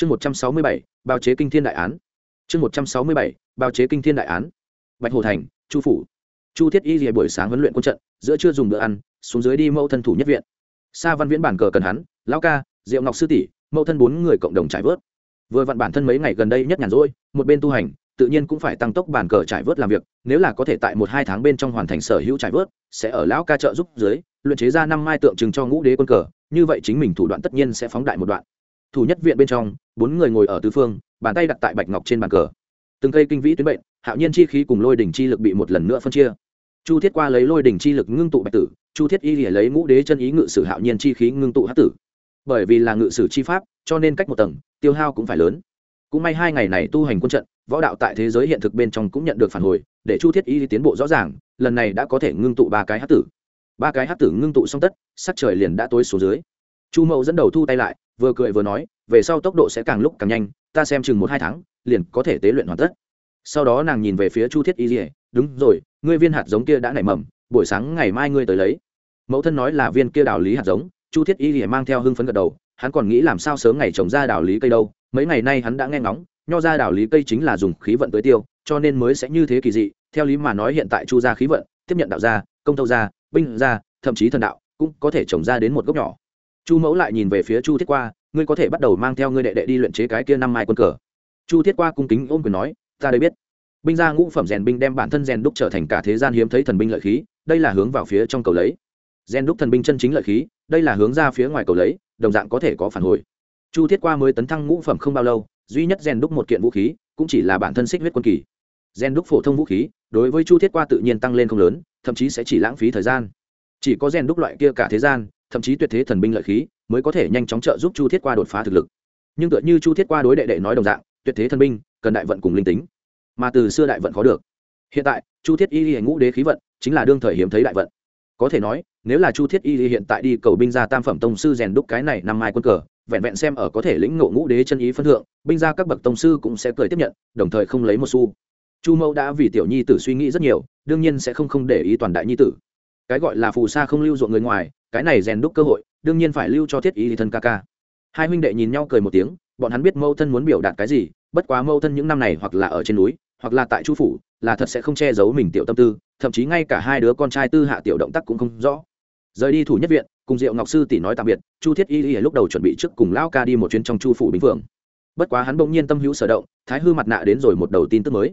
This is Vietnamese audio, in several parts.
chương một trăm sáu mươi bảy bao chế kinh thiên đại án. Chương một trăm sáu mươi bảy bao chế kinh thiên đại án. Bạch hồ thành, chu phủ. Chu thiết y dìa buổi sáng huấn luyện quân trận, giữa chưa dùng bữa ăn, xuống dưới đi mẫu thân thủ nhất viện. Sa văn viễn bản cờ cần hắn, lão ca, diệu ngọc sư tỷ, mẫu thân bốn người cộng đồng trải vớt. Vừa vặn bản thân mấy ngày gần đây nhất nhàn rỗi, một bên tu hành, tự nhiên cũng phải tăng tốc bản cờ trải vớt làm việc, nếu là có thể tại một hai tháng bên trong hoàn thành sở hữu trải vớt, sẽ ở lão ca trợ giúp dưới, luyện chế ra năm mai tượng trưng cho ngũ đế quân cờ, như vậy chính mình thủ đoạn tất nhiên sẽ phóng đại một đoạn thủ nhất viện bên trong, bốn người ngồi ở tứ phương, bàn tay đặt tại bạch ngọc trên bàn cờ. Từng cây kinh vĩ tuyến bệnh, hạo nhiên chi khí cùng lôi đỉnh chi lực bị một lần nữa phân chia. Chu thiết qua lấy lôi đỉnh chi lực ngưng tụ bạch tử, chu thiết y lìa lấy ngũ đế chân ý ngự sử hạo nhiên chi khí ngưng tụ hát tử. Bởi vì là ngự sử chi pháp, cho nên cách một tầng, tiêu hao cũng phải lớn. Cũng may hai ngày này tu hành quân trận, võ đạo tại thế giới hiện thực bên trong cũng nhận được phản hồi, để chu thiết y tiến bộ rõ ràng, lần này đã có thể ngưng tụ ba cái hát tử. Ba cái hát tử ngưng tụ xong tất, sắc trời liền đã tối xuống dưới. Chu mậu dẫn đầu thu tay lại vừa cười vừa nói, về sau tốc độ sẽ càng lúc càng nhanh, ta xem chừng một hai tháng, liền có thể tế luyện hoàn tất. Sau đó nàng nhìn về phía chu thiết y dỉa đúng rồi, ngươi viên hạt giống kia đã nảy mầm, buổi sáng ngày mai ngươi tới lấy. Mẫu thân nói là viên kia đào lý hạt giống, chu thiết y dỉa mang theo hưng phấn gật đầu, hắn còn nghĩ làm sao sớm ngày trồng ra đào lý cây đâu, mấy ngày nay hắn đã nghe ngóng, nho ra đào lý cây chính là dùng khí vận tới tiêu, cho nên mới sẽ như thế kỳ dị, theo lý mà nói hiện tại chu gia khí vận, tiếp nhận đạo gia, công tâu gia, binh gia, thậm chí thần đạo, cũng có thể trồng ra đến một gốc nhỏ chu mẫu lại nhìn về phía chu thiết qua, ngươi có thể bắt đầu mang theo ngươi đệ đệ đi luyện chế cái kia năm mai quân cờ. Chu thiết qua cung kính ôm quyền nói, ta đây biết. Binh gia ngũ phẩm rèn binh đem bản thân rèn đúc trở thành cả thế gian hiếm thấy thần binh lợi khí, đây là hướng vào phía trong cầu lấy. Rèn đúc thần binh chân chính lợi khí, đây là hướng ra phía ngoài cầu lấy, đồng dạng có thể có phản hồi. Chu thiết qua mới tấn thăng ngũ phẩm không bao lâu, duy nhất rèn đúc một kiện vũ khí, cũng chỉ là bản thân xích huyết quân kỳ. Rèn đúc phổ thông vũ khí, đối với chu thiết qua tự nhiên tăng lên không lớn, thậm chí sẽ chỉ lãng phí thời gian. Chỉ có rèn đúc loại kia cả thế gian thậm chí tuyệt thế thần binh lợi khí mới có thể nhanh chóng trợ giúp chu thiết qua đột phá thực lực. Nhưng tựa như chu thiết qua đối đệ đệ nói đồng dạng, tuyệt thế thần binh, cần đại vận cùng linh tính. Mà từ xưa đại vận khó được. Hiện tại, chu thiết y y ngũ đế khí vận chính là đương thời hiếm thấy đại vận. Có thể nói, nếu là chu thiết y hiện tại đi cầu binh ra tam phẩm tông sư rèn đúc cái này năm mai quân cờ, vẹn vẹn xem ở có thể lĩnh ngộ ngũ đế chân ý phân thượng, binh ra các bậc tông sư cũng sẽ cười tiếp nhận, đồng thời không lấy một xu. Chu mẫu đã vì tiểu nhi tử suy nghĩ rất nhiều, đương nhiên sẽ không không để ý toàn đại nhi tử. Cái gọi là phù sa không lưu ruộng người ngoài cái này rèn đúc cơ hội, đương nhiên phải lưu cho thiết ý thân ca ca. Hai huynh đệ nhìn nhau cười một tiếng, bọn hắn biết mâu thân muốn biểu đạt cái gì, bất quá mâu thân những năm này hoặc là ở trên núi, hoặc là tại chu phủ, là thật sẽ không che giấu mình tiểu tâm tư, thậm chí ngay cả hai đứa con trai tư hạ tiểu động tác cũng không rõ. Rời đi thủ nhất viện, cùng diệu ngọc sư tỷ nói tạm biệt, chu thiết y y lúc đầu chuẩn bị trước cùng lão ca đi một chuyến trong chu phủ bình phượng. Bất quá hắn bỗng nhiên tâm hữu sở động, thái hư mặt nạ đến rồi một đầu tin tức mới.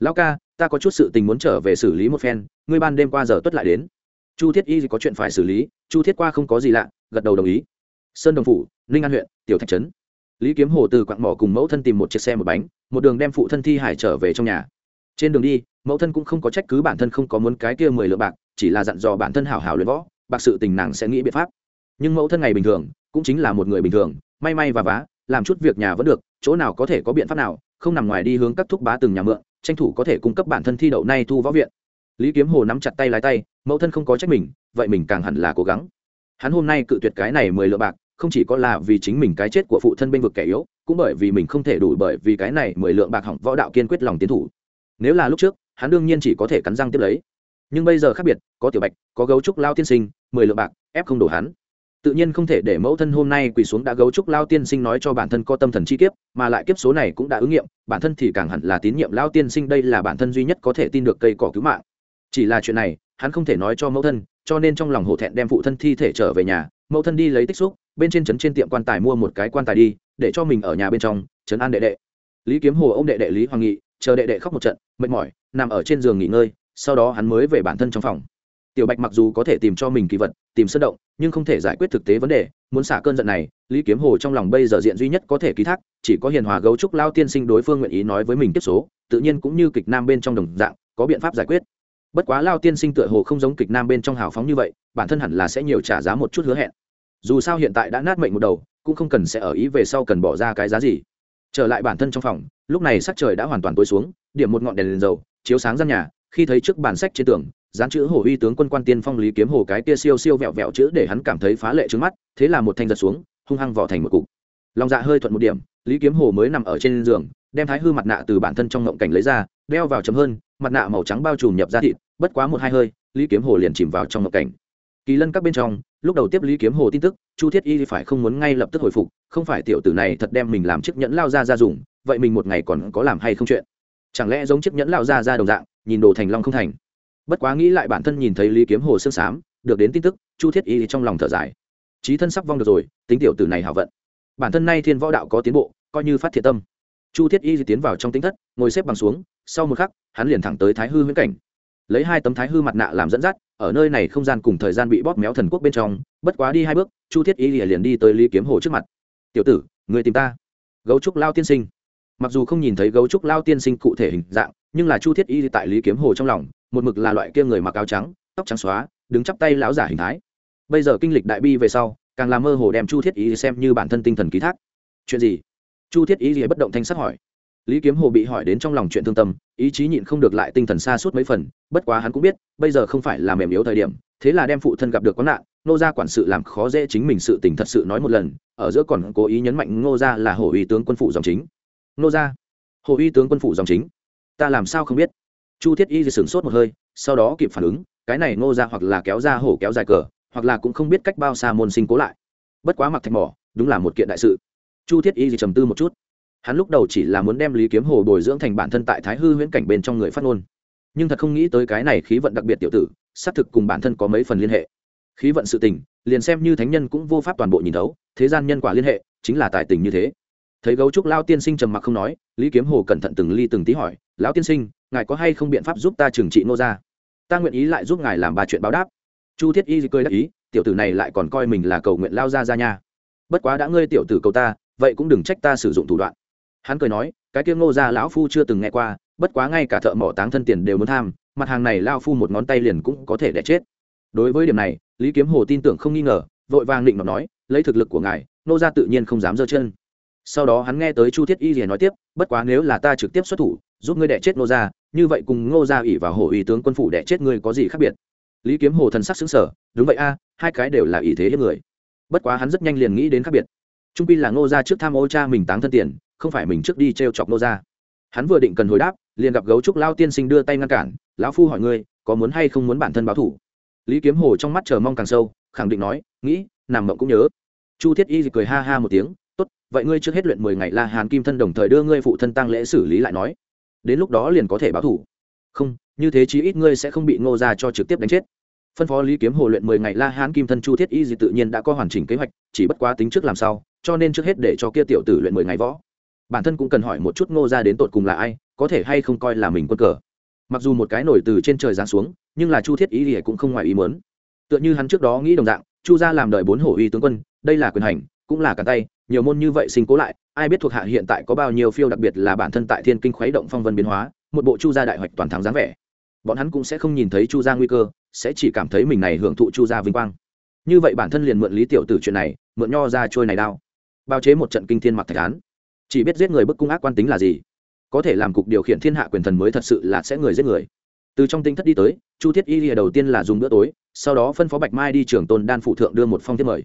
Lão ca, ta có chút sự tình muốn trở về xử lý một phen, ngươi ban đêm qua giờ tuất lại đến chu thiết y có chuyện phải xử lý, chu thiết qua không có gì lạ, gật đầu đồng ý. Sơn đồng phủ, ninh an huyện, tiểu thạch trấn. Lý kiếm hồ từ quặng mỏ cùng mẫu thân tìm một chiếc xe một bánh, một đường đem phụ thân thi hải trở về trong nhà. Trên đường đi, mẫu thân cũng không có trách cứ bản thân không có muốn cái kia mười lượng bạc, chỉ là dặn dò bản thân hảo hảo luyện võ, bạc sự tình nàng sẽ nghĩ biện pháp. Nhưng mẫu thân ngày bình thường, cũng chính là một người bình thường, may may và vá, làm chút việc nhà vẫn được, chỗ nào có thể có biện pháp nào, không nằm ngoài đi hướng các thúc bá từng nhà mượn, tranh thủ có thể cung cấp bản thân thi đậu nay thu võ viện lý kiếm hồ nắm chặt tay lái tay, mẫu thân không có trách mình, vậy mình càng hẳn là cố gắng. Hắn hôm nay cự tuyệt cái này mười lượng bạc, không chỉ có là vì chính mình cái chết của phụ thân bênh vực kẻ yếu, cũng bởi vì mình không thể đủ bởi vì cái này mười lượng bạc hỏng võ đạo kiên quyết lòng tiến thủ. Nếu là lúc trước, hắn đương nhiên chỉ có thể cắn răng tiếp lấy. Nhưng bây giờ khác biệt, có tiểu bạch, có gấu trúc lao tiên sinh, mười lượng bạc, ép không đổ hắn. Tự nhiên không thể để mẫu thân hôm nay quỳ xuống đã gấu trúc lao tiên sinh nói cho bản thân có tâm thần chi kiếp, mà lại kiếp số này cũng đã ứng nghiệm, bản thân thì càng hẳn là tín nhiệm lao tiên sinh, đây là bản thân duy nhất có thể tin được cây cỏ cứu mạng chỉ là chuyện này, hắn không thể nói cho mẫu thân, cho nên trong lòng hổ thẹn đem phụ thân thi thể trở về nhà, mẫu thân đi lấy tích xúc, bên trên trấn trên tiệm quan tài mua một cái quan tài đi, để cho mình ở nhà bên trong, trấn an đệ đệ. Lý kiếm hồ ô m đệ đệ lý hoàng nghị, chờ đệ đệ khóc một trận, mệt mỏi, nằm ở trên giường nghỉ ngơi, sau đó hắn mới về bản thân trong phòng. Tiểu bạch mặc dù có thể tìm cho mình kỳ vật, tìm sân động, nhưng không thể giải quyết thực tế vấn đề, muốn xả cơn giận này, lý kiếm hồ trong lòng bây giờ diện duy nhất có thể ký thác, chỉ có hiền hòa gấu trúc lao tiên sinh đối phương nguyện ý nói với mình tiếp số, tự nhiên cũng như kịch nam bên trong đồng dạng, có biện pháp giải quyết bất quá lao tiên sinh tựa hồ không giống kịch nam bên trong hào phóng như vậy bản thân hẳn là sẽ nhiều trả giá một chút hứa hẹn. Dù sao hiện tại đã nát mệnh một đầu cũng không cần sẽ ở ý về sau cần bỏ ra cái giá gì. Trở lại bản thân trong phòng lúc này sắc trời đã hoàn toàn tối xuống điểm một ngọn đèn, đèn dầu chiếu sáng gian nhà khi thấy trước bản sách trên tường dán chữ hồ uy tướng quân quan tiên phong lý kiếm hồ cái tia siêu siêu vẹo vẹo chữ để hắn cảm thấy phá lệ trước mắt thế là một thanh giật xuống hung hăng vỏ thành một cục. Lòng dạ hơi thuận một điểm lý kiếm hồ mới nằm ở trên giường đem thái hư mặt nạ từ bản thân trong ngộng cảnh lấy ra đeo vào chấm hơn mặt nạ màu trắng bao trùm nhập ra thịt, bất quá một hai hơi, lý kiếm hồ liền chìm vào trong ngập cảnh. Kỳ lân các bên trong, lúc đầu tiếp lý kiếm hồ tin tức, chu thiết y phải không muốn ngay lập tức hồi phục, không phải tiểu tử này thật đem mình làm chiếc nhẫn lao ra ra dùng, vậy mình một ngày còn có làm hay không chuyện? Chẳng lẽ giống chiếc nhẫn lao ra ra đồng dạng, nhìn đồ thành long không thành? Bất quá nghĩ lại bản thân nhìn thấy lý kiếm hồ sương sám, được đến tin tức, chu thiết y trong lòng thở dài. Trí thân sắp vong được rồi, tính tiểu tử này hảo vận. Bản thân nay thiên võ đạo có tiến bộ, coi như phát thiện tâm. Chu thiết y tiến vào trong tính thất, ngồi xếp bằng xuống sau một khắc, hắn liền thẳng tới thái hư huyễn cảnh. Lấy hai tấm thái hư mặt nạ làm dẫn dắt, ở nơi này không gian cùng thời gian bị bóp méo thần quốc bên trong, bất quá đi hai bước, chu thiết y liền đi tới lý kiếm hồ trước mặt. Tiểu tử, người tìm ta. Gấu trúc lao tiên sinh. Mặc dù không nhìn thấy gấu trúc lao tiên sinh cụ thể hình dạng, nhưng là chu thiết y tại lý kiếm hồ trong lòng, một mực là loại kia người mặc áo trắng, tóc trắng xóa, đứng chắp tay lão giả hình thái. Bây giờ kinh lịch đại bi về sau, càng làm mơ hồ đem chu thiết y xem như bản thân tinh thần ký thác. Chuyện gì? Chu thiết y bất động thanh sắc hỏi lý kiếm hồ bị hỏi đến trong lòng chuyện thương tâm, ý chí nhịn không được lại tinh thần xa suốt mấy phần, bất quá hắn cũng biết, bây giờ không phải là mềm yếu thời điểm, thế là đem phụ thân gặp được có nạn nô gia quản sự làm khó dễ chính mình sự tình thật sự nói một lần, ở giữa còn cố ý nhấn mạnh ngô gia là hồ uy tướng quân phụ dòng chính. Nô gia hồ uy tướng quân phụ dòng chính? Ta làm sao không biết? Chu thiết y sửng sốt một hơi, sau đó kịp phản ứng, cái này ngô gia hoặc là kéo ra hổ kéo dài cờ, hoặc là cũng không biết cách bao xa môn sinh cố lại. Bất quá mặc thạch mỏ, đúng là một kiện đại sự. Chu thiết y trầm tư một chút hắn lúc đầu chỉ là muốn đem lý kiếm hồ bồi dưỡng thành bản thân tại thái hư huyễn cảnh bên trong người phát ngôn. Nhưng thật không nghĩ tới cái này khí vận đặc biệt tiểu tử, xác thực cùng bản thân có mấy phần liên hệ. Khí vận sự tình, liền xem như thánh nhân cũng vô pháp toàn bộ nhìn thấu, thế gian nhân quả liên hệ, chính là tài tình như thế. Thấy gấu trúc lao tiên sinh trầm mặc không nói, lý kiếm hồ cẩn thận từng ly từng tí hỏi, lão tiên sinh, ngài có hay không biện pháp giúp ta trừng trị nô ra ta nguyện ý lại giúp ngài làm ba chuyện báo đáp. Chu thiết y cười đáp ý, tiểu tử này lại còn coi mình là cầu nguyện lao ra ra nha. Bất quá đã ngươi tiểu tử cầu ta, vậy cũng đừng trách ta sử dụng thủ đoạn hắn cười nói, cái kia ngô gia lão phu chưa từng nghe qua, bất quá ngay cả thợ mỏ táng thân tiền đều muốn tham, mặt hàng này lao phu một ngón tay liền cũng có thể đẻ chết. Đối với điểm này, lý kiếm hồ tin tưởng không nghi ngờ, vội vàng định mà nói, lấy thực lực của ngài nô gia tự nhiên không dám giơ chân. Sau đó hắn nghe tới chu thiết y liền nói tiếp, bất quá nếu là ta trực tiếp xuất thủ, giúp ngươi đẻ chết nô gia, như vậy cùng ngô gia ủy vào hổ ủy tướng quân phủ đẻ chết ngươi có gì khác biệt? Lý kiếm hồ thần sắc xứng sở đúng vậy a, hai cái đều là ý thế hết người. Bất quá hắn rất nhanh liền nghĩ đến khác biệt. Trung pin là ngô gia trước tham ô cha mình táng thân tiền không phải mình trước đi t r e o chọc nô ra. Hắn vừa định cần hồi đáp, liền gặp gấu trúc lao tiên sinh đưa tay ngăn cản, lão phu hỏi ngươi, có muốn hay không muốn bản thân báo thủ? Lý kiếm hồ trong mắt chờ mong càng sâu, khẳng định nói, nghĩ, nằm mộng cũng nhớ. Chu thiết y cười ha ha một tiếng, tốt, vậy ngươi trước hết luyện mười ngày la hàn kim thân đồng thời đưa ngươi phụ thân tăng lễ xử lý lại nói. Đến lúc đó liền có thể báo thủ. Không, như thế chí ít ngươi sẽ không bị ngô ra cho trực tiếp đánh chết. Phân phó lý kiếm hồ luyện mười ngày la hán kim thân chu thiết y gì tự nhiên đã có hoàn chỉnh kế hoạch, chỉ bất quá tính trước làm sao, cho nên trước hết để cho kia tiểu tử luyện mười ngày võ bản thân cũng cần hỏi một chút ngô ra đến tột cùng là ai, có thể hay không coi là mình quân cờ. Mặc dù một cái nổi từ trên trời giáng xuống, nhưng là chu thiết ý thì cũng không ngoài ý muốn. Tựa như hắn trước đó nghĩ đồng dạng, chu gia làm đợi bốn hổ uy tướng quân, đây là quyền hành, cũng là cả tay, nhiều môn như vậy sinh cố lại, ai biết thuộc hạ hiện tại có bao nhiêu phiêu đặc biệt là bản thân tại thiên kinh khuấy động phong vân biến hóa, một bộ chu gia đại hoạch toàn thắng dáng vẻ. Bọn hắn cũng sẽ không nhìn thấy chu gia nguy cơ, sẽ chỉ cảm thấy mình này hưởng thụ chu gia vinh quang. Như vậy bản thân liền mượn lý tiểu tử chuyện này, mượn nho ra trôi này đao. Bao chế một trận kinh thiên mặc thạch án chỉ biết giết người bức cung ác quan tính là gì. Có thể làm cục điều khiển thiên hạ quyền thần mới thật sự là sẽ người giết người. Từ trong tinh thất đi tới, chu thiết y lìa đầu tiên là dùng bữa tối, sau đó phân phó bạch mai đi trường tôn đan phụ thượng đưa một phong thiết mời.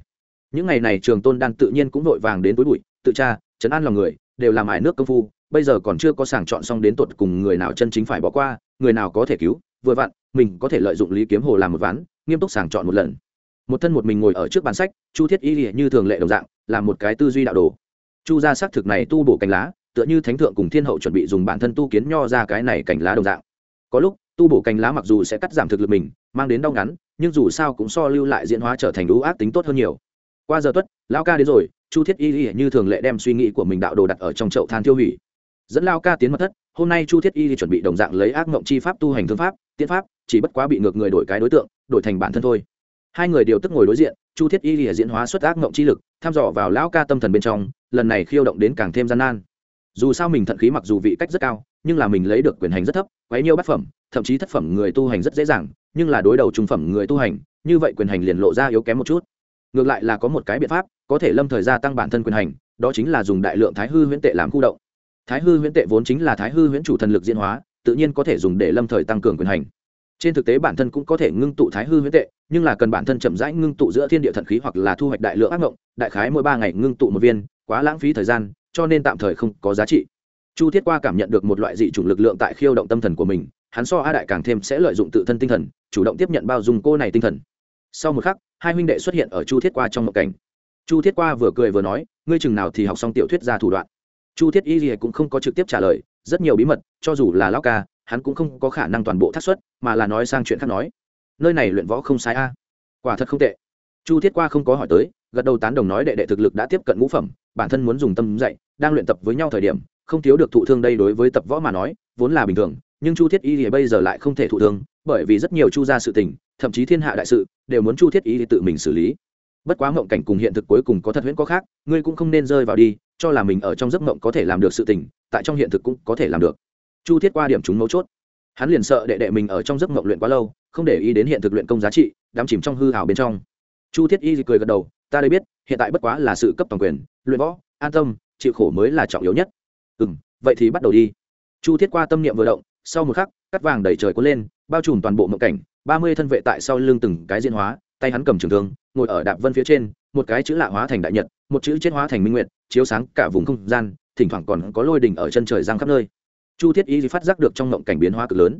Những ngày này trường tôn đan tự nhiên cũng vội vàng đến tối bụi, tự tra chấn an lòng người, đều làm ải nước công phu, bây giờ còn chưa có sàng chọn xong đến tột cùng người nào chân chính phải bỏ qua, người nào có thể cứu, vừa vặn, mình có thể lợi dụng lý kiếm hồ làm một ván, nghiêm túc sàng chọn một lần. Một thân một mình ngồi ở trước bàn sách, chu thiết y lìa như thường lệ đồng dạng làm một cái tư duy đạo đồ chu ra xác thực này tu bổ cành lá, tựa như thánh thượng cùng thiên hậu chuẩn bị dùng bản thân tu kiến nho ra cái này cành lá đồng dạng. Có lúc, tu bổ cành lá mặc dù sẽ cắt giảm thực lực mình, mang đến đau ngắn, nhưng dù sao cũng so lưu lại diễn hóa trở thành lũ ác tính tốt hơn nhiều. Qua giờ tuất, lão ca đến rồi, chu thiết y y như thường lệ đem suy nghĩ của mình đạo đồ đặt ở trong chậu than tiêu hủy. Dẫn lao ca tiến mật thất, hôm nay chu thiết y chuẩn bị đồng dạng lấy ác mộng chi pháp tu hành thương pháp tiến pháp, chỉ bất quá bị ngược người đổi cái đối tượng, đổi thành bản thân thôi. Hai người đều tức ngồi đối diện, chu thiết y lìa diễn hóa xuất ác mộng chi lực, thăm dò vào lão ca tâm thần bên trong lần này khiêu động đến càng thêm gian nan. Dù sao mình thận khí mặc dù vị cách rất cao, nhưng là mình lấy được quyền hành rất thấp, quấy nhiêu bát phẩm, thậm chí thất phẩm người tu hành rất dễ dàng, nhưng là đối đầu trung phẩm người tu hành, như vậy quyền hành liền lộ ra yếu kém một chút. Ngược lại là có một cái biện pháp, có thể lâm thời gia tăng bản thân quyền hành, đó chính là dùng đại lượng thái hư huyễn tệ làm khu động. Thái hư huyễn tệ vốn chính là thái hư huyễn chủ thần lực diễn hóa, tự nhiên có thể dùng để lâm thời tăng cường quyền hành. Trên thực tế bản thân cũng có thể ngưng tụ thái hư huyễn tệ, nhưng là cần bản thân chậm rãi ngưng tụ giữa thiên địa thần khí hoặc là thu hoạch đại lượng ác mộng đại khái mỗi ba ngày ngưng tụ một viên quá lãng phí thời gian, cho nên tạm thời không có giá trị. Chu thiết qua cảm nhận được một loại dị chủng lực lượng tại khiêu động tâm thần của mình, hắn so a đại càng thêm sẽ lợi dụng tự thân tinh thần, chủ động tiếp nhận bao dung cô này tinh thần. Sau một khắc, hai huynh đệ xuất hiện ở chu thiết qua trong mộng cảnh. Chu thiết qua vừa cười vừa nói, ngươi chừng nào thì học xong tiểu thuyết ra thủ đoạn. Chu thiết y gì cũng không có trực tiếp trả lời, rất nhiều bí mật, cho dù là lão ca, hắn cũng không có khả năng toàn bộ thắt xuất, mà là nói sang chuyện khác nói. Nơi này luyện võ không sai a. Quả thật không tệ. Chu thiết qua không có hỏi tới gật đầu tán đồng nói đệ đệ thực lực đã tiếp cận ngũ phẩm, bản thân muốn dùng tâm dạy, đang luyện tập với nhau thời điểm, không thiếu được thụ thương đây đối với tập võ mà nói, vốn là bình thường, nhưng chu thiết y thì bây giờ lại không thể thụ thương, bởi vì rất nhiều chu gia sự tình, thậm chí thiên hạ đại sự, đều muốn chu thiết y thì tự mình xử lý. Bất quá mộng cảnh cùng hiện thực cuối cùng có thật huyễn có khác, ngươi cũng không nên rơi vào đi, cho là mình ở trong giấc mộng có thể làm được sự tình, tại trong hiện thực cũng có thể làm được. Chu thiết qua điểm chúng mấu chốt. Hắn liền sợ đệ đệ mình ở trong giấc mộng luyện quá lâu, không để ý đến hiện thực luyện công giá trị, đắm chìm trong hư hào bên trong. Chu thiết y cười gật đầu ta đây biết, hiện tại bất quá là sự cấp toàn quyền, luyện võ, an tâm, chịu khổ mới là trọng yếu nhất. Ừ m vậy thì bắt đầu đi. Chu thiết qua tâm niệm vừa động, sau một khắc, cắt vàng đầy trời cuốn lên, bao trùm toàn bộ mộng cảnh, ba mươi thân vệ tại sau lưng từng cái diễn hóa, tay hắn cầm trường thương, ngồi ở đạp vân phía trên, một cái chữ lạ hóa thành đại nhật, một chữ chết hóa thành minh nguyện chiếu sáng cả vùng không gian, thỉnh thoảng còn có lôi đỉnh ở chân trời giang khắp nơi. Chu thiết y phát giác được trong mộng cảnh biến hóa cực lớn.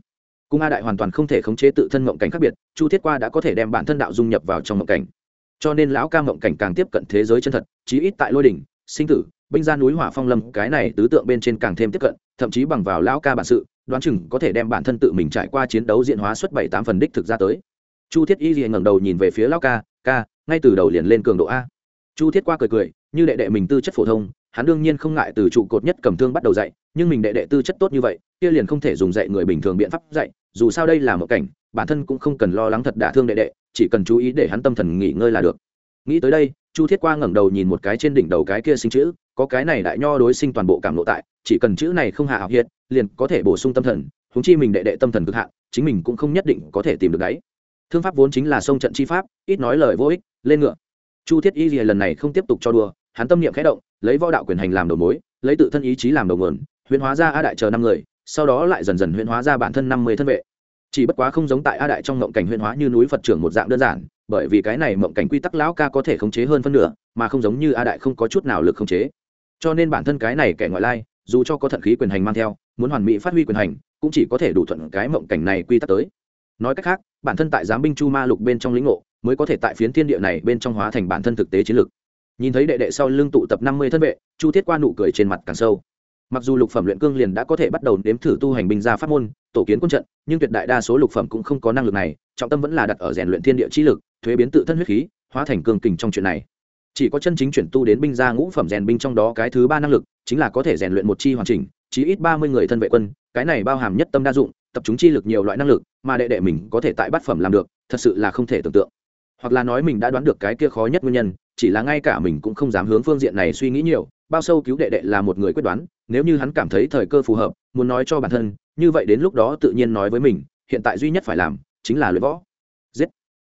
Cung a đại hoàn toàn không thể khống chế tự thân mộng cảnh khác biệt, chu thiết qua đã có thể đem bản thân đạo dung nhập vào trong mộng cảnh cho nên lão ca mộng cảnh càng tiếp cận thế giới chân thật, chí ít tại lôi đỉnh, sinh tử, binh ra núi hỏa phong lâm, cái này tứ tượng bên trên càng thêm tiếp cận, thậm chí bằng vào lão ca bản sự, đoán chừng có thể đem bản thân tự mình trải qua chiến đấu diện hóa suốt bảy tám phần đích thực ra tới. Chu thiết y liền ngẩng đầu nhìn về phía lão ca ca, ngay từ đầu liền lên cường độ a. Chu thiết qua cười cười, như đệ đệ mình tư chất phổ thông, hắn đương nhiên không ngại từ trụ cột nhất cầm thương bắt đầu dạy, nhưng mình đệ đệ tư chất tốt như vậy, kia liền không thể dùng dạy người bình thường biện pháp dạy, dù sao đây là một cảnh bản thân cũng không cần lo lắng thật đả thương đệ đệ, chỉ cần chú ý để hắn tâm thần nghỉ ngơi là được. Nghĩ tới đây, chu thiết qua ngẩng đầu nhìn một cái trên đỉnh đầu cái kia sinh chữ, có cái này đại nho đối sinh toàn bộ cảm lộ tại, chỉ cần chữ này không hạ học hiện liền có thể bổ sung tâm thần húng chi mình đệ đệ tâm thần cực hạn, chính mình cũng không nhất định có thể tìm được đấy. Thương pháp vốn chính là sông trận chi pháp, ít nói lời vô ích, lên ngựa. Chu thiết y lần này không tiếp tục cho đùa, hắn tâm niệm khẽ động, lấy võ đạo quyền hành làm đầu mối, lấy tự thân ý chí làm đầu nguồn, huyễn hóa ra a đại chờ năm người, sau đó lại dần dần huyễn hóa ra bản thân năm mươi thân vệ chỉ bất quá không giống tại a đại trong mộng cảnh huyễn hóa như núi phật trưởng một dạng đơn giản, bởi vì cái này mộng cảnh quy tắc lão ca có thể khống chế hơn phân nửa, mà không giống như a đại không có chút nào lực khống chế. Cho nên bản thân cái này kẻ ngoại lai, dù cho có thận khí quyền hành mang theo, muốn hoàn mỹ phát huy quyền hành, cũng chỉ có thể đủ thuận cái mộng cảnh này quy tắc tới. Nói cách khác, bản thân tại giám binh chu ma lục bên trong lĩnh ngộ, mới có thể tại phiến thiên địa này bên trong hóa thành bản thân thực tế chiến lược nhìn thấy đệ đệ sau lưng tụ tập năm mươi thân vệ, chu thiết qua nụ cười trên mặt càng sâu mặc dù lục phẩm luyện cương liền đã có thể bắt đầu đếm thử tu hành binh gia pháp môn, tổ kiến quân trận, nhưng tuyệt đại đa số lục phẩm cũng không có năng lực này, trọng tâm vẫn là đặt ở rèn luyện thiên địa chi lực, thuế biến tự thân huyết khí, hóa thành cương kình trong chuyện này. Chỉ có chân chính chuyển tu đến binh gia ngũ phẩm rèn binh trong đó cái thứ ba năng lực, chính là có thể rèn luyện một chi hoàn chỉnh, chí ít ba mươi người thân vệ quân, cái này bao hàm nhất tâm đa dụng, tập trung chi lực nhiều loại năng lực, mà đệ đệ mình có thể tại bát phẩm làm được, thật sự là không thể tưởng tượng. Hoặc là nói mình đã đoán được cái kia khó nhất nguyên nhân chỉ là ngay cả mình cũng không dám hướng phương diện này suy nghĩ nhiều, bao sâu cứu đệ đệ là một người quyết đoán, nếu như hắn cảm thấy thời cơ phù hợp, muốn nói cho bản thân, như vậy đến lúc đó tự nhiên nói với mình, hiện tại duy nhất phải làm, chính là luyện võ. Giết.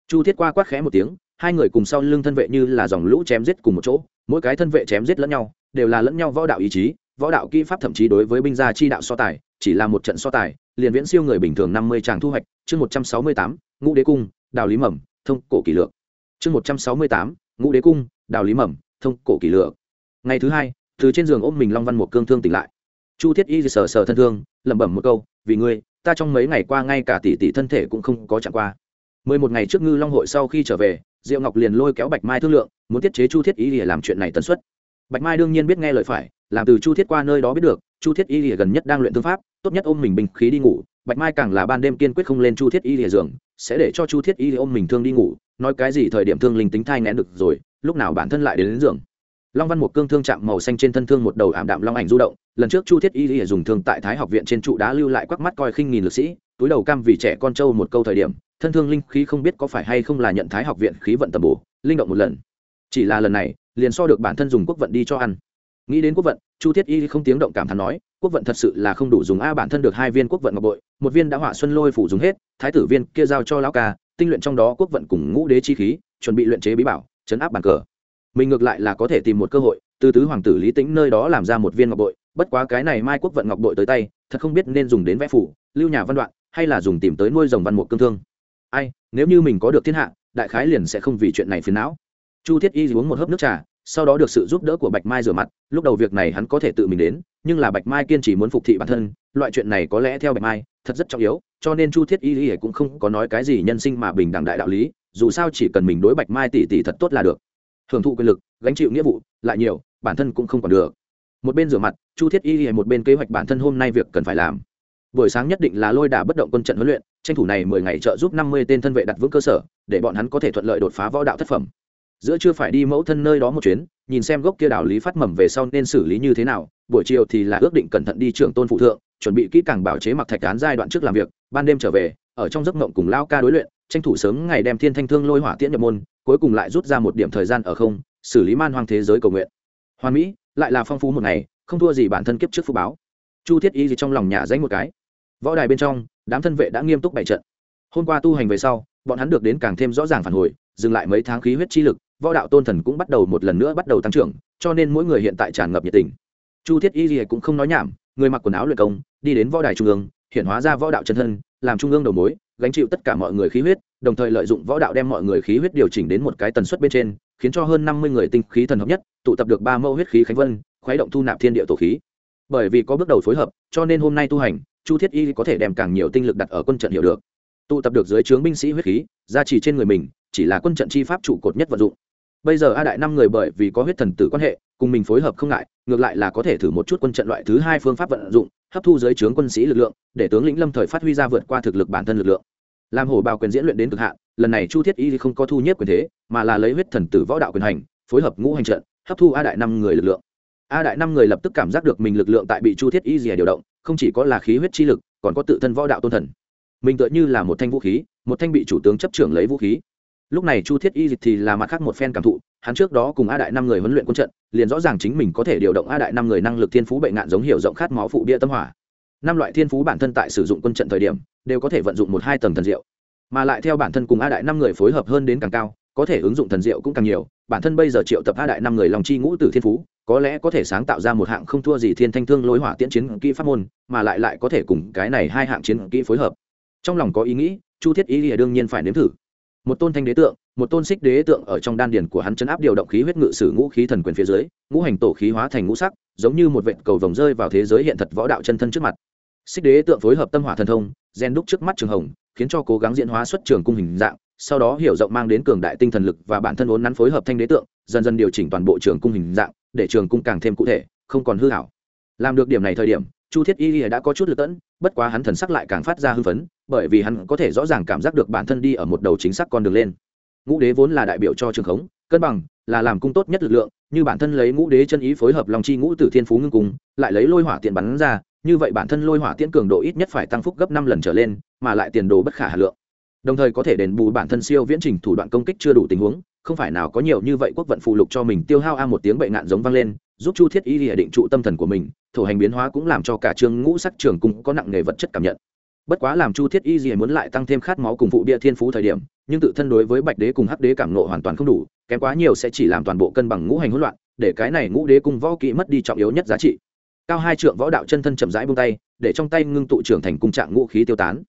Chu thiết qua quát khẽ một tiếng, hai người cùng sau lưng thân vệ như là dòng lũ chém giết cùng một chỗ, mỗi cái thân vệ chém giết lẫn nhau, đều là lẫn nhau võ đạo ý chí, võ đạo kỹ pháp thậm chí đối với binh gia chi đạo so tài, chỉ là một trận so tài, liền viễn siêu người bình thường năm mươi tràng thu hoạch, chương một trăm sáu mươi tám, ngũ đế cung, đào lý mầm, thông cổ kỷ lược. Chương một trăm sáu mươi tám ngũ đế cung, đào lý mầm, thông cổ kỷ lược. Ngày thứ hai, từ trên giường ôm mình long văn một cương thương tỉnh lại. Chu thiết y sờ sờ thân thương, lẩm bẩm một câu, vì ngươi, ta trong mấy ngày qua ngay cả tỷ tỷ thân thể cũng không có chẳng qua. Mười một ngày trước ngư long hội sau khi trở về, diệu ngọc liền lôi kéo bạch mai thương lượng, muốn tiết chế chu thiết y để làm chuyện này tần suất. Bạch mai đương nhiên biết nghe lời phải, làm từ chu thiết qua nơi đó biết được, chu thiết y lìa gần nhất đang luyện thương pháp, tốt nhất ôm mình bình khí đi ngủ. Bạch mai càng là ban đêm kiên quyết không lên chu thiết y lìa giường, sẽ để cho chu thiết y ôm mình thương đi ngủ nói cái gì thời điểm thương linh tính thai ngén được rồi lúc nào bản thân lại đến, đến giường. Long văn một cương thương chạm màu xanh trên thân thương một đầu ảm đạm long ảnh du động lần trước chu thiết y lìa dùng thương tại thái học viện trên trụ đá lưu lại quắc mắt coi khinh nghìn lực sĩ túi đầu cam vì trẻ con trâu một câu thời điểm thân thương linh khí không biết có phải hay không là nhận thái học viện khí vận tầm bổ linh động một lần. Chỉ là lần này liền so được bản thân dùng quốc vận đi cho ăn. Nghĩ đến quốc vận chu thiết y không tiếng động cảm thán nói quốc vận thật sự là không đủ dùng a bản thân được hai viên quốc vận ngọc bội một viên đã họa xuân lôi phủ dùng hết thái tử viên kia giao cho lão ca tinh luyện trong đó quốc vận cùng ngũ đế chi khí, chuẩn bị luyện chế bí bảo, chấn áp bàn cờ. Mình ngược lại là có thể tìm một cơ hội, từ tứ hoàng tử lý tĩnh nơi đó làm ra một viên ngọc bội, bất quá cái này mai quốc vận ngọc bội tới tay, thật không biết nên dùng đến vẽ phủ, lưu nhà văn đoạn, hay là dùng tìm tới nuôi dòng văn mục cương thương. Ai, nếu như mình có được thiên hạ, đại khái liền sẽ không vì chuyện này phiền não. Chu thiết y uống một hớp nước trà, sau đó được sự giúp đỡ của bạch mai rửa mặt, lúc đầu việc này hắn có thể tự mình đến, nhưng là bạch mai kiên trì muốn phục thị bản thân, loại chuyện này có lẽ theo bạch mai, thật rất trọng yếu cho nên chu thiết y y cũng không có nói cái gì nhân sinh mà bình đẳng đại đạo lý, dù sao chỉ cần mình đối bạch mai tỷ tỷ thật tốt là được. Hưởng thụ quyền lực, gánh chịu nghĩa vụ, lại nhiều, bản thân cũng không còn được. Một bên rửa mặt, chu thiết y một bên kế hoạch bản thân hôm nay việc cần phải làm. Buổi sáng nhất định là lôi đả bất động quân trận huấn luyện, tranh thủ này mười ngày trợ giúp năm mươi tên thân vệ đặt vững cơ sở, để bọn hắn có thể thuận lợi đột phá võ đạo thất phẩm. Giữa chưa phải đi mẫu thân nơi đó một chuyến, nhìn xem gốc kia đạo lý phát mầm về sau nên xử lý như thế nào, buổi chiều thì là ước định cẩn thận đi trưởng tôn phụ thượng, chuẩn bị kỹ càng bảo chế mặc thạch án giai đoạn trước làm việc ban đêm trở về, ở trong giấc mộng cùng lao ca đối luyện, tranh thủ sớm ngày đem thiên thanh thương lôi hỏa tiễn nhập môn, cuối cùng lại rút ra một điểm thời gian ở không, xử lý man hoang thế giới cầu nguyện. Hoàn mỹ, lại là phong phú một ngày, không thua gì bản thân kiếp trước phú báo. Chu thiết y gì trong lòng nhà danh một cái. Võ đài bên trong, đám thân vệ đã nghiêm túc bày trận. Hôm qua tu hành về sau, bọn hắn được đến càng thêm rõ ràng phản hồi, dừng lại mấy tháng khí huyết chi lực, võ đạo tôn thần cũng bắt đầu một lần nữa bắt đầu tăng trưởng, cho nên mỗi người hiện tại tràn ngập nhiệt tình. Chu thiết y gì cũng không nói nhảm, người mặc quần áo luyện công, đi đến võ đài trung ương hiện hóa ra võ đạo chân thân, làm trung ương đầu mối, gánh chịu tất cả mọi người khí huyết, đồng thời lợi dụng võ đạo đem mọi người khí huyết điều chỉnh đến một cái tần suất bên trên, khiến cho hơn năm mươi người tinh khí thần hợp nhất, tụ tập được ba mẫu huyết khí khánh vân, khuấy động thu nạp thiên địa tổ khí. Bởi vì có bước đầu phối hợp, cho nên hôm nay tu hành, chu thiết y có thể đem càng nhiều tinh lực đặt ở quân trận hiểu được. Tụ tập được dưới trướng binh sĩ huyết khí, gia trì trên người mình, chỉ là quân trận chi pháp trụ cột nhất vận dụng. Bây giờ a đại năm người bởi vì có huyết thần tử quan hệ, cùng mình phối hợp không ngại, ngược lại là có thể thử một chút quân trận loại thứ hai phương pháp vận dụng hấp thu dưới trướng quân sĩ lực lượng, để tướng lĩnh lâm thời phát huy ra vượt qua thực lực bản thân lực lượng. Làm hổ bào quyền diễn luyện đến cực hạn, lần này chu thiết y không có thu nhất quyền thế, mà là lấy huyết thần tử võ đạo quyền hành, phối hợp ngũ hành trận, hấp thu a đại năm người lực lượng. A đại năm người lập tức cảm giác được mình lực lượng tại bị chu thiết y dìa điều động, không chỉ có là khí huyết chi lực, còn có tự thân võ đạo tôn thần. Mình tựa như là một thanh vũ khí, một thanh bị chủ tướng chấp trưởng lấy vũ khí lúc này chu thiết y dịch thì là mặt khác một phen cảm thụ, hắn trước đó cùng a đại năm người huấn luyện quân trận, liền rõ ràng chính mình có thể điều động a đại năm người năng lực thiên phú bệnh nạn giống hiểu rộng khát máu phụ bia tâm hỏa. Năm loại thiên phú bản thân tại sử dụng quân trận thời điểm, đều có thể vận dụng một hai tầng thần diệu. Mà lại theo bản thân cùng a đại năm người phối hợp hơn đến càng cao, có thể ứng dụng thần diệu cũng càng nhiều, bản thân bây giờ triệu tập a đại năm người lòng chi ngũ tử thiên phú, có lẽ có thể sáng tạo ra một hạng không thua gì thiên thanh thương lối hỏa tiễn chiến kỹ pháp môn, mà lại lại có thể cùng cái này hai hạng chiến kỹ phối hợp. Trong lòng có ý nghĩ, chu thiết ý thì đương nhiên phải nếm thử một tôn thanh đế tượng, một tôn xích đế tượng ở trong đan điền của hắn chấn áp điều động khí huyết ngự sử ngũ khí thần quyền phía dưới, ngũ hành tổ khí hóa thành ngũ sắc, giống như một vệt cầu vồng rơi vào thế giới hiện thật võ đạo chân thân trước mặt. Xích đế tượng phối hợp tâm hỏa thần thông gen đúc trước mắt trường hồng, khiến cho cố gắng diễn hóa xuất trường cung hình dạng, sau đó hiểu rộng mang đến cường đại tinh thần lực và bản thân vốn nắn phối hợp thanh đế tượng, dần dần điều chỉnh toàn bộ trường cung hình dạng, để trường cung càng thêm cụ thể, không còn hư hảo. Làm được điểm này thời điểm chu thiết y đã có chút lực tẫn, bất quá hắn thần sắc lại càng phát ra hưng phấn, bởi vì hắn có thể rõ ràng cảm giác được bản thân đi ở một đầu chính xác con đường lên. Ngũ đế vốn là đại biểu cho trường khống, cân bằng, là làm cung tốt nhất lực lượng, như bản thân lấy ngũ đế chân ý phối hợp lòng chi ngũ tử thiên phú ngưng cung, lại lấy lôi hỏa tiện bắn ra, như vậy bản thân lôi hỏa tiễn cường độ ít nhất phải tăng phúc gấp năm lần trở lên, mà lại tiền đồ bất khả hà lượng. Đồng thời có thể đền bù bản thân siêu viễn trình thủ đoạn công kích chưa đủ tình huống, không phải nào có nhiều như vậy quốc vận phụ lục cho mình tiêu hao a một tiếng bệnh nạn giống vang lên giúp chu thiết y định trụ tâm thần của mình, thổ hành biến hóa cũng làm cho cả trường ngũ sắc trường cung có nặng nghề vật chất cảm nhận. Bất quá làm chu thiết y gì muốn lại tăng thêm khát máu cùng phụ bia thiên phú thời điểm, nhưng tự thân đối với bạch đế cùng hắc đế cảm nộ hoàn toàn không đủ, kém quá nhiều sẽ chỉ làm toàn bộ cân bằng ngũ hành hỗn loạn, để cái này ngũ đế cùng võ kỹ mất đi trọng yếu nhất giá trị. Cao hai trượng võ đạo chân thân chậm rãi buông tay, để trong tay ngưng tụ trưởng thành cung trạng ngũ khí tiêu tán.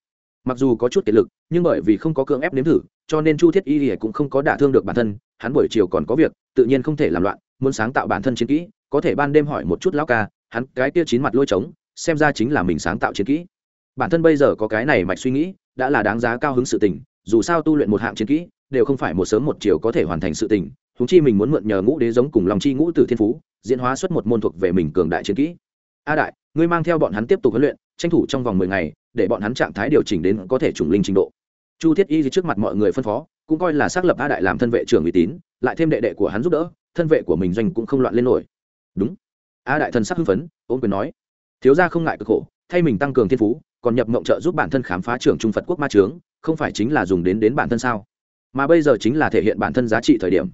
Mặc dù có chút kiệt lực, nhưng bởi vì không có cưỡng ép nếm thử, cho nên chu thiết y thì cũng không có đả thương được bản thân, hắn buổi chiều còn có việc, tự nhiên không thể làm loạn, muốn sáng tạo bản thân chiến kỹ có thể ban đêm hỏi một chút lão ca, hắn cái kia chín mặt lôi trống, xem ra chính là mình sáng tạo chiến kỹ. Bản thân bây giờ có cái này mạch suy nghĩ, đã là đáng giá cao hứng sự tình, dù sao tu luyện một hạng chiến kỹ, đều không phải một sớm một chiều có thể hoàn thành sự tình húng chi mình muốn mượn nhờ ngũ đế giống cùng lòng chi ngũ từ thiên phú, diễn hóa xuất một môn thuộc về mình cường đại chiến kỹ. A đại, ngươi mang theo bọn hắn tiếp tục huấn luyện, tranh thủ trong vòng mười ngày, để bọn hắn trạng thái điều chỉnh đến có thể trùng linh trình độ. Chu thiết y trước mặt mọi người phân phó, cũng coi là xác lập a đại làm thân vệ trưởng uy tín, lại thêm đệ đệ của hắn giúp đỡ, thân vệ của mình doanh cũng không loạn lên nổi đúng. A đại thần sắc hưng phấn ôm quyền nói, thiếu gia không ngại cực khổ, thay mình tăng cường thiên phú, còn nhập mộng trợ giúp bản thân khám phá trưởng trung phật quốc ma trướng không phải chính là dùng đến đến bản thân sao? Mà bây giờ chính là thể hiện bản thân giá trị thời điểm.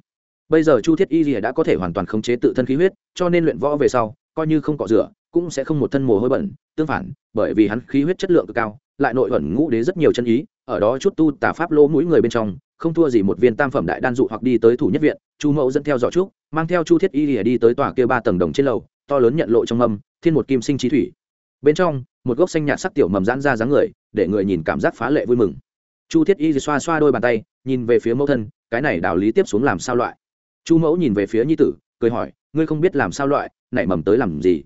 Bây giờ chu thiết y rìa đã có thể hoàn toàn khống chế tự thân khí huyết, cho nên luyện võ về sau, coi như không cọ rửa, cũng sẽ không một thân mồ hôi bẩn, tương phản, bởi vì hắn khí huyết chất lượng cực cao, lại nội ẩn ngũ đế rất nhiều chân ý, ở đó chút tu tà pháp lỗ mũi người bên trong, không thua gì một viên tam phẩm đại đan dụ hoặc đi tới thủ nhất viện, chu mẫu dẫn theo dõi trúc mang theo chu thiết y lìa đi tới tòa kia ba tầng đồng trên lầu, to lớn nhận lộ trong mâm, thiên một kim sinh trí thủy. Bên trong, một gốc xanh nhạt sắc tiểu mầm giãn ra dáng người, để người nhìn cảm giác phá lệ vui mừng. Chu thiết y xoa xoa đôi bàn tay, nhìn về phía mẫu thân, cái này đạo lý tiếp xuống làm sao loại? Chu mẫu nhìn về phía nhi tử, cười hỏi, ngươi không biết làm sao loại, nảy mầm tới làm gì?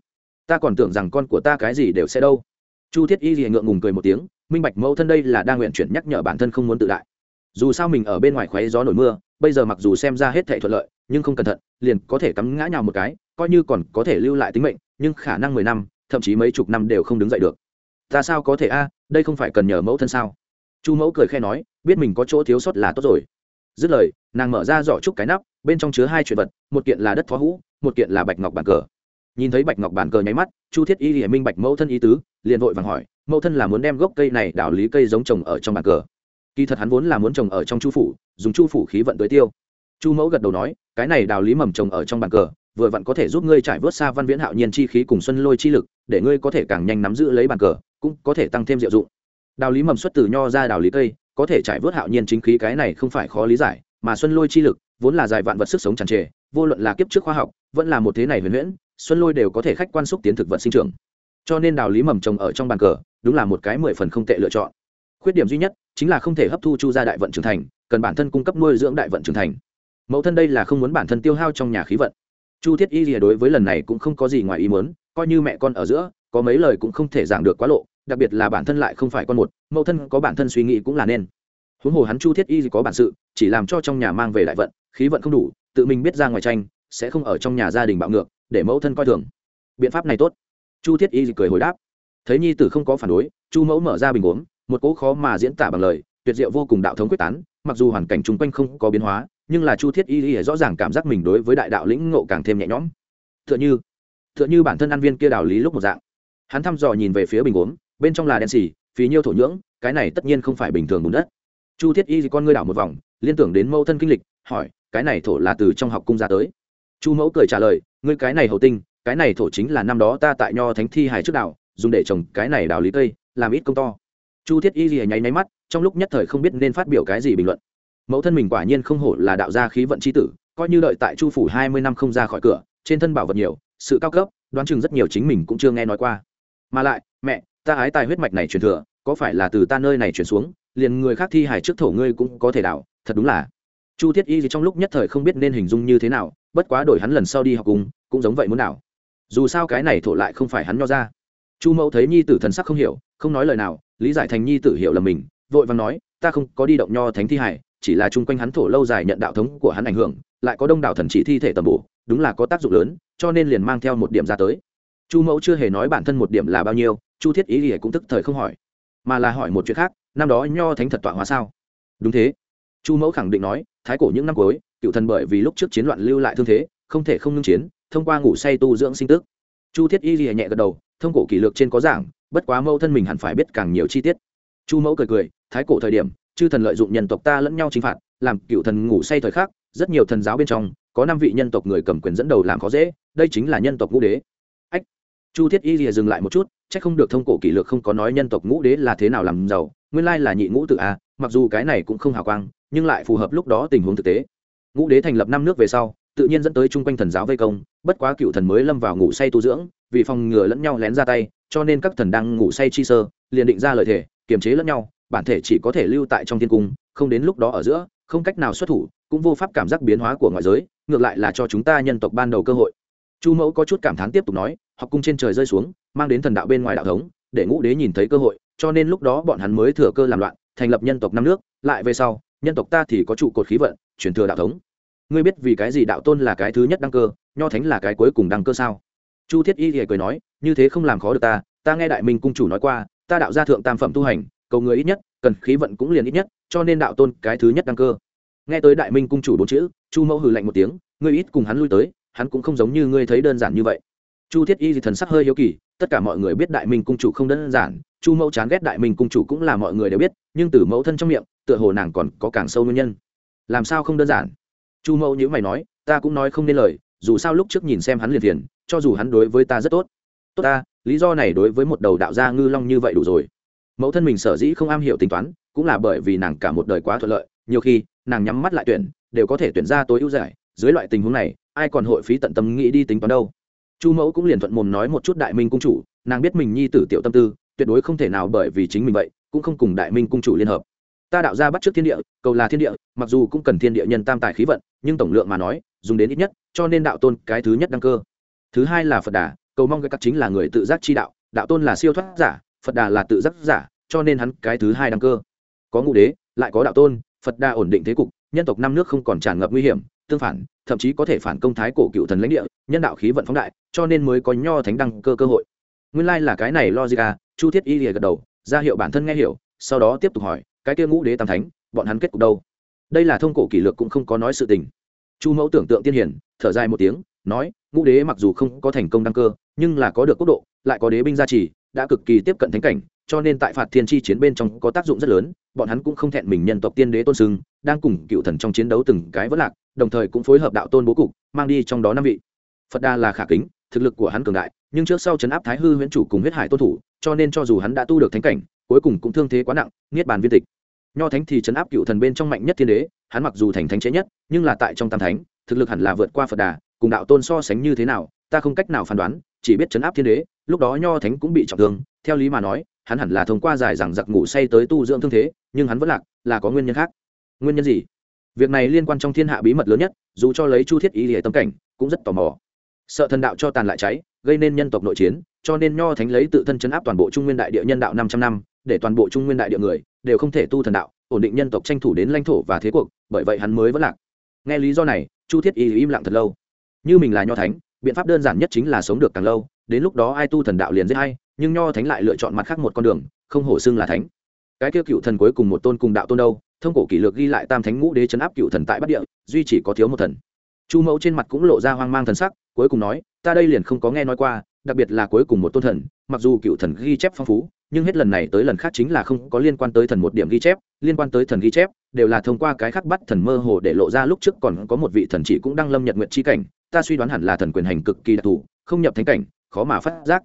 Ta còn tưởng rằng con của ta cái gì đều sẽ đâu. Chu thiết y liền ngượng ngùng cười một tiếng, minh bạch mẫu thân đây là đang nguyện chuyển nhắc nhở bản thân không muốn tự đại. Dù sao mình ở bên ngoài khoáy gió nổi mưa, bây giờ mặc dù xem ra hết thể thuận lợi nhưng không cẩn thận, liền có thể cắm ngã nhào một cái, coi như còn có thể lưu lại tính mệnh, nhưng khả năng mười năm, thậm chí mấy chục năm đều không đứng dậy được. Ta sao có thể a, đây không phải cần nhờ mẫu thân sao? Chu mẫu cười khe nói, biết mình có chỗ thiếu sót là tốt rồi. Dứt lời, nàng mở ra giỏ trúc cái nắp, bên trong chứa hai chuyện vật, một kiện là đất phó hũ, một kiện là bạch ngọc bàn cờ. Nhìn thấy bạch ngọc bàn cờ nháy mắt, chu thiết y hiển minh bạch mẫu thân ý tứ, liền vội vàng hỏi, mẫu thân là muốn đem gốc cây này đảo lý cây giống trồng ở trong bàn cờ. Kỳ thật hắn vốn là muốn trồng ở trong chu phủ, dùng chu phủ khí vận tới tiêu chu mẫu gật đầu nói, cái này đào lý mầm trồng ở trong bàn cờ, vừa vặn có thể giúp ngươi trải vớt xa văn viễn hạo nhiên chi khí cùng xuân lôi chi lực, để ngươi có thể càng nhanh nắm giữ lấy bàn cờ, cũng có thể tăng thêm diệu dụng. Đào lý mầm xuất từ nho ra đào lý cây, có thể trải vớt hạo nhiên chính khí cái này không phải khó lý giải, mà xuân lôi chi lực vốn là dài vạn vật sức sống tràn trề, vô luận là kiếp trước khoa học, vẫn là một thế này huyền huyễn, xuân lôi đều có thể khách quan xúc tiến thực vật sinh trưởng. Cho nên đào lý mầm trồng ở trong bàn cờ, đúng là một cái mười phần không tệ lựa chọn. Khuyết điểm duy nhất chính là không thể hấp thu chu gia đại vận trưởng thành, cần bản thân cung cấp nuôi dưỡng đại vận trưởng thành mẫu thân đây là không muốn bản thân tiêu hao trong nhà khí vận. Chu thiết y lìa đối với lần này cũng không có gì ngoài ý muốn, coi như mẹ con ở giữa, có mấy lời cũng không thể giảng được quá lộ, đặc biệt là bản thân lại không phải con một, mẫu thân có bản thân suy nghĩ cũng là nên. Huống hồ hắn chu thiết y có bản sự, chỉ làm cho trong nhà mang về đại vận, khí vận không đủ, tự mình biết ra ngoài tranh, sẽ không ở trong nhà gia đình bạo ngược, để mẫu thân coi thường. Biện pháp này tốt. Chu thiết y cười hồi đáp. Thấy nhi tử không có phản đối, chu mẫu mở ra bình uống, một cỗ khó mà diễn tả bằng lời, tuyệt diệu vô cùng đạo thống quyết tán, mặc dù hoàn cảnh chung quanh không có biến hóa nhưng là chu thiết y y rõ ràng cảm giác mình đối với đại đạo lĩnh ngộ càng thêm nhẹ nhõm. T h ư ợ n h ư t h ư ợ n h ư bản thân ăn viên kia đạo lý lúc một dạng. Hắn thăm dò nhìn về phía bình uống bên trong là đen xì phí nhiêu thổ nhưỡng, cái này tất nhiên không phải bình thường bùn đất. Chu thiết y con ngươi đảo một vòng, liên tưởng đến mẫu thân kinh lịch, hỏi, cái này thổ là từ trong học cung ra tới? Chu mẫu cười trả lời, ngươi cái này hậu tinh, cái này thổ chính là năm đó ta tại nho thánh thi hài trước đạo dùng để trồng cái này đào lý cây, làm ít công to. Chu thiết y gì nháy nháy mắt, trong lúc nhất thời không biết nên phát biểu cái gì bình luận mẫu thân mình quả nhiên không hổ là đạo gia khí vận c h i tử, coi như đợi tại chu phủ hai mươi năm không ra khỏi cửa, trên thân bảo vật nhiều, sự cao cấp, đoán chừng rất nhiều chính mình cũng chưa nghe nói qua. Mà lại, mẹ, ta ái tài huyết mạch này truyền thừa, có phải là từ ta nơi này truyền xuống, liền người khác thi hài trước thổ ngươi cũng có thể đảo, thật đúng là. Chu thiết y gì trong lúc nhất thời không biết nên hình dung như thế nào, bất quá đổi hắn lần sau đi học cùng, cũng giống vậy muốn nào dù sao cái này thổ lại không phải hắn nho ra. Chu mẫu thấy nhi tử thần sắc không hiểu, không nói lời nào, lý giải thành nhi tử hiểu là mình, vội vàng nói, ta không có đi động nho thánh thi hải chỉ là chung quanh hắn thổ lâu dài nhận đạo thống của hắn ảnh hưởng, lại có đông đảo thần chỉ thi thể tầm bổ, đúng là có tác dụng lớn, cho nên liền mang theo một điểm ra tới. Chu mẫu chưa hề nói bản thân một điểm là bao nhiêu, chu thiết ý thì cũng tức thời không hỏi, mà là hỏi một chuyện khác, năm đó nho thánh thật tọa hóa sao? Đúng thế. Chu mẫu khẳng định nói, thái cổ những năm cuối, cựu thần bởi vì lúc trước chiến loạn lưu lại thương thế, không thể không ngưng chiến, thông qua ngủ say tu dưỡng sinh tức. Chu thiết y lìa nhẹ gật đầu, thông cổ kỷ lược trên có giảng, bất quá mẫu thân mình hẳn phải biết càng nhiều chi tiết. Chu mẫu cười cười thái cổ thời điểm, chư thần lợi dụng nhân tộc ta lẫn nhau chinh phạt, làm cựu thần ngủ say thời khắc, rất nhiều thần giáo bên trong, có năm vị nhân tộc người cầm quyền dẫn đầu làm khó dễ, đây chính là nhân tộc ngũ đế. Ách, chu thiết y lìa dừng lại một chút c h ắ c không được thông cổ kỷ lược không có nói nhân tộc ngũ đế là thế nào làm giàu, nguyên lai là nhị ngũ tự a, mặc dù cái này cũng không hào quang, nhưng lại phù hợp lúc đó tình huống thực tế. Ngũ đế thành lập năm nước về sau, tự nhiên dẫn tới chung quanh thần giáo vây công, bất quá cựu thần mới lâm vào ngủ say tu dưỡng, vì phòng ngừa lẫn nhau lén ra tay, cho nên các thần đang ngủ say chi sơ, liền định ra lời thề, kiềm chế lẫn nhau bản thể chỉ có thể lưu tại trong thiên cung, không đến lúc đó ở giữa, không cách nào xuất thủ, cũng vô pháp cảm giác biến hóa của ngoại giới, ngược lại là cho chúng ta nhân tộc ban đầu cơ hội. Chu mẫu có chút cảm thán tiếp tục nói, học cung trên trời rơi xuống, mang đến thần đạo bên ngoài đạo thống, để ngũ đế nhìn thấy cơ hội, cho nên lúc đó bọn hắn mới thừa cơ làm loạn, thành lập nhân tộc năm nước, lại về sau, nhân tộc ta thì có trụ cột khí vận, truyền thừa đạo thống. Ngươi biết vì cái gì đạo tôn là cái thứ nhất đăng cơ, nho thánh là cái cuối cùng đăng cơ sao? Chu thiết y thì cười nói, như thế không làm khó được ta ta nghe đại minh cung chủ nói qua, ta đạo gia thượng tam phẩm tu hành cầu người ít nhất, cần khí vận cũng liền ít nhất, cho nên đạo tôn cái thứ nhất đăng cơ. Nghe tới đại minh cung chủ bốn chữ, chu mẫu hừ lạnh một tiếng, ngươi ít cùng hắn lui tới, hắn cũng không giống như ngươi thấy đơn giản như vậy. Chu thiết y thì thần sắc hơi hiếu kỳ, tất cả mọi người biết đại minh cung chủ không đơn giản, chu mẫu chán ghét đại minh cung chủ cũng là mọi người đều biết, nhưng từ mẫu thân trong miệng, tựa hồ nàng còn có càng sâu nguyên nhân. Làm sao không đơn giản? Chu mẫu nhữ mày nói, ta cũng nói không nên lời, dù sao lúc trước nhìn xem hắn liền thiền cho dù hắn đối với ta rất tốt. Tốt ta, lý do này đối với một đầu đạo gia ngư long như vậy đủ rồi mẫu thân mình sở dĩ không am hiểu tính toán, cũng là bởi vì nàng cả một đời quá thuận lợi, nhiều khi, nàng nhắm mắt lại tuyển, đều có thể tuyển ra tối ưu giải. Dưới loại tình huống này, ai còn hội phí tận tâm nghĩ đi tính toán đâu. Chu mẫu cũng liền thuận mồm nói một chút đại minh cung chủ, nàng biết mình nhi tử tiểu tâm tư, tuyệt đối không thể nào bởi vì chính mình vậy, cũng không cùng đại minh cung chủ liên hợp. Ta đạo ra bắt trước thiên địa, cầu là thiên địa, mặc dù cũng cần thiên địa nhân tam tài khí vận, nhưng tổng lượng mà nói, dùng đến ít nhất, cho nên đạo tôn cái thứ nhất đăng cơ. Thứ hai là phật đà, cầu mong cái các chính là người tự giác chi đạo đạo tôn là siêu thoát giả phật đà là tự giác giả, cho nên hắn cái thứ hai đăng cơ. Có ngũ đế, lại có đạo tôn, phật đà ổn định thế cục, nhân tộc năm nước không còn tràn ngập nguy hiểm, tương phản, thậm chí có thể phản công thái cổ cựu thần lãnh địa, nhân đạo khí vận phóng đại, cho nên mới có nho thánh đăng cơ cơ hội. Nguyên lai、like、là cái này logica à, chu thiết y lìa gật đầu, ra hiệu bản thân nghe hiểu, sau đó tiếp tục hỏi, cái kia ngũ đế tam thánh, bọn hắn kết cục đâu? Đây là thông cổ kỷ lược cũng không có nói sự tình. Chu mẫu tưởng tượng tiên hiển thở dài một tiếng, nói, ngũ đế mặc dù không có thành công đăng cơ, nhưng là có được quốc độ, lại có đế binh gia trì đã cực kỳ tiếp cận thánh cảnh, cho nên tại phạt thiên chi chiến bên trong có tác dụng rất lớn, bọn hắn cũng không thẹn mình nhân tộc tiên đế tôn sưng, đang cùng cựu thần trong chiến đấu từng cái vất lạc, đồng thời cũng phối hợp đạo tôn bố cục, mang đi trong đó năm vị. Phật đa là khả kính, thực lực của hắn cường đại, nhưng trước sau chấn áp thái hư huyễn chủ cùng huyết hải tôn thủ, cho nên cho dù hắn đã tu được thánh cảnh, cuối cùng cũng thương thế quá nặng, niết bàn viên tịch. Nho thánh thì chấn áp cựu thần bên trong mạnh nhất thiên đế, hắn mặc dù thành thánh chế nhất, nhưng là tại trong tam thánh, thực lực hẳn là vượt qua phật đà, cùng đạo tôn so sánh như thế nào, ta không cách nào phán đoán chỉ biết chấn áp thiên đế, lúc đó nho thánh cũng bị trọng thương, theo lý mà nói, hắn hẳn là thông qua giải rằng giặc ngủ say tới tu dưỡng thương thế, nhưng hắn vẫn lạc, là có nguyên nhân khác. Nguyên nhân gì? Việc này liên quan trong thiên hạ bí mật lớn nhất, dù cho lấy chu thiết ý hệ tâm cảnh, cũng rất tò mò. Sợ thần đạo cho tàn lại cháy, gây nên nhân tộc nội chiến, cho nên nho thánh lấy tự thân chấn áp toàn bộ trung nguyên đại địa nhân đạo năm trăm năm, để toàn bộ trung nguyên đại địa người đều không thể tu thần đạo, ổn định nhân tộc tranh thủ đến lãnh thổ và thế cuộc, bởi vậy hắn mới vẫn lạc. Nghe lý do này, chu thiết y im lặng thật lâu. Như mình là nho thánh biện pháp đơn giản nhất chính là sống được càng lâu, đến lúc đó ai tu thần đạo liền dễ hay nhưng nho thánh lại lựa chọn mặt khác một con đường, không hổ xưng là thánh. Cái kia cựu thần cuối cùng một tôn cùng đạo tôn đâu, thông cổ kỷ lược ghi lại tam thánh ngũ đế chấn áp cựu thần tại bắc địa, duy chỉ có thiếu một thần. Chu mẫu trên mặt cũng lộ ra hoang mang thần sắc, cuối cùng nói, ta đây liền không có nghe nói qua, đặc biệt là cuối cùng một tôn thần, mặc dù cựu thần ghi chép phong phú, nhưng hết lần này tới lần khác chính là không có liên quan tới thần một điểm ghi chép, liên quan tới thần ghi chép, đều là thông qua cái khắc bắt thần mơ hồ để lộ ra lúc trước còn có một vị thần chỉ cũng đang lâm nhật nguyện chi cảnh ta suy đoán hẳn là thần quyền hành cực kỳ đặc thù, không nhập thánh cảnh, khó mà phát giác.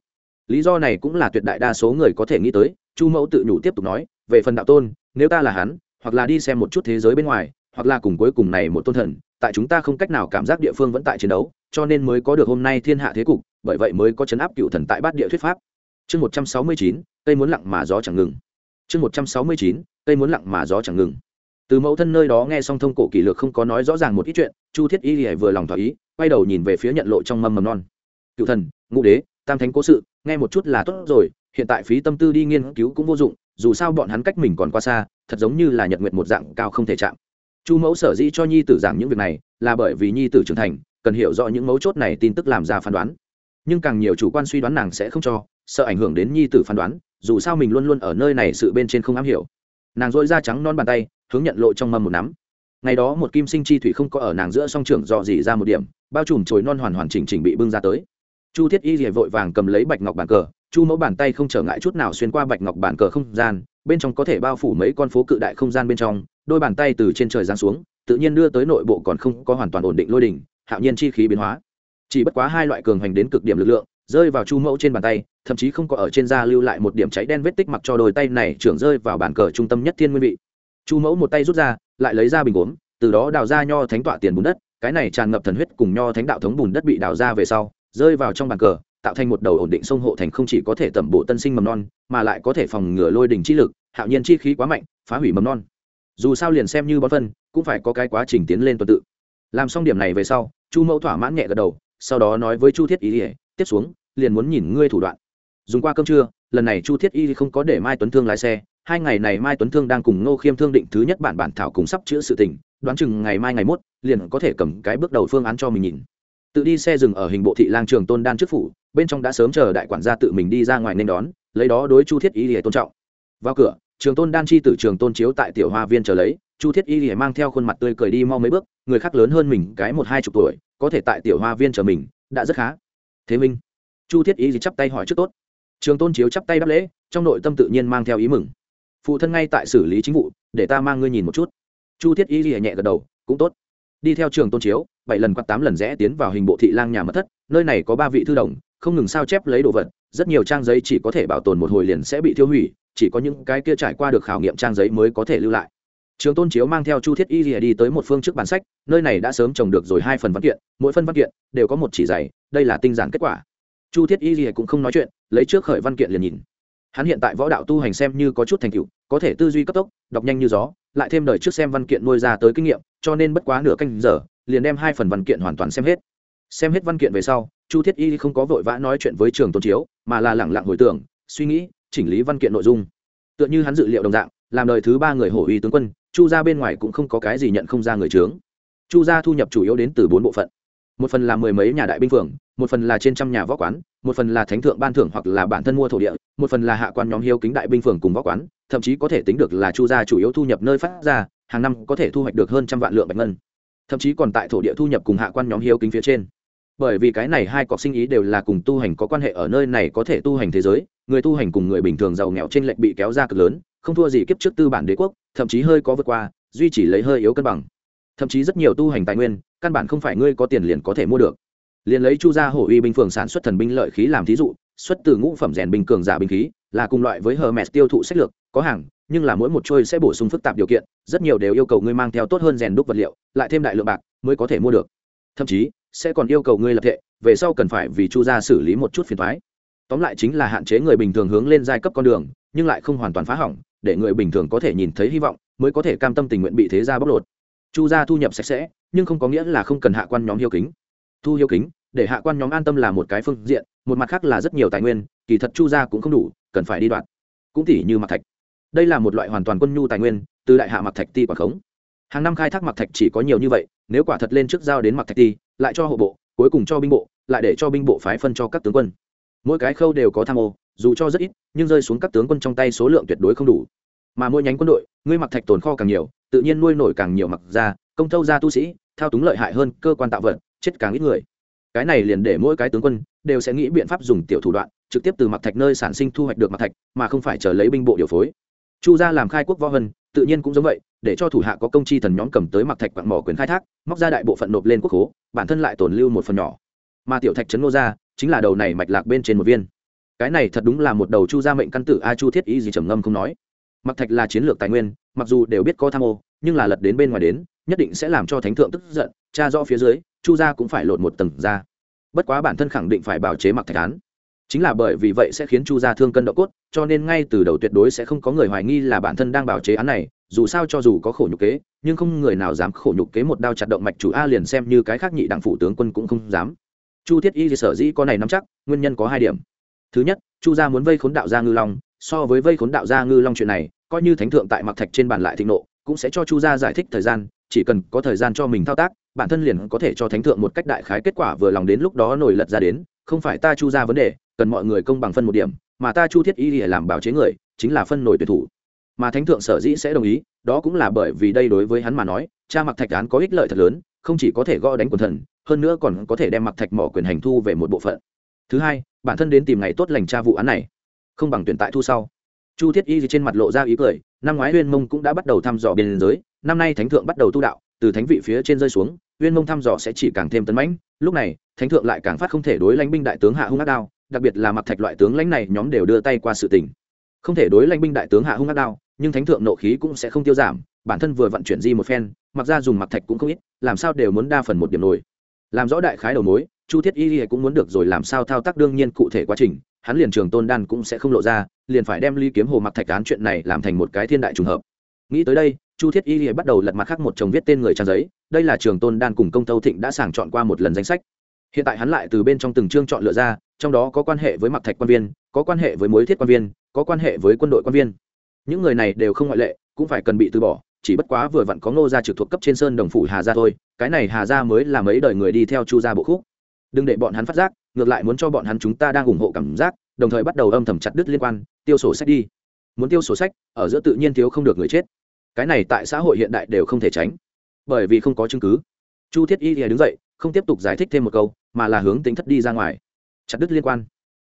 Lý do này cũng là tuyệt đại đa số người có thể nghĩ tới, chu mẫu tự nhủ tiếp tục nói, về phần đạo tôn, nếu ta là hắn, hoặc là đi xem một chút thế giới bên ngoài, hoặc là cùng cuối cùng này một tôn thần, tại chúng ta không cách nào cảm giác địa phương vẫn tại chiến đấu, cho nên mới có được hôm nay thiên hạ thế cục, bởi vậy mới có chấn áp cựu thần tại bát địa thuyết pháp. Chương một trăm sáu mươi chín cây muốn lặng mà gió chẳng ngừng. Chương một trăm sáu mươi chín cây muốn lặng mà gió chẳng ngừng từ mẫu thân nơi đó nghe xong thông cổ kỷ lược không có nói rõ ràng một ít chuyện, chu thiết y thì vừa lòng thỏa ý, quay đầu nhìn về phía nhận lộ trong mầm mầm non. Cựu thần, ngũ đế, tam thánh cố sự, nghe một chút là tốt rồi, hiện tại phí tâm tư đi nghiên cứu cũng vô dụng, dù sao bọn hắn cách mình còn qua xa, thật giống như là nhật nguyện một dạng cao không thể chạm. Chu mẫu sở dĩ cho nhi tử giảng những việc này, là bởi vì nhi tử trưởng thành, cần hiểu rõ những mấu chốt này tin tức làm ra phán đoán. Nhưng càng nhiều chủ quan suy đoán nàng sẽ không cho, sợ ảnh hưởng đến nhi tử phán đoán, dù sao mình luôn luôn ở nơi này sự bên trên không am hiểu nàng dội da trắng non bàn tay, hướng nhận lộ trong mâm một nắm. Ngày đó một kim sinh chi thủy không có ở nàng giữa song trưởng dò dỉ ra một điểm, bao trùm chồi non hoàn hoàn chỉnh chỉnh bị bưng ra tới. Chu thiết y rìa vội vàng cầm lấy bạch ngọc bàn cờ, chu mẫu bàn tay không trở ngại chút nào xuyên qua bạch ngọc bàn cờ không gian, bên trong có thể bao phủ mấy con phố cự đại không gian bên trong, đôi bàn tay từ trên trời giáng xuống, tự nhiên đưa tới nội bộ còn không có hoàn toàn ổn định lôi đỉnh, hạo nhiên chi khí biến hóa. Chỉ bất quá hai loại cường hành đến cực điểm lực lượng rơi vào chu mẫu trên bàn tay thậm chí không có ở trên da lưu lại một điểm cháy đen vết tích mặc cho đôi tay này trưởng rơi vào bàn cờ trung tâm nhất thiên nguyên vị. Chu mẫu một tay rút ra lại lấy ra bình gốm, từ đó đào ra nho thánh tọa tiền bùn đất cái này tràn ngập thần huyết cùng nho thánh đạo thống bùn đất bị đào ra về sau rơi vào trong bàn cờ tạo thành một đầu ổn định sông hộ thành không chỉ có thể tẩm bộ tân sinh mầm non mà lại có thể phòng ngừa lôi đình chi lực hạo nhiên chi khí quá mạnh phá hủy mầm non. Dù sao liền xem như bón phân cũng phải có cái quá trình tiến lên tuần tự. Làm xong điểm này về sau chu mẫu thỏa mãn nhẹ gật đầu sau đó nói với chu thiết ý ỉa tiếp xuống liền muốn nhìn ngươi thủ đoạn. Dùng qua cơm trưa, lần này chu thiết y không có để mai tuấn thương lái xe. Hai ngày này mai tuấn thương đang cùng ngô khiêm thương định thứ nhất bản bản thảo cùng sắp chữa sự tình, đoán chừng ngày mai ngày mốt, liền có thể cầm cái bước đầu phương án cho mình nhìn. Tự đi xe dừng ở hình bộ thị lang trường tôn đan trước phủ, bên trong đã sớm chờ đại quản gia tự mình đi ra ngoài nên đón, lấy đó đối chu thiết y để tôn trọng. Vào cửa, trường tôn đan chi tử trường tôn chiếu tại tiểu hoa viên chờ lấy, chu thiết y lìa mang theo khuôn mặt tươi cười đi mau mấy bước, người khác lớn hơn mình cái một hai chục tuổi, có thể tại tiểu hoa viên chờ mình, đã rất khá. Thế minh chu thiết y gì chắp tay hỏi trước tốt. Trường tôn chiếu chắp tay đáp lễ, trong nội tâm tự nhiên mang theo ý mừng. Phụ thân ngay tại xử lý chính vụ, để ta mang ngươi nhìn một chút. Chu thiết y gì nhẹ gật đầu, cũng tốt. Đi theo trường tôn chiếu, bảy lần quạt tám lần rẽ tiến vào hình bộ thị lang nhà mật thất, nơi này có ba vị thư đồng, không ngừng sao chép lấy đồ vật, rất nhiều trang giấy chỉ có thể bảo tồn một hồi liền sẽ bị tiêu hủy, chỉ có những cái kia trải qua được khảo nghiệm trang giấy mới có thể lưu lại. Trường tôn chiếu mang theo chu thiết y rìa đi tới một phương trước bản sách, nơi này đã sớm trồng được rồi hai phần văn kiện, mỗi phần văn kiện đều có một chỉ dày đây là tinh giản kết quả chu thiết y gì cũng không nói chuyện, lấy trước khởi văn kiện liền nhìn. Hắn hiện tại võ đạo tu hành xem như có chút thành tựu, có thể tư duy cấp tốc, đọc nhanh như gió, lại thêm đời trước xem văn kiện nuôi ra tới kinh nghiệm, cho nên bất quá nửa canh giờ, liền đem hai phần văn kiện hoàn toàn xem hết. Xem hết văn kiện về sau, chu thiết y không có vội vã nói chuyện với trường tôn chiếu, mà là lẳng lặng hồi tưởng, suy nghĩ, chỉnh lý văn kiện nội dung. Tựa như hắn dự liệu đồng dạng, làm đời thứ ba người hổ uy tướng quân, chu gia bên ngoài cũng không có cái gì nhận không ra người trướng chu gia thu nhập chủ yếu đến từ bốn bộ phận một phần là mười mấy nhà đại binh phường, một phần là trên trăm nhà võ quán, một phần là thánh thượng ban thưởng hoặc là bản thân mua thổ địa, một phần là hạ quan nhóm hiếu kính đại binh phường cùng võ quán, thậm chí có thể tính được là chu gia chủ yếu thu nhập nơi phát ra, hàng năm có thể thu hoạch được hơn trăm vạn lượng bạch ngân. Thậm chí còn tại thổ địa thu nhập cùng hạ quan nhóm hiếu kính phía trên. Bởi vì cái này hai cọc sinh ý đều là cùng tu hành có quan hệ ở nơi này có thể tu hành thế giới, người tu hành cùng người bình thường giàu nghèo trên lệnh bị kéo ra cực lớn, không thua gì kiếp trước tư bản đế quốc, thậm chí hơi có vượt qua, duy chỉ lấy hơi yếu cân bằng thậm chí rất nhiều tu hành tài nguyên, căn bản không phải ngươi có tiền liền có thể mua được. Liền lấy chu gia hổ uy binh phường sản xuất thần binh lợi khí làm thí dụ, xuất từ ngũ phẩm rèn bình cường giả binh khí, là cùng loại với hermes tiêu thụ sách lược, có hàng, nhưng là mỗi một trôi sẽ bổ sung phức tạp điều kiện, rất nhiều đều yêu cầu ngươi mang theo tốt hơn rèn đúc vật liệu, lại thêm đại lượng bạc, mới có thể mua được. Thậm chí, sẽ còn yêu cầu ngươi lập thệ, về sau cần phải vì chu gia xử lý một chút phiền thoái tóm lại chính là hạn chế người bình thường hướng lên giai cấp con đường, nhưng lại không hoàn toàn phá hỏng, để người bình thường có thể nhìn thấy hy vọng, mới có thể cam tâm tình nguyện bị thế gia bóc lột chu gia thu nhập sạch sẽ, nhưng không có nghĩa là không cần hạ quan nhóm hiếu kính. Thu hiếu kính, để hạ quan nhóm an tâm là một cái phương diện, một mặt khác là rất nhiều tài nguyên, kỳ thật chu gia cũng không đủ, cần phải đi đoạn cũng tỉ như mặc thạch. Đây là một loại hoàn toàn quân nhu tài nguyên, từ đại hạ mặc thạch ti quả khống. Hàng năm khai thác mặc thạch chỉ có nhiều như vậy, nếu quả thật lên trước giao đến mặc thạch ti, lại cho hộ bộ, cuối cùng cho binh bộ, lại để cho binh bộ phái phân cho các tướng quân. Mỗi cái khâu đều có tham ô, dù cho rất ít, nhưng rơi xuống các tướng quân trong tay số lượng tuyệt đối không đủ. Mà mỗi nhánh quân đội, ngươi mặc thạch tồn kho càng nhiều tự nhiên nuôi nổi càng nhiều mặc ra, công thâu ra tu sĩ, thao túng lợi hại hơn cơ quan tạo vật, chết càng ít người. Cái này liền để mỗi cái tướng quân đều sẽ nghĩ biện pháp dùng tiểu thủ đoạn, trực tiếp từ mặc thạch nơi sản sinh thu hoạch được mặc thạch, mà không phải chờ lấy binh bộ điều phối. Chu gia làm khai quốc võ hân, tự nhiên cũng giống vậy, để cho thủ hạ có công chi thần nhóm cầm tới mặc thạch quặng mỏ quyền khai thác, móc ra đại bộ phận nộp lên quốc hố, bản thân lại tồn lưu một phần nhỏ. Mà tiểu thạch trấn Ngô gia chính là đầu này mạch lạc bên trên một viên. Cái này thật đúng là một đầu chu gia mệnh căn tử a chu thiết ý gì trầm ngâm không nói mặc thạch là chiến lược tài nguyên, mặc dù đều biết có tham ô, nhưng là lật đến bên ngoài đến, nhất định sẽ làm cho thánh thượng tức giận, cha rõ phía dưới, chu gia cũng phải lột một tầng ra. Bất quá bản thân khẳng định phải bảo chế mặc thạch án. Chính là bởi vì vậy sẽ khiến chu gia thương cân độ cốt, cho nên ngay từ đầu tuyệt đối sẽ không có người hoài nghi là bản thân đang bảo chế án này, dù sao cho dù có khổ nhục kế, nhưng không người nào dám khổ nhục kế một đao chặt động mạch chủ a liền xem như cái khác nhị đảng phủ tướng quân cũng không dám. Chu thiết y sở dĩ có này nắm chắc, nguyên nhân có hai điểm. Thứ nhất, chu gia muốn vây khốn đạo gia ngư long so với vây khốn đạo gia ngư long chuyện này, coi như thánh thượng tại mặc thạch trên bàn lại thịnh nộ, cũng sẽ cho chu gia giải thích thời gian, chỉ cần có thời gian cho mình thao tác, bản thân liền có thể cho thánh thượng một cách đại khái kết quả vừa lòng đến lúc đó nổi lật ra đến, không phải ta chu ra vấn đề, cần mọi người công bằng phân một điểm, mà ta chu thiết y để làm bảo chế người, chính là phân nổi tuyệt thủ. Mà thánh thượng sở dĩ sẽ đồng ý, đó cũng là bởi vì đây đối với hắn mà nói, cha mặc thạch án có ích lợi thật lớn, không chỉ có thể gõ đánh quần thần, hơn nữa còn có thể đem mặc thạch mỏ quyền hành thu về một bộ phận. Thứ hai, bản thân đến tìm ngày tốt lành tra vụ án này không bằng tuyển tại thu sau. Chu thiết y trên mặt lộ ra ý cười, năm ngoái huyên mông cũng đã bắt đầu thăm dò biên giới, năm nay thánh thượng bắt đầu tu đạo, từ thánh vị phía trên rơi xuống, huyên mông thăm dò sẽ chỉ càng thêm tấn mãnh, lúc này, thánh thượng lại càng phát không thể đối lãnh binh đại tướng hạ hung ác đao, đặc biệt là mặc thạch loại tướng lãnh này nhóm đều đưa tay qua sự tình. Không thể đối lãnh binh đại tướng hạ hung ác đao, nhưng thánh thượng nộ khí cũng sẽ không tiêu giảm, bản thân vừa vận chuyển di một phen, mặc ra dùng mặc thạch cũng không ít, làm sao đều muốn đa phần một điểm nổi làm rõ đại khái đầu mối, chu thiết y cũng muốn được rồi làm sao thao tác đương nhiên cụ thể quá trình hắn liền trường tôn đan cũng sẽ không lộ ra, liền phải đem ly kiếm hồ mặc thạch án chuyện này làm thành một cái thiên đại trùng hợp. Nghĩ tới đây, chu thiết y bắt đầu lật mặt khác một chồng viết tên người trang giấy, đây là trường tôn đan cùng công tâu thịnh đã sàng chọn qua một lần danh sách. Hiện tại hắn lại từ bên trong từng chương chọn lựa ra, trong đó có quan hệ với mặc thạch quan viên, có quan hệ với mối thiết quan viên, có quan hệ với quân đội quan viên. Những người này đều không ngoại lệ, cũng phải cần bị từ bỏ, chỉ bất quá vừa vặn có ngô gia trực thuộc cấp trên sơn đồng phủ hà gia thôi, cái này hà gia mới là mấy đời người đi theo chu gia bộ khúc. Đừng để bọn hắn phát giác ngược lại muốn cho bọn hắn chúng ta đang ủng hộ cảm giác, đồng thời bắt đầu âm thầm chặt đứt liên quan, tiêu sổ sách đi. Muốn tiêu sổ sách, ở giữa tự nhiên thiếu không được người chết. Cái này tại xã hội hiện đại đều không thể tránh. Bởi vì không có chứng cứ. Chu thiết y thì đứng dậy, không tiếp tục giải thích thêm một câu, mà là hướng tính thất đi ra ngoài. Chặt đứt liên quan.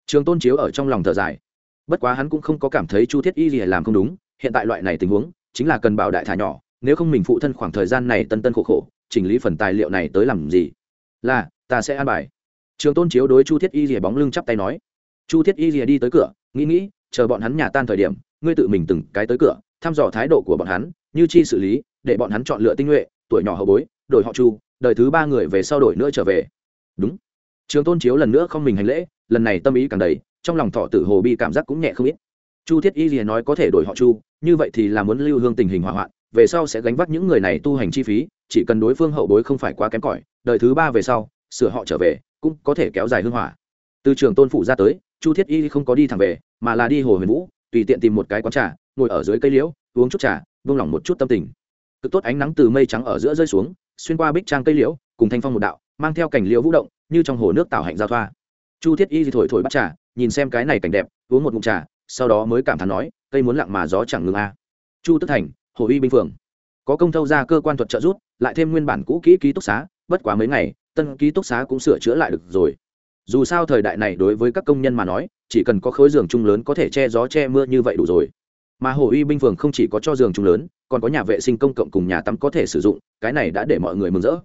Trường tôn chiếu ở trong lòng thở dài. Bất quá hắn cũng không có cảm thấy chu thiết y gì làm không đúng, hiện tại loại này tình huống, chính là cần bảo đại thả nhỏ, nếu không mình phụ thân khoảng thời gian này tân tân khổ khổ, chỉnh lý phần tài liệu này tới làm gì? Là, ta sẽ an bài trường tôn chiếu đối chu thiết y rìa bóng lưng chắp tay nói. Chu thiết y rìa đi tới cửa, nghĩ nghĩ, chờ bọn hắn nhà tan thời điểm, ngươi tự mình từng cái tới cửa, thăm dò thái độ của bọn hắn, như chi xử lý, để bọn hắn chọn lựa tinh nhuệ, tuổi nhỏ hậu bối, đổi họ chu, đời thứ ba người về sau đổi nữa trở về. Đúng. Trường tôn chiếu lần nữa không mình hành lễ, lần này tâm ý càng đầy, trong lòng thọ tử hồ bi cảm giác cũng nhẹ không ít. Chu thiết y rìa nói có thể đổi họ chu, như vậy thì là muốn lưu hương tình hình hỏa hoạn, về sau sẽ gánh vác những người này tu hành chi phí, chỉ cần đối phương hậu bối không phải quá kém cỏi, đời thứ ba về sau, sửa họ trở về cũng có thể kéo dài hương hỏa. Từ trường tôn phụ ra tới, chu thiết y không có đi thẳng về, mà là đi hồ huyền vũ, tùy tiện tìm một cái quán trà, ngồi ở dưới cây liễu, uống chút trà vung lòng một chút tâm tình. Cực tốt ánh nắng từ mây trắng ở giữa rơi xuống, xuyên qua bích trang cây liễu, cùng thanh phong một đạo, mang theo cảnh liễu vũ động, như trong hồ nước tảo hạnh giao thoa. Chu thiết y thổi thổi bắt trà, nhìn xem cái này cảnh đẹp, uống một ngụm trà, sau đó mới cảm thán nói, cây muốn lặng mà gió chẳng ngừng a. Chu tức thành, hồ uy binh phường. Có công thâu ra cơ quan thuật trợ rút lại thêm nguyên bản cũ kỹ ký túc xá, bất quá mấy ngày tân ký túc xá cũng sửa chữa lại được rồi. Dù sao thời đại này đối với các công nhân mà nói, chỉ cần có khối giường chung lớn có thể che gió che mưa như vậy đủ rồi. Mà hồ uy binh phường không chỉ có cho giường chung lớn, còn có nhà vệ sinh công cộng cùng nhà tắm có thể sử dụng, cái này đã để mọi người mừng rỡ.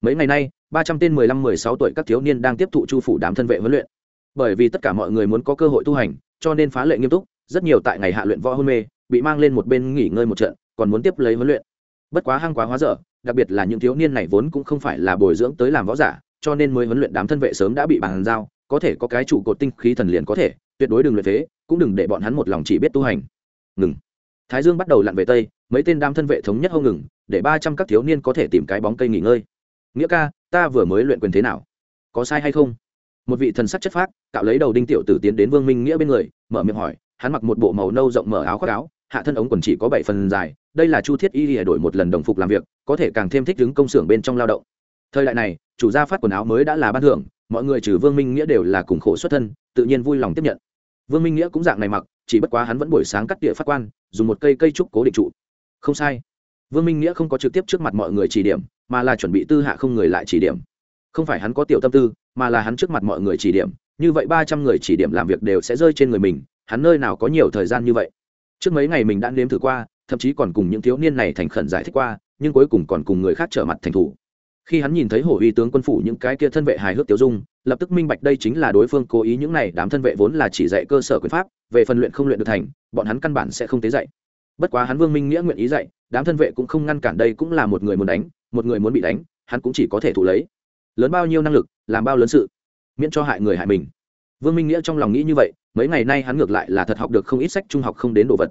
Mấy ngày nay, ba trăm tên mười lăm, mười sáu tuổi các thiếu niên đang tiếp thụ chu phủ đám thân vệ huấn luyện. Bởi vì tất cả mọi người muốn có cơ hội tu hành, cho nên phá lệ nghiêm túc, rất nhiều tại ngày hạ luyện võ hôn mê, bị mang lên một bên nghỉ ngơi một trận, còn muốn tiếp lấy huấn luyện. Bất quá hăng quá hóa dở đặc biệt là những thiếu niên này vốn cũng không phải là bồi dưỡng tới làm võ giả cho nên mới huấn luyện đám thân vệ sớm đã bị bàn giao có thể có cái trụ cột tinh khí thần liền có thể tuyệt đối đừng luyện thế, cũng đừng để bọn hắn một lòng chỉ biết tu hành. Ngừng. Thái dương bắt đầu lặn về tây mấy tên đám thân vệ thống nhất hông ngừng để ba trăm các thiếu niên có thể tìm cái bóng cây nghỉ ngơi. Nghĩa ca ta vừa mới luyện quyền thế nào? Có sai hay không? Một vị thần sắc chất phác cạo lấy đầu đinh tiểu tử tiến đến vương minh nghĩa bên người mở miệng hỏi hắn mặc một bộ màu nâu rộng mở áo khoác áo hạ thân ống quần chỉ có bảy phần dài, đây là chu thiết y lìa đổi một lần đồng phục làm việc, có thể càng thêm thích ứng công xưởng bên trong lao động. Thời đại này, chủ gia phát quần áo mới đã là ban thưởng, mọi người trừ vương minh nghĩa đều là cùng khổ xuất thân, tự nhiên vui lòng tiếp nhận. Vương minh nghĩa cũng dạng này mặc, chỉ bất quá hắn vẫn buổi sáng cắt địa phát quan, dùng một cây cây trúc cố định trụ. Không sai. Vương minh nghĩa không có trực tiếp trước mặt mọi người chỉ điểm, mà là chuẩn bị tư hạ không người lại chỉ điểm. Không phải hắn có tiểu tâm tư, mà là hắn trước mặt mọi người chỉ điểm, như vậy ba trăm người chỉ điểm làm việc đều sẽ rơi trên người mình, hắn nơi nào có nhiều thời gian như vậy? Trước mấy ngày mình đã nếm thử qua, thậm chí còn cùng những thiếu niên này thành khẩn giải thích qua, nhưng cuối cùng còn cùng người khác trở mặt thành thủ. Khi hắn nhìn thấy hổ uy tướng quân phủ những cái kia thân vệ hài hước tiêu dung, lập tức minh bạch đây chính là đối phương cố ý những này đám thân vệ vốn là chỉ dạy cơ sở quyền pháp, về phần luyện không luyện được thành, bọn hắn căn bản sẽ không tế dạy. Bất quá hắn vương minh nghĩa nguyện ý dạy, đám thân vệ cũng không ngăn cản đây cũng là một người muốn đánh, một người muốn bị đánh, hắn cũng chỉ có thể thụ lấy. Lớn bao nhiêu năng lực, làm bao lớn sự, miễn cho hại người hại mình. Vương minh nghĩa trong lòng nghĩ như vậy mấy ngày nay hắn ngược lại là thật học được không ít sách trung học không đến đồ vật.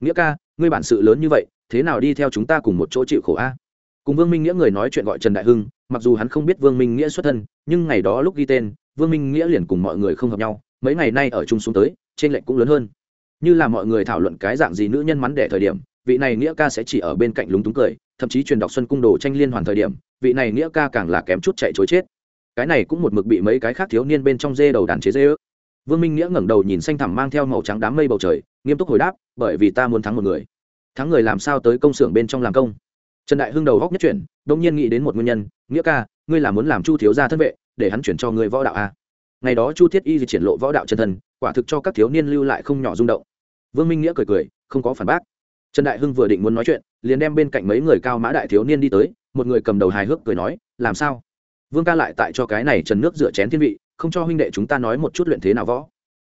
Nghĩa ca, ngươi bản sự lớn như vậy, thế nào đi theo chúng ta cùng một chỗ chịu khổ a? Cùng vương minh nghĩa người nói chuyện gọi trần đại hưng, mặc dù hắn không biết vương minh nghĩa xuất thân, nhưng ngày đó lúc ghi tên, vương minh nghĩa liền cùng mọi người không hợp nhau, mấy ngày nay ở chung xuống tới, trên lệnh cũng lớn hơn. Như là mọi người thảo luận cái dạng gì nữ nhân mắn đẻ thời điểm, vị này nghĩa ca sẽ chỉ ở bên cạnh lúng túng cười, thậm chí truyền đọc xuân cung đồ tranh liên hoàn thời điểm, vị này nghĩa ca càng là kém chút chạy chối chết. Cái này cũng một mực bị mấy cái khác thiếu niên bên trong dê đầu đàn chế dê ước vương minh nghĩa ngẩng đầu nhìn xanh thẳm mang theo màu trắng đám mây bầu trời, nghiêm túc hồi đáp, bởi vì ta muốn thắng một người. Thắng người làm sao tới công xưởng bên trong làm công? Trần đại hưng đầu góc nhất chuyển đông nhiên nghĩ đến một nguyên nhân, nghĩa ca, ngươi là muốn làm chu thiếu gia thân vệ, để hắn chuyển cho ngươi võ đạo a ngày đó chu thiết y di triển lộ võ đạo chân thân, quả thực cho các thiếu niên lưu lại không nhỏ rung động. Vương minh nghĩa cười cười, không có phản bác. Trần đại hưng vừa định muốn nói chuyện, liền đem bên cạnh mấy người cao mã đại thiếu niên đi tới, một người cầm đầu hài hước cười nói, làm sao? Vương ca lại tại cho cái này trần nước dựa chén thiên vị không cho huynh đệ chúng ta nói một chút luyện thế nào võ.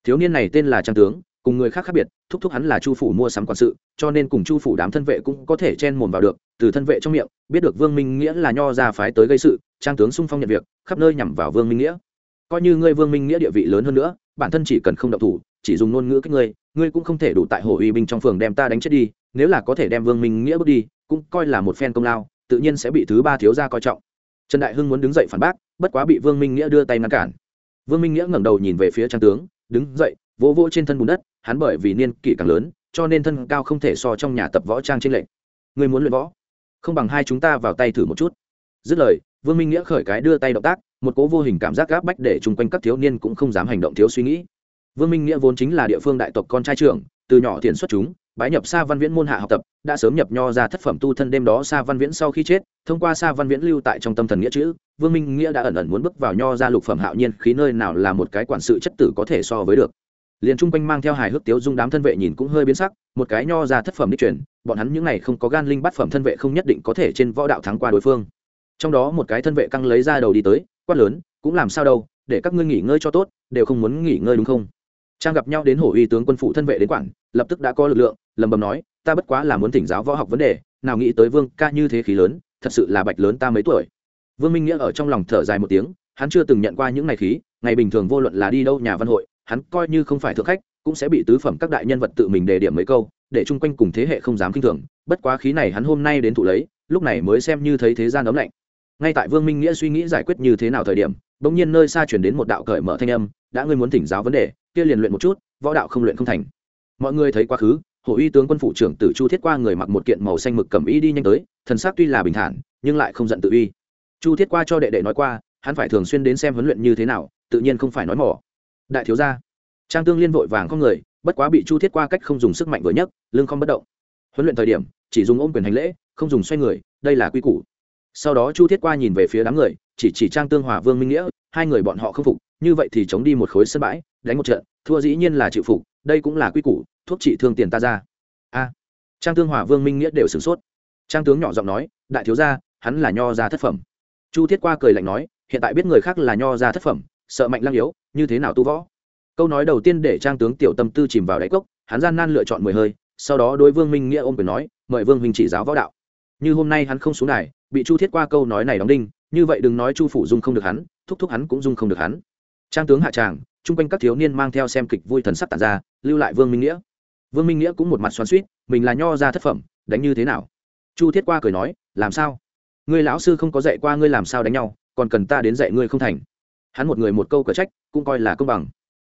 Thiếu niên này tên là trang tướng, cùng người khác khác biệt, thúc thúc hắn là chu phủ mua sắm quản sự, cho nên cùng chu phủ đám thân vệ cũng có thể chen mồm vào được, từ thân vệ trong miệng, biết được vương minh nghĩa là nho ra phái tới gây sự, trang tướng sung phong nhận việc, khắp nơi nhằm vào vương minh nghĩa. Coi như ngươi vương minh nghĩa địa vị lớn hơn nữa, bản thân chỉ cần không động thủ, chỉ dùng ngôn ngữ cách ngươi ngươi cũng không thể đủ tại hồ uy binh trong phường đem ta đánh chết đi, nếu là có thể đem vương minh nghĩa bước đi, cũng coi là một phen công lao, tự nhiên sẽ bị thứ ba thiếu gia coi trọng. Trần đại hưng muốn đứng dậy phản bác, bất quá bị vương minh nghĩa đưa tay ngăn cản vương minh nghĩa ngẩng đầu nhìn về phía trang tướng, đứng dậy, vỗ vỗ trên thân bùn đất, hắn bởi vì niên kỷ càng lớn, cho nên thân cao không thể so trong nhà tập võ trang trên lệnh. Người muốn luyện võ, không bằng hai chúng ta vào tay thử một chút. Dứt lời, vương minh nghĩa khởi cái đưa tay động tác, một cố vô hình cảm giác gáp bách để chung quanh các thiếu niên cũng không dám hành động thiếu suy nghĩ. Vương minh nghĩa vốn chính là địa phương đại tộc con trai trưởng, từ nhỏ tiền xuất chúng bái nhập Sa Văn Viễn môn hạ học tập, đã sớm nhập nho ra thất phẩm tu thân đêm đó Sa Văn Viễn sau khi chết, thông qua Sa Văn Viễn lưu tại trong tâm thần nghĩa chữ, Vương Minh Nghĩa đã ẩn ẩn muốn bước vào nho ra lục phẩm hạo nhiên, khí nơi nào là một cái quản sự chất tử có thể so với được. Liên trung quanh mang theo hài hước tiếu dung đám thân vệ nhìn cũng hơi biến sắc, một cái nho ra thất phẩm đi truyền bọn hắn những này không có gan linh bắt phẩm thân vệ không nhất định có thể trên võ đạo thắng qua đối phương. Trong đó một cái thân vệ căng lấy ra đầu đi tới, quát lớn, cũng làm sao đâu, để các ngươi nghỉ ngơi cho tốt, đều không muốn nghỉ ngơi đúng không? trang gặp nhau đến hổ uy tướng quân phụ thân vệ đến quản lập tức đã có lực lượng, lầm bầm nói, ta bất quá là muốn thỉnh giáo võ học vấn đề, nào nghĩ tới vương ca như thế khí lớn, thật sự là bạch lớn ta mấy tuổi. Vương minh nghĩa ở trong lòng thở dài một tiếng, hắn chưa từng nhận qua những ngày khí, ngày bình thường vô luận là đi đâu nhà văn hội, hắn coi như không phải thượng khách, cũng sẽ bị tứ phẩm các đại nhân vật tự mình đề điểm mấy câu, để chung quanh cùng thế hệ không dám kinh thường, bất quá khí này hắn hôm nay đến thụ lấy, lúc này mới xem như thấy thế gian ấm lạnh. Ngay tại vương minh nghĩa suy nghĩ giải quyết như thế nào thời điểm, bỗng nhiên nơi xa chuyển đến một đạo cởi mở thanh âm, đã ngươi muốn thỉnh giáo vấn đề, kia liền luyện một chút, võ đạo không luyện không thành mọi người thấy quá khứ, hổ uy tướng quân phủ trưởng tử chu thiết qua người mặc một kiện màu xanh mực cầm y đi nhanh tới, thần sắc tuy là bình thản, nhưng lại không giận tự uy. Chu thiết qua cho đệ đệ nói qua, hắn phải thường xuyên đến xem huấn luyện như thế nào, tự nhiên không phải nói mỏ. Đại thiếu gia, trang tương liên vội vàng không người, bất quá bị chu thiết qua cách không dùng sức mạnh vừa nhất lưng không bất động. Huấn luyện thời điểm, chỉ dùng ôm quyền hành lễ, không dùng xoay người, đây là quy củ. Sau đó chu thiết qua nhìn về phía đám người, chỉ chỉ trang tương hòa vương minh nghĩa, hai người bọn họ không phục, như vậy thì chống đi một khối sân bãi, đánh một trận, thua dĩ nhiên là chịu phục đây cũng là quy củ, thuốc trị thương tiền ta ra. A. Trang tương hòa vương minh nghĩa đều sửng sốt. Trang tướng nhỏ giọng nói, đại thiếu gia, hắn là nho gia thất phẩm. Chu thiết qua cười lạnh nói, hiện tại biết người khác là nho gia thất phẩm, sợ mạnh lăng yếu, như thế nào tu võ? Câu nói đầu tiên để trang tướng tiểu tâm tư chìm vào đáy cốc, hắn gian nan lựa chọn mười hơi, sau đó đối vương minh nghĩa ôm quyền nói, mời vương minh chỉ giáo võ đạo. Như hôm nay hắn không xuống này bị chu thiết qua câu nói này đóng đinh, như vậy đừng nói chu phủ dung không được hắn, thúc thúc hắn cũng dung không được hắn trang tướng hạ tràng, chung quanh các thiếu niên mang theo xem kịch vui thần sắc tàn ra, lưu lại vương minh nghĩa. Vương minh nghĩa cũng một mặt xoắn suýt mình là nho ra thất phẩm, đánh như thế nào? Chu thiết qua cười nói, làm sao? Ngươi lão sư không có dạy qua ngươi làm sao đánh nhau, còn cần ta đến dạy ngươi không thành. Hắn một người một câu cờ trách, cũng coi là công bằng.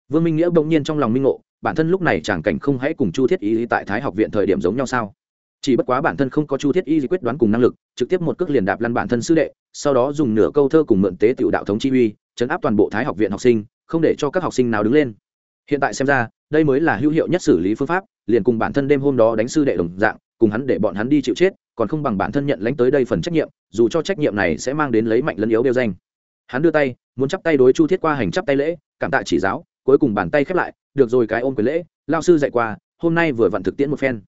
Vương minh nghĩa bỗng nhiên trong lòng minh ngộ, bản thân lúc này chẳng cảnh không hãy cùng chu thiết y tại thái học viện thời điểm giống nhau sao? Chỉ bất quá bản thân không có chu thiết y quyết đoán cùng năng lực, trực tiếp một cước liền đạp lăn bản thân sư đệ, sau đó dùng nửa câu thơ cùng mượn tế tiểu đạo thống chi uy, chấn áp toàn bộ thái học viện học sinh, không để cho các học sinh nào đứng lên. Hiện tại xem ra, đây mới là hữu hiệu nhất xử lý phương pháp, liền cùng bản thân đêm hôm đó đánh sư đệ đồng dạng, cùng hắn để bọn hắn đi chịu chết, còn không bằng bản thân nhận lãnh tới đây phần trách nhiệm, dù cho trách nhiệm này sẽ mang đến lấy mạnh lẫn yếu đeo danh. Hắn đưa tay, muốn chắp tay đối chu thiết qua hành chắp tay lễ, cảm tạ chỉ giáo, cuối cùng bàn tay khép lại, được rồi, cái ôm quyền lễ, lao sư dạy qua, hôm nay vừa vặn thực tiễn một phen.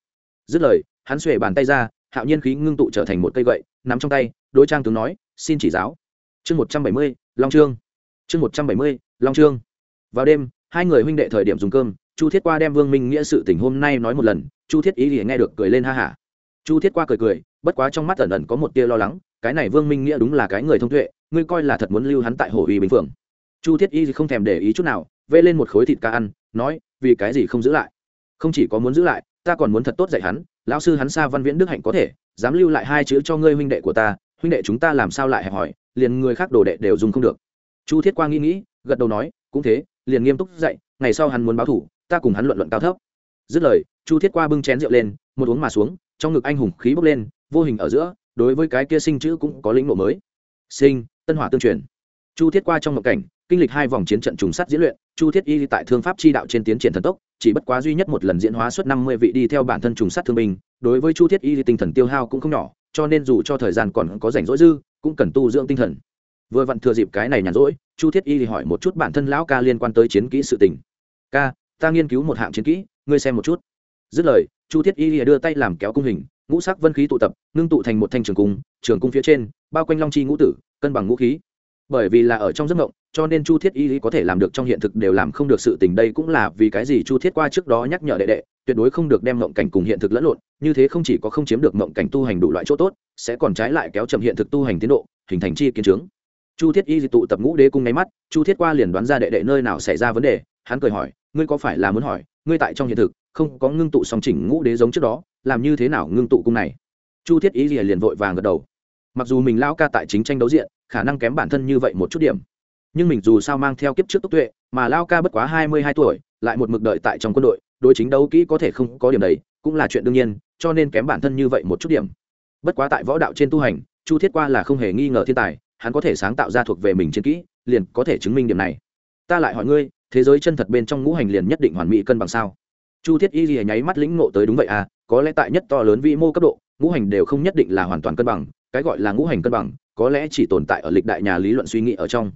Dứt lời hắn xuề bàn tay ra, hạo nhiên khí ngưng tụ trở thành một cây gậy, nắm trong tay, đối trang tướng nói, xin chỉ giáo. Chương một trăm bảy mươi, long trương. Chương một trăm bảy mươi, long trương. Vào đêm, hai người huynh đệ thời điểm dùng cơm, chu thiết qua đem vương minh nghĩa sự tình hôm nay nói một lần, chu thiết ý thì nghe được cười lên ha hả. Chu thiết qua cười cười, bất quá trong mắt ẩn ẩn có một tia lo lắng, cái này vương minh nghĩa đúng là cái người thông tuệ, ngươi coi là thật muốn lưu hắn tại hồ uy bình phượng. Chu thiết y không thèm để ý chút nào, vê lên một khối thịt cá ăn, nói, vì cái gì không giữ lại? Không chỉ có muốn giữ lại ta còn muốn thật tốt dạy hắn, lão sư hắn xa văn viễn đức hạnh có thể, dám lưu lại hai chữ cho ngươi huynh đệ của ta, huynh đệ chúng ta làm sao lại hẹp hỏi liền người khác đồ đệ đều dùng không được. Chu thiết quang nghĩ nghĩ, gật đầu nói, cũng thế, liền nghiêm túc dạy, ngày sau hắn muốn báo thủ, ta cùng hắn luận luận cao thấp. Dứt lời, chu thiết qua bưng chén rượu lên, một uống mà xuống, trong ngực anh hùng khí bốc lên, vô hình ở giữa, đối với cái kia sinh chữ cũng có lĩnh ngộ mới. Sinh, tân hỏa tương truyền. Chu thiết qua trong ngộ cảnh kinh lịch hai vòng chiến trận trùng sát diễn luyện, chu thiết y tại thương pháp chi đạo trên tiến triển thần tốc, chỉ bất quá duy nhất một lần diễn hóa suốt năm mươi vị đi theo bản thân trùng sát thương binh, đối với chu thiết y tinh thần tiêu hao cũng không nhỏ, cho nên dù cho thời gian còn có rảnh rỗi dư, cũng cần tu dưỡng tinh thần. Vừa vặn thừa dịp cái này nhàn rỗi, chu thiết y hỏi một chút bản thân lão ca liên quan tới chiến kỹ sự tình. Ca, ta nghiên cứu một hạng chiến kỹ, ngươi xem một chút. Dứt lời, chu thiết y đưa tay làm kéo cung hình, ngũ sắc vân khí tụ tập, ngưng tụ thành một thanh trường cung trường cung phía trên, bao quanh long chi ngũ tử, cân bằng ngũ khí bởi vì là ở trong giấc mộng, cho nên chu thiết y có thể làm được trong hiện thực đều làm không được sự tình đây cũng là vì cái gì chu thiết qua trước đó nhắc nhở đệ đệ, tuyệt đối không được đem mộng cảnh cùng hiện thực lẫn lộn, như thế không chỉ có không chiếm được mộng cảnh tu hành đủ loại chỗ tốt, sẽ còn trái lại kéo chậm hiện thực tu hành tiến độ, hình thành chi kiến trướng chu thiết y tụ tập ngũ đế cung nháy mắt, chu thiết qua liền đoán ra đệ đệ nơi nào xảy ra vấn đề, hắn cười hỏi, ngươi có phải là muốn hỏi, ngươi tại trong hiện thực, không có ngưng tụ song chỉnh ngũ đế giống trước đó, làm như thế nào ngưng tụ cung này? Chu thiết y liền vội vàng gật đầu mặc dù mình lao ca tại chính tranh đấu diện, khả năng kém bản thân như vậy một chút điểm. Nhưng mình dù sao mang theo kiếp trước tốc tuệ, mà lao ca bất quá hai mươi hai tuổi, lại một mực đợi tại trong quân đội, đối chính đấu kỹ có thể không có điểm đấy, cũng là chuyện đương nhiên, cho nên kém bản thân như vậy một chút điểm. Bất quá tại võ đạo trên tu hành, chu thiết qua là không hề nghi ngờ thiên tài, hắn có thể sáng tạo ra thuộc về mình chiến kỹ, liền có thể chứng minh điểm này. Ta lại hỏi ngươi, thế giới chân thật bên trong ngũ hành liền nhất định hoàn mỹ cân bằng sao? Chu thiết y gì nháy mắt lĩnh ngộ tới đúng vậy à có lẽ tại nhất to lớn vĩ mô cấp độ, ngũ hành đều không nhất định là hoàn toàn cân bằng cái gọi là ngũ hành cân bằng, có lẽ chỉ tồn tại ở lịch đại nhà lý luận suy nghĩ ở trong.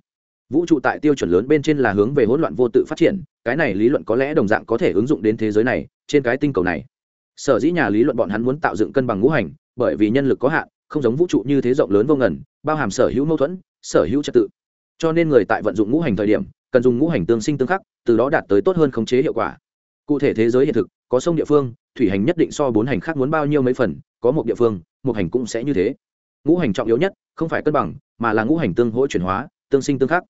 Vũ trụ tại tiêu chuẩn lớn bên trên là hướng về hỗn loạn vô tự phát triển, cái này lý luận có lẽ đồng dạng có thể ứng dụng đến thế giới này, trên cái tinh cầu này. Sở dĩ nhà lý luận bọn hắn muốn tạo dựng cân bằng ngũ hành, bởi vì nhân lực có hạn, không giống vũ trụ như thế rộng lớn vô ngần, bao hàm sở hữu mâu thuẫn, sở hữu trật tự. Cho nên người tại vận dụng ngũ hành thời điểm, cần dùng ngũ hành tương sinh tương khắc, từ đó đạt tới tốt hơn khống chế hiệu quả. Cụ thể thế giới hiện thực, có sông địa phương, thủy hành nhất định so bốn hành khác muốn bao nhiêu mấy phần, có một địa phương, một hành cũng sẽ như thế ngũ hành trọng yếu nhất, không phải cân bằng, mà là ngũ hành tương hỗ chuyển hóa, tương sinh tương khắc.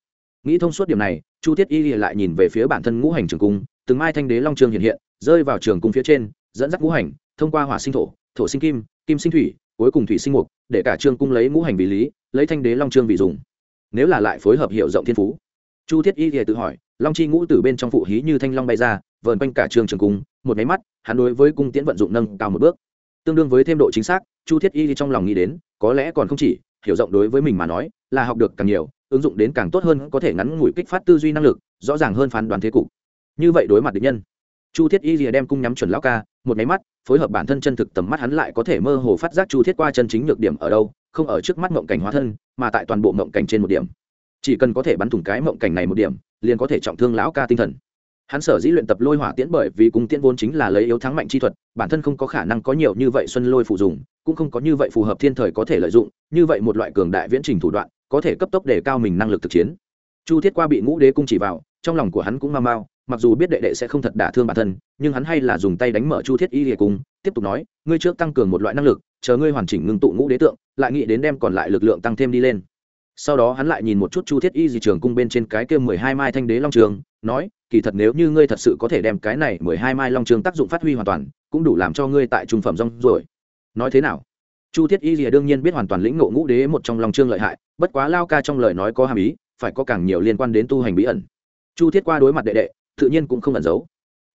Nghĩ thông suốt điểm này, chu thiết y lại nhìn về phía bản thân ngũ hành trường cung, từng mai thanh đế long trường hiện hiện, rơi vào trường cung phía trên, dẫn dắt ngũ hành, thông qua hỏa sinh thổ thổ sinh kim kim sinh thủy, cuối cùng thủy sinh mục, để cả trường cung lấy ngũ hành vì lý, lấy thanh đế long trương vì dùng. Nếu là lại phối hợp hiệu rộng thiên phú, chu thiết y thì tự hỏi, long chi ngũ từ bên trong phụ hí như thanh long bay ra, vờn quanh cả trường trường cung, một máy mắt, hắn đối với cung tiễn vận dụng nâng cao một bước tương đương với thêm độ chính xác, chu thiết y trong lòng nghĩ đến, có lẽ còn không chỉ, hiểu rộng đối với mình mà nói, là học được càng nhiều, ứng dụng đến càng tốt hơn, có thể ngắn ngủi kích phát tư duy năng lực, rõ ràng hơn phán đoán thế cục. Như vậy đối mặt địch nhân, chu thiết y rìa đem cung nhắm chuẩn lão ca, một máy mắt, phối hợp bản thân chân thực tầm mắt hắn lại có thể mơ hồ phát giác chu thiết qua chân chính nhược điểm ở đâu, không ở trước mắt mộng cảnh hóa thân, mà tại toàn bộ mộng cảnh trên một điểm. Chỉ cần có thể bắn thủng cái mộng cảnh này một điểm, liền có thể trọng thương lão ca tinh thần hắn sở dĩ luyện tập lôi hỏa tiễn bởi vì cung tiễn vốn chính là lấy yếu thắng mạnh chi thuật, bản thân không có khả năng có nhiều như vậy xuân lôi phụ dùng, cũng không có như vậy phù hợp thiên thời có thể lợi dụng, như vậy một loại cường đại viễn trình thủ đoạn, có thể cấp tốc để cao mình năng lực thực chiến. Chu thiết qua bị ngũ đế cung chỉ vào, trong lòng của hắn cũng mau mau, mặc dù biết đệ đệ sẽ không thật đả thương bản thân, nhưng hắn hay là dùng tay đánh mở chu thiết y lìa cung, tiếp tục nói, ngươi trước tăng cường một loại năng lực, chờ ngươi hoàn chỉnh ngưng tụ ngũ đế tượng, lại nghĩ đến đem còn lại lực lượng tăng thêm đi lên sau đó hắn lại nhìn một chút chu thiết y di trường cung bên trên cái kia mười hai mai thanh đế long trường, nói, kỳ thật nếu như ngươi thật sự có thể đem cái này mười hai mai long trường tác dụng phát huy hoàn toàn, cũng đủ làm cho ngươi tại trung phẩm rong rồi. Nói thế nào? Chu thiết y di đương nhiên biết hoàn toàn lĩnh ngộ ngũ đế một trong long trương lợi hại, bất quá lao ca trong lời nói có hàm ý, phải có càng nhiều liên quan đến tu hành bí ẩn. Chu thiết qua đối mặt đệ đệ, tự nhiên cũng không ẩn giấu.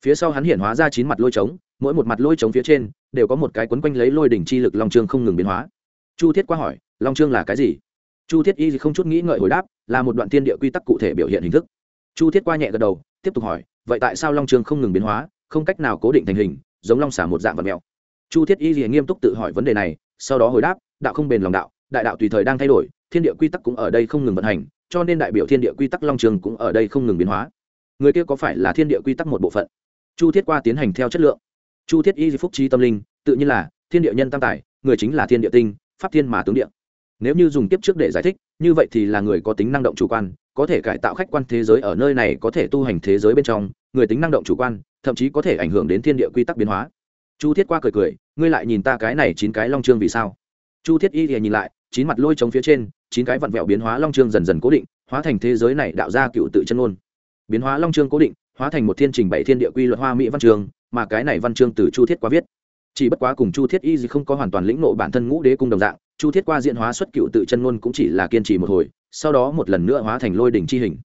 Phía sau hắn hiện hóa ra chín mặt lôi trống, mỗi một mặt lôi trống phía trên, đều có một cái quấn quanh lấy lôi đỉnh chi lực long trương không ngừng biến hóa. Chu thiết qua hỏi, long trương là cái gì? Chu thiết y không chút nghĩ ngợi hồi đáp, là một đoạn tiên địa quy tắc cụ thể biểu hiện hình thức. Chu thiết qua nhẹ gật đầu, tiếp tục hỏi, vậy tại sao long trường không ngừng biến hóa, không cách nào cố định thành hình, giống long xả một dạng vật mèo? Chu thiết y liền nghiêm túc tự hỏi vấn đề này, sau đó hồi đáp, đạo không bền lòng đạo, đại đạo tùy thời đang thay đổi, thiên địa quy tắc cũng ở đây không ngừng vận hành, cho nên đại biểu thiên địa quy tắc long trường cũng ở đây không ngừng biến hóa. Người kia có phải là thiên địa quy tắc một bộ phận? Chu thiết qua tiến hành theo chất lượng. Chu thiết y phúc trí tâm linh, tự nhiên là, thiên địa nhân tam tài, người chính là thiên địa tinh, pháp thiên mà tướng địa nếu như dùng tiếp trước để giải thích, như vậy thì là người có tính năng động chủ quan, có thể cải tạo khách quan thế giới ở nơi này có thể tu hành thế giới bên trong, người tính năng động chủ quan, thậm chí có thể ảnh hưởng đến thiên địa quy tắc biến hóa. Chu thiết qua cười cười, ngươi lại nhìn ta cái này chín cái long trương vì sao? Chu thiết y thì nhìn lại, chín mặt lôi trống phía trên, chín cái vặn vẹo biến hóa long trương dần dần cố định, hóa thành thế giới này đạo ra cựu tự chân ngôn. Biến hóa long trương cố định, hóa thành một thiên trình bảy thiên địa quy luật hoa mỹ văn trường, mà cái này văn chương từ chu thiết qua viết. Chỉ bất quá cùng chu thiết y gì không có hoàn toàn lĩnh nộ bản thân ngũ đế cung đồng dạng chu thiết qua diễn hóa xuất cựu tự chân ngôn cũng chỉ là kiên trì một hồi, sau đó một lần nữa hóa thành lôi đỉnh chi hình.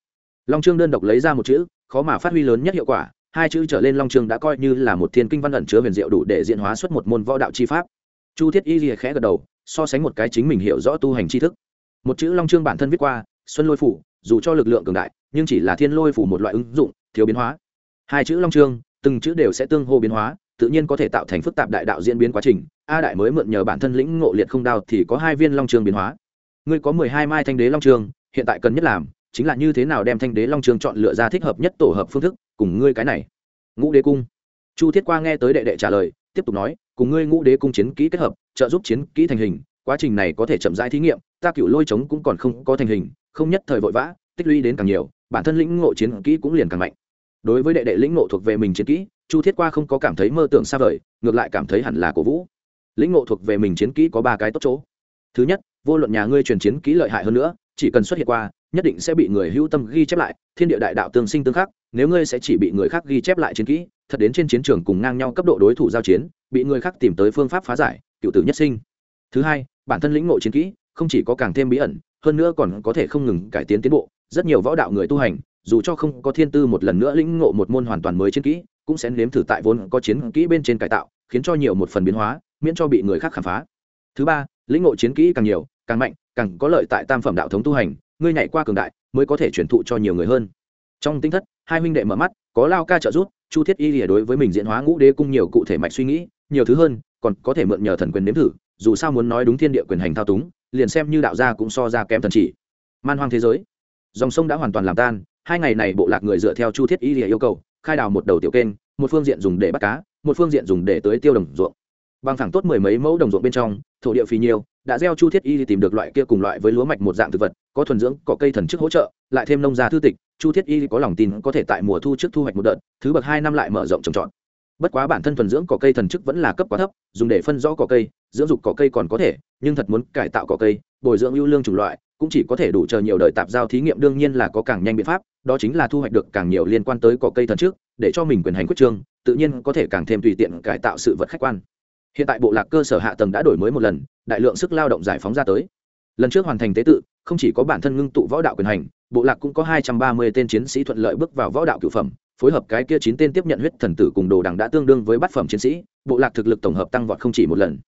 Long trương đơn độc lấy ra một chữ, khó mà phát huy lớn nhất hiệu quả, hai chữ trở lên long trương đã coi như là một thiên kinh văn ẩn chứa huyền diệu đủ để diễn hóa xuất một môn võ đạo chi pháp. Chu thiết y lìa khẽ gật đầu, so sánh một cái chính mình hiểu rõ tu hành tri thức. Một chữ long trương bản thân viết qua, xuân lôi phủ, dù cho lực lượng cường đại, nhưng chỉ là thiên lôi phủ một loại ứng dụng, thiếu biến hóa. Hai chữ long trương, từng chữ đều sẽ tương hô biến hóa tự nhiên có thể tạo thành phức tạp đại đạo diễn biến quá trình, a đại mới mượn nhờ bản thân lĩnh ngộ liệt không đao thì có hai viên long trường biến hóa. Ngươi có mười hai mai thanh đế long trường, hiện tại cần nhất làm chính là như thế nào đem thanh đế long trường chọn lựa ra thích hợp nhất tổ hợp phương thức, cùng ngươi cái này. Ngũ đế cung. Chu thiết qua nghe tới đệ đệ trả lời, tiếp tục nói, cùng ngươi ngũ đế cung chiến kỹ kết hợp, trợ giúp chiến kỹ thành hình, quá trình này có thể chậm rãi thí nghiệm, ta cựu lôi trống cũng còn không có thành hình, không nhất thời vội vã, tích lũy đến càng nhiều, bản thân lĩnh ngộ chiến kỹ cũng liền càng mạnh đối với đệ đệ lĩnh ngộ thuộc về mình chiến kỹ, chu thiết qua không có cảm thấy mơ tưởng xa vời, ngược lại cảm thấy hẳn là cổ vũ. Lĩnh ngộ thuộc về mình chiến kỹ có ba cái tốt chỗ. Thứ nhất, vô luận nhà ngươi truyền chiến kỹ lợi hại hơn nữa, chỉ cần xuất hiện qua, nhất định sẽ bị người hữu tâm ghi chép lại, thiên địa đại đạo tương sinh tương khắc, nếu ngươi sẽ chỉ bị người khác ghi chép lại chiến kỹ, thật đến trên chiến trường cùng ngang nhau cấp độ đối thủ giao chiến, bị người khác tìm tới phương pháp phá giải, cựu tử nhất sinh. Thứ hai, bản thân lĩnh ngộ chiến kỹ, không chỉ có càng thêm bí ẩn, hơn nữa còn có thể không ngừng cải tiến tiến bộ, rất nhiều võ đạo người tu hành dù cho không có thiên tư một lần nữa lĩnh ngộ một môn hoàn toàn mới chiến kỹ, cũng sẽ nếm thử tại vốn có chiến kỹ bên trên cải tạo, khiến cho nhiều một phần biến hóa, miễn cho bị người khác khám phá. Thứ ba, lĩnh ngộ chiến kỹ càng nhiều, càng mạnh, càng có lợi tại tam phẩm đạo thống tu hành, ngươi nhảy qua cường đại, mới có thể truyền thụ cho nhiều người hơn. Trong tinh thất, hai huynh đệ mở mắt, có lao ca trợ giúp, chu thiết y lìa đối với mình diễn hóa ngũ đế cung nhiều cụ thể mạch suy nghĩ, nhiều thứ hơn, còn có thể mượn nhờ thần quyền nếm thử, dù sao muốn nói đúng thiên địa quyền hành thao túng, liền xem như đạo gia cũng so ra kém thần chỉ. Man hoang thế giới. Dòng sông đã hoàn toàn làm tan hai ngày này bộ lạc người dựa theo chu thiết y lìa yêu cầu, khai đào một đầu tiểu kênh, một phương diện dùng để bắt cá, một phương diện dùng để tới tiêu đồng ruộng. Bằng thẳng tốt mười mấy mẫu đồng ruộng bên trong, thổ địa phì nhiều, đã gieo chu thiết y tìm được loại kia cùng loại với lúa mạch một dạng thực vật, có thuần dưỡng, có cây thần chức hỗ trợ, lại thêm nông gia thư tịch, chu thiết y có lòng tin có thể tại mùa thu trước thu hoạch một đợt, thứ bậc hai năm lại mở rộng trồng trọt. Bất quá bản thân thuần dưỡng cỏ cây thần chức vẫn là cấp quá thấp, dùng để phân rõ cỏ cây, dưỡng dục cỏ cây còn có thể, nhưng thật muốn cải tạo cỏ cây, bồi dưỡng ưu lương chủng loại cũng chỉ có thể đủ chờ nhiều đời tạp giao thí nghiệm đương nhiên là có càng nhanh biện pháp, đó chính là thu hoạch được càng nhiều liên quan tới cỏ cây thần trước, để cho mình quyền hành quyết trương, tự nhiên có thể càng thêm tùy tiện cải tạo sự vật khách quan. Hiện tại bộ lạc cơ sở hạ tầng đã đổi mới một lần, đại lượng sức lao động giải phóng ra tới. Lần trước hoàn thành tế tự, không chỉ có bản thân ngưng tụ võ đạo quyền hành, bộ lạc cũng có hai trăm ba mươi tên chiến sĩ thuận lợi bước vào võ đạo cửu phẩm, phối hợp cái kia chín tên tiếp nhận huyết thần tử cùng đồ đằng đã tương đương với bát phẩm chiến sĩ, bộ lạc thực lực tổng hợp tăng vọt không chỉ một lần.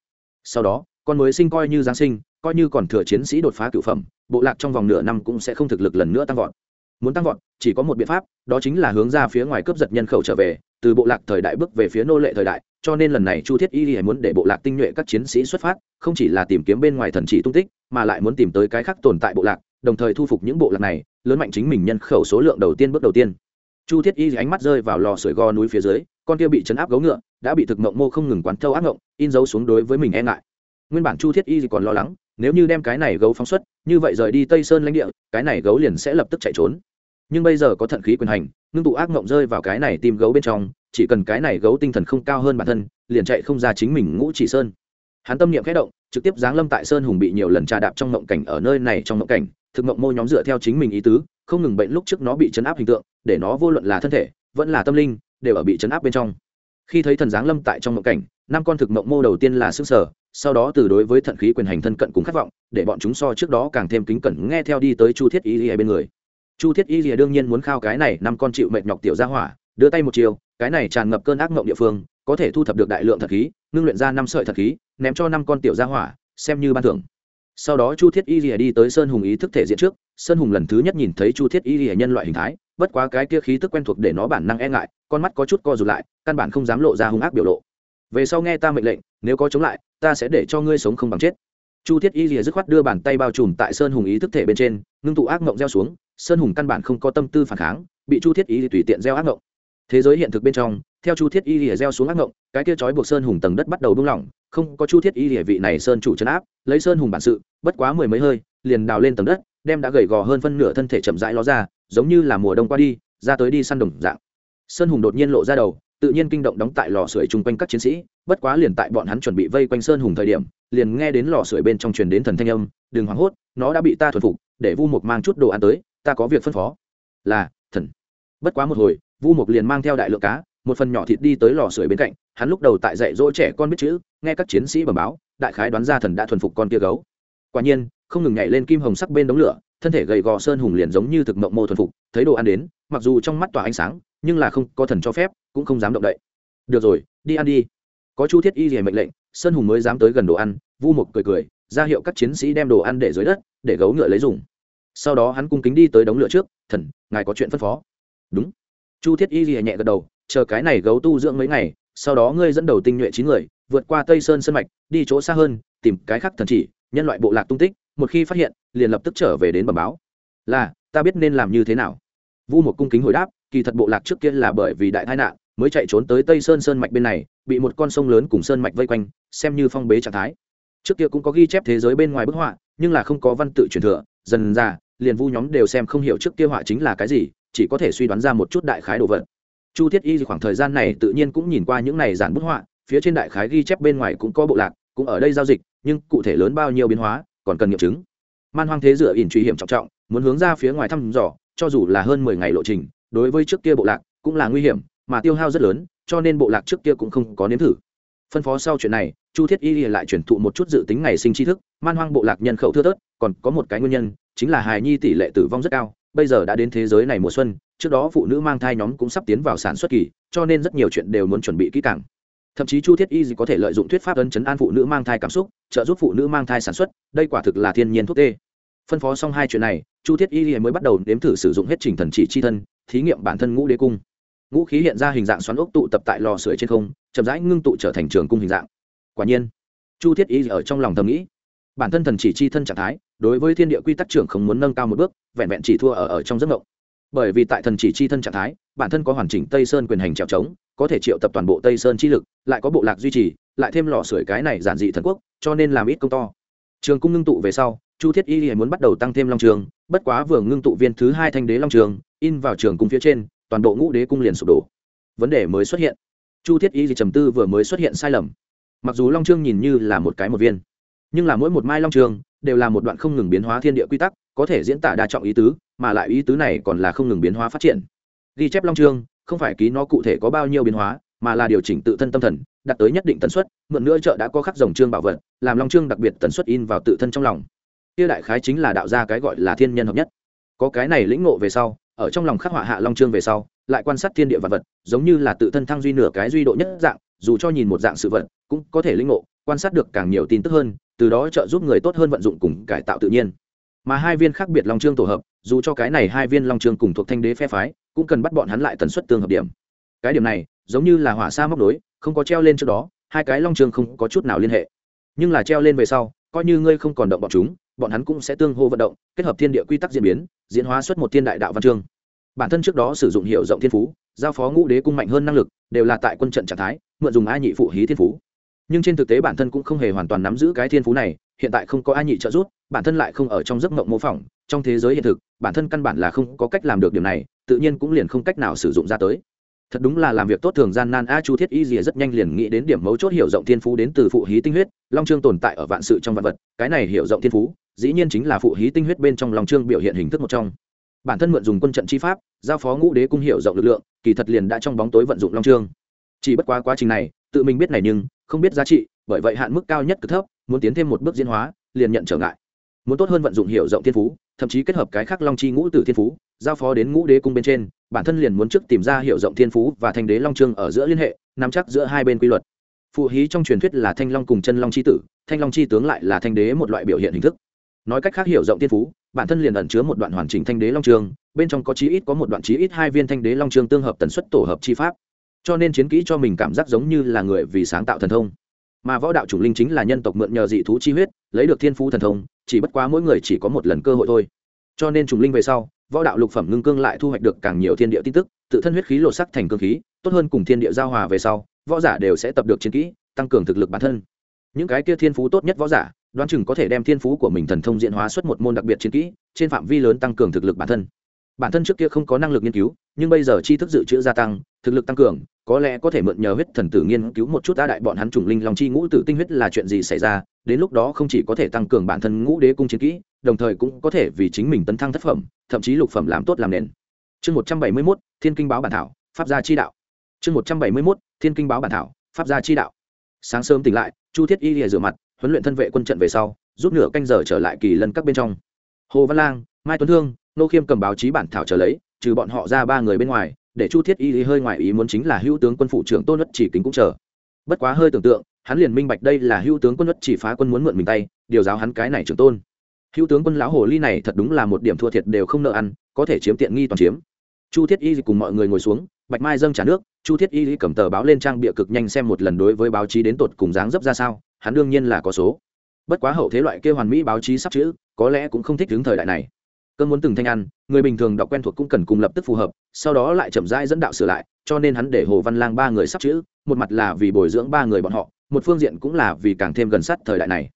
Sau đó, con mới sinh coi như giáng sinh coi như còn thừa chiến sĩ đột phá cựu phẩm, bộ lạc trong vòng nửa năm cũng sẽ không thực lực lần nữa tăng vọt. Muốn tăng vọt, chỉ có một biện pháp, đó chính là hướng ra phía ngoài cướp giật nhân khẩu trở về, từ bộ lạc thời đại bước về phía nô lệ thời đại, cho nên lần này chu thiết y muốn để bộ lạc tinh nhuệ các chiến sĩ xuất phát, không chỉ là tìm kiếm bên ngoài thần chỉ tung tích, mà lại muốn tìm tới cái khác tồn tại bộ lạc, đồng thời thu phục những bộ lạc này, lớn mạnh chính mình nhân khẩu số lượng đầu tiên bước đầu tiên. Chu thiết y ánh mắt rơi vào lò sưởi go núi phía dưới, con kia bị chấn áp gấu ngựa, đã bị thực mộng mô không ngừng quán thâu ác ngộng, in dấu xuống đối với mình e ngại. Nguyên bản chu thiết y còn lo lắng nếu như đem cái này gấu phóng xuất, như vậy rời đi tây sơn lãnh địa, cái này gấu liền sẽ lập tức chạy trốn. Nhưng bây giờ có thận khí quyền hành, ngưng tụ ác mộng rơi vào cái này tìm gấu bên trong, chỉ cần cái này gấu tinh thần không cao hơn bản thân, liền chạy không ra chính mình ngũ chỉ sơn. Hắn tâm niệm khẽ động, trực tiếp giáng lâm tại sơn hùng bị nhiều lần trà đạp trong mộng cảnh ở nơi này trong mộng cảnh, thực mộng mô nhóm dựa theo chính mình ý tứ, không ngừng bệnh lúc trước nó bị chấn áp hình tượng, để nó vô luận là thân thể, vẫn là tâm linh, đều ở bị chấn áp bên trong. Khi thấy thần giáng lâm tại trong mộng cảnh, năm con thực mộng mô đầu tiên là xương sở sau đó từ đối với thận khí quyền hành thân cận cùng khát vọng, để bọn chúng so trước đó càng thêm kính cẩn, nghe theo đi tới chu thiết y lìa bên người. Chu thiết y lìa đương nhiên muốn khao cái này năm con chịu mệt nhọc tiểu ra hỏa, đưa tay một chiều, cái này tràn ngập cơn ác mộng địa phương, có thể thu thập được đại lượng thật khí, ngưng luyện ra năm sợi thật khí, ném cho năm con tiểu ra hỏa, xem như ban thưởng. Sau đó chu thiết y lìa đi tới sơn hùng ý thức thể diện trước, sơn hùng lần thứ nhất nhìn thấy chu thiết y lìa nhân loại hình thái, bất quá cái kia khí tức quen thuộc để nó bản năng e ngại, con mắt có chút co rụt lại, căn bản không dám lộ ra hung ác biểu lộ. Về sau nghe ta mệnh lệnh, nếu có chống lại ta sẽ để cho ngươi sống không bằng chết. Chu thiết y rìa dứt khoát đưa bàn tay bao trùm tại sơn hùng ý thức thể bên trên, ngưng tụ ác mộng gieo xuống. Sơn hùng căn bản không có tâm tư phản kháng, bị chu thiết y tùy tiện gieo ác mộng. Thế giới hiện thực bên trong, theo chu thiết y rìa gieo xuống ác mộng, cái kia trói buộc sơn hùng tầng đất bắt đầu buông lỏng, không có chu thiết y rìa vị này sơn chủ chấn áp, lấy sơn hùng bản sự, bất quá mười mấy hơi, liền đào lên tầng đất, đem đã gầy gò hơn phân nửa thân thể chậm rãi ló ra, giống như là mùa đông qua đi, ra tới đi săn đồng dạng. Sơn hùng đột nhiên lộ ra đầu, tự nhiên kinh động đóng tại lò sưởi chung quanh các chiến sĩ bất quá liền tại bọn hắn chuẩn bị vây quanh sơn hùng thời điểm, liền nghe đến lò sưởi bên trong truyền đến thần thanh âm, đừng hoảng hốt, nó đã bị ta thuần phục, để vu mục mang chút đồ ăn tới, ta có việc phân phó. Là, thần. Bất quá một hồi, vu mục liền mang theo đại lượng cá, một phần nhỏ thịt đi tới lò sưởi bên cạnh, hắn lúc đầu tại dạy dỗ trẻ con biết chữ, nghe các chiến sĩ bẩm báo, đại khái đoán ra thần đã thuần phục con kia gấu. Quả nhiên, không ngừng nhảy lên kim hồng sắc bên đống lửa, thân thể gầy gò sơn hùng liền giống như thực mộng mô thuần phục, thấy đồ ăn đến, mặc dù trong mắt tỏa ánh sáng, nhưng là không có thần cho phép, cũng không dám động đậy. Được rồi, đi ăn đi có chu thiết y rìa mệnh lệnh, sơn hùng mới dám tới gần đồ ăn, vu mục cười cười, ra hiệu các chiến sĩ đem đồ ăn để dưới đất, để gấu ngựa lấy dùng. Sau đó hắn cung kính đi tới đống lửa trước, thần, ngài có chuyện phân phó. Đúng. Chu thiết y rìa nhẹ gật đầu, chờ cái này gấu tu dưỡng mấy ngày, sau đó ngươi dẫn đầu tinh nhuệ chín người, vượt qua tây sơn sân mạch, đi chỗ xa hơn, tìm cái khác thần chỉ, nhân loại bộ lạc tung tích, một khi phát hiện, liền lập tức trở về đến bẩm báo. Là, ta biết nên làm như thế nào. Vu một cung kính hồi đáp, kỳ thật bộ lạc trước kia là bởi vì đại tai nạn mới chạy trốn tới tây sơn sơn mạch bên này, bị một con sông lớn cùng sơn mạch vây quanh, xem như phong bế trạng thái. Trước kia cũng có ghi chép thế giới bên ngoài bức họa, nhưng là không có văn tự truyền thừa, dần ra, liền vu nhóm đều xem không hiểu trước kia họa chính là cái gì, chỉ có thể suy đoán ra một chút đại khái đồ vật. Chu thiết y khoảng thời gian này tự nhiên cũng nhìn qua những này giản bức họa, phía trên đại khái ghi chép bên ngoài cũng có bộ lạc, cũng ở đây giao dịch, nhưng cụ thể lớn bao nhiêu biến hóa, còn cần nghiệm chứng. Man hoang thế dựa ỉn truy hiểm trọng trọng, muốn hướng ra phía ngoài thăm dò, cho dù là hơn mười ngày lộ trình, đối với trước kia bộ lạc, cũng là nguy hiểm mà tiêu hao rất lớn, cho nên bộ lạc trước kia cũng không có nếm thử. Phân phó sau chuyện này, chu thiết y lại chuyển thụ một chút dự tính ngày sinh tri thức, man hoang bộ lạc nhân khẩu thưa thớt, còn có một cái nguyên nhân, chính là hài nhi tỷ lệ tử vong rất cao, bây giờ đã đến thế giới này mùa xuân, trước đó phụ nữ mang thai nhóm cũng sắp tiến vào sản xuất kỳ, cho nên rất nhiều chuyện đều muốn chuẩn bị kỹ càng. Thậm chí chu thiết y có thể lợi dụng thuyết pháp ấn chấn an phụ nữ mang thai cảm xúc, trợ giúp phụ nữ mang thai sản xuất, đây quả thực là thiên nhiên thuốc tê. Phân phó xong hai chuyện này, chu thiết y mới bắt đầu nếm thử sử dụng hết trình thần chỉ chi thân, thí nghiệm bản thân ngũ đế cung ngũ khí hiện ra hình dạng xoắn ốc tụ tập tại lò sưởi trên không chậm rãi ngưng tụ trở thành trường cung hình dạng. Quả nhiên chu thiết y ở trong lòng thầm nghĩ bản thân thần chỉ chi thân trạng thái đối với thiên địa quy tắc trưởng không muốn nâng cao một bước vẹn vẹn chỉ thua ở, ở trong giấc mộng. Bởi vì tại thần chỉ chi thân trạng thái bản thân có hoàn chỉnh tây sơn quyền hành trèo trống có thể triệu tập toàn bộ tây sơn chi lực lại có bộ lạc duy trì lại thêm lò sưởi cái này giản dị thần quốc cho nên làm ít công to. Trường cung ngưng tụ về sau chu thiết y muốn bắt đầu tăng thêm long trường bất quá vừa ngưng tụ viên thứ hai thanh đế long trường in vào trường cung phía trên toàn bộ ngũ đế cung liền sụp đổ. Vấn đề mới xuất hiện. Chu thiết y trầm tư vừa mới xuất hiện sai lầm. Mặc dù long trương nhìn như là một cái một viên, nhưng là mỗi một mai long Trương đều là một đoạn không ngừng biến hóa thiên địa quy tắc, có thể diễn tả đa trọng ý tứ, mà lại ý tứ này còn là không ngừng biến hóa phát triển. Ghi chép long trương, không phải ký nó cụ thể có bao nhiêu biến hóa, mà là điều chỉnh tự thân tâm thần, đạt tới nhất định tần suất, mượn nữa chợ đã có khắc dòng trương bảo vật, làm long trương đặc biệt tần suất in vào tự thân trong lòng. Kia đại khái chính là đạo ra cái gọi là thiên nhân hợp nhất. Có cái này lĩnh ngộ về sau ở trong lòng khắc họa hạ long trương về sau, lại quan sát thiên địa vật vật, giống như là tự thân thăng duy nửa cái duy độ nhất dạng, dù cho nhìn một dạng sự vật, cũng có thể linh ngộ, quan sát được càng nhiều tin tức hơn, từ đó trợ giúp người tốt hơn vận dụng cùng cải tạo tự nhiên. Mà hai viên khác biệt long trương tổ hợp, dù cho cái này hai viên long trương cùng thuộc thanh đế phe phái, cũng cần bắt bọn hắn lại tần suất tương hợp điểm. Cái điểm này, giống như là hỏa sa móc đối không có treo lên trước đó, hai cái long trương không có chút nào liên hệ. Nhưng là treo lên về sau coi như ngươi không còn động bọn chúng, bọn hắn cũng sẽ tương hô vận động, kết hợp thiên địa quy tắc diễn biến, diễn hóa xuất một thiên đại đạo văn chương. Bản thân trước đó sử dụng hiệu rộng thiên phú, giao phó ngũ đế cung mạnh hơn năng lực, đều là tại quân trận trạng thái, mượn dùng a nhị phụ hí thiên phú. Nhưng trên thực tế bản thân cũng không hề hoàn toàn nắm giữ cái thiên phú này, hiện tại không có a nhị trợ giúp, bản thân lại không ở trong giấc mộng mô phỏng, trong thế giới hiện thực, bản thân căn bản là không có cách làm được điều này, tự nhiên cũng liền không cách nào sử dụng ra tới thật đúng là làm việc tốt thường gian nan, a chu thiết y rìa rất nhanh liền nghĩ đến điểm mấu chốt hiểu rộng thiên phú đến từ phụ hí tinh huyết, long trương tồn tại ở vạn sự trong vạn vật, cái này hiểu rộng thiên phú, dĩ nhiên chính là phụ hí tinh huyết bên trong long trương biểu hiện hình thức một trong. Bản thân mượn dùng quân trận chi pháp, giao phó ngũ đế cung hiểu rộng lực lượng, kỳ thật liền đã trong bóng tối vận dụng long trương. Chỉ bất quá quá trình này, tự mình biết này nhưng không biết giá trị, bởi vậy hạn mức cao nhất cực thấp, muốn tiến thêm một bước diễn hóa, liền nhận trở ngại. Muốn tốt hơn vận dụng hiểu rộng thiên phú thậm chí kết hợp cái khác long chi ngũ tử thiên phú, giao phó đến ngũ đế cung bên trên, bản thân liền muốn trước tìm ra hiệu rộng thiên phú và thanh đế long trương ở giữa liên hệ, nắm chắc giữa hai bên quy luật. Phụ hí trong truyền thuyết là thanh long cùng chân long chi tử, thanh long chi tướng lại là thanh đế một loại biểu hiện hình thức. Nói cách khác hiểu rộng thiên phú, bản thân liền ẩn chứa một đoạn hoàn chỉnh thanh đế long trương, bên trong có chí ít có một đoạn chí ít hai viên thanh đế long trương tương hợp tần suất tổ hợp chi pháp. Cho nên chiến kỹ cho mình cảm giác giống như là người vì sáng tạo thần thông. Mà võ đạo chủ linh chính là nhân tộc mượn nhờ dị thú chi huyết, lấy được thiên phú thần thông chỉ bất quá mỗi người chỉ có một lần cơ hội thôi. Cho nên trùng linh về sau, võ đạo lục phẩm ngưng cương lại thu hoạch được càng nhiều thiên địa tin tức, tự thân huyết khí lột sắc thành cương khí, tốt hơn cùng thiên địa giao hòa về sau, võ giả đều sẽ tập được chiến kỹ, tăng cường thực lực bản thân. Những cái kia thiên phú tốt nhất võ giả, đoán chừng có thể đem thiên phú của mình thần thông diện hóa xuất một môn đặc biệt chiến kỹ, trên phạm vi lớn tăng cường thực lực bản thân. Bản thân trước kia không có năng lực nghiên cứu nhưng bây giờ tri thức dự trữ gia tăng, thực lực tăng cường, có lẽ có thể mượn nhờ huyết thần tử nghiên cứu một chút đã đại bọn hắn trùng linh long chi ngũ tử tinh huyết là chuyện gì xảy ra, đến lúc đó không chỉ có thể tăng cường bản thân ngũ đế cung chiến kỹ, đồng thời cũng có thể vì chính mình tấn thăng thất phẩm, thậm chí lục phẩm làm tốt làm nền. Chương một trăm bảy mươi mốt, thiên kinh báo bản thảo, pháp gia chi đạo. Chương một trăm bảy mươi mốt, thiên kinh báo bản thảo, pháp gia chi đạo. Sáng sớm tỉnh lại, chu thiết y lìa rửa mặt, huấn luyện thân vệ quân trận về sau, rút nửa canh giờ trở lại kỳ lân các bên trong. Hồ văn lang, mai tuấn thương nô khiêm cầm báo chí bản thảo trở lấy trừ bọn họ ra ba người bên ngoài, để chu thiết y hơi ngoài ý muốn chính là hữu tướng quân phụ trưởng tôn ất chỉ kính cũng chờ. Bất quá hơi tưởng tượng, hắn liền minh bạch đây là hữu tướng quân ất chỉ phá quân muốn mượn mình tay, điều giáo hắn cái này trưởng tôn. Hữu tướng quân lão hồ ly này thật đúng là một điểm thua thiệt đều không nợ ăn, có thể chiếm tiện nghi toàn chiếm. Chu thiết y cùng mọi người ngồi xuống, bạch mai dâng trả nước, chu thiết y cầm tờ báo lên trang bịa cực nhanh xem một lần đối với báo chí đến tột cùng dáng dấp ra sao, hắn đương nhiên là có số. Bất quá hậu thế loại kêu hoàn mỹ báo chí sắp chữ, có lẽ cũng không thích đứng thời đại này cơn muốn từng thanh ăn, người bình thường đọc quen thuộc cũng cần cùng lập tức phù hợp, sau đó lại chậm rãi dẫn đạo sửa lại, cho nên hắn để hồ văn lang ba người sắp chữ, một mặt là vì bồi dưỡng ba người bọn họ, một phương diện cũng là vì càng thêm gần sát thời đại này.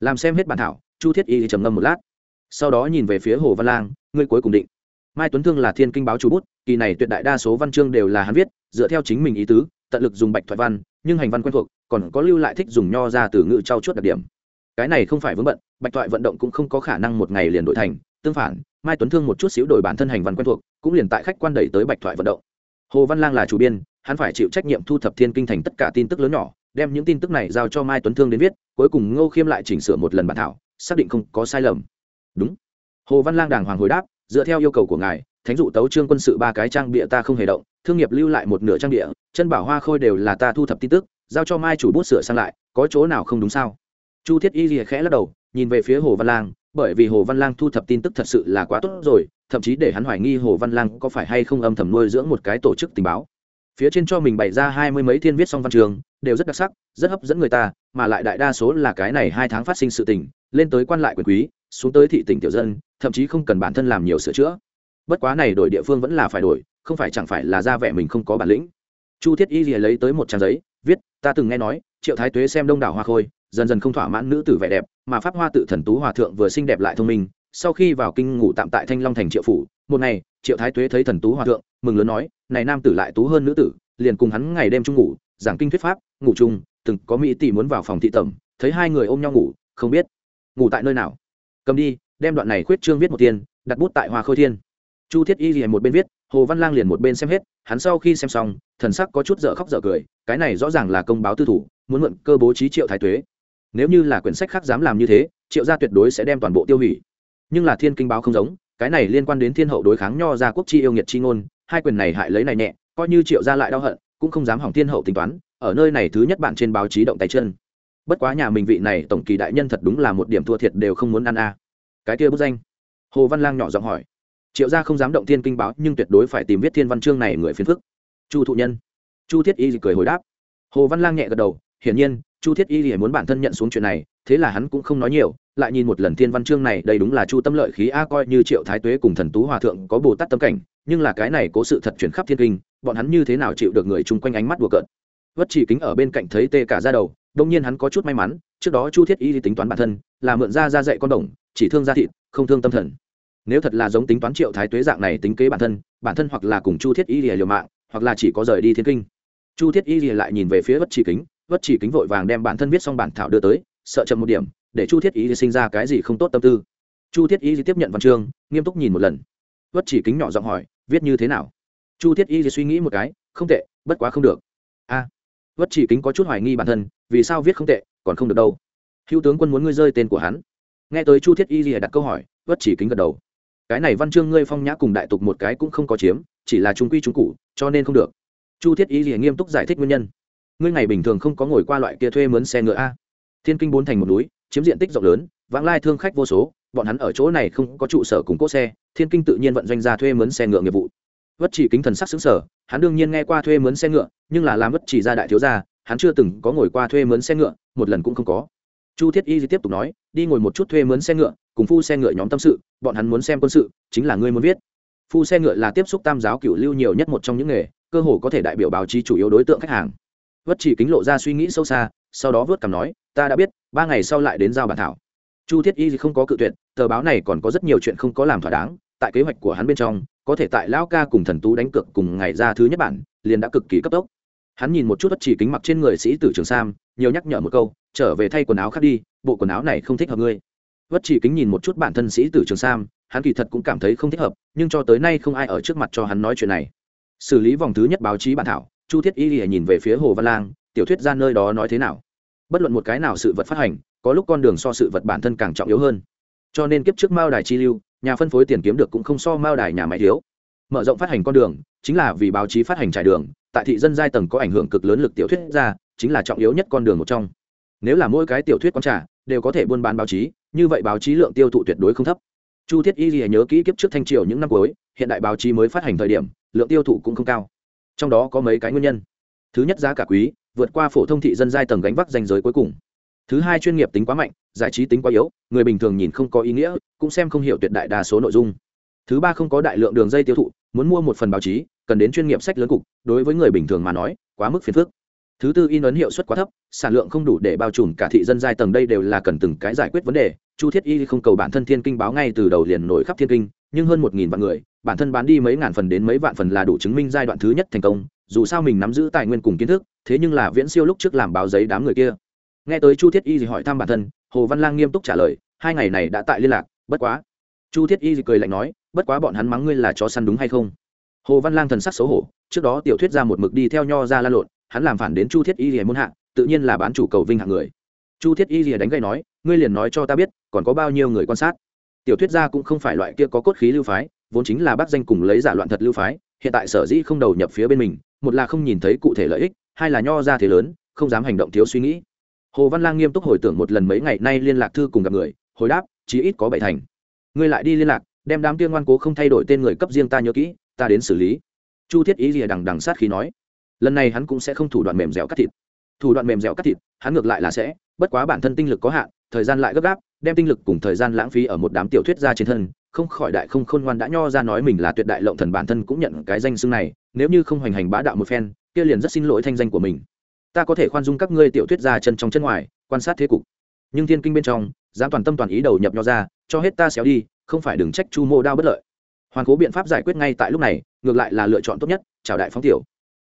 Làm xem hết bản thảo, chu thiết y trầm ngâm một lát, sau đó nhìn về phía hồ văn lang người cuối cùng định. Mai tuấn thương là thiên kinh báo chú bút, kỳ này tuyệt đại đa số văn chương đều là hắn viết, dựa theo chính mình ý tứ, tận lực dùng bạch thoại văn, nhưng hành văn quen thuộc, còn có lưu lại thích dùng nho ra từ ngữ trao chuốt đặc điểm. Cái này không phải vướng bận, bạch thoại vận động cũng không có khả năng một ngày liền đổi thành tương phản, mai tuấn thương một chút xíu đổi bản thân hành văn quen thuộc, cũng liền tại khách quan đẩy tới bạch thoại vận động. Hồ văn lang là chủ biên, hắn phải chịu trách nhiệm thu thập thiên kinh thành tất cả tin tức lớn nhỏ, đem những tin tức này giao cho mai tuấn thương đến viết, cuối cùng ngô khiêm lại chỉnh sửa một lần bản thảo, xác định không có sai lầm. Đúng. Hồ văn lang đàng hoàng hồi đáp, dựa theo yêu cầu của ngài, thánh dụ tấu trương quân sự ba cái trang bịa ta không hề động, thương nghiệp lưu lại một nửa trang địa chân bảo hoa khôi đều là ta thu thập tin tức, giao cho mai chủ bút sửa sang lại, có chỗ nào không đúng sao? Chu thiết y lìa khẽ lắc đầu, nhìn về phía hồ văn lang bởi vì hồ văn lang thu thập tin tức thật sự là quá tốt rồi, thậm chí để hắn hoài nghi hồ văn lang có phải hay không âm thầm nuôi dưỡng một cái tổ chức tình báo. Phía trên cho mình bày ra hai mươi mấy thiên viết song văn trường, đều rất đặc sắc, rất hấp dẫn người ta, mà lại đại đa số là cái này hai tháng phát sinh sự tình, lên tới quan lại quyền quý, xuống tới thị tỉnh tiểu dân, thậm chí không cần bản thân làm nhiều sửa chữa. Bất quá này đổi địa phương vẫn là phải đổi, không phải chẳng phải là ra vẻ mình không có bản lĩnh. Chu thiết y lìa lấy tới một trang giấy, viết, ta từng nghe nói, triệu thái tuế xem đông đảo hoa khôi, dần dần không thỏa mãn nữ tử vẻ đẹp mà pháp hoa tự thần tú hòa thượng vừa xinh đẹp lại thông minh, sau khi vào kinh ngủ tạm tại thanh long thành triệu phủ, một ngày, triệu thái tuế thấy thần tú hòa thượng, mừng lớn nói, này nam tử lại tú hơn nữ tử, liền cùng hắn ngày đêm chung ngủ, giảng kinh thuyết pháp, ngủ chung, từng có mỹ tỷ muốn vào phòng thị tẩm, thấy hai người ôm nhau ngủ, không biết ngủ tại nơi nào. Cầm đi, đem đoạn này khuyết trương viết một tiên, đặt bút tại hoa khôi thiên. Chu thiết y liền một bên viết, hồ văn lang liền một bên xem hết, hắn sau khi xem xong, thần sắc có chút dở khóc dở cười, cái này rõ ràng là công báo tư thủ, muốn mượn cơ bố trí triệu thái tuế nếu như là quyển sách khác dám làm như thế, triệu gia tuyệt đối sẽ đem toàn bộ tiêu hủy. Nhưng là thiên kinh báo không giống, cái này liên quan đến thiên hậu đối kháng nho gia quốc chi yêu nghiệt chi ngôn, hai quyền này hại lấy này nhẹ, coi như triệu gia lại đau hận, cũng không dám hỏng thiên hậu tính toán, ở nơi này thứ nhất bạn trên báo chí động tay chân. Bất quá nhà mình vị này tổng kỳ đại nhân thật đúng là một điểm thua thiệt đều không muốn ăn a. À. Cái kia bức danh. Hồ văn lang nhỏ giọng hỏi. Triệu gia không dám động thiên kinh báo, nhưng tuyệt đối phải tìm viết thiên văn chương này người phiền phức. Chu thụ nhân. Chu thiết y cười hồi đáp. Hồ văn lang nhẹ gật đầu, hiển nhiên chu thiết y thì muốn bản thân nhận xuống chuyện này, thế là hắn cũng không nói nhiều, lại nhìn một lần thiên văn chương này, đây đúng là chu tâm lợi khí a coi như triệu thái tuế cùng thần tú hòa thượng có bồ tát tâm cảnh, nhưng là cái này cố sự thật chuyển khắp thiên kinh, bọn hắn như thế nào chịu được người chung quanh ánh mắt đùa cợt. Vất chỉ kính ở bên cạnh thấy tê cả ra đầu đông nhiên hắn có chút may mắn, trước đó chu thiết y thì tính toán bản thân, là mượn ra ra dạy con đồng, chỉ thương gia thịt, không thương tâm thần. Nếu thật là giống tính toán triệu thái tuế dạng này tính kế bản thân bản thân hoặc là cùng chu thiết y lìa liều mạng, hoặc là chỉ có rời đi thiên kinh. Chu thiết y lìa lại nhìn về phía vất chỉ kính vất chỉ kính vội vàng đem bản thân viết xong bản thảo đưa tới sợ chậm một điểm để chu thiết y sinh ra cái gì không tốt tâm tư. Chu thiết y tiếp nhận văn chương nghiêm túc nhìn một lần. Vất chỉ kính nhỏ giọng hỏi viết như thế nào? Chu thiết y suy nghĩ một cái không tệ bất quá không được. A à, vất chỉ kính có chút hoài nghi bản thân vì sao viết không tệ còn không được đâu? Hữu tướng quân muốn ngươi rơi tên của hắn. Nghe tới chu thiết y lìa đặt câu hỏi vất chỉ kính gật đầu. Cái này văn chương ngươi phong nhã cùng đại tục một cái cũng không có chiếm chỉ là trung quy trung cụ cho nên không được. Chu thiết y lìa nghiêm túc giải thích nguyên nhân ngươi ngày bình thường không có ngồi qua loại kia thuê mướn xe ngựa a? Thiên kinh bốn thành một núi, chiếm diện tích rộng lớn, vãng lai thương khách vô số, bọn hắn ở chỗ này không có trụ sở cùng cỗ xe, thiên kinh tự nhiên vận doanh ra thuê mướn xe ngựa nghiệp vụ. Vất chỉ kính thần sắc xứng sở hắn đương nhiên nghe qua thuê mướn xe ngựa, nhưng là làm vất chỉ ra đại thiếu gia, hắn chưa từng có ngồi qua thuê mướn xe ngựa, một lần cũng không có. Chu thiết y tiếp tục nói, đi ngồi một chút thuê mướn xe ngựa, cùng phu xe ngựa nhóm tâm sự, bọn hắn muốn xem quân sự, chính là ngươi muốn viết. Phu xe ngựa là tiếp xúc tam giáo cửu lưu nhiều nhất một trong những nghề, cơ hồ có thể đại biểu báo chí chủ yếu đối tượng khách hàng vất chỉ kính lộ ra suy nghĩ sâu xa, sau đó vớt cảm nói, ta đã biết, ba ngày sau lại đến giao bản thảo. Chu thiết y không có cự tuyệt, tờ báo này còn có rất nhiều chuyện không có làm thỏa đáng, tại kế hoạch của hắn bên trong, có thể tại lão ca cùng thần tú đánh cược cùng ngày ra thứ nhất bản, liền đã cực kỳ cấp tốc. Hắn nhìn một chút vất chỉ kính mặc trên người sĩ tử trường sam, nhiều nhắc nhở một câu, trở về thay quần áo khác đi, bộ quần áo này không thích hợp ngươi. Vất chỉ kính nhìn một chút bản thân sĩ tử trường sam, hắn kỳ thật cũng cảm thấy không thích hợp, nhưng cho tới nay không ai ở trước mặt cho hắn nói chuyện này. Xử lý vòng thứ nhất báo chí bản thảo chu thiết y lìa nhìn về phía hồ văn lang, tiểu thuyết ra nơi đó nói thế nào? Bất luận một cái nào sự vật phát hành, có lúc con đường so sự vật bản thân càng trọng yếu hơn. Cho nên kiếp trước mao đài chi lưu, nhà phân phối tiền kiếm được cũng không so mao đài nhà máy thiếu. Mở rộng phát hành con đường, chính là vì báo chí phát hành trải đường, tại thị dân giai tầng có ảnh hưởng cực lớn lực tiểu thuyết ra, chính là trọng yếu nhất con đường một trong. Nếu là mỗi cái tiểu thuyết quán trả đều có thể buôn bán báo chí, như vậy báo chí lượng tiêu thụ tuyệt đối không thấp. Chu thiết y lìa nhớ kỹ kiếp trước thanh triều những năm cuối, hiện đại báo chí mới phát hành thời điểm, lượng tiêu thụ cũng không cao trong đó có mấy cái nguyên nhân. Thứ nhất, giá cả quý, vượt qua phổ thông thị dân giai tầng gánh vác danh giới cuối cùng. Thứ hai, chuyên nghiệp tính quá mạnh, giải trí tính quá yếu, người bình thường nhìn không có ý nghĩa, cũng xem không hiểu tuyệt đại đa số nội dung. Thứ ba, không có đại lượng đường dây tiêu thụ, muốn mua một phần báo chí, cần đến chuyên nghiệp sách lớn cục, đối với người bình thường mà nói, quá mức phiền phức. Thứ tư, in ấn hiệu suất quá thấp, sản lượng không đủ để bao trùm cả thị dân giai tầng, đây đều là cần từng cái giải quyết vấn đề. Chu thiết y không cầu bản thân thiên kinh báo ngay từ đầu liền nổi khắp thiên kinh nhưng hơn một nghìn vạn người, bản thân bán đi mấy ngàn phần đến mấy vạn phần là đủ chứng minh giai đoạn thứ nhất thành công, dù sao mình nắm giữ tài nguyên cùng kiến thức, thế nhưng là viễn siêu lúc trước làm báo giấy đám người kia. Nghe tới chu thiết y gì hỏi thăm bản thân, hồ văn lang nghiêm túc trả lời, hai ngày này đã tại liên lạc, bất quá. Chu thiết y gì cười lạnh nói, bất quá bọn hắn mắng ngươi là chó săn đúng hay không? Hồ văn lang thần sắc xấu hổ, trước đó tiểu thuyết ra một mực đi theo nho ra la lộn, hắn làm phản đến chu thiết y gì muốn hạ, tự nhiên là bán chủ cầu vinh hạng người. Chu thiết y gì đánh gậy nói, ngươi liền nói cho ta biết, còn có bao nhiêu người quan sát? Tiểu thuyết gia cũng không phải loại kia có cốt khí lưu phái, vốn chính là bác danh cùng lấy giả loạn thật lưu phái, hiện tại sở dĩ không đầu nhập phía bên mình, một là không nhìn thấy cụ thể lợi ích, hai là nho ra thế lớn, không dám hành động thiếu suy nghĩ. Hồ văn lang nghiêm túc hồi tưởng một lần mấy ngày nay liên lạc thư cùng gặp người, hồi đáp, chí ít có bảy thành. Ngươi lại đi liên lạc, đem đám tiên ngoan cố không thay đổi tên người cấp riêng ta nhớ kỹ, ta đến xử lý. Chu thiết ý lìa đằng đằng sát khí nói. Lần này hắn cũng sẽ không thủ đoạn mềm dẻo cắt thịt. Thủ đoạn mềm dẻo cắt thịt, hắn ngược lại là sẽ, bất quá bản thân tinh lực có hạn, thời gian lại gấp gáp đem tinh lực cùng thời gian lãng phí ở một đám tiểu thuyết gia trên thân, không khỏi đại không khôn ngoan đã nho ra nói mình là tuyệt đại lộng thần bản thân cũng nhận cái danh xưng này, nếu như không hoành hành bá đạo một phen, kia liền rất xin lỗi thanh danh của mình. Ta có thể khoan dung các ngươi tiểu thuyết gia chân trong chân ngoài, quan sát thế cục. Nhưng thiên kinh bên trong, dám toàn tâm toàn ý đầu nhập nho ra, cho hết ta xéo đi, không phải đừng trách chu mô đao bất lợi. Hoàn cố biện pháp giải quyết ngay tại lúc này, ngược lại là lựa chọn tốt nhất, chào đại phóng tiểu.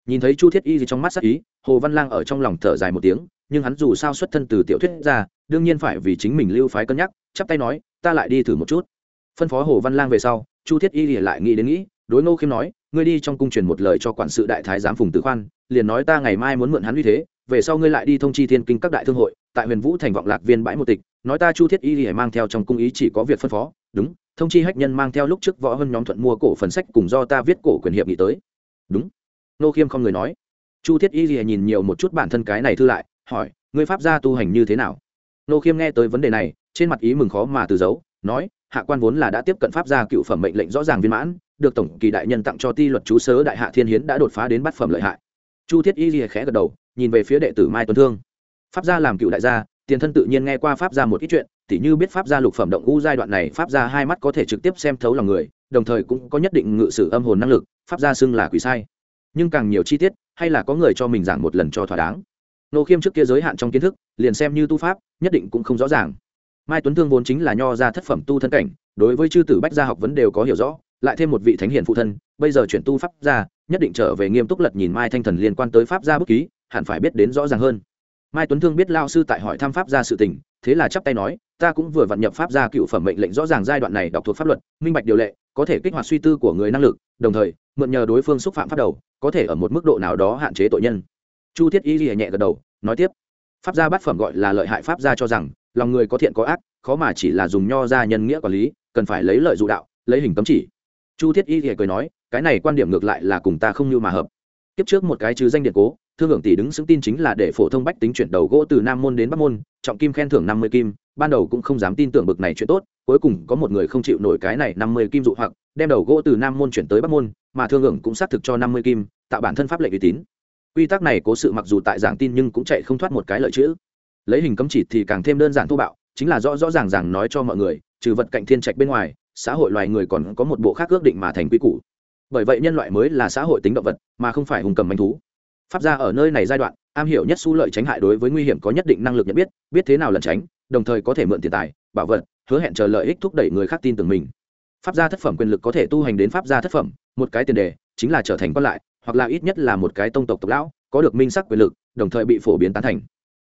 Nhìn thấy chu thiết y gì trong mắt sắc ý, hồ văn lang ở trong lòng thở dài một tiếng nhưng hắn dù sao xuất thân từ tiểu thuyết ra, đương nhiên phải vì chính mình lưu phái cân nhắc, chắp tay nói, ta lại đi thử một chút. Phân phó hồ văn lang về sau, chu thiết y lại nghĩ đến nghĩ, đối ngô khiêm nói, ngươi đi trong cung truyền một lời cho quản sự đại thái giám phùng tử khoan, liền nói ta ngày mai muốn mượn hắn uy thế, về sau ngươi lại đi thông chi thiên kinh các đại thương hội, tại huyền vũ thành vọng lạc viên bãi một tịch, nói ta chu thiết y mang theo trong cung ý chỉ có việc phân phó. Đúng, thông chi hách nhân mang theo lúc trước võ hơn nhóm thuận mua cổ phần sách cùng do ta viết cổ quyền hiệp nghị tới. Đúng. Nô khiêm không người nói. Chu thiết y lìa nhìn nhiều một chút bản thân cái này thư lại hỏi, ngươi pháp gia tu hành như thế nào? Nô khiêm nghe tới vấn đề này, trên mặt ý mừng khó mà từ giấu, nói, hạ quan vốn là đã tiếp cận pháp gia cựu phẩm mệnh lệnh rõ ràng viên mãn, được tổng kỳ đại nhân tặng cho ti luật chú sớ đại hạ thiên hiến đã đột phá đến bát phẩm lợi hại. Chu thiết y lìa khẽ gật đầu, nhìn về phía đệ tử mai tuấn thương. Pháp gia làm cựu đại gia, tiền thân tự nhiên nghe qua pháp gia một ít chuyện, tỉ như biết pháp gia lục phẩm động u giai đoạn này, pháp gia hai mắt có thể trực tiếp xem thấu lòng người, đồng thời cũng có nhất định ngự sử âm hồn năng lực, pháp gia xưng là quỷ sai. Nhưng càng nhiều chi tiết, hay là có người cho mình giảng một lần cho thỏa đáng nô khiêm trước kia giới hạn trong kiến thức, liền xem như tu pháp, nhất định cũng không rõ ràng. Mai tuấn thương vốn chính là nho ra thất phẩm tu thân cảnh, đối với chư tử bách gia học vấn đều có hiểu rõ, lại thêm một vị thánh hiền phụ thân, bây giờ chuyển tu pháp gia, nhất định trở về nghiêm túc lật nhìn mai thanh thần liên quan tới pháp gia bút ký, hẳn phải biết đến rõ ràng hơn. Mai tuấn thương biết lao sư tại hỏi thăm pháp gia sự tình, thế là chắp tay nói, ta cũng vừa vận nhập pháp gia cựu phẩm mệnh lệnh rõ ràng giai đoạn này đọc thuộc pháp luật, minh bạch điều lệ, có thể kích hoạt suy tư của người năng lực, đồng thời, mượn nhờ đối phương xúc phạm pháp đầu, có thể ở một mức độ nào đó hạn chế tội nhân chu thiết y lìa nhẹ gật đầu, nói tiếp. Pháp gia bát phẩm gọi là lợi hại pháp gia cho rằng, lòng người có thiện có ác, khó mà chỉ là dùng nho ra nhân nghĩa quản lý, cần phải lấy lợi dụ đạo, lấy hình cấm chỉ. Chu thiết y lìa cười nói, cái này quan điểm ngược lại là cùng ta không như mà hợp. Kiếp trước một cái chứ danh điện cố, thương hưởng tỷ đứng xứng tin chính là để phổ thông bách tính chuyển đầu gỗ từ nam môn đến bắc môn, trọng kim khen thưởng năm mươi kim, ban đầu cũng không dám tin tưởng bực này chuyện tốt, cuối cùng có một người không chịu nổi cái này năm mươi kim dụ hoặc, đem đầu gỗ từ nam môn chuyển tới bắc môn, mà thương hưởng cũng xác thực cho năm mươi kim, tạo bản thân pháp lệnh uy tín quy tắc này cố sự mặc dù tại giảng tin nhưng cũng chạy không thoát một cái lợi chữ. Lấy hình cấm chỉ thì càng thêm đơn giản thô bạo, chính là rõ rõ ràng ràng nói cho mọi người, trừ vật cạnh thiên trạch bên ngoài, xã hội loài người còn có một bộ khác ước định mà thành quy củ. Bởi vậy nhân loại mới là xã hội tính động vật, mà không phải hùng cầm manh thú. Pháp gia ở nơi này giai đoạn, am hiểu nhất su lợi tránh hại đối với nguy hiểm có nhất định năng lực nhận biết biết thế nào lẩn tránh, đồng thời có thể mượn tiền tài, bảo vật, hứa hẹn chờ lợi ích thúc đẩy người khác tin tưởng mình. Pháp gia thất phẩm quyền lực có thể tu hành đến pháp gia thất phẩm, một cái tiền đề, chính là trở thành quan lại hoặc là ít nhất là một cái tông tộc tộc lão, có được minh sắc quyền lực, đồng thời bị phổ biến tán thành.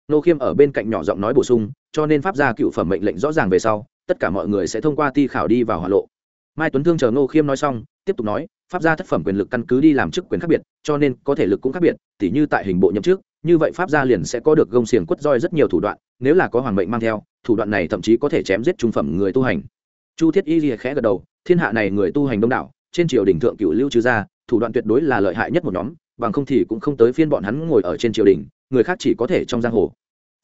Nô khiêm ở bên cạnh nhỏ giọng nói bổ sung, cho nên pháp gia cựu phẩm mệnh lệnh rõ ràng về sau, tất cả mọi người sẽ thông qua ti khảo đi vào hỏa lộ. Mai tuấn thương chờ nô khiêm nói xong, tiếp tục nói, pháp gia thất phẩm quyền lực căn cứ đi làm chức quyền khác biệt, cho nên có thể lực cũng khác biệt, tỉ như tại hình bộ nhậm chức, như vậy pháp gia liền sẽ có được gông xiềng quất roi rất nhiều thủ đoạn, nếu là có hoàng mệnh mang theo, thủ đoạn này thậm chí có thể chém giết trung phẩm người tu hành. Chu thiết y lìa khẽ gật đầu, thiên hạ này người tu hành đông đảo, trên triều đình thượng cựu lưu trừ gia thủ đoạn tuyệt đối là lợi hại nhất một nhóm, bằng không thì cũng không tới phiên bọn hắn ngồi ở trên triều đình, người khác chỉ có thể trong giang hồ.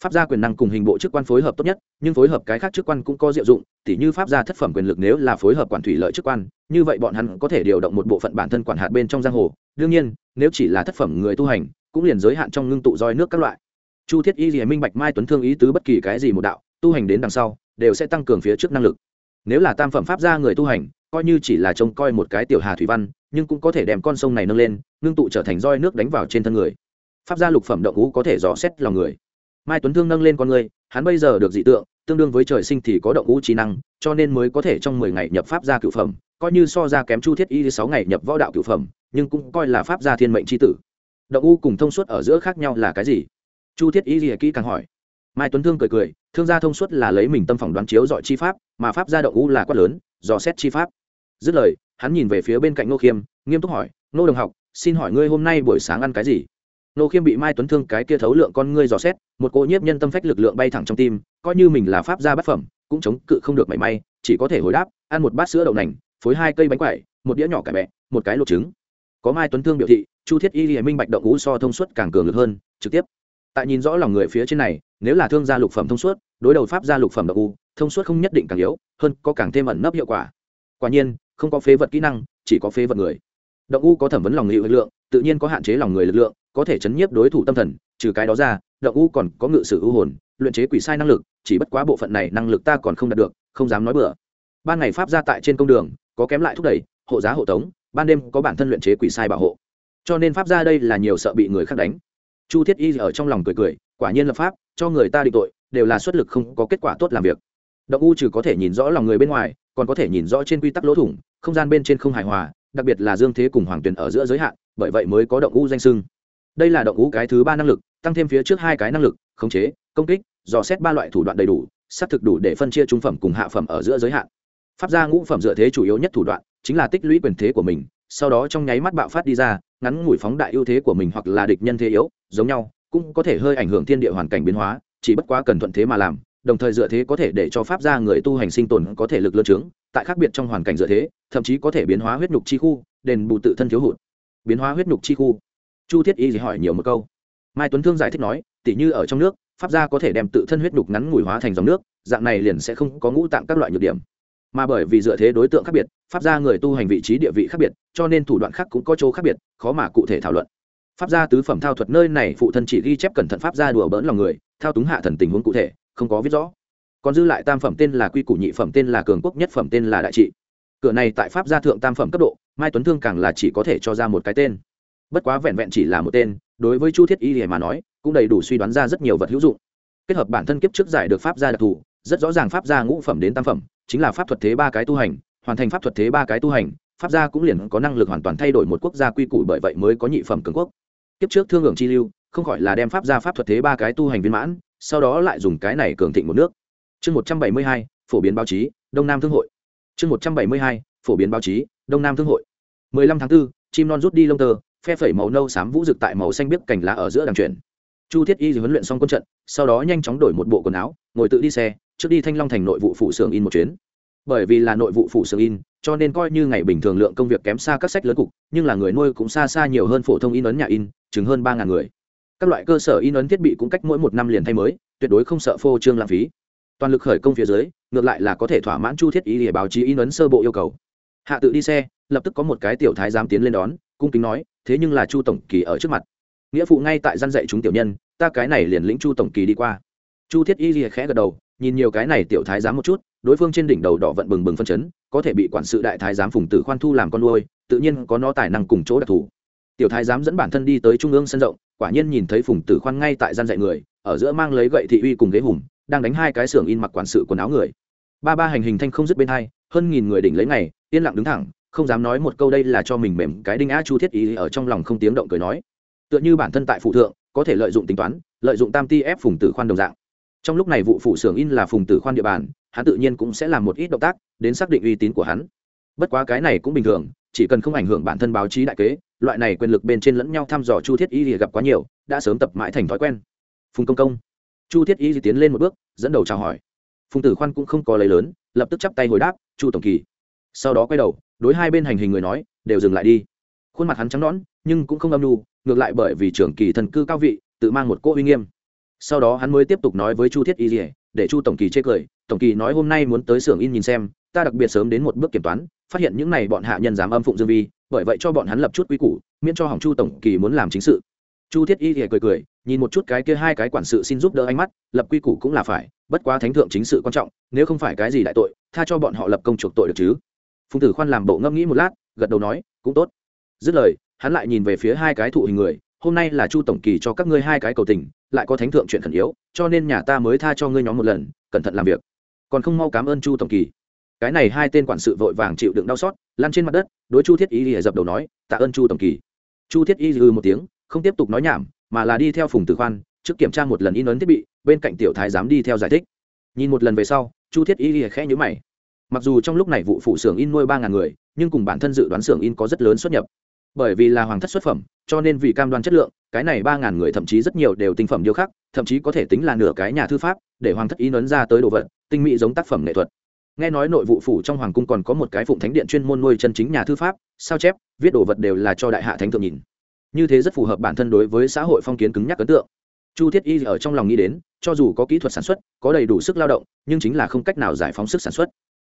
Pháp gia quyền năng cùng hình bộ chức quan phối hợp tốt nhất, nhưng phối hợp cái khác chức quan cũng có diệu dụng, tỉ như pháp gia thất phẩm quyền lực nếu là phối hợp quản thủy lợi chức quan, như vậy bọn hắn có thể điều động một bộ phận bản thân quản hạt bên trong giang hồ. Đương nhiên, nếu chỉ là thất phẩm người tu hành, cũng liền giới hạn trong ngưng tụ roi nước các loại. Chu thiết y gì minh bạch mai tuấn thương ý tứ bất kỳ cái gì một đạo, tu hành đến đằng sau, đều sẽ tăng cường phía trước năng lực. Nếu là tam phẩm pháp gia người tu hành, coi như chỉ là trông coi một cái tiểu hà thủy văn nhưng cũng có thể đem con sông này nâng lên, ngưng tụ trở thành roi nước đánh vào trên thân người. Pháp gia lục phẩm động ngũ có thể dò xét lòng người. Mai tuấn thương nâng lên con người, hắn bây giờ được dị tượng, tương đương với trời sinh thì có động ngũ trí năng, cho nên mới có thể trong mười ngày nhập pháp gia cựu phẩm, coi như so ra kém chu thiết y sáu ngày nhập võ đạo cựu phẩm, nhưng cũng coi là pháp gia thiên mệnh tri tử. Động ngũ cùng thông suốt ở giữa khác nhau là cái gì? Chu thiết y gì kỹ càng hỏi. Mai tuấn thương cười cười, thương gia thông suốt là lấy mình tâm phỏng đoán chiếu dọi chi pháp, mà pháp gia động u là quát lớn, dò xét chi pháp. Dứt lời hắn nhìn về phía bên cạnh nô khiêm, nghiêm túc hỏi nô đồng học, xin hỏi ngươi hôm nay buổi sáng ăn cái gì? Nô khiêm bị mai tuấn thương cái kia thấu lượng con ngươi dò xét, một cỗ nhiếp nhân tâm phách lực lượng bay thẳng trong tim, coi như mình là pháp gia bát phẩm, cũng chống cự không được mảy may, chỉ có thể hồi đáp, ăn một bát sữa đậu nành, phối hai cây bánh quẩy, một đĩa nhỏ cải bẹ, một cái lột trứng. Có mai tuấn thương biểu thị, chu thiết y hệ minh bạch động ngũ so thông suốt càng cường lực hơn, trực tiếp. Tại nhìn rõ lòng người phía trên này, nếu là thương gia lục phẩm thông suốt, đối đầu pháp gia lục phẩm động u, thông suốt không nhất định càng yếu, hơn có càng thêm ẩn nấp hiệu quả. Quả nhiên không có phế vật kỹ năng, chỉ có phế vật người. Động u có thẩm vấn lòng nghị lực lượng, tự nhiên có hạn chế lòng người lực lượng, có thể chấn nhiếp đối thủ tâm thần, trừ cái đó ra, động u còn có ngự sử ưu hồn, luyện chế quỷ sai năng lực, chỉ bất quá bộ phận này năng lực ta còn không đạt được, không dám nói bừa. Ban ngày pháp ra tại trên công đường, có kém lại thúc đẩy, hộ giá hộ tống, ban đêm có bản thân luyện chế quỷ sai bảo hộ. Cho nên pháp ra đây là nhiều sợ bị người khác đánh. Chu thiết y ở trong lòng cười cười, quả nhiên lập pháp, cho người ta định tội, đều là xuất lực không có kết quả tốt làm việc. Động u trừ có thể nhìn rõ lòng người bên ngoài, còn có thể nhìn rõ trên quy tắc lỗ thủng không gian bên trên không hài hòa, đặc biệt là dương thế cùng hoàng tuyền ở giữa giới hạn, bởi vậy mới có động ngũ danh sưng đây là động ngũ cái thứ ba năng lực, tăng thêm phía trước hai cái năng lực, khống chế, công kích, dò xét ba loại thủ đoạn đầy đủ, xác thực đủ để phân chia trung phẩm cùng hạ phẩm ở giữa giới hạn. Pháp gia ngũ phẩm dựa thế chủ yếu nhất thủ đoạn, chính là tích lũy quyền thế của mình, sau đó trong nháy mắt bạo phát đi ra, ngắn ngủi phóng đại ưu thế của mình hoặc là địch nhân thế yếu, giống nhau, cũng có thể hơi ảnh hưởng thiên địa hoàn cảnh biến hóa, chỉ bất quá cần thuận thế mà làm đồng thời dựa thế có thể để cho pháp gia người tu hành sinh tồn có thể lực lơ trướng tại khác biệt trong hoàn cảnh dựa thế, thậm chí có thể biến hóa huyết nhục chi khu, đền bù tự thân thiếu hụt. Biến hóa huyết nhục chi khu. Chu thiết y gì hỏi nhiều một câu. Mai tuấn thương giải thích nói, tỉ như ở trong nước, pháp gia có thể đem tự thân huyết nhục ngắn ngủi hóa thành dòng nước, dạng này liền sẽ không có ngũ tạng các loại nhược điểm. Mà bởi vì dựa thế đối tượng khác biệt, pháp gia người tu hành vị trí địa vị khác biệt, cho nên thủ đoạn khác cũng có chỗ khác biệt, khó mà cụ thể thảo luận. Pháp gia tứ phẩm thao thuật nơi này phụ thân chỉ ghi chép cẩn thận pháp gia đùa bỡn lòng người, thao túng hạ thần tình huống cụ thể không có viết rõ. Còn dư lại tam phẩm tên là quy củ nhị phẩm tên là cường quốc nhất phẩm tên là đại trị. Cửa này tại pháp gia thượng tam phẩm cấp độ, mai tuấn thương càng là chỉ có thể cho ra một cái tên. Bất quá vẹn vẹn chỉ là một tên, đối với chu thiết y mà nói, cũng đầy đủ suy đoán ra rất nhiều vật hữu dụng. Kết hợp bản thân kiếp trước giải được pháp gia đặc thù, rất rõ ràng pháp gia ngũ phẩm đến tam phẩm, chính là pháp thuật thế ba cái tu hành, hoàn thành pháp thuật thế ba cái tu hành, pháp gia cũng liền có năng lực hoàn toàn thay đổi một quốc gia quy củ bởi vậy mới có nhị phẩm cường quốc. Kiếp trước thương hưởng chi lưu, không khỏi là đem pháp gia pháp thuật thế ba cái tu hành viên mãn sau đó lại dùng cái này cường thịnh một nước. Chương một trăm bảy mươi hai phổ biến báo chí đông nam thương hội. Chương một trăm bảy mươi hai phổ biến báo chí đông nam thương hội. mười lăm tháng 4, chim non rút đi lông tơ phe phẩy màu nâu xám vũ rực tại màu xanh biếc cành lá ở giữa đằng chuyển. Chu thiết y huấn luyện xong quân trận sau đó nhanh chóng đổi một bộ quần áo ngồi tự đi xe trước đi thanh long thành nội vụ phủ xưởng in một chuyến. Bởi vì là nội vụ phủ xưởng in cho nên coi như ngày bình thường lượng công việc kém xa các sách lớn cục nhưng là người nuôi cũng xa xa nhiều hơn phổ thông in ấn nhà in chứng hơn ba ngàn người các loại cơ sở in ấn thiết bị cũng cách mỗi một năm liền thay mới, tuyệt đối không sợ phô trương lãng phí. Toàn lực khởi công phía dưới, ngược lại là có thể thỏa mãn chu thiết ý để báo chí in ấn sơ bộ yêu cầu. Hạ tự đi xe, lập tức có một cái tiểu thái giám tiến lên đón, cung kính nói, thế nhưng là chu tổng kỳ ở trước mặt. Nghĩa phụ ngay tại gian dạy chúng tiểu nhân, ta cái này liền lĩnh chu tổng kỳ đi qua. Chu thiết y lìa khẽ gật đầu, nhìn nhiều cái này tiểu thái giám một chút, đối phương trên đỉnh đầu đỏ vận bừng bừng phân chấn, có thể bị quản sự đại thái giám phùng tử khoan thu làm con nuôi, tự nhiên có nó tài năng cùng chỗ đặc thù tiểu thái dám dẫn bản thân đi tới trung ương sân rộng, quả nhiên nhìn thấy phùng tử khoan ngay tại gian dạy người, ở giữa mang lấy gậy thị uy cùng ghế hùng, đang đánh hai cái xưởng in mặc quản sự quần áo người. Ba ba hành hình thanh không dứt bên hai, hơn nghìn người đỉnh lấy ngày, yên lặng đứng thẳng, không dám nói một câu đây là cho mình mềm cái đinh á chu thiết ý ở trong lòng không tiếng động cười nói. Tựa như bản thân tại phụ thượng, có thể lợi dụng tính toán, lợi dụng tam ti ép phùng tử khoan đồng dạng. Trong lúc này vụ phụ xưởng in là phùng tử khoan địa bàn, hắn tự nhiên cũng sẽ làm một ít động tác, đến xác định uy tín của hắn. Bất quá cái này cũng bình thường chỉ cần không ảnh hưởng bản thân báo chí đại kế, loại này quyền lực bên trên lẫn nhau thăm dò chu thiết y thì gặp quá nhiều, đã sớm tập mãi thành thói quen. Phùng công công. Chu thiết y thì tiến lên một bước, dẫn đầu chào hỏi. Phùng tử khoan cũng không có lấy lớn, lập tức chắp tay hồi đáp, chu tổng kỳ. Sau đó quay đầu, đối hai bên hành hình người nói, đều dừng lại đi. Khuôn mặt hắn trắng nõn, nhưng cũng không âm nhu, ngược lại bởi vì trưởng kỳ thần cư cao vị, tự mang một cỗ uy nghiêm. Sau đó hắn mới tiếp tục nói với chu thiết y để chu tổng kỳ chê cười, tổng kỳ nói hôm nay muốn tới xưởng in nhìn xem ta đặc biệt sớm đến một bước kiểm toán, phát hiện những này bọn hạ nhân dám âm phụng dương vi, bởi vậy cho bọn hắn lập chút quy củ, miễn cho hỏng chu tổng kỳ muốn làm chính sự. Chu thiết y thì cười cười, nhìn một chút cái kia hai cái quản sự xin giúp đỡ ánh mắt, lập quy củ cũng là phải, bất quá thánh thượng chính sự quan trọng, nếu không phải cái gì đại tội, tha cho bọn họ lập công chuộc tội được chứ. Phùng tử khoan làm bộ ngẫm nghĩ một lát, gật đầu nói, cũng tốt. Dứt lời, hắn lại nhìn về phía hai cái thụ hình người, hôm nay là chu tổng kỳ cho các ngươi hai cái cầu tình, lại có thánh thượng chuyện khẩn yếu, cho nên nhà ta mới tha cho ngươi nhóm một lần, cẩn thận làm việc. Còn không mau cảm ơn chu tổng kỳ cái này hai tên quản sự vội vàng chịu đựng đau xót, lăn trên mặt đất, đối chu thiết y lìa dập đầu nói, tạ ơn chu tổng kỳ. Chu thiết y lìa một tiếng, không tiếp tục nói nhảm, mà là đi theo phùng tử khoan, trước kiểm tra một lần in ấn thiết bị, bên cạnh tiểu thái giám đi theo giải thích. Nhìn một lần về sau, chu thiết y lìa khẽ nhữ mày. Mặc dù trong lúc này vụ phụ xưởng in nuôi ba ngàn người, nhưng cùng bản thân dự đoán xưởng in có rất lớn xuất nhập. Bởi vì là hoàng thất xuất phẩm, cho nên vì cam đoan chất lượng, cái này ba ngàn người thậm chí rất nhiều đều tinh phẩm điêu khắc, thậm chí có thể tính là nửa cái nhà thư pháp, để hoàng thất in ấn ra tới đồ vật, tinh mỹ giống tác phẩm nghệ thuật nghe nói nội vụ phủ trong hoàng cung còn có một cái phụng thánh điện chuyên môn nuôi chân chính nhà thư pháp, sao chép, viết đồ vật đều là cho đại hạ thánh thượng nhìn. Như thế rất phù hợp bản thân đối với xã hội phong kiến cứng nhắc ấn tượng. Chu thiết y ở trong lòng nghĩ đến, cho dù có kỹ thuật sản xuất, có đầy đủ sức lao động, nhưng chính là không cách nào giải phóng sức sản xuất.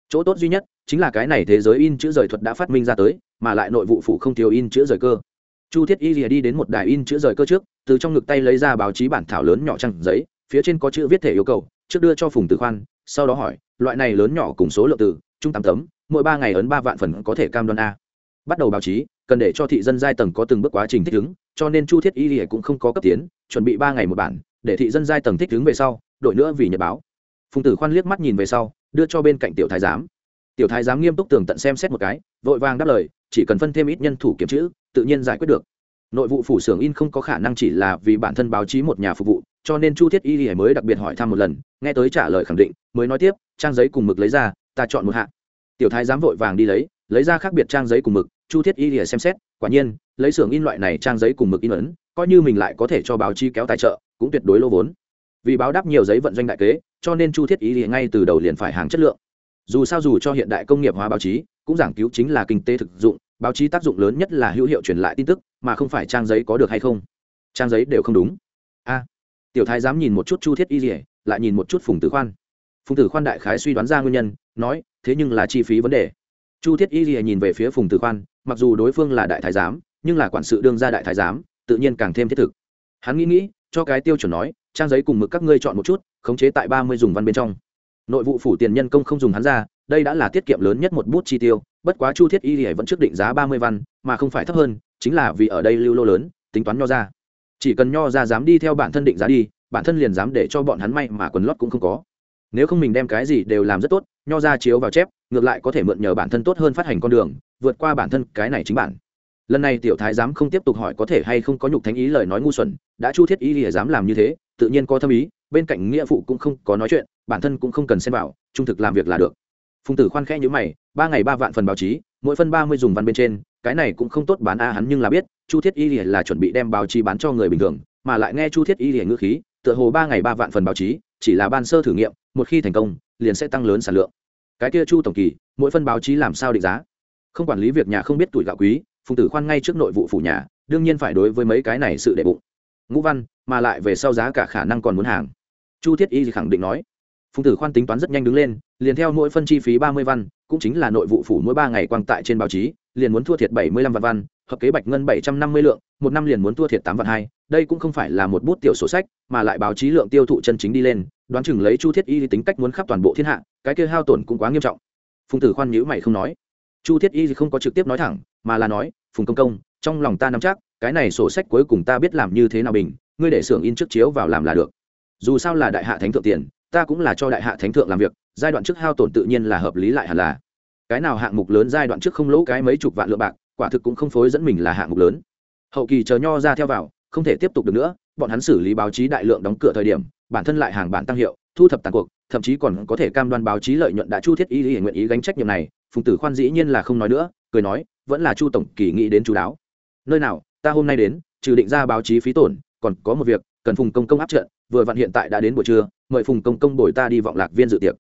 Chỗ tốt duy nhất, chính là cái này thế giới in chữ rời thuật đã phát minh ra tới, mà lại nội vụ phủ không thiếu in chữ rời cơ. Chu thiết y lìa đi đến một đài in chữ rời cơ trước, từ trong ngực tay lấy ra báo chí bản thảo lớn nhỏ trăng giấy, phía trên có chữ viết thể yêu cầu, trước đưa cho phùng tử khoan sau đó hỏi, loại này lớn nhỏ cùng số lượng từ trung tám tấm, mỗi ba ngày ấn ba vạn phần có thể cam đoan a. Bắt đầu báo chí, cần để cho thị dân giai tầng có từng bước quá trình thích ứng, cho nên chu thiết y lìa cũng không có cấp tiến, chuẩn bị ba ngày một bản, để thị dân giai tầng thích ứng về sau, đội nữa vì nhật báo. Phùng tử khoan liếc mắt nhìn về sau, đưa cho bên cạnh tiểu thái giám. Tiểu thái giám nghiêm túc tường tận xem xét một cái, vội vàng đáp lời, chỉ cần phân thêm ít nhân thủ kiểm chữ, tự nhiên giải quyết được nội vụ phủ xưởng in không có khả năng chỉ là vì bản thân báo chí một nhà phục vụ, cho nên chu thiết y mới đặc biệt hỏi thăm một lần, nghe tới trả lời khẳng định, mới nói tiếp, trang giấy cùng mực lấy ra, ta chọn một hạ. Tiểu thái dám vội vàng đi lấy lấy ra khác biệt trang giấy cùng mực, chu thiết y xem xét, quả nhiên, lấy xưởng in loại này trang giấy cùng mực in ấn, coi như mình lại có thể cho báo chí kéo tài trợ, cũng tuyệt đối lô vốn. Vì báo đáp nhiều giấy vận doanh đại kế, cho nên chu thiết y thì ngay từ đầu liền phải hàng chất lượng. Dù sao dù cho hiện đại công nghiệp hóa báo chí, cũng giảng cứu chính là kinh tế thực dụng báo chí tác dụng lớn nhất là hữu hiệu truyền lại tin tức, mà không phải trang giấy có được hay không. Trang giấy đều không đúng. A, tiểu thái dám nhìn một chút chu thiết y dỉa lại nhìn một chút phùng tử khoan. Phùng tử khoan đại khái suy đoán ra nguyên nhân, nói, thế nhưng là chi phí vấn đề. Chu thiết y dỉa nhìn về phía phùng tử khoan, mặc dù đối phương là đại thái giám, nhưng là quản sự đương gia đại thái giám, tự nhiên càng thêm thiết thực. Hắn nghĩ nghĩ, cho cái tiêu chuẩn nói, trang giấy cùng mực các ngươi chọn một chút, khống chế tại ba mươi dùng văn bên trong. Nội vụ phủ tiền nhân công không dùng hắn ra, đây đã là tiết kiệm lớn nhất một bút chi tiêu bất quá chu thiết y thì vẫn trước định giá ba mươi văn, mà không phải thấp hơn, chính là vì ở đây lưu lô lớn, tính toán nho ra. Chỉ cần nho ra dám đi theo bản thân định giá đi, bản thân liền dám để cho bọn hắn may mà quần lót cũng không có. Nếu không mình đem cái gì đều làm rất tốt, nho ra chiếu vào chép, ngược lại có thể mượn nhờ bản thân tốt hơn phát hành con đường, vượt qua bản thân cái này chính bản. Lần này tiểu thái giám không tiếp tục hỏi có thể hay không có nhục thánh ý lời nói ngu xuẩn, đã chu thiết ý thì dám làm như thế, tự nhiên có thâm ý, bên cạnh nghĩa phụ cũng không có nói chuyện, bản thân cũng không cần xem vào, trung thực làm việc là được phùng tử khoan khẽ nhữ mày, ba ngày ba vạn phần báo chí, mỗi phân ba mươi dùng văn bên trên, cái này cũng không tốt bán a hắn nhưng là biết, chu thiết y là chuẩn bị đem báo chí bán cho người bình thường, mà lại nghe chu thiết y ngữ khí, tựa hồ ba ngày ba vạn phần báo chí, chỉ là ban sơ thử nghiệm, một khi thành công, liền sẽ tăng lớn sản lượng. Cái kia chu tổng kỳ, mỗi phân báo chí làm sao định giá? Không quản lý việc nhà không biết tuổi gạo quý, phùng tử khoan ngay trước nội vụ phủ nhà, đương nhiên phải đối với mấy cái này sự đệ bụng. Ngũ văn, mà lại về sau giá cả khả năng còn muốn hàng. Chu thiết y khẳng định nói phùng tử khoan tính toán rất nhanh đứng lên, liền theo mỗi phân chi phí ba mươi văn, cũng chính là nội vụ phủ mỗi ba ngày quang tại trên báo chí, liền muốn thua thiệt bảy mươi lăm vạn văn, hợp kế bạch ngân bảy trăm năm mươi lượng, một năm liền muốn thua thiệt tám vạn hai. Đây cũng không phải là một bút tiểu sổ sách, mà lại báo chí lượng tiêu thụ chân chính đi lên, đoán chừng lấy chu thiết y tính cách muốn khắp toàn bộ thiên hạ, cái kia hao tổn cũng quá nghiêm trọng. Phùng tử khoan nhữ mày không nói. Chu thiết y không có trực tiếp nói thẳng, mà là nói, phùng công công, trong lòng ta nắm chắc, cái này sổ sách cuối cùng ta biết làm như thế nào bình, ngươi để xưởng in trước chiếu vào làm là được. Dù sao là đại hạ thánh thượng tiền ta cũng là cho đại hạ thánh thượng làm việc, giai đoạn trước hao tổn tự nhiên là hợp lý lại hẳn là. Cái nào hạng mục lớn giai đoạn trước không lỗ cái mấy chục vạn lượng bạc, quả thực cũng không phối dẫn mình là hạng mục lớn. Hậu kỳ chờ nho ra theo vào, không thể tiếp tục được nữa, bọn hắn xử lý báo chí đại lượng đóng cửa thời điểm, bản thân lại hàng bản tăng hiệu, thu thập tàn cuộc, thậm chí còn có thể cam đoan báo chí lợi nhuận đã chu thiết ý ý, nguyện ý gánh trách nhiệm này, phùng tử khoan dĩ nhiên là không nói nữa, cười nói, vẫn là chu tổng kỳ nghĩ đến chú đáo. Nơi nào, ta hôm nay đến, trừ định ra báo chí phí tổn, còn có một việc cần phùng công công áp trận, vừa vặn hiện tại đã đến buổi trưa, mời phùng công công bồi ta đi vọng lạc viên dự tiệc.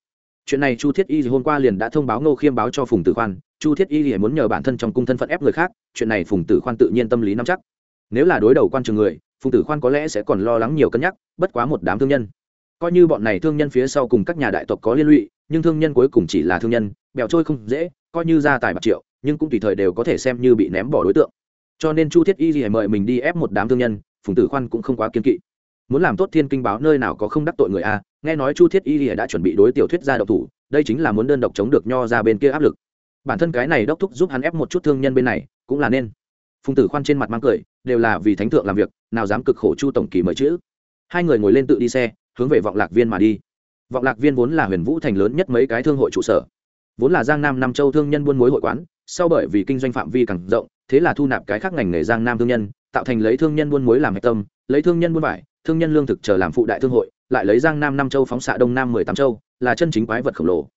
Chuyện này chu thiết y hôm qua liền đã thông báo ngô khiêm báo cho phùng tử khoan, chu thiết y muốn nhờ bản thân trong cung thân phận ép người khác, chuyện này phùng tử khoan tự nhiên tâm lý nắm chắc. Nếu là đối đầu quan trường người, phùng tử khoan có lẽ sẽ còn lo lắng nhiều cân nhắc, bất quá một đám thương nhân. Coi như bọn này thương nhân phía sau cùng các nhà đại tộc có liên lụy, nhưng thương nhân cuối cùng chỉ là thương nhân, bèo trôi không dễ, coi như ra tài bạc triệu, nhưng cũng tùy thời đều có thể xem như bị ném bỏ đối tượng. Cho nên chu thiết y gì mời mình đi ép một đám thương nhân, phùng tử khoan cũng không quá kiên kỵ muốn làm tốt thiên kinh báo nơi nào có không đắc tội người a, nghe nói chu thiết y đã chuẩn bị đối tiểu thuyết ra độc thủ, đây chính là muốn đơn độc chống được nho ra bên kia áp lực. Bản thân cái này đốc thúc giúp hắn ép một chút thương nhân bên này, cũng là nên. Phùng tử khoan trên mặt mang cười, đều là vì thánh thượng làm việc, nào dám cực khổ chu tổng kỳ mời chữ. Hai người ngồi lên tự đi xe, hướng về vọng lạc viên mà đi. Vọng lạc viên vốn là huyền vũ thành lớn nhất mấy cái thương hội trụ sở. Vốn là giang nam nam châu thương nhân buôn mối hội quán, sau bởi vì kinh doanh phạm vi càng rộng, thế là thu nạp cái khác ngành nghề giang nam thương nhân tạo thành lấy thương nhân buôn muối làm hạch tâm, lấy thương nhân buôn vải, thương nhân lương thực chờ làm phụ đại thương hội, lại lấy giang nam năm châu phóng xạ đông nam mười tám châu, là chân chính quái vật khổng lồ.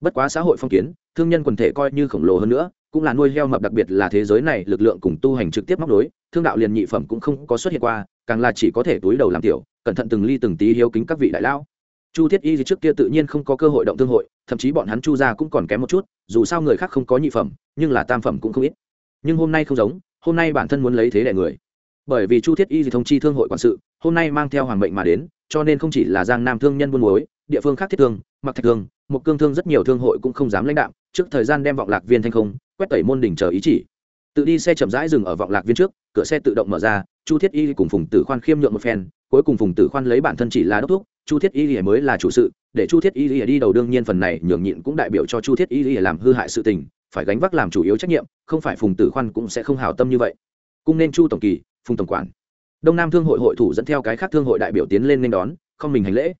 Bất quá xã hội phong kiến, thương nhân quần thể coi như khổng lồ hơn nữa, cũng là nuôi heo mập đặc biệt là thế giới này lực lượng cùng tu hành trực tiếp móc đối thương đạo liền nhị phẩm cũng không có xuất hiện qua, càng là chỉ có thể túi đầu làm tiểu, cẩn thận từng ly từng tí hiếu kính các vị đại lão. Chu thiết y trước kia tự nhiên không có cơ hội động thương hội, thậm chí bọn hắn chu ra cũng còn kém một chút, dù sao người khác không có nhị phẩm, nhưng là tam phẩm cũng không ít. Nhưng hôm nay không giống, hôm nay bản thân muốn lấy thế đại người bởi vì chu thiết y thông chi thương hội quản sự, hôm nay mang theo hoàng mệnh mà đến, cho nên không chỉ là giang nam thương nhân buôn muối, địa phương khác thiết thương mặc thạch thương một cương thương rất nhiều thương hội cũng không dám lãnh đạo trước thời gian đem vọng lạc viên thanh không, quét tẩy môn đỉnh chờ ý chỉ. Tự đi xe chậm rãi dừng ở vọng lạc viên trước, cửa xe tự động mở ra, chu thiết y cùng phùng tử khoan khiêm nhượng một phen, cuối cùng phùng tử khoan lấy bản thân chỉ là đốc thúc, chu thiết y mới là chủ sự, để chu thiết y đi đầu đương nhiên phần này nhường nhịn cũng đại biểu cho chu thiết y làm hư hại sự tình, phải gánh vác làm chủ yếu trách nhiệm, không phải phùng tử khoan cũng sẽ không hào tâm như vậy. Cung nên chu tổng kỳ phùng tổng quản. Đông nam thương hội hội thủ dẫn theo cái khác thương hội đại biểu tiến lên nên đón, không mình hành lễ.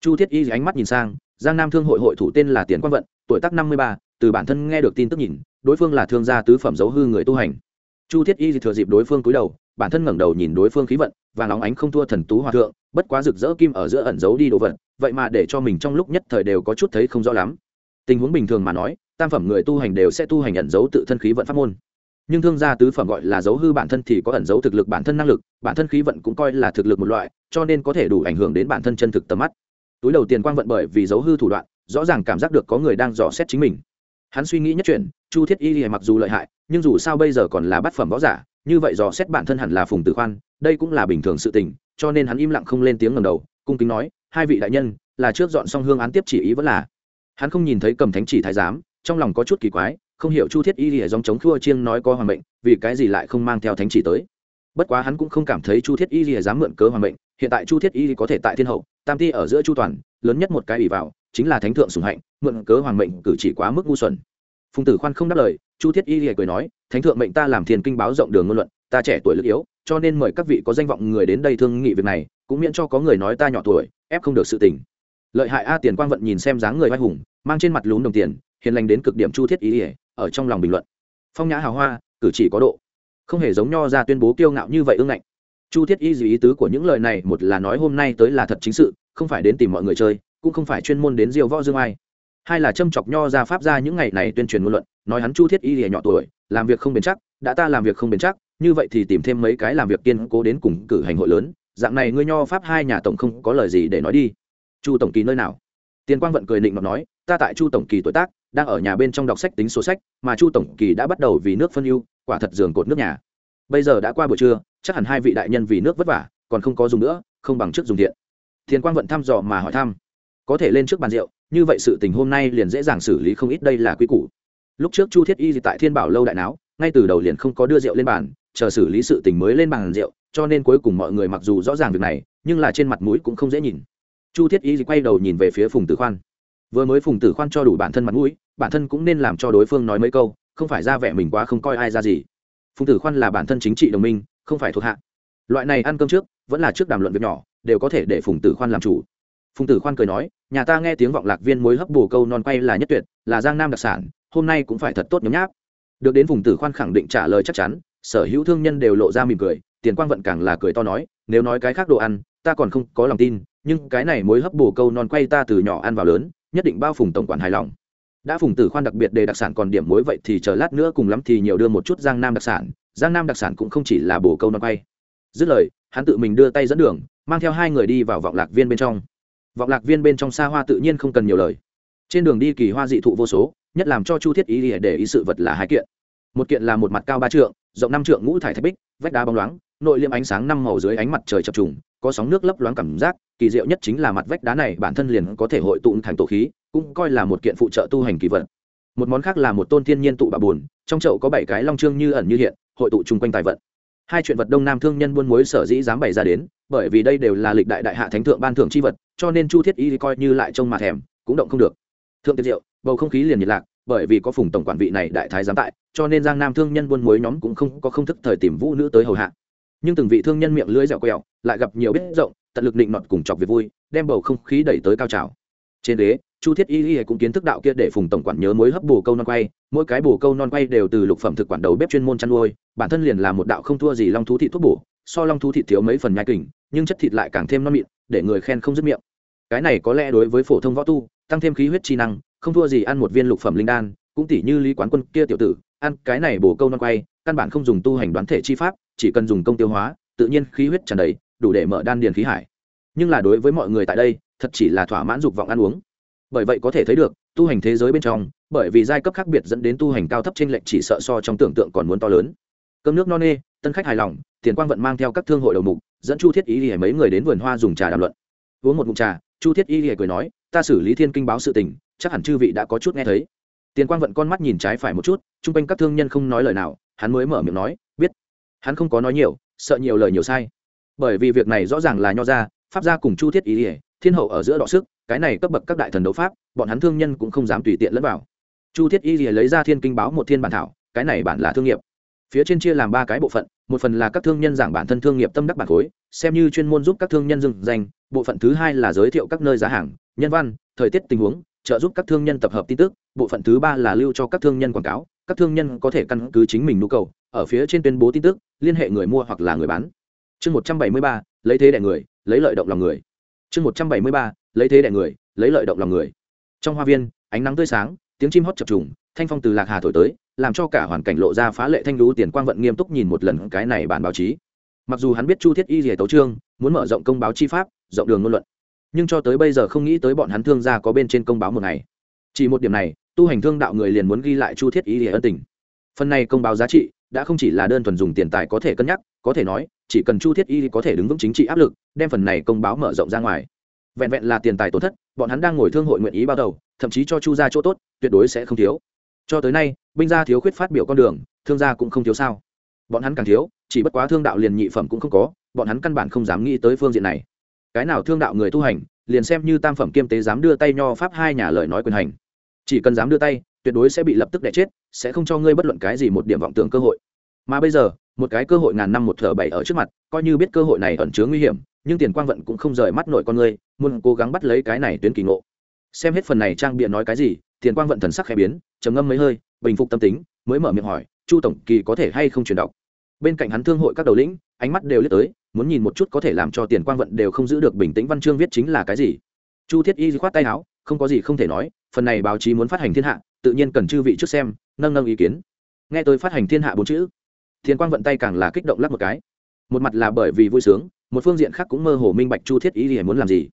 Chu thiết y ánh mắt nhìn sang, giang nam thương hội hội thủ tên là tiền quang vận, tuổi tác năm mươi ba, từ bản thân nghe được tin tức nhìn, đối phương là thương gia tứ phẩm dấu hư người tu hành. Chu thiết y thừa dịp đối phương cúi đầu, bản thân ngẩng đầu nhìn đối phương khí vận và nóng ánh không thua thần tú hòa thượng, bất quá rực rỡ kim ở giữa ẩn giấu đi đồ vật, vậy mà để cho mình trong lúc nhất thời đều có chút thấy không rõ lắm. Tình huống bình thường mà nói, tam phẩm người tu hành đều sẽ tu hành ẩn giấu tự thân khí vận pháp môn nhưng thương gia tứ phẩm gọi là dấu hư bản thân thì có ẩn dấu thực lực bản thân năng lực, bản thân khí vận cũng coi là thực lực một loại, cho nên có thể đủ ảnh hưởng đến bản thân chân thực tầm mắt. Túi đầu tiền quang vận bởi vì dấu hư thủ đoạn, rõ ràng cảm giác được có người đang dò xét chính mình. Hắn suy nghĩ nhất chuyện, chu thiết y mặc dù lợi hại, nhưng dù sao bây giờ còn là bát phẩm võ giả, như vậy dò xét bản thân hẳn là phùng tử khoan, đây cũng là bình thường sự tình, cho nên hắn im lặng không lên tiếng ngầm đầu, cung kính nói, hai vị đại nhân, là trước dọn xong hương án tiếp chỉ ý vẫn là. Hắn không nhìn thấy cầm thánh chỉ thái giám, trong lòng có chút kỳ quái không hiểu chu thiết y lìa dòng chống khua chiêng nói có hoàng mệnh, vì cái gì lại không mang theo thánh chỉ tới? Bất quá hắn cũng không cảm thấy chu thiết y lìa dám mượn cớ hoàng mệnh, hiện tại chu thiết y có thể tại thiên hậu, tam ti ở giữa chu toàn, lớn nhất một cái ủy vào, chính là thánh thượng sùng hạnh, mượn cớ hoàng mệnh cử chỉ quá mức ngu xuẩn. Phùng tử khoan không đáp lời, chu thiết y lìa cười nói, thánh thượng mệnh ta làm thiền kinh báo rộng đường ngôn luận, ta trẻ tuổi lực yếu, cho nên mời các vị có danh vọng người đến đây thương nghị việc này, cũng miễn cho có người nói ta nhỏ tuổi, ép không được sự tình. Lợi hại a tiền quang vận nhìn xem dáng người vai hùng, mang trên mặt lún đồng tiền, hiền lành đến cực điểm chu thiết y lìa ở trong lòng bình luận. Phong nhã hào hoa, cử chỉ có độ. Không hề giống nho ra tuyên bố kiêu ngạo như vậy ương ngạnh. Chu thiết y gì ý tứ của những lời này một là nói hôm nay tới là thật chính sự, không phải đến tìm mọi người chơi, cũng không phải chuyên môn đến diêu võ dương ai. Hai là châm chọc nho ra pháp ra những ngày này tuyên truyền ngôn luận, nói hắn chu thiết y lìa nhỏ tuổi, làm việc không bền chắc, đã ta làm việc không bền chắc, như vậy thì tìm thêm mấy cái làm việc kiên cố đến cùng cử hành hội lớn, dạng này ngươi nho pháp hai nhà tổng không có lời gì để nói đi. Chu tổng kỳ nơi nào? Tiền quang vận cười định mà nói, ta tại chu tổng kỳ tuổi tác đang ở nhà bên trong đọc sách tính số sách, mà chu tổng kỳ đã bắt đầu vì nước phân ưu, quả thật giường cột nước nhà. Bây giờ đã qua buổi trưa, chắc hẳn hai vị đại nhân vì nước vất vả, còn không có dùng nữa, không bằng trước dùng điện. Thiên quang vận thăm dò mà hỏi thăm. Có thể lên trước bàn rượu, như vậy sự tình hôm nay liền dễ dàng xử lý không ít, đây là quy củ. Lúc trước chu thiết y tại thiên bảo lâu đại náo, ngay từ đầu liền không có đưa rượu lên bàn, chờ xử lý sự tình mới lên bàn rượu, cho nên cuối cùng mọi người mặc dù rõ ràng việc này, nhưng là trên mặt mũi cũng không dễ nhìn. Chu thiết y quay đầu nhìn về phía phùng tử khoan. Vừa mới phùng tử khoan cho đủ bản thân mặt mũi bản thân cũng nên làm cho đối phương nói mấy câu, không phải ra vẻ mình quá không coi ai ra gì. Phùng tử khoan là bản thân chính trị đồng minh, không phải thuộc hạ. Loại này ăn cơm trước, vẫn là trước đàm luận việc nhỏ, đều có thể để phùng tử khoan làm chủ. Phùng tử khoan cười nói, nhà ta nghe tiếng vọng lạc viên mối hấp bù câu non quay là nhất tuyệt, là giang nam đặc sản, hôm nay cũng phải thật tốt nhấm nháp. Được đến phùng tử khoan khẳng định trả lời chắc chắn, sở hữu thương nhân đều lộ ra mỉm cười, tiền quang vận càng là cười to nói, nếu nói cái khác đồ ăn, ta còn không có lòng tin, nhưng cái này mối hấp bù câu non quay ta từ nhỏ ăn vào lớn, nhất định bao phùng tổng quản hài lòng đã phùng tử khoan đặc biệt đề đặc sản còn điểm mối vậy thì chờ lát nữa cùng lắm thì nhiều đưa một chút giang nam đặc sản. Giang nam đặc sản cũng không chỉ là bồ câu non quay. Dứt lời, hắn tự mình đưa tay dẫn đường, mang theo hai người đi vào vọng lạc viên bên trong. Vọng lạc viên bên trong xa hoa tự nhiên không cần nhiều lời. Trên đường đi kỳ hoa dị thụ vô số, nhất làm cho chu thiết ý để ý sự vật là hai kiện. Một kiện là một mặt cao ba trượng, rộng năm trượng ngũ thải thạch bích, vách đá bóng loáng, nội liêm ánh sáng năm màu dưới ánh mặt trời chập trùng, có sóng nước lấp loáng cảm giác, kỳ diệu nhất chính là mặt vách đá này bản thân liền có thể hội tụ thành tổ khí cũng coi là một kiện phụ trợ tu hành kỳ vật. Một món khác là một tôn thiên nhiên tụ bà bùn trong chậu có bảy cái long trương như ẩn như hiện, hội tụ chung quanh tài vận hai chuyện vật đông nam thương nhân buôn mối sở dĩ dám bày ra đến, bởi vì đây đều là lịch đại đại hạ thánh thượng ban thưởng chi vật, cho nên chu thiết y coi như lại trông mà thèm, cũng động không được. Thượng tiết diệu, bầu không khí liền nhiệt lạc, bởi vì có phùng tổng quản vị này đại thái giám tại, cho nên giang nam thương nhân buôn mối nhóm cũng không có không thức thời tìm vũ nữ tới hầu hạ. Nhưng từng vị thương nhân miệng lưỡi dẻo quẹo, lại gặp nhiều biết rộng, tận lực định nọt cùng chọc việc vui, đem bầu không khí đẩy tới cao trào. Trên đế chu thiết y y cũng kiến thức đạo kia để phùng tổng quản nhớ mối hấp bồ câu non quay. Mỗi cái bồ câu non quay đều từ lục phẩm thực quản đầu bếp chuyên môn chăn nuôi. Bản thân liền là một đạo không thua gì long thú thị thuốc bổ, so long thú thịt thiếu mấy phần nhai kình, nhưng chất thịt lại càng thêm non mịn, để người khen không dứt miệng. Cái này có lẽ đối với phổ thông võ tu, tăng thêm khí huyết chi năng, không thua gì ăn một viên lục phẩm linh đan, cũng tỷ như lý quán quân kia tiểu tử, ăn cái này bổ câu non quay, căn bản không dùng tu hành đoán thể chi pháp, chỉ cần dùng công tiêu hóa, tự nhiên khí huyết tràn đầy, đủ để mở đan điền khí hải. Nhưng là đối với mọi người tại đây, thật chỉ là thỏa mãn dục vọng ăn uống bởi vậy có thể thấy được, tu hành thế giới bên trong, bởi vì giai cấp khác biệt dẫn đến tu hành cao thấp trên lệnh chỉ sợ so trong tưởng tượng còn muốn to lớn. Cơm nước no nê, tân khách hài lòng, tiền quang vận mang theo các thương hội đầu mục, dẫn chu thiết y lìa mấy người đến vườn hoa dùng trà đàm luận. Uống một mụn trà, chu thiết y lìa cười nói, ta xử lý thiên kinh báo sự tình, chắc hẳn chư vị đã có chút nghe thấy. Tiền quang vận con mắt nhìn trái phải một chút, chung quanh các thương nhân không nói lời nào, hắn mới mở miệng nói, biết, hắn không có nói nhiều, sợ nhiều lời nhiều sai. Bởi vì việc này rõ ràng là nho gia, pháp gia cùng chu thiết ý ỉa thiên hậu ở giữa đọ sức cái này cấp bậc các đại thần đấu pháp, bọn hắn thương nhân cũng không dám tùy tiện lẫn vào. Chu thiết y lìa lấy ra thiên kinh báo một thiên bản thảo, cái này bản là thương nghiệp. Phía trên chia làm ba cái bộ phận, một phần là các thương nhân giảng bản thân thương nghiệp tâm đắc bản khối, xem như chuyên môn giúp các thương nhân dừng danh, bộ phận thứ hai là giới thiệu các nơi giá hàng, nhân văn, thời tiết tình huống, trợ giúp các thương nhân tập hợp tin tức, bộ phận thứ ba là lưu cho các thương nhân quảng cáo, các thương nhân có thể căn cứ chính mình nhu cầu, ở phía trên tuyên bố tin tức, liên hệ người mua hoặc là người bán. Chương một trăm bảy mươi ba, lấy thế đại người, lấy lợi động lòng người. Chương một trăm bảy mươi ba lấy thế đẻ người, lấy lợi động lòng người. Trong hoa viên, ánh nắng tươi sáng, tiếng chim hót chập trùng, thanh phong từ lạc hà thổi tới, làm cho cả hoàn cảnh lộ ra phá lệ thanh lũ tiền quang vận nghiêm túc nhìn một lần cái này bản báo chí. Mặc dù hắn biết chu thiết y rìa tấu trương, muốn mở rộng công báo chi pháp, rộng đường ngôn luận, nhưng cho tới bây giờ không nghĩ tới bọn hắn thương gia có bên trên công báo một ngày. Chỉ một điểm này, tu hành thương đạo người liền muốn ghi lại chu thiết y rìa ân tình. Phần này công báo giá trị, đã không chỉ là đơn thuần dùng tiền tài có thể cân nhắc, có thể nói, chỉ cần chu thiết y có thể đứng vững chính trị áp lực, đem phần này công báo mở rộng ra ngoài vẹn vẹn là tiền tài tổn thất, bọn hắn đang ngồi thương hội nguyện ý bao đầu, thậm chí cho chu ra chỗ tốt, tuyệt đối sẽ không thiếu. Cho tới nay, binh gia thiếu khuyết phát biểu con đường, thương gia cũng không thiếu sao. Bọn hắn càng thiếu, chỉ bất quá thương đạo liền nhị phẩm cũng không có, bọn hắn căn bản không dám nghĩ tới phương diện này. Cái nào thương đạo người tu hành, liền xem như tam phẩm kiêm tế dám đưa tay nho pháp hai nhà lời nói quyền hành. Chỉ cần dám đưa tay, tuyệt đối sẽ bị lập tức đẻ chết, sẽ không cho ngươi bất luận cái gì một điểm vọng tưởng cơ hội. Mà bây giờ, một cái cơ hội ngàn năm một thở bảy ở trước mặt, coi như biết cơ hội này ẩn chứa nguy hiểm nhưng tiền quang vận cũng không rời mắt nổi con người, muốn cố gắng bắt lấy cái này tuyến kỳ ngộ. Xem hết phần này trang bịa nói cái gì tiền quang vận thần sắc khẽ biến trầm ngâm mấy hơi bình phục tâm tính mới mở miệng hỏi chu tổng kỳ có thể hay không truyền đọc bên cạnh hắn thương hội các đầu lĩnh ánh mắt đều liếc tới muốn nhìn một chút có thể làm cho tiền quang vận đều không giữ được bình tĩnh văn chương viết chính là cái gì. Chu thiết y khoát tay áo không có gì không thể nói phần này báo chí muốn phát hành thiên hạ tự nhiên cần chư vị trước xem nâng nâng ý kiến. Nghe tôi phát hành thiên hạ bốn chữ thiên quang vận tay càng là kích động lắc một cái. Một mặt là bởi vì vui sướng một phương diện khác cũng mơ hồ minh bạch chu thiết y muốn làm gì.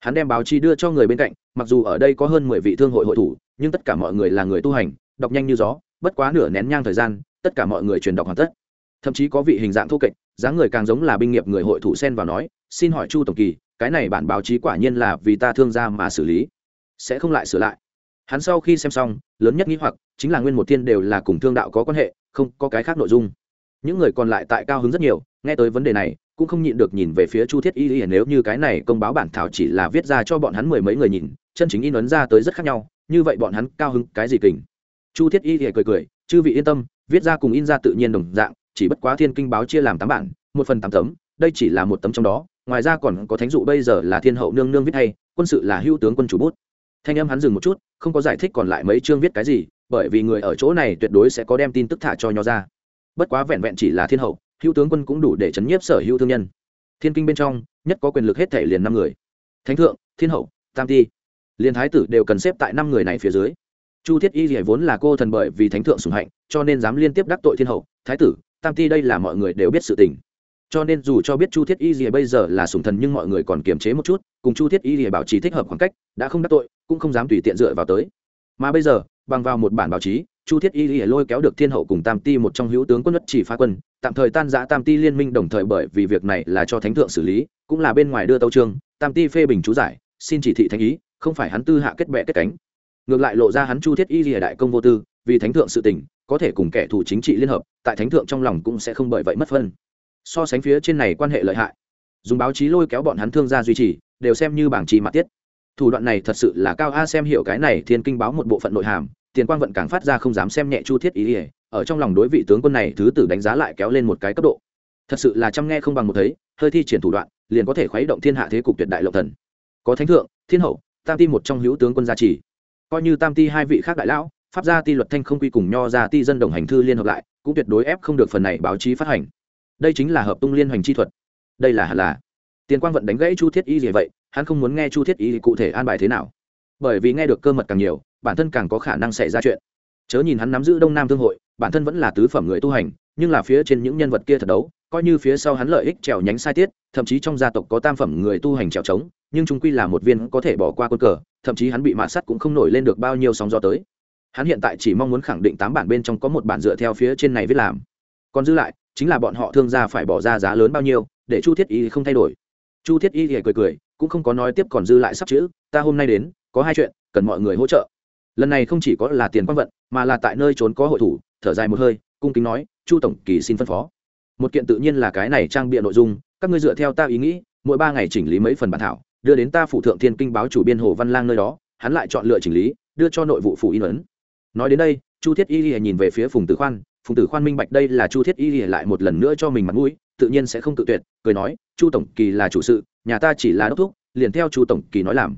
Hắn đem báo chí đưa cho người bên cạnh, mặc dù ở đây có hơn mười vị thương hội hội thủ, nhưng tất cả mọi người là người tu hành, đọc nhanh như gió, bất quá nửa nén nhang thời gian, tất cả mọi người truyền đọc hoàn tất. Thậm chí có vị hình dạng thô kệch, dáng người càng giống là binh nghiệp người hội thủ xen vào nói, xin hỏi chu tổng kỳ, cái này bản báo chí quả nhiên là vì ta thương gia mà xử lý. Sẽ không lại sửa lại. Hắn sau khi xem xong, lớn nhất nghĩ hoặc chính là nguyên một thiên đều là cùng thương đạo có quan hệ, không có cái khác nội dung. Những người còn lại tại cao hứng rất nhiều, nghe tới vấn đề này cũng không nhịn được nhìn về phía chu thiết y y, nếu như cái này công báo bản thảo chỉ là viết ra cho bọn hắn mười mấy người nhìn, chân chính in ấn ra tới rất khác nhau, như vậy bọn hắn cao hứng cái gì kình? Chu thiết y y cười cười, chư vị yên tâm, viết ra cùng in ra tự nhiên đồng dạng, chỉ bất quá thiên kinh báo chia làm tám bản, một phần tám tấm, đây chỉ là một tấm trong đó, ngoài ra còn có thánh dụ bây giờ là thiên hậu nương nương viết hay, quân sự là hữu tướng quân chủ bút. Thanh âm hắn dừng một chút, không có giải thích còn lại mấy chương viết cái gì, bởi vì người ở chỗ này tuyệt đối sẽ có đem tin tức thả cho nho ra. Bất quá vẹn vẹn chỉ là thiên hậu hữu tướng quân cũng đủ để chấn nhiếp sở hữu thương nhân. Thiên kinh bên trong, nhất có quyền lực hết thể liền năm người. Thánh thượng, thiên hậu, tam ti. Liền thái tử đều cần xếp tại năm người này phía dưới. Chu thiết y rỉa vốn là cô thần bởi vì thánh thượng sùng hạnh, cho nên dám liên tiếp đắc tội thiên hậu, thái tử, tam ti đây là mọi người đều biết sự tình. Cho nên dù cho biết chu thiết y rỉa bây giờ là sùng thần nhưng mọi người còn kiềm chế một chút, cùng chu thiết y rỉa bảo trì thích hợp khoảng cách, đã không đắc tội, cũng không dám tùy tiện dựa vào tới. Mà bây giờ, bằng vào một bản báo chí chu thiết y lìa lôi kéo được thiên hậu cùng tam ti một trong hữu tướng quân đất chỉ phá quân, tạm thời tan giã tam ti liên minh đồng thời bởi vì việc này là cho thánh thượng xử lý, cũng là bên ngoài đưa tâu trương tam ti phê bình chú giải, xin chỉ thị thánh ý, không phải hắn tư hạ kết bệ kết cánh. Ngược lại lộ ra hắn chu thiết y lìa đại công vô tư, vì thánh thượng sự tình, có thể cùng kẻ thù chính trị liên hợp, tại thánh thượng trong lòng cũng sẽ không bởi vậy mất phân. So sánh phía trên này quan hệ lợi hại, dùng báo chí lôi kéo bọn hắn thương gia duy trì, đều xem như bảng trì mặt tiết. Thủ đoạn này thật sự là cao a, xem hiểu cái này thiên kinh báo một bộ phận nội hàm tiền quang vận càng phát ra không dám xem nhẹ chu thiết ý ỉa ở trong lòng đối vị tướng quân này thứ tử đánh giá lại kéo lên một cái cấp độ. Thật sự là chăm nghe không bằng một thấy, hơi thi triển thủ đoạn, liền có thể khuấy động thiên hạ thế cục tuyệt đại lộc thần. Có thánh thượng, thiên hậu, tam ti một trong hữu tướng quân gia trì. Coi như tam ti hai vị khác đại lão, pháp gia ti luật thanh không quy cùng nho gia ti dân đồng hành thư liên hợp lại, cũng tuyệt đối ép không được phần này báo chí phát hành. Đây chính là hợp tung liên hoành chi thuật. Đây là hẳn là. Tiền quang vận đánh gãy chu thiết y gì vậy? Hắn không muốn nghe chu thiết y cụ thể an bài thế nào bởi vì nghe được cơ mật càng nhiều, bản thân càng có khả năng xảy ra chuyện. Chớ nhìn hắn nắm giữ đông nam thương hội, bản thân vẫn là tứ phẩm người tu hành, nhưng là phía trên những nhân vật kia thật đấu, coi như phía sau hắn lợi ích trèo nhánh sai tiết, thậm chí trong gia tộc có tam phẩm người tu hành trèo trống, nhưng trung quy là một viên có thể bỏ qua quân cờ, thậm chí hắn bị mạ sắt cũng không nổi lên được bao nhiêu sóng gió tới. Hắn hiện tại chỉ mong muốn khẳng định tám bản bên trong có một bản dựa theo phía trên này viết làm. Còn dư lại, chính là bọn họ thương gia phải bỏ ra giá lớn bao nhiêu, để chu thiết y không thay đổi. Chu thiết y thì cười cười, cũng không có nói tiếp còn dư lại sắp chữ, ta hôm nay đến có hai chuyện, cần mọi người hỗ trợ. Lần này không chỉ có là tiền quan vận, mà là tại nơi trốn có hội thủ, thở dài một hơi, cung kính nói, chu tổng, kỳ xin phân phó. Một kiện tự nhiên là cái này trang bịa nội dung, các ngươi dựa theo ta ý nghĩ, mỗi ba ngày chỉnh lý mấy phần bản thảo, đưa đến ta phủ thượng thiên kinh báo chủ biên hồ văn lang nơi đó, hắn lại chọn lựa chỉnh lý, đưa cho nội vụ phủ in ấn. Nói đến đây, chu thiết y lìa nhìn về phía phùng tử khoan, phùng tử khoan minh bạch đây là chu thiết y lìa lại một lần nữa cho mình mặt mũi, tự nhiên sẽ không tự tuyệt, cười nói, chu tổng kỳ là chủ sự, nhà ta chỉ là đốc thúc, liền theo chu tổng kỳ nói làm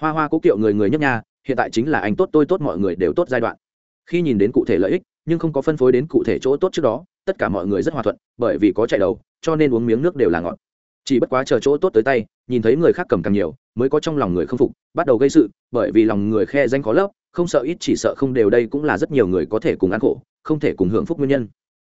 hoa hoa cố kiệu người người nhấp nha, hiện tại chính là anh tốt tôi tốt mọi người đều tốt giai đoạn. Khi nhìn đến cụ thể lợi ích, nhưng không có phân phối đến cụ thể chỗ tốt trước đó, tất cả mọi người rất hòa thuận, bởi vì có chạy đầu, cho nên uống miếng nước đều là ngọt. Chỉ bất quá chờ chỗ tốt tới tay, nhìn thấy người khác cầm càng nhiều, mới có trong lòng người không phục, bắt đầu gây sự, bởi vì lòng người khe danh khó lớp không sợ ít chỉ sợ không đều đây cũng là rất nhiều người có thể cùng ăn khổ, không thể cùng hưởng phúc nguyên nhân.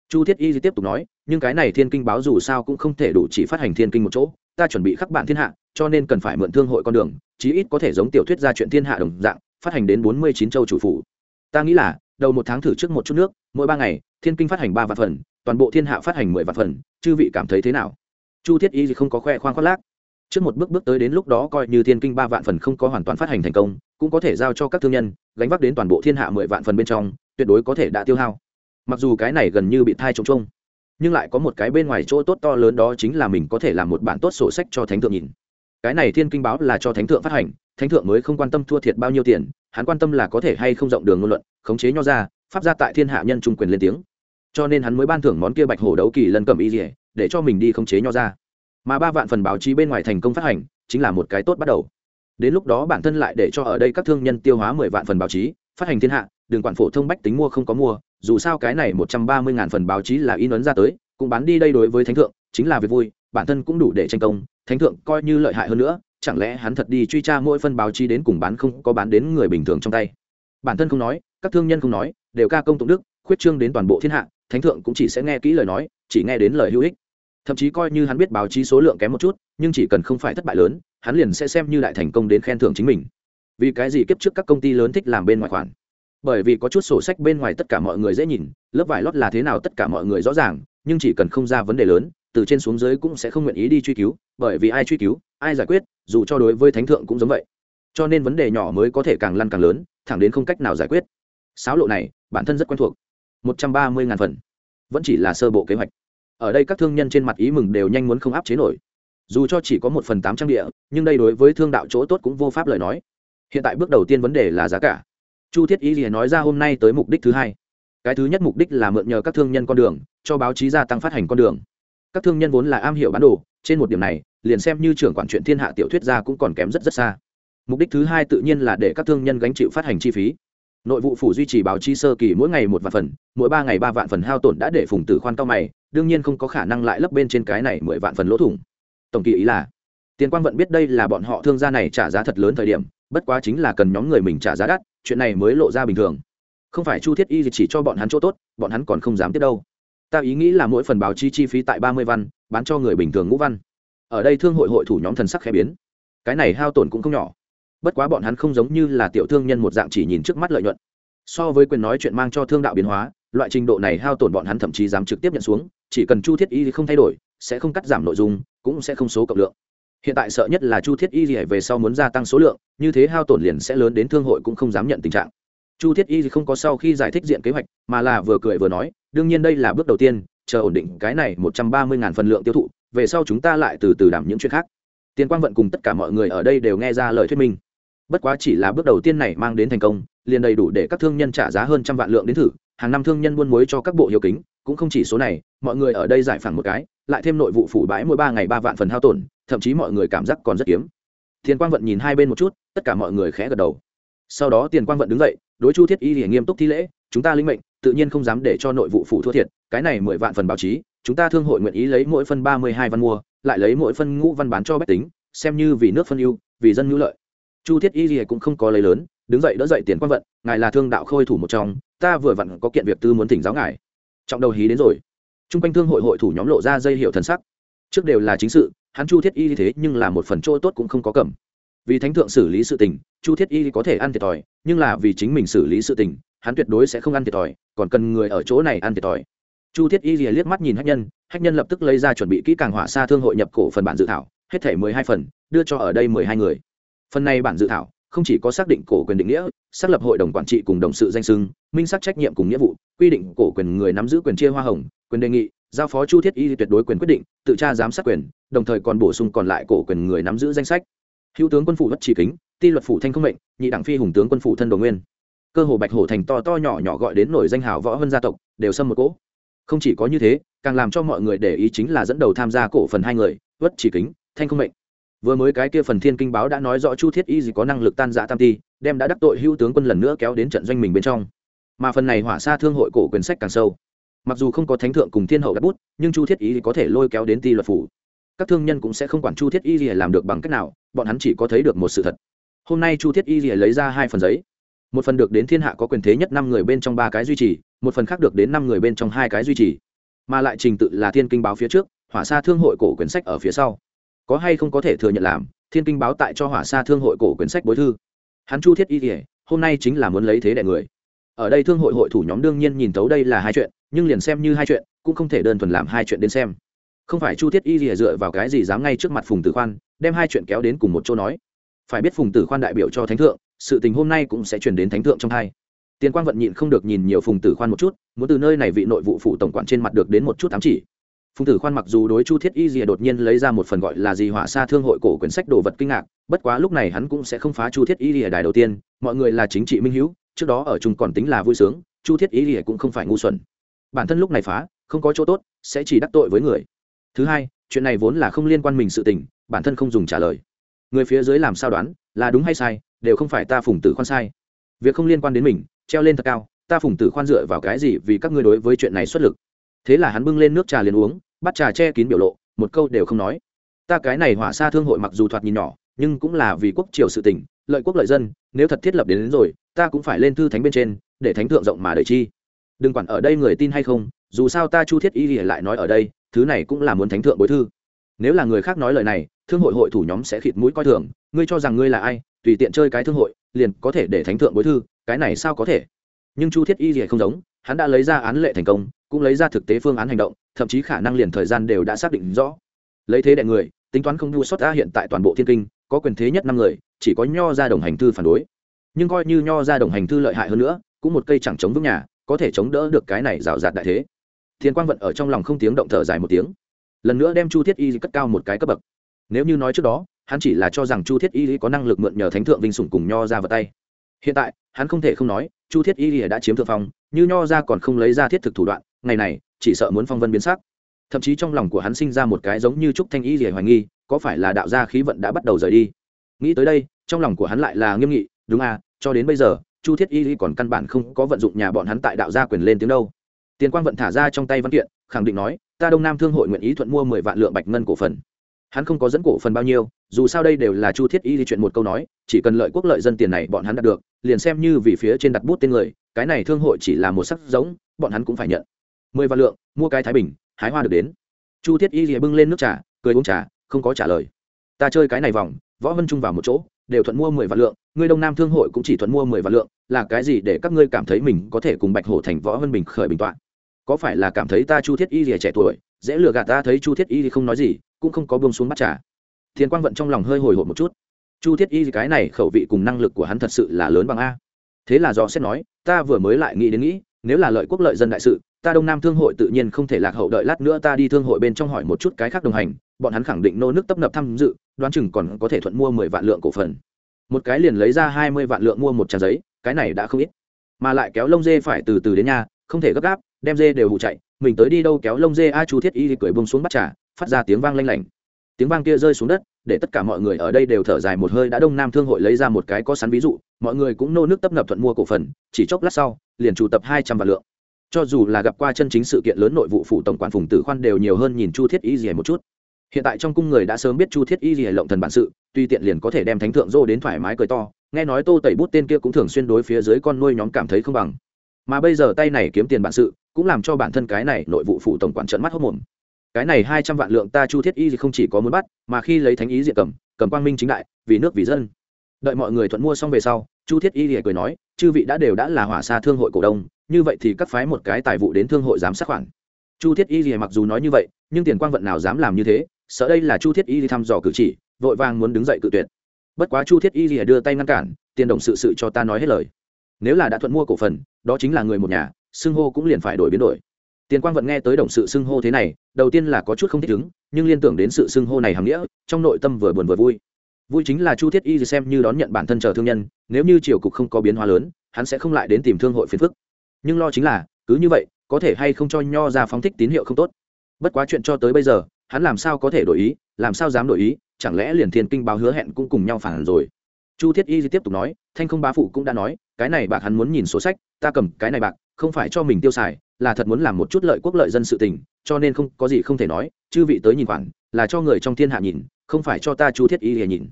Chu thiết y tiếp tục nói, nhưng cái này thiên kinh báo dù sao cũng không thể đủ chỉ phát hành thiên kinh một chỗ, ta chuẩn bị khắc bản thiên hạ cho nên cần phải mượn thương hội con đường, chí ít có thể giống tiểu thuyết ra chuyện thiên hạ đồng dạng, phát hành đến bốn mươi chín châu chủ phủ. Ta nghĩ là, đầu một tháng thử trước một chút nước, mỗi ba ngày, thiên kinh phát hành ba vạn phần, toàn bộ thiên hạ phát hành mười vạn phần, chư vị cảm thấy thế nào? Chu thiết y không có khoe khoang khoác lác. Trước một bước bước tới đến lúc đó coi như thiên kinh ba vạn phần không có hoàn toàn phát hành thành công, cũng có thể giao cho các thương nhân, gánh vác đến toàn bộ thiên hạ mười vạn phần bên trong, tuyệt đối có thể đã tiêu hao. Mặc dù cái này gần như bị thai trống trông nhưng lại có một cái bên ngoài chỗ tốt to lớn đó chính là mình có thể làm một bản tốt sổ sách cho thánh thượng nhìn cái này thiên kinh báo là cho thánh thượng phát hành, thánh thượng mới không quan tâm thua thiệt bao nhiêu tiền, hắn quan tâm là có thể hay không rộng đường ngôn luận, khống chế nho ra pháp ra tại thiên hạ nhân trung quyền lên tiếng. Cho nên hắn mới ban thưởng món kia bạch hổ đấu kỳ lần cầm y dỉa để cho mình đi khống chế nho ra mà ba vạn phần báo chí bên ngoài thành công phát hành, chính là một cái tốt bắt đầu. Đến lúc đó bản thân lại để cho ở đây các thương nhân tiêu hóa mười vạn phần báo chí, phát hành thiên hạ, đừng quản phổ thông bách tính mua không có mua, dù sao cái này một trăm ba mươi ngàn phần báo chí là in ấn ra tới, cũng bán đi đây đối với thánh thượng, chính là việc vui, bản thân cũng đủ để tranh công thánh thượng coi như lợi hại hơn nữa, chẳng lẽ hắn thật đi truy tra mỗi phân báo chí đến cùng bán không có bán đến người bình thường trong tay? Bản thân không nói, các thương nhân không nói, đều ca công tụng đức, khuyết trương đến toàn bộ thiên hạ, thánh thượng cũng chỉ sẽ nghe kỹ lời nói, chỉ nghe đến lời hữu ích. Thậm chí coi như hắn biết báo chí số lượng kém một chút, nhưng chỉ cần không phải thất bại lớn, hắn liền sẽ xem như đại thành công đến khen thưởng chính mình. Vì cái gì kiếp trước các công ty lớn thích làm bên ngoài khoản? Bởi vì có chút sổ sách bên ngoài tất cả mọi người dễ nhìn, lớp vải lót là thế nào tất cả mọi người rõ ràng nhưng chỉ cần không ra vấn đề lớn, từ trên xuống dưới cũng sẽ không nguyện ý đi truy cứu, bởi vì ai truy cứu, ai giải quyết, dù cho đối với thánh thượng cũng giống vậy. Cho nên vấn đề nhỏ mới có thể càng lăn càng lớn, thẳng đến không cách nào giải quyết. Sáo lộ này, bản thân rất quen thuộc. Một trăm ba mươi ngàn phần. Vẫn chỉ là sơ bộ kế hoạch. Ở đây các thương nhân trên mặt ý mừng đều nhanh muốn không áp chế nổi. Dù cho chỉ có một phần tám trăm địa, nhưng đây đối với thương đạo chỗ tốt cũng vô pháp lời nói. Hiện tại bước đầu tiên vấn đề là giá cả. Chu thiết ý gì nói ra hôm nay tới mục đích thứ hai. Cái thứ nhất mục đích là mượn nhờ các thương nhân con đường cho báo chí gia tăng phát hành con đường. Các thương nhân vốn là am hiểu bán đồ, trên một điểm này, liền xem như trưởng quản chuyện thiên hạ tiểu thuyết gia cũng còn kém rất rất xa. Mục đích thứ hai tự nhiên là để các thương nhân gánh chịu phát hành chi phí. Nội vụ phủ duy trì báo chí sơ kỳ mỗi ngày một vạn phần, mỗi ba ngày ba vạn phần hao tổn đã để phùng tử khoan cao mày, đương nhiên không có khả năng lại lấp bên trên cái này mười vạn phần lỗ thủng. Tổng kỳ ý là, tiền quang vận biết đây là bọn họ thương gia này trả giá thật lớn thời điểm, bất quá chính là cần nhóm người mình trả giá đắt, chuyện này mới lộ ra bình thường. Không phải chu thiết y chỉ cho bọn hắn chỗ tốt, bọn hắn còn không dám tiếp đâu ta ý nghĩ là mỗi phần báo chi chi phí tại ba mươi văn, bán cho người bình thường ngũ văn. Ở đây thương hội hội thủ nhóm thần sắc khẽ biến. Cái này hao tổn cũng không nhỏ. Bất quá bọn hắn không giống như là tiểu thương nhân một dạng chỉ nhìn trước mắt lợi nhuận. So với quyền nói chuyện mang cho thương đạo biến hóa, loại trình độ này hao tổn bọn hắn thậm chí dám trực tiếp nhận xuống, chỉ cần chu thiết y không thay đổi, sẽ không cắt giảm nội dung, cũng sẽ không số cộng lượng. Hiện tại sợ nhất là chu thiết y về sau muốn gia tăng số lượng, như thế hao tổn liền sẽ lớn đến thương hội cũng không dám nhận tình trạng. Chu thiết y không có sau khi giải thích diện kế hoạch, mà là vừa cười vừa nói đương nhiên đây là bước đầu tiên, chờ ổn định cái này một trăm ba mươi ngàn phần lượng tiêu thụ, về sau chúng ta lại từ từ đảm những chuyện khác. Tiền quang vận cùng tất cả mọi người ở đây đều nghe ra lời thuyết minh. Bất quá chỉ là bước đầu tiên này mang đến thành công, liền đầy đủ để các thương nhân trả giá hơn trăm vạn lượng đến thử, hàng năm thương nhân buôn muối cho các bộ hiệu kính, cũng không chỉ số này, mọi người ở đây giải phẳng một cái, lại thêm nội vụ phủ bãi mỗi ba ngày ba vạn phần hao tổn, thậm chí mọi người cảm giác còn rất kiếm. Tiền quang vận nhìn hai bên một chút, tất cả mọi người khẽ gật đầu. Sau đó tiền quang vận đứng dậy, đối chu thiết y thì nghiêm túc thi lễ chúng ta linh mệnh, tự nhiên không dám để cho nội vụ phủ thua thiệt, cái này mười vạn phần báo chí, chúng ta thương hội nguyện ý lấy mỗi phân ba mươi hai văn mua, lại lấy mỗi phân ngũ văn bán cho bách tính, xem như vì nước phân ưu, vì dân hữu lợi. Chu thiết y gì cũng không có lấy lớn, đứng dậy đỡ dậy tiền quan vận, ngài là thương đạo khôi thủ một trong, ta vừa vặn có kiện việc tư muốn thỉnh giáo ngài. Trọng đầu hí đến rồi. T r u n g quanh thương hội hội thủ nhóm lộ ra dây hiệu thần sắc. Trước đều là chính sự, hắn chu thiết y thế nhưng là một phần chỗ tốt cũng không có cầm. Vì thánh thượng xử lý sự tình, chu thiết y có thể ăn thiệt thòi, nhưng là vì chính mình xử lý sự tình hắn tuyệt đối sẽ không ăn thiệt thòi, còn cần người ở chỗ này ăn thiệt thòi. Chu thiết y rìa liếc mắt nhìn hách nhân hách nhân lập tức lấy ra chuẩn bị kỹ càng hỏa xa thương hội nhập cổ phần bản dự thảo, hết thể mười hai phần, đưa cho ở đây mười hai người. Phần này bản dự thảo, không chỉ có xác định cổ quyền định nghĩa, xác lập hội đồng quản trị cùng đồng sự danh sưng minh xác trách nhiệm cùng nghĩa vụ, quy định cổ quyền người nắm giữ quyền chia hoa hồng, quyền đề nghị, giao phó chu thiết y tuyệt đối quyền quyết định, tự tra giám sát quyền, đồng thời còn bổ sung còn lại cổ quyền người nắm giữ danh sách. Hữu tướng quân phủ bất chỉ kính, ti luật phủ thanh không mệnh, nhị đảng phi hùng tướng quân phủ thân đồ nguyên cơ hồ bạch hổ thành to to nhỏ nhỏ gọi đến nổi danh hào võ hơn gia tộc, đều xâm một cỗ. Không chỉ có như thế, càng làm cho mọi người để ý chính là dẫn đầu tham gia cổ phần hai người, vất chỉ kính, thanh không mệnh. Vừa mới cái kia phần thiên kinh báo đã nói rõ chu thiết y gì có năng lực tan giã tam ti, đem đã đắc tội hữu tướng quân lần nữa kéo đến trận doanh mình bên trong. Mà phần này hỏa xa thương hội cổ quyền sách càng sâu. Mặc dù không có thánh thượng cùng thiên hậu đắc bút, nhưng chu thiết y có thể lôi kéo đến ti luật phủ. Các thương nhân cũng sẽ không quản chu thiết y gì làm được bằng cách nào, bọn hắn chỉ có thấy được một sự thật. Hôm nay chu thiết y gì lấy ra hai phần giấy một phần được đến thiên hạ có quyền thế nhất năm người bên trong ba cái duy trì, một phần khác được đến năm người bên trong hai cái duy trì. Mà lại trình tự là thiên kinh báo phía trước, hỏa xa thương hội cổ quyển sách ở phía sau. Có hay không có thể thừa nhận làm, thiên kinh báo tại cho hỏa xa thương hội cổ quyển sách bối thư. Hắn chu thiết y kể hôm nay chính là muốn lấy thế đại người. Ở đây thương hội hội thủ nhóm đương nhiên nhìn tấu đây là hai chuyện, nhưng liền xem như hai chuyện, cũng không thể đơn thuần làm hai chuyện đến xem. Không phải chu thiết y kỉa dựa vào cái gì dám ngay trước mặt phùng tử khoan, đem hai chuyện kéo đến cùng một chỗ nói. Phải biết phùng tử khoan đại biểu cho thánh thượng sự tình hôm nay cũng sẽ truyền đến thánh thượng trong hai. Tiền quang vận nhịn không được nhìn nhiều phùng tử khoan một chút, muốn từ nơi này vị nội vụ phụ tổng quản trên mặt được đến một chút ám chỉ. Phùng tử khoan mặc dù đối chu thiết y rìa đột nhiên lấy ra một phần gọi là gì hỏa xa thương hội cổ quyển sách đồ vật kinh ngạc, bất quá lúc này hắn cũng sẽ không phá chu thiết y rìa đài đầu tiên, mọi người là chính trị minh hữu trước đó ở chung còn tính là vui sướng, chu thiết y rìa cũng không phải ngu xuẩn. Bản thân lúc này phá, không có chỗ tốt, sẽ chỉ đắc tội với người. Thứ hai, chuyện này vốn là không liên quan mình sự tình, bản thân không dùng trả lời. Người phía dưới làm sao đoán, là đúng hay sai đều không phải ta phùng tử khoan sai. Việc không liên quan đến mình treo lên thật cao ta phùng tử khoan dựa vào cái gì vì các ngươi đối với chuyện này xuất lực? Thế là hắn bưng lên nước trà liền uống bắt trà che kín biểu lộ một câu đều không nói. Ta cái này hỏa xa thương hội mặc dù thoạt nhìn nhỏ nhưng cũng là vì quốc triều sự tỉnh lợi quốc lợi dân nếu thật thiết lập đến, đến rồi ta cũng phải lên thư thánh bên trên để thánh thượng rộng mà đợi chi. Đừng quản ở đây người tin hay không dù sao ta chu thiết y lại nói ở đây thứ này cũng là muốn thánh thượng bối thư. Nếu là người khác nói lời này thương hội hội thủ nhóm sẽ khịt mũi coi thường ngươi cho rằng ngươi là ai tùy tiện chơi cái thương hội, liền có thể để thánh thượng bối thư, cái này sao có thể? Nhưng chu thiết y thì không giống, hắn đã lấy ra án lệ thành công, cũng lấy ra thực tế phương án hành động, thậm chí khả năng liền thời gian đều đã xác định rõ. Lấy thế đại người, tính toán không đua xuất ra hiện tại toàn bộ thiên kinh, có quyền thế nhất năm người, chỉ có nho ra đồng hành thư phản đối. Nhưng coi như nho ra đồng hành thư lợi hại hơn nữa, cũng một cây chẳng chống vững nhà, có thể chống đỡ được cái này rào rạt đại thế. Thiên quang vận ở trong lòng không tiếng động thở dài một tiếng. Lần nữa đem chu thiết y cất cao một cái cấp bậc. Nếu như nói trước đó hắn chỉ là cho rằng chu thiết y có năng lực mượn nhờ thánh thượng vinh sủng cùng nho ra vào tay. Hiện tại, hắn không thể không nói, chu thiết y đã chiếm thượng phong, như nho ra còn không lấy ra thiết thực thủ đoạn, ngày này, chỉ sợ muốn phong vân biến sắc. Thậm chí trong lòng của hắn sinh ra một cái giống như trúc thanh y rỉa hoài nghi, có phải là đạo gia khí vận đã bắt đầu rời đi? Nghĩ tới đây, trong lòng của hắn lại là nghiêm nghị, đúng à cho đến bây giờ, chu thiết y còn căn bản không có vận dụng nhà bọn hắn tại đạo gia quyền lên tiếng đâu. Tiền quang vận thả ra trong tay văn kiện, khẳng định nói, ta đông nam thương hội nguyện ý thuận mua mười vạn lượng bạch ngân cổ phần hắn không có dẫn cổ phần bao nhiêu, dù sao đây đều là chu thiết y di chuyện một câu nói, chỉ cần lợi quốc lợi dân tiền này bọn hắn đạt được, liền xem như vì phía trên đặt bút tên người, cái này thương hội chỉ là một sắc giống, bọn hắn cũng phải nhận. Mười vạn lượng, mua cái thái bình, hái hoa được đến. Chu thiết y lìa bưng lên nước trà, cười uống trà, không có trả lời. Ta chơi cái này vòng, võ vân trung vào một chỗ, đều thuận mua mười vạn lượng người đông nam thương hội cũng chỉ thuận mua mười vạn lượng, là cái gì để các ngươi cảm thấy mình có thể cùng bạch hổ thành võ vân bình khởi bình tọa? Có phải là cảm thấy ta chu thiết y rìa trẻ tuổi dễ lừa gạt ta thấy chu thiết y thì không nói gì, cũng không có buông xuống bắt trả. Thiên quang vận trong lòng hơi hồi hộp một chút. Chu thiết y cái này khẩu vị cùng năng lực của hắn thật sự là lớn bằng a. Thế là do xét nói, ta vừa mới lại nghĩ đến nghĩ, nếu là lợi quốc lợi dân đại sự, ta đông nam thương hội tự nhiên không thể lạc hậu đợi lát nữa ta đi thương hội bên trong hỏi một chút cái khác đồng hành, bọn hắn khẳng định nô nước tấp nập tham dự, đoán chừng còn có thể thuận mua mười vạn lượng cổ phần. Một cái liền lấy ra hai mươi vạn lượng mua một trang giấy, cái này đã không ít. Mà lại kéo lông dê phải từ từ đến nhà, không thể gấp gáp, đem dê đều hụ chạy mình tới đi đâu kéo lông dê a chu thiết y thì cười bông xuống bắt trà, phát ra tiếng vang lanh lảnh. Tiếng vang kia rơi xuống đất, để tất cả mọi người ở đây đều thở dài một hơi đã đông nam thương hội lấy ra một cái có sắn ví dụ, mọi người cũng nô nước tấp nập thuận mua cổ phần, chỉ chốc lát sau, liền chủ tập hai trăm vạn lượng. Cho dù là gặp qua chân chính sự kiện lớn nội vụ phủ tổng quản phùng tử khoan đều nhiều hơn nhìn chu thiết y gì một chút. Hiện tại trong cung người đã sớm biết chu thiết y gì lộng thần bản sự, tuy tiện liền có thể đem thánh thượng dô đến thoải mái cười to, nghe nói tô tẩy bút tên kia cũng thường xuyên đối phía dưới con nuôi nhóm cảm thấy không bằng. Mà bây giờ tay này kiếm tiền bản sự cũng làm cho bản thân cái này nội vụ phụ tổng quản trận mắt hốc mồm. Cái này hai trăm vạn lượng ta chu thiết y thì không chỉ có muốn bắt, mà khi lấy thánh ý diện cầm cầm quang minh chính đại, vì nước vì dân. Đợi mọi người thuận mua xong về sau, chu thiết y thì cười nói, chư vị đã đều đã là hỏa xa thương hội cổ đông, như vậy thì cắt phái một cái tài vụ đến thương hội giám sát khoản. Chu thiết y thì mặc dù nói như vậy, nhưng tiền quang vận nào dám làm như thế, sợ đây là chu thiết y thì thăm dò cử chỉ, vội vàng muốn đứng dậy cự tuyệt. Bất quá chu thiết y thì đưa tay ngăn cản, tiền đồng sự sự cho ta nói hết lời. Nếu là đã thuận mua cổ phần, đó chính là người một nhà xưng hô cũng liền phải đổi biến đổi. Tiền quang vận nghe tới đồng sự xưng hô thế này, đầu tiên là có chút không thích ứng, nhưng liên tưởng đến sự xưng hô này hàm nghĩa, trong nội tâm vừa buồn vừa vui. Vui chính là chu thiết y xem như đón nhận bản thân chờ thương nhân, nếu như triều cục không có biến hóa lớn, hắn sẽ không lại đến tìm thương hội phiền phức. Nhưng lo chính là, cứ như vậy, có thể hay không cho nho ra phóng thích tín hiệu không tốt. Bất quá chuyện cho tới bây giờ, hắn làm sao có thể đổi ý, làm sao dám đổi ý, chẳng lẽ liền thiên kinh báo hứa hẹn cũng cùng nhau phản rồi. Chu thiết y tiếp tục nói, thanh không bá phụ cũng đã nói, cái này bạc hắn muốn nhìn sổ sách, ta cầm cái này bạc không phải cho mình tiêu xài, là thật muốn làm một chút lợi quốc lợi dân sự tình, cho nên không, có gì không thể nói, chư vị tới nhìn khoản, là cho người trong thiên hạ nhìn, không phải cho ta chu thiết y hề nhìn.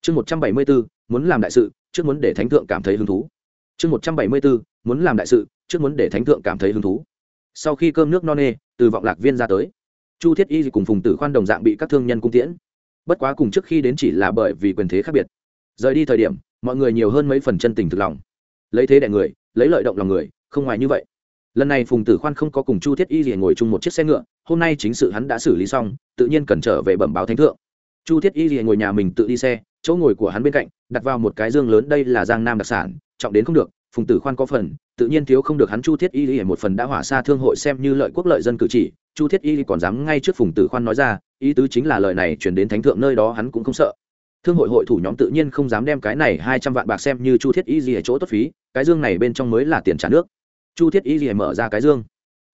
Chương một trăm bảy mươi bốn muốn làm đại sự, trước muốn để thánh thượng cảm thấy hứng thú. Chương một trăm bảy mươi bốn muốn làm đại sự, trước muốn để thánh thượng cảm thấy hứng thú. Sau khi cơm nước no nê, từ vọng lạc viên ra tới. Chu thiết y cùng phùng tử khoan đồng dạng bị các thương nhân cung tiễn. Bất quá cùng trước khi đến chỉ là bởi vì quyền thế khác biệt. Rời đi thời điểm, mọi người nhiều hơn mấy phần chân tình thực lòng. Lấy thế đại người, lấy lợi động lòng người không ngoài như vậy. Lần này phùng tử khoan không có cùng chu thiết y gì ngồi chung một chiếc xe ngựa, hôm nay chính sự hắn đã xử lý xong, tự nhiên cần trở về bẩm báo thánh thượng. Chu thiết y gì ngồi nhà mình tự đi xe, chỗ ngồi của hắn bên cạnh, đặt vào một cái dương lớn đây là giang nam đặc sản, trọng đến không được, phùng tử khoan có phần, tự nhiên thiếu không được hắn chu thiết y y một phần đã hỏa xa thương hội xem như lợi quốc lợi dân cử chỉ, chu thiết y còn dám ngay trước phùng tử khoan nói ra, ý tứ chính là lời này chuyển đến thánh thượng nơi đó hắn cũng không sợ. Thương hội hội thủ nhóm tự nhiên không dám đem cái này hai trăm vạn bạc xem như chu thiết y gì ở chỗ tốt phí, cái dương này bên trong mới là tiền trả nước chu thiết y gì mở ra cái dương.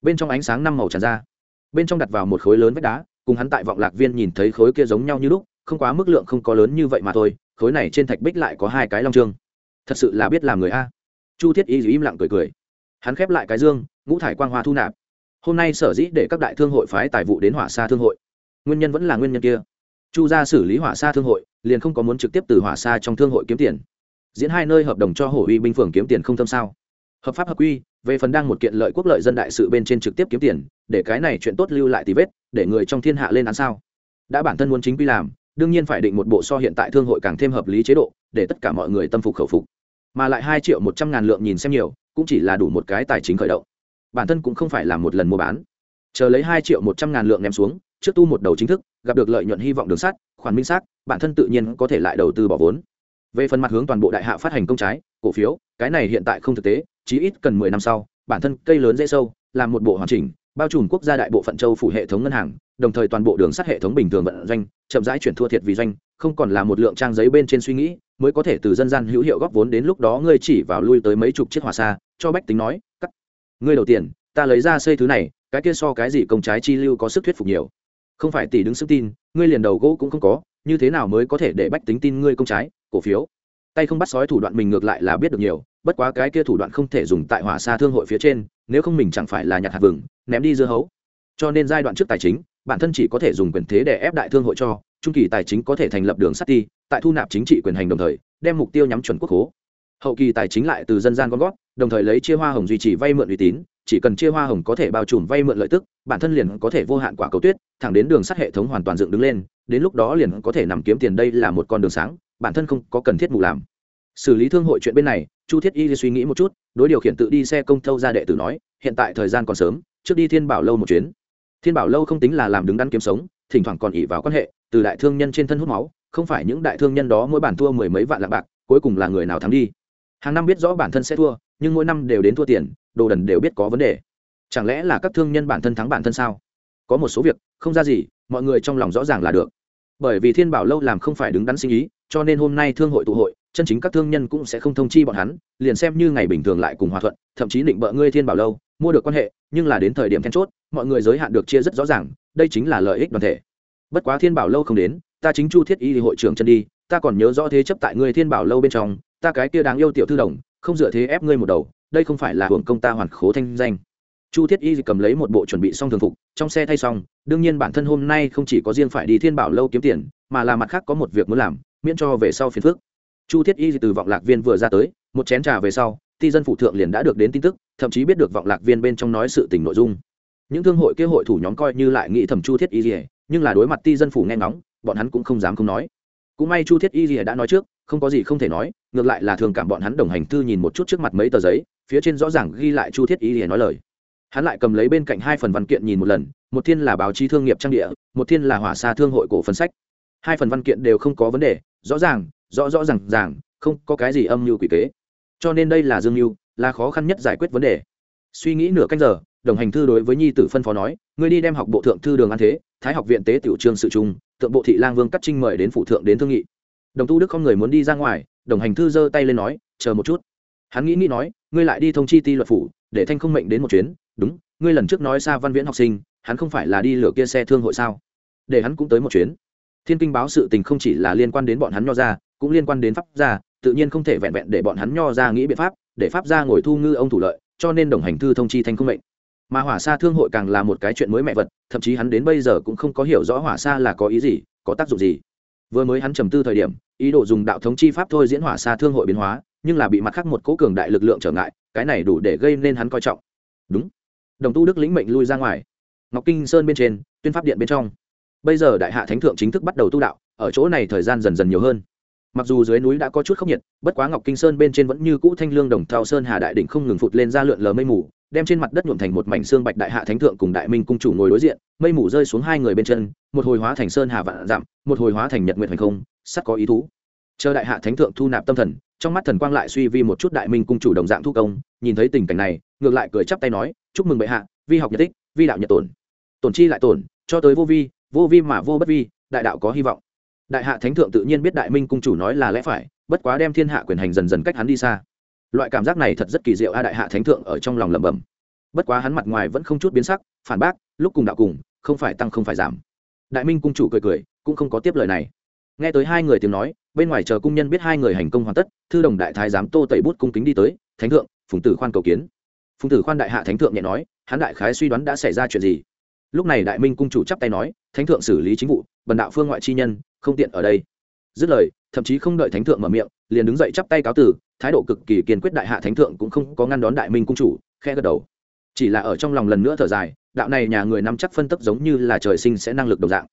Bên trong ánh sáng năm màu tràn ra. Bên trong đặt vào một khối lớn vách đá, cùng hắn tại vọng lạc viên nhìn thấy khối kia giống nhau như lúc, không quá mức lượng không có lớn như vậy mà thôi, khối này trên thạch bích lại có hai cái long trương. Thật sự là biết làm người a. Chu thiết y im lặng cười cười. Hắn khép lại cái dương, ngũ thải quang hoa thu nạp. Hôm nay sở dĩ để các đại thương hội phái tài vụ đến hỏa xa thương hội? Nguyên nhân vẫn là nguyên nhân kia. Chu ra xử lý hỏa xa thương hội, liền không có muốn trực tiếp từ hỏa xa trong thương hội kiếm tiền. Diễn hai nơi hợp đồng cho hổ uy binh phường kiếm tiền không thâm sao? Hợp pháp hợp quy, về phần đang một kiện lợi quốc lợi dân đại sự bên trên trực tiếp kiếm tiền, để cái này chuyện tốt lưu lại tí vết, để người trong thiên hạ lên án sao? Đã bản thân muốn chính quy làm, đương nhiên phải định một bộ so hiện tại thương hội càng thêm hợp lý chế độ, để tất cả mọi người tâm phục khẩu phục. Mà lại hai triệu một trăm ngàn lượng nhìn xem nhiều, cũng chỉ là đủ một cái tài chính khởi động. Bản thân cũng không phải là một lần mua bán. Chờ lấy hai triệu một trăm ngàn lượng ném xuống, trước tu một đầu chính thức, gặp được lợi nhuận hy vọng đường sắt, khoản minh xác, bản thân tự nhiên có thể lại đầu tư bỏ vốn về phần mặt hướng toàn bộ đại hạ phát hành công trái, cổ phiếu, cái này hiện tại không thực tế, chí ít cần mười năm sau, bản thân cây lớn dễ sâu, làm một bộ hoàn chỉnh, bao trùm quốc gia đại bộ phận châu phủ hệ thống ngân hàng, đồng thời toàn bộ đường sắt hệ thống bình thường vận doanh, chậm rãi chuyển thua thiệt vì doanh, không còn là một lượng trang giấy bên trên suy nghĩ, mới có thể từ dân gian hữu hiệu góp vốn đến lúc đó ngươi chỉ vào lui tới mấy chục chiếc hỏa xa, cho bách tính nói, cắt, ngươi đầu tiền, ta lấy ra xây thứ này, cái kia so cái gì công trái chi lưu có sức thuyết phục nhiều. Không phải tỷ đứng sức tin, ngươi liền đầu gỗ cũng không có như thế nào mới có thể để bách tính tin ngươi công trái, cổ phiếu? Tay không bắt sói thủ đoạn mình ngược lại là biết được nhiều, bất quá cái kia thủ đoạn không thể dùng tại hỏa xa thương hội phía trên, nếu không mình chẳng phải là nhặt hạt vừng, ném đi dưa hấu. Cho nên giai đoạn trước tài chính, bản thân chỉ có thể dùng quyền thế để ép đại thương hội cho, trung kỳ tài chính có thể thành lập đường sắt ti, tại thu nạp chính trị quyền hành đồng thời, đem mục tiêu nhắm chuẩn quốc hố hậu kỳ tài chính lại từ dân gian con gót đồng thời lấy chia hoa hồng duy trì vay mượn uy tín, chỉ cần chia hoa hồng có thể bao trùm vay mượn lợi tức, bản thân liền có thể vô hạn quả cầu tuyết, thẳng đến đường sắt hệ thống hoàn toàn dựng đứng lên, đến lúc đó liền có thể nằm kiếm tiền đây là một con đường sáng, bản thân không có cần thiết mù làm. Xử lý thương hội chuyện bên này, chu thiết y suy nghĩ một chút, đối điều khiển tự đi xe công thâu ra đệ tử nói, hiện tại thời gian còn sớm, trước đi thiên bảo lâu một chuyến. Thiên bảo lâu không tính là làm đứng đắn kiếm sống, thỉnh thoảng còn ỉ vào quan hệ, từ đại thương nhân trên thân hút máu, không phải những đại thương nhân đó mỗi bản thua mười mấy vạn lạng bạc, cuối cùng là người nào thắng đi hàng năm biết rõ bản thân sẽ thua, nhưng mỗi năm đều đến thua tiền, đồ đần đều biết có vấn đề. Chẳng lẽ là các thương nhân bản thân thắng bản thân sao? Có một số việc, không ra gì, mọi người trong lòng rõ ràng là được. Bởi vì thiên bảo lâu làm không phải đứng đắn sinh ý, cho nên hôm nay thương hội tụ hội, chân chính các thương nhân cũng sẽ không thông chi bọn hắn, liền xem như ngày bình thường lại cùng hòa thuận, thậm chí định bợ ngươi thiên bảo lâu, mua được quan hệ, nhưng là đến thời điểm then chốt, mọi người giới hạn được chia rất rõ ràng, đây chính là lợi ích đoàn thể. Bất quá thiên bảo lâu không đến, ta chính chu thiết y hội trưởng chân đi, ta còn nhớ rõ thế chấp tại ngươi thiên bảo lâu bên trong ta cái kia đáng yêu tiểu thư đồng, không dựa thế ép ngươi một đầu, đây không phải là hưởng công ta hoàn khố thanh danh. Chu thiết y cầm lấy một bộ chuẩn bị xong thường phục, trong xe thay xong, đương nhiên bản thân hôm nay không chỉ có riêng phải đi thiên bảo lâu kiếm tiền, mà là mặt khác có một việc muốn làm, miễn cho về sau phiền phước chu thiết y từ vọng lạc viên vừa ra tới, một chén trà về sau, ti dân phụ thượng liền đã được đến tin tức, thậm chí biết được vọng lạc viên bên trong nói sự tình nội dung. Những thương hội kế hội thủ nhóm coi như lại nghĩ thầm chu thiết y nhưng là đối mặt ti dân phủ nghe ngóng, bọn hắn cũng không dám không nói cũng may chu thiết y gì đã nói trước, không có gì không thể nói, ngược lại là thường cảm bọn hắn đồng hành thư nhìn một chút trước mặt mấy tờ giấy, phía trên rõ ràng ghi lại chu thiết y gì nói lời. Hắn lại cầm lấy bên cạnh hai phần văn kiện nhìn một lần, một thiên là báo chí thương nghiệp trang địa, một thiên là hỏa xa thương hội cổ phần sách. Hai phần văn kiện đều không có vấn đề, rõ ràng, rõ rõ ràng ràng, không có cái gì âm mưu quỷ kế. Cho nên đây là dương mưu là khó khăn nhất giải quyết vấn đề. Suy nghĩ nửa canh giờ, đồng hành thư đối với nhi tử phân phó nói, ngươi đi đem học bộ thượng thư đường an thế, thái học viện tế tiểu trương sự trung tượng bộ thị lang vương cắt trinh mời đến phủ thượng đến thương nghị. Đồng tu đức không người muốn đi ra ngoài, đồng hành thư giơ tay lên nói, chờ một chút. Hắn nghĩ nghĩ nói, ngươi lại đi thông chi ti luật phủ, để thanh không mệnh đến một chuyến. Đúng, ngươi lần trước nói xa văn viễn học sinh, hắn không phải là đi lửa kia xe thương hội sao? Để hắn cũng tới một chuyến. Thiên kinh báo sự tình không chỉ là liên quan đến bọn hắn nho ra, cũng liên quan đến pháp gia, tự nhiên không thể vẹn vẹn để bọn hắn nho ra nghĩ biện pháp, để pháp gia ngồi thu ngư ông thủ lợi, cho nên đồng hành thư thông chi thanh không mệnh mà hỏa xa thương hội càng là một cái chuyện mới mẹ vật, thậm chí hắn đến bây giờ cũng không có hiểu rõ hỏa xa là có ý gì, có tác dụng gì. Vừa mới hắn trầm tư thời điểm, ý đồ dùng đạo thống chi pháp thôi diễn hỏa xa thương hội biến hóa, nhưng là bị mặt khác một cố cường đại lực lượng trở ngại, cái này đủ để gây nên hắn coi trọng. Đúng. Đồng tu đức lĩnh mệnh lui ra ngoài. Ngọc kinh sơn bên trên, tuyên pháp điện bên trong. Bây giờ đại hạ thánh thượng chính thức bắt đầu tu đạo, ở chỗ này thời gian dần dần nhiều hơn. Mặc dù dưới núi đã có chút khốc nhiệt, bất quá ngọc kinh sơn bên trên vẫn như cũ thanh lương đồng thao sơn hà đại đỉnh không ngừng phụt lên ra lượn lờ mây mù đem trên mặt đất nhuộm thành một mảnh xương bạch đại hạ thánh thượng cùng đại minh cung chủ ngồi đối diện, mây mù rơi xuống hai người bên chân, một hồi hóa thành sơn hà vạn dặm, một hồi hóa thành nhật nguyện thành không, sắt có ý thú. Chờ đại hạ thánh thượng thu nạp tâm thần, trong mắt thần quang lại suy vi một chút đại minh cung chủ đồng dạng thu công, nhìn thấy tình cảnh này, ngược lại cười chắp tay nói, chúc mừng bệ hạ, vi học nhật tích, vi đạo nhật tổn. Tổn chi lại tổn, cho tới vô vi vô vi mà vô bất vi, đại đạo có hy vọng. Đại hạ thánh thượng tự nhiên biết đại minh cung chủ nói là lẽ phải, bất quá đem thiên hạ quyền hành dần dần cách hắn đi xa loại cảm giác này thật rất kỳ diệu a đại hạ thánh thượng ở trong lòng lẩm bẩm. Bất quá hắn mặt ngoài vẫn không chút biến sắc, phản bác, lúc cùng đạo cùng, không phải tăng không phải giảm. Đại minh cung chủ cười cười, cũng không có tiếp lời này. Nghe tới hai người tiếng nói, bên ngoài chờ cung nhân biết hai người hành công hoàn tất, thư đồng đại thái giám tô tẩy bút cung kính đi tới, thánh thượng, phùng tử khoan cầu kiến. Phùng tử khoan đại hạ thánh thượng nhẹ nói, hắn đại khái suy đoán đã xảy ra chuyện gì? Lúc này đại minh cung chủ chắp tay nói, thánh thượng xử lý chính vụ, bần đạo phương ngoại chi nhân, không tiện ở đây. Dứt lời, thậm chí không đợi thánh thượng mở miệng, liền đứng dậy chắp tay cáo tử thái độ cực kỳ kiên quyết đại hạ thánh thượng cũng không có ngăn đón đại minh cung chủ khe gật đầu. Chỉ là ở trong lòng lần nữa thở dài, đạo này nhà người nắm chắc phân tức giống như là trời sinh sẽ năng lực đồng dạng.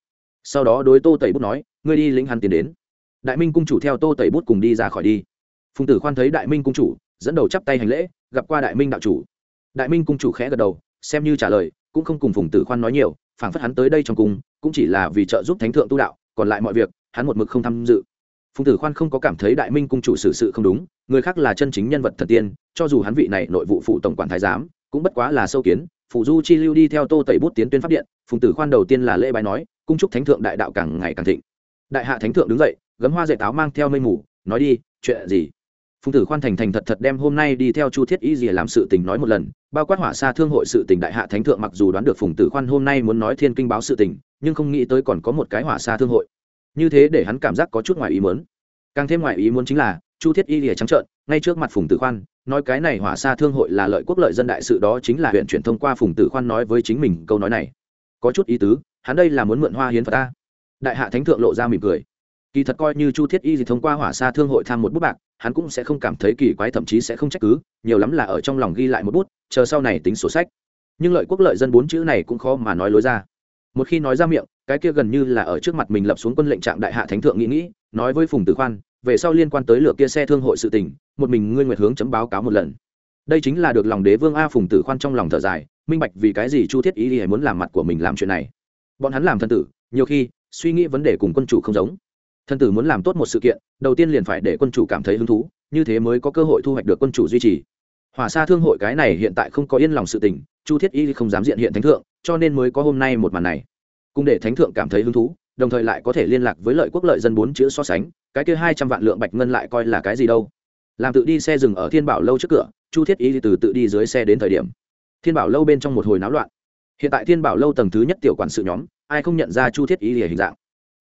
Sau đó đối tô tẩy bút nói, ngươi đi lĩnh hắn tiến đến. Đại minh cung chủ theo tô tẩy bút cùng đi ra khỏi đi. Phùng tử khoan thấy đại minh cung chủ, dẫn đầu chắp tay hành lễ, gặp qua đại minh đạo chủ. Đại minh cung chủ khẽ gật đầu, xem như trả lời, cũng không cùng phùng tử khoan nói nhiều, phảng phất hắn tới đây trong cung, cũng chỉ là vì trợ giúp thánh thượng tu đạo, còn lại mọi việc, hắn một mực không tham dự phùng tử khoan không có cảm thấy đại minh cung chủ xử sự không đúng, người khác là chân chính nhân vật thần tiên, cho dù hắn vị này nội vụ phụ tổng quản thái giám, cũng bất quá là sâu kiến, phụ du chi lưu đi theo tô tẩy bút tiến tuyên pháp điện, phùng tử khoan đầu tiên là lễ bài nói, cung chúc thánh thượng đại đạo càng ngày càng thịnh. Đại hạ thánh thượng đứng dậy, gấm hoa dạy táo mang theo mây mù, nói đi, chuyện gì? Phùng tử khoan thành thành thật thật đem hôm nay đi theo chu thiết y gì làm sự tình nói một lần, bao quát hỏa xa thương hội sự tình đại hạ thánh thượng mặc dù đoán được phùng tử khoan hôm nay muốn nói thiên kinh báo sự tình, nhưng không nghĩ tới còn có một cái hỏa xa thương hội như thế để hắn cảm giác có chút ngoài ý muốn. Càng thêm ngoài ý muốn chính là, chu thiết y lìa trắng trợn, ngay trước mặt phùng tử khoan, nói cái này hỏa xa thương hội là lợi quốc lợi dân đại sự đó chính là huyện truyền thông qua phùng tử khoan nói với chính mình câu nói này. Có chút ý tứ, hắn đây là muốn mượn hoa hiến phật ta. Đại hạ thánh thượng lộ ra mỉm cười. Kỳ thật coi như chu thiết y gì thông qua hỏa xa thương hội tham một bút bạc, hắn cũng sẽ không cảm thấy kỳ quái, thậm chí sẽ không trách cứ, nhiều lắm là ở trong lòng ghi lại một bút, chờ sau này tính sổ sách. Nhưng lợi quốc lợi dân bốn chữ này cũng khó mà nói lối ra một khi nói ra miệng, cái kia gần như là ở trước mặt mình lập xuống quân lệnh trạng đại hạ thánh thượng nghĩ nghĩ, nói với phùng tử khoan, về sau liên quan tới lửa kia xe thương hội sự tình, một mình ngươi nguyệt hướng chấm báo cáo một lần. Đây chính là được lòng đế vương a phùng tử khoan trong lòng thở dài, minh bạch vì cái gì chu thiết ý hay muốn làm mặt của mình làm chuyện này. Bọn hắn làm thân tử, nhiều khi, suy nghĩ vấn đề cùng quân chủ không giống. Thân tử muốn làm tốt một sự kiện, đầu tiên liền phải để quân chủ cảm thấy hứng thú, như thế mới có cơ hội thu hoạch được quân chủ duy trì. Hỏa xa thương hội cái này hiện tại không có yên lòng sự tình, chu thiết y không dám diện hiện thánh thượng cho nên mới có hôm nay một màn này. Cùng để thánh thượng cảm thấy hứng thú, đồng thời lại có thể liên lạc với lợi quốc lợi dân bốn chữ so sánh, cái kia hai trăm vạn lượng bạch ngân lại coi là cái gì đâu? Làm tự đi xe dừng ở thiên bảo lâu trước cửa, chu thiết y từ tự đi dưới xe đến thời điểm. Thiên bảo lâu bên trong một hồi náo loạn. Hiện tại thiên bảo lâu tầng thứ nhất tiểu quản sự nhóm, ai không nhận ra chu thiết y hình dạng.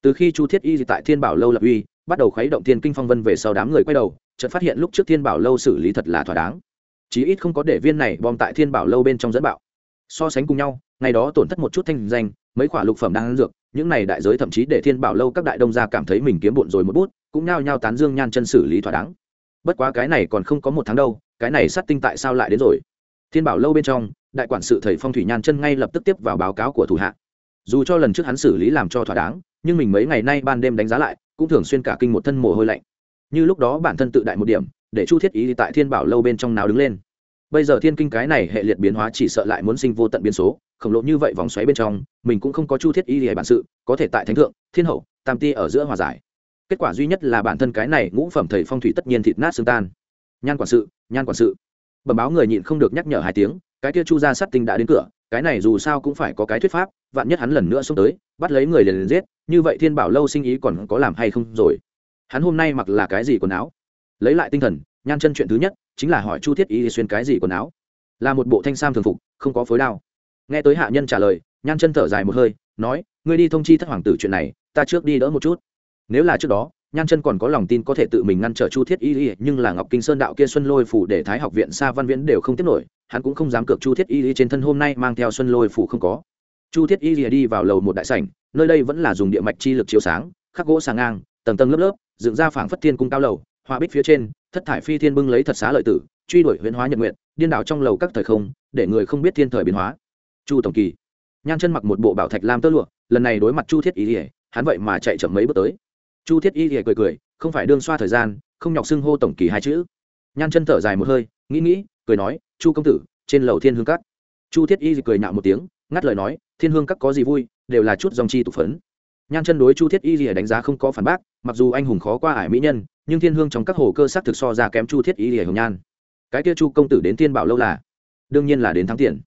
Từ khi chu thiết y tại thiên bảo lâu lập uy, bắt đầu khuấy động thiên kinh phong vân về sau đám người quay đầu, chợt phát hiện lúc trước thiên bảo lâu xử lý thật là thỏa đáng. Chí ít không có để viên này bom tại thiên bảo lâu bên trong dẫn bạo. So sánh cùng nhau ngày đó tổn thất một chút thanh danh, mấy khoả lục phẩm đang ăn dược, những này đại giới thậm chí để thiên bảo lâu các đại đông gia cảm thấy mình kiếm bộn rồi một bút, cũng nhao nhao tán dương nhan chân xử lý thỏa đáng. Bất quá cái này còn không có một tháng đâu, cái này sát tinh tại sao lại đến rồi? Thiên bảo lâu bên trong, đại quản sự thầy phong thủy nhan chân ngay lập tức tiếp vào báo cáo của thủ hạ. Dù cho lần trước hắn xử lý làm cho thỏa đáng, nhưng mình mấy ngày nay ban đêm đánh giá lại, cũng thường xuyên cả kinh một thân mồ hôi lạnh. Như lúc đó bản thân tự đại một điểm, để chu thiết ý tại thiên bảo lâu bên trong nào đứng lên bây giờ thiên kinh cái này hệ liệt biến hóa chỉ sợ lại muốn sinh vô tận biến số, khổng lồ như vậy vòng xoáy bên trong, mình cũng không có chu thiết y hề bản sự, có thể tại thánh thượng, thiên hậu, tam ti ở giữa hòa giải. Kết quả duy nhất là bản thân cái này ngũ phẩm thầy phong thủy tất nhiên thịt nát xương tan. Nhan quản sự, nhan quản sự. Bẩm báo người nhịn không được nhắc nhở hai tiếng, cái kia chu gia sát tinh đã đến cửa, cái này dù sao cũng phải có cái thuyết pháp, vạn nhất hắn lần nữa xông tới, bắt lấy người liền liền giết, như vậy thiên bảo lâu sinh ý còn có làm hay không rồi? Hắn hôm nay mặc là cái gì quần áo? Lấy lại tinh thần nhan chân chuyện thứ nhất chính là hỏi chu thiết y xuyên cái gì quần áo là một bộ thanh sam thường phục không có phối đao nghe tới hạ nhân trả lời nhan chân thở dài một hơi nói ngươi đi thông chi thất hoàng tử chuyện này ta trước đi đỡ một chút nếu là trước đó nhan chân còn có lòng tin có thể tự mình ngăn trở chu thiết y nhưng là ngọc kinh sơn đạo kia xuân lôi phủ để thái học viện xa văn viễn đều không tiếp nổi hắn cũng không dám cược chu thiết y trên thân hôm nay mang theo xuân lôi phủ không có chu thiết y đi vào lầu một đại sảnh nơi đây vẫn là dùng địa mạch chi lực chiếu sáng khắc gỗ sáng ngang tầng tầng lớp lớp dựng ra phảng phất thiên cung cao lầu hoa bích phía trên, thất thải phi thiên bưng lấy thật xá lợi tử, truy đuổi huyễn hóa nhật nguyện điên đảo trong lầu các thời không, để người không biết thiên thời biến hóa. Chu tổng kỳ. Nhan chân mặc một bộ bảo thạch lam tơ lụa, lần này đối mặt chu thiết y ỉa hắn vậy mà chạy chậm mấy bước tới. Chu thiết y ỉa cười cười, không phải đương xoa thời gian, không nhọc xưng hô tổng kỳ hai chữ. Nhan chân thở dài một hơi, nghĩ nghĩ, cười nói, chu công tử, trên lầu thiên hương cắt chu thiết y cười nạo một tiếng, ngắt lời nói, thiên hương cắt có gì vui, đều là chút dòng chi tục phấn. Nhan chân đối chu thiết y lìa đánh giá không có phản bác, mặc dù anh hùng khó qua ải mỹ nhân nhưng thiên hương trong các hồ cơ sắc thực so ra kém chu thiết y lìa hồng nhan. Cái kia chu công tử đến thiên bảo lâu là? Đương nhiên là đến thắng tiền.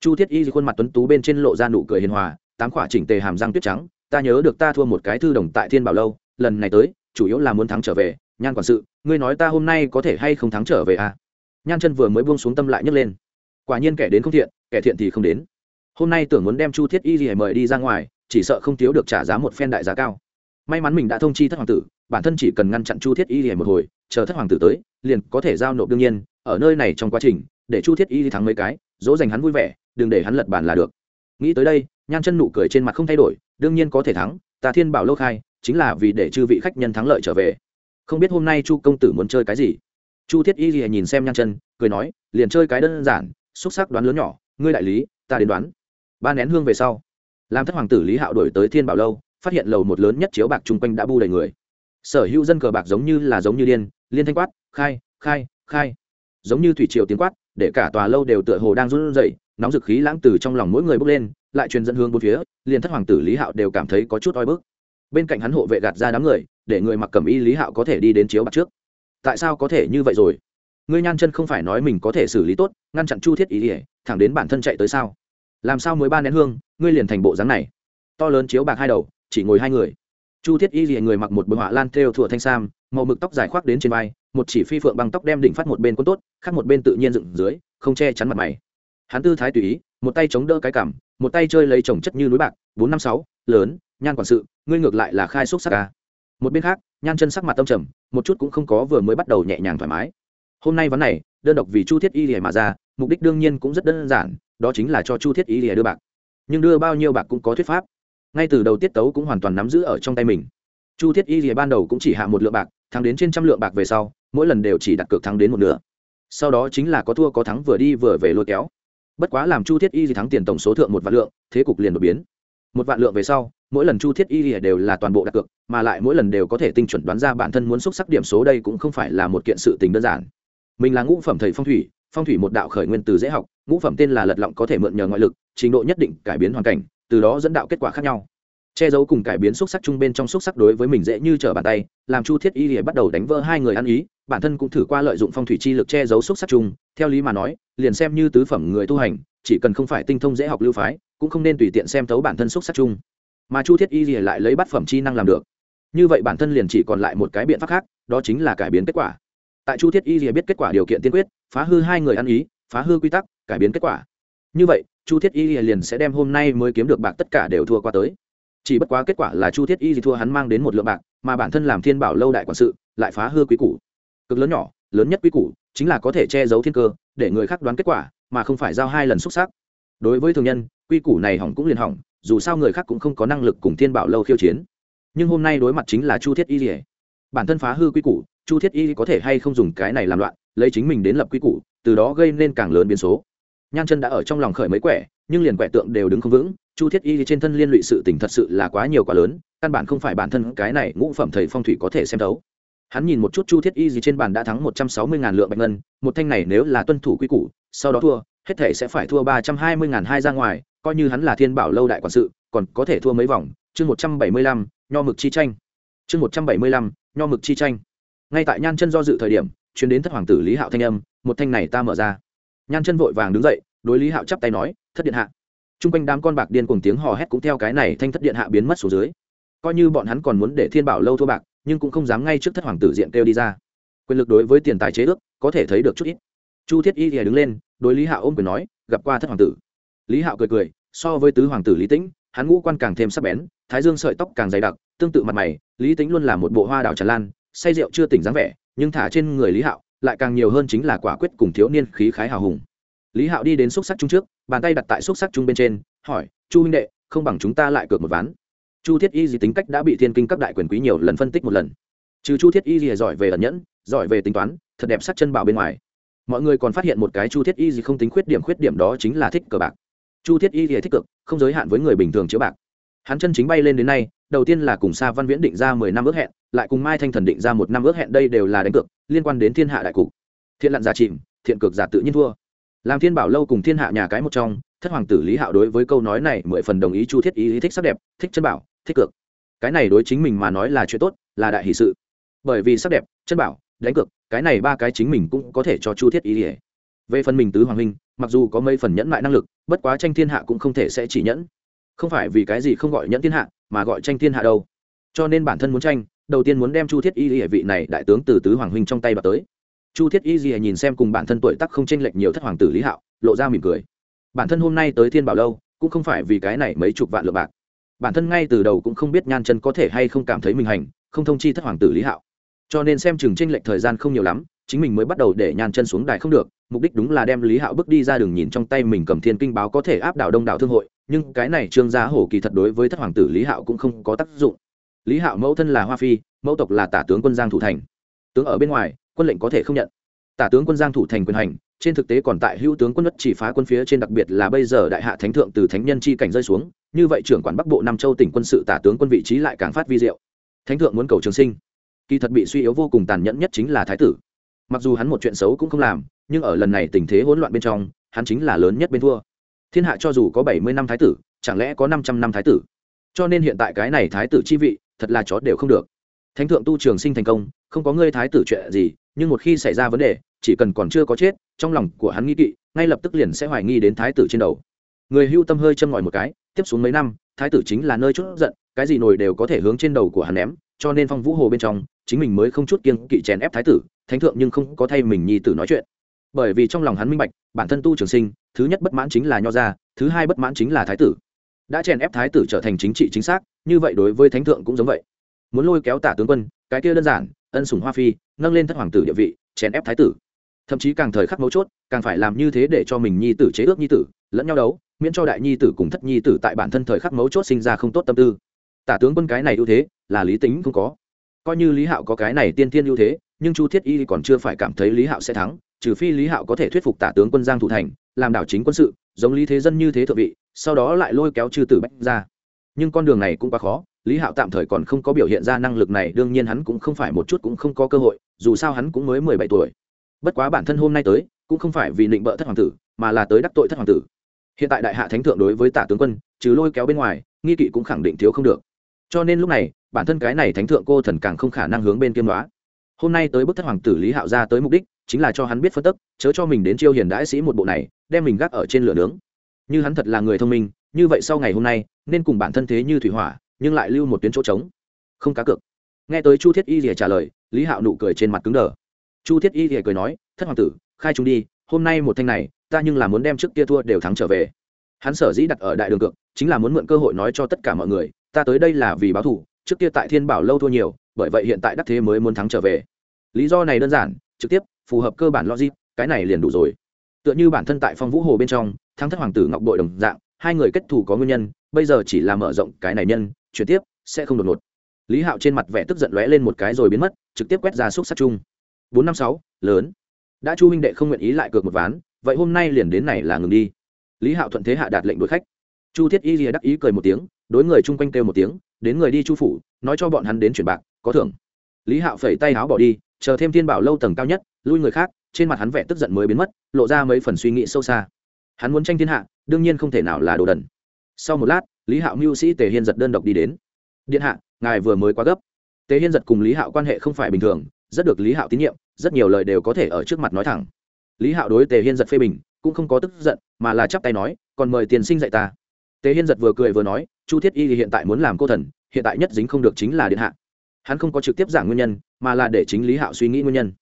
Chu thiết y khuôn mặt tuấn tú bên trên lộ ra nụ cười hiền hòa, tám khỏa chỉnh tề hàm răng tuyết trắng, ta nhớ được ta thua một cái thư đồng tại thiên bảo lâu, lần này tới, chủ yếu là muốn thắng trở về. Nhan quản sự, ngươi nói ta hôm nay có thể hay không thắng trở về à? Nhan chân vừa mới buông xuống tâm lại nhấc lên. Quả nhiên kẻ đến không thiện, kẻ thiện thì không đến. Hôm nay tưởng muốn đem chu thiết y gì mời đi ra ngoài, chỉ sợ không thiếu được trả giá một phen đại giá cao. May mắn mình đã thông chi thất hoàng tử bản thân chỉ cần ngăn chặn chu thiết y gì một hồi, chờ thất hoàng tử tới, liền có thể giao nộp đương nhiên, ở nơi này trong quá trình, để chu thiết y thắng mấy cái, dỗ dành hắn vui vẻ, đừng để hắn lật bàn là được. Nghĩ tới đây, nhan chân nụ cười trên mặt không thay đổi, đương nhiên có thể thắng ta thiên bảo lâu khai, chính là vì để chư vị khách nhân thắng lợi trở về. Không biết hôm nay chu công tử muốn chơi cái gì? Chu thiết y thì nhìn xem nhan chân, cười nói, liền chơi cái đơn giản, xúc sắc đoán lớn nhỏ, ngươi đại lý, ta đến đoán. Ba nén hương về sau, làm thất hoàng tử lý hạo đổi tới thiên bảo lâu, phát hiện lầu một lớn nhất chiếu bạc chung quanh đã bu đầy người sở hữu dân cờ bạc giống như là giống như điên, liên thanh quát, khai khai khai. Giống như thủy triều tiếng quát, để cả tòa lâu đều tựa hồ đang run rẩy, nóng dực khí lãng từ trong lòng mỗi người bốc lên, lại truyền dẫn hướng bốn phía, liền thất hoàng tử lý hạo đều cảm thấy có chút oi bức. Bên cạnh hắn hộ vệ gạt ra đám người, để người mặc cẩm y lý hạo có thể đi đến chiếu bạc trước. Tại sao có thể như vậy rồi? Ngươi nhan chân không phải nói mình có thể xử lý tốt, ngăn chặn chu thiết ý ỉa thẳng đến bản thân chạy tới sao? Làm sao mới ba nén hương, ngươi liền thành bộ dáng này? To lớn chiếu bạc hai đầu, chỉ ngồi hai người chu thiết y rìa người mặc một bờ họa lan thêu thủa thanh sam, màu mực tóc dài khoác đến trên vai, một chỉ phi phượng băng tóc đem đỉnh phát một bên quân tốt, khác một bên tự nhiên dựng dưới, không che chắn mặt mày. Hắn tư thái tùy ý, một tay chống đỡ cái cảm một tay chơi lấy trồng chất như núi bạc, bốn năm sáu, lớn, nhan quản sự, ngươi ngược lại là khai xúc sắc ca. Một bên khác, nhan chân sắc mặt tâm trầm, một chút cũng không có vừa mới bắt đầu nhẹ nhàng thoải mái. Hôm nay vấn này, đơn độc vì chu thiết y lìa mà ra, mục đích đương nhiên cũng rất đơn giản, đó chính là cho chu thiết y lìa đưa bạc. Nhưng đưa bao nhiêu bạc cũng có thuyết pháp ngay từ đầu tiết tấu cũng hoàn toàn nắm giữ ở trong tay mình. Chu thiết y lìa ban đầu cũng chỉ hạ một lượng bạc, thắng đến trên trăm lượng bạc về sau, mỗi lần đều chỉ đặt cược thắng đến một nửa. Sau đó chính là có thua có thắng vừa đi vừa về lôi kéo. Bất quá làm chu thiết y thắng tiền tổng số thượng một vạn lượng, thế cục liền đột biến. Một vạn lượng về sau, mỗi lần chu thiết y đều là toàn bộ đặt cược, mà lại mỗi lần đều có thể tinh chuẩn đoán ra bản thân muốn xúc sắc điểm số đây cũng không phải là một kiện sự tình đơn giản. Mình là ngũ phẩm thầy phong thủy phong thủy một đạo khởi nguyên từ dễ học, ngũ phẩm tên là lật lọng có thể mượn nhờ ngoại lực, trình độ nhất định, cải biến hoàn cảnh từ đó dẫn đạo kết quả khác nhau. Che giấu cùng cải biến xúc sắc chung bên trong xúc sắc đối với mình dễ như trở bàn tay, làm chu thiết y lìa bắt đầu đánh vỡ hai người ăn ý, bản thân cũng thử qua lợi dụng phong thủy chi lực che giấu xúc sắc chung, theo lý mà nói, liền xem như tứ phẩm người tu hành, chỉ cần không phải tinh thông dễ học lưu phái, cũng không nên tùy tiện xem thấu bản thân xúc sắc chung. Mà chu thiết y lìa lại lấy bát phẩm chi năng làm được. Như vậy bản thân liền chỉ còn lại một cái biện pháp khác, đó chính là cải biến kết quả. Tại chu thiết y lìa biết kết quả điều kiện tiên quyết, phá hư hai người ăn ý, phá hư quy tắc, cải biến kết quả như vậy, chu thiết y liền sẽ đem hôm nay mới kiếm được bạc tất cả đều thua qua tới. Chỉ bất quá kết quả là chu thiết y thì thua hắn mang đến một lượng bạc, mà bản thân làm thiên bảo lâu đại quản sự, lại phá hư quý củ. Cực lớn nhỏ, lớn nhất quý củ chính là có thể che giấu thiên cơ, để người khác đoán kết quả, mà không phải giao hai lần xúc xác. Đối với thường nhân, quy củ này hỏng cũng liền hỏng, dù sao người khác cũng không có năng lực cùng thiên bảo lâu khiêu chiến. Nhưng hôm nay đối mặt chính là chu thiết y rỉa bản thân phá hư quy củ, chu thiết y có thể hay không dùng cái này làm loạn, lấy chính mình đến lập quy củ, từ đó gây nên càng lớn biến số nhan chân đã ở trong lòng khởi mấy quẻ, nhưng liền quẻ tượng đều đứng không vững. Chu thiết y trên thân liên lụy sự tình thật sự là quá nhiều quá lớn, căn bản không phải bản thân cái này ngũ phẩm thầy phong thủy có thể xem thấu. Hắn nhìn một chút chu thiết y gì trên bàn đã thắng một trăm sáu mươi ngàn lượng bạch ngân, một thanh này nếu là tuân thủ quy củ, sau đó thua, hết thể sẽ phải thua ba trăm hai mươi ngàn hai ra ngoài, coi như hắn là thiên bảo lâu đại quản sự, còn có thể thua mấy vòng. Chương một trăm bảy mươi lăm, nho mực chi tranh. Chương một trăm bảy mươi lăm, nho mực chi tranh. Ngay tại nhan chân do dự thời điểm chuyến đến thất hoàng tử lý hạo thanh âm, một thanh này ta mở ra nhan chân vội vàng đứng dậy, đối lý hạo chắp tay nói, thất điện hạ. T r u n g quanh đám con bạc điên cùng tiếng hò hét cũng theo cái này thanh thất điện hạ biến mất xuống dưới. Coi như bọn hắn còn muốn để thiên bảo lâu thua bạc, nhưng cũng không dám ngay trước thất hoàng tử diện kêu đi ra. Quyền lực đối với tiền tài chế ước, có thể thấy được chút ít. Chu thiết y thì đứng lên, đối lý hạo ôm quyền nói, gặp qua thất hoàng tử. Lý hạo cười cười, so với tứ hoàng tử lý tĩnh, hắn ngũ quan càng thêm sắc bén, thái dương sợi tóc càng dày đặc, tương tự mặt mày, lý tĩnh luôn là một bộ hoa đào tràn lan, say rượu chưa tỉnh dáng vẻ, nhưng thả trên người lý hạo lại càng nhiều hơn chính là quả quyết cùng thiếu niên khí khái hào hùng. Lý hạo đi đến xúc sắc trung trước, bàn tay đặt tại xúc sắc trung bên trên, hỏi, chu huynh đệ, không bằng chúng ta lại cược một ván. Chu thiết y gì tính cách đã bị thiên kinh các đại quyền quý nhiều lần phân tích một lần. Trừ chu thiết y gì giỏi về ẩn nhẫn, giỏi về tính toán, thật đẹp sắc chân bảo bên ngoài. Mọi người còn phát hiện một cái chu thiết y gì không tính khuyết điểm khuyết điểm đó chính là thích cờ bạc. Chu thiết y gì thích cực không giới hạn với người bình thường chữa bạc. Hắn chân chính bay lên đến nay đầu tiên là cùng sa văn viễn định ra mười năm ước hẹn, lại cùng mai thanh thần định ra một năm ước hẹn, đây đều là đánh cược, liên quan đến thiên hạ đại cục. Thiện lặn giả chìm, thiện cực giả tự nhiên thua. Làm thiên bảo lâu cùng thiên hạ nhà cái một trong, thất hoàng tử lý hạo đối với câu nói này mười phần đồng ý chu thiết y thích sắc đẹp, thích chân bảo, thích cược. Cái này đối chính mình mà nói là chuyện tốt, là đại hỷ sự. Bởi vì sắc đẹp, chân bảo, đánh cược, cái này ba cái chính mình cũng có thể cho chu thiết y ý. về phần mình tứ hoàng huynh, mặc dù có mấy phần nhẫn mại năng lực, bất quá tranh thiên hạ cũng không thể sẽ chỉ nhẫn. Không phải vì cái gì không gọi nhẫn thiên hạ mà gọi tranh thiên hạ đâu. Cho nên bản thân muốn tranh, đầu tiên muốn đem chu thiết y hệ vị này đại tướng từ tứ hoàng huynh trong tay bà tới. Chu thiết y ỉa nhìn xem cùng bản thân tuổi tắc không tranh lệch nhiều thất hoàng tử lý hạo, lộ ra mỉm cười. Bản thân hôm nay tới thiên bảo lâu, cũng không phải vì cái này mấy chục vạn lượng bạc. Bản thân ngay từ đầu cũng không biết nhan chân có thể hay không cảm thấy mình hành, không thông chi thất hoàng tử lý hạo cho nên xem chừng tranh lệch thời gian không nhiều lắm, chính mình mới bắt đầu để nhàn chân xuống đài không được, mục đích đúng là đem lý hạo bước đi ra đường nhìn trong tay mình cầm thiên kinh báo có thể áp đảo đông đảo thương hội, nhưng cái này trương gia hổ kỳ thật đối với thất hoàng tử lý hạo cũng không có tác dụng. Lý hạo mẫu thân là hoa phi, mẫu tộc là tả tướng quân giang thủ thành. Tướng ở bên ngoài, quân lệnh có thể không nhận. Tả tướng quân giang thủ thành quyền hành, trên thực tế còn tại hữu tướng quân đất chỉ phá quân phía trên đặc biệt là bây giờ đại hạ thánh thượng từ thánh nhân chi cảnh rơi xuống, như vậy trưởng quản bắc bộ nam châu tỉnh quân sự tả tướng quân vị trí lại càng phát vi diệu. Thánh thượng muốn cầu trường sinh kỳ thật bị suy yếu vô cùng tàn nhẫn nhất chính là thái tử. Mặc dù hắn một chuyện xấu cũng không làm, nhưng ở lần này tình thế hỗn loạn bên trong, hắn chính là lớn nhất bên thua. Thiên hạ cho dù có bảy mươi năm thái tử, chẳng lẽ có năm trăm năm thái tử? Cho nên hiện tại cái này thái tử chi vị, thật là chó đều không được. Thánh thượng tu trường sinh thành công, không có ngươi thái tử chuyện gì, nhưng một khi xảy ra vấn đề, chỉ cần còn chưa có chết, trong lòng của hắn nghi kỵ, ngay lập tức liền sẽ hoài nghi đến thái tử trên đầu. Người hưu tâm hơi châm ngòi một cái, tiếp xuống mấy năm, thái tử chính là nơi chút giận, cái gì nổi đều có thể hướng trên đầu của hắn ném, cho nên phong vũ hồ bên trong chính mình mới không chút kiêng kỵ chèn ép thái tử, thánh thượng nhưng không có thay mình nhi tử nói chuyện. Bởi vì trong lòng hắn minh bạch, bản thân tu trường sinh, thứ nhất bất mãn chính là nho gia, thứ hai bất mãn chính là thái tử. Đã chèn ép thái tử trở thành chính trị chính xác, như vậy đối với thánh thượng cũng giống vậy. Muốn lôi kéo tả tướng quân, cái kia đơn giản, ân sủng hoa phi, nâng lên thất hoàng tử địa vị, chèn ép thái tử. Thậm chí càng thời khắc mấu chốt, càng phải làm như thế để cho mình nhi tử chế ước nhi tử, lẫn nhau đấu, miễn cho đại nhi tử cùng thất nhi tử tại bản thân thời khắc mấu chốt sinh ra không tốt tâm tư. Tả tướng quân cái này ưu thế, là lý tính không có coi như lý hạo có cái này tiên tiên ưu thế, nhưng chu thiết y còn chưa phải cảm thấy lý hạo sẽ thắng, trừ phi lý hạo có thể thuyết phục tả tướng quân giang thủ thành, làm đảo chính quân sự, giống lý thế dân như thế thượng vị, sau đó lại lôi kéo chư tử bách ra. Nhưng con đường này cũng quá khó, lý hạo tạm thời còn không có biểu hiện ra năng lực này, đương nhiên hắn cũng không phải một chút cũng không có cơ hội, dù sao hắn cũng mới mười bảy tuổi. Bất quá bản thân hôm nay tới, cũng không phải vì định bợ thất hoàng tử, mà là tới đắc tội thất hoàng tử. Hiện tại đại hạ thánh thượng đối với tả tướng quân, trừ lôi kéo bên ngoài, nghi kỵ cũng khẳng định thiếu không được. Cho nên lúc này bản thân cái này thánh thượng cô thần càng không khả năng hướng bên kiêm đoá hôm nay tới bức thất hoàng tử lý hạo ra tới mục đích, chính là cho hắn biết phân tức, chớ cho mình đến chiêu hiền đãi sĩ một bộ này, đem mình gác ở trên lửa nướng. Như hắn thật là người thông minh, như vậy sau ngày hôm nay, nên cùng bản thân thế như thủy hỏa, nhưng lại lưu một tuyến chỗ trống. Không cá cược. Nghe tới chu thiết y rìa trả lời, lý hạo nụ cười trên mặt cứng đờ. Chu thiết y rìa cười nói, thất hoàng tử, khai chúng đi, hôm nay một thanh này, ta nhưng là muốn đem trước kia thua đều thắng trở về. Hắn sở dĩ đặt ở đại đường cược, chính là muốn mượn cơ hội nói cho tất cả mọi người, ta tới đây là vì báo thù trước kia tại thiên bảo lâu thua nhiều, bởi vậy hiện tại đắc thế mới muốn thắng trở về. Lý do này đơn giản, trực tiếp, phù hợp cơ bản logic, cái này liền đủ rồi. Tựa như bản thân tại phong vũ hồ bên trong, thắng thất hoàng tử ngọc bội đồng dạng, hai người kết thù có nguyên nhân, bây giờ chỉ là mở rộng cái này nhân, chuyển tiếp, sẽ không đột ngột. Lý hạo trên mặt vẻ tức giận lóe lên một cái rồi biến mất, trực tiếp quét ra xúc sắc chung. Bốn năm sáu, lớn. Đã chu huynh đệ không nguyện ý lại cược một ván, vậy hôm nay liền đến này là ngừng đi. Lý hạo thuận thế hạ đạt lệnh đuổi khách. Chu thiết y rìa đắc ý cười một tiếng đối người chung quanh kêu một tiếng, đến người đi chu phủ, nói cho bọn hắn đến chuyển bạc, có thưởng. Lý hạo phẩy tay áo bỏ đi, chờ thêm thiên bảo lâu tầng cao nhất, lui người khác, trên mặt hắn vẻ tức giận mới biến mất, lộ ra mấy phần suy nghĩ sâu xa. Hắn muốn tranh thiên hạ, đương nhiên không thể nào là đồ đần. Sau một lát, lý hạo mưu sĩ tề hiên giật đơn độc đi đến. Điện hạ, ngài vừa mới quá gấp. Tề hiên giật cùng lý hạo quan hệ không phải bình thường, rất được lý hạo tín nhiệm, rất nhiều lời đều có thể ở trước mặt nói thẳng. Lý hạo đối tề hiên giật phê bình, cũng không có tức giận, mà là chắp tay nói, còn mời tiền sinh dạy ta tề hiên giật vừa cười vừa nói, chu thiết y hiện tại muốn làm cô thần, hiện tại nhất dính không được chính là điện hạ. Hắn không có trực tiếp giảng nguyên nhân, mà là để chính lý hạo suy nghĩ nguyên nhân.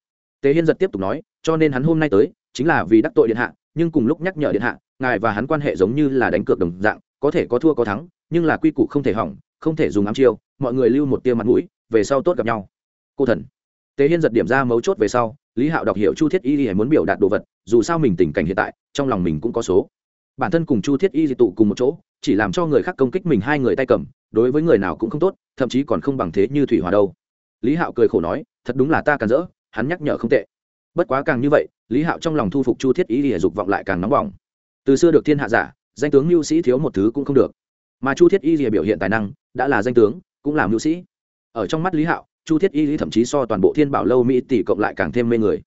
Tề hiên giật tiếp tục nói, cho nên hắn hôm nay tới, chính là vì đắc tội điện hạ, nhưng cùng lúc nhắc nhở điện hạ, ngài và hắn quan hệ giống như là đánh cược đồng dạng, có thể có thua có thắng, nhưng là quy củ không thể hỏng, không thể dùng ám chiêu, mọi người lưu một tia mặt mũi, về sau tốt gặp nhau. Cô thần. Tề hiên giật điểm ra mấu chốt về sau, lý hạo đọc hiểu chu thiết y hay muốn biểu đạt đồ vật, dù sao mình tình cảnh hiện tại, trong lòng mình cũng có số bản thân cùng chu thiết y dị tụ cùng một chỗ, chỉ làm cho người khác công kích mình hai người tay cầm, đối với người nào cũng không tốt, thậm chí còn không bằng thế như thủy hòa đâu. Lý hạo cười khổ nói, thật đúng là ta càn rỡ, hắn nhắc nhở không tệ. Bất quá càng như vậy, lý hạo trong lòng thu phục chu thiết y lìa dục vọng lại càng nóng bỏng. Từ xưa được thiên hạ giả, danh tướng mưu sĩ thiếu một thứ cũng không được. Mà chu thiết y lìa biểu hiện tài năng, đã là danh tướng, cũng là mưu sĩ. Ở trong mắt lý hạo, chu thiết y lý thậm chí so toàn bộ thiên bảo lâu mỹ tỷ cộng lại càng thêm mê người.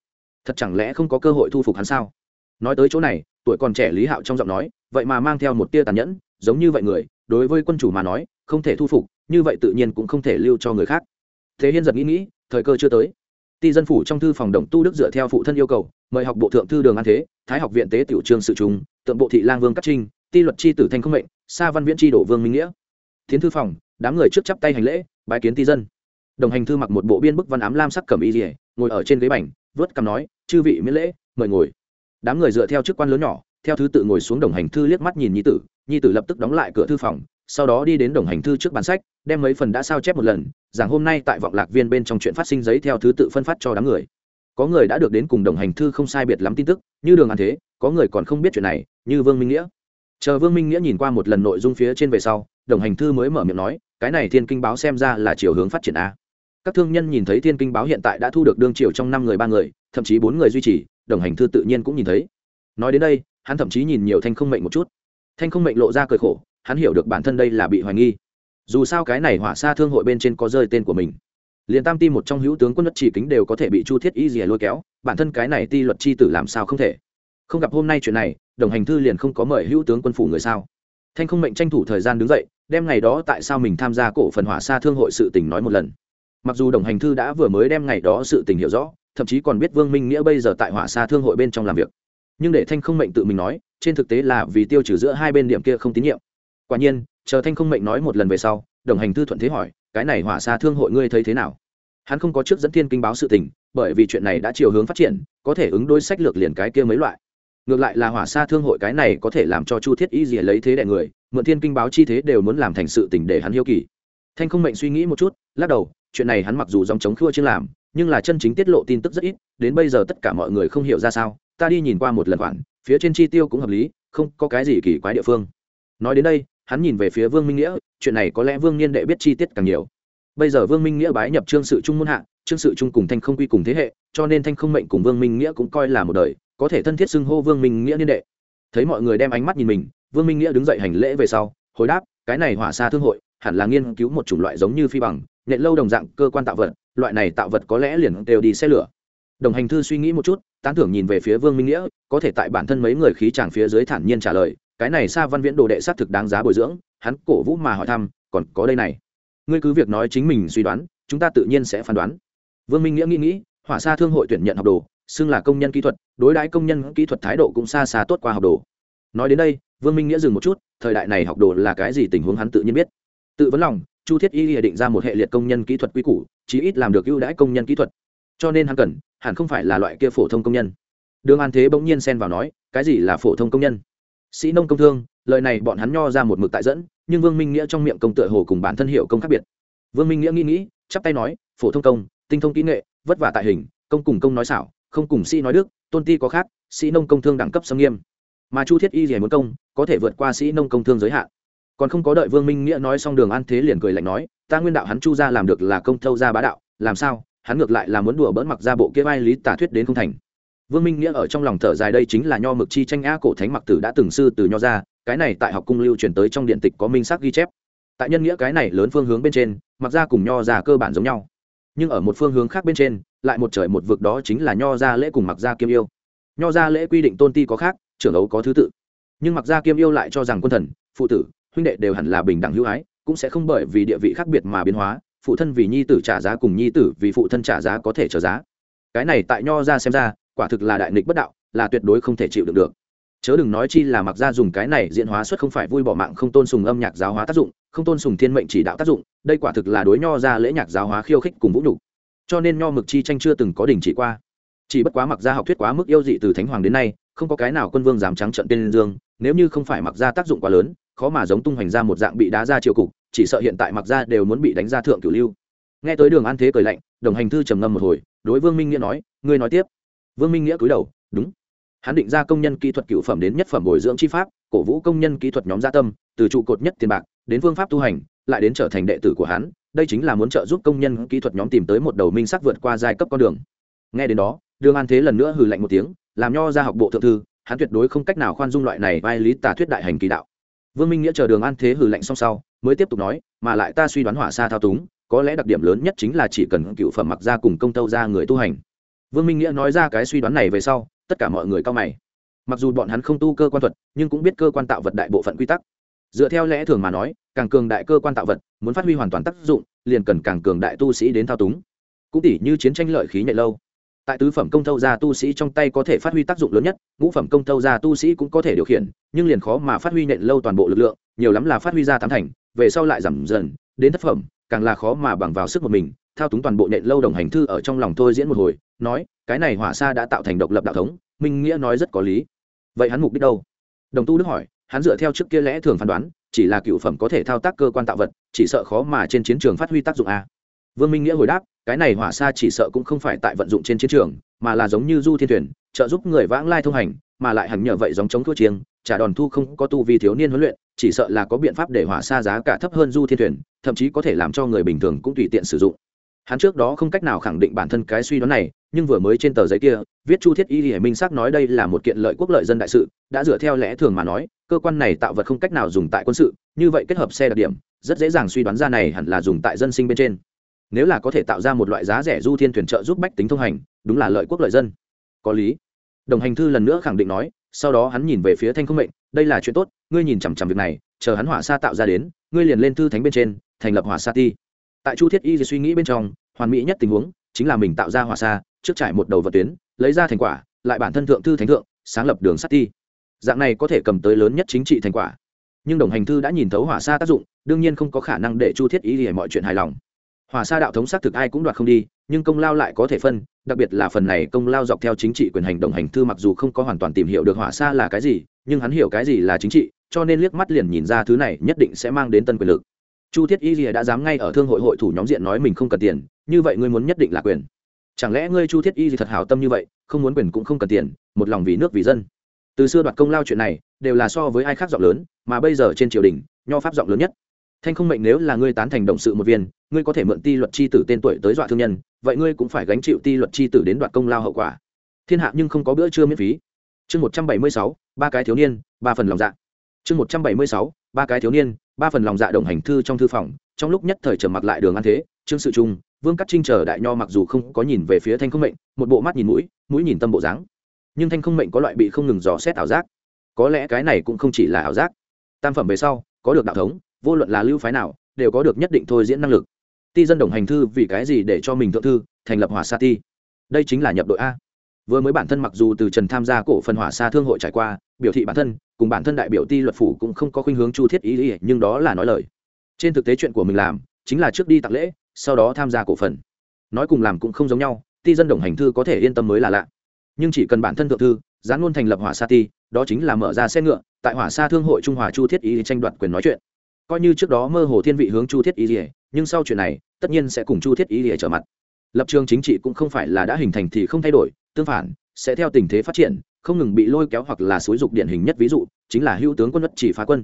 Thật chẳng lẽ không có cơ hội thu phục hắn sao? Nói tới chỗ này tuổi còn trẻ lý hạo trong giọng nói, vậy mà mang theo một tia tàn nhẫn, giống như vậy người, đối với quân chủ mà nói, không thể thu phục, như vậy tự nhiên cũng không thể lưu cho người khác. Thế hiên giật nghĩ nghĩ, thời cơ chưa tới. Ti dân phủ trong thư phòng đồng tu đức dựa theo phụ thân yêu cầu, mời học bộ thượng thư đường an thế, thái học viện tế tiểu trường sự trùng, tượng bộ thị lang vương cát trinh, ti luật tri tử thanh không mệnh, sa văn viễn tri đổ vương minh nghĩa. Tiến thư phòng, đám người trước chắp tay hành lễ, bái kiến ti dân. Đồng hành thư mặc một bộ biên bức văn ám lam sắc cẩm y dỉa ngồi ở trên ghế bành, vớt cằm nói, chư vị miễn lễ, mời ngồi đám người dựa theo chức quan lớn nhỏ, theo thứ tự ngồi xuống đồng hành thư liếc mắt nhìn nhi tử nhi tử lập tức đóng lại cửa thư phòng, sau đó đi đến đồng hành thư trước bàn sách, đem mấy phần đã sao chép một lần, rằng hôm nay tại vọng lạc viên bên trong chuyện phát sinh giấy theo thứ tự phân phát cho đám người. Có người đã được đến cùng đồng hành thư không sai biệt lắm tin tức, như đường an thế, có người còn không biết chuyện này, như vương minh nghĩa. Chờ vương minh nghĩa nhìn qua một lần nội dung phía trên về sau, đồng hành thư mới mở miệng nói, cái này thiên kinh báo xem ra là chiều hướng phát triển a. Các thương nhân nhìn thấy thiên kinh báo hiện tại đã thu được đương triều trong năm người ba người, thậm chí bốn người duy trì đồng hành thư tự nhiên cũng nhìn thấy. Nói đến đây, hắn thậm chí nhìn nhiều thanh không mệnh một chút. Thanh không mệnh lộ ra cười khổ, hắn hiểu được bản thân đây là bị hoài nghi. Dù sao cái này hỏa xa thương hội bên trên có rơi tên của mình. Liền tam ti một trong hữu tướng quân luật chỉ kính đều có thể bị chu thiết y dìa lôi kéo, bản thân cái này ti luật chi tử làm sao không thể? Không gặp hôm nay chuyện này, đồng hành thư liền không có mời hữu tướng quân phủ người sao? Thanh không mệnh tranh thủ thời gian đứng dậy, đem ngày đó tại sao mình tham gia cổ phần hỏa xa thương hội sự tình nói một lần. Mặc dù đồng hành thư đã vừa mới đem ngày đó sự tình hiểu rõ thậm chí còn biết vương minh nghĩa bây giờ tại hỏa xa thương hội bên trong làm việc. Nhưng để thanh không mệnh tự mình nói, trên thực tế là vì tiêu trừ giữa hai bên điểm kia không tín nhiệm. Quả nhiên, chờ thanh không mệnh nói một lần về sau, đồng hành thư thuận thế hỏi, cái này hỏa xa thương hội ngươi thấy thế nào? Hắn không có trước dẫn thiên kinh báo sự tình, bởi vì chuyện này đã chiều hướng phát triển, có thể ứng đối sách lược liền cái kia mấy loại. Ngược lại là hỏa xa thương hội cái này có thể làm cho chu thiết y dìa lấy thế đại người, mượn thiên kinh báo chi thế đều muốn làm thành sự tình để hắn hiếu kỳ. Thanh không mệnh suy nghĩ một chút, lắc đầu, chuyện này hắn mặc dù dòng chống khua chưa làm nhưng là chân chính tiết lộ tin tức rất ít, đến bây giờ tất cả mọi người không hiểu ra sao, ta đi nhìn qua một lần khoản, phía trên chi tiêu cũng hợp lý, không có cái gì kỳ quái địa phương. Nói đến đây, hắn nhìn về phía vương minh nghĩa, chuyện này có lẽ vương niên đệ biết chi tiết càng nhiều. Bây giờ vương minh nghĩa bái nhập trương sự trung muôn hạ, trương sự trung cùng thanh không quy cùng thế hệ, cho nên thanh không mệnh cùng vương minh nghĩa cũng coi là một đời, có thể thân thiết xưng hô vương minh nghĩa niên đệ. Thấy mọi người đem ánh mắt nhìn mình, vương minh nghĩa đứng dậy hành lễ về sau, hồi đáp, cái này hỏa xa thương hội, hẳn là nghiên cứu một chủng loại giống như phi bằng, nhện lâu đồng dạng cơ quan tạo vật loại này tạo vật có lẽ liền đều đi xe lửa. Đồng hành thư suy nghĩ một chút, tán thưởng nhìn về phía vương minh nghĩa, có thể tại bản thân mấy người khí chàng phía dưới thản nhiên trả lời, cái này xa văn viễn đồ đệ sát thực đáng giá bồi dưỡng, hắn cổ vũ mà hỏi thăm, còn có đây này. Ngươi cứ việc nói chính mình suy đoán, chúng ta tự nhiên sẽ phán đoán. Vương minh nghĩa nghĩ nghĩ, hỏa xa thương hội tuyển nhận học đồ, xưng là công nhân kỹ thuật, đối đãi công nhân kỹ thuật thái độ cũng xa xa tốt qua học đồ. Nói đến đây, vương minh nghĩa dừng một chút, thời đại này học đồ là cái gì tình huống hắn tự nhiên biết. Tự vấn lòng chu thiết y định ra một hệ liệt công nhân kỹ thuật quy củ, chí ít làm được ưu đãi công nhân kỹ thuật. Cho nên hắn cần, hẳn không phải là loại kia phổ thông công nhân. Đường an thế bỗng nhiên xen vào nói, cái gì là phổ thông công nhân? Sĩ nông công thương, lời này bọn hắn nho ra một mực tại dẫn, nhưng vương minh nghĩa trong miệng công tựa hồ cùng bản thân hiệu công khác biệt. Vương minh nghĩa nghĩ nghĩ, chắp tay nói, phổ thông công, tinh thông kỹ nghệ, vất vả tại hình, công cùng công nói xảo, không cùng sĩ nói đức, tôn ti có khác, sĩ nông công thương đẳng cấp xâm nghiêm. Mà chu thiết y rẻ muốn công, có thể vượt qua sĩ nông công thương giới hạn còn không có đợi vương minh nghĩa nói xong đường an thế liền cười lạnh nói, ta nguyên đạo hắn chu ra làm được là công thâu ra bá đạo, làm sao? Hắn ngược lại là muốn đùa bỡn mặc ra bộ kia vai lý tả thuyết đến không thành. Vương minh nghĩa ở trong lòng thở dài đây chính là nho mực chi tranh a cổ thánh mặc tử đã từng sư từ nho ra, cái này tại học cung lưu truyền tới trong điện tịch có minh sắc ghi chép. Tại nhân nghĩa cái này lớn phương hướng bên trên, mặc ra cùng nho ra cơ bản giống nhau. Nhưng ở một phương hướng khác bên trên, lại một trời một vực đó chính là nho ra lễ cùng mặc ra kiêm yêu. Nho ra lễ quy định tôn ti có khác, trưởng ấu có thứ tự. Nhưng mặc ra kiêm yêu lại cho rằng quân thần, phụ tử huynh đệ đều hẳn là bình đẳng hữu ái, cũng sẽ không bởi vì địa vị khác biệt mà biến hóa, phụ thân vì nhi tử trả giá cùng nhi tử vì phụ thân trả giá có thể trở giá. Cái này tại nho ra xem ra, quả thực là đại nghịch bất đạo, là tuyệt đối không thể chịu được được. Chớ đừng nói chi là mặc ra dùng cái này diễn hóa xuất không phải vui bỏ mạng, không tôn sùng âm nhạc giáo hóa tác dụng, không tôn sùng thiên mệnh chỉ đạo tác dụng, đây quả thực là đối nho ra lễ nhạc giáo hóa khiêu khích cùng vũ nhục. Cho nên nho mực chi tranh chưa từng có đình chỉ qua. Chỉ bất quá mặc ra học thuyết quá mức yêu dị từ thánh hoàng đến nay, không có cái nào quân vương dám trắng trận tên dương, nếu như không phải mặc ra tác dụng quá lớn khó mà giống tung hoành ra một dạng bị đá ra triều cục, chỉ sợ hiện tại mặc ra đều muốn bị đánh ra thượng cửu lưu. Nghe tới đường an thế cười lạnh, đồng hành thư trầm ngâm một hồi, đối vương minh nghĩa nói, ngươi nói tiếp. Vương minh nghĩa cúi đầu, đúng. Hắn định ra công nhân kỹ thuật cựu phẩm đến nhất phẩm bồi dưỡng chi pháp, cổ vũ công nhân kỹ thuật nhóm gia tâm, từ trụ cột nhất tiền bạc, đến phương pháp tu hành, lại đến trở thành đệ tử của hắn, đây chính là muốn trợ giúp công nhân kỹ thuật nhóm tìm tới một đầu minh sắc vượt qua giai cấp con đường. Nghe đến đó, đường an thế lần nữa hừ lạnh một tiếng, làm nho ra học bộ thượng thư, hắn tuyệt đối không cách nào khoan dung loại này vai lý tà thuyết đại hành kỳ đạo vương minh nghĩa chờ đường an thế hừ lạnh xong sau, mới tiếp tục nói, mà lại ta suy đoán hỏa xa thao túng, có lẽ đặc điểm lớn nhất chính là chỉ cần cựu phẩm mặc ra cùng công tâu ra người tu hành. Vương minh nghĩa nói ra cái suy đoán này về sau, tất cả mọi người cao mày. Mặc dù bọn hắn không tu cơ quan thuật, nhưng cũng biết cơ quan tạo vật đại bộ phận quy tắc. Dựa theo lẽ thường mà nói, càng cường đại cơ quan tạo vật, muốn phát huy hoàn toàn tác dụng, liền cần càng cường đại tu sĩ đến thao túng. Cũng tỷ như chiến tranh lợi khí nhạy lâu tại tứ phẩm công thâu gia tu sĩ trong tay có thể phát huy tác dụng lớn nhất, ngũ phẩm công thâu gia tu sĩ cũng có thể điều khiển, nhưng liền khó mà phát huy nện lâu toàn bộ lực lượng, nhiều lắm là phát huy ra tám thành, về sau lại giảm dần, đến thất phẩm, càng là khó mà bằng vào sức một mình, thao túng toàn bộ nện lâu đồng hành thư ở trong lòng tôi diễn một hồi, nói, cái này hỏa xa đã tạo thành độc lập đạo thống, minh nghĩa nói rất có lý. Vậy hắn mục đích đâu? Đồng tu đức hỏi, hắn dựa theo trước kia lẽ thường phán đoán, chỉ là cựu phẩm có thể thao tác cơ quan tạo vật, chỉ sợ khó mà trên chiến trường phát huy tác dụng a vương minh nghĩa hồi đáp cái này hỏa xa chỉ sợ cũng không phải tại vận dụng trên chiến trường, mà là giống như du thiên thuyền, trợ giúp người vãng lai thông hành, mà lại hẳn nhờ vậy giống chống thua chiêng, trả đòn thu không có tu vì thiếu niên huấn luyện, chỉ sợ là có biện pháp để hỏa xa giá cả thấp hơn du thiên thuyền, thậm chí có thể làm cho người bình thường cũng tùy tiện sử dụng. Hắn trước đó không cách nào khẳng định bản thân cái suy đoán này, nhưng vừa mới trên tờ giấy kia, viết chu thiết y hải minh xác nói đây là một kiện lợi quốc lợi dân đại sự, đã dựa theo lẽ thường mà nói, cơ quan này tạo vật không cách nào dùng tại quân sự, như vậy kết hợp xe đặc điểm, rất dễ dàng suy đoán ra này hẳn là dùng tại dân sinh bên trên nếu là có thể tạo ra một loại giá rẻ du thiên thuyền trợ giúp bách tính thông hành, đúng là lợi quốc lợi dân. Có lý. Đồng hành thư lần nữa khẳng định nói, sau đó hắn nhìn về phía thanh không mệnh, đây là chuyện tốt, ngươi nhìn chằm chằm việc này, chờ hắn hỏa sa tạo ra đến, ngươi liền lên thư thánh bên trên, thành lập hỏa sa ti. Tại chu thiết y suy nghĩ bên trong, hoàn mỹ nhất tình huống, chính là mình tạo ra hỏa sa, trước trải một đầu vật tuyến, lấy ra thành quả, lại bản thân thượng thư thánh thượng, sáng lập đường sắt ti. Dạng này có thể cầm tới lớn nhất chính trị thành quả. Nhưng đồng hành thư đã nhìn thấu hỏa sa tác dụng, đương nhiên không có khả năng để chu thiết y để mọi chuyện hài lòng hỏa sa đạo thống xác thực ai cũng đoạt không đi, nhưng công lao lại có thể phân, đặc biệt là phần này công lao dọc theo chính trị quyền hành đồng hành thư mặc dù không có hoàn toàn tìm hiểu được hỏa sa là cái gì, nhưng hắn hiểu cái gì là chính trị, cho nên liếc mắt liền nhìn ra thứ này nhất định sẽ mang đến tân quyền lực. Chu thiết y rìa đã dám ngay ở thương hội hội thủ nhóm diện nói mình không cần tiền, như vậy ngươi muốn nhất định là quyền. Chẳng lẽ ngươi chu thiết y gì thật hảo tâm như vậy, không muốn quyền cũng không cần tiền, một lòng vì nước vì dân. Từ xưa đoạt công lao chuyện này, đều là so với ai khác giọng lớn, mà bây giờ trên triều đình, nho pháp giọng lớn nhất. Thanh không mệnh nếu là ngươi tán thành động sự một viên ngươi có thể mượn ti luật c h i tử tên tuổi tới dọa thương nhân, vậy ngươi cũng phải gánh chịu ti luật c h i tử đến đoạt công lao hậu quả. Thiên hạ nhưng không có bữa trưa miễn phí. Chương một trăm bảy mươi sáu, ba cái thiếu niên, ba phần lòng dạ. Chương một trăm bảy mươi sáu, ba cái thiếu niên, ba phần lòng dạ đồng hành thư trong thư phòng, trong lúc nhất thời trầm mặc lại đường ăn thế, trương sự trung, vương cắt trinh chờ đại nho mặc dù không có nhìn về phía thanh không mệnh, một bộ mắt nhìn mũi mũi nhìn tâm bộ dáng. Nhưng thanh không mệnh có loại bị không ngừng dò xét ảo giác. Có lẽ cái này cũng không chỉ là ảo giác. Tam phẩm về sau, có được đạo thống, vô luận là lưu phái nào, đều có được nhất định thôi diễn năng lực ti dân đồng hành thư vì cái gì để cho mình thượng thư, thành lập hỏa sa ti? Đây chính là nhập đội a. Vừa mới bản thân mặc dù từ trần tham gia cổ phần hỏa sa thương hội trải qua, biểu thị bản thân, cùng bản thân đại biểu ti luật phủ cũng không có khuynh hướng chu thiết ý ý, nhưng đó là nói lời. Trên thực tế chuyện của mình làm, chính là trước đi tặng lễ, sau đó tham gia cổ phần. Nói cùng làm cũng không giống nhau, ti dân đồng hành thư có thể yên tâm mới là lạ. Nhưng chỉ cần bản thân thượng thư gián luôn thành lập hỏa sa ti, đó chính là mở ra xe ngựa, tại hỏa sa thương hội trung hòa chu thiết ý tranh đoạt quyền nói chuyện. Coi như trước đó mơ hồ thiên vị hướng chu thiết ý ỉa nhưng sau chuyện này tất nhiên sẽ cùng chu thiết ý ỉa trở mặt. Lập trường chính trị cũng không phải là đã hình thành thì không thay đổi, tương phản, sẽ theo tình thế phát triển, không ngừng bị lôi kéo hoặc là xúi dục điển hình nhất ví dụ, chính là hữu tướng quân đất chỉ phá quân.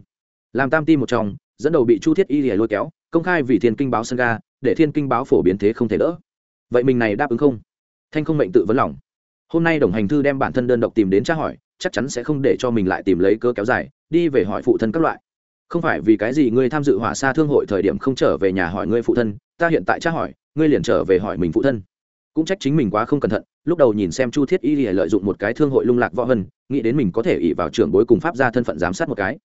Làm tam ti một trong, dẫn đầu bị chu thiết y lìa lôi kéo, công khai vì thiên kinh báo sân ga, để thiên kinh báo phổ biến thế không thể đỡ. Vậy mình này đáp ứng không? Thanh không mệnh tự vấn lòng. Hôm nay đồng hành thư đem bản thân đơn độc tìm đến tra hỏi, chắc chắn sẽ không để cho mình lại tìm lấy cơ kéo dài, đi về hỏi phụ thân các loại. Không phải vì cái gì ngươi tham dự hỏa xa thương hội thời điểm không trở về nhà hỏi ngươi phụ thân ta hiện tại tra hỏi, ngươi liền trở về hỏi mình phụ thân. Cũng trách chính mình quá không cẩn thận, lúc đầu nhìn xem chu thiết y lìa lợi dụng một cái thương hội lung lạc võ hân, nghĩ đến mình có thể ỉ vào trưởng bối cùng pháp ra thân phận giám sát một cái.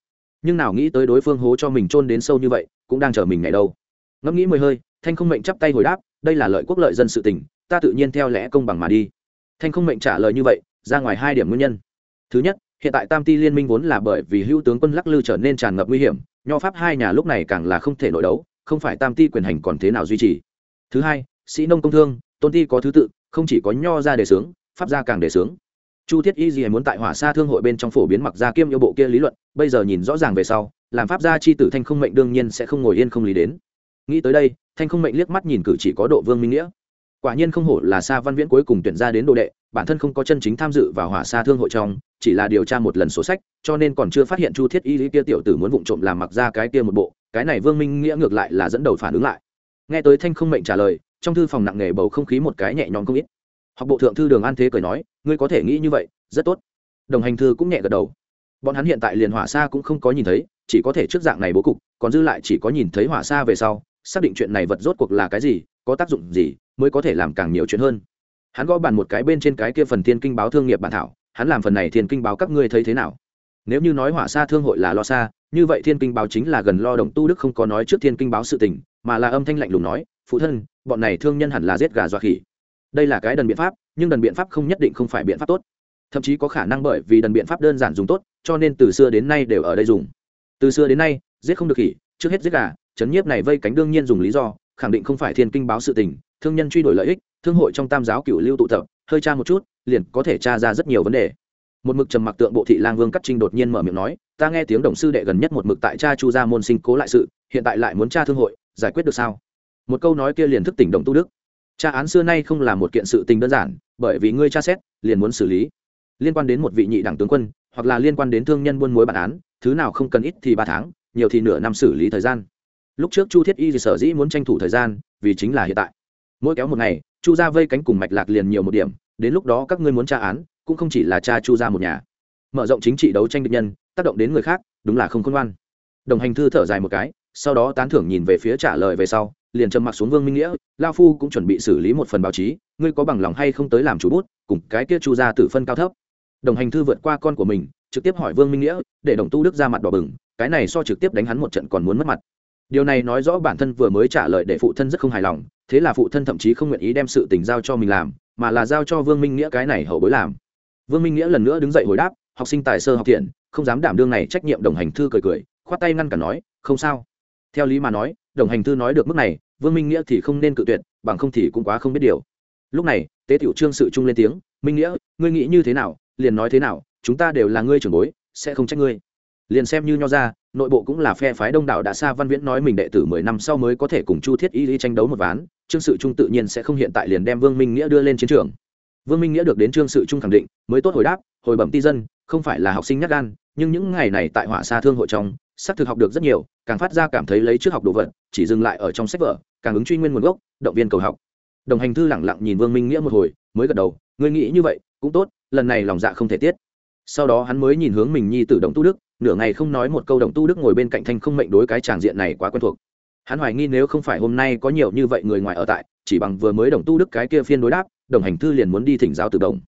Nhưng nào nghĩ tới đối phương hố cho mình chôn đến sâu như vậy, cũng đang chờ mình ngày đâu. Ngẫm nghĩ mười hơi, thanh không mệnh chắp tay hồi đáp, đây là lợi quốc lợi dân sự tình, ta tự nhiên theo lẽ công bằng mà đi. Thanh không mệnh trả lời như vậy, ra ngoài hai điểm nguyên nhân. Thứ nhất, hiện tại tam ti liên minh vốn là bởi vì hữu tướng quân lắc lư trở nên tràn ngập nguy hiểm, nho pháp hai nhà lúc này càng là không thể nội đấu không phải tam ti quyền hành còn thế nào duy trì. Thứ hai, sĩ nông công thương, tôn ti có thứ tự, không chỉ có nho ra đề sướng pháp gia càng đề sướng chu thiết y gì muốn tại hỏa sa thương hội bên trong phổ biến mặc gia kiêm yêu bộ kia lý luận, bây giờ nhìn rõ ràng về sau, làm pháp gia chi tử thanh không mệnh đương nhiên sẽ không ngồi yên không lý đến. Nghĩ tới đây, thanh không mệnh liếc mắt nhìn cử chỉ có độ vương minh nghĩa. Quả nhiên không hổ là xa văn viễn cuối cùng tuyển ra đến đồ đệ, bản thân không có chân chính tham dự vào hỏa sa thương hội trong, chỉ là điều tra một lần số sách, cho nên còn chưa phát hiện chu thiết y lý kia tiểu tử muốn vụng trộm làm mặc ra cái kia một bộ cái này vương minh nghĩa ngược lại là dẫn đầu phản ứng lại. Nghe tới thanh không mệnh trả lời, trong thư phòng nặng nề bầu không khí một cái nhẹ nhõm không ít. Học bộ thượng thư đường an thế cười nói, ngươi có thể nghĩ như vậy, rất tốt. Đồng hành thư cũng nhẹ gật đầu. Bọn hắn hiện tại liền hỏa xa cũng không có nhìn thấy, chỉ có thể trước dạng này bố cục, còn dư lại chỉ có nhìn thấy hỏa xa về sau, xác định chuyện này vật rốt cuộc là cái gì, có tác dụng gì, mới có thể làm càng nhiều chuyện hơn. Hắn gõ bàn một cái bên trên cái kia phần thiên kinh báo thương nghiệp bản thảo, hắn làm phần này thiên kinh báo các ngươi thấy thế nào? Nếu như nói hỏa xa thương hội là lo xa như vậy thiên kinh báo chính là gần lo đồng tu đức không có nói trước thiên kinh báo sự tình, mà là âm thanh lạnh lùng nói, phụ thân, bọn này thương nhân hẳn là giết gà dọa khỉ. Đây là cái đần biện pháp, nhưng đần biện pháp không nhất định không phải biện pháp tốt. Thậm chí có khả năng bởi vì đần biện pháp đơn giản dùng tốt, cho nên từ xưa đến nay đều ở đây dùng. Từ xưa đến nay, giết không được khỉ, trước hết giết gà, chấn nhiếp này vây cánh đương nhiên dùng lý do, khẳng định không phải thiên kinh báo sự tình, thương nhân truy đuổi lợi ích, thương hội trong tam giáo cựu lưu tụ tập, hơi tra một chút, liền có thể tra ra rất nhiều vấn đề. Một mực trầm mặc tượng bộ thị lang vương cắt trinh đột nhiên mở miệng nói ta nghe tiếng đồng sư đệ gần nhất một mực tại cha chu gia môn sinh cố lại sự, hiện tại lại muốn tra thương hội, giải quyết được sao? Một câu nói kia liền thức tỉnh đồng tu đức. Tra án xưa nay không là một kiện sự tình đơn giản, bởi vì ngươi tra xét, liền muốn xử lý. Liên quan đến một vị nhị đảng tướng quân, hoặc là liên quan đến thương nhân buôn mối bản án, thứ nào không cần ít thì ba tháng, nhiều thì nửa năm xử lý thời gian. Lúc trước chu thiết y thì sở dĩ muốn tranh thủ thời gian, vì chính là hiện tại. Mỗi kéo một ngày, chu ra vây cánh cùng mạch lạc liền nhiều một điểm, đến lúc đó các ngươi muốn tra án, cũng không chỉ là cha chu ra một nhà. Mở rộng chính trị đấu tranh địch nhân tác động đến người khác, đúng là không khôn ngoan. Đồng hành thư thở dài một cái, sau đó tán thưởng nhìn về phía trả lời về sau, liền trầm mặc xuống vương minh nghĩa, lao phu cũng chuẩn bị xử lý một phần báo chí, ngươi có bằng lòng hay không tới làm chủ bút, cùng cái kia chu ra tử phân cao thấp. Đồng hành thư vượt qua con của mình, trực tiếp hỏi vương minh nghĩa, để đồng tu đức ra mặt đỏ bừng, cái này so trực tiếp đánh hắn một trận còn muốn mất mặt. Điều này nói rõ bản thân vừa mới trả lời để phụ thân rất không hài lòng, thế là phụ thân thậm chí không nguyện ý đem sự tình giao cho mình làm, mà là giao cho vương minh nghĩa cái này hậu bối làm. Vương minh nghĩa lần nữa đứng dậy hồi đáp học sinh tài sơ học thiện, không dám đảm đương này trách nhiệm đồng hành thư cười cười, khoát tay ngăn cản nói, không sao. Theo lý mà nói, đồng hành thư nói được mức này, vương minh nghĩa thì không nên cự tuyệt, bằng không thì cũng quá không biết điều. Lúc này, tế tiểu trương sự trung lên tiếng, minh nghĩa, ngươi nghĩ như thế nào, liền nói thế nào, chúng ta đều là ngươi trưởng bối, sẽ không trách ngươi. Liền xem như nho ra, nội bộ cũng là phe phái đông đảo đã xa văn viễn nói mình đệ tử mười năm sau mới có thể cùng chu thiết y lý tranh đấu một ván, trương sự trung tự nhiên sẽ không hiện tại liền đem vương minh nghĩa đưa lên chiến trường. Vương minh nghĩa được đến trương sự trung khẳng định, mới tốt hồi đáp, hồi bẩm ti dân không phải là học sinh nhát gan, nhưng những ngày này tại hỏa xa thương hội trong, xác thực học được rất nhiều, càng phát ra cảm thấy lấy trước học đồ vật, chỉ dừng lại ở trong sách vở, càng ứng truy nguyên nguồn gốc, động viên cầu học. Đồng hành thư lẳng lặng nhìn vương minh nghĩa một hồi, mới gật đầu, ngươi nghĩ như vậy, cũng tốt, lần này lòng dạ không thể tiết. Sau đó hắn mới nhìn hướng mình nhi tử động tu đức, nửa ngày không nói một câu động tu đức ngồi bên cạnh thanh không mệnh đối cái tràng diện này quá quen thuộc. Hắn hoài nghi nếu không phải hôm nay có nhiều như vậy người ngoài ở tại, chỉ bằng vừa mới đồng tu đức cái kia phiên đối đáp, đồng hành thư liền muốn đi thỉnh giáo từ đồng.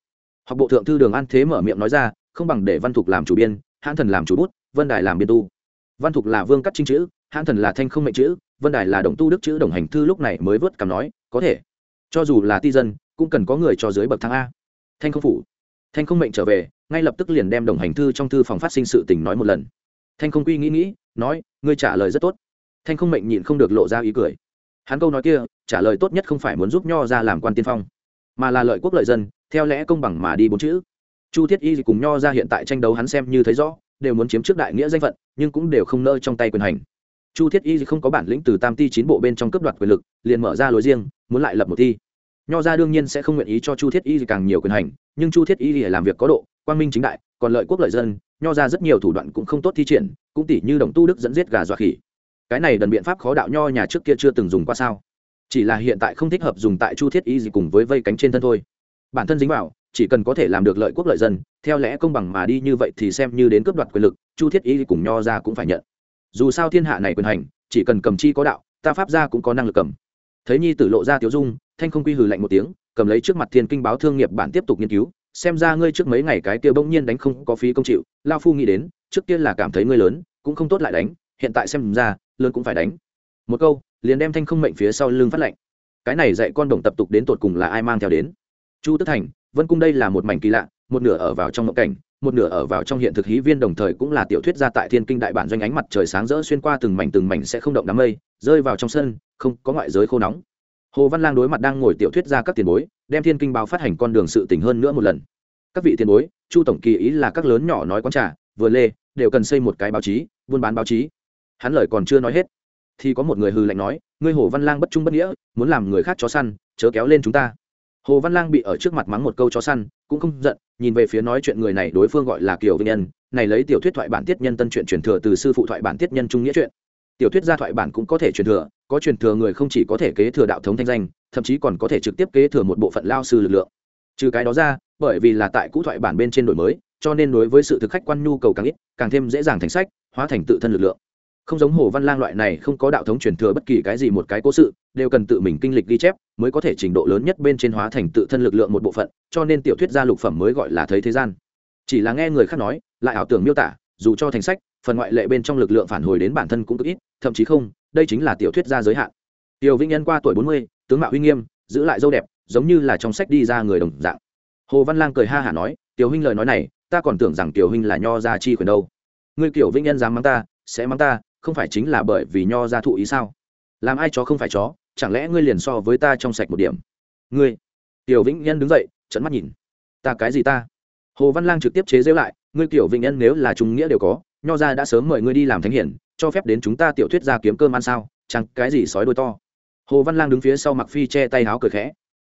Học bộ thượng thư đường an thế mở miệng nói ra không bằng để văn thục làm chủ biên hãn thần làm chủ bút, vân đài làm biên tu. Văn thục là vương cắt trinh chữ hãn thần là thanh không mệnh chữ, vân đài là đồng tu đức chữ đồng hành thư lúc này mới vớt cảm nói, có thể. Cho dù là ti dân, cũng cần có người cho dưới bậc thang a. Thanh không phủ. Thanh không mệnh trở về, ngay lập tức liền đem đồng hành thư trong thư phòng phát sinh sự tình nói một lần. Thanh không quy nghĩ nghĩ, nói, ngươi trả lời rất tốt. Thanh không mệnh nhịn không được lộ ra ý cười. Hắn câu nói kia, trả lời tốt nhất không phải muốn giúp nho ra làm quan tiên phong, mà là lợi quốc lợi dân, theo lẽ công bằng mà đi bốn chữ chu thiết y cùng nho ra hiện tại tranh đấu hắn xem như thấy rõ, đều muốn chiếm trước đại nghĩa danh phận, nhưng cũng đều không nơ trong tay quyền hành. Chu thiết y không có bản lĩnh từ tam ti chín bộ bên trong cấp đoạt quyền lực, liền mở ra lối riêng, muốn lại lập một thi nho ra đương nhiên sẽ không nguyện ý cho chu thiết y càng nhiều quyền hành, nhưng chu thiết y làm việc có độ, quang minh chính đại, còn lợi quốc lợi dân, nho ra rất nhiều thủ đoạn cũng không tốt thi triển, cũng tỷ như đồng tu đức dẫn giết gà dọa khỉ. Cái này đần biện pháp khó đạo nho nhà trước kia chưa từng dùng qua sao? Chỉ là hiện tại không thích hợp dùng tại chu thiết y gì cùng với vây cánh trên thân thôi. Bản thân dính vào chỉ cần có thể làm được lợi quốc lợi dân, theo lẽ công bằng mà đi như vậy thì xem như đến cướp đoạt quyền lực, chu thiết y cùng nho ra cũng phải nhận. Dù sao thiên hạ này quyền hành, chỉ cần cầm chi có đạo, ta pháp ra cũng có năng lực cầm. Thấy nhi tử lộ ra tiếu dung, thanh không quy hừ lạnh một tiếng, cầm lấy trước mặt thiên kinh báo thương nghiệp bản tiếp tục nghiên cứu, xem ra ngươi trước mấy ngày cái kia bỗng nhiên đánh không có phí công chịu, lao phu nghĩ đến, trước kia là cảm thấy ngươi lớn, cũng không tốt lại đánh, hiện tại xem ra, lớn cũng phải đánh. Một câu, liền đem thanh không mệnh phía sau lưng phát lệnh. Cái này dạy con đồng tập tục đến tột cùng là ai mang theo đến? Chu tức thành vân cung đây là một mảnh kỳ lạ, một nửa ở vào trong ngộ cảnh, một nửa ở vào trong hiện thực hí viên đồng thời cũng là tiểu thuyết gia tại thiên kinh đại bản doanh ánh mặt trời sáng rỡ xuyên qua từng mảnh từng mảnh sẽ không động đám mây, rơi vào trong sân, không có ngoại giới khô nóng. Hồ văn lang đối mặt đang ngồi tiểu thuyết ra các tiền bối, đem thiên kinh báo phát hành con đường sự tình hơn nữa một lần. Các vị tiền bối, chu tổng kỳ ý là các lớn nhỏ nói quán trà, vừa lê, đều cần xây một cái báo chí, buôn bán báo chí. Hắn lời còn chưa nói hết, thì có một người hư lạnh nói, ngươi hồ văn lang bất trung bất nghĩa, muốn làm người khác chó săn, chớ kéo lên chúng ta hồ văn lang bị ở trước mặt mắng một câu chó săn, cũng không giận, nhìn về phía nói chuyện người này đối phương gọi là kiều vinh nhân, này lấy tiểu thuyết thoại bản tiết nhân tân truyện truyền thừa từ sư phụ thoại bản tiết nhân trung nghĩa chuyện. Tiểu thuyết gia thoại bản cũng có thể truyền thừa, có truyền thừa người không chỉ có thể kế thừa đạo thống thanh danh, thậm chí còn có thể trực tiếp kế thừa một bộ phận lao sư lực lượng. Trừ cái đó ra, bởi vì là tại cũ thoại bản bên trên đổi mới, cho nên đối với sự thực khách quan nhu cầu càng ít, càng thêm dễ dàng thành sách, hóa thành tự thân lực lượng. Không giống hồ văn lang loại này không có đạo thống truyền thừa bất kỳ cái gì một cái cố sự đều cần tự mình kinh lịch ghi chép, mới có thể trình độ lớn nhất bên trên hóa thành tự thân lực lượng một bộ phận, cho nên tiểu thuyết gia lục phẩm mới gọi là thấy thế gian. Chỉ là nghe người khác nói, lại ảo tưởng miêu tả, dù cho thành sách, phần ngoại lệ bên trong lực lượng phản hồi đến bản thân cũng cực ít, thậm chí không, đây chính là tiểu thuyết gia giới hạn. Tiểu vĩnh nhân qua tuổi bốn mươi, tướng mạo uy nghiêm, giữ lại dâu đẹp, giống như là trong sách đi ra người đồng dạng. Hồ văn lang cười ha hả nói, tiểu huynh lời nói này, ta còn tưởng rằng tiểu huynh là nho gia chi quyền đâu. Ngươi kiểu vĩnh nhân dám mắng ta, sẽ mắng ta, không phải chính là bởi vì nho gia thụ ý sao? Làm ai chó không phải chó, chẳng lẽ ngươi liền so với ta trong sạch một điểm? Ngươi, tiểu vĩnh nhân đứng dậy trận mắt nhìn. Ta cái gì ta? Hồ văn lang trực tiếp chế giễu lại, ngươi tiểu vĩnh nhân nếu là trung nghĩa đều có, nho gia đã sớm mời ngươi đi làm thánh hiển, cho phép đến chúng ta tiểu thuyết ra kiếm cơm ăn sao? Chẳng cái gì sói đôi to. Hồ văn lang đứng phía sau mặc phi che tay háo cười khẽ.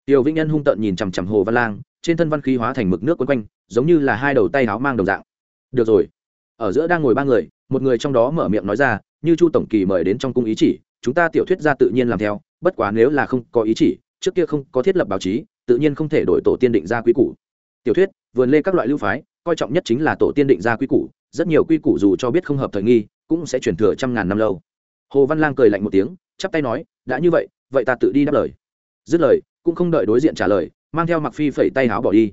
Tiểu vĩnh nhân hung tợn nhìn chằm chằm hồ văn lang, trên thân văn khí hóa thành mực nước quấn quanh, giống như là hai đầu tay háo mang đồng dạng. Được rồi. Ở giữa đang ngồi ba người, một người trong đó mở miệng nói ra, như chu tổng kỳ mời đến trong cung ý chỉ chúng ta tiểu thuyết ra tự nhiên làm theo, bất quá nếu là không có ý chỉ, trước kia không có thiết lập báo chí, tự nhiên không thể đổi tổ tiên định ra quy củ. Tiểu thuyết, vườn lê các loại lưu phái, coi trọng nhất chính là tổ tiên định ra quy củ, rất nhiều quy củ dù cho biết không hợp thời nghi, cũng sẽ chuyển thừa trăm ngàn năm lâu. Hồ văn lang cười lạnh một tiếng, chắp tay nói, đã như vậy vậy ta tự đi đáp lời. Dứt lời, cũng không đợi đối diện trả lời, mang theo mặc phi phẩy tay háo bỏ đi.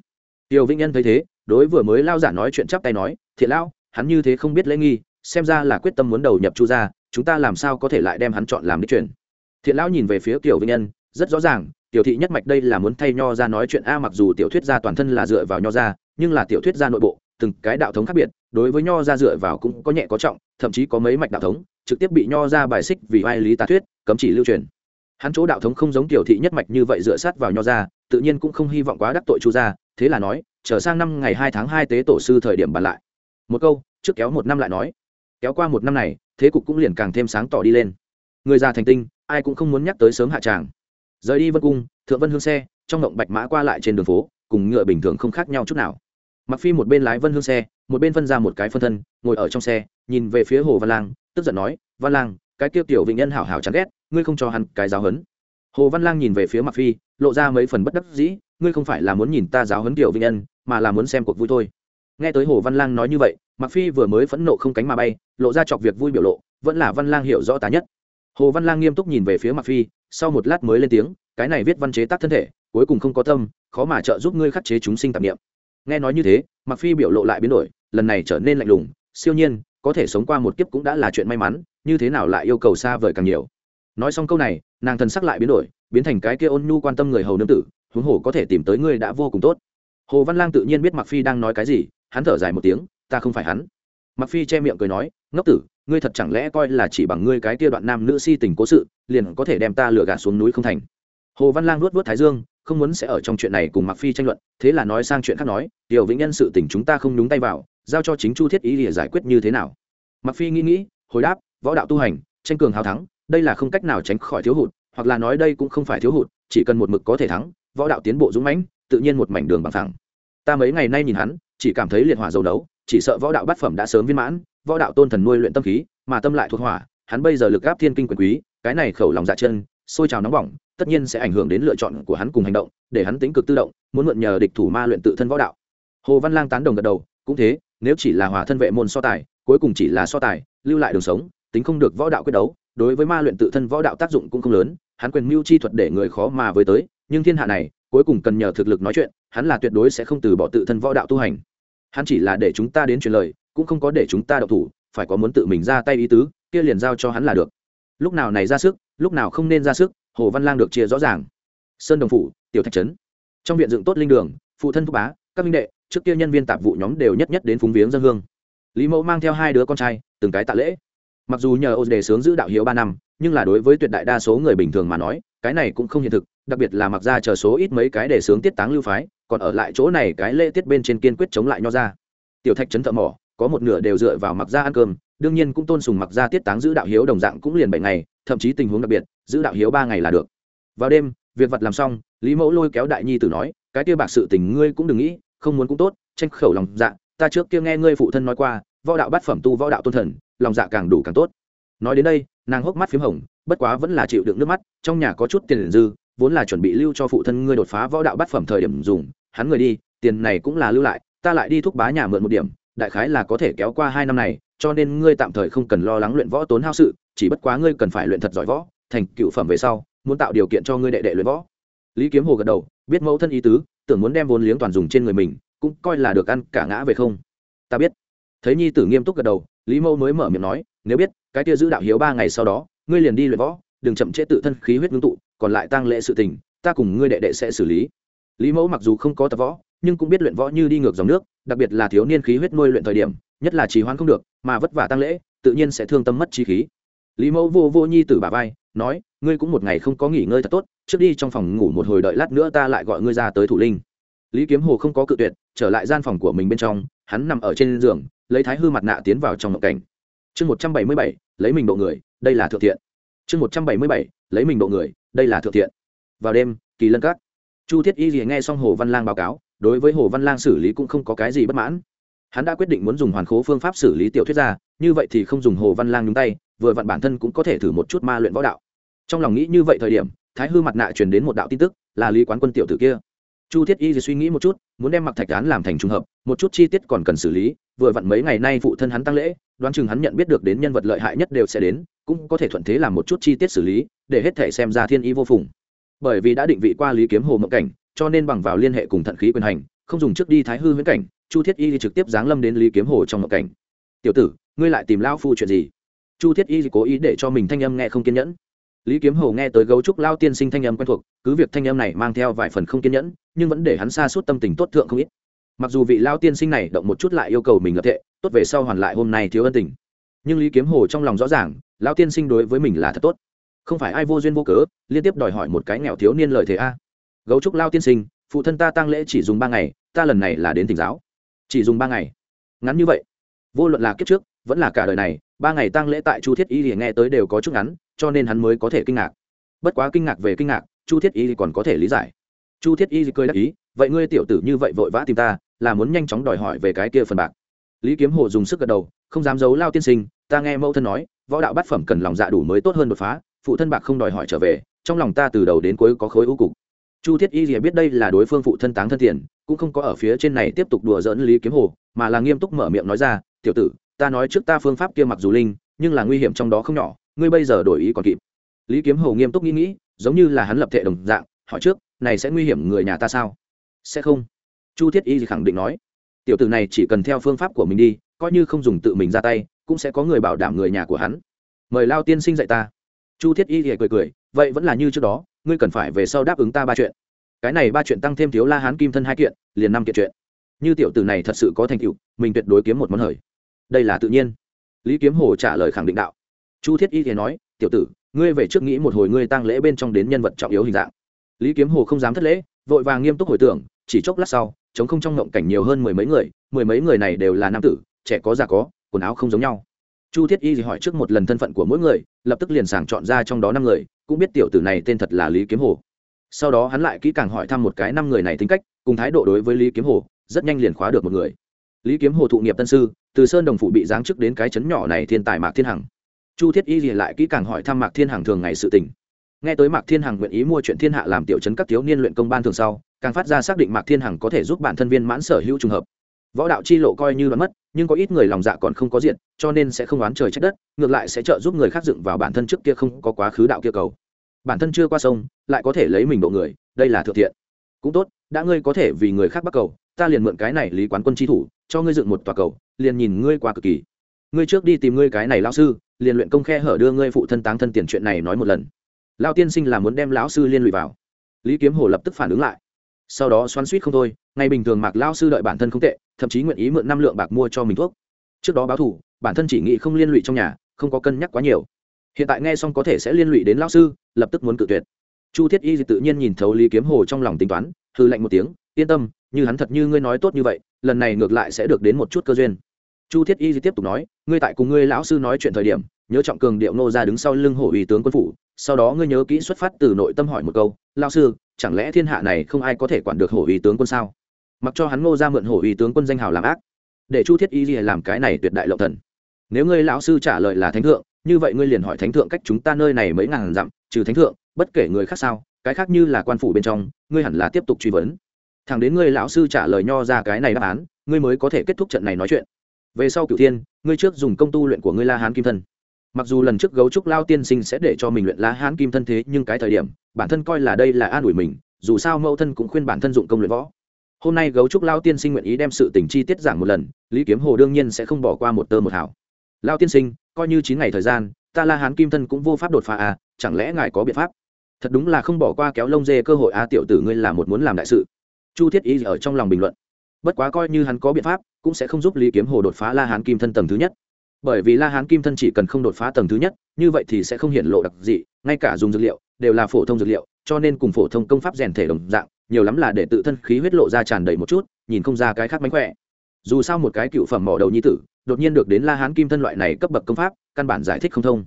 Tiêu vĩnh nhân thấy thế, đối vừa mới lao giả nói chuyện chắp tay nói, thiện lão, hắn như thế không biết lễ nghi, xem ra là quyết tâm muốn đầu nhập chu gia chúng ta làm sao có thể lại đem hắn chọn làm đích truyền? Thiện lão nhìn về phía tiểu Vinh nhân rất rõ ràng, tiểu thị nhất mạch đây là muốn thay nho ra nói chuyện a, mặc dù tiểu thuyết gia toàn thân là dựa vào nho gia, nhưng là tiểu thuyết gia nội bộ, từng cái đạo thống khác biệt, đối với nho gia dựa vào cũng có nhẹ có trọng, thậm chí có mấy mạch đạo thống, trực tiếp bị nho gia bài xích vì vai lý tà thuyết, cấm chỉ lưu truyền. Hắn chỗ đạo thống không giống tiểu thị nhất mạch như vậy dựa sát vào nho gia, tự nhiên cũng không hy vọng quá đắc tội chu gia, thế là nói trở sang năm ngày hai tháng hai tế tổ sư thời điểm bàn lại. Một câu, trước kéo một năm lại nói. Kéo qua một năm này thế cục cũng liền càng thêm sáng tỏ đi lên. Người già thành tinh, ai cũng không muốn nhắc tới sớm hạ tràng. Rời đi vân cung, thượng vân hương xe, trong ngộng bạch mã qua lại trên đường phố, cùng ngựa bình thường không khác nhau chút nào. Mặc phi một bên lái vân hương xe, một bên phân ra một cái phân thân, ngồi ở trong xe, nhìn về phía hồ văn lang, tức giận nói, văn lang, cái tiêu tiểu vịnh nhân hảo hảo chán ghét, ngươi không cho hắn cái giáo hấn hồ văn lang nhìn về phía mặc phi, lộ ra mấy phần bất đắc dĩ, ngươi không phải là muốn nhìn ta giáo hấn tiểu vịnh nhân, mà là muốn xem cuộc vui thôi. Nghe tới hồ văn lang nói như vậy mặc phi vừa mới phẫn nộ không cánh mà bay, lộ ra chọc việc vui biểu lộ, vẫn là văn lang hiểu rõ tá nhất. Hồ văn lang nghiêm túc nhìn về phía mặc phi, sau một lát mới lên tiếng, cái này viết văn chế tác thân thể, cuối cùng không có tâm, khó mà trợ giúp ngươi khắc chế chúng sinh tạp niệm. Nghe nói như thế mặc phi biểu lộ lại biến đổi, lần này trở nên lạnh lùng, siêu nhiên, có thể sống qua một kiếp cũng đã là chuyện may mắn, như thế nào lại yêu cầu xa vời càng nhiều. Nói xong câu này, nàng thần sắc lại biến đổi, biến thành cái kia ôn nhu quan tâm người hầu nương tử, huống hồ có thể tìm tới ngươi đã vô cùng tốt. Hồ văn lang tự nhiên biết mặc phi đang nói cái gì, hắn thở dài một tiếng ta không phải hắn. Mặc phi che miệng cười nói, ngốc tử, ngươi thật chẳng lẽ coi là chỉ bằng ngươi cái kia đoạn nam nữ si tình cố sự, liền có thể đem ta lừa gạt xuống núi không thành? Hồ văn lang nuốt nuốt thái dương, không muốn sẽ ở trong chuyện này cùng mặc phi tranh luận, thế là nói sang chuyện khác nói, tiểu vĩnh nhân sự tình chúng ta không nhúng tay vào, giao cho chính chu thiết ý để giải quyết như thế nào? Mặc phi nghĩ nghĩ, hồi đáp, võ đạo tu hành, tranh cường hào thắng, đây là không cách nào tránh khỏi thiếu hụt, hoặc là nói đây cũng không phải thiếu hụt, chỉ cần một mực có thể thắng, võ đạo tiến bộ dũng mãnh, tự nhiên một mảnh đường bằng thẳng ta mấy ngày nay nhìn hắn, chỉ cảm thấy liệt hỏa dầu đấu chỉ sợ võ đạo bát phẩm đã sớm viên mãn, võ đạo tôn thần nuôi luyện tâm khí, mà tâm lại thuộc hỏa, hắn bây giờ lực gáp thiên kinh quyền quý, cái này khẩu lòng dạ chân, sôi trào nóng bỏng, tất nhiên sẽ ảnh hưởng đến lựa chọn của hắn cùng hành động, để hắn tính cực tự động, muốn mượn nhờ địch thủ ma luyện tự thân võ đạo. Hồ văn lang tán đồng gật đầu, cũng thế, nếu chỉ là hòa thân vệ môn so tài, cuối cùng chỉ là so tài, lưu lại đường sống, tính không được võ đạo quyết đấu, đối với ma luyện tự thân võ đạo tác dụng cũng không lớn, hắn quyền mưu chi thuật để người khó mà với tới, nhưng thiên hạ này, cuối cùng cần nhờ thực lực nói chuyện, hắn là tuyệt đối sẽ không từ bỏ tự thân võ đạo tu hành hắn chỉ là để chúng ta đến truyền lời, cũng không có để chúng ta đậu thủ, phải có muốn tự mình ra tay ý tứ, kia liền giao cho hắn là được. Lúc nào này ra sức, lúc nào không nên ra sức, hồ văn lang được chia rõ ràng. Sơn đồng phủ, tiểu thạch trấn. Trong viện dựng tốt linh đường, phụ thân thúc bá, các minh đệ, trước kia nhân viên tạp vụ nhóm đều nhất nhất đến phúng viếng dân hương. Lý mẫu mang theo hai đứa con trai, từng cái tạ lễ. Mặc dù nhờ ô đề sướng giữ đạo hiếu ba năm, nhưng là đối với tuyệt đại đa số người bình thường mà nói, cái này cũng không hiện thực, đặc biệt là mặc ra chờ số ít mấy cái để sướng tiết táng lưu phái còn ở lại chỗ này cái lễ tiết bên trên kiên quyết chống lại nho ra. Tiểu thạch trấn thợ mỏ, có một nửa đều dựa vào mặc ra ăn cơm, đương nhiên cũng tôn sùng mặc ra tiết táng giữ đạo hiếu đồng dạng cũng liền bảy ngày, thậm chí tình huống đặc biệt, giữ đạo hiếu ba ngày là được. Vào đêm, việc vật làm xong, lý mẫu lôi kéo đại nhi tử nói, cái kia bạc sự tình ngươi cũng đừng nghĩ, không muốn cũng tốt, tranh khẩu lòng dạ ta trước kia nghe ngươi phụ thân nói qua, võ đạo bát phẩm tu võ đạo tôn thần, lòng dạ càng đủ càng tốt. Nói đến đây, nàng hốc mắt p h í m hồng, bất quá vẫn là chịu đựng nước mắt, trong nhà có chút tiền dư, vốn là chuẩn bị lưu cho phụ thân ngươi đột phá võ đạo bát phẩm thời điểm dùng hắn người đi, tiền này cũng là lưu lại, ta lại đi thúc bá nhà mượn một điểm, đại khái là có thể kéo qua hai năm này, cho nên ngươi tạm thời không cần lo lắng luyện võ tốn hao sự, chỉ bất quá ngươi cần phải luyện thật giỏi võ, thành cựu phẩm về sau, muốn tạo điều kiện cho ngươi đệ đệ luyện võ. Lý kiếm hồ gật đầu, biết mẫu thân ý tứ, tưởng muốn đem vốn liếng toàn dùng trên người mình, cũng coi là được ăn cả ngã về không. Ta biết. Thấy nhi tử nghiêm túc gật đầu, lý mẫu mới mở miệng nói, nếu biết, cái kia giữ đạo hiếu ba ngày sau đó, ngươi liền đi luyện võ, đừng chậm trễ tự thân khí huyết ngưng tụ, còn lại tăng lễ sự tình, ta cùng ngươi đệ đệ sẽ xử lý lý mẫu mặc dù không có tập võ, nhưng cũng biết luyện võ như đi ngược dòng nước, đặc biệt là thiếu niên khí huyết nuôi luyện thời điểm, nhất là trì hoãn không được, mà vất vả tăng lễ, tự nhiên sẽ thương tâm mất chi khí. Lý mẫu vô vô nhi tử bà vai, nói, ngươi cũng một ngày không có nghỉ ngơi thật tốt, trước đi trong phòng ngủ một hồi đợi lát nữa ta lại gọi ngươi ra tới thủ linh. Lý kiếm hồ không có cự tuyệt, trở lại gian phòng của mình bên trong, hắn nằm ở trên giường, lấy thái hư mặt nạ tiến vào trong mộng cảnh. Chương một trăm bảy mươi bảy, lấy mình độ người, đây là thượng thiện. Chương một trăm bảy mươi bảy, lấy mình độ người, đây là thượng thiện. Vào đêm, kỳ lân cát chu thiết y gì nghe xong hồ văn lang báo cáo, đối với hồ văn lang xử lý cũng không có cái gì bất mãn. Hắn đã quyết định muốn dùng hoàn khố phương pháp xử lý tiểu thuyết ra, như vậy thì không dùng hồ văn lang nhúng tay, vừa vặn bản thân cũng có thể thử một chút ma luyện võ đạo. Trong lòng nghĩ như vậy thời điểm, thái hư mặt nạ truyền đến một đạo tin tức, là lý quán quân tiểu tử kia. Chu thiết y suy nghĩ một chút, muốn đem mặc thạch án làm thành trùng hợp, một chút chi tiết còn cần xử lý, vừa vặn mấy ngày nay phụ thân hắn tăng lễ, đoán chừng hắn nhận biết được đến nhân vật lợi hại nhất đều sẽ đến, cũng có thể thuận thế làm một chút chi tiết xử lý, để hết thể xem ra thiên y vô phùng bởi vì đã định vị qua lý kiếm hồ mộng cảnh, cho nên bằng vào liên hệ cùng thận khí quyền hành, không dùng trước đi thái hư huyễn cảnh, chu thiết y trực tiếp giáng lâm đến lý kiếm hồ trong mộng cảnh. Tiểu tử, ngươi lại tìm lao phu chuyện gì? Chu thiết y cố ý để cho mình thanh âm nghe không kiên nhẫn. Lý kiếm hồ nghe tới gấu trúc lao tiên sinh thanh âm quen thuộc, cứ việc thanh âm này mang theo vài phần không kiên nhẫn, nhưng vẫn để hắn xa suốt tâm tình tốt thượng không ít. Mặc dù vị lao tiên sinh này động một chút lại yêu cầu mình lập thệ, tốt về sau hoàn lại hôm nay thiếu ân tình. Nhưng lý kiếm hồ trong lòng rõ ràng, lao tiên sinh đối với mình là thật tốt không phải ai vô duyên vô cớ, liên tiếp đòi hỏi một cái nghèo thiếu niên lời thế a. Gấu trúc lao tiên sinh, phụ thân ta tăng lễ chỉ dùng ba ngày, ta lần này là đến tỉnh giáo. Chỉ dùng ba ngày. Ngắn như vậy. Vô luận là kiếp trước, vẫn là cả đời này, ba ngày tăng lễ tại chu thiết y thì nghe tới đều có chút ngắn, cho nên hắn mới có thể kinh ngạc. Bất quá kinh ngạc về kinh ngạc, chu thiết y thì còn có thể lý giải. Chu thiết y thì cười đắc ý, vậy ngươi tiểu tử như vậy vội vã tìm ta, là muốn nhanh chóng đòi hỏi về cái kia phần bạc. Lý kiếm hồ dùng sức gật đầu, không dám giấu lao tiên sinh, ta nghe mẫu thân nói, võ đạo bát phẩm cần lòng dạ đủ mới tốt hơn đột phá phụ thân bạc không đòi hỏi trở về, trong lòng ta từ đầu đến cuối có khối ưu cục. Chu thiết y thì biết đây là đối phương phụ thân táng thân tiền, cũng không có ở phía trên này tiếp tục đùa dỡn lý kiếm hồ, mà là nghiêm túc mở miệng nói ra, tiểu tử, ta nói trước ta phương pháp kia mặc dù linh, nhưng là nguy hiểm trong đó không nhỏ, ngươi bây giờ đổi ý còn kịp. Lý kiếm hồ nghiêm túc nghĩ nghĩ, giống như là hắn lập thể đồng dạng, hỏi trước, này sẽ nguy hiểm người nhà ta sao? Sẽ không. Chu thiết y khẳng định nói, tiểu tử này chỉ cần theo phương pháp của mình đi, coi như không dùng tự mình ra tay, cũng sẽ có người bảo đảm người nhà của hắn. Mời lao tiên sinh dạy ta chu thiết y thì cười cười, vậy vẫn là như trước đó, ngươi cần phải về sau đáp ứng ta ba chuyện. Cái này ba chuyện tăng thêm thiếu la hán kim thân hai kiện, liền năm kiện chuyện. Như tiểu tử này thật sự có thành tựu, mình tuyệt đối kiếm một món hời. Đây là tự nhiên. Lý kiếm hồ trả lời khẳng định đạo. Chu thiết y thì nói, tiểu tử, ngươi về trước nghĩ một hồi ngươi tăng lễ bên trong đến nhân vật trọng yếu hình dạng. Lý kiếm hồ không dám thất lễ, vội vàng nghiêm túc hồi tưởng, chỉ chốc lát sau chống không trong ngộng cảnh nhiều hơn mười mấy người, mười mấy người này đều là nam tử, trẻ có già có, quần áo không giống nhau chu thiết y thì hỏi trước một lần thân phận của mỗi người, lập tức liền sàng chọn ra trong đó năm người, cũng biết tiểu tử này tên thật là lý kiếm hồ. Sau đó hắn lại kỹ càng hỏi thăm một cái năm người này tính cách, cùng thái độ đối với lý kiếm hồ, rất nhanh liền khóa được một người. Lý kiếm hồ thụ nghiệp tân sư, từ sơn đồng phụ bị giáng chức đến cái chấn nhỏ này thiên tài mạc thiên hằng. Chu thiết y thì lại kỹ càng hỏi thăm mạc thiên hằng thường ngày sự tình. Nghe tới mạc thiên hằng nguyện ý mua chuyện thiên hạ làm tiểu chấn các thiếu niên luyện công ban thường sau, càng phát ra xác định mạc thiên hằng có thể giúp bản thân viên mãn sở hữu trùng hợp võ đạo chi lộ coi như đoán mất, nhưng có ít người lòng dạ còn không có diện, cho nên sẽ không oán trời trách đất, ngược lại sẽ trợ giúp người khác dựng vào bản thân trước kia không có quá khứ đạo kia cầu. Bản thân chưa qua sông, lại có thể lấy mình độ người, đây là thượng thiện. Cũng tốt, đã ngươi có thể vì người khác bắt cầu, ta liền mượn cái này lý quán quân tri thủ, cho ngươi dựng một tòa cầu, liền nhìn ngươi qua cực kỳ. Ngươi trước đi tìm ngươi cái này lao sư, liền luyện công khe hở đưa ngươi phụ thân táng thân tiền chuyện này nói một lần. Lao tiên sinh là muốn đem lão sư liên lụy vào. Lý kiếm hồ lập tức phản ứng lại sau đó xoắn suýt không thôi, ngày bình thường mạc lao sư đợi bản thân không tệ, thậm chí nguyện ý mượn năm lượng bạc mua cho mình thuốc. Trước đó báo thủ bản thân chỉ nghĩ không liên lụy trong nhà, không có cân nhắc quá nhiều. Hiện tại nghe xong có thể sẽ liên lụy đến lao sư, lập tức muốn cự tuyệt. Chu thiết y tự nhiên nhìn thấu lý kiếm hồ trong lòng tính toán hư lạnh một tiếng, yên tâm, như hắn thật như ngươi nói tốt như vậy, lần này ngược lại sẽ được đến một chút cơ duyên. Chu thiết y tiếp tục nói, ngươi tại cùng ngươi lão sư nói chuyện thời điểm, nhớ trọng cường điệu nô ra đứng sau lưng hổ ủy tướng quân phủ, sau đó ngươi nhớ kỹ xuất phát từ nội tâm hỏi một câu lao sư chẳng lẽ thiên hạ này không ai có thể quản được hổ uy tướng quân sao? Mặc cho hắn ngô ra mượn hổ uy tướng quân danh hào làm ác, để chu thiết y làm cái này tuyệt đại lộng thần. Nếu ngươi lão sư trả lời là thánh thượng, như vậy ngươi liền hỏi thánh thượng cách chúng ta nơi này mấy ngàn dặm, trừ thánh thượng, bất kể người khác sao, cái khác như là quan phủ bên trong, ngươi hẳn là tiếp tục truy vấn. Thẳng đến ngươi lão sư trả lời nho ra cái này đáp án, ngươi mới có thể kết thúc trận này nói chuyện. Về sau cựu thiên, ngươi trước dùng công tu luyện của ngươi la hán kim thân mặc dù lần trước gấu trúc lao tiên sinh sẽ để cho mình luyện la hán kim thân thế, nhưng cái thời điểm, bản thân coi là đây là an ủi mình, dù sao mẫu thân cũng khuyên bản thân dụng công luyện võ. Hôm nay gấu trúc lao tiên sinh nguyện ý đem sự tình chi tiết giảng một lần, lý kiếm hồ đương nhiên sẽ không bỏ qua một tơ một hảo lao tiên sinh, coi như chín ngày thời gian, ta la hán kim thân cũng vô pháp đột phá à chẳng lẽ ngài có biện pháp? Thật đúng là không bỏ qua kéo lông dê cơ hội a tiểu tử ngươi là một muốn làm đại sự. Chu thiết y ở trong lòng bình luận. Bất quá coi như hắn có biện pháp, cũng sẽ không giúp lý kiếm hồ đột phá la hán kim thân tầng thứ nhất bởi vì la hán kim thân chỉ cần không đột phá tầng thứ nhất, như vậy thì sẽ không hiện lộ đặc dị, ngay cả dùng dược liệu đều là phổ thông dược liệu, cho nên cùng phổ thông công pháp rèn thể đồng dạng, nhiều lắm là để tự thân khí huyết lộ ra tràn đầy một chút, nhìn không ra cái khác mánh khỏe. Dù sao một cái cựu phẩm mỏ đầu nhi tử, đột nhiên được đến la hán kim thân loại này cấp bậc công pháp, căn bản giải thích không thông.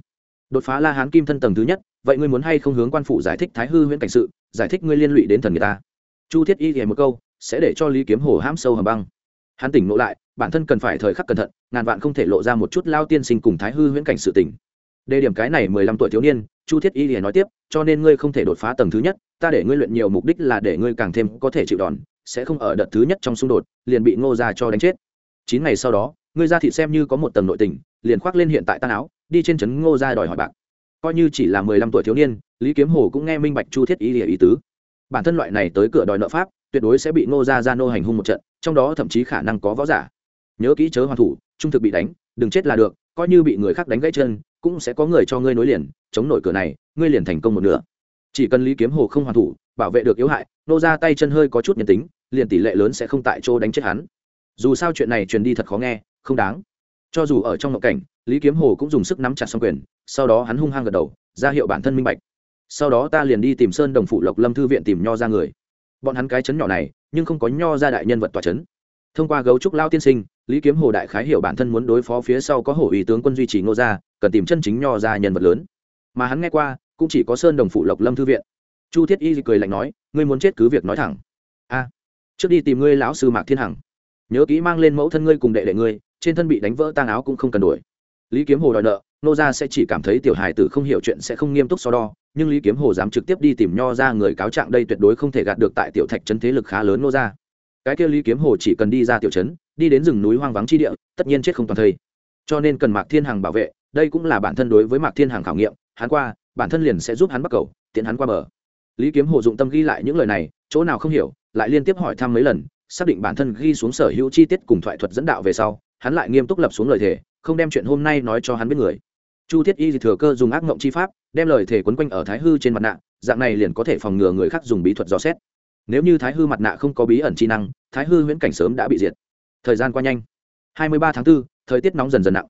Đột phá la hán kim thân tầng thứ nhất, vậy ngươi muốn hay không hướng quan phụ giải thích thái hư huyễn cảnh sự, giải thích ngươi liên lụy đến thần người ta? Chu thiết y thì một câu, sẽ để cho lý kiếm hồ hãm sâu hầm băng. Hắn tỉnh ngộ lại bản thân cần phải thời khắc cẩn thận, ngàn vạn không thể lộ ra một chút lao tiên sinh cùng thái hư huyễn cảnh sự tỉnh đề điểm cái này mười lăm tuổi thiếu niên, chu thiết y lìa nói tiếp, cho nên ngươi không thể đột phá tầng thứ nhất, ta để ngươi luyện nhiều mục đích là để ngươi càng thêm có thể chịu đòn, sẽ không ở đợt thứ nhất trong xung đột, liền bị ngô ra cho đánh chết. Chín ngày sau đó, ngươi ra thị xem như có một tầng nội tình, liền khoác lên hiện tại tan áo, đi trên trấn ngô ra đòi hỏi bạc. Coi như chỉ là mười lăm tuổi thiếu niên, lý kiếm hồ cũng nghe minh bạch chu thiết y lìa ý tứ. Bản thân loại này tới cửa đòi nợ pháp, tuyệt đối sẽ bị ngô ra ra nô hành hung một trận, trong đó thậm chí khả năng có võ giả nhớ kỹ chớ hoàn thủ, trung thực bị đánh, đừng chết là được, coi như bị người khác đánh gãy chân, cũng sẽ có người cho ngươi nối liền, chống nổi cửa này, ngươi liền thành công một nửa. Chỉ cần lý kiếm hồ không hoàn thủ, bảo vệ được yếu hại, nô ra tay chân hơi có chút nhân tính, liền tỷ lệ lớn sẽ không tại chỗ đánh chết hắn. Dù sao chuyện này truyền đi thật khó nghe, không đáng. Cho dù ở trong ngộ cảnh, lý kiếm hồ cũng dùng sức nắm chặt xong quyền, sau đó hắn hung hăng gật đầu, ra hiệu bản thân minh bạch. Sau đó ta liền đi tìm sơn đồng phụ lộc lâm thư viện tìm nho ra người. Bọn hắn cái chấn nhỏ này, nhưng không có nho ra đại nhân vật tòa chấn. Thông qua gấu trúc lao tiên sinh lý kiếm hồ đại khái hiểu bản thân muốn đối phó phía sau có hổ ý tướng quân duy trì ngô gia, cần tìm chân chính nho ra nhân vật lớn. Mà hắn nghe qua, cũng chỉ có sơn đồng phụ lộc lâm thư viện. Chu thiết y cười lạnh nói, ngươi muốn chết cứ việc nói thẳng. A, trước đi tìm ngươi lão sư mạc thiên hằng. Nhớ kỹ mang lên mẫu thân ngươi cùng đệ đệ ngươi, trên thân bị đánh vỡ tang áo cũng không cần đuổi lý kiếm hồ đòi nợ nô gia sẽ chỉ cảm thấy tiểu hài tử không hiểu chuyện sẽ không nghiêm túc so đo, nhưng lý kiếm hồ dám trực tiếp đi tìm nho ra người cáo trạng đây tuyệt đối không thể gạt được tại tiểu thạch trấn thế lực khá lớn nô gia. Cái kia lý kiếm hồ chỉ cần đi ra tiểu trấn đi đến rừng núi hoang vắng chi địa, tất nhiên chết không toàn thây. Cho nên cần mạc thiên hằng bảo vệ, đây cũng là bản thân đối với mạc thiên hằng khảo nghiệm, hắn qua, bản thân liền sẽ giúp hắn bắt cầu, tiện hắn qua bờ. Lý kiếm hồ dụng tâm ghi lại những lời này, chỗ nào không hiểu, lại liên tiếp hỏi thăm mấy lần, xác định bản thân ghi xuống sở hữu chi tiết cùng thoại thuật dẫn đạo về sau, hắn lại nghiêm túc lập xuống lời thề, không đem chuyện hôm nay nói cho hắn biết người. Chu thiết y thừa cơ dùng ác mộng chi pháp, đem lời thề quấn quanh ở thái hư trên mặt nạ, dạng này liền có thể phòng ngừa người khác dùng bí thuật dò xét. Nếu như thái hư mặt nạ không có bí ẩn chi năng, thái hư huyễn cảnh sớm đã bị diệt thời gian qua nhanh. Hai mươi ba tháng 4, thời tiết nóng dần dần nặng.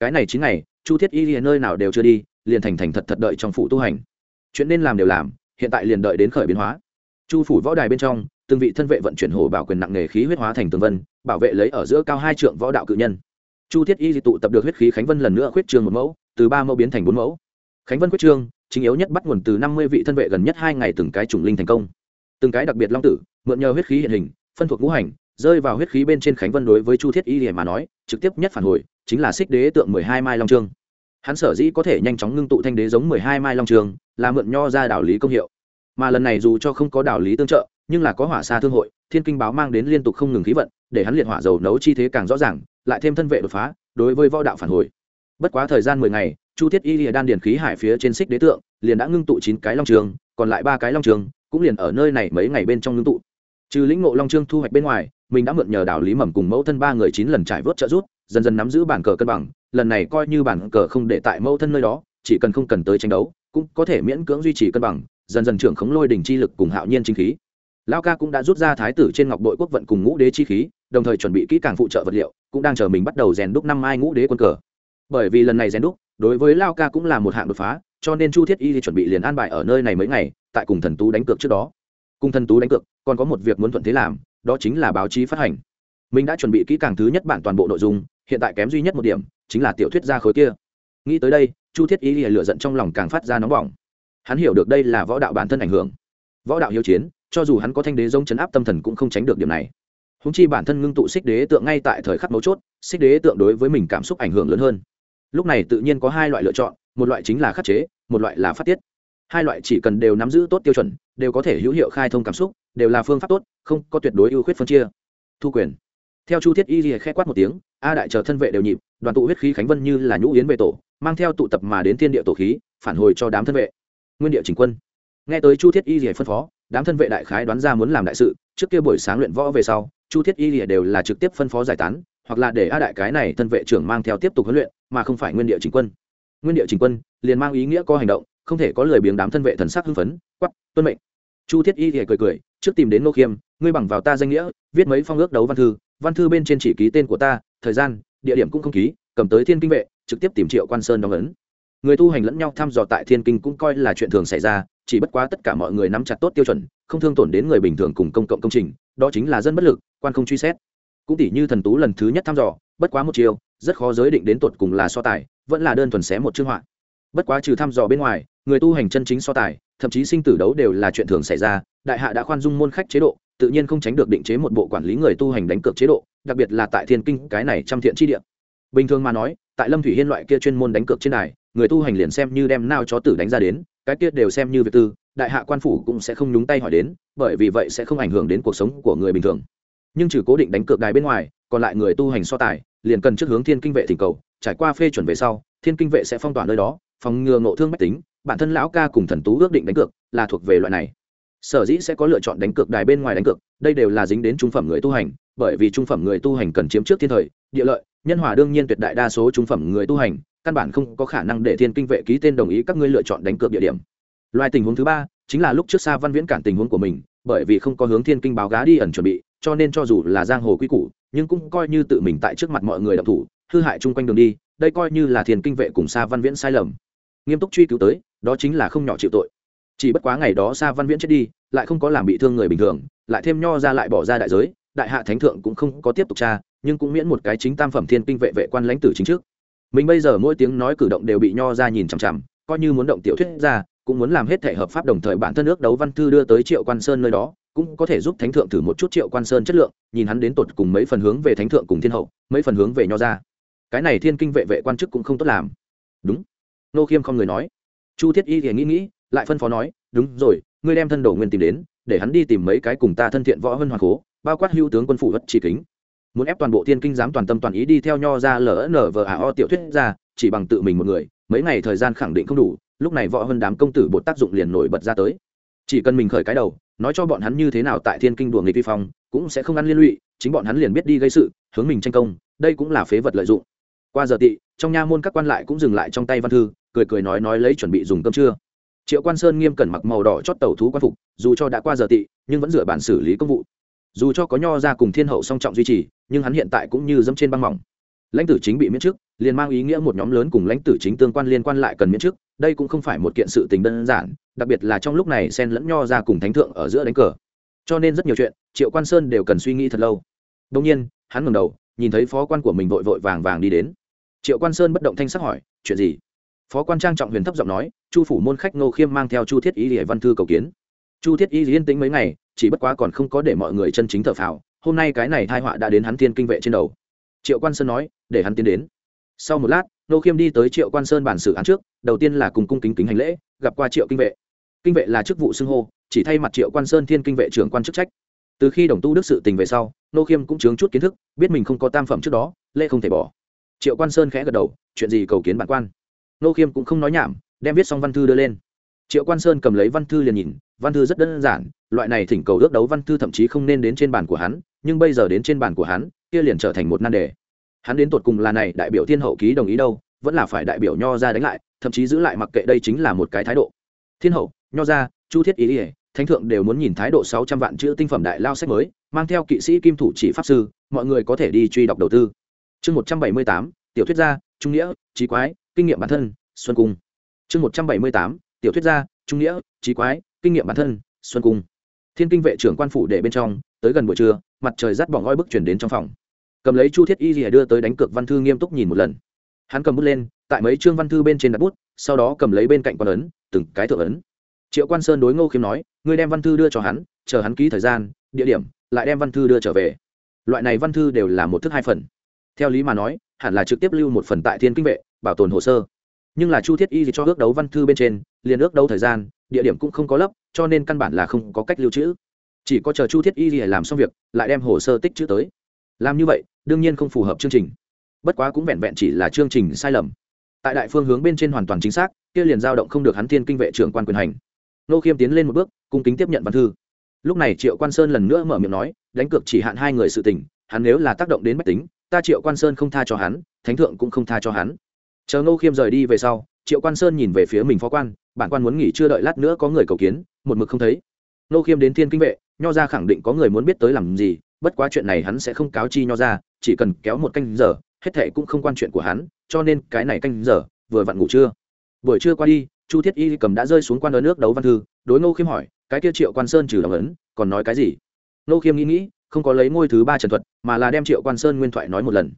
Cái này chín ngày chu thiết y liền nơi nào đều chưa đi liền thành thành thật thật đợi trong phủ tu hành. Chuyện nên làm đều làm hiện tại liền đợi đến khởi biến hóa. Chu phủ võ đài bên trong từng vị thân vệ vận chuyển hồ bảo quyền nặng nghề khí huyết hóa thành tường vân bảo vệ lấy ở giữa cao hai trượng võ đạo cự nhân. Chu thiết y tụ tập được huyết khí khánh vân lần nữa khuyết trương một mẫu từ ba mẫu biến thành bốn mẫu. Khánh vân khuyết trương chính yếu nhất bắt nguồn từ năm mươi vị thân vệ gần nhất hai ngày từng cái chủng linh thành công. Từng cái đặc biệt long tử mượn nhờ huyết khí hiện hình phân thuộc ngũ hành rơi vào huyết khí bên trên khánh vân đối với chu thiết y lìa mà nói, trực tiếp nhất phản hồi, chính là xích đế tượng mười hai mai long trương. Hắn sở dĩ có thể nhanh chóng ngưng tụ thanh đế giống mười hai mai long trường là mượn nho ra đạo lý công hiệu. Mà lần này dù cho không có đạo lý tương trợ, nhưng là có hỏa xa thương hội, thiên kinh báo mang đến liên tục không ngừng khí vận, để hắn liệt hỏa dầu nấu chi thế càng rõ ràng, lại thêm thân vệ đột phá, đối với võ đạo phản hồi. Bất quá thời gian mười ngày, chu thiết y lìa đan điền khí hải phía trên xích đế tượng, liền đã ngưng tụ chín cái long trường còn lại ba cái long trường cũng liền ở nơi này mấy ngày bên trong ngưng tụ trừ lĩnh ngộ long trương thu hoạch bên ngoài, mình đã mượn nhờ đảo lý mầm cùng mẫu thân ba người chín lần trải vớt trợ rút dần dần nắm giữ bản cờ cân bằng, lần này coi như bản cờ không để tại mẫu thân nơi đó, chỉ cần không cần tới tranh đấu, cũng có thể miễn cưỡng duy trì cân bằng, dần dần trưởng khống lôi đỉnh chi lực cùng hạo nhiên chính khí. Lao ca cũng đã rút ra thái tử trên ngọc đội quốc vận cùng ngũ đế chi khí, đồng thời chuẩn bị kỹ càng phụ trợ vật liệu, cũng đang chờ mình bắt đầu rèn đúc năm mai ngũ đế quân cờ. Bởi vì lần này rèn đúc, đối với lao ca cũng là một hạng đột phá, cho nên chu thiết y chuẩn bị liền an bài ở nơi này mấy ngày, tại cùng thần tú đánh cược trước đó cùng thần tú đánh cược, còn có một việc muốn thuận thế làm, đó chính là báo chí phát hành. Mình đã chuẩn bị kỹ càng thứ nhất bản toàn bộ nội dung, hiện tại kém duy nhất một điểm, chính là tiểu thuyết ra khối kia. Nghĩ tới đây, chu thiết ý lìa lựa giận trong lòng càng phát ra nóng bỏng. Hắn hiểu được đây là võ đạo bản thân ảnh hưởng. Võ đạo hiếu chiến, cho dù hắn có thanh đế giống chấn áp tâm thần cũng không tránh được điểm này. Húng chi bản thân ngưng tụ xích đế tượng ngay tại thời khắc mấu chốt, xích đế tượng đối với mình cảm xúc ảnh hưởng lớn hơn. Lúc này tự nhiên có hai loại lựa chọn, một loại chính là khắc chế, một loại là phát tiết hai loại chỉ cần đều nắm giữ tốt tiêu chuẩn, đều có thể hữu hiệu khai thông cảm xúc, đều là phương pháp tốt, không có tuyệt đối ưu khuyết phân chia. Thu quyền. Theo chu thiết y ghi khẽ quát một tiếng, a đại chờ thân vệ đều nhịp, đoàn tụ huyết khí khánh vân như là nhũ yến về tổ, mang theo tụ tập mà đến thiên địa tổ khí, phản hồi cho đám thân vệ. Nguyên địa chính quân. Nghe tới chu thiết y ghi phân phó, đám thân vệ đại khái đoán ra muốn làm đại sự, trước kia buổi sáng luyện võ về sau, chu thiết y ghi đều là trực tiếp phân phó giải tán, hoặc là để a đại cái này thân vệ trưởng mang theo tiếp tục huấn luyện, mà không phải nguyên địa chính quân. Nguyên địa chính quân liền mang ý nghĩa có hành động không thể có lời biếng đám thân vệ thần sắc hưng phấn quắp tuân mệnh. Chu thiết y thì cười cười, trước tìm đến Ngô khiêm, ngươi bằng vào ta danh nghĩa, viết mấy phong ước đấu văn thư văn thư bên trên chỉ ký tên của ta, thời gian, địa điểm cũng không ký, cầm tới thiên kinh vệ, trực tiếp tìm triệu quan sơn đóng ấn. Người tu hành lẫn nhau thăm dò tại thiên kinh cũng coi là chuyện thường xảy ra, chỉ bất quá tất cả mọi người nắm chặt tốt tiêu chuẩn, không thương tổn đến người bình thường cùng công cộng công trình, đó chính là dân bất lực, quan không truy xét. Cũng tỷ như thần tú lần thứ nhất thăm dò, bất quá một chiều, rất khó giới định đến tột cùng là so tài, vẫn là đơn thuần xé một chương họa bất quá trừ thăm dò bên ngoài, người tu hành chân chính so tài, thậm chí sinh tử đấu đều là chuyện thường xảy ra, đại hạ đã khoan dung môn khách chế độ, tự nhiên không tránh được định chế một bộ quản lý người tu hành đánh cược chế độ, đặc biệt là tại thiên kinh, cái này trăm thiện chi địa. Bình thường mà nói, tại lâm thủy hiên loại kia chuyên môn đánh cược trên đài, người tu hành liền xem như đem nao cho tử đánh ra đến, cái kia đều xem như việc tư, đại hạ quan phủ cũng sẽ không nhúng tay hỏi đến, bởi vì vậy sẽ không ảnh hưởng đến cuộc sống của người bình thường. Nhưng trừ cố định đánh cược đài bên ngoài, còn lại người tu hành so tài, liền cần trước hướng thiên kinh vệ thỉnh cầu, trải qua phê chuẩn về sau, thiên kinh vệ sẽ phong tỏa nơi đó phòng ngừa ngộ thương mách tính, bản thân lão ca cùng thần tú ước định đánh cược là thuộc về loại này. Sở dĩ sẽ có lựa chọn đánh cược đài bên ngoài đánh cược, đây đều là dính đến trung phẩm người tu hành, bởi vì trung phẩm người tu hành cần chiếm trước thiên thời, địa lợi, nhân hòa đương nhiên tuyệt đại đa số trung phẩm người tu hành, căn bản không có khả năng để thiên kinh vệ ký tên đồng ý các ngươi lựa chọn đánh cược địa điểm. Loại tình huống thứ ba, chính là lúc trước xa văn viễn cản tình huống của mình, bởi vì không có hướng thiên kinh báo gá đi ẩn chuẩn bị, cho nên cho dù là giang hồ quy củ, nhưng cũng coi như tự mình tại trước mặt mọi người đọc thủ, hư hại chung quanh đường đi, đây coi như là thiên kinh vệ cùng xa văn viễn sai lầm nghiêm túc truy cứu tới, đó chính là không nhỏ chịu tội. Chỉ bất quá ngày đó xa văn viễn chết đi, lại không có làm bị thương người bình thường, lại thêm nho ra lại bỏ ra đại giới, đại hạ thánh thượng cũng không có tiếp tục tra, nhưng cũng miễn một cái chính tam phẩm thiên kinh vệ vệ quan lãnh tử chính trước. Mình bây giờ mỗi tiếng nói cử động đều bị nho ra nhìn chằm chằm, coi như muốn động tiểu thuyết ra, cũng muốn làm hết thể hợp pháp đồng thời bản thân ước đấu văn thư đưa tới triệu quan sơn nơi đó, cũng có thể giúp thánh thượng thử một chút triệu quan sơn chất lượng, nhìn hắn đến tột cùng mấy phần hướng về thánh thượng cùng thiên hậu, mấy phần hướng về nho ra. Cái này thiên kinh vệ vệ quan chức cũng không tốt làm. Đúng nô khiêm không người nói. Chu thiết y thì nghĩ nghĩ, lại phân phó nói, đúng rồi, ngươi đem thân đồ nguyên tìm đến, để hắn đi tìm mấy cái cùng ta thân thiện võ hơn hoàng cố bao quát hữu tướng quân phủ bất chỉ kính. Muốn ép toàn bộ thiên kinh dám toàn tâm toàn ý đi theo nho ra lỡ nở vờ o tiểu thuyết ra, chỉ bằng tự mình một người, mấy ngày thời gian khẳng định không đủ, lúc này võ hơn đám công tử bột tác dụng liền nổi bật ra tới. Chỉ cần mình khởi cái đầu, nói cho bọn hắn như thế nào tại thiên kinh đùa nghịch vi phong, cũng sẽ không ăn liên lụy, chính bọn hắn liền biết đi gây sự, hướng mình tranh công, đây cũng là phế vật lợi dụng. Qua giờ tị, trong nha môn các quan lại cũng dừng lại trong tay văn thư cười cười nói nói lấy chuẩn bị dùng cơm trưa. Triệu quan sơn nghiêm cẩn mặc màu đỏ chót tàu thú quan phục, dù cho đã qua giờ tị, nhưng vẫn dựa bản xử lý công vụ. Dù cho có nho ra cùng thiên hậu song trọng duy trì, nhưng hắn hiện tại cũng như dẫm trên băng mỏng. Lãnh tử chính bị miễn chức liền mang ý nghĩa một nhóm lớn cùng lãnh tử chính tương quan liên quan lại cần miễn chức đây cũng không phải một kiện sự tình đơn giản, đặc biệt là trong lúc này xen lẫn nho ra cùng thánh thượng ở giữa đánh cờ. Cho nên rất nhiều chuyện, triệu quan sơn đều cần suy nghĩ thật lâu. Đông nhiên, hắn ngẩng đầu, nhìn thấy phó quan của mình vội vội vàng vàng đi đến. Triệu quan sơn bất động thanh sắc hỏi, chuyện gì? Phó quan trang trọng huyền thấp giọng nói, chu phủ môn khách ngô khiêm mang theo chu thiết y lìa văn thư cầu kiến. Chu thiết y yên tĩnh mấy ngày, chỉ bất quá còn không có để mọi người chân chính thở phào, hôm nay cái này thai họa đã đến hắn thiên kinh vệ trên đầu. Triệu quan sơn nói, để hắn tiến đến. Sau một lát, Ngô khiêm đi tới triệu quan sơn bản xử án trước, đầu tiên là cùng cung kính kính hành lễ, gặp qua triệu kinh vệ. Kinh vệ là chức vụ xưng hô, chỉ thay mặt triệu quan sơn thiên kinh vệ trưởng quan chức trách. Từ khi đồng tu đức sự tình về sau nô khiêm cũng chướng chút kiến thức, biết mình không có tam phẩm trước đó, lễ không thể bỏ. Triệu quan sơn khẽ gật đầu, chuyện gì cầu kiến bản quan? Nô khiêm cũng không nói nhảm, đem viết xong văn thư đưa lên. Triệu quan sơn cầm lấy văn thư liền nhìn, văn thư rất đơn giản, loại này thỉnh cầu ước đấu văn thư thậm chí không nên đến trên bàn của hắn, nhưng bây giờ đến trên bàn của hắn, kia liền trở thành một nan đề. Hắn đến tột cùng là này đại biểu thiên hậu ký đồng ý đâu, vẫn là phải đại biểu nho ra đánh lại, thậm chí giữ lại mặc kệ đây chính là một cái thái độ. Thiên hậu, nho ra chu thiết ý ỉa thánh thượng đều muốn nhìn thái độ sáu trăm vạn chữ tinh phẩm đại lao sách mới, mang theo kỵ sĩ kim thủ chỉ pháp sư, mọi người có thể đi truy đọc đầu tư. Chương một trăm bảy mươi tám, tiểu thuyết gia, trung nghĩa, trí quái kinh nghiệm bản thân, xuân cung. Chương một trăm bảy mươi tám, tiểu thuyết gia, trung nghĩa, trí quái, kinh nghiệm bản thân, xuân cung. Thiên kinh vệ trưởng quan phủ để bên trong, tới gần buổi trưa, mặt trời rắt bỏng oi bức chuyển đến trong phòng. Cầm lấy chu thiết y rìa đưa tới đánh cược văn thư nghiêm túc nhìn một lần. Hắn cầm bút lên, tại mấy chương văn thư bên trên đặt bút, sau đó cầm lấy bên cạnh quan ấn, từng cái thượng ấn. Triệu quan sơn đối ngô khiêm nói, ngươi đem văn thư đưa cho hắn, chờ hắn ký thời gian, địa điểm, lại đem văn thư đưa trở về. Loại này văn thư đều là một thức hai phần. Theo lý mà nói, hẳn là trực tiếp lưu một phần tại thiên kinh vệ bảo tồn hồ sơ. Nhưng là chu thiết y gì cho ước đấu văn thư bên trên, liền ước đấu thời gian, địa điểm cũng không có lấp, cho nên căn bản là không có cách lưu trữ. Chỉ có chờ chu thiết y làm xong việc, lại đem hồ sơ tích chữ tới. Làm như vậy, đương nhiên không phù hợp chương trình. Bất quá cũng vẹn vẹn chỉ là chương trình sai lầm. Tại đại phương hướng bên trên hoàn toàn chính xác, kia liền giao động không được hắn thiên kinh vệ trưởng quan quyền hành. Nô khiêm tiến lên một bước, cung kính tiếp nhận văn thư. Lúc này triệu quan sơn lần nữa mở miệng nói, đánh cược chỉ hạn hai người sự tình, hắn nếu là tác động đến bách tính, ta triệu quan sơn không tha cho hắn, thánh thượng cũng không tha cho hắn chờ nô khiêm rời đi về sau, triệu quan sơn nhìn về phía mình phó quan, bản quan muốn nghỉ chưa đợi lát nữa có người cầu kiến, một mực không thấy. Nô khiêm đến thiên kinh vệ, nho ra khẳng định có người muốn biết tới làm gì, bất quá chuyện này hắn sẽ không cáo chi nho ra, chỉ cần kéo một canh giờ, hết thệ cũng không quan chuyện của hắn, cho nên cái này canh giờ, vừa vặn ngủ trưa. Buổi trưa qua đi, chu thiết y cầm đã rơi xuống quan ở nước đấu văn thư, đối ngô khiêm hỏi, cái kia triệu quan sơn trừ lòng ấn, còn nói cái gì? Ngô khiêm nghĩ nghĩ, không có lấy ngôi thứ ba trần thuật, mà là đem triệu quan sơn nguyên thoại nói một lần.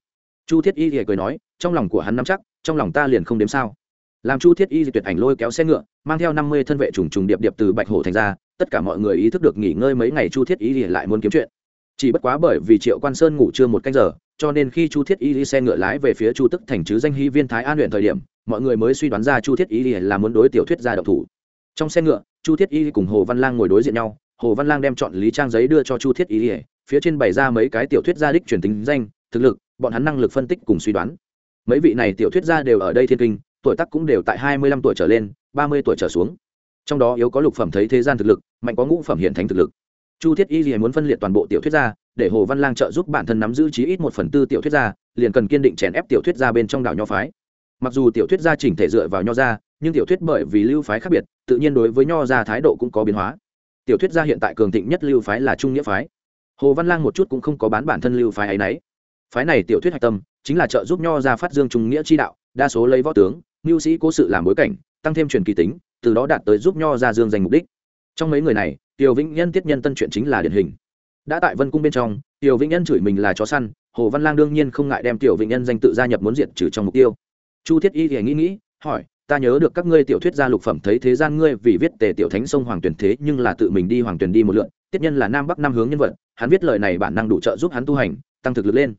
Chu thiết y thì cười nói, trong lòng của hắn nắm chắc trong lòng ta liền không đếm sao. Làm chu thiết y tuyệt ảnh lôi kéo xe ngựa, mang theo năm mươi thân vệ trùng trùng điệp điệp từ bạch hổ thành ra, tất cả mọi người ý thức được nghỉ ngơi mấy ngày chu thiết y lại muốn kiếm chuyện. Chỉ bất quá bởi vì triệu quan sơn ngủ trưa một canh giờ, cho nên khi chu thiết y đi xe ngựa lái về phía chu tức thành chứ danh hy viên thái an huyện thời điểm, mọi người mới suy đoán ra chu thiết y là muốn đối tiểu thuyết ra độc thủ. Trong xe ngựa, chu thiết y cùng hồ văn lang ngồi đối diện nhau, hồ văn lang đem chọn lý trang giấy đưa cho chu thiết y phía trên bày ra mấy cái tiểu thuyết gia đích truyền tính danh, thực lực, bọn hắn năng lực phân tích cùng suy đoán mấy vị này tiểu thuyết gia đều ở đây thiên kinh, tuổi tác cũng đều tại hai mươi lăm tuổi trở lên, ba mươi tuổi trở xuống. Trong đó yếu có lục phẩm thấy thế gian thực lực, mạnh có ngũ phẩm hiện thánh thực lực. Chu thiết y gì muốn phân liệt toàn bộ tiểu thuyết gia, để hồ văn lang trợ giúp bản thân nắm giữ chí ít một phần tư tiểu thuyết gia, liền cần kiên định chèn ép tiểu thuyết gia bên trong đảo nho phái. Mặc dù tiểu thuyết gia chỉnh thể dựa vào nho gia, nhưng tiểu thuyết bởi vì lưu phái khác biệt, tự nhiên đối với nho gia thái độ cũng có biến hóa. Tiểu thuyết gia hiện tại cường thịnh nhất lưu phái là trung nghĩa phái. Hồ văn lang một chút cũng không có bán bản thân lưu phái ấy nấy. Phái này tiểu thuyết hạch tâm chính là trợ giúp nho gia phát dương trung nghĩa chi đạo, đa số lấy võ tướng, mưu sĩ cố sự làm bối cảnh, tăng thêm truyền kỳ tính, từ đó đạt tới giúp nho gia dương danh mục đích. Trong mấy người này, tiểu vĩnh nhân tiết nhân tân chuyện chính là điển hình. Đã tại vân cung bên trong, tiểu vĩnh nhân chửi mình là chó săn, hồ văn lang đương nhiên không ngại đem tiểu vĩnh nhân danh tự gia nhập muốn diện trừ trong mục tiêu. Chu thiết y thì nghĩ nghĩ, hỏi, ta nhớ được các ngươi tiểu thuyết gia lục phẩm thấy thế gian ngươi vì viết tề tiểu thánh sông hoàng tuyển thế nhưng là tự mình đi hoàng tuyển đi một lượn, tiết nhân là nam bắc nam hướng nhân vật, hắn viết lời này bản năng đủ trợ giúp hắn tu hành, tăng thực lực lên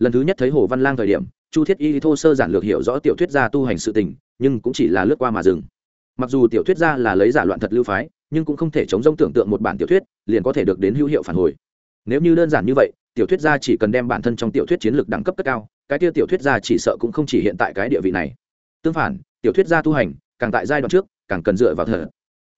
lần thứ nhất thấy hồ văn lang thời điểm, chu thiết y thô sơ giản lược hiểu rõ tiểu thuyết gia tu hành sự tình, nhưng cũng chỉ là lướt qua mà dừng. Mặc dù tiểu thuyết gia là lấy giả loạn thật lưu phái, nhưng cũng không thể chống rông tưởng tượng một bản tiểu thuyết, liền có thể được đến hữu hiệu phản hồi. Nếu như đơn giản như vậy, tiểu thuyết gia chỉ cần đem bản thân trong tiểu thuyết chiến lược đẳng cấp cất cao, cái kia tiểu thuyết gia chỉ sợ cũng không chỉ hiện tại cái địa vị này. Tương phản, tiểu thuyết gia tu hành, càng tại giai đoạn trước, càng cần dựa vào thờ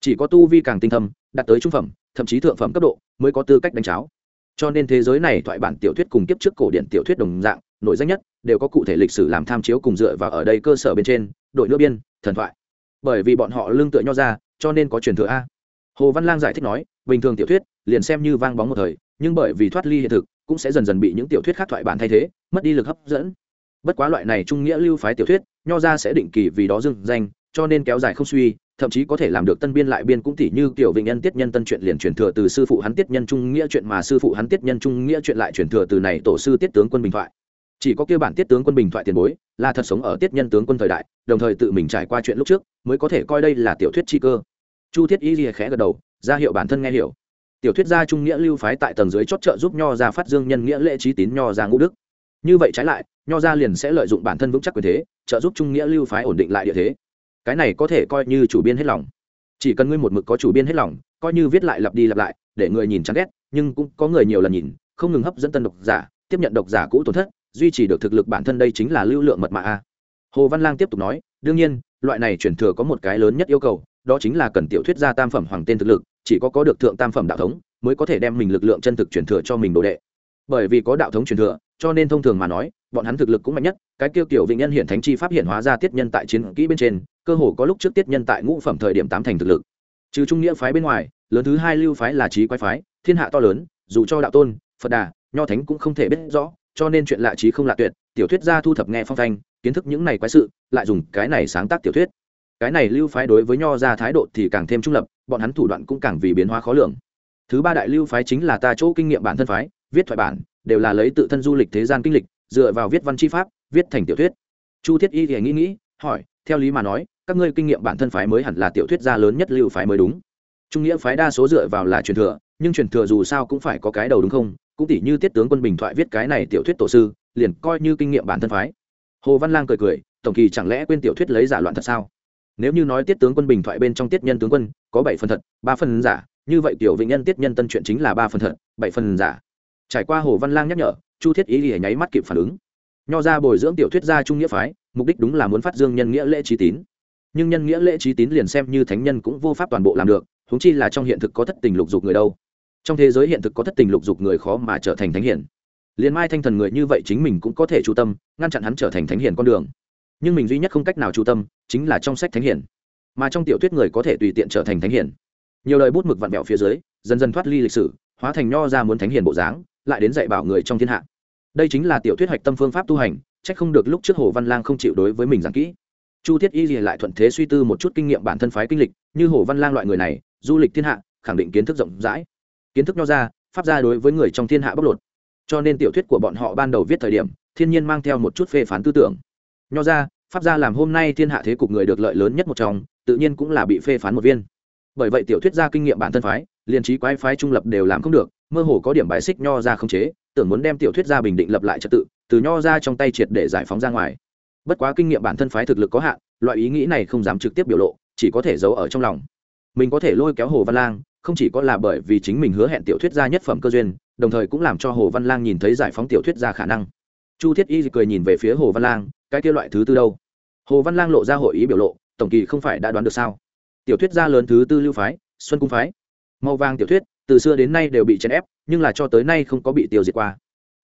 chỉ có tu vi càng tinh thâm, đạt tới trung phẩm, thậm chí thượng phẩm cấp độ, mới có tư cách đánh cháo cho nên thế giới này thoại bản tiểu thuyết cùng kiếp trước cổ điển tiểu thuyết đồng dạng, nổi danh nhất, đều có cụ thể lịch sử làm tham chiếu cùng dựa vào ở đây cơ sở bên trên, đội nước biên, thần thoại. Bởi vì bọn họ lương tựa nho ra, cho nên có truyền thừa a. Hồ văn lang giải thích nói, bình thường tiểu thuyết, liền xem như vang bóng một thời, nhưng bởi vì thoát ly hiện thực, cũng sẽ dần dần bị những tiểu thuyết khác thoại bản thay thế, mất đi lực hấp dẫn. Bất quá loại này trung nghĩa lưu phái tiểu thuyết, nho ra sẽ định kỳ vì đó dưng danh, cho nên kéo dài không suy thậm chí có thể làm được tân biên lại biên cũng tỉ như tiểu vịnh nhân tiết nhân tân chuyện liền truyền thừa từ sư phụ hắn tiết nhân trung nghĩa chuyện mà sư phụ hắn tiết nhân trung nghĩa chuyện lại truyền thừa từ này tổ sư tiết tướng quân bình thoại. Chỉ có kia bản tiết tướng quân bình thoại tiền bối là thật sống ở tiết nhân tướng quân thời đại, đồng thời tự mình trải qua chuyện lúc trước, mới có thể coi đây là tiểu thuyết chi cơ. Chu thiết y lìa khẽ gật đầu, ra hiệu bản thân nghe hiểu. Tiểu thuyết gia trung nghĩa lưu phái tại tầng dưới chót trợ giúp nho ra phát dương nhân nghĩa lễ trí tín nho ra ngũ đức. Như vậy trái lại, nho ra liền sẽ lợi dụng bản thân vững chắc quyền thế, trợ giúp trung nghĩa lưu phái ổn định lại địa thế cái này có thể coi như chủ biên hết lòng. Chỉ cần ngươi một mực có chủ biên hết lòng, coi như viết lại lặp đi lặp lại, để người nhìn chán ghét, nhưng cũng có người nhiều lần nhìn, không ngừng hấp dẫn tân độc giả, tiếp nhận độc giả cũ tổn thất, duy trì được thực lực bản thân đây chính là lưu lượng mật mã a. Hồ văn lang tiếp tục nói, đương nhiên, loại này chuyển thừa có một cái lớn nhất yêu cầu, đó chính là cần tiểu thuyết gia tam phẩm hoàng tên thực lực, chỉ có có được thượng tam phẩm đạo thống, mới có thể đem mình lực lượng chân thực chuyển thừa cho mình đồ đệ bởi vì có đạo thống truyền thừa, cho nên thông thường mà nói, bọn hắn thực lực cũng mạnh nhất. Cái kêu kiểu vĩnh nhân hiện thánh chi pháp hiện hóa ra tiết nhân tại chiến kỹ bên trên, cơ hồ có lúc trước tiết nhân tại ngũ phẩm thời điểm tám thành thực lực. Trừ trung nghĩa phái bên ngoài, lớn thứ hai lưu phái là trí quái phái, thiên hạ to lớn, dù cho đạo tôn, phật đà, nho thánh cũng không thể biết rõ, cho nên chuyện lạ trí không lạ tuyệt. Tiểu thuyết gia thu thập nghe phong thanh, kiến thức những này quái sự, lại dùng cái này sáng tác tiểu thuyết. Cái này lưu phái đối với nho ra thái độ thì càng thêm trung lập, bọn hắn thủ đoạn cũng càng vì biến hóa khó lường. Thứ ba đại lưu phái chính là ta chỗ kinh nghiệm bản thân phái viết thoại bản, đều là lấy tự thân du lịch thế gian kinh lịch, dựa vào viết văn chi pháp, viết thành tiểu thuyết. Chu thiết y thì nghĩ nghĩ, hỏi, theo lý mà nói, các ngươi kinh nghiệm bản thân phái mới hẳn là tiểu thuyết gia lớn nhất lưu phái mới đúng. Trung nghĩa phái đa số dựa vào là truyền thừa, nhưng truyền thừa dù sao cũng phải có cái đầu đúng không? Cũng tỷ như tiết tướng quân bình thoại viết cái này tiểu thuyết tổ sư, liền coi như kinh nghiệm bản thân phái. Hồ văn lang cười cười, tổng kỳ chẳng lẽ quên tiểu thuyết lấy giả loạn thật sao? Nếu như nói tiết tướng quân bình thoại bên trong tiết nhân tướng quân có bảy phần thật, ba phần giả, như vậy tiểu vĩnh nhân tiết nhân tân chuyện chính là ba phần thật, bảy phần giả trải qua hồ văn lang nhắc nhở, chu thiết ý lìa nháy mắt kịp phản ứng. Nho ra bồi dưỡng tiểu thuyết gia trung nghĩa phái, mục đích đúng là muốn phát dương nhân nghĩa lễ trí tín. Nhưng nhân nghĩa lễ trí tín liền xem như thánh nhân cũng vô pháp toàn bộ làm được húng chi là trong hiện thực có thất tình lục dục người đâu. Trong thế giới hiện thực có thất tình lục dục người khó mà trở thành thánh hiển liền mai thanh thần người như vậy chính mình cũng có thể chu tâm, ngăn chặn hắn trở thành thánh hiển con đường. Nhưng mình duy nhất không cách nào chu tâm, chính là trong sách thánh hiển mà trong tiểu thuyết người có thể tùy tiện trở thành thánh hiển nhiều lời bút mực vặn vẹo phía dưới, dần dần thoát ly lịch sử, hóa thành nho ra muốn thánh hiển bộ dáng lại đến dạy bảo người trong thiên hạ. Đây chính là tiểu thuyết hoạch tâm phương pháp tu hành trách không được lúc trước hồ văn lang không chịu đối với mình giảng kỹ. Chu thiết y gì lại thuận thế suy tư một chút kinh nghiệm bản thân phái kinh lịch, như hồ văn lang loại người này, du lịch thiên hạ, khẳng định kiến thức rộng rãi. Kiến thức nho ra, pháp ra đối với người trong thiên hạ bóc lột. Cho nên tiểu thuyết của bọn họ ban đầu viết thời điểm, thiên nhiên mang theo một chút phê phán tư tưởng. Nho ra, pháp ra làm hôm nay thiên hạ thế cục người được lợi lớn nhất một trong, tự nhiên cũng là bị phê phán một viên. Bởi vậy tiểu thuyết gia kinh nghiệm bản thân phái, liền trí quái phái trung lập đều làm không được mơ hồ có điểm bài xích nho ra không chế, tưởng muốn đem tiểu thuyết gia bình định lập lại trật tự, từ nho ra trong tay triệt để giải phóng ra ngoài. Bất quá kinh nghiệm bản thân phái thực lực có hạn, loại ý nghĩ này không dám trực tiếp biểu lộ, chỉ có thể giấu ở trong lòng. Mình có thể lôi kéo hồ văn lang, không chỉ có là bởi vì chính mình hứa hẹn tiểu thuyết gia nhất phẩm cơ duyên, đồng thời cũng làm cho hồ văn lang nhìn thấy giải phóng tiểu thuyết gia khả năng. Chu thiết y cười nhìn về phía hồ văn lang, cái kia loại thứ tư đâu? Hồ văn lang lộ ra hội ý biểu lộ, tổng kỳ không phải đã đoán được sao? Tiểu thuyết gia lớn thứ tư lưu phái, xuân cung phái. Màu vàng tiểu thuyết từ xưa đến nay đều bị chèn ép, nhưng là cho tới nay không có bị tiêu diệt qua.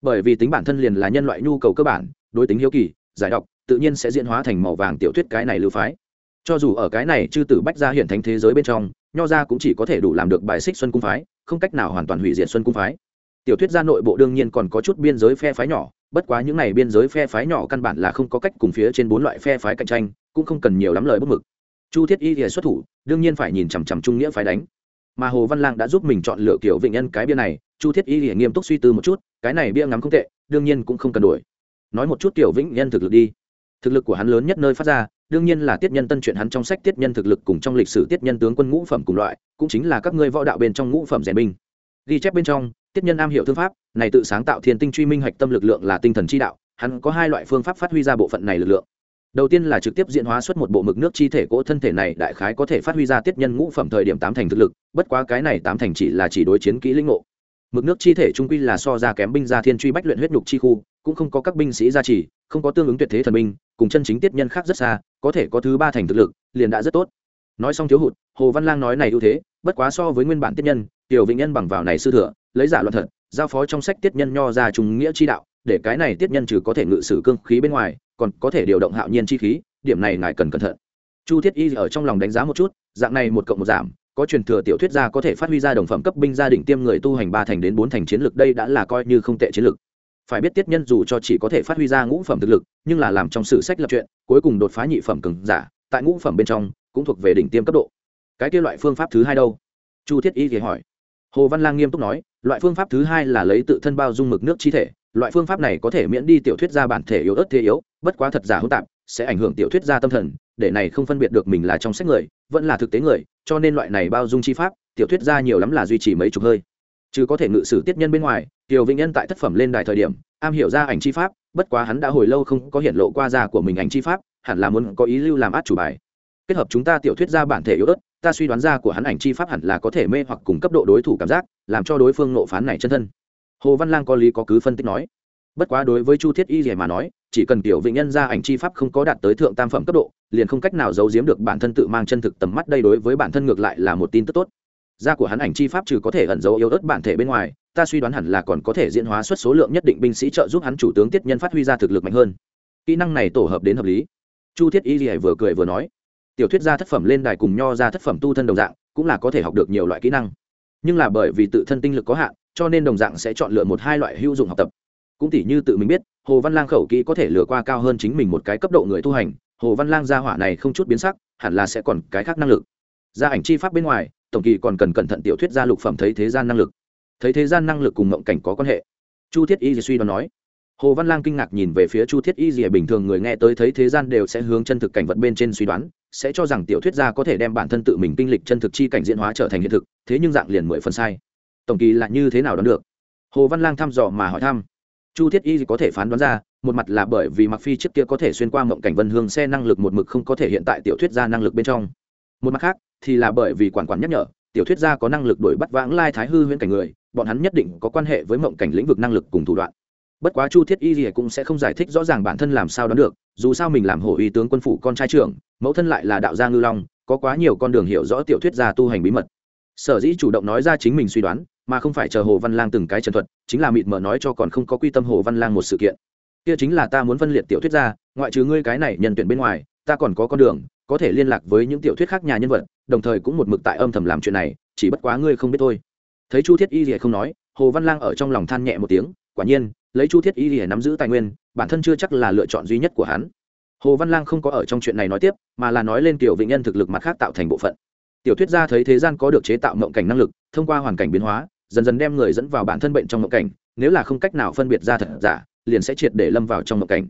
Bởi vì tính bản thân liền là nhân loại nhu cầu cơ bản, đối tính hiếu kỳ, giải đọc tự nhiên sẽ diễn hóa thành màu vàng tiểu thuyết cái này lưu phái. Cho dù ở cái này chư tử bách gia hiện thánh thế giới bên trong, nho gia cũng chỉ có thể đủ làm được bài xích xuân cung phái, không cách nào hoàn toàn hủy diệt xuân cung phái. Tiểu thuyết gia nội bộ đương nhiên còn có chút biên giới phe phái nhỏ, bất quá những này biên giới phe phái nhỏ căn bản là không có cách cùng phía trên bốn loại phe phái cạnh tranh, cũng không cần nhiều lắm lời bất mực. Chu thiết y thì xuất thủ, đương nhiên phải nhìn chằm chằm trung nghĩa phái đánh mà hồ văn lang đã giúp mình chọn lựa kiểu vịnh nhân cái bia này. Chu thiết y hiển nghiêm túc suy tư một chút, cái này bia ngắm không tệ, đương nhiên cũng không cần đổi. Nói một chút kiểu vĩnh nhân thực lực đi. Thực lực của hắn lớn nhất nơi phát ra, đương nhiên là tiết nhân tân truyện hắn trong sách tiết nhân thực lực cùng trong lịch sử tiết nhân tướng quân ngũ phẩm cùng loại, cũng chính là các ngươi võ đạo bên trong ngũ phẩm rèn binh. Ghi chép bên trong, tiết nhân am hiểu thương pháp, này tự sáng tạo thiên tinh truy minh hạch tâm lực lượng là tinh thần chi đạo, hắn có hai loại phương pháp phát huy ra bộ phận này lực lượng đầu tiên là trực tiếp diễn hóa xuất một bộ mực nước chi thể cỗ thân thể này đại khái có thể phát huy ra tiết nhân ngũ phẩm thời điểm tám thành thực lực, bất quá cái này tám thành chỉ là chỉ đối chiến kỹ linh ngộ. Mực nước chi thể trung quy là so ra kém binh gia thiên truy bách luyện huyết nhục chi khu, cũng không có các binh sĩ gia trì, không có tương ứng tuyệt thế thần binh, cùng chân chính tiết nhân khác rất xa, có thể có thứ ba thành thực lực, liền đã rất tốt. Nói xong thiếu hụt, hồ văn lang nói này ưu thế, bất quá so với nguyên bản tiết nhân, tiểu vĩnh nhân bằng vào này sư thừa, lấy giả luận thật, giao phó trong sách tiết nhân nho ra trùng nghĩa chi đạo để cái này tiết nhân trừ có thể ngự sử cương khí bên ngoài, còn có thể điều động hạo nhiên chi khí, điểm này ngài cần cẩn thận. Chu thiết y ở trong lòng đánh giá một chút, dạng này một cộng một giảm, có truyền thừa tiểu thuyết gia có thể phát huy ra đồng phẩm cấp binh gia đình tiêm người tu hành ba thành đến bốn thành chiến lược đây đã là coi như không tệ chiến lược phải biết tiết nhân dù cho chỉ có thể phát huy ra ngũ phẩm thực lực, nhưng là làm trong sử sách lập chuyện, cuối cùng đột phá nhị phẩm cường giả, tại ngũ phẩm bên trong, cũng thuộc về đỉnh tiêm cấp độ. Cái kia loại phương pháp thứ hai đâu? Chu thiết y thì hỏi. Hồ văn lang nghiêm túc nói, loại phương pháp thứ hai là lấy tự thân bao dung mực nước chi thể loại phương pháp này có thể miễn đi tiểu thuyết gia bản thể yếu ớt thế yếu, bất quá thật giả hỗn tạp, sẽ ảnh hưởng tiểu thuyết gia tâm thần, để này không phân biệt được mình là trong sách người, vẫn là thực tế người, cho nên loại này bao dung chi pháp, tiểu thuyết gia nhiều lắm là duy trì mấy chục hơi. Chứ có thể ngự sử tiết nhân bên ngoài tiểu vĩnh nhân tại tác phẩm lên đài thời điểm, am hiểu ra ảnh chi pháp, bất quá hắn đã hồi lâu không có hiện lộ qua ra của mình ảnh chi pháp, hẳn là muốn có ý lưu làm át chủ bài. Kết hợp chúng ta tiểu thuyết gia bản thể yếu ớt, ta suy đoán ra của hắn ảnh chi pháp hẳn là có thể mê hoặc cùng cấp độ đối thủ cảm giác, làm cho đối phương nộ phán này chân thân hồ văn lang có lý có cứ phân tích nói. Bất quá đối với chu thiết y gì mà nói, chỉ cần tiểu vĩnh nhân ra ảnh chi pháp không có đạt tới thượng tam phẩm cấp độ, liền không cách nào giấu giếm được bản thân tự mang chân thực tầm mắt đây đối với bản thân ngược lại là một tin tức tốt. Da của hắn ảnh chi pháp trừ có thể ẩn giấu yếu ớt bản thể bên ngoài, ta suy đoán hẳn là còn có thể diễn hóa xuất số lượng nhất định binh sĩ trợ giúp hắn chủ tướng tiết nhân phát huy ra thực lực mạnh hơn. Kỹ năng này tổ hợp đến hợp lý. Chu thiết y vừa cười vừa nói. Tiểu thuyết gia thất phẩm lên đài cùng nho ra thất phẩm tu thân đồng dạng, cũng là có thể học được nhiều loại kỹ năng. Nhưng là bởi vì tự thân tinh lực có hạn cho nên đồng dạng sẽ chọn lựa một hai loại hữu dụng học tập. Cũng tỉ như tự mình biết, hồ văn lang khẩu kỹ có thể lừa qua cao hơn chính mình một cái cấp độ người tu hành, hồ văn lang gia hỏa này không chút biến sắc, hẳn là sẽ còn cái khác năng lực. Gia ảnh chi pháp bên ngoài, tổng kỳ còn cần cẩn thận tiểu thuyết gia lục phẩm thấy thế gian năng lực. Thấy thế gian năng lực cùng mộng cảnh có quan hệ. Chu thiết y suy đoán nói. Hồ văn lang kinh ngạc nhìn về phía chu thiết y gì bình thường người nghe tới thấy thế gian đều sẽ hướng chân thực cảnh vật bên trên suy đoán, sẽ cho rằng tiểu thuyết gia có thể đem bản thân tự mình kinh lịch chân thực chi cảnh diễn hóa trở thành hiện thực, thế nhưng dạng liền mười phần sai tổng kỳ là như thế nào đoán được? Hồ văn lang thăm dò mà hỏi thăm. Chu thiết y có thể phán đoán ra, một mặt là bởi vì mặc phi trước kia có thể xuyên qua mộng cảnh vân hương xe năng lực một mực không có thể hiện tại tiểu thuyết gia năng lực bên trong. Một mặt khác, thì là bởi vì quản quản nhắc nhở, tiểu thuyết gia có năng lực đổi bắt vãng lai thái hư huyễn cảnh người, bọn hắn nhất định có quan hệ với mộng cảnh lĩnh vực năng lực cùng thủ đoạn. Bất quá chu thiết y gì cũng sẽ không giải thích rõ ràng bản thân làm sao đoán được, dù sao mình làm hổ uy tướng quân phủ con trai trưởng, mẫu thân lại là đạo gia ngư long, có quá nhiều con đường hiểu rõ tiểu thuyết gia tu hành bí mật. Sở dĩ chủ động nói ra chính mình suy đoán mà không phải chờ hồ văn lang từng cái trần thuật, chính là mịt mờ nói cho còn không có quy tâm hồ văn lang một sự kiện. Kia chính là ta muốn phân liệt tiểu thuyết gia ngoại trừ ngươi cái này nhân tuyển bên ngoài, ta còn có con đường, có thể liên lạc với những tiểu thuyết khác nhà nhân vật, đồng thời cũng một mực tại âm thầm làm chuyện này, chỉ bất quá ngươi không biết thôi. Thấy chu thiết y thì không nói, hồ văn lang ở trong lòng than nhẹ một tiếng, quả nhiên, lấy chu thiết y thì nắm giữ tài nguyên, bản thân chưa chắc là lựa chọn duy nhất của hắn. Hồ văn lang không có ở trong chuyện này nói tiếp, mà là nói lên tiểu vĩnh nhân thực lực mặt khác tạo thành bộ phận. Tiểu thuyết gia thấy thế gian có được chế tạo mộng cảnh năng lực, thông qua hoàn cảnh biến hóa dần dần đem người dẫn vào bản thân bệnh trong mộng cảnh, nếu là không cách nào phân biệt ra thật giả, liền sẽ triệt để lâm vào trong mộng cảnh.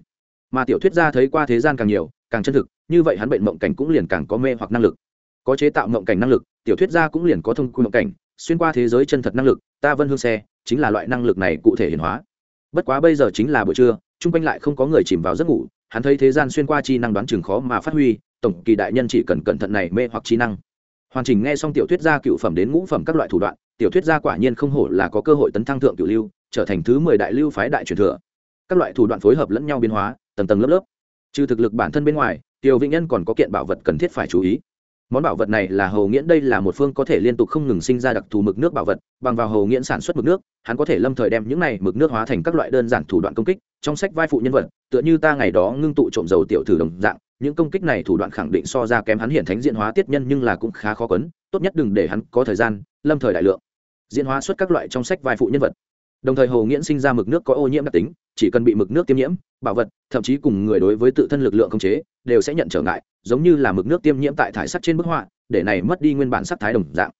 Mà tiểu thuyết gia thấy qua thế gian càng nhiều, càng chân thực, như vậy hắn bệnh mộng cảnh cũng liền càng có mê hoặc năng lực. Có chế tạo mộng cảnh năng lực, tiểu thuyết gia cũng liền có thông quy mộng cảnh, xuyên qua thế giới chân thật năng lực, ta vân hương xe chính là loại năng lực này cụ thể hiển hóa. Bất quá bây giờ chính là buổi trưa, chung quanh lại không có người chìm vào giấc ngủ, hắn thấy thế gian xuyên qua chi năng đoán chừng khó mà phát huy, tổng kỳ đại nhân chỉ cần cẩn thận này mê hoặc chi năng hoàn chỉnh nghe xong tiểu thuyết gia cựu phẩm đến ngũ phẩm các loại thủ đoạn, tiểu thuyết gia quả nhiên không hổ là có cơ hội tấn thăng thượng cựu lưu, trở thành thứ mười đại lưu phái đại truyền thừa. Các loại thủ đoạn phối hợp lẫn nhau biến hóa, tầng tầng lớp lớp. Trừ thực lực bản thân bên ngoài tiểu vĩnh nhân còn có kiện bảo vật cần thiết phải chú ý món bảo vật này là hầu nghiễn, đây là một phương có thể liên tục không ngừng sinh ra đặc thù mực nước bảo vật, bằng vào hầu nghiễn sản xuất mực nước, hắn có thể lâm thời đem những này mực nước hóa thành các loại đơn giản thủ đoạn công kích, trong sách vai phụ nhân vật, tựa như ta ngày đó ngưng tụ trộm dầu tiểu thử đồng dạng, những công kích này thủ đoạn khẳng định so ra kém hắn hiện thánh diện hóa tiết nhân nhưng là cũng khá khó quấn, tốt nhất đừng để hắn có thời gian, lâm thời đại lượng. Diễn hóa xuất các loại trong sách vai phụ nhân vật đồng thời hồ nghiễn sinh ra mực nước có ô nhiễm đặc tính, chỉ cần bị mực nước tiêm nhiễm, bảo vật, thậm chí cùng người đối với tự thân lực lượng khống chế, đều sẽ nhận trở ngại, giống như là mực nước tiêm nhiễm tại thải sắt trên bức họa, để này mất đi nguyên bản sắc thái đồng dạng.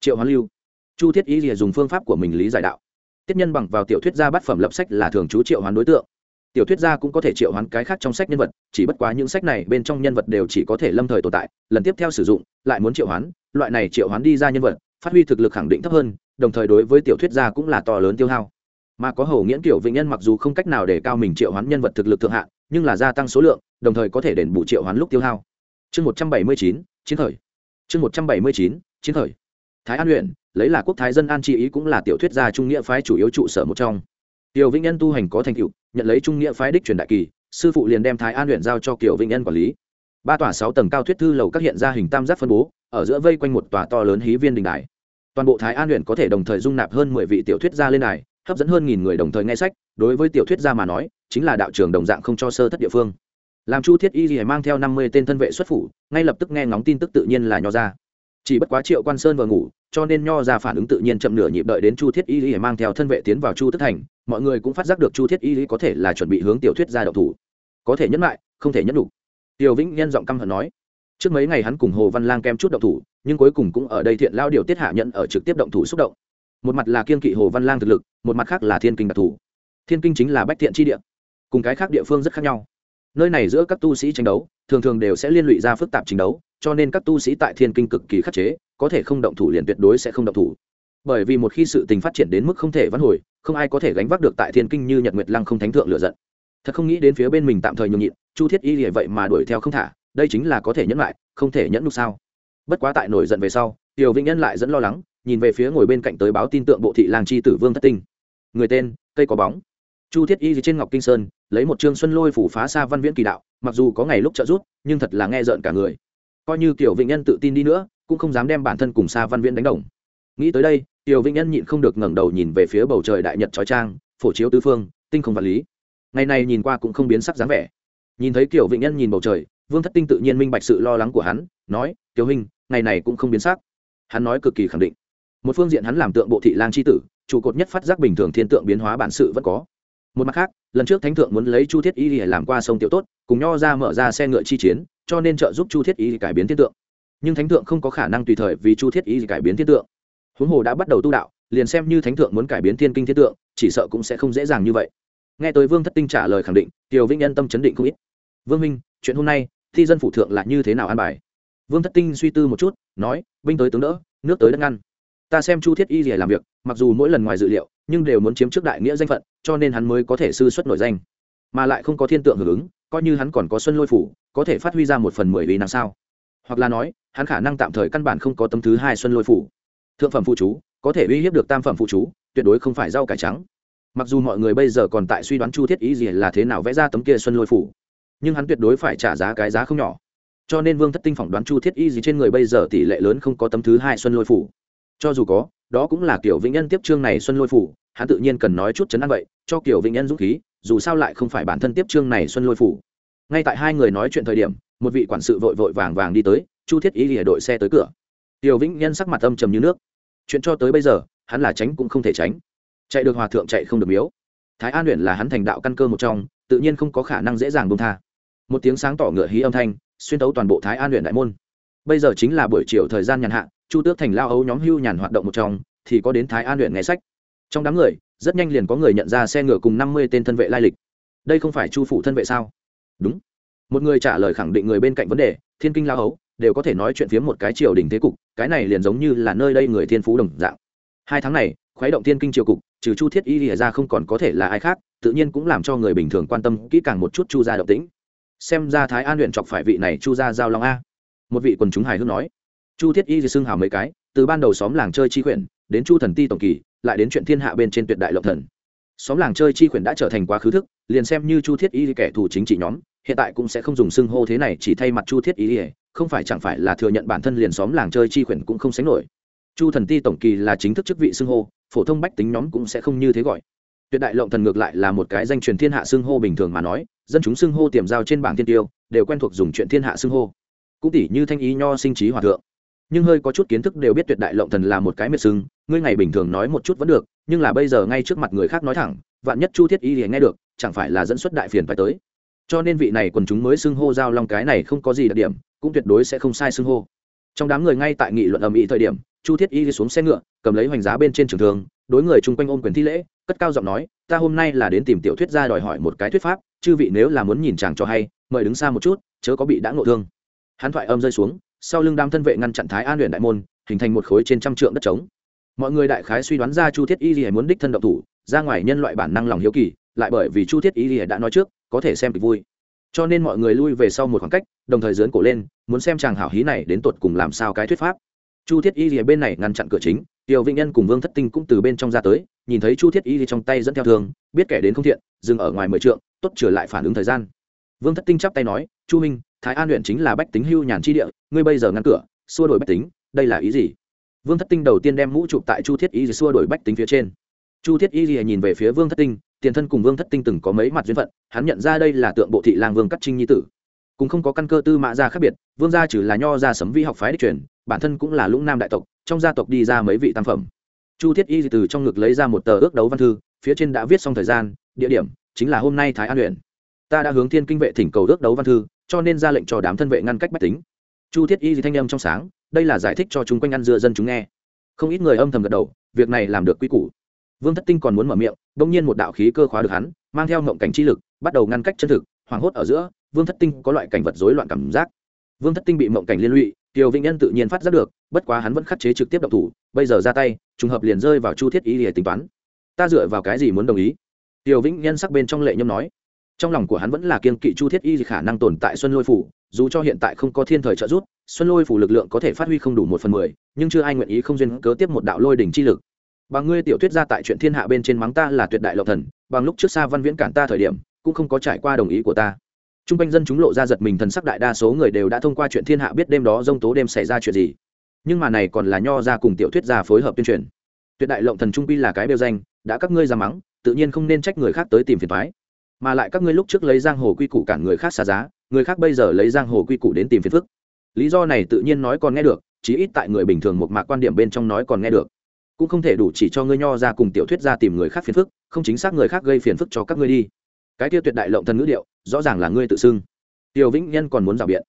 Triệu hoán lưu. Chu thiết ý rìa dùng phương pháp của mình lý giải đạo. Tiết nhân bằng vào tiểu thuyết gia bát phẩm lập sách là thường chú triệu hoán đối tượng. Tiểu thuyết gia cũng có thể triệu hoán cái khác trong sách nhân vật, chỉ bất quá những sách này bên trong nhân vật đều chỉ có thể lâm thời tồn tại, lần tiếp theo sử dụng, lại muốn triệu hoán, loại này triệu hoán đi ra nhân vật, phát huy thực lực khẳng định thấp hơn đồng thời đối với tiểu thuyết gia cũng là to lớn tiêu hao. Mà có hầu nghiễn tiểu vĩnh nhân mặc dù không cách nào để cao mình triệu hoán nhân vật thực lực thượng hạn nhưng là gia tăng số lượng, đồng thời có thể đền bù triệu hoán lúc tiêu hao. Chương một trăm bảy mươi chín, chiến thời. chương một trăm bảy mươi chín, chiến thời. thái an huyện, lấy là quốc thái dân an chi ý cũng là tiểu thuyết gia trung nghĩa phái chủ yếu trụ sở một trong. Tiểu vĩnh nhân tu hành có thành tựu, nhận lấy trung nghĩa phái đích truyền đại kỳ, sư phụ liền đem thái an huyện giao cho kiều vĩnh nhân quản lý. Ba tòa sáu tầng cao thuyết thư lầu các hiện ra hình tam giác phân bố, ở giữa vây quanh một tòa to lớn hí viên đình đài toàn bộ thái an huyện có thể đồng thời dung nạp hơn mười vị tiểu thuyết gia lên đài, hấp dẫn hơn nghìn người đồng thời nghe sách, đối với tiểu thuyết gia mà nói, chính là đạo trường đồng dạng không cho sơ thất địa phương. Làm chu thiết y gì mang theo năm mươi tên thân vệ xuất phủ, ngay lập tức nghe ngóng tin tức tự nhiên là nho ra. Chỉ bất quá triệu quan sơn vừa ngủ, cho nên nho ra phản ứng tự nhiên chậm nửa nhịp đợi đến chu thiết y lý mang theo thân vệ tiến vào chu tức thành, mọi người cũng phát giác được chu thiết y lý có thể là chuẩn bị hướng tiểu thuyết ra đậu thủ. Có thể nhẫn lại, không thể nhẫn đủ. Tiểu vĩnh nhân giọng căm hận nói trước mấy ngày hắn cùng hồ văn lang kem chút động thủ, nhưng cuối cùng cũng ở đây thiện lao điều tiết hạ nhận ở trực tiếp động thủ xúc động. Một mặt là kiên kỵ hồ văn lang thực lực, một mặt khác là thiên kinh đặc thủ. Thiên kinh chính là bách thiện chi địa, cùng cái khác địa phương rất khác nhau. Nơi này giữa các tu sĩ tranh đấu, thường thường đều sẽ liên lụy ra phức tạp chiến đấu, cho nên các tu sĩ tại thiên kinh cực kỳ khắc chế, có thể không động thủ liền tuyệt đối sẽ không động thủ. Bởi vì một khi sự tình phát triển đến mức không thể vãn hồi, không ai có thể gánh vác được tại thiên kinh như nhật nguyệt lăng không thánh thượng lựa giận. Thật không nghĩ đến phía bên mình tạm thời nhường nhịn, chu thiết y lìa vậy mà đuổi theo không thả đây chính là có thể nhẫn lại không thể nhẫn lúc sao? Bất quá tại nổi giận về sau tiểu vĩnh nhân lại dẫn lo lắng nhìn về phía ngồi bên cạnh tới báo tin tượng bộ thị làng chi tử vương thất tinh. Người tên cây có bóng. Chu thiết y trên ngọc kinh sơn lấy một trương xuân lôi phủ phá xa văn viễn kỳ đạo mặc dù có ngày lúc trợ giúp, nhưng thật là nghe rợn cả người. Coi như Tiểu vĩnh nhân tự tin đi nữa cũng không dám đem bản thân cùng xa văn viễn đánh đồng. Nghĩ tới đây tiểu vĩnh nhân nhịn không được ngẩng đầu nhìn về phía bầu trời đại nhật trói trang phổ chiếu tứ phương tinh không vật lý. Ngày này nhìn qua cũng không biến sắc dáng vẻ. Nhìn thấy kiểu vĩnh nhân nhìn bầu trời vương thất tinh tự nhiên minh bạch sự lo lắng của hắn, nói, tiểu hình ngày này cũng không biến sắc. Hắn nói cực kỳ khẳng định. Một phương diện hắn làm tượng bộ thị lang c h i tử, trụ cột nhất phát giác bình thường thiên tượng biến hóa bản sự vẫn có. Một mặt khác, lần trước thánh thượng muốn lấy chu thiết y để làm qua sông tiểu tốt, cùng nho ra mở ra xe ngựa chi chiến, cho nên trợ giúp chu thiết y cải biến thiên tượng. Nhưng thánh thượng không có khả năng tùy thời vì chu thiết y cải biến thiên tượng. Huống hồ đã bắt đầu tu đạo, liền xem như thánh thượng muốn cải biến thiên kinh thiên tượng, chỉ sợ cũng sẽ không dễ dàng như vậy. Nghe tới vương thất tinh trả lời khẳng định, tiểu vĩnh nhân tâm chấn định không ít. Vương minh chuyện hôm nay thi dân phủ thượng là như thế nào an bài? Vương thất tinh suy tư một chút, nói, binh tới tướng đỡ, nước tới đất ngăn. Ta xem chu thiết y gì làm việc, mặc dù mỗi lần ngoài dự liệu, nhưng đều muốn chiếm trước đại nghĩa danh phận, cho nên hắn mới có thể sư xuất nổi danh. Mà lại không có thiên tượng hưởng ứng, coi như hắn còn có xuân lôi phủ, có thể phát huy ra một phần mười vì năm sao? Hoặc là nói, hắn khả năng tạm thời căn bản không có tấm thứ hai xuân lôi phủ. Thượng phẩm phụ chú, có thể uy hiếp được tam phẩm phụ chú, tuyệt đối không phải rau cải trắng. Mặc dù mọi người bây giờ còn tại suy đoán chu thiết ý gì là thế nào vẽ ra tấm kia xuân lôi phủ nhưng hắn tuyệt đối phải trả giá cái giá không nhỏ. Cho nên vương thất tinh phỏng đoán chu thiết y gì trên người bây giờ tỷ lệ lớn không có tấm thứ hai xuân lôi phủ. Cho dù có, đó cũng là kiểu vĩnh nhân tiếp trương này xuân lôi phủ, hắn tự nhiên cần nói chút chấn an vậy, cho kiểu vĩnh nhân dũng khí, dù sao lại không phải bản thân tiếp trương này xuân lôi phủ. Ngay tại hai người nói chuyện thời điểm, một vị quản sự vội vội vàng vàng đi tới, chu thiết y lìa đội xe tới cửa. Tiểu vĩnh nhân sắc mặt âm trầm như nước. Chuyện cho tới bây giờ, hắn là tránh cũng không thể tránh. Chạy được hòa thượng chạy không được miếu. Thái an luyện là hắn thành đạo căn cơ một trong, tự nhiên không có khả năng dễ dàng bông tha một tiếng sáng tỏ ngựa hí âm thanh, xuyên tấu toàn bộ thái an luyện đại môn. Bây giờ chính là buổi chiều thời gian nhàn hạ, chu tước thành lao ấu nhóm hưu nhàn hoạt động một trong, thì có đến thái an luyện nghe sách. Trong đám người, rất nhanh liền có người nhận ra xe ngựa cùng năm mươi tên thân vệ lai lịch. Đây không phải chu phủ thân vệ sao? Đúng. Một người trả lời khẳng định người bên cạnh vấn đề, thiên kinh lao ấu đều có thể nói chuyện phiếm một cái triều đình thế cục, cái này liền giống như là nơi đây người thiên phú đồng dạng. Hai tháng này, khuấy động thiên kinh triều cục, trừ chu thiết y lìa ra không còn có thể là ai khác, tự nhiên cũng làm cho người bình thường quan tâm kỹ càng một chút chu gia động tĩnh xem ra thái an luyện chọc phải vị này chu gia giao long a một vị quần chúng hài hước nói chu thiết y thì xưng hào mấy cái từ ban đầu xóm làng chơi chi quyển đến chu thần ti tổng kỳ lại đến chuyện thiên hạ bên trên tuyệt đại lộc thần xóm làng chơi chi quyển đã trở thành quá khứ thức liền xem như chu thiết y kẻ thù chính trị nhóm hiện tại cũng sẽ không dùng xưng hô thế này chỉ thay mặt chu thiết y không phải chẳng phải là thừa nhận bản thân liền xóm làng chơi chi quyển cũng không sánh nổi chu thần ti tổng kỳ là chính thức chức vị xưng hô phổ thông bách tính nhóm cũng sẽ không như thế gọi tuyệt đại lộng thần ngược lại là một cái danh truyền thiên hạ xưng hô bình thường mà nói, dân chúng xưng hô tiềm giao trên bảng thiên tiêu, đều quen thuộc dùng chuyện thiên hạ xưng hô. Cũng tỷ như thanh ý nho sinh trí hòa thượng. Nhưng hơi có chút kiến thức đều biết tuyệt đại lộng thần là một cái miệt xưng, ngươi ngày bình thường nói một chút vẫn được, nhưng là bây giờ ngay trước mặt người khác nói thẳng, vạn nhất chu thiết y thì nghe được, chẳng phải là dẫn xuất đại phiền phải tới. Cho nên vị này quần chúng mới xưng hô giao long cái này không có gì đặc điểm, cũng tuyệt đối sẽ không sai xưng hô. Trong đám người ngay tại nghị luận ầm ĩ thời điểm, chu thiết y đi xuống xe ngựa, cầm lấy hoành giá bên trên trường thường đối người chung quanh ôm quyền thi lễ, cất cao giọng nói, ta hôm nay là đến tìm tiểu thuyết ra đòi hỏi một cái thuyết pháp, chư vị nếu là muốn nhìn chàng cho hay, mời đứng xa một chút, chớ có bị đã ngộ thương. Hắn thoại âm rơi xuống, sau lưng đám thân vệ ngăn chặn thái an luyện đại môn, hình thành một khối trên trăm trượng đất trống. Mọi người đại khái suy đoán ra chu thiết y lìa muốn đích thân động thủ, ra ngoài nhân loại bản năng lòng hiếu kỳ, lại bởi vì chu thiết y lìa đã nói trước, có thể xem kịch vui. Cho nên mọi người lui về sau một khoảng cách, đồng thời dướn cổ lên, muốn xem chàng hảo hí này đến tột cùng làm sao cái thuyết pháp. Chu thiết y lìa bên này ngăn chặn cửa chính tiểu vĩnh nhân cùng vương thất tinh cũng từ bên trong ra tới, nhìn thấy chu thiết y trong tay dẫn theo thương, biết kẻ đến không thiện, dừng ở ngoài mười trượng, tốt trở lại phản ứng thời gian. Vương thất tinh chắp tay nói, chu minh thái an luyện chính là bách tính hưu nhàn chi địa, ngươi bây giờ ngăn cửa, xua đuổi bách tính, đây là ý gì? Vương thất tinh đầu tiên đem mũ chụp tại chu thiết y xua đuổi bách tính phía trên. Chu thiết y nhìn về phía vương thất tinh, tiền thân cùng vương thất tinh từng có mấy mặt duyên phận, hắn nhận ra đây là tượng bộ thị lang vương cắt trinh nhi tử. Cũng không có căn cơ tư mã gia khác biệt, vương gia trừ là nho gia sấm vi học phái đích truyền, bản thân cũng là lũng nam đại tộc trong gia tộc đi ra mấy vị tam phẩm. Chu thiết y từ trong ngực lấy ra một tờ ước đấu văn thư, phía trên đã viết xong thời gian, địa điểm, chính là hôm nay thái an huyện. Ta đã hướng thiên kinh vệ thỉnh cầu ước đấu văn thư, cho nên ra lệnh cho đám thân vệ ngăn cách bách tính. Chu thiết y thanh âm trong sáng, đây là giải thích cho chúng quanh ăn dựa dân chúng nghe. Không ít người âm thầm gật đầu, việc này làm được quy củ. Vương thất tinh còn muốn mở miệng, bỗng nhiên một đạo khí cơ khóa được hắn, mang theo mộng cảnh chi lực, bắt đầu ngăn cách chân thực, hoảng hốt ở giữa, vương thất tinh có loại cảnh vật rối loạn cảm giác. Vương thất tinh bị mộng cảnh liên lụy Tiêu Vĩnh Nhân tự nhiên phát giác được, bất quá hắn vẫn khắc chế trực tiếp động thủ, bây giờ ra tay, trùng hợp liền rơi vào Chu Thiết Ý để tính toán. Ta dựa vào cái gì muốn đồng ý? Tiêu Vĩnh Nhân sắc bên trong lệ nhâm nói. Trong lòng của hắn vẫn là kiên kỵ Chu Thiết Y khả năng tồn tại Xuân Lôi phủ, dù cho hiện tại không có thiên thời trợ giúp, Xuân Lôi phủ lực lượng có thể phát huy không đủ một phần mười, nhưng chưa ai nguyện ý không duyên cớ tiếp một đạo lôi đỉnh chi lực. Bằng ngươi tiểu thuyết ra tại chuyện thiên hạ bên trên mắng ta là tuyệt đại lộc thần, bằng lúc trước xa văn viễn cản ta thời điểm, cũng không có trải qua đồng ý của ta Trung quanh dân chúng lộ ra giật mình thần sắc đại đa số người đều đã thông qua chuyện thiên hạ biết đêm đó rông tố đêm xảy ra chuyện gì. Nhưng mà này còn là nho ra cùng tiểu thuyết gia phối hợp tuyên truyền. Tuyệt đại lộng thần trung quy là cái bêu danh, đã các ngươi ra mắng, tự nhiên không nên trách người khác tới tìm phiền toái. Mà lại các ngươi lúc trước lấy giang hồ quy củ cản người khác xa giá, người khác bây giờ lấy giang hồ quy củ đến tìm phiền phức. Lý do này tự nhiên nói còn nghe được, chí ít tại người bình thường một mạc quan điểm bên trong nói còn nghe được. Cũng không thể đủ chỉ cho ngươi nho ra cùng tiểu thuyết gia tìm người khác phiền phức, không chính xác người khác gây phiền phức cho các ngươi đi cái tiêu tuyệt đại lộng thần ngữ điệu, rõ ràng là ngươi tự xưng. Tiêu vĩnh nhân còn muốn rào biện.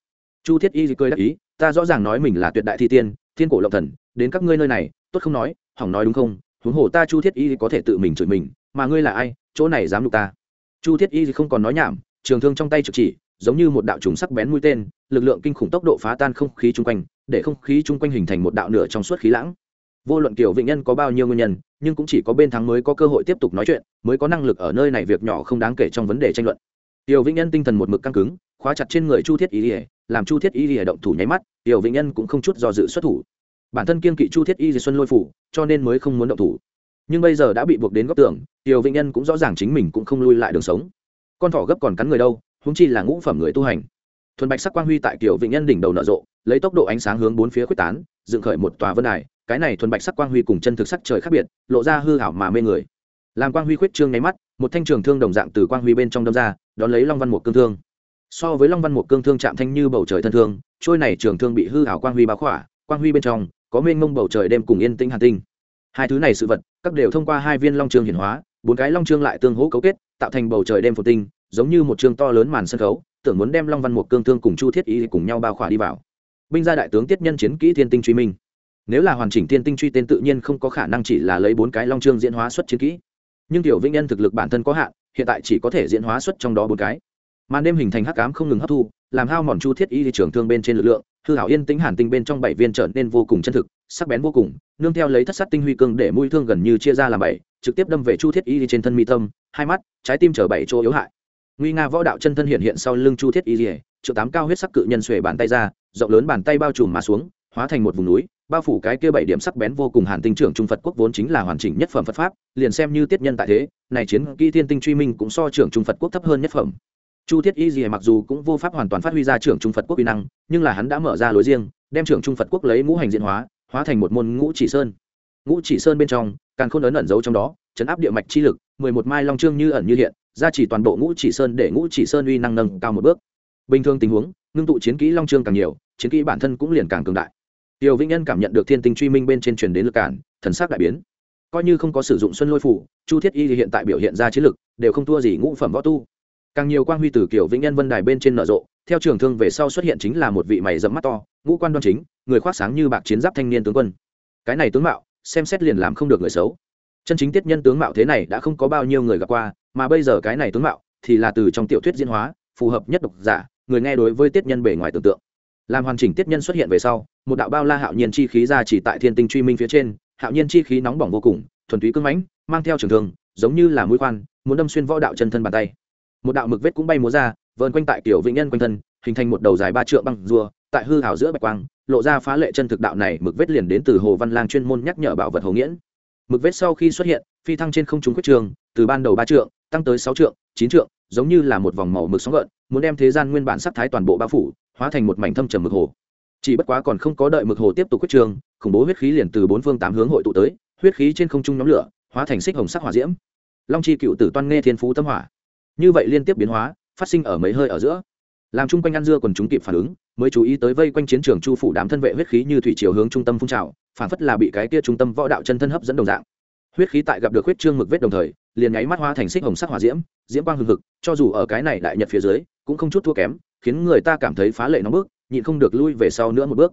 Chu thiết y cười đắc ý, ta rõ ràng nói mình là tuyệt đại thi tiên, thiên cổ lộng thần, đến các ngươi nơi này, tốt không nói, hỏng nói đúng không? Huống hồ ta chu thiết y có thể tự mình chửi mình, mà ngươi là ai, chỗ này dám đục ta? Chu thiết y không còn nói nhảm, trường thương trong tay trực chỉ, giống như một đạo trùng sắc bén mũi tên, lực lượng kinh khủng tốc độ phá tan không khí chung quanh, để không khí chung quanh hình thành một đạo nửa trong suốt khí lãng vô luận kiểu vĩnh nhân có bao nhiêu nguyên nhân, nhưng cũng chỉ có bên thắng mới có cơ hội tiếp tục nói chuyện, mới có năng lực ở nơi này việc nhỏ không đáng kể trong vấn đề tranh luận. Tiểu vĩnh nhân tinh thần một mực căng cứng, khóa chặt trên người chu thiết y ỉa làm chu thiết y ỉa động thủ nháy mắt tiểu vĩnh nhân cũng không chút do dự xuất thủ. Bản thân kiên kỵ chu thiết y xuân lôi phủ, cho nên mới không muốn động thủ. Nhưng bây giờ đã bị buộc đến góc tường tiểu vĩnh nhân cũng rõ ràng chính mình cũng không lui lại đường sống. Con thỏ gấp còn cắn người đâu húng chi là ngũ phẩm người tu hành thuần bạch sắc quang huy tại kiểu vịnh nhân đỉnh đầu nở rộ, lấy tốc độ ánh sáng hướng bốn phía quyết tán, dựng khởi một tòa vân đài, cái này thuần bạch sắc quang huy cùng chân thực sắc trời khác biệt, lộ ra hư hảo mà mê người. Làm quang huy khuyết trương nháy mắt, một thanh trường thương đồng dạng từ quang huy bên trong đâm ra, đón lấy long văn một cương thương. So với long văn một cương thương chạm thanh như bầu trời thân thương, trôi này trường thương bị hư hảo quang huy báo khỏa, quang huy bên trong, có mênh mông bầu trời đêm cùng yên tĩnh hàn tinh. Hai thứ này sự vật, các đều thông qua hai viên long trường hiển hóa, bốn cái long trương lại tương hỗ cấu kết, tạo thành bầu trời đêm phồn tinh, giống như một chương to lớn màn sân khấu tưởng muốn đem long văn một cương thương cùng chu thiết ý cùng nhau bao khỏa đi vào. Binh gia đại tướng tiết nhân chiến kỹ thiên tinh truy minh. Nếu là hoàn chỉnh thiên tinh truy tên tự nhiên không có khả năng chỉ là lấy bốn cái long trương diễn hóa xuất chiến kỹ. Nhưng tiểu vĩnh nhân thực lực bản thân có hạn, hiện tại chỉ có thể diễn hóa xuất trong đó bốn cái. Màn đêm hình thành hắc ám không ngừng hấp thu, làm hao mòn chu thiết y thị trường thương bên trên lực lượng, hư hảo yên tĩnh hàn tinh bên trong bảy viên trở nên vô cùng chân thực, sắc bén vô cùng, nương theo lấy thất sát tinh huy cương để mũi thương gần như chia ra làm bảy, trực tiếp đâm về chu thiết y trên thân mi tâm, hai mắt, trái tim chở bảy chỗ yếu hại nguy nga võ đạo chân thân hiện hiện sau lưng chu thiết y dỉa triệu tám cao huyết sắc cự nhân xuề bàn tay ra, rộng lớn bàn tay bao trùm mà xuống, hóa thành một vùng núi, bao phủ cái kia bảy điểm sắc bén vô cùng hàn tinh trưởng trung phật quốc vốn chính là hoàn chỉnh nhất phẩm phật pháp, liền xem như tiết nhân tại thế, này chiến kỹ thiên tinh truy minh cũng so trưởng trung phật quốc thấp hơn nhất phẩm. Chu thiết y dỉa mặc dù cũng vô pháp hoàn toàn phát huy ra trưởng trung phật quốc uy năng, nhưng là hắn đã mở ra lối riêng, đem trưởng trung phật quốc lấy ngũ hành diện hóa hóa thành một môn ngũ chỉ sơn. Ngũ chỉ sơn bên trong càng khôn ấn ẩn giấu trong đó, chấn áp địa mạch chi lực, mười một mai long trương như ẩn như hiện gia chỉ toàn bộ ngũ chỉ sơn để ngũ chỉ sơn uy năng nâng cao một bước. Bình thường tình huống, ngưng tụ chiến kỹ long trương càng nhiều, chiến kỹ bản thân cũng liền càng cường đại. Tiểu vĩnh nhân cảm nhận được thiên tinh truy minh bên trên truyền đến lực cản, thần sắc đại biến. Coi như không có sử dụng xuân lôi phủ, chu thiết y thì hiện tại biểu hiện ra chiến lực, đều không thua gì ngũ phẩm võ tu. Càng nhiều quang huy từ kiểu vĩnh nhân vân đài bên trên nở rộ, theo trường thương về sau xuất hiện chính là một vị mày dẫm mắt to, ngũ quan đoan chính, người khoác sáng như bạc chiến giáp thanh niên tướng quân. Cái này tướng mạo, xem xét liền làm không được người xấu. Chân chính tiết nhân tướng mạo thế này đã không có bao nhiêu người gặp qua mà bây giờ cái này tướng mạo thì là từ trong tiểu thuyết diễn hóa, phù hợp nhất độc giả, người nghe đối với tiết nhân bề ngoài tưởng tượng. Làm hoàn chỉnh tiết nhân xuất hiện về sau, một đạo bao la hạo nhiên chi khí ra chỉ tại thiên tinh truy minh phía trên, hạo nhiên chi khí nóng bỏng vô cùng, thuần túy cưng mãnh, mang theo trường thương, giống như là mũi khoan, muốn đâm xuyên võ đạo chân thân bàn tay. Một đạo mực vết cũng bay múa ra, vờn quanh tại tiểu vĩnh nhân quanh thân, hình thành một đầu dài ba trượng băng rùa, tại hư hảo giữa bạch quang, lộ ra phá lệ chân thực đạo này, mực vết liền đến từ hồ văn lang chuyên môn nhắc nhở bảo vật hồ nghiễn. Mực vết sau khi xuất hiện, phi thăng trên không trung quyết trường, từ ban đầu ba trượng tăng tới sáu trượng, chín trượng, giống như là một vòng màu mực sóng gợn, muốn đem thế gian nguyên bản sắc thái toàn bộ bao phủ, hóa thành một mảnh thâm trầm mực hồ. Chỉ bất quá còn không có đợi mực hồ tiếp tục quyết trường khủng bố huyết khí liền từ bốn phương tám hướng hội tụ tới, huyết khí trên không trung nhóm lửa, hóa thành xích hồng sắc hỏa diễm. Long chi cựu tử toan nghe thiên phú tâm hỏa. Như vậy liên tiếp biến hóa, phát sinh ở mấy hơi ở giữa. Làm chung quanh ăn dưa còn chúng kịp phản ứng, mới chú ý tới vây quanh chiến trường chu phủ đám thân vệ huyết khí như thủy chiều hướng trung tâm phun trào, phản phất là bị cái kia trung tâm võ đạo chân thân hấp dẫn đồng dạng. Huyết khí tại gặp được huyết trương mực vết đồng thời liền nháy mắt hoa thành xích hồng sắc hỏa diễm diễm quang hừng hực, cho dù ở cái này đại nhật phía dưới, cũng không chút thua kém, khiến người ta cảm thấy phá lệ nóng bức, nhịn không được lui về sau nữa một bước.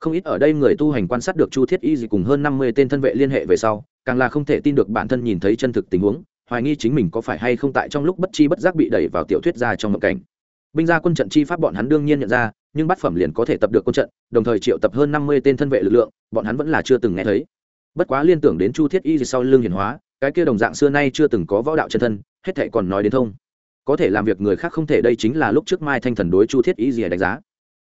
Không ít ở đây người tu hành quan sát được chu thiết y gì cùng hơn năm mươi tên thân vệ liên hệ về sau, càng là không thể tin được bản thân nhìn thấy chân thực tình huống, hoài nghi chính mình có phải hay không tại trong lúc bất chi bất giác bị đẩy vào tiểu thuyết ra trong mộng cảnh. Binh gia quân trận chi pháp bọn hắn đương nhiên nhận ra, nhưng bát phẩm liền có thể tập được quân trận, đồng thời triệu tập hơn năm mươi tên thân vệ lực lượng, bọn hắn vẫn là chưa từng nghe thấy. Bất quá liên tưởng đến chu thiết y sau lưng hiển hóa cái kia đồng dạng xưa nay chưa từng có võ đạo chân thân, hết thệ còn nói đến thông. Có thể làm việc người khác không thể, đây chính là lúc trước mai thanh thần đối chu thiết ý gì đánh giá.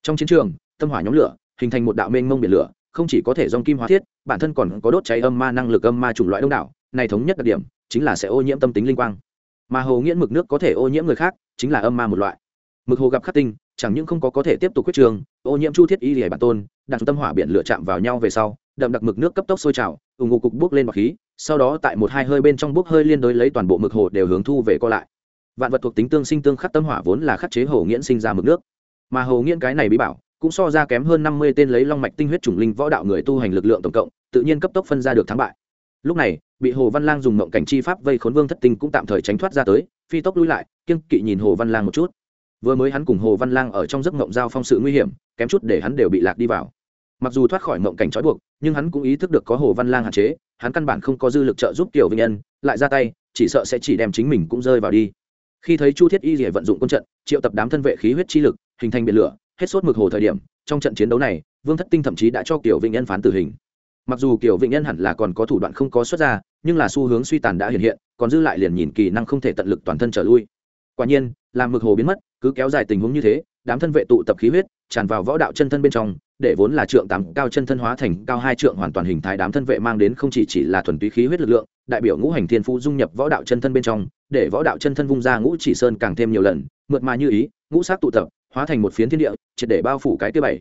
Trong chiến trường, tâm hỏa nhóm lửa, hình thành một đạo mênh mông biển lửa, không chỉ có thể dòng kim hóa thiết, bản thân còn có đốt cháy âm ma năng lực âm ma chủng loại đông đảo, này thống nhất đặc điểm, chính là sẽ ô nhiễm tâm tính linh quang. Mà hồ nghiễn mực nước có thể ô nhiễm người khác, chính là âm ma một loại. Mực hồ gặp khắc tinh, chẳng những không có có thể tiếp tục quyết trường, ô nhiễm chu thiết y lìa bản tôn, đặt tâm hỏa biển lửa chạm vào nhau về sau, đậm đặc mực nước cấp tốc sôi trào ủng ngụ cục bước lên bọc khí sau đó tại một hai hơi bên trong bốc hơi liên đối lấy toàn bộ mực hồ đều hướng thu về co lại. Vạn vật thuộc tính tương sinh tương khắc tâm hỏa vốn là khắc chế hồ nghiễn sinh ra mực nước. Mà hồ nghiễn cái này bí bảo, cũng so ra kém hơn năm mươi tên lấy long mạch tinh huyết chủng linh võ đạo người tu hành lực lượng tổng cộng, tự nhiên cấp tốc phân ra được thắng bại. Lúc này, bị hồ văn lang dùng mộng cảnh chi pháp vây khốn vương thất tinh cũng tạm thời tránh thoát ra tới, phi tốc lui lại kiên kỵ nhìn hồ văn lang một chút. Vừa mới hắn cùng hồ văn lang ở trong giấc mộng giao phong sự nguy hiểm, kém chút để hắn đều bị lạc đi vào mặc dù thoát khỏi mộng cảnh trói buộc, nhưng hắn cũng ý thức được có hồ văn lang hạn chế, hắn căn bản không có dư lực trợ giúp tiểu vinh nhân, lại ra tay, chỉ sợ sẽ chỉ đem chính mình cũng rơi vào đi. Khi thấy chu thiết y rỉa vận dụng quân trận, triệu tập đám thân vệ khí huyết chi lực, hình thành biển lửa, hết sốt mực hồ thời điểm, trong trận chiến đấu này, vương thất tinh thậm chí đã cho kiểu vĩnh nhân phán tử hình. Mặc dù kiểu vĩnh nhân hẳn là còn có thủ đoạn không có xuất ra, nhưng là xu hướng suy tàn đã hiện hiện, còn dư lại liền nhìn kỳ năng không thể tận lực toàn thân trở lui. Quả nhiên, làm mực hồ biến mất, cứ kéo dài tình huống như thế, đám thân vệ tụ tập khí huyết, tràn vào võ đạo chân thân bên trong để vốn là trượng tám cao chân thân hóa thành cao hai trượng hoàn toàn hình thái đám thân vệ mang đến không chỉ chỉ là thuần túy khí huyết lực lượng, đại biểu ngũ hành thiên phú dung nhập võ đạo chân thân bên trong, để võ đạo chân thân vung ra ngũ chỉ sơn càng thêm nhiều lần, mượt mà như ý, ngũ sắc tụ tập, hóa thành một phiến thiên địa, triệt để bao phủ cái thứ bảy.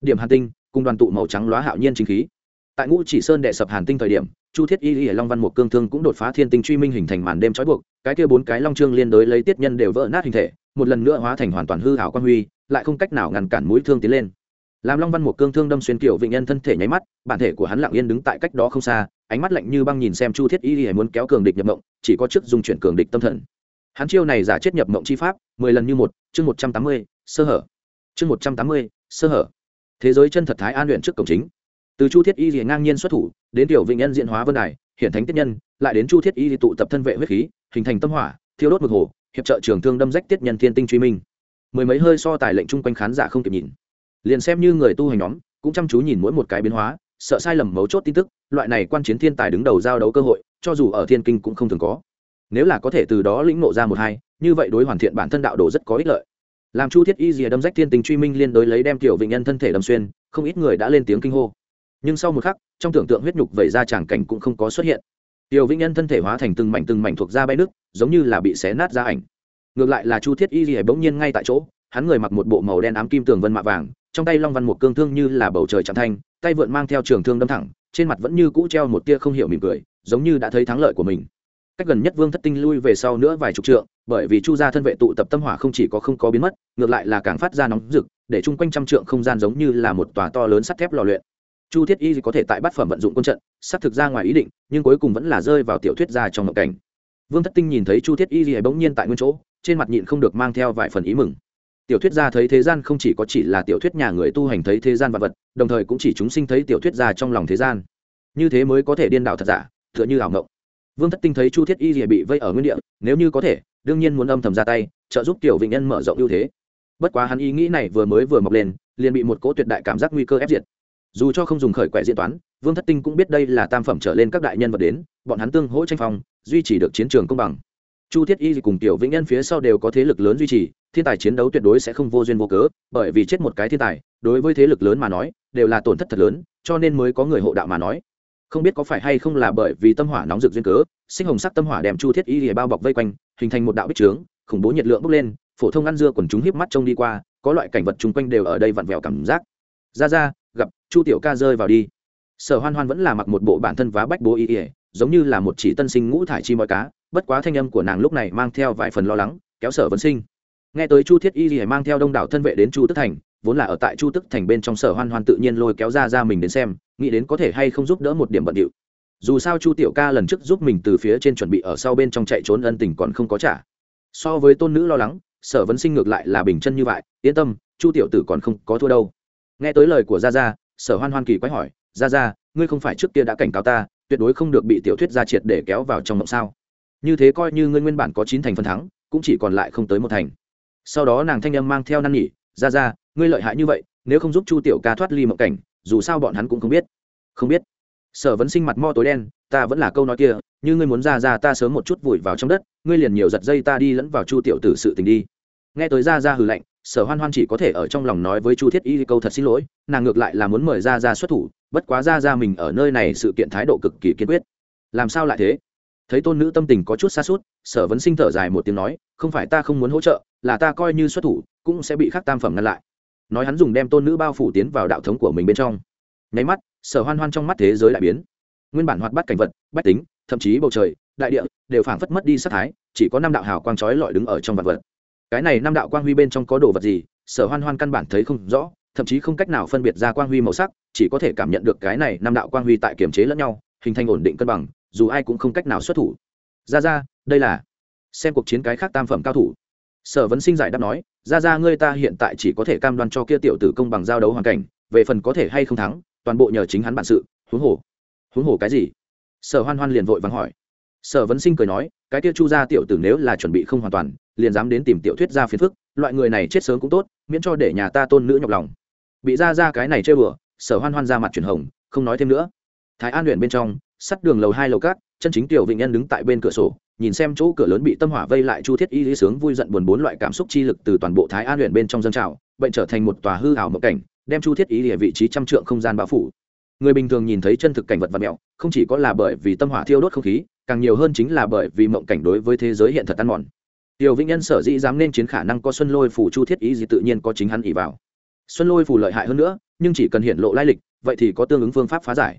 Điểm hàn tinh, cùng đoàn tụ màu trắng lóa hạo nhiên chính khí. Tại ngũ chỉ sơn đệ sập hàn tinh thời điểm, chu thiết y y long văn một cương thương cũng đột phá thiên tinh truy minh hình thành màn đêm trói buộc, cái kia bốn cái long trương liên đối lấy tiết nhân đều vỡ nát hình thể, một lần nữa hóa thành hoàn toàn hư hảo quan huy, lại không cách nào ngăn cản mũi thương tiến lên làm long văn một cương thương đâm xuyên kiểu vịnh nhân thân thể nháy mắt, bản thể của hắn lặng yên đứng tại cách đó không xa, ánh mắt lạnh như băng nhìn xem chu thiết y y muốn kéo cường địch nhập mộng, chỉ có chức dùng chuyển cường địch tâm thần. Hắn chiêu này giả chết nhập mộng chi pháp, mười lần như một, chương một trăm tám mươi, sơ hở. Chương một trăm tám mươi, sơ hở. Thế giới chân thật thái an luyện trước cổng chính. Từ chu thiết y thì ngang nhiên xuất thủ, đến tiểu Vịnh nhân diện hóa vân đài hiện thánh tiết nhân, lại đến chu thiết y thì tụ tập thân vệ huyết khí, hình thành tâm hỏa, thiêu đốt mực hồ, hiệp trợ trường thương đâm rách tiết nhân thiên tinh truy minh. Mười mấy hơi so tài lệnh chung quanh khán giả không kịp nhìn liền xem như người tu hành nhóm, cũng chăm chú nhìn mỗi một cái biến hóa, sợ sai lầm mấu chốt tin tức, loại này quan chiến thiên tài đứng đầu giao đấu cơ hội, cho dù ở thiên kinh cũng không thường có. Nếu là có thể từ đó lĩnh nộ ra một hai, như vậy đối hoàn thiện bản thân đạo đồ rất có ích lợi. Làm chu thiết y rìa đâm rách thiên tình truy minh liên đối lấy đem tiểu vịnh nhân thân thể đâm xuyên, không ít người đã lên tiếng kinh hô. Nhưng sau một khắc, trong tưởng tượng huyết nhục vẩy ra tràng cảnh cũng không có xuất hiện. Tiểu vĩnh nhân thân thể hóa thành từng mảnh từng mảnh thuộc da bay nước giống như là bị xé nát ra ảnh. Ngược lại là chu thiết y rìa bỗng nhiên ngay tại chỗ, hắn người mặc một bộ màu đen ám kim tường vân mạ vàng trong tay long văn một cương thương như là bầu trời trắng thanh, tay vượn mang theo trường thương đâm thẳng, trên mặt vẫn như cũ treo một tia không hiểu mỉm cười, giống như đã thấy thắng lợi của mình. Cách gần nhất vương thất tinh lui về sau nữa vài chục trượng, bởi vì chu gia thân vệ tụ tập tâm hỏa không chỉ có không có biến mất, ngược lại là càng phát ra nóng rực, để chung quanh trăm trượng không gian giống như là một tòa to lớn sắt thép lò luyện. Chu thiết y có thể tại bát phẩm vận dụng quân trận sắp thực ra ngoài ý định, nhưng cuối cùng vẫn là rơi vào tiểu thuyết ra trong ngộ cảnh. Vương thất tinh nhìn thấy chu thiết y bỗng nhiên tại nguyên chỗ, trên mặt nhịn không được mang theo vài phần ý mừng tiểu thuyết gia thấy thế gian không chỉ có chỉ là tiểu thuyết nhà người tu hành thấy thế gian vật vật, đồng thời cũng chỉ chúng sinh thấy tiểu thuyết gia trong lòng thế gian. Như thế mới có thể điên đảo thật giả, tựa như ảo ngộng vương thất tinh thấy chu thiết y rìa bị vây ở nguyên địa, nếu như có thể, đương nhiên muốn âm thầm ra tay, trợ giúp tiểu vịnh nhân mở rộng ưu thế. Bất quá hắn ý nghĩ này vừa mới vừa mọc lên, liền bị một cỗ tuyệt đại cảm giác nguy cơ ép diệt. Dù cho không dùng khởi quẻ diễn toán, vương thất tinh cũng biết đây là tam phẩm trở lên các đại nhân vật đến, bọn hắn tương hỗ tranh phong, duy trì được chiến trường công bằng chu thiết y cùng tiểu vĩnh nhân phía sau đều có thế lực lớn duy trì, thiên tài chiến đấu tuyệt đối sẽ không vô duyên vô cớ, bởi vì chết một cái thiên tài, đối với thế lực lớn mà nói, đều là tổn thất thật lớn, cho nên mới có người hộ đạo mà nói. Không biết có phải hay không là bởi vì tâm hỏa nóng rực duyên cớ, sinh hồng sắc tâm hỏa đem chu thiết y lìa bao bọc vây quanh, hình thành một đạo bích trướng, khủng bố nhiệt lượng bốc lên, phổ thông ăn dưa quần chúng híp mắt trông đi qua, có loại cảnh vật chung quanh đều ở đây vặn vẹo cảm giác. Ra ra, gặp, chu tiểu ca rơi vào đi. Sở hoan hoan vẫn là mặc một bộ bản thân vá bách bố y ỉa giống như là một chỉ tân sinh ngũ thải chi mọi cá bất quá thanh âm của nàng lúc này mang theo vài phần lo lắng, kéo sở vấn sinh. Nghe tới chu thiết y thì mang theo đông đảo thân vệ đến chu tức thành, vốn là ở tại chu tức thành bên trong sở hoan hoan tự nhiên lôi kéo ra ra mình đến xem, nghĩ đến có thể hay không giúp đỡ một điểm bận điệu. Dù sao chu tiểu ca lần trước giúp mình từ phía trên chuẩn bị ở sau bên trong chạy trốn ân tình còn không có trả. So với tôn nữ lo lắng, sở vấn sinh ngược lại là bình chân như vậy, yên tâm, chu tiểu tử còn không có thua đâu. Nghe tới lời của gia gia, sở hoan hoan kỳ quái hỏi, gia gia, ngươi không phải trước kia đã cảnh cáo ta, tuyệt đối không được bị tiểu thuyết gia triệt để kéo vào trong mộng sao? Như thế coi như ngươi nguyên bản có chín thành phần thắng cũng chỉ còn lại không tới một thành. Sau đó nàng thanh âm mang theo năn nỉ, gia gia ngươi lợi hại như vậy nếu không giúp chu tiểu ca thoát ly mộng cảnh dù sao bọn hắn cũng không biết. Không biết. Sở vấn sinh mặt mo tối đen ta vẫn là câu nói kia như ngươi muốn ra ra ta sớm một chút vùi vào trong đất ngươi liền nhiều giật dây ta đi lẫn vào chu tiểu tử sự tình đi. Nghe tới ra ra hừ lạnh sở hoan hoan chỉ có thể ở trong lòng nói với chu thiết y câu thật xin lỗi nàng ngược lại là muốn mời ra ra xuất thủ bất quá ra ra mình ở nơi này sự kiện thái độ cực kỳ kiên quyết. Làm sao lại thế? Thấy tôn nữ tâm tình có chút xa suốt, sở vấn sinh thở dài một tiếng nói, không phải ta không muốn hỗ trợ, là ta coi như xuất thủ, cũng sẽ bị khắc tam phẩm ngăn lại. Nói hắn dùng đem tôn nữ bao phủ tiến vào đạo thống của mình bên trong. Nháy mắt, sở hoan hoan trong mắt thế giới đại biến. Nguyên bản hoạt bắt cảnh vật, bách tính, thậm chí bầu trời, đại địa, đều phảng phất mất đi sắc thái, chỉ có năm đạo hào quang trói lọi đứng ở trong vật vật. Cái này năm đạo quang huy bên trong có đồ vật gì, sở hoan hoan căn bản thấy không rõ, thậm chí không cách nào phân biệt ra quang huy màu sắc, chỉ có thể cảm nhận được cái này năm đạo quang huy tại kiềm chế lẫn nhau, hình thành ổn định cân bằng dù ai cũng không cách nào xuất thủ. Ra ra đây là xem cuộc chiến cái khác tam phẩm cao thủ. Sở vấn sinh giải đáp nói ra ra ngươi ta hiện tại chỉ có thể cam đoan cho kia tiểu tử công bằng giao đấu hoàn cảnh, về phần có thể hay không thắng, toàn bộ nhờ chính hắn bản sự, huống hồ. Huống hồ cái gì? Sở hoan hoan liền vội vắng hỏi. Sở vấn sinh cười nói, cái kia chu gia tiểu tử nếu là chuẩn bị không hoàn toàn, liền dám đến tìm tiểu thuyết ra phiền phức, loại người này chết sớm cũng tốt, miễn cho để nhà ta tôn nữ nhọc lòng. Bị ra ra cái này chơi bừa, sở hoan hoan ra mặt chuyển hồng, không nói thêm nữa. Thái an luyện bên trong sắt đường lầu hai lầu cát chân chính tiểu vĩnh nhân đứng tại bên cửa sổ, nhìn xem chỗ cửa lớn bị tâm hỏa vây lại chu thiết y lý sướng vui giận buồn bốn loại cảm xúc chi lực từ toàn bộ thái an luyện bên trong dân trào, bệnh trở thành một tòa hư hảo mộng cảnh, đem chu thiết y địa vị trí trăm trượng không gian bao phủ. Người bình thường nhìn thấy chân thực cảnh vật vật mẹo, không chỉ có là bởi vì tâm hỏa thiêu đốt không khí, càng nhiều hơn chính là bởi vì mộng cảnh đối với thế giới hiện thật ăn mòn. Tiểu vĩnh nhân sở dĩ dám nên chiến khả năng có xuân lôi phủ chu thiết ý gì tự nhiên có chính hắn ỉ vào. Xuân lôi phủ lợi hại hơn nữa, nhưng chỉ cần hiện lộ lai lịch, vậy thì có tương ứng phương pháp phá giải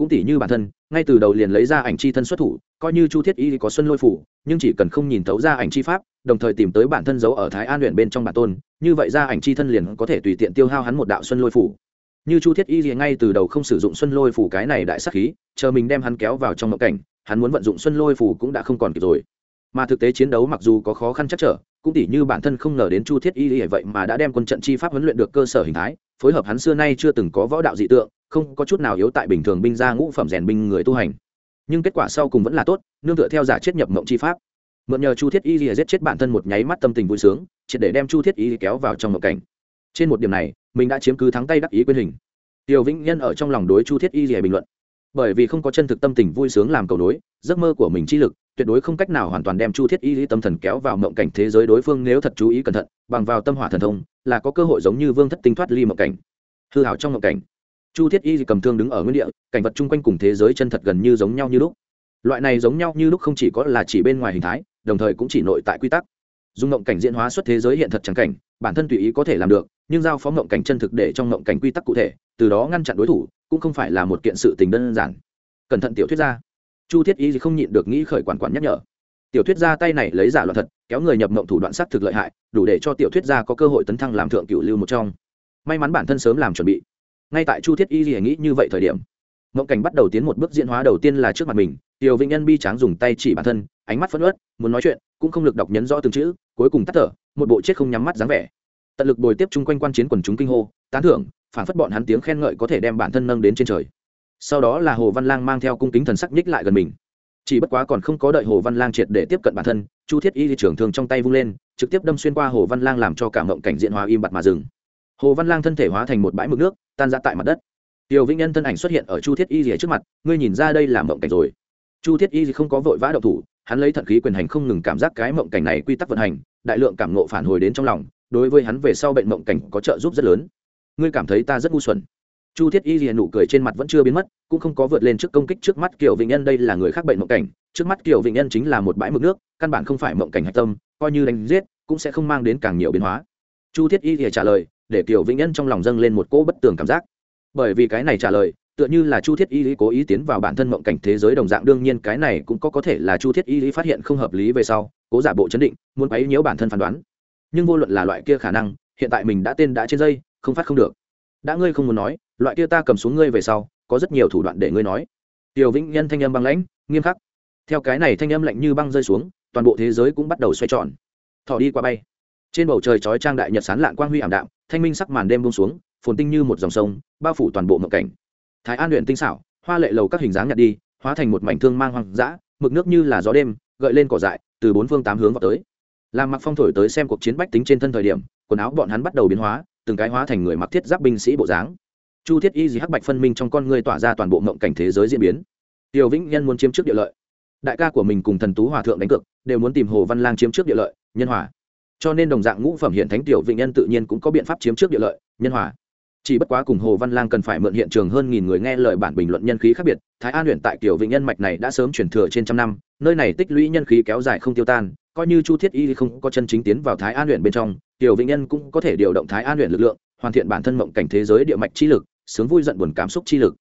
cũng tỷ như bản thân, ngay từ đầu liền lấy ra ảnh chi thân xuất thủ, coi như chu thiết y có xuân lôi phủ, nhưng chỉ cần không nhìn thấu ra ảnh chi pháp, đồng thời tìm tới bản thân giấu ở thái an luyện bên trong bản tôn, như vậy ra ảnh chi thân liền có thể tùy tiện tiêu hao hắn một đạo xuân lôi phủ. Như chu thiết y gì ngay từ đầu không sử dụng xuân lôi phủ cái này đại sắc khí, chờ mình đem hắn kéo vào trong mộng cảnh, hắn muốn vận dụng xuân lôi phủ cũng đã không còn kịp rồi. Mà thực tế chiến đấu mặc dù có khó khăn chắc trở, cũng tỉ như bản thân không ngờ đến chu thiết y lý vậy mà đã đem quân trận chi pháp huấn luyện được cơ sở hình thái, phối hợp hắn xưa nay chưa từng có võ đạo dị tượng không có chút nào yếu tại bình thường binh gia ngũ phẩm rèn binh người tu hành. Nhưng kết quả sau cùng vẫn là tốt, nương tựa theo giả chết nhập mộng chi pháp. Mượn nhờ chu thiết y lìa giết chết bản thân một nháy mắt tâm tình vui sướng, triệt để đem chu thiết y kéo vào trong mộng cảnh. Trên một điểm này, mình đã chiếm cứ thắng tay đắc ý quyền hình. Tiểu vĩnh nhân ở trong lòng đối chu thiết y lìa bình luận. Bởi vì không có chân thực tâm tình vui sướng làm cầu nối, giấc mơ của mình chi lực, tuyệt đối không cách nào hoàn toàn đem chu thiết y lý tâm thần kéo vào mộng cảnh thế giới đối phương nếu thật chú ý cẩn thận, bằng vào tâm hỏa thần thông, là có cơ hội giống như vương thất tinh thoát ly mộng cảnh. Hư hảo trong mộng cảnh chu thiết y cầm thương đứng ở nguyên địa, cảnh vật chung quanh cùng thế giới chân thật gần như giống nhau như lúc. Loại này giống nhau như lúc không chỉ có là chỉ bên ngoài hình thái, đồng thời cũng chỉ nội tại quy tắc. Dùng ngộng cảnh diễn hóa xuất thế giới hiện thật trắng cảnh, bản thân tùy ý có thể làm được, nhưng giao phó ngộng cảnh chân thực để trong ngộng cảnh quy tắc cụ thể, từ đó ngăn chặn đối thủ, cũng không phải là một kiện sự tình đơn giản. Cẩn thận tiểu thuyết gia chu thiết y không nhịn được nghĩ khởi quản quản nhắc nhở. Tiểu thuyết gia tay này lấy giả loạn thật, kéo người nhập mộng thủ đoạn sát thực lợi hại, đủ để cho tiểu thuyết gia có cơ hội tấn thăng làm thượng cựu lưu một trong. May mắn bản thân sớm làm chuẩn bị ngay tại chu thiết y gì nghĩ như vậy thời điểm mộng cảnh bắt đầu tiến một bước diễn hóa đầu tiên là trước mặt mình tiểu vĩnh nhân bi tráng dùng tay chỉ bản thân, ánh mắt phẫn ớt muốn nói chuyện, cũng không lực đọc nhấn rõ từng chữ, cuối cùng tắt thở, một bộ chết không nhắm mắt dáng vẻ. Tận lực bồi tiếp chung quanh quan chiến quần chúng kinh hô, tán thưởng, phản phất bọn hắn tiếng khen ngợi có thể đem bản thân nâng đến trên trời. Sau đó là hồ văn lang mang theo cung kính thần sắc nhích lại gần mình. Chỉ bất quá còn không có đợi hồ văn lang triệt để tiếp cận bản thân, chu thiết y thì trưởng thường trong tay vung lên, trực tiếp đâm xuyên qua hồ văn lang làm cho cả mộng cảnh diện hóa im bặt mà dừng hồ văn lang thân thể hóa thành một bãi mực nước, tan ra tại mặt đất. Tiểu vĩnh nhân thân ảnh xuất hiện ở chu thiết y rìa trước mặt, ngươi nhìn ra đây là mộng cảnh rồi. Chu thiết y không có vội vã đậu thủ, hắn lấy thận khí quyền hành không ngừng cảm giác cái mộng cảnh này quy tắc vận hành, đại lượng cảm nộ phản hồi đến trong lòng, đối với hắn về sau bệnh mộng cảnh có trợ giúp rất lớn. Ngươi cảm thấy ta rất ngu xuẩn. Chu thiết y rìa nụ cười trên mặt vẫn chưa biến mất, cũng không có vượt lên trước công kích trước mắt kiều vĩnh nhân, đây là người khác bệnh mộng cảnh. Trước mắt kiều vĩnh nhân chính là một bãi mực nước, căn bản không phải mộng cảnh hạch tâm, coi như đánh giết, cũng sẽ không mang đến càng nhiều biến hóa. Chu thiết y rìa trả lời để Tiểu vĩnh nhân trong lòng dâng lên một cỗ bất tường cảm giác. Bởi vì cái này trả lời, tựa như là chu thiết y lý cố ý tiến vào bản thân mộng cảnh thế giới đồng dạng, đương nhiên cái này cũng có có thể là chu thiết y lý phát hiện không hợp lý về sau, cố giả bộ chấn định, muốn quấy nhiễu bản thân phán đoán. Nhưng vô luận là loại kia khả năng, hiện tại mình đã tên đã trên dây, không phát không được. Đã ngươi không muốn nói, loại kia ta cầm xuống ngươi về sau, có rất nhiều thủ đoạn để ngươi nói. Tiểu vĩnh nhân thanh âm băng lãnh, nghiêm khắc. Theo cái này thanh âm lạnh như băng rơi xuống, toàn bộ thế giới cũng bắt đầu xoay tròn. Thỏ đi qua bay trên bầu trời chói trang đại nhật sán lạn quang huy ảm đạm, thanh minh sắc màn đêm buông xuống, phồn tinh như một dòng sông, bao phủ toàn bộ mộng cảnh. Thái an luyện tinh xảo, hoa lệ lầu các hình dáng nhặt đi, hóa thành một mảnh thương mang hoang dã, mực nước như là gió đêm, gợi lên cỏ dại, từ bốn phương tám hướng vào tới. Làm mặc phong thổi tới xem cuộc chiến bách tính trên thân thời điểm, quần áo bọn hắn bắt đầu biến hóa, từng cái hóa thành người mặc thiết giáp binh sĩ bộ dáng. Chu thiết y gì hắc bạch phân minh trong con người tỏa ra toàn bộ mộng cảnh thế giới diễn biến. Tiểu vĩnh nhân muốn chiếm trước địa lợi. Đại ca của mình cùng thần tú hòa thượng đánh cược, đều muốn tìm hồ văn lang chiếm trước địa lợi, nhân hòa cho nên đồng dạng ngũ phẩm hiện thánh tiểu vĩnh nhân tự nhiên cũng có biện pháp chiếm trước địa lợi, nhân hòa. Chỉ bất quá cùng hồ văn lang cần phải mượn hiện trường hơn nghìn người nghe lời bản bình luận nhân khí khác biệt, thái an luyện tại tiểu vĩnh nhân mạch này đã sớm chuyển thừa trên trăm năm, nơi này tích lũy nhân khí kéo dài không tiêu tan, coi như chu thiết y không có chân chính tiến vào thái an luyện bên trong, tiểu vĩnh nhân cũng có thể điều động thái an luyện lực lượng, hoàn thiện bản thân mộng cảnh thế giới địa mạch chi lực, sướng vui giận buồn cảm xúc chi lực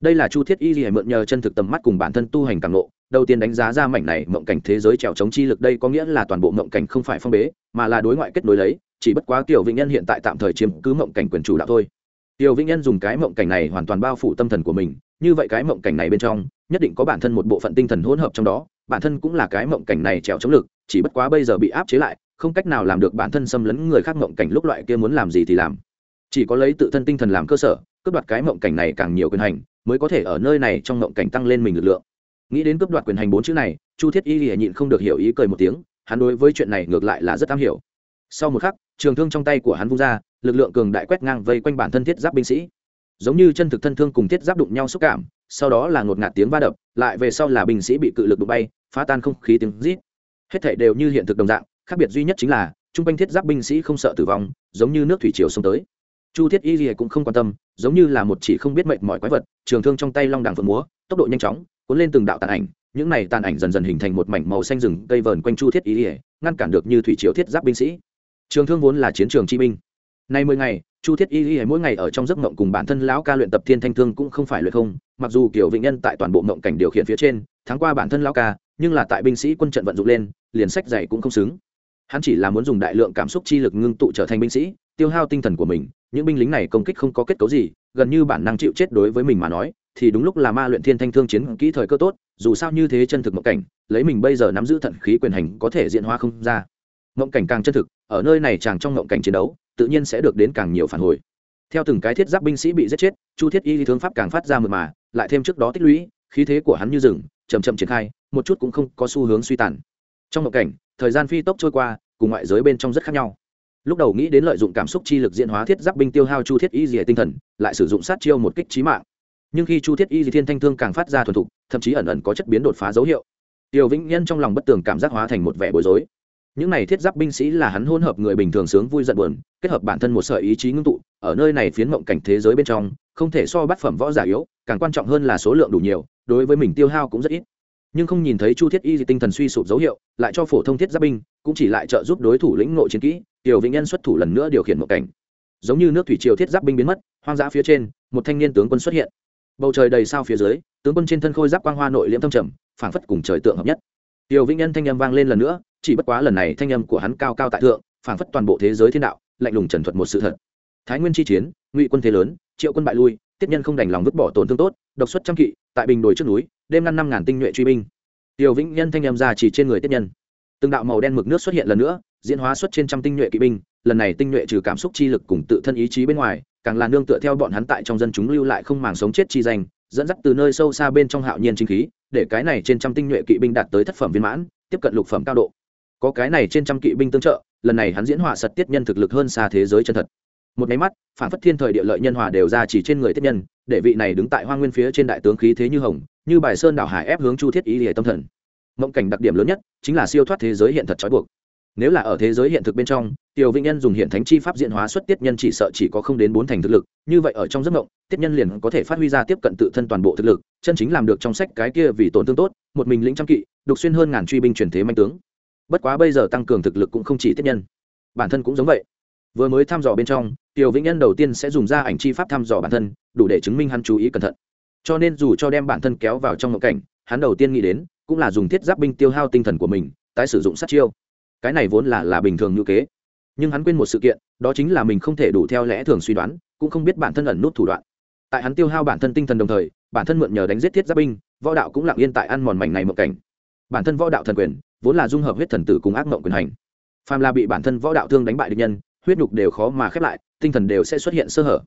đây là chu thiết y lìa mượn nhờ chân thực tầm mắt cùng bản thân tu hành càng lộ, đầu tiên đánh giá ra mảnh này mộng cảnh thế giới trèo chống chi lực đây có nghĩa là toàn bộ mộng cảnh không phải phong bế, mà là đối ngoại kết nối lấy, chỉ bất quá tiểu vĩnh nhân hiện tại tạm thời chiếm cứ mộng cảnh quyền chủ đạo thôi. Tiểu vĩnh nhân dùng cái mộng cảnh này hoàn toàn bao phủ tâm thần của mình, như vậy cái mộng cảnh này bên trong, nhất định có bản thân một bộ phận tinh thần hỗn hợp trong đó, bản thân cũng là cái mộng cảnh này trèo chống lực, chỉ bất quá bây giờ bị áp chế lại, không cách nào làm được bản thân xâm lấn người khác mộng cảnh lúc loại kia muốn làm gì thì làm. Chỉ có lấy tự thân tinh thần làm cơ sở cướp đoạt cái mộng cảnh này càng nhiều quyền hành, mới có thể ở nơi này trong mộng cảnh tăng lên mình lực lượng. Nghĩ đến cướp đoạt quyền hành bốn chữ này, chu thiết y lìa nhịn không được hiểu ý cười một tiếng, hắn đối với chuyện này ngược lại là rất am hiểu. Sau một khắc, trường thương trong tay của hắn vung ra, lực lượng cường đại quét ngang vây quanh bản thân thiết giáp binh sĩ. Giống như chân thực thân thương cùng thiết giáp đụng nhau xúc cảm, sau đó là ngột ngạt tiếng va đập, lại về sau là binh sĩ bị cự lực đụng bay, phá tan không khí tiếng rít. Hết thảy đều như hiện thực đồng dạng, khác biệt duy nhất chính là, trung quanh thiết giáp binh sĩ không sợ tử vong, giống như nước thủy triều xông tới chu thiết y gì cũng không quan tâm, giống như là một chỉ không biết mệnh mọi quái vật, trường thương trong tay long đằng phượng múa, tốc độ nhanh chóng, cuốn lên từng đạo tàn ảnh. Những này tàn ảnh dần dần hình thành một mảnh màu xanh rừng cây vờn quanh chu thiết y ỉa ngăn cản được như thủy triều thiết giáp binh sĩ. Trường thương vốn là chiến trường chi binh. Nay mười ngày, chu thiết y ỉa mỗi ngày ở trong giấc mộng cùng bản thân lão ca luyện tập thiên thanh thương cũng không phải luyện không, mặc dù kiểu vĩnh nhân tại toàn bộ mộng cảnh điều khiển phía trên tháng qua bản thân lão ca, nhưng là tại binh sĩ quân trận vận dụng lên, liền sách dày cũng không xứng. Hắn chỉ là muốn dùng đại lượng cảm xúc chi lực ngưng tụ trở thành binh sĩ tiêu hao tinh thần của mình, những binh lính này công kích không có kết cấu gì, gần như bản năng chịu chết đối với mình mà nói, thì đúng lúc là ma luyện thiên thanh thương chiến kỹ thời cơ tốt, dù sao như thế chân thực mộng cảnh, lấy mình bây giờ nắm giữ thận khí quyền hành có thể diễn hóa không ra. Mộng cảnh càng chân thực, ở nơi này chàng trong mộng cảnh chiến đấu, tự nhiên sẽ được đến càng nhiều phản hồi. Theo từng cái thiết giáp binh sĩ bị giết chết, chu thiết y thương pháp càng phát ra mượt mà, lại thêm trước đó tích lũy, khí thế của hắn như rừng chầm chậm triển khai, một chút cũng không có xu hướng suy tàn. Trong mộng cảnh, thời gian phi tốc trôi qua, cùng ngoại giới bên trong rất khác nhau lúc đầu nghĩ đến lợi dụng cảm xúc chi lực diễn hóa thiết giáp binh tiêu hao chu thiết y dìa tinh thần, lại sử dụng sát chiêu một kích trí mạng. Nhưng khi chu thiết y dì thiên thanh thương càng phát ra thuần thục, thậm chí ẩn ẩn có chất biến đột phá dấu hiệu. Tiểu vĩnh nhân trong lòng bất tường cảm giác hóa thành một vẻ bối rối. Những này thiết giáp binh sĩ là hắn hôn hợp người bình thường sướng vui giận buồn, kết hợp bản thân một sợi ý chí ngưng tụ, ở nơi này phiến mộng cảnh thế giới bên trong, không thể so bát phẩm võ giả yếu, càng quan trọng hơn là số lượng đủ nhiều, đối với mình tiêu hao cũng rất ít nhưng không nhìn thấy chu thiết y tinh thần suy sụp dấu hiệu, lại cho phổ thông thiết giáp binh, cũng chỉ lại trợ giúp đối thủ lĩnh ngộ chiến kỹ, tiểu vĩnh nhân xuất thủ lần nữa điều khiển một cảnh. Giống như nước thủy triều thiết giáp binh biến mất, hoang dã phía trên, một thanh niên tướng quân xuất hiện. Bầu trời đầy sao phía dưới, tướng quân trên thân khôi giáp quang hoa nội liễm thâm trầm, phảng phất cùng trời tượng hợp nhất. Tiểu vĩnh nhân thanh âm vang lên lần nữa, chỉ bất quá lần này thanh âm của hắn cao cao tại thượng, phảng phất toàn bộ thế giới thiên đạo, lạnh lùng trần thuật một sự thật. Thái nguyên chi chiến, ngụy quân thế lớn, triệu quân bại lui, tiết nhân không đành lòng vứt bỏ tổn thương tốt, độc xuất trăm kỵ, tại bình đồi trước núi đêm năm năm ngàn tinh nhuệ truy binh. Tiểu vĩnh nhân thanh âm ra chỉ trên người tiếp nhân. Từng đạo màu đen mực nước xuất hiện lần nữa, diễn hóa xuất trên trăm tinh nhuệ kỵ binh, lần này tinh nhuệ trừ cảm xúc chi lực cùng tự thân ý chí bên ngoài, càng là nương tựa theo bọn hắn tại trong dân chúng lưu lại không màng sống chết chi danh, dẫn dắt từ nơi sâu xa bên trong hạo nhiên chính khí, để cái này trên trăm tinh nhuệ kỵ binh đạt tới thất phẩm viên mãn, tiếp cận lục phẩm cao độ. Có cái này trên trăm kỵ binh tương trợ, lần này hắn diễn hòa sật tiết nhân thực lực hơn xa thế giới chân thật. Một máy mắt, phản phất thiên thời địa lợi nhân hòa đều ra chỉ trên người tiết nhân, để vị này đứng tại hoa nguyên phía trên đại tướng khí thế như hồng như bài sơn đảo hải ép hướng chu thiết ý lìa tâm thần. Mộng cảnh đặc điểm lớn nhất chính là siêu thoát thế giới hiện thật trói buộc. Nếu là ở thế giới hiện thực bên trong, tiểu vĩnh nhân dùng hiện thánh chi pháp diễn hóa xuất tiết nhân chỉ sợ chỉ có không đến bốn thành thực lực, như vậy ở trong giấc mộng, tiết nhân liền có thể phát huy ra tiếp cận tự thân toàn bộ thực lực, chân chính làm được trong sách cái kia vì tổn thương tốt, một mình lĩnh trăm kỵ, đục xuyên hơn ngàn truy binh truyền thế manh tướng. Bất quá bây giờ tăng cường thực lực cũng không chỉ tiết nhân. Bản thân cũng giống vậy. Vừa mới thăm dò bên trong, tiểu vĩnh nhân đầu tiên sẽ dùng ra ảnh chi pháp thăm dò bản thân, đủ để chứng minh hắn chú ý cẩn thận cho nên dù cho đem bản thân kéo vào trong ngộ cảnh, hắn đầu tiên nghĩ đến cũng là dùng thiết giáp binh tiêu hao tinh thần của mình, tái sử dụng sát chiêu. Cái này vốn là là bình thường như kế. Nhưng hắn quên một sự kiện, đó chính là mình không thể đủ theo lẽ thường suy đoán, cũng không biết bản thân ẩn nút thủ đoạn. Tại hắn tiêu hao bản thân tinh thần đồng thời, bản thân mượn nhờ đánh giết thiết giáp binh, võ đạo cũng lặng yên tại ăn mòn mảnh này mộng cảnh. Bản thân võ đạo thần quyền, vốn là dung hợp huyết thần tử cùng ác mộng quyền hành. Phàm là bị bản thân võ đạo thương đánh bại địch nhân, huyết nhục đều khó mà khép lại, tinh thần đều sẽ xuất hiện sơ hở.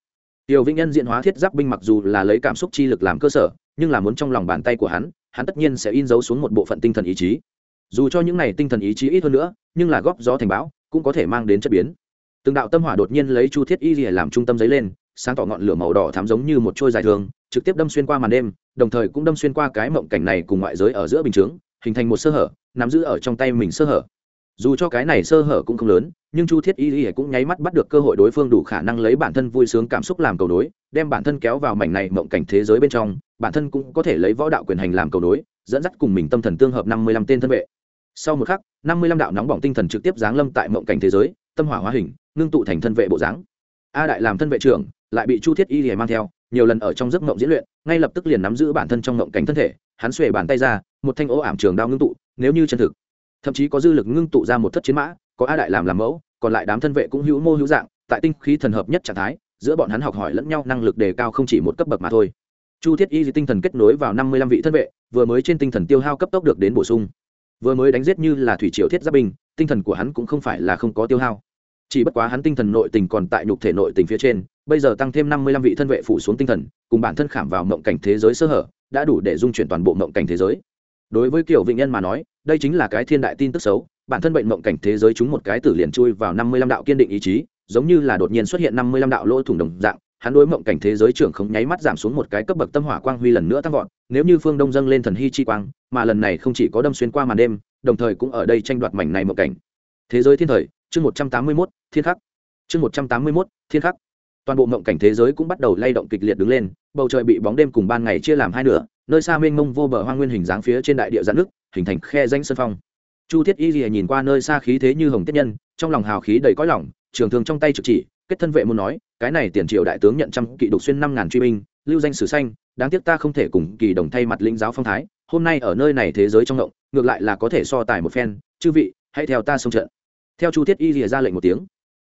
Tiêu Vĩnh Nhân diện hóa thiết giáp binh mặc dù là lấy cảm xúc chi lực làm cơ sở, nhưng là muốn trong lòng bàn tay của hắn, hắn tất nhiên sẽ in dấu xuống một bộ phận tinh thần ý chí. Dù cho những này tinh thần ý chí ít hơn nữa nhưng là góp gió thành bão cũng có thể mang đến chất biến. Từng đạo tâm hỏa đột nhiên lấy chu thiết y lìa làm trung tâm dấy lên sáng tỏ ngọn lửa màu đỏ thắm giống như một trôi dài thường trực tiếp đâm xuyên qua màn đêm đồng thời cũng đâm xuyên qua cái mộng cảnh này cùng ngoại giới ở giữa bình chứng, hình thành một sơ hở nắm giữ ở trong tay mình sơ hở dù cho cái này sơ hở cũng không lớn, nhưng chu thiết y y cũng nháy mắt bắt được cơ hội đối phương đủ khả năng lấy bản thân vui sướng cảm xúc làm cầu nối, đem bản thân kéo vào mảnh này mộng cảnh thế giới bên trong, bản thân cũng có thể lấy võ đạo quyền hành làm cầu nối, dẫn dắt cùng mình tâm thần tương hợp năm mươi lăm tên thân vệ. Sau một khắc, năm mươi lăm đạo nóng bỏng tinh thần trực tiếp giáng lâm tại mộng cảnh thế giới, tâm hỏa hóa hình, ngưng tụ thành thân vệ bộ dáng. A đại làm thân vệ trưởng, lại bị chu thiết y y mang theo, nhiều lần ở trong giấc mộng diễn luyện, ngay lập tức liền nắm giữ bản thân trong mộng cảnh thân thể, hắn xuề bàn tay ra, một thanh ô ảm trường đao ngưng tụ, nếu như chân thực thậm chí có dư lực ngưng tụ ra một thất chiến mã, có a đại làm làm mẫu, còn lại đám thân vệ cũng hữu mô hữu dạng, tại tinh khí thần hợp nhất trạng thái, giữa bọn hắn học hỏi lẫn nhau năng lực đề cao không chỉ một cấp bậc mà thôi. Chu thiết y tinh thần kết nối vào năm mươi lăm vị thân vệ, vừa mới trên tinh thần tiêu hao cấp tốc được đến bổ sung. Vừa mới đánh giết như là thủy triều thiết giáp binh, tinh thần của hắn cũng không phải là không có tiêu hao. Chỉ bất quá hắn tinh thần nội tình còn tại nhục thể nội tình phía trên, bây giờ tăng thêm năm mươi lăm vị thân vệ phủ xuống tinh thần, cùng bản thân khảm vào mộng cảnh thế giới sơ hở, đã đủ để dung chuyển toàn bộ mộng cảnh thế giới. Đối với kiểu vịnh nhân mà nói đây chính là cái thiên đại tin tức xấu, bản thân bệnh mộng cảnh thế giới chúng một cái tử liền chui vào năm mươi lăm đạo kiên định ý chí, giống như là đột nhiên xuất hiện năm mươi lăm đạo lỗ thủng đồng dạng, hắn đối mộng cảnh thế giới trưởng không nháy mắt giảm xuống một cái cấp bậc tâm hỏa quang huy lần nữa tăng vọt, nếu như phương đông dâng lên thần hy chi quang, mà lần này không chỉ có đâm xuyên qua màn đêm, đồng thời cũng ở đây tranh đoạt mảnh này mộng cảnh. Thế giới thiên thời, chương một trăm tám mươi mốt, thiên khắc. Chương một trăm tám mươi mốt, thiên khắc. Toàn bộ mộng cảnh thế giới cũng bắt đầu lay động kịch liệt đứng lên, bầu trời bị bóng đêm cùng ban ngày chia làm hai nửa, nơi xa mênh mông vô bờ hoa nguyên hình dáng phía trên đại địa giãn nước hình thành khe danh sân phong. Chu thiết y rìa nhìn qua nơi xa khí thế như hồng tiết nhân, trong lòng hào khí đầy cõi lỏng trường thương trong tay trực chỉ, kết thân vệ muốn nói, cái này tiền triệu đại tướng nhận trăm kỵ đục xuyên năm ngàn truy binh, lưu danh sử xanh đáng tiếc ta không thể cùng kỳ đồng thay mặt lĩnh giáo phong thái, hôm nay ở nơi này thế giới trong động, ngược lại là có thể so tài một phen, chư vị, hãy theo ta xông trận. Theo chu thiết y rìa ra lệnh một tiếng,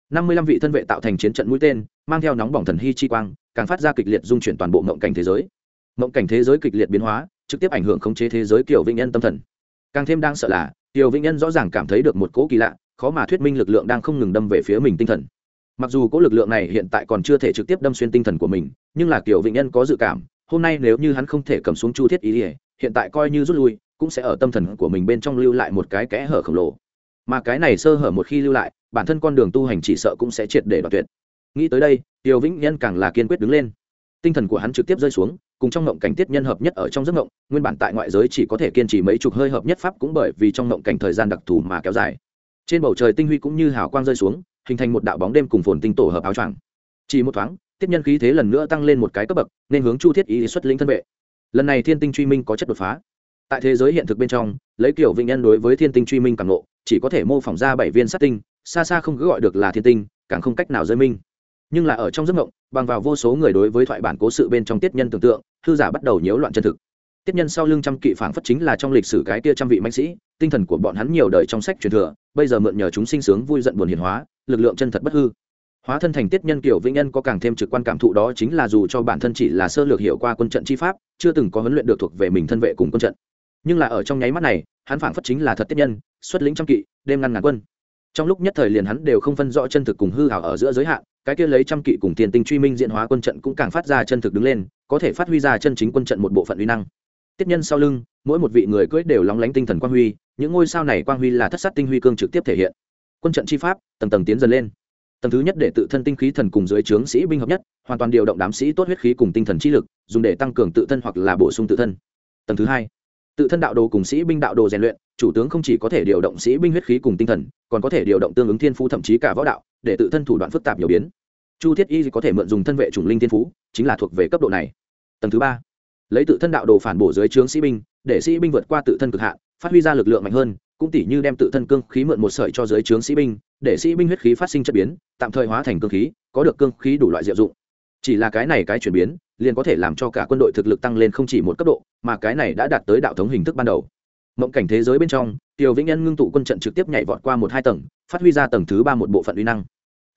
năm mươi lăm vị thân vệ tạo thành chiến trận mũi tên, mang theo nóng bỏng thần hy chi quang, càng phát ra kịch liệt dung chuyển toàn bộ mộng cảnh thế giới. Mộng cảnh thế giới kịch liệt biến hóa, trực tiếp ảnh hưởng khống chế thế giới kiểu vĩnh nhân tâm thần càng thêm đang sợ là tiểu vĩnh nhân rõ ràng cảm thấy được một cỗ kỳ lạ, khó mà thuyết minh lực lượng đang không ngừng đâm về phía mình tinh thần. Mặc dù cỗ lực lượng này hiện tại còn chưa thể trực tiếp đâm xuyên tinh thần của mình, nhưng là kiểu vĩnh nhân có dự cảm, hôm nay nếu như hắn không thể cầm xuống chu thiết ý ỉa hiện tại coi như rút lui, cũng sẽ ở tâm thần của mình bên trong lưu lại một cái kẽ hở khổng lồ. Mà cái này sơ hở một khi lưu lại, bản thân con đường tu hành chỉ sợ cũng sẽ triệt để đoạt tuyệt. Nghĩ tới đây tiểu vĩnh nhân càng là kiên quyết đứng lên tinh thần của hắn trực tiếp rơi xuống, cùng trong ngộng cảnh tiết nhân hợp nhất ở trong giấc ngộng, nguyên bản tại ngoại giới chỉ có thể kiên trì mấy chục hơi hợp nhất pháp cũng bởi vì trong ngộng cảnh thời gian đặc thù mà kéo dài. Trên bầu trời tinh huy cũng như hào quang rơi xuống, hình thành một đạo bóng đêm cùng phồn tinh tổ hợp áo choàng. Chỉ một thoáng, tiết nhân khí thế lần nữa tăng lên một cái cấp bậc, nên hướng chu thiết ý xuất linh thân vệ. Lần này thiên tinh truy minh có chất đột phá. Tại thế giới hiện thực bên trong, lấy kiểu vĩnh nhân đối với thiên tinh truy minh càng lộ chỉ có thể mô phỏng ra bảy viên sát tinh, xa xa không cứ gọi được là thiên tinh, càng không cách nào giới minh nhưng là ở trong giấc mộng, bằng vào vô số người đối với thoại bản cố sự bên trong tiết nhân tưởng tượng thư giả bắt đầu nhiễu loạn chân thực. Tiết nhân sau lưng trăm kỵ phảng phất chính là trong lịch sử cái kia trăm vị mạnh sĩ, tinh thần của bọn hắn nhiều đời trong sách truyền thừa, bây giờ mượn nhờ chúng sinh sướng vui giận buồn hiền hóa, lực lượng chân thật bất hư. Hóa thân thành tiết nhân kiểu vĩnh nhân có càng thêm trực quan cảm thụ đó chính là dù cho bản thân chỉ là sơ lược hiểu qua quân trận chi pháp, chưa từng có huấn luyện được thuộc về mình thân vệ cùng quân trận. Nhưng là ở trong nháy mắt này, hắn phảng phất chính là thật tiết nhân, xuất lĩnh trăm kỵ, đêm ngăn ngàn quân. Trong lúc nhất thời liền hắn đều không phân rõ chân thực cùng hư hảo ở giữa giới hạn cái kia lấy trăm kỵ cùng tiền tinh truy minh diễn hóa quân trận cũng càng phát ra chân thực đứng lên, có thể phát huy ra chân chính quân trận một bộ phận uy năng. Tiết nhân sau lưng, mỗi một vị người cưỡi đều lóng lánh tinh thần quang huy, những ngôi sao này quang huy là thất sát tinh huy cương trực tiếp thể hiện. Quân trận chi pháp, tầng tầng tiến dần lên. Tầng thứ nhất để tự thân tinh khí thần cùng dưới trướng sĩ binh hợp nhất, hoàn toàn điều động đám sĩ tốt huyết khí cùng tinh thần trí lực, dùng để tăng cường tự thân hoặc là bổ sung tự thân. Tầng thứ hai tự thân đạo đồ cùng sĩ binh đạo đồ rèn luyện, chủ tướng không chỉ có thể điều động sĩ binh huyết khí cùng tinh thần, còn có thể điều động tương ứng thiên phú thậm chí cả võ đạo, để tự thân thủ đoạn phức tạp nhiều biến. Chu thiết y có thể mượn dùng thân vệ chủng linh thiên phú, chính là thuộc về cấp độ này. Tầng thứ ba. Lấy tự thân đạo đồ phản bổ dưới trướng sĩ binh, để sĩ binh vượt qua tự thân cực hạn, phát huy ra lực lượng mạnh hơn, cũng tỷ như đem tự thân cương khí mượn một sợi cho dưới trướng sĩ binh, để sĩ binh huyết khí phát sinh chất biến, tạm thời hóa thành cương khí, có được cương khí đủ loại diệu dụng. Chỉ là cái này cái chuyển biến liền có thể làm cho cả quân đội thực lực tăng lên không chỉ một cấp độ, mà cái này đã đạt tới đạo thống hình thức ban đầu. Mộng cảnh thế giới bên trong, tiểu vĩnh nhân ngưng tụ quân trận trực tiếp nhảy vọt qua một hai tầng, phát huy ra tầng thứ ba một bộ phận uy năng.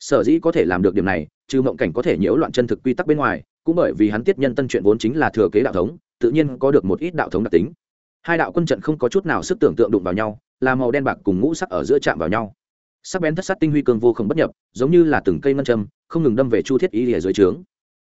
Sở dĩ có thể làm được điểm này, trừ mộng cảnh có thể nhiễu loạn chân thực quy tắc bên ngoài, cũng bởi vì hắn tiết nhân tân chuyện vốn chính là thừa kế đạo thống, tự nhiên có được một ít đạo thống đặc tính. Hai đạo quân trận không có chút nào sức tưởng tượng đụng vào nhau, là màu đen bạc cùng ngũ sắc ở giữa chạm vào nhau. Sắc bén thất sát tinh huy cường vô không bất nhập, giống như là từng cây ngân châm, không ngừng đâm về chu thiết y ở dưới trướng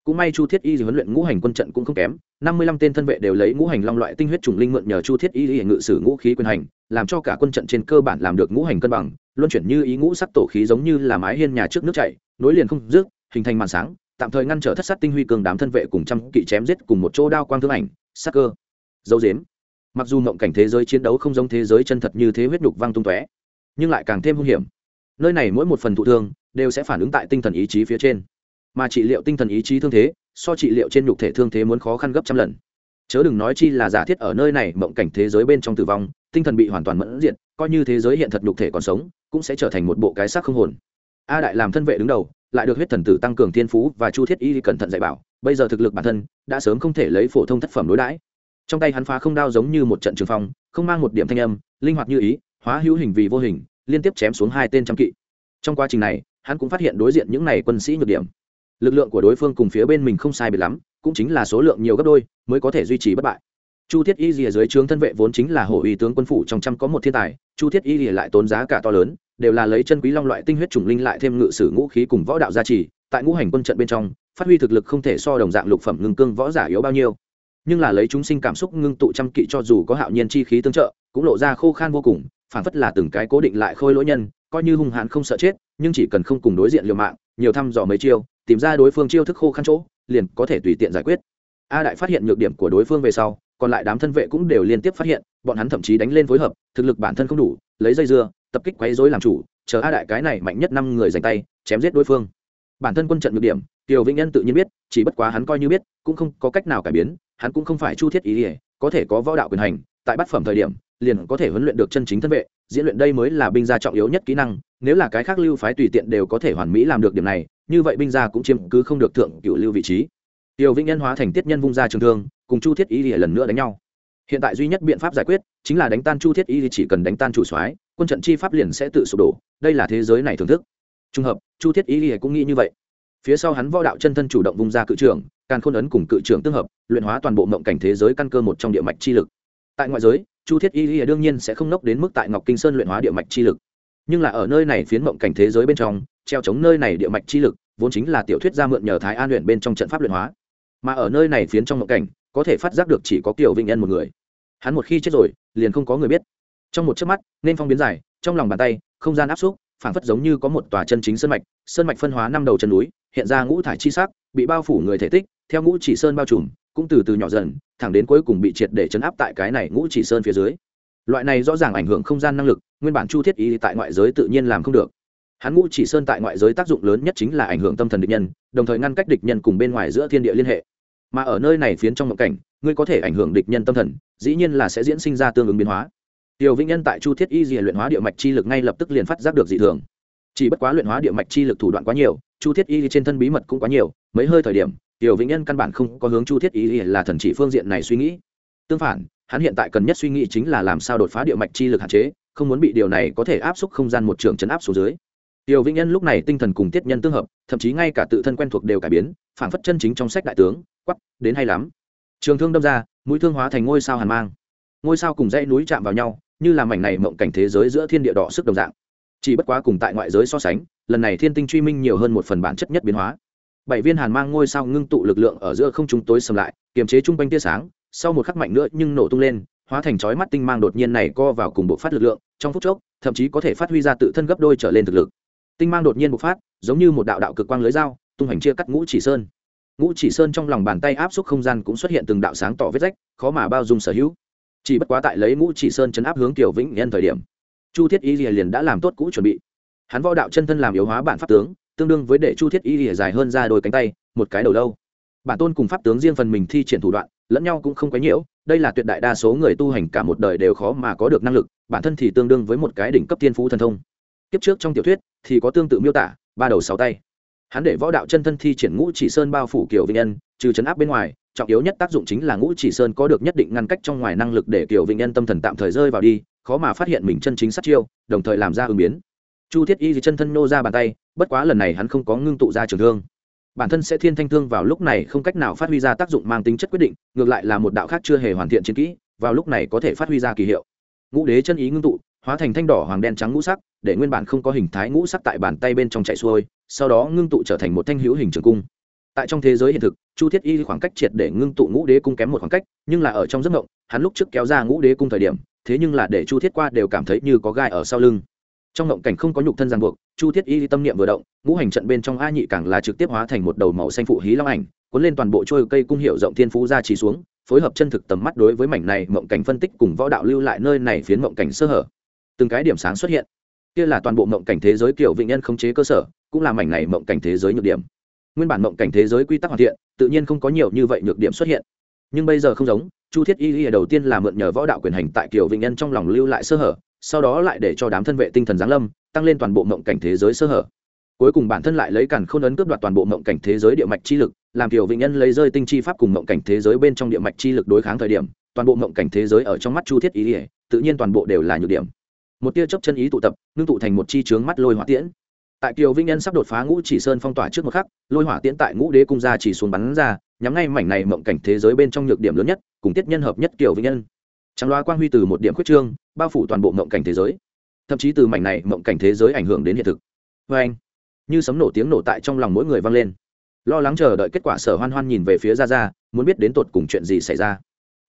cũng may chu thiết y huấn luyện ngũ hành quân trận cũng không kém, năm mươi lăm tên thân vệ đều lấy ngũ hành long loại tinh huyết trùng linh mượn nhờ chu thiết y ngự sử ngũ khí quyền hành, làm cho cả quân trận trên cơ bản làm được ngũ hành cân bằng, luân chuyển như ý ngũ sắc tổ khí giống như là mái hiên nhà trước nước chảy, nối liền không dứt, hình thành màn sáng, tạm thời ngăn trở thất sát tinh huy cường đám thân vệ cùng trăm kỵ chém giết cùng một chỗ đao quang thương ảnh, sắc cơ, dấu dếm mặc dù mộng cảnh thế giới chiến đấu không giống thế giới chân thật như thế huyết nhục văng tung tóe, nhưng lại càng thêm hung hiểm. Nơi này mỗi một phần thụ thương đều sẽ phản ứng tại tinh thần ý chí phía trên mà trị liệu tinh thần ý chí thương thế, so trị liệu trên nhục thể thương thế muốn khó khăn gấp trăm lần. Chớ đừng nói chi là giả thiết ở nơi này mộng cảnh thế giới bên trong tử vong, tinh thần bị hoàn toàn mẫn diện coi như thế giới hiện thật nhục thể còn sống, cũng sẽ trở thành một bộ cái xác không hồn. A đại làm thân vệ đứng đầu, lại được huyết thần tử tăng cường thiên phú và chu thiết y cẩn thận dạy bảo, bây giờ thực lực bản thân đã sớm không thể lấy phổ thông thất phẩm đối đãi. Trong tay hắn phá không đao giống như một trận trường phong, không mang một điểm thanh âm, linh hoạt như ý, hóa hữu hình vì vô hình, liên tiếp chém xuống hai tên trăm kỵ. Trong quá trình này, hắn cũng phát hiện đối diện những này quân sĩ nhược điểm lực lượng của đối phương cùng phía bên mình không sai biệt lắm, cũng chính là số lượng nhiều gấp đôi mới có thể duy trì bất bại. Chu thiết y rìa dưới trướng thân vệ vốn chính là hổ uy tướng quân phủ trong trăm có một thiên tài, chu thiết y rìa lại tốn giá cả to lớn, đều là lấy chân quý long loại tinh huyết trùng linh lại thêm ngự sử ngũ khí cùng võ đạo gia trì, tại ngũ hành quân trận bên trong, phát huy thực lực không thể so đồng dạng lục phẩm ngưng cương võ giả yếu bao nhiêu. Nhưng là lấy chúng sinh cảm xúc ngưng tụ trăm kỵ cho dù có hạo nhiên chi khí tương trợ, cũng lộ ra khô khan vô cùng, phản phất là từng cái cố định lại khôi lỗi nhân, coi như hung hãn không sợ chết, nhưng chỉ cần không cùng đối diện liều mạng, nhiều thăm dò mấy chiêu tìm ra đối phương chiêu thức khô khăn chỗ liền có thể tùy tiện giải quyết. A đại phát hiện nhược điểm của đối phương về sau còn lại đám thân vệ cũng đều liên tiếp phát hiện bọn hắn thậm chí đánh lên phối hợp thực lực bản thân không đủ lấy dây dưa tập kích quấy rối làm chủ chờ a đại cái này mạnh nhất năm người giành tay chém giết đối phương. Bản thân quân trận nhược điểm Tiêu Vĩnh Nhân tự nhiên biết, chỉ bất quá hắn coi như biết, cũng không có cách nào cải biến, hắn cũng không phải Chu Thiết ý, ý có thể có võ đạo quyền hành, tại bát phẩm thời điểm, liền có thể huấn luyện được chân chính thân vệ, diễn luyện đây mới là binh gia trọng yếu nhất kỹ năng, nếu là cái khác lưu phái tùy tiện đều có thể hoàn mỹ làm được điểm này, như vậy binh gia cũng chiếm cứ không được thượng cửu lưu vị trí. Tiêu Vĩnh Nhân hóa thành tiết nhân vung ra trường thương, cùng Chu Thiết Y lìa lần nữa đánh nhau. Hiện tại duy nhất biện pháp giải quyết chính là đánh tan Chu Thiết y chỉ cần đánh tan chủ soái, quân trận chi pháp liền sẽ tự sụp đổ, đây là thế giới này thưởng thức. Trung hợp, Chu Thiết ý cũng nghĩ như vậy phía sau hắn võ đạo chân thân chủ động vung ra cự trưởng càng khôn ấn cùng cự trưởng tương hợp luyện hóa toàn bộ mộng cảnh thế giới căn cơ một trong địa mạch chi lực tại ngoại giới chu thiết y đương nhiên sẽ không nốc đến mức tại ngọc kinh sơn luyện hóa địa mạch chi lực nhưng là ở nơi này phiến mộng cảnh thế giới bên trong treo chống nơi này địa mạch chi lực, vốn chính là tiểu thuyết gia mượn nhờ thái an luyện bên trong trận pháp luyện hóa. Mà ở nơi này phiến trong mộng cảnh, có thể phát giác được chỉ có kiều vinh nhân một người. Hắn một khi chết rồi, liền không có người biết. Trong một chớp mắt, nên phong biến dài, trong lòng bàn tay, không gian áp xúc, phảng phất giống như có một tòa chân chính sơn mạch sơn mạch phân hóa năm đầu chân núi, hiện ra ngũ thải chi sắc, bị bao phủ người thể tích, theo ngũ chỉ sơn bao trùm, cũng từ từ nhỏ dần, thẳng đến cuối cùng bị triệt để chấn áp tại cái này ngũ chỉ sơn phía dưới. Loại này rõ ràng ảnh hưởng không gian năng lực, nguyên bản chu thiết ý tại ngoại giới tự nhiên làm không được hắn ngũ chỉ sơn tại ngoại giới tác dụng lớn nhất chính là ảnh hưởng tâm thần địch nhân đồng thời ngăn cách địch nhân cùng bên ngoài giữa thiên địa liên hệ mà ở nơi này phiến trong mộng cảnh ngươi có thể ảnh hưởng địch nhân tâm thần dĩ nhiên là sẽ diễn sinh ra tương ứng biến hóa Tiểu Vĩnh Nhân tại Chu Thiết Y diện luyện hóa địa mạch chi lực ngay lập tức liền phát giác được dị thường. Chỉ bất quá luyện hóa địa mạch chi lực thủ đoạn quá nhiều, Chu Thiết Y trên thân bí mật cũng quá nhiều, mấy hơi thời điểm, Tiểu Vĩnh Nhân căn bản không có hướng Chu Thiết Y là thần chỉ phương diện này suy nghĩ. Tương phản, hắn hiện tại cần nhất suy nghĩ chính là làm sao đột phá địa mạch chi lực hạn chế, không muốn bị điều này có thể áp xúc không gian một trường chấn áp xuống dưới. Tiểu Vĩnh Nhân lúc này tinh thần cùng Tiết Nhân tương hợp, thậm chí ngay cả tự thân quen thuộc đều cải biến, phản phất chân chính trong sách đại tướng, quắc, đến hay lắm. Trường thương đâm ra, mũi thương hóa thành ngôi sao hàn mang. Ngôi sao cùng dãy núi chạm vào nhau, như là mảnh này mộng cảnh thế giới giữa thiên địa đỏ sức đồng dạng chỉ bất quá cùng tại ngoại giới so sánh lần này thiên tinh truy minh nhiều hơn một phần bản chất nhất biến hóa bảy viên hàn mang ngôi sao ngưng tụ lực lượng ở giữa không trung tối sầm lại kiềm chế trung quanh tia sáng sau một khắc mạnh nữa nhưng nổ tung lên hóa thành chói mắt tinh mang đột nhiên này co vào cùng bộ phát lực lượng trong phút chốc thậm chí có thể phát huy ra tự thân gấp đôi trở lên thực lực tinh mang đột nhiên bộc phát, giống như một đạo đạo cực quang lưới dao, tung hành chia cắt ngũ chỉ sơn. Ngũ chỉ sơn trong lòng bàn tay áp suất không gian cũng xuất hiện từng đạo sáng tỏ vết rách, khó mà bao dung sở hữu. Chỉ bất quá tại lấy ngũ chỉ sơn chấn áp hướng tiểu vĩnh nhân thời điểm, chu thiết y lìa liền đã làm tốt cũ chuẩn bị. Hắn võ đạo chân thân làm yếu hóa bản pháp tướng, tương đương với để chu thiết y lìa dài hơn ra đôi cánh tay, một cái đầu lâu. Bản tôn cùng pháp tướng riêng phần mình thi triển thủ đoạn, lẫn nhau cũng không quấy nhiễu, đây là tuyệt đại đa số người tu hành cả một đời đều khó mà có được năng lực, bản thân thì tương đương với một cái đỉnh cấp tiên phú thần thông kiếp trước trong tiểu thuyết thì có tương tự miêu tả, ba đầu sáu tay. Hắn để võ đạo chân thân thi triển ngũ chỉ sơn bao phủ kiều vĩnh nhân trừ chấn áp bên ngoài, trọng yếu nhất tác dụng chính là ngũ chỉ sơn có được nhất định ngăn cách trong ngoài năng lực để kiều vĩnh nhân tâm thần tạm thời rơi vào đi, khó mà phát hiện mình chân chính sát chiêu, đồng thời làm ra ứng biến. Chu thiết y chân thân nô ra bàn tay, bất quá lần này hắn không có ngưng tụ ra trường thương. Bản thân sẽ thiên thanh thương vào lúc này không cách nào phát huy ra tác dụng mang tính chất quyết định, ngược lại là một đạo khác chưa hề hoàn thiện chiến kỹ, vào lúc này có thể phát huy ra kỳ hiệu. Ngũ đế chân ý ngưng tụ hóa thành thanh đỏ hoàng đen trắng ngũ sắc, để nguyên bản không có hình thái ngũ sắc tại bàn tay bên trong chạy xuôi, sau đó ngưng tụ trở thành một thanh hữu hình trường cung. Tại trong thế giới hiện thực, chu thiết y khoảng cách triệt để ngưng tụ ngũ đế cung kém một khoảng cách, nhưng là ở trong giấc mộng, hắn lúc trước kéo ra ngũ đế cung thời điểm, thế nhưng là để chu thiết qua đều cảm thấy như có gai ở sau lưng. Trong mộng cảnh không có nhục thân ràng buộc, chu thiết y tâm niệm vừa động, ngũ hành trận bên trong a nhị càng là trực tiếp hóa thành một đầu màu xanh phụ hí long ảnh, cuốn lên toàn bộ trôi cây cung hiệu rộng thiên phú ra trí xuống, phối hợp chân thực tầm mắt đối với mảnh này mộng cảnh phân tích cùng võ đạo lưu lại nơi này phiến mộng cảnh sơ hở từng cái điểm sáng xuất hiện. Kia là toàn bộ mộng cảnh thế giới kiểu vĩnh nhân khống chế cơ sở, cũng là mảnh này mộng cảnh thế giới nhược điểm. Nguyên bản mộng cảnh thế giới quy tắc hoàn thiện, tự nhiên không có nhiều như vậy nhược điểm xuất hiện. Nhưng bây giờ không giống, chu thiết y y đầu tiên là mượn nhờ võ đạo quyền hành tại kiểu vĩnh nhân trong lòng lưu lại sơ hở, sau đó lại để cho đám thân vệ tinh thần giáng lâm, tăng lên toàn bộ mộng cảnh thế giới sơ hở. Cuối cùng bản thân lại lấy cản khôn ấn cướp đoạt toàn bộ mộng cảnh thế giới địa mạch chi lực, làm kiểu vĩnh nhân lấy rơi tinh chi pháp cùng mộng cảnh thế giới bên trong địa mạch chi lực đối kháng thời điểm, toàn bộ mộng cảnh thế giới ở trong mắt chu thiết Y ỉa tự nhiên toàn bộ đều là nhược điểm một tia chớp chân ý tụ tập, ngưng tụ thành một chi chướng mắt lôi hỏa tiễn. Tại kiều vĩnh nhân sắp đột phá ngũ chỉ sơn phong tỏa trước một khắc, lôi hỏa tiễn tại ngũ đế cung ra chỉ xuống bắn ra, nhắm ngay mảnh này mộng cảnh thế giới bên trong nhược điểm lớn nhất, cùng tiết nhân hợp nhất kiều vĩnh nhân. Trắng loa quang huy từ một điểm khuyết trương, bao phủ toàn bộ mộng cảnh thế giới. Thậm chí từ mảnh này mộng cảnh thế giới ảnh hưởng đến hiện thực. Vê anh, như sấm nổ tiếng nổ tại trong lòng mỗi người vang lên. Lo lắng chờ đợi kết quả sở hoan hoan nhìn về phía ra ra muốn biết đến tột cùng chuyện gì xảy ra.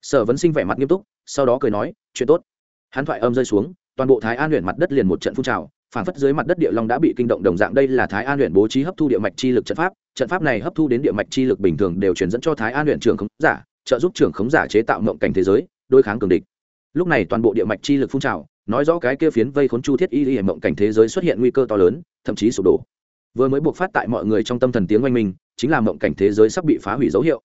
Sở vấn sinh vẻ mặt nghiêm túc, sau đó cười nói, chuyện tốt. Hắn thoại âm rơi xuống toàn bộ thái an luyện mặt đất liền một trận phun trào phản phất dưới mặt đất địa long đã bị kinh động đồng dạng, đây là thái an luyện bố trí hấp thu địa mạch chi lực trận pháp trận pháp này hấp thu đến địa mạch chi lực bình thường đều truyền dẫn cho thái an luyện trưởng khống giả, trợ giúp trưởng khống giả chế tạo mộng cảnh thế giới, đối kháng cường địch. Lúc này toàn bộ địa mạch chi lực phun trào, nói rõ cái kia phiến vây khốn chu thiết y y mộng cảnh thế giới xuất hiện nguy cơ to lớn, thậm chí sụp đổ. Vừa mới buộc phát tại mọi người trong tâm thần tiếng oanh minh, chính là mộng cảnh thế giới sắp bị phá hủy dấu hiệu.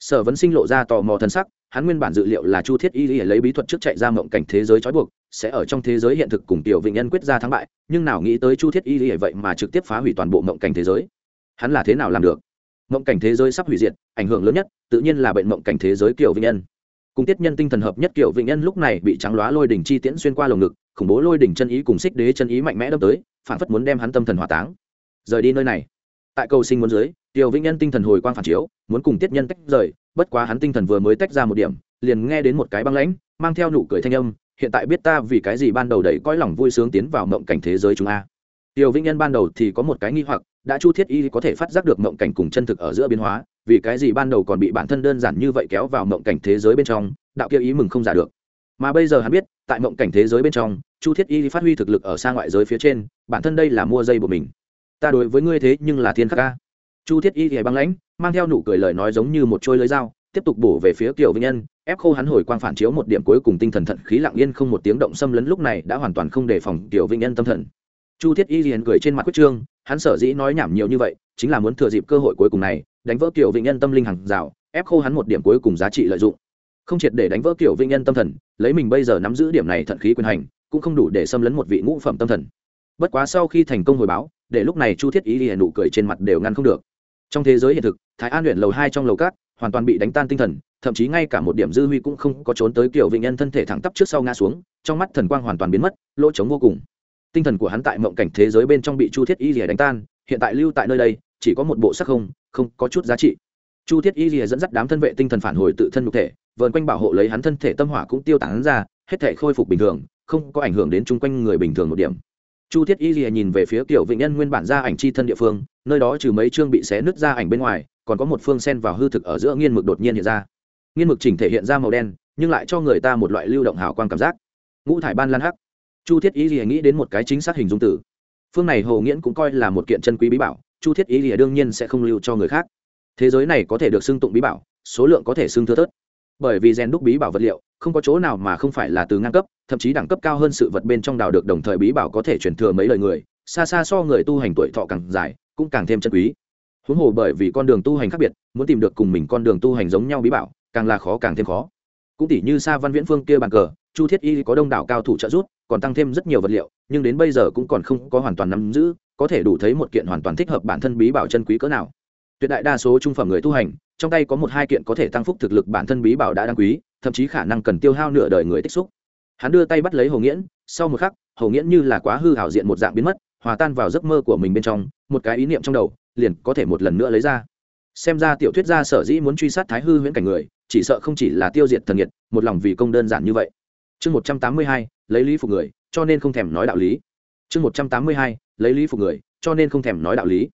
Sở vấn sinh lộ ra tò mò thân sắc, hắn nguyên bản dự liệu là chu thiết y y lấy bí thuật trước chạy ra mộng cảnh thế giới trói buộc sẽ ở trong thế giới hiện thực cùng tiểu vịnh nhân quyết ra thắng bại, nhưng nào nghĩ tới chu thiết y lìa vậy mà trực tiếp phá hủy toàn bộ mộng cảnh thế giới. Hắn là thế nào làm được? Mộng cảnh thế giới sắp hủy diệt, ảnh hưởng lớn nhất, tự nhiên là bệnh mộng cảnh thế giới kiểu vĩnh nhân. Cùng tiết nhân tinh thần hợp nhất kiểu vĩnh nhân lúc này bị trắng lóa lôi đỉnh chi tiễn xuyên qua lồng ngực, khủng bố lôi đỉnh chân ý cùng xích đế chân ý mạnh mẽ đâm tới phản phất muốn đem hắn tâm thần hỏa táng. Rời đi nơi này. Tại cầu sinh muốn dưới tiểu vĩnh nhân tinh thần hồi quang phản chiếu, muốn cùng tiết nhân tách rời, bất quá hắn tinh thần vừa mới tách ra một điểm, liền nghe đến một cái băng lãnh, mang theo nụ cười thanh âm hiện tại biết ta vì cái gì ban đầu đẩy cõi lòng vui sướng tiến vào mộng cảnh thế giới chúng a. Tiểu vĩnh nhân ban đầu thì có một cái nghi hoặc, đã chu thiết y có thể phát giác được mộng cảnh cùng chân thực ở giữa biến hóa, vì cái gì ban đầu còn bị bản thân đơn giản như vậy kéo vào mộng cảnh thế giới bên trong, đạo kia ý mừng không giả được. Mà bây giờ hắn biết, tại mộng cảnh thế giới bên trong, chu thiết y phát huy thực lực ở xa ngoại giới phía trên, bản thân đây là mua dây của mình. Ta đối với ngươi thế nhưng là thiên khắc ca chu thiết y thì băng lãnh, mang theo nụ cười lời nói giống như một trôi lưới dao, tiếp tục bổ về phía kiểu vĩnh nhân ép khô hắn hồi quang phản chiếu một điểm cuối cùng tinh thần thận khí lặng yên không một tiếng động xâm lấn lúc này đã hoàn toàn không đề phòng tiểu vĩnh nhân tâm thần. Chu thiết y liền cười trên mặt quyết trương, hắn sở dĩ nói nhảm nhiều như vậy, chính là muốn thừa dịp cơ hội cuối cùng này, đánh vỡ tiểu vĩnh nhân tâm linh hàng rào, ép khô hắn một điểm cuối cùng giá trị lợi dụng. Không triệt để đánh vỡ tiểu vĩnh nhân tâm thần, lấy mình bây giờ nắm giữ điểm này thận khí quyền hành, cũng không đủ để xâm lấn một vị ngũ phẩm tâm thần. Bất quá sau khi thành công hồi báo, để lúc này chu thiết y liền nụ cười trên mặt đều ngăn không được. Trong thế giới hiện thực, thái an luyện lầu hai trong lầu cát hoàn toàn bị đánh tan tinh thần thậm chí ngay cả một điểm dư huy cũng không có trốn tới kiểu vĩnh nhân thân thể thẳng tắp trước sau ngã xuống, trong mắt thần quang hoàn toàn biến mất, lỗ trống vô cùng. Tinh thần của hắn tại mộng cảnh thế giới bên trong bị chu thiết y rìa đánh tan, hiện tại lưu tại nơi đây, chỉ có một bộ sắc không không có chút giá trị. Chu thiết y rìa dẫn dắt đám thân vệ tinh thần phản hồi tự thân nhục thể, vờn quanh bảo hộ lấy hắn thân thể tâm hỏa cũng tiêu tán ra, hết thể khôi phục bình thường, không có ảnh hưởng đến chung quanh người bình thường một điểm. Chu thiết y rìa nhìn về phía kiểu vịnh nhân nguyên bản ra ảnh chi thân địa phương, nơi đó trừ mấy chương bị xé nứt ra ảnh bên ngoài, còn có một phương sen vào hư thực ở giữa nghiên mực đột nhiên hiện ra nghiên mực chỉnh thể hiện ra màu đen, nhưng lại cho người ta một loại lưu động hào quang cảm giác. Ngũ thải ban lan hắc. Chu thiết y gì nghĩ đến một cái chính xác hình dung tử phương này hồ nghiễn cũng coi là một kiện chân quý bí bảo, chu thiết y gì đương nhiên sẽ không lưu cho người khác. Thế giới này có thể được xưng tụng bí bảo, số lượng có thể xưng thưa thớt. Bởi vì rèn đúc bí bảo vật liệu, không có chỗ nào mà không phải là từ ngang cấp, thậm chí đẳng cấp cao hơn sự vật bên trong đào được đồng thời bí bảo có thể chuyển thừa mấy lời người, xa xa so người tu hành tuổi thọ càng dài, cũng càng thêm chân quý. Huống hồ bởi vì con đường tu hành khác biệt, muốn tìm được cùng mình con đường tu hành giống nhau bí bảo càng là khó càng thêm khó. Cũng tỷ như sa văn viễn phương kia bàn cờ, chu thiết y có đông đảo cao thủ trợ giúp, còn tăng thêm rất nhiều vật liệu, nhưng đến bây giờ cũng còn không có hoàn toàn nắm giữ, có thể đủ thấy một kiện hoàn toàn thích hợp bản thân bí bảo chân quý cỡ nào. Tuyệt đại đa số trung phẩm người tu hành, trong tay có một hai kiện có thể tăng phúc thực lực bản thân bí bảo đã đáng quý, thậm chí khả năng cần tiêu hao nửa đời người tích xúc. Hắn đưa tay bắt lấy hồ nghiễn, sau một khắc, hồ nghiễn như là quá hư hảo diện một dạng biến mất, hòa tan vào giấc mơ của mình bên trong, một cái ý niệm trong đầu, liền có thể một lần nữa lấy ra. Xem ra tiểu thuyết gia sở dĩ muốn truy sát thái hư huyễn cảnh người chỉ sợ không chỉ là tiêu diệt thần nhiệt một lòng vì công đơn giản như vậy. Chương một trăm tám mươi hai, lấy lý phục người, cho nên không thèm nói đạo lý. Chương một trăm tám mươi hai, lấy lý phục người, cho nên không thèm nói đạo lý.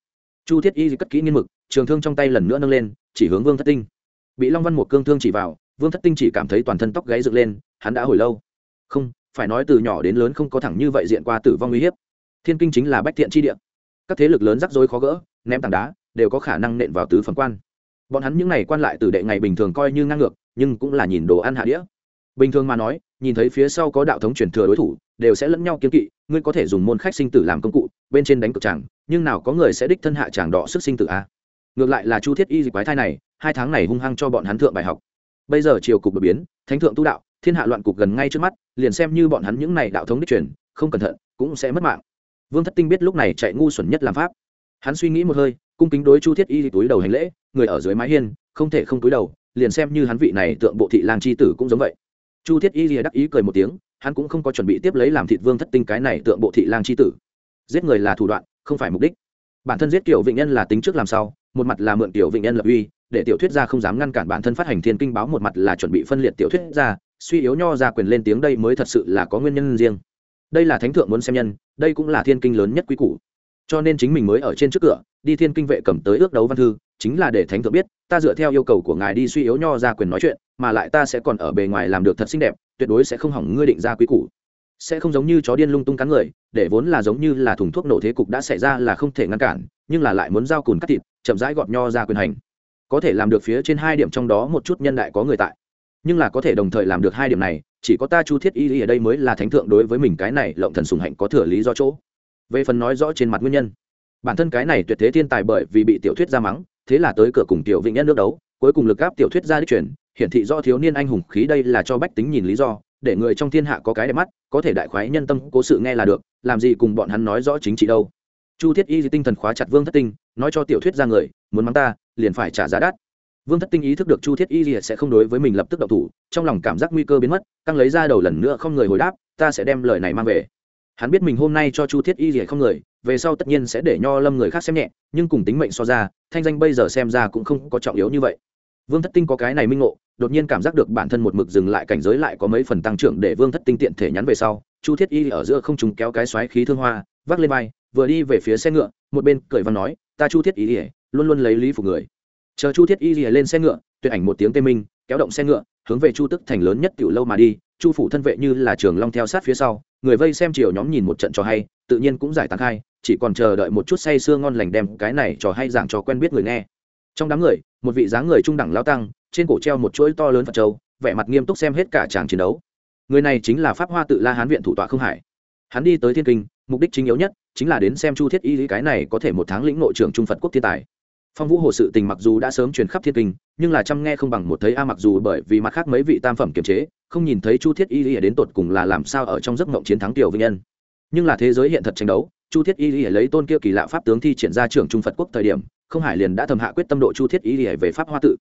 Chu thiết y cất kỹ nghiên mực, trường thương trong tay lần nữa nâng lên, chỉ hướng vương thất tinh. Bị long văn một cương thương chỉ vào, vương thất tinh chỉ cảm thấy toàn thân tóc gáy dựng lên, hắn đã hồi lâu. Không, phải nói từ nhỏ đến lớn không có thẳng như vậy diện qua tử vong uy hiếp. Thiên kinh chính là bách thiện chi địa. Các thế lực lớn rắc rối khó gỡ, ném tảng đá, đều có khả năng nện vào tứ phần quan bọn hắn những n à y quan lại từ đệ ngày bình thường coi như ngang ngược, nhưng cũng là nhìn đồ ăn hạ đĩa. Bình thường mà nói, nhìn thấy phía sau có đạo thống truyền thừa đối thủ, đều sẽ lẫn nhau kiếm kỵ, ngươi có thể dùng môn khách sinh tử làm công cụ, bên trên đánh cực chẳng. nhưng nào có người sẽ đích thân hạ chàng đọ sức sinh tử a ngược lại là chu thiết y dịch quái thai này, hai tháng này hung hăng cho bọn hắn thượng bài học. Bây giờ triều cục đột biến, thánh thượng tu đạo, thiên hạ loạn cục gần ngay trước mắt, liền xem như bọn hắn những này đạo thống đích truyền, không cẩn thận, cũng sẽ mất mạng. Vương thất tinh biết lúc này chạy ngu xuẩn nhất làm pháp hắn suy nghĩ một hơi, cung kính đối chu thiết y túi đầu hành lễ, người ở dưới mái hiên, không thể không túi đầu, liền xem như hắn vị này tượng bộ thị lang c h i tử cũng giống vậy. Chu thiết y lìa đắc ý cười một tiếng, hắn cũng không có chuẩn bị tiếp lấy làm thịt vương thất tinh cái này tượng bộ thị lang c h i tử. Giết người là thủ đoạn, không phải mục đích. Bản thân giết kiểu vịnh nhân là tính trước làm sau một mặt là mượn tiểu vịnh nhân lập uy, để tiểu thuyết gia không dám ngăn cản bản thân phát hành thiên kinh báo, một mặt là chuẩn bị phân liệt tiểu thuyết gia, suy yếu nho ra quyền lên tiếng đây mới thật sự là có nguyên nhân riêng. Đây là thánh thượng muốn xem nhân, đây cũng là thiên kinh lớn nhất quý củ cho nên chính mình mới ở trên trước cửa, đi thiên kinh vệ cầm tới ước đấu văn thư, chính là để thánh thượng biết, ta dựa theo yêu cầu của ngài đi suy yếu nho ra quyền nói chuyện, mà lại ta sẽ còn ở bề ngoài làm được thật xinh đẹp, tuyệt đối sẽ không hỏng ngươi định ra quý củ. Sẽ không giống như chó điên lung tung cắn người, để vốn là giống như là thùng thuốc nổ thế cục đã xảy ra là không thể ngăn cản, nhưng là lại muốn giao cùn cắt thịt, chậm rãi gọt nho ra quyền hành. Có thể làm được phía trên hai điểm trong đó một chút nhân đại có người tại. Nhưng là có thể đồng thời làm được hai điểm này, chỉ có ta chu thiết y ở đây mới là thánh thượng đối với mình cái này lộng thần sùng hạnh có thừa lý do chỗ về phần nói rõ trên mặt nguyên nhân. Bản thân cái này tuyệt thế thiên tài bởi vì bị tiểu thuyết ra mắng, thế là tới cửa cùng tiểu vĩnh nhân nước đấu, cuối cùng lực gáp tiểu thuyết ra đi chuyển, hiển thị do thiếu niên anh hùng khí đây là cho bách tính nhìn lý do, để người trong thiên hạ có cái đẹp mắt, có thể đại khoái nhân tâm cố sự nghe là được, làm gì cùng bọn hắn nói rõ chính trị đâu. Chu thiết y tinh thần khóa chặt vương thất tinh, nói cho tiểu thuyết ra người, muốn mắng ta, liền phải trả giá đắt. Vương thất tinh ý thức được chu thiết y sẽ không đối với mình lập tức độc thủ, trong lòng cảm giác nguy cơ biến mất, căng lấy ra đầu lần nữa không người hồi đáp, ta sẽ đem lời này mang về hắn biết mình hôm nay cho chu thiết y không người, về sau tất nhiên sẽ để nho lâm người khác xem nhẹ, nhưng cùng tính mệnh so ra, thanh danh bây giờ xem ra cũng không có trọng yếu như vậy. Vương thất tinh có cái này minh ngộ, đột nhiên cảm giác được bản thân một mực dừng lại cảnh giới lại có mấy phần tăng trưởng để vương thất tinh tiện thể nhắn về sau, chu thiết y ở giữa không chúng kéo cái xoáy khí thương hoa, vác lên vai, vừa đi về phía xe ngựa, một bên cười văn nói, ta chu thiết y ỉa luôn luôn lấy lý phục người. Chờ chu thiết y ỉa lên xe ngựa, tuyệt ảnh một tiếng tê minh, kéo động xe ngựa, hướng về chu tức thành lớn nhất tiểu lâu mà đi chu phủ thân vệ như là trường long theo sát phía sau, người vây xem chiều nhóm nhìn một trận trò hay, tự nhiên cũng giải tán khai, chỉ còn chờ đợi một chút say sưa ngon lành đem cái này trò hay giảng cho quen biết người nghe. Trong đám người, một vị dáng người trung đẳng lao tăng, trên cổ treo một chuỗi to lớn phật châu, vẻ mặt nghiêm túc xem hết cả tràng chiến đấu. Người này chính là pháp hoa tự la hán viện thủ tọa không hải. Hắn đi tới thiên kinh, mục đích chính yếu nhất chính là đến xem chu thiết y lý cái này có thể một tháng lĩnh nội trưởng trung phật quốc thiên tài phong vũ hồ sự tình mặc dù đã sớm truyền khắp thiên kinh, nhưng là chăm nghe không bằng một thấy a, mặc dù bởi vì mặt khác mấy vị tam phẩm kiềm chế, không nhìn thấy chu thiết y lìa đến tột cùng là làm sao ở trong giấc mộng chiến thắng tiểu vinh nhân. Nhưng là thế giới hiện thật tranh đấu, chu thiết y lìa lấy tôn kia kỳ lạ pháp tướng thi triển ra trưởng trung phật quốc thời điểm, không hải liền đã thầm hạ quyết tâm độ chu thiết y lìa về pháp hoa tự.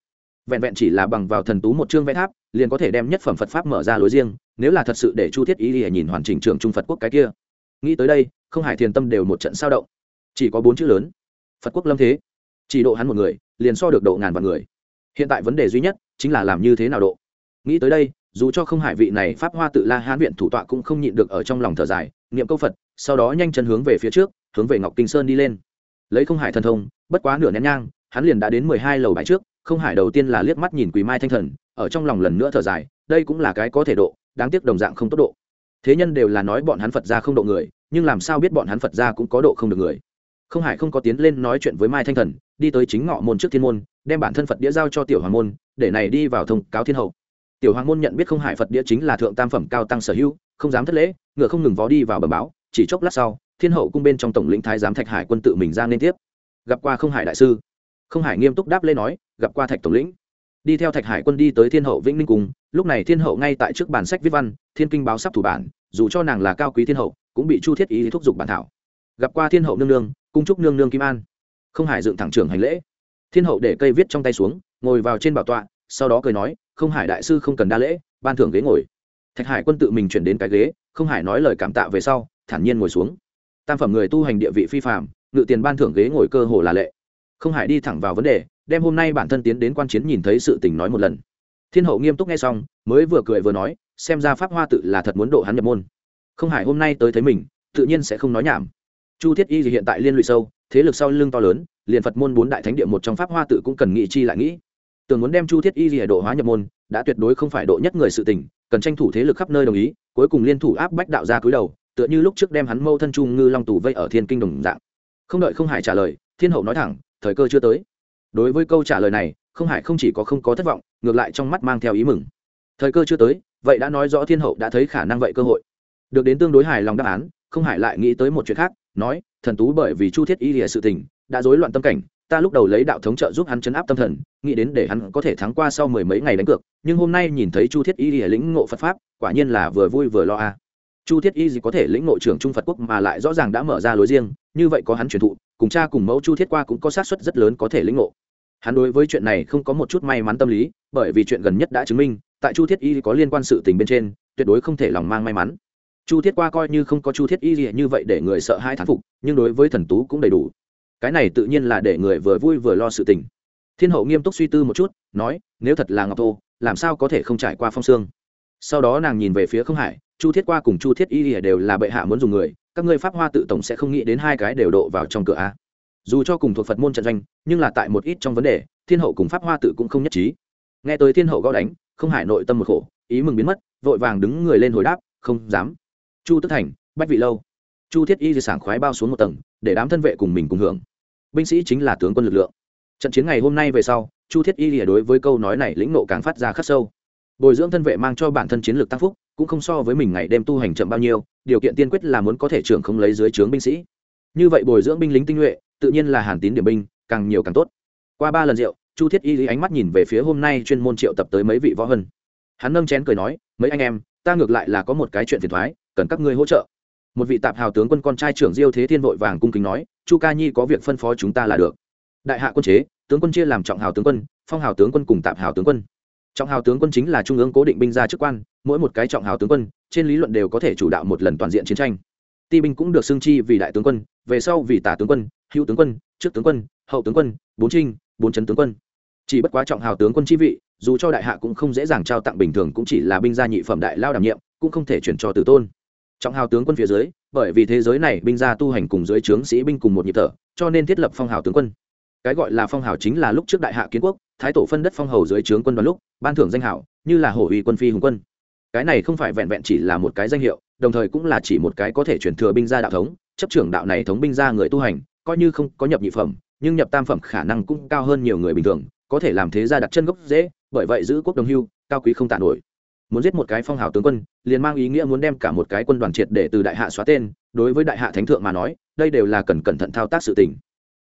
Vẹn vẹn chỉ là bằng vào thần tú một chương vẽ tháp, liền có thể đem nhất phẩm phật pháp mở ra lối riêng, nếu là thật sự để chu thiết y lìa nhìn hoàn chỉnh trưởng trung phật quốc cái kia. Nghĩ tới đây, không hải thiền tâm đều một trận sao động. Chỉ có bốn chữ lớn. Phật quốc lâm thế chỉ độ hắn một người, liền so được độ ngàn vạn người. Hiện tại vấn đề duy nhất chính là làm như thế nào độ. Nghĩ tới đây, dù cho không hải vị này pháp hoa tự la hán viện thủ tọa cũng không nhịn được ở trong lòng thở dài, niệm câu phật, sau đó nhanh chân hướng về phía trước, hướng về ngọc kinh sơn đi lên. Lấy không hải thần thông, bất quá nửa nén nhang, hắn liền đã đến mười hai lầu bãi trước, không hải đầu tiên là liếc mắt nhìn quỳ mai thanh thần, ở trong lòng lần nữa thở dài, đây cũng là cái có thể độ, đáng tiếc đồng dạng không tốt độ. Thế nhân đều là nói bọn hắn phật ra không độ người, nhưng làm sao biết bọn hắn phật ra cũng có độ không được người. Không hải không có tiến lên nói chuyện với mai thanh thần đi tới chính ngọ môn trước thiên môn, đem bản thân phật đĩa giao cho tiểu hoàng môn, để này đi vào thông cáo thiên hậu. Tiểu hoàng môn nhận biết không hải phật đĩa chính là thượng tam phẩm cao tăng sở hữu, không dám thất lễ, ngựa không ngừng vó đi vào bờ báo, chỉ chốc lát sau, thiên hậu cung bên trong tổng lĩnh thái giám thạch hải quân tự mình ra liên tiếp. Gặp qua không hải đại sư. Không hải nghiêm túc đáp lễ nói, gặp qua thạch tổng lĩnh. Đi theo thạch hải quân đi tới thiên hậu vĩnh ninh cung, lúc này thiên hậu ngay tại trước bản sách viết văn, thiên kinh báo sắp thủ bản, dù cho nàng là cao quý thiên hậu, cũng bị chu thiết ý thúc giục bản thảo. Gặp qua thiên hậu nương nương, cung trúc nương nương kim an không hải dựng thẳng trường hành lễ. Thiên hậu để cây viết trong tay xuống, ngồi vào trên bảo tọa, sau đó cười nói, không hải đại sư không cần đa lễ, ban thưởng ghế ngồi. Thạch hải quân tự mình chuyển đến cái ghế, không hải nói lời cảm tạ về sau, thản nhiên ngồi xuống. Tam phẩm người tu hành địa vị phi phạm ngự tiền ban thưởng ghế ngồi cơ hồ là lệ. Không hải đi thẳng vào vấn đề, đem hôm nay bản thân tiến đến quan chiến nhìn thấy sự tình nói một lần. Thiên hậu nghiêm túc nghe xong, mới vừa cười vừa nói, xem ra pháp hoa tự là thật muốn độ hắn nhập môn. Không hải hôm nay tới thấy mình, tự nhiên sẽ không nói nhảm. Chu thiết y thì hiện tại liên lụy sâu thế lực sau lưng to lớn, liền phật môn bốn đại thánh địa một trong pháp hoa tự cũng cần nghị chi lại nghĩ. Tưởng muốn đem chu thiết y thì độ hóa nhập môn, đã tuyệt đối không phải độ nhất người sự tình, cần tranh thủ thế lực khắp nơi đồng ý, cuối cùng liên thủ áp bách đạo ra cúi đầu, tựa như lúc trước đem hắn mâu thân trung ngư long tù vây ở thiên kinh đồng dạng. Không đợi không hải trả lời, thiên hậu nói thẳng, thời cơ chưa tới. Đối với câu trả lời này, không hải không chỉ có không có thất vọng, ngược lại trong mắt mang theo ý mừng. Thời cơ chưa tới, vậy đã nói rõ thiên hậu đã thấy khả năng vậy cơ hội. Được đến tương đối hài lòng đáp án, không hải lại nghĩ tới một chuyện khác nói, thần tú bởi vì chu thiết y lìa sự tình, đã rối loạn tâm cảnh, ta lúc đầu lấy đạo thống trợ giúp hắn chấn áp tâm thần, nghĩ đến để hắn có thể thắng qua sau mười mấy ngày đánh cược, nhưng hôm nay nhìn thấy chu thiết y lìa lĩnh ngộ phật pháp, quả nhiên là vừa vui vừa lo a. Chu thiết y gì có thể lĩnh ngộ trưởng trung phật quốc mà lại rõ ràng đã mở ra lối riêng, như vậy có hắn truyền thụ, cùng cha cùng mẫu chu thiết qua cũng có sát suất rất lớn có thể lĩnh ngộ. Hắn đối với chuyện này không có một chút may mắn tâm lý, bởi vì chuyện gần nhất đã chứng minh, tại chu thiết y có liên quan sự tình bên trên, tuyệt đối không thể lòng mang may mắn chu thiết qua coi như không có chu thiết y gì như vậy để người sợ hai thán phục, nhưng đối với thần tú cũng đầy đủ. Cái này tự nhiên là để người vừa vui vừa lo sự tình. Thiên hậu nghiêm túc suy tư một chút, nói, nếu thật là ngọc thô làm sao có thể không trải qua phong sương? Sau đó nàng nhìn về phía không hải, chu thiết qua cùng chu thiết y đều là bệ hạ muốn dùng người, các ngươi pháp hoa tự tổng sẽ không nghĩ đến hai cái đều độ vào trong cửa a. Dù cho cùng thuộc phật môn trận doanh, nhưng là tại một ít trong vấn đề, thiên hậu cùng pháp hoa tự cũng không nhất trí. Nghe tới thiên hậu gõ đánh, không hải nội tâm một khổ, ý mừng biến mất, vội vàng đứng người lên hồi đáp, không dám chu tức thành, bách vị lâu. Chu thiết y di sảng khoái bao xuống một tầng, để đám thân vệ cùng mình cùng hưởng. Binh sĩ chính là tướng quân lực lượng. Trận chiến ngày hôm nay về sau, chu thiết y lìa đối với câu nói này lĩnh nộ càng phát ra khắc sâu. Bồi dưỡng thân vệ mang cho bản thân chiến lược tăng phúc, cũng không so với mình ngày đêm tu hành chậm bao nhiêu, điều kiện tiên quyết là muốn có thể trưởng không lấy dưới trướng binh sĩ. Như vậy bồi dưỡng binh lính tinh nhuệ, tự nhiên là hàn tín điểm binh, càng nhiều càng tốt. Qua ba lần rượu, chu thiết y lý ánh mắt nhìn về phía hôm nay chuyên môn triệu tập tới mấy vị võ hân. Hắn nâng chén cười nói, mấy anh em, ta ngược lại là có một cái chuyện phiền thoái cần các ngươi hỗ trợ. Một vị tạp hào tướng quân con trai trưởng diêu thế thiên vội vàng cung kính nói, chu ca nhi có việc phân phó chúng ta là được. Đại hạ quân chế, tướng quân chia làm trọng hào tướng quân, phong hào tướng quân cùng tạp hào tướng quân. Trọng hào tướng quân chính là trung ương cố định binh gia chức quan, mỗi một cái trọng hào tướng quân, trên lý luận đều có thể chủ đạo một lần toàn diện chiến tranh. Ti binh cũng được xưng chi vì đại tướng quân, về sau vì tả tướng quân, hữu tướng quân, trước tướng quân, hậu tướng quân, bốn trinh, bốn chấn tướng quân. Chỉ bất quá trọng hào tướng quân chi vị, dù cho đại hạ cũng không dễ dàng trao tặng bình thường cũng chỉ là binh gia nhị phẩm đại lao đảm nhiệm, cũng không thể chuyển cho tử tôn trọng hào tướng quân phía dưới bởi vì thế giới này binh gia tu hành cùng dưới trướng sĩ binh cùng một nhịp thở cho nên thiết lập phong hào tướng quân. Cái gọi là phong hào chính là lúc trước đại hạ kiến quốc thái tổ phân đất phong hầu dưới trướng quân đoàn lúc ban thưởng danh hào, như là hổ uy quân phi hùng quân. Cái này không phải vẹn vẹn chỉ là một cái danh hiệu đồng thời cũng là chỉ một cái có thể chuyển thừa binh gia đạo thống chấp trưởng đạo này thống binh gia người tu hành coi như không có nhập nhị phẩm nhưng nhập tam phẩm khả năng cũng cao hơn nhiều người bình thường có thể làm thế gia đặt chân gốc dễ bởi vậy giữ quốc đồng hưu cao quý không tạ nổi muốn giết một cái phong hào tướng quân, liền mang ý nghĩa muốn đem cả một cái quân đoàn triệt để từ đại hạ xóa tên, đối với đại hạ thánh thượng mà nói, đây đều là cần cẩn thận thao tác sự tình.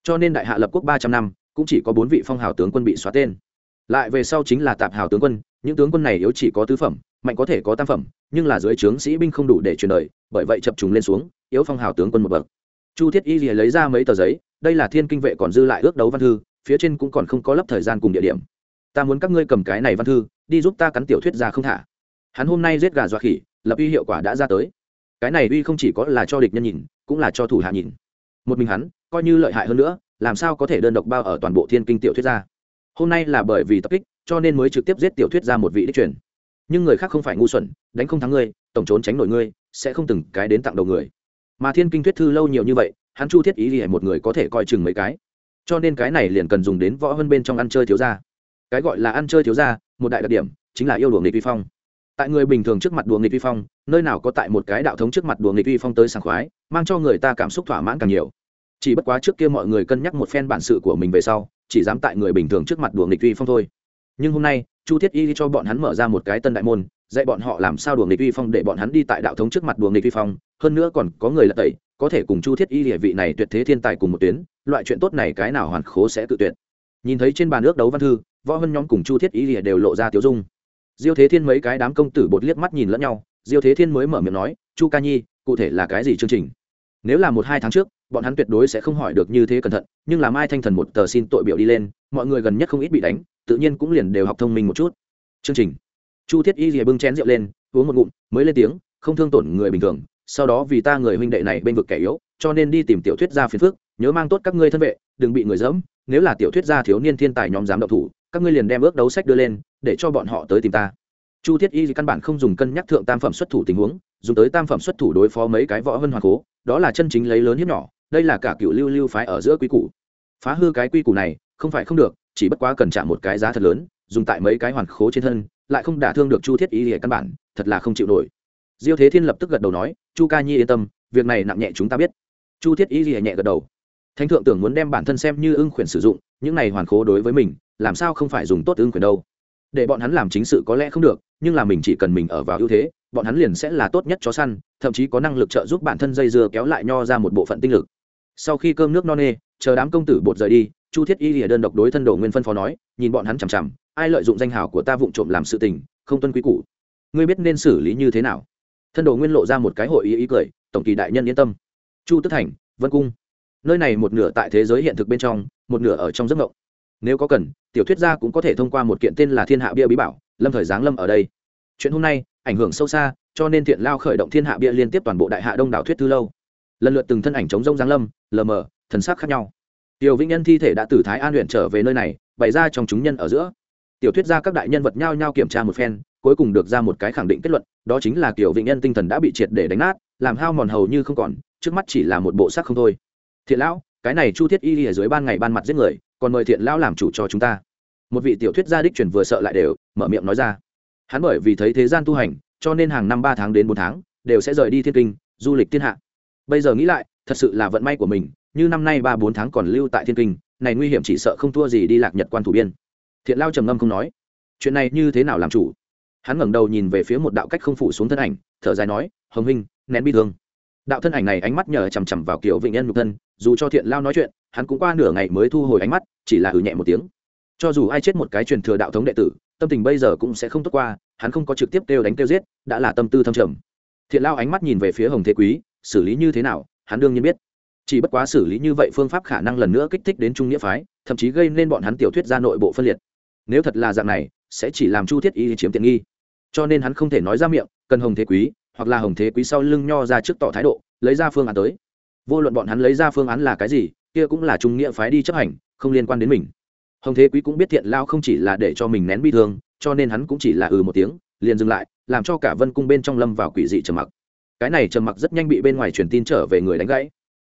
Cho nên đại hạ lập quốc ba trăm năm, cũng chỉ có bốn vị phong hào tướng quân bị xóa tên. Lại về sau chính là tạp hào tướng quân, những tướng quân này yếu chỉ có tứ phẩm, mạnh có thể có tam phẩm, nhưng là dưới trướng sĩ binh không đủ để truyền đời, bởi vậy chập trùng lên xuống, yếu phong hào tướng quân một bậc. Chu thiết y lìa lấy ra mấy tờ giấy, đây là thiên kinh vệ còn dư lại ước đấu văn thư, phía trên cũng còn không có lấp thời gian cùng địa điểm. Ta muốn các ngươi cầm cái này văn thư, đi giúp ta cắn tiểu thuyết ra không thả hắn hôm nay giết gà dọa khỉ, lập uy hiệu quả đã ra tới. Cái này uy không chỉ có là cho địch nhân nhìn, cũng là cho thủ hạ nhìn. Một mình hắn, coi như lợi hại hơn nữa, làm sao có thể đơn độc bao ở toàn bộ thiên kinh tiểu thuyết gia? Hôm nay là bởi vì tập kích, cho nên mới trực tiếp giết tiểu thuyết ra một vị đích truyền. Nhưng người khác không phải ngu xuẩn, đánh không thắng ngươi, tổng trốn tránh nổi ngươi, sẽ không từng cái đến tặng đầu người. Mà thiên kinh thuyết thư lâu nhiều như vậy, hắn chu thiết ý gì một người có thể coi chừng mấy cái. Cho nên cái này liền cần dùng đến võ hơn bên trong ăn chơi thiếu gia. Cái gọi là ăn chơi thiếu gia, một đại đặc điểm, chính là yêu đuồng địch vi phong tại người bình thường trước mặt đùa nghịch vi phong, nơi nào có tại một cái đạo thống trước mặt đùa nghịch vi phong tới sảng khoái, mang cho người ta cảm xúc thỏa mãn càng nhiều. Chỉ bất quá trước kia mọi người cân nhắc một phen bản sự của mình về sau, chỉ dám tại người bình thường trước mặt đùa nghịch vi phong thôi. Nhưng hôm nay, chu thiết y cho bọn hắn mở ra một cái tân đại môn, dạy bọn họ làm sao đùa nghịch vi phong để bọn hắn đi tại đạo thống trước mặt đùa nghịch vi phong. Hơn nữa còn có người là tẩy, có thể cùng chu thiết y địa vị này tuyệt thế thiên tài cùng một tuyến, loại chuyện tốt này cái nào hoàn khố sẽ tự tuyệt. Nhìn thấy trên bàn nước đấu văn thư, võ hân nhóm cùng chu thiết y địa đều lộ ra tiếu dung diêu thế thiên mấy cái đám công tử bột liếc mắt nhìn lẫn nhau, diêu thế thiên mới mở miệng nói, chu ca nhi, cụ thể là cái gì chương trình? Nếu là một hai tháng trước, bọn hắn tuyệt đối sẽ không hỏi được như thế cẩn thận, nhưng làm ai thanh thần một tờ xin tội biểu đi lên, mọi người gần nhất không ít bị đánh, tự nhiên cũng liền đều học thông minh một chút. Chương trình? Chu thiết y rìa bưng chén rượu lên, uống một ngụm, mới lên tiếng, không thương tổn người bình thường, sau đó vì ta người huynh đệ này bên vực kẻ yếu, cho nên đi tìm tiểu thuyết gia phiền phức, nhớ mang tốt các ngươi thân vệ, đừng bị người dẫm, nếu là tiểu thuyết gia thiếu niên thiên tài nhóm dám động thủ, các ngươi liền đem ước đấu sách đưa lên để cho bọn họ tới tìm ta. Chu thiết y căn bản không dùng cân nhắc thượng tam phẩm xuất thủ tình huống, dùng tới tam phẩm xuất thủ đối phó mấy cái võ vân hoàng cố, đó là chân chính lấy lớn hiếp nhỏ, đây là cả cựu lưu lưu phái ở giữa quy củ. Phá hư cái quy củ này, không phải không được, chỉ bất quá cần trả một cái giá thật lớn, dùng tại mấy cái hoàn khố trên thân, lại không đả thương được chu thiết y hệ căn bản, thật là không chịu nổi. Diêu thế thiên lập tức gật đầu nói, chu ca nhi yên tâm, việc này nặng nhẹ chúng ta biết. Chu thiết y hệ nhẹ gật đầu. Thánh thượng tưởng muốn đem bản thân xem như ưng khuyển sử dụng, những này hoàn khố đối với mình, làm sao không phải dùng tốt ưng khuyển đâu để bọn hắn làm chính sự có lẽ không được, nhưng là mình chỉ cần mình ở vào ưu thế, bọn hắn liền sẽ là tốt nhất chó săn, thậm chí có năng lực trợ giúp bản thân dây dưa kéo lại nho ra một bộ phận tinh lực. Sau khi cơm nước no nê, chờ đám công tử bột rời đi, chu thiết y lìa đơn độc đối thân đồ nguyên phân phó nói, nhìn bọn hắn chằm chằm, ai lợi dụng danh hào của ta vụng trộm làm sự tình, không tuân quý cũ ngươi biết nên xử lý như thế nào? Thân đồ nguyên lộ ra một cái hội ý ý cười, tổng kỳ đại nhân yên tâm. Chu tức thành, vân cung. Nơi này một nửa tại thế giới hiện thực bên trong, một nửa ở trong giấc mộng nếu có cần, tiểu thuyết gia cũng có thể thông qua một kiện tên là thiên hạ bia bí bảo, lâm thời giáng lâm ở đây. Chuyện hôm nay, ảnh hưởng sâu xa, cho nên thiện lao khởi động thiên hạ bia liên tiếp toàn bộ đại hạ đông đảo thuyết thư lâu. Lần lượt từng thân ảnh chống rông giáng lâm, lờ mờ, thần sắc khác nhau. Tiểu vĩnh nhân thi thể đã từ thái an luyện trở về nơi này, bày ra trong chúng nhân ở giữa. Tiểu thuyết gia các đại nhân vật nhao nhao kiểm tra một phen, cuối cùng được ra một cái khẳng định kết luận, đó chính là tiểu vĩnh nhân tinh thần đã bị triệt để đánh nát, làm hao mòn hầu như không còn, trước mắt chỉ là một bộ xác không thôi. Thiện lão, cái này chu thiết y ở dưới ban ngày ban mặt giết người còn mời thiện lão làm chủ cho chúng ta. Một vị tiểu thuyết gia đích truyền vừa sợ lại đều, mở miệng nói ra. Hắn bởi vì thấy thế gian tu hành, cho nên hàng năm ba tháng đến bốn tháng, đều sẽ rời đi thiên kinh, du lịch thiên hạ. Bây giờ nghĩ lại, thật sự là vận may của mình, như năm nay ba bốn tháng còn lưu tại thiên kinh, này nguy hiểm chỉ sợ không thua gì đi lạc nhật quan thủ biên. Thiện lao trầm ngâm không nói. Chuyện này như thế nào làm chủ? Hắn ngẩng đầu nhìn về phía một đạo cách không phủ xuống thân ảnh, thở dài nói, hồng huynh, nén bi thương. Đạo thân ảnh này ánh mắt nhờ chằm chằm vào kiểu vịnh nhân nhục thân dù cho thiện lao nói chuyện, hắn cũng qua nửa ngày mới thu hồi ánh mắt, chỉ là hử nhẹ một tiếng. Cho dù ai chết một cái truyền thừa đạo thống đệ tử, tâm tình bây giờ cũng sẽ không tốt qua, hắn không có trực tiếp kêu đánh kêu giết, đã là tâm tư thâm trầm. Thiện lao ánh mắt nhìn về phía hồng thế quý, xử lý như thế nào, hắn đương nhiên biết. Chỉ bất quá xử lý như vậy phương pháp khả năng lần nữa kích thích đến trung nghĩa phái, thậm chí gây nên bọn hắn tiểu thuyết ra nội bộ phân liệt. Nếu thật là dạng này, sẽ chỉ làm chu thiết y chiếm tiện nghi. Cho nên hắn không thể nói ra miệng, cần hồng thế quý, hoặc là hồng thế quý sau lưng nho ra trước tỏ thái độ, lấy ra phương án tới vô luận bọn hắn lấy ra phương án là cái gì, kia cũng là trung nghĩa phái đi chấp hành, không liên quan đến mình. Hồng thế quý cũng biết thiện lao không chỉ là để cho mình nén bi thương, cho nên hắn cũng chỉ là ừ một tiếng, liền dừng lại, làm cho cả vân cung bên trong lâm vào quỷ dị trầm mặc. Cái này trầm mặc rất nhanh bị bên ngoài truyền tin trở về người đánh gãy.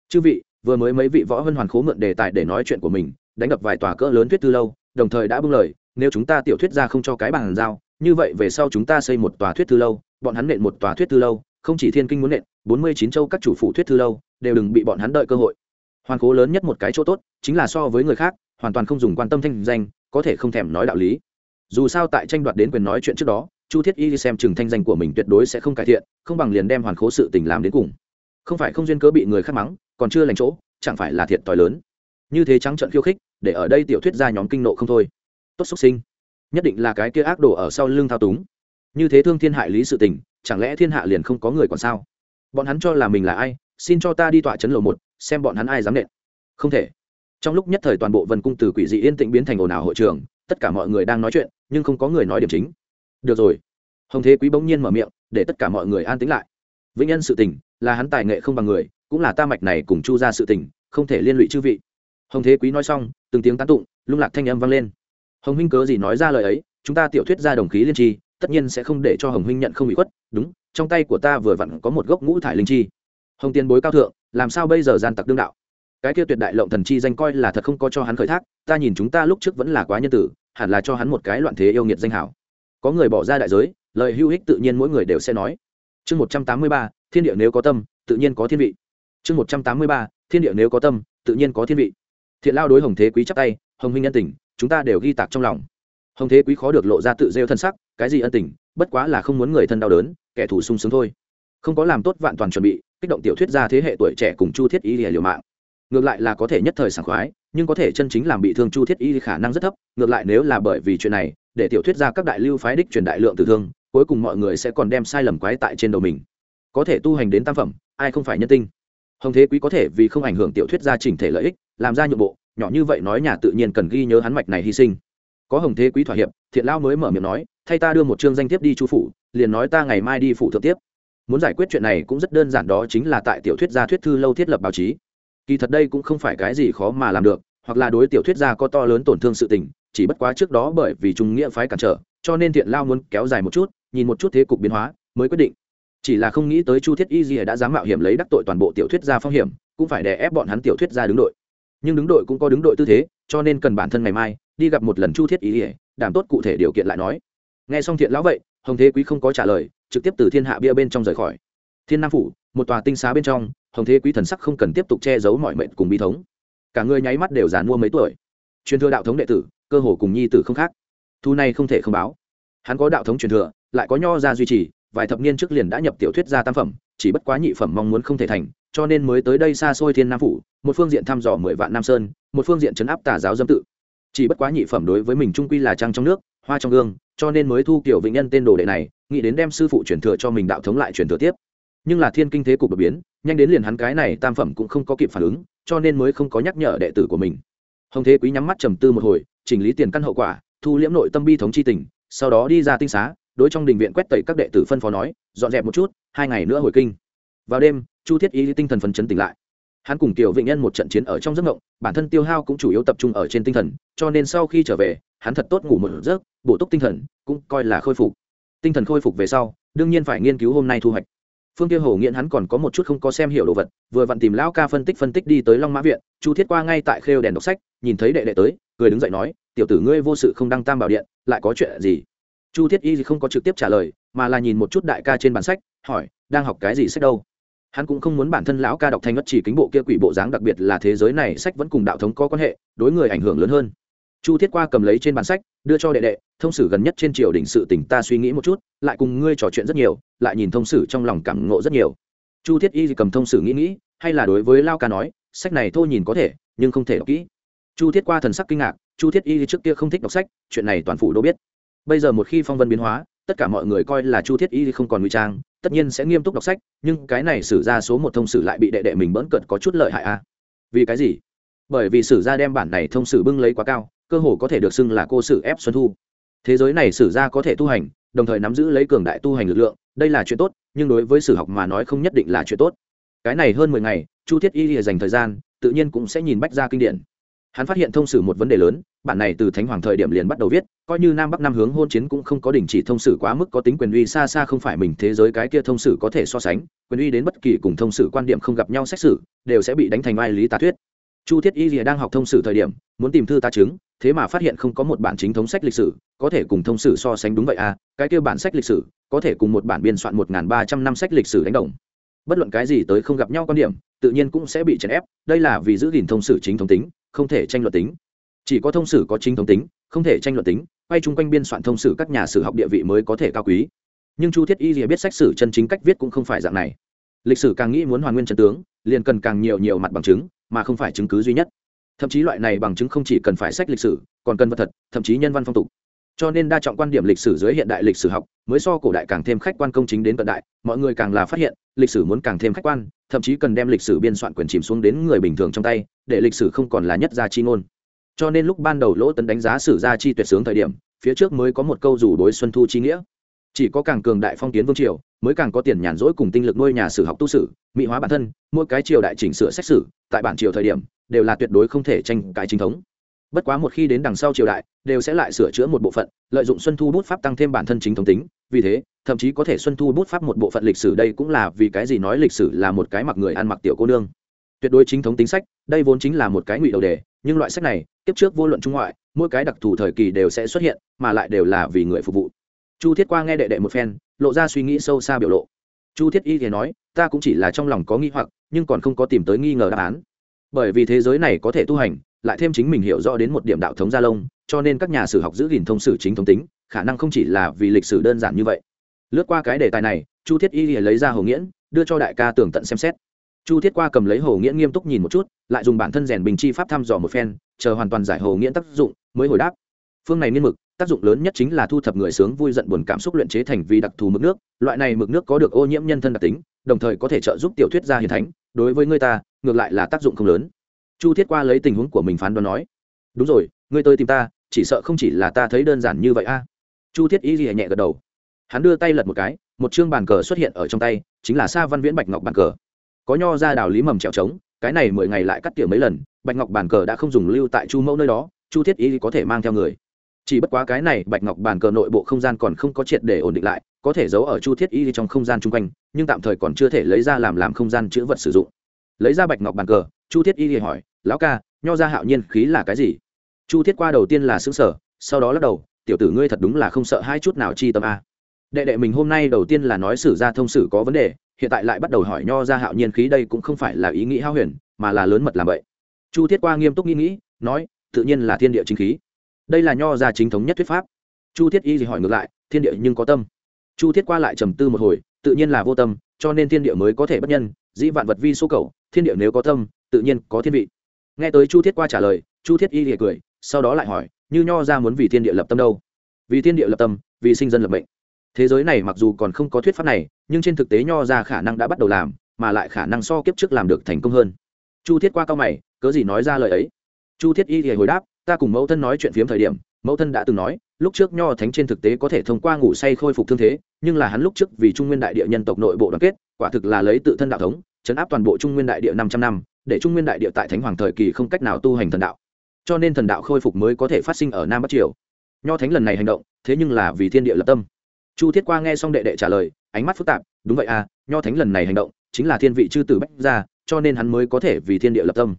Chư vị, vừa mới mấy vị võ vân hoàn khố mượn đề tài để nói chuyện của mình, đánh đập vài tòa cỡ lớn thuyết thư lâu, đồng thời đã bưng lời, nếu chúng ta tiểu thuyết ra không cho cái bàn giao, như vậy về sau chúng ta xây một tòa thuyết thư lâu, bọn hắn nện một tòa thuyết thư lâu không chỉ thiên kinh muốn nện, bốn mươi chín châu các chủ phủ thuyết thư lâu đều đừng bị bọn hắn đợi cơ hội. Hoàn cố lớn nhất một cái chỗ tốt chính là so với người khác, hoàn toàn không dùng quan tâm thanh danh, có thể không thèm nói đạo lý. Dù sao tại tranh đoạt đến quyền nói chuyện trước đó, chu thiết y xem chừng thanh danh của mình tuyệt đối sẽ không cải thiện, không bằng liền đem hoàn cố sự tình làm đến cùng. Không phải không duyên cớ bị người khác mắng, còn chưa lành chỗ, chẳng phải là thiệt t lớn. Như thế trắng trận khiêu khích, để ở đây tiểu thuyết ra nhóm kinh nộ không thôi. Tốt xuất sinh. Nhất định là cái kia ác đồ ở sau lưng thao túng. Như thế thương thiên hại lý sự tình chẳng lẽ thiên hạ liền không có người còn sao? Bọn hắn cho là mình là ai, xin cho ta đi tọa chấn lầu một, xem bọn hắn ai dám nện. Không thể. Trong lúc nhất thời toàn bộ vân cung từ quỷ dị yên tĩnh biến thành ồn ào hội trường, tất cả mọi người đang nói chuyện, nhưng không có người nói điểm chính. Được rồi. Hồng thế quý bỗng nhiên mở miệng, để tất cả mọi người an tĩnh lại. Vĩnh nhân sự tình, là hắn tài nghệ không bằng người, cũng là ta mạch này cùng chu ra sự tình, không thể liên lụy chư vị. Hồng thế quý nói xong, từng tiếng tán tụng, lung lạc thanh âm vang lên. Hồng huynh cớ gì nói ra lời ấy, chúng ta tiểu thuyết ra đồng khí liên tri tất nhiên sẽ không để cho hồng huynh nhận không bị khuất, đúng, trong tay của ta vừa vặn có một gốc ngũ thải linh chi. Hồng tiền bối cao thượng, làm sao bây giờ gian tặc đương đạo? Cái kia tuyệt đại lộng thần chi danh coi là thật không có cho hắn khởi thác, ta nhìn chúng ta lúc trước vẫn là quá nhân tử, hẳn là cho hắn một cái loạn thế yêu nghiệt danh hảo. Có người bỏ ra đại giới, lời hữu ích tự nhiên mỗi người đều sẽ nói. Chương một trăm tám mươi ba, thiên địa nếu có tâm, tự nhiên có thiên vị. Chương một trăm tám mươi ba, thiên địa nếu có tâm, tự nhiên có thiên vị. Thiện lao đối hồng thế quý chắp tay, hồng huynh nhân tình, chúng ta đều ghi tạc trong lòng. Hồng thế quý khó được lộ ra tự rêu thân sắc cái gì ân tình, bất quá là không muốn người thân đau đớn, kẻ thù sung sướng thôi. Không có làm tốt vạn toàn chuẩn bị, kích động tiểu thuyết ra thế hệ tuổi trẻ cùng chu thiết y lìa liều mạng. Ngược lại là có thể nhất thời sảng khoái, nhưng có thể chân chính làm bị thương chu thiết y khả năng rất thấp, ngược lại nếu là bởi vì chuyện này, để tiểu thuyết ra các đại lưu phái đích truyền đại lượng tử thương, cuối cùng mọi người sẽ còn đem sai lầm quái tại trên đầu mình. Có thể tu hành đến tam phẩm, ai không phải nhân tinh? Hồng thế quý có thể vì không ảnh hưởng tiểu thuyết gia chỉnh thể lợi ích, làm ra nhượng bộ, nhỏ như vậy nói nhà tự nhiên cần ghi nhớ hắn mạch này hy sinh. Có hồng thế quý thỏa hiệp, thiện lao mới mở miệng nói thay ta đưa một chương danh thiếp đi chu phủ, liền nói ta ngày mai đi phủ thượng tiếp. Muốn giải quyết chuyện này cũng rất đơn giản đó chính là tại tiểu thuyết gia thuyết thư lâu thiết lập báo chí. Kỳ thật đây cũng không phải cái gì khó mà làm được, hoặc là đối tiểu thuyết gia có to lớn tổn thương sự tình, chỉ bất quá trước đó bởi vì trung nghĩa phái cản trở, cho nên thiện lao muốn kéo dài một chút, nhìn một chút thế cục biến hóa, mới quyết định. Chỉ là không nghĩ tới chu thiết y gì đã dám mạo hiểm lấy đắc tội toàn bộ tiểu thuyết gia phong hiểm, cũng phải đè ép bọn hắn tiểu thuyết gia đứng đội. Nhưng đứng đội cũng có đứng đội tư thế, cho nên cần bản thân ngày mai, đi gặp một lần chu thiết y đảm tốt cụ thể điều kiện lại nói nghe xong thiện lão vậy, hồng thế quý không có trả lời, trực tiếp từ thiên hạ bia bên trong rời khỏi. Thiên nam phủ, một tòa tinh xá bên trong, hồng thế quý thần sắc không cần tiếp tục che giấu mọi mệnh cùng bi thống. Cả người nháy mắt đều giàn mua mấy tuổi. Truyền thừa đạo thống đệ tử, cơ hồ cùng nhi tử không khác. Thu này không thể không báo. Hắn có đạo thống truyền thừa, lại có nho ra duy trì, vài thập niên trước liền đã nhập tiểu thuyết ra tam phẩm, chỉ bất quá nhị phẩm mong muốn không thể thành, cho nên mới tới đây xa xôi thiên nam phủ, một phương diện thăm dò mười vạn nam sơn, một phương diện chấn áp tà giáo dâm tự. Chỉ bất quá nhị phẩm đối với mình trung quy là trăng trong nước hoa trong gương, cho nên mới thu kiểu vĩnh nhân tên đồ đệ này, nghĩ đến đem sư phụ truyền thừa cho mình đạo thống lại truyền thừa tiếp. Nhưng là thiên kinh thế cục đột biến, nhanh đến liền hắn cái này tam phẩm cũng không có kịp phản ứng, cho nên mới không có nhắc nhở đệ tử của mình. Hồng thế quý nhắm mắt trầm tư một hồi, chỉnh lý tiền căn hậu quả, thu liễm nội tâm bi thống chi tình, sau đó đi ra tinh xá, đối trong đình viện quét tẩy các đệ tử phân phó nói, dọn dẹp một chút, hai ngày nữa hồi kinh. Vào đêm, chu thiết y tinh thần phấn chấn tỉnh lại hắn cùng kiều vĩnh nhân một trận chiến ở trong giấc ngộng bản thân tiêu hao cũng chủ yếu tập trung ở trên tinh thần, cho nên sau khi trở về, hắn thật tốt ngủ một giấc, bổ túc tinh thần, cũng coi là khôi phục. Tinh thần khôi phục về sau, đương nhiên phải nghiên cứu hôm nay thu hoạch. Phương tiêu hổ nghiện hắn còn có một chút không có xem hiểu đồ vật, vừa vặn tìm lão ca phân tích phân tích đi tới long mã viện, chu thiết qua ngay tại khêu đèn đọc sách, nhìn thấy đệ đệ tới, cười đứng dậy nói, tiểu tử ngươi vô sự không đăng tam bảo điện, lại có chuyện gì? Chu thiết y không có trực tiếp trả lời, mà là nhìn một chút đại ca trên bản sách, hỏi, đang học cái gì sách đâu? Hắn cũng không muốn bản thân lão ca đọc thành ngất chỉ kính bộ kia quỷ bộ dáng đặc biệt là thế giới này sách vẫn cùng đạo thống có quan hệ, đối người ảnh hưởng lớn hơn. Chu thiết qua cầm lấy trên bản sách, đưa cho đệ đệ, thông sử gần nhất trên triều đình sự tỉnh ta suy nghĩ một chút, lại cùng ngươi trò chuyện rất nhiều, lại nhìn thông sử trong lòng cảm ngộ rất nhiều. Chu thiết y cầm thông sử nghĩ nghĩ, hay là đối với lao ca nói, sách này thôi nhìn có thể, nhưng không thể đọc kỹ. Chu thiết qua thần sắc kinh ngạc, chu thiết y trước kia không thích đọc sách, chuyện này toàn phủ đâu biết. Bây giờ một khi phong vân biến hóa, tất cả mọi người coi là chu thiết y không còn ngụy trang tất nhiên sẽ nghiêm túc đọc sách, nhưng cái này sử ra số một thông sử lại bị đệ đệ mình bỡn cợt có chút lợi hại a à? vì cái gì? Bởi vì sử ra đem bản này thông sử bưng lấy quá cao, cơ hồ có thể được xưng là cô sử ép xuân thu. Thế giới này sử ra có thể tu hành, đồng thời nắm giữ lấy cường đại tu hành lực lượng, đây là chuyện tốt, nhưng đối với sử học mà nói không nhất định là chuyện tốt. Cái này hơn mười ngày, chu thiết y lìa dành thời gian, tự nhiên cũng sẽ nhìn bách ra kinh điển hắn phát hiện thông sử một vấn đề lớn, bản này từ thánh hoàng thời điểm liền bắt đầu viết, coi như nam bắc nam hướng hôn chiến cũng không có đình chỉ thông sử quá mức có tính quyền uy xa xa không phải mình thế giới cái kia thông sử có thể so sánh, quyền uy đến bất kỳ cùng thông sử quan điểm không gặp nhau xét xử, đều sẽ bị đánh thành vai lý tà thuyết. Chu thiết y lìa đang học thông sử thời điểm, muốn tìm thư ta chứng, thế mà phát hiện không có một bản chính thống sách lịch sử, có thể cùng thông sử so sánh đúng vậy à cái kia bản sách lịch sử, có thể cùng một bản biên soạn một ba trăm năm sách lịch sử đánh đồng. Bất luận cái gì tới không gặp nhau quan điểm, tự nhiên cũng sẽ bị chèn ép, đây là vì giữ gìn thông sử chính thống tính không thể tranh luận tính. Chỉ có thông sử có chính thống tính, không thể tranh luận tính, quay chung quanh biên soạn thông sử các nhà sử học địa vị mới có thể cao quý. Nhưng chu thiết y thì biết sách sử chân chính cách viết cũng không phải dạng này. Lịch sử càng nghĩ muốn hoàn nguyên chân tướng, liền cần càng nhiều nhiều mặt bằng chứng, mà không phải chứng cứ duy nhất. Thậm chí loại này bằng chứng không chỉ cần phải sách lịch sử, còn cần vật thật, thậm chí nhân văn phong tục cho nên đa trọng quan điểm lịch sử dưới hiện đại lịch sử học mới so cổ đại càng thêm khách quan công chính đến cận đại, mọi người càng là phát hiện, lịch sử muốn càng thêm khách quan, thậm chí cần đem lịch sử biên soạn quyền chìm xuống đến người bình thường trong tay, để lịch sử không còn là nhất gia chi ngôn. Cho nên lúc ban đầu lỗ tấn đánh giá sử gia chi tuyệt sướng thời điểm, phía trước mới có một câu rủ đối xuân thu chi nghĩa. Chỉ có càng cường đại phong kiến vương triều, mới càng có tiền nhàn rỗi cùng tinh lực nuôi nhà sử học tu sử, mỹ hóa bản thân, mỗi cái triều đại chỉnh sửa xét xử, tại bản triều thời điểm, đều là tuyệt đối không thể tranh cãi chính thống bất quá một khi đến đằng sau triều đại, đều sẽ lại sửa chữa một bộ phận, lợi dụng xuân thu bút pháp tăng thêm bản thân chính thống tính. Vì thế, thậm chí có thể xuân thu bút pháp một bộ phận lịch sử đây cũng là vì cái gì nói lịch sử là một cái mặc người ăn mặc tiểu cô nương. Tuyệt đối chính thống tính sách, đây vốn chính là một cái ngụy đầu đề, nhưng loại sách này tiếp trước vô luận trung ngoại, mỗi cái đặc thù thời kỳ đều sẽ xuất hiện, mà lại đều là vì người phục vụ. Chu thiết qua nghe đệ đệ một phen, lộ ra suy nghĩ sâu xa biểu lộ. Chu thiết y thì nói, ta cũng chỉ là trong lòng có nghi hoặc, nhưng còn không có tìm tới nghi ngờ đáp án. Bởi vì thế giới này có thể tu hành lại thêm chính mình hiểu rõ đến một điểm đạo thống gia lông, cho nên các nhà sử học giữ gìn thông sử chính thống tính, khả năng không chỉ là vì lịch sử đơn giản như vậy. Lướt qua cái đề tài này, chu thiết y lấy ra hồ nghiễn, đưa cho đại ca tường tận xem xét. Chu thiết qua cầm lấy hồ nghiễn nghiêm túc nhìn một chút, lại dùng bản thân rèn bình chi pháp thăm dò một phen, chờ hoàn toàn giải hồ nghiễn tác dụng, mới hồi đáp. Phương này niên mực, tác dụng lớn nhất chính là thu thập người sướng vui giận buồn cảm xúc luyện chế thành vì đặc thù mực nước, loại này mực nước có được ô nhiễm nhân thân đặc tính, đồng thời có thể trợ giúp tiểu thuyết gia hiền thánh. Đối với người ta, ngược lại là tác dụng không lớn chu thiết qua lấy tình huống của mình phán đoán nói, đúng rồi, ngươi tới tìm ta, chỉ sợ không chỉ là ta thấy đơn giản như vậy a. Chu thiết y lìa nhẹ gật đầu. Hắn đưa tay lật một cái, một chương bàn cờ xuất hiện ở trong tay, chính là sa văn viễn bạch ngọc bàn cờ. Có nho ra đào lý mầm trèo trống, cái này mười ngày lại cắt tỉa mấy lần, bạch ngọc bàn cờ đã không dùng lưu tại chu mẫu nơi đó, chu thiết y có thể mang theo người. Chỉ bất quá cái này bạch ngọc bàn cờ nội bộ không gian còn không có triệt để ổn định lại, có thể giấu ở chu thiết y trong không gian chung quanh, nhưng tạm thời còn chưa thể lấy ra làm làm không gian chữ vật sử dụng. Lấy ra bạch ngọc bàn cờ, chu thiết y hỏi lão ca, nho ra hạo nhiên khí là cái gì? Chu thiết qua đầu tiên là xứng sở sau đó lắc đầu, tiểu tử ngươi thật đúng là không sợ hai chút nào chi tâm a. Đệ đệ mình hôm nay đầu tiên là nói sử gia thông sử có vấn đề, hiện tại lại bắt đầu hỏi nho ra hạo nhiên khí đây cũng không phải là ý nghĩ hao huyền, mà là lớn mật làm vậy. Chu thiết qua nghiêm túc nghĩ nghĩ, nói, tự nhiên là thiên địa chính khí. Đây là nho ra chính thống nhất thuyết pháp. Chu thiết y thì hỏi ngược lại, thiên địa nhưng có tâm? Chu thiết qua lại trầm tư một hồi, tự nhiên là vô tâm, cho nên thiên địa mới có thể bất nhân, dĩ vạn vật vi số cầu, thiên địa nếu có tâm, tự nhiên có thiên vị nghe tới chu thiết qua trả lời, chu thiết y thì cười, sau đó lại hỏi, như nho ra muốn vì thiên địa lập tâm đâu? Vì thiên địa lập tâm, vì sinh dân lập mệnh. Thế giới này mặc dù còn không có thuyết pháp này, nhưng trên thực tế nho ra khả năng đã bắt đầu làm, mà lại khả năng so kiếp trước làm được thành công hơn. Chu thiết qua cao mày, cớ gì nói ra lời ấy? Chu thiết y thì hồi đáp, ta cùng mẫu thân nói chuyện phiếm thời điểm, mẫu thân đã từng nói, lúc trước nho thánh trên thực tế có thể thông qua ngủ say khôi phục thương thế, nhưng là hắn lúc trước vì trung nguyên đại địa nhân tộc nội bộ đoàn kết, quả thực là lấy tự thân đạo thống, chấn áp toàn bộ trung nguyên đại địa năm trăm năm để trung nguyên đại địa tại thánh hoàng thời kỳ không cách nào tu hành thần đạo. Cho nên thần đạo khôi phục mới có thể phát sinh ở nam bắc triều. Nho thánh lần này hành động, thế nhưng là vì thiên địa lập tâm. Chu thiết qua nghe xong đệ đệ trả lời, ánh mắt phức tạp, đúng vậy à nho thánh lần này hành động chính là thiên vị chư tử bách ra cho nên hắn mới có thể vì thiên địa lập tâm.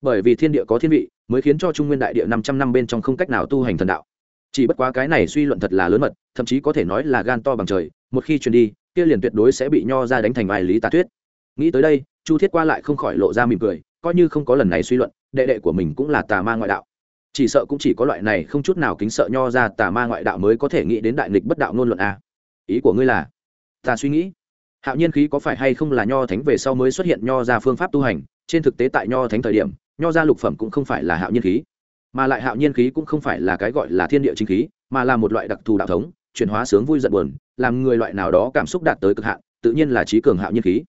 Bởi vì thiên địa có thiên vị, mới khiến cho trung nguyên đại địa năm trăm năm bên trong không cách nào tu hành thần đạo. Chỉ bất quá cái này suy luận thật là lớn mật, thậm chí có thể nói là gan to bằng trời, một khi truyền đi, kia liền tuyệt đối sẽ bị nho ra đánh thành vài lý tà thuyết nghĩ tới đây, chu thiết qua lại không khỏi lộ ra mỉm cười, coi như không có lần này suy luận, đệ đệ của mình cũng là tà ma ngoại đạo. Chỉ sợ cũng chỉ có loại này không chút nào kính sợ nho ra tà ma ngoại đạo mới có thể nghĩ đến đại nghịch bất đạo ngôn luận a. Ý của ngươi là, ta suy nghĩ, hạo nhiên khí có phải hay không là nho thánh về sau mới xuất hiện nho ra phương pháp tu hành, trên thực tế tại nho thánh thời điểm, nho ra lục phẩm cũng không phải là hạo nhiên khí, mà lại hạo nhiên khí cũng không phải là cái gọi là thiên địa chính khí, mà là một loại đặc thù đạo thống, chuyển hóa sướng vui giận buồn, làm người loại nào đó cảm xúc đạt tới cực hạn, tự nhiên là trí cường hạo nhiên khí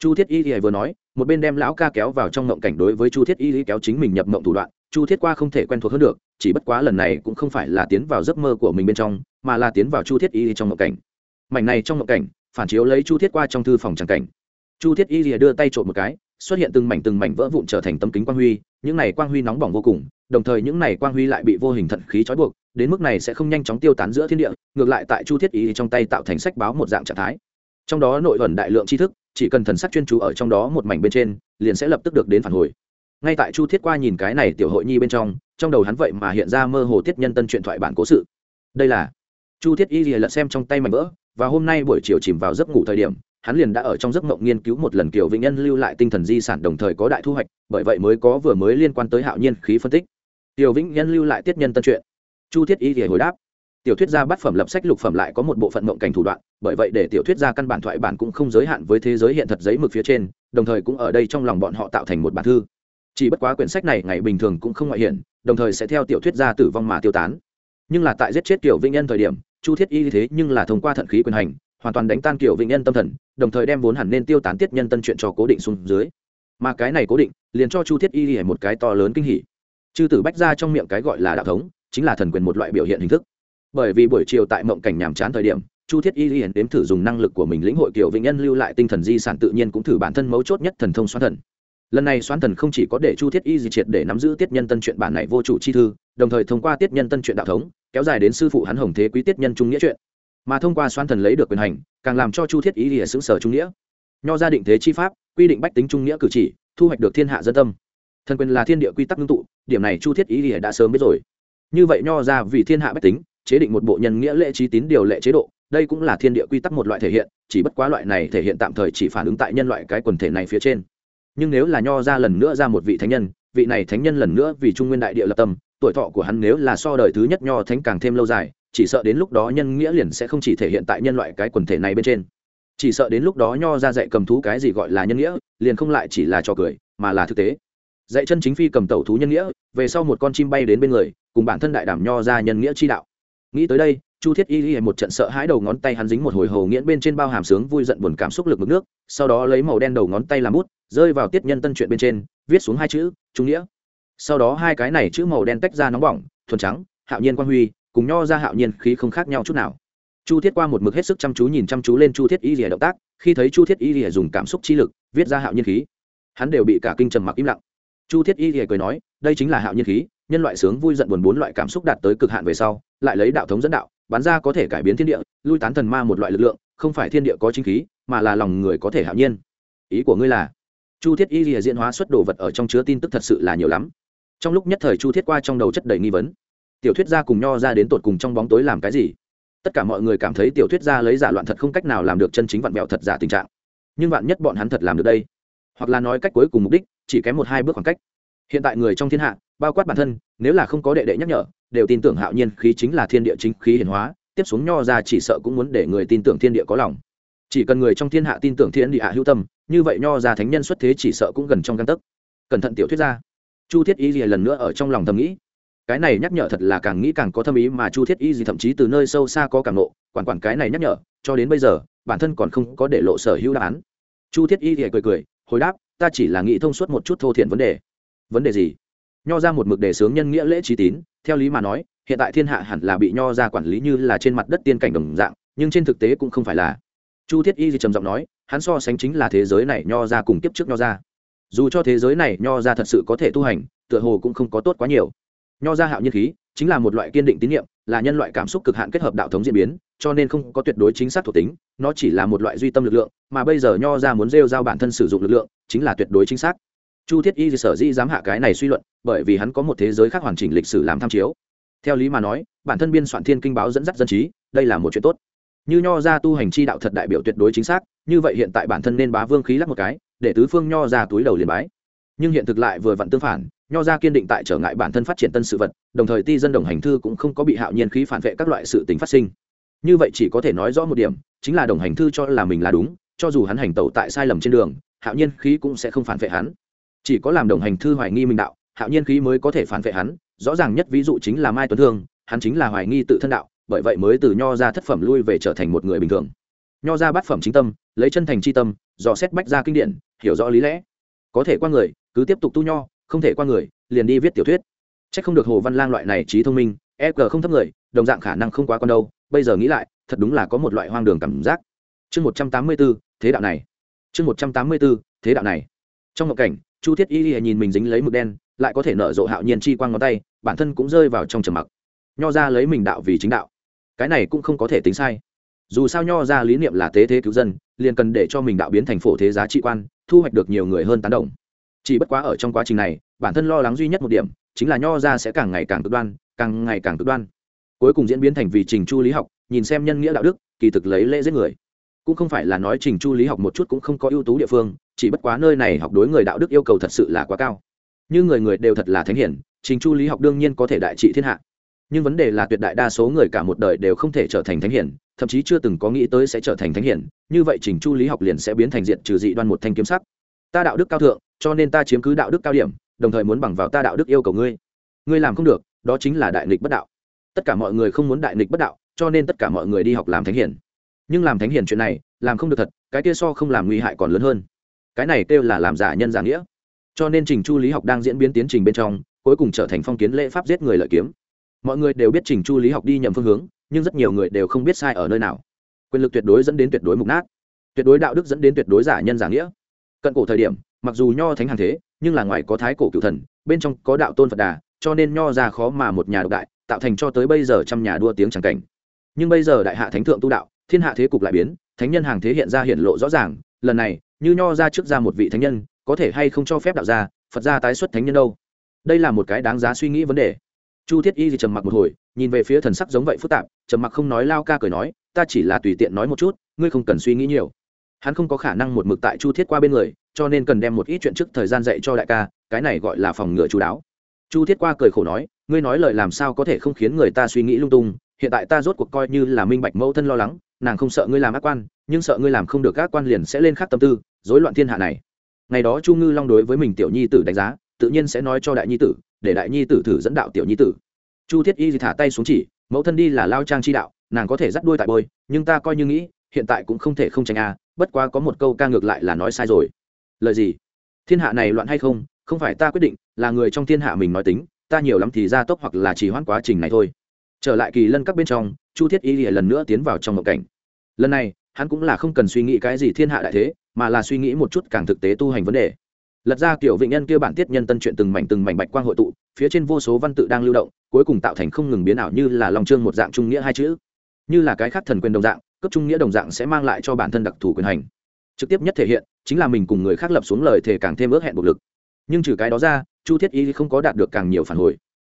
chu thiết y thì vừa nói, một bên đem lão ca kéo vào trong ngộng cảnh đối với chu thiết y kéo chính mình nhập ngộng thủ đoạn, chu thiết qua không thể quen thuộc hơn được, chỉ bất quá lần này cũng không phải là tiến vào giấc mơ của mình bên trong, mà là tiến vào chu thiết y trong ngộng cảnh. Mảnh này trong ngộng cảnh, phản chiếu lấy chu thiết qua trong thư phòng tràng cảnh. Chu thiết y lìa đưa tay trộm một cái, xuất hiện từng mảnh từng mảnh vỡ vụn trở thành tấm kính quang huy, những này quang huy nóng bỏng vô cùng, đồng thời những này quang huy lại bị vô hình thận khí trói buộc, đến mức này sẽ không nhanh chóng tiêu tán giữa thiên địa, ngược lại tại chu thiết y trong tay tạo thành sách báo một dạng trạng thái. Trong đó nội ẩn đại lượng tri thức chỉ cần thần sắc chuyên chú ở trong đó một mảnh bên trên, liền sẽ lập tức được đến phản hồi. Ngay tại chu thiết qua nhìn cái này tiểu hội nhi bên trong trong đầu hắn vậy mà hiện ra mơ hồ tiết nhân tân truyện thoại bản cố sự. Đây là chu thiết y lìa lật xem trong tay mảnh vỡ, và hôm nay buổi chiều chìm vào giấc ngủ thời điểm, hắn liền đã ở trong giấc mộng nghiên cứu một lần kiểu vĩnh nhân lưu lại tinh thần di sản đồng thời có đại thu hoạch, bởi vậy mới có vừa mới liên quan tới hạo nhiên khí phân tích. Tiểu vĩnh nhân lưu lại tiết nhân tân truyện chu thiết y lìa hồi đáp tiểu thuyết gia bát phẩm lập sách lục phẩm lại có một bộ phận mộng cảnh thủ đoạn, bởi vậy để tiểu thuyết gia căn bản thoại bản cũng không giới hạn với thế giới hiện thật giấy mực phía trên, đồng thời cũng ở đây trong lòng bọn họ tạo thành một bản thư. Chỉ bất quá quyển sách này ngày bình thường cũng không ngoại hiện đồng thời sẽ theo tiểu thuyết gia tử vong mà tiêu tán. Nhưng là tại giết chết tiểu vĩnh nhân thời điểm, chu thiết y thế nhưng là thông qua thận khí quyền hành, hoàn toàn đánh tan kiểu vĩnh nhân tâm thần, đồng thời đem vốn hẳn nên tiêu tán tiết nhân tân chuyện cho cố định xuống dưới. Mà cái này cố định, liền cho chu thiết y hề một cái to lớn kinh hỉ. Chư tử bách ra trong miệng cái gọi là đạo thống, chính là thần quyền một loại biểu hiện hình thức bởi vì buổi chiều tại mộng cảnh nhàm chán thời điểm, chu thiết y hiển đếm thử dùng năng lực của mình lĩnh hội kiểu vĩnh nhân lưu lại tinh thần di sản tự nhiên cũng thử bản thân mấu chốt nhất thần thông xoan thần. Lần này xoan thần không chỉ có để chu thiết y di triệt để nắm giữ tiết nhân tân chuyện bản này vô chủ chi thư, đồng thời thông qua tiết nhân tân chuyện đạo thống, kéo dài đến sư phụ hắn hồng thế quý tiết nhân trung nghĩa chuyện mà thông qua xoan thần lấy được quyền hành, càng làm cho chu thiết y lìa xứng sở trung nghĩa. Nho gia định thế chi pháp, quy định bách tính trung nghĩa cử chỉ, thu hoạch được thiên hạ dân tâm. Thần quyền là thiên địa quy tắc ngưng tụ, điểm này chu thiết y lìa đã sớm biết rồi. Như vậy nho ra vì thiên hạ bách tính chế định một bộ nhân nghĩa lệ trí tín điều lệ chế độ, đây cũng là thiên địa quy tắc một loại thể hiện, chỉ bất quá loại này thể hiện tạm thời chỉ phản ứng tại nhân loại cái quần thể này phía trên. Nhưng nếu là nho ra lần nữa ra một vị thánh nhân, vị này thánh nhân lần nữa vì trung nguyên đại địa lập tâm, tuổi thọ của hắn nếu là so đời thứ nhất nho thánh càng thêm lâu dài, chỉ sợ đến lúc đó nhân nghĩa liền sẽ không chỉ thể hiện tại nhân loại cái quần thể này bên trên. Chỉ sợ đến lúc đó nho ra dạy cầm thú cái gì gọi là nhân nghĩa, liền không lại chỉ là trò cười, mà là thực tế. Dạy chân chính phi cầm tẩu thú nhân nghĩa, về sau một con chim bay đến bên người, cùng bản thân đại đảm nho ra nhân nghĩa chi đạo nghĩ tới đây, chu thiết y y một trận sợ hãi đầu ngón tay hắn dính một hồi hồ nghiễn bên trên bao hàm sướng vui giận buồn cảm xúc lực mực nước, sau đó lấy màu đen đầu ngón tay làm bút, rơi vào tiết nhân tân chuyện bên trên, viết xuống hai chữ, trung nghĩa. Sau đó hai cái này chữ màu đen tách ra nóng bỏng, thuần trắng, hạo nhiên quan huy, cùng nho ra hạo nhiên khí không khác nhau chút nào. Chu thiết qua một mực hết sức chăm chú nhìn chăm chú lên chu thiết y lìa động tác, khi thấy chu thiết y lìa dùng cảm xúc chi lực, viết ra hạo nhiên khí, hắn đều bị cả kinh trầm mặc im lặng. Chu thiết y lìa cười nói, đây chính là hạo nhiên khí, nhân loại sướng vui giận buồn bốn loại cảm xúc đạt tới cực hạn về sau lại lấy đạo thống dẫn đạo, bán ra có thể cải biến thiên địa, lui tán thần ma một loại lực lượng, không phải thiên địa có chính khí, mà là lòng người có thể hạo nhiên. Ý của ngươi là, chu thiết y lìa diễn hóa xuất đồ vật ở trong chứa tin tức thật sự là nhiều lắm. Trong lúc nhất thời chu thiết qua trong đầu chất đầy nghi vấn. Tiểu thuyết gia cùng nho ra đến tột cùng trong bóng tối làm cái gì? Tất cả mọi người cảm thấy tiểu thuyết gia lấy giả loạn thật không cách nào làm được chân chính vạn mẹo thật giả tình trạng. Nhưng vạn nhất bọn hắn thật làm được đây? Hoặc là nói cách cuối cùng mục đích, chỉ kém một hai bước khoảng cách. Hiện tại người trong thiên hạ, bao quát bản thân, nếu là không có đệ đệ nhắc nhở đều tin tưởng hạo nhiên khí chính là thiên địa chính khí hiển hóa, tiếp xuống nho ra chỉ sợ cũng muốn để người tin tưởng thiên địa có lòng. Chỉ cần người trong thiên hạ tin tưởng thiên địa hạ hữu tâm, như vậy nho ra thánh nhân xuất thế chỉ sợ cũng gần trong căn tấc. Cẩn thận tiểu thuyết gia chu thiết y gì lần nữa ở trong lòng thầm nghĩ. Cái này nhắc nhở thật là càng nghĩ càng có thâm ý mà chu thiết y gì thậm chí từ nơi sâu xa có cảm nộ, quản quản cái này nhắc nhở, cho đến bây giờ, bản thân còn không có để lộ sở hữu đáp án. Chu thiết y thì cười cười, hồi đáp, ta chỉ là nghĩ thông suốt một chút thô thiện vấn đề. Vấn đề gì? Nho ra một mực đề sướng nhân nghĩa lễ trí tín theo lý mà nói, hiện tại thiên hạ hẳn là bị nho ra quản lý như là trên mặt đất tiên cảnh đồng dạng, nhưng trên thực tế cũng không phải là. Chu thiết y thì trầm giọng nói, hắn so sánh chính là thế giới này nho ra cùng kiếp trước nho ra. Dù cho thế giới này nho ra thật sự có thể tu hành, tựa hồ cũng không có tốt quá nhiều. Nho ra hạo nhiên khí, chính là một loại kiên định tín nhiệm là nhân loại cảm xúc cực hạn kết hợp đạo thống diễn biến, cho nên không có tuyệt đối chính xác thuộc tính, nó chỉ là một loại duy tâm lực lượng, mà bây giờ nho ra muốn rêu giao bản thân sử dụng lực lượng, chính là tuyệt đối chính xác chu thiết y sở dĩ dám hạ cái này suy luận, bởi vì hắn có một thế giới khác hoàn chỉnh lịch sử làm tham chiếu. Theo lý mà nói, bản thân biên soạn thiên kinh báo dẫn dắt dân trí, đây là một chuyện tốt. Như nho ra tu hành chi đạo thật đại biểu tuyệt đối chính xác, như vậy hiện tại bản thân nên bá vương khí lắc một cái, để tứ phương nho ra túi đầu liền bái. Nhưng hiện thực lại vừa vặn tương phản, nho ra kiên định tại trở ngại bản thân phát triển tân sự vật, đồng thời ti dân đồng hành thư cũng không có bị hạo nhiên khí phản vệ các loại sự tính phát sinh. Như vậy chỉ có thể nói rõ một điểm, chính là đồng hành thư cho là mình là đúng, cho dù hắn hành tẩu tại sai lầm trên đường, hạo nhiên khí cũng sẽ không phản vệ hắn chỉ có làm đồng hành thư hoài nghi minh đạo, hạo nhiên khí mới có thể phản vệ hắn, rõ ràng nhất ví dụ chính là mai tuấn thương, hắn chính là hoài nghi tự thân đạo, bởi vậy mới từ nho ra thất phẩm lui về trở thành một người bình thường. Nho ra bát phẩm chính tâm, lấy chân thành c h i tâm, dò xét bách ra kinh điển, hiểu rõ lý lẽ. Có thể qua người, cứ tiếp tục tu nho, không thể qua người, liền đi viết tiểu thuyết. C h ắ c không được hồ văn lang loại này trí thông minh e g không thấp người, đồng dạng khả năng không quá con đâu, bây giờ nghĩ lại, thật đúng là có một loại hoang đường cảm giác. Chương một trăm tám mươi b ố thế đạo này. Chương một trăm tám mươi b ố thế đạo này. Trong ngộ cảnh chu thiết y nhìn mình dính lấy mực đen, lại có thể nở rộ hạo nhiên chi quang ngón tay, bản thân cũng rơi vào trong trầm mặc. Nho ra lấy mình đạo vì chính đạo. Cái này cũng không có thể tính sai. Dù sao nho ra lý niệm là tế thế cứu dân, liền cần để cho mình đạo biến thành phổ thế giá trị quan, thu hoạch được nhiều người hơn tán đồng. Chỉ bất quá ở trong quá trình này, bản thân lo lắng duy nhất một điểm, chính là nho ra sẽ càng ngày càng cực đoan, càng ngày càng cực đoan. Cuối cùng diễn biến thành vì trình chu lý học, nhìn xem nhân nghĩa đạo đức, kỳ thực lấy lễ giết người. Cũng không phải là nói trình chu lý học một chút cũng không có ưu tú địa phương chỉ bất quá nơi này học đối người đạo đức yêu cầu thật sự là quá cao. Như người người đều thật là thánh hiển, trình chu lý học đương nhiên có thể đại trị thiên hạ. Nhưng vấn đề là tuyệt đại đa số người cả một đời đều không thể trở thành thánh hiển, thậm chí chưa từng có nghĩ tới sẽ trở thành thánh hiển, như vậy trình chu lý học liền sẽ biến thành diện trừ dị đoan một thanh kiếm sắc. Ta đạo đức cao thượng, cho nên ta chiếm cứ đạo đức cao điểm, đồng thời muốn bằng vào ta đạo đức yêu cầu ngươi. Ngươi làm không được, đó chính là đại nghịch bất đạo. Tất cả mọi người không muốn đại nghịch bất đạo, cho nên tất cả mọi người đi học làm thánh hiển. Nhưng làm thánh hiển chuyện này, làm không được thật, cái kia so không làm nguy hại còn lớn hơn cái này kêu là làm giả nhân giả nghĩa. Cho nên trình chu lý học đang diễn biến tiến trình bên trong, cuối cùng trở thành phong kiến lễ pháp giết người lợi kiếm. Mọi người đều biết trình chu lý học đi nhầm phương hướng, nhưng rất nhiều người đều không biết sai ở nơi nào. Quyền lực tuyệt đối dẫn đến tuyệt đối mục nát. Tuyệt đối đạo đức dẫn đến tuyệt đối giả nhân giả nghĩa. Cận cổ thời điểm, mặc dù nho thánh hàng thế, nhưng là ngoài có thái cổ cựu thần, bên trong có đạo tôn phật đà, cho nên nho ra khó mà một nhà độc đại, tạo thành cho tới bây giờ trăm nhà đua tiếng tràng cảnh. Nhưng bây giờ đại hạ thánh thượng tu đạo, thiên hạ thế cục lại biến, thánh nhân hàng thế hiện ra hiện lộ rõ ràng, lần này như nho ra trước ra một vị thánh nhân, có thể hay không cho phép đạo gia, phật gia tái xuất thánh nhân đâu? Đây là một cái đáng giá suy nghĩ vấn đề. Chu thiết y thì trầm mặc một hồi, nhìn về phía thần sắc giống vậy phức tạp, trầm mặc không nói lao ca cười nói, ta chỉ là tùy tiện nói một chút, ngươi không cần suy nghĩ nhiều. Hắn không có khả năng một mực tại chu thiết qua bên người, cho nên cần đem một ít chuyện trước thời gian dạy cho đại ca, cái này gọi là phòng ngừa chú đáo. Chu thiết qua cười khổ nói, ngươi nói lời làm sao có thể không khiến người ta suy nghĩ lung tung, hiện tại ta rốt cuộc coi như là minh bạch mẫu thân lo lắng, nàng không sợ ngươi làm ác quan, nhưng sợ ngươi làm không được ác quan liền sẽ lên khắc tâm tư rối loạn thiên hạ này. Ngày đó chu ngư long đối với mình tiểu nhi tử đánh giá, tự nhiên sẽ nói cho đại nhi tử, để đại nhi tử thử dẫn đạo tiểu nhi tử. Chu thiết y thì thả tay xuống chỉ, mẫu thân đi là lao trang chi đạo, nàng có thể dắt đuôi tại bôi, nhưng ta coi như nghĩ, hiện tại cũng không thể không tránh a, bất quá có một câu ca ngược lại là nói sai rồi. Lời gì? Thiên hạ này loạn hay không không phải ta quyết định, là người trong thiên hạ mình nói tính, ta nhiều lắm thì ra tốc hoặc là chỉ hoãn quá trình này thôi. Trở lại kỳ lân các bên trong, chu thiết y lại lần nữa tiến vào trong ngộ cảnh. Lần này, hắn cũng là không cần suy nghĩ cái gì thiên hạ đại thế mà là suy nghĩ một chút càng thực tế tu hành vấn đề. Lật ra kiểu vịnh nhân kia bản tiết nhân tân chuyện từng mảnh từng mảnh bạch quang hội tụ, phía trên vô số văn tự đang lưu động, cuối cùng tạo thành không ngừng biến ảo như là lòng trương một dạng trung nghĩa hai chữ. Như là cái khác thần quyền đồng dạng, cấp trung nghĩa đồng dạng sẽ mang lại cho bản thân đặc thù quyền hành. Trực tiếp nhất thể hiện, chính là mình cùng người khác lập xuống lời thề càng thêm ước hẹn bộc lực. Nhưng trừ cái đó ra, chu thiết y không có đạt được càng nhiều phản hồi.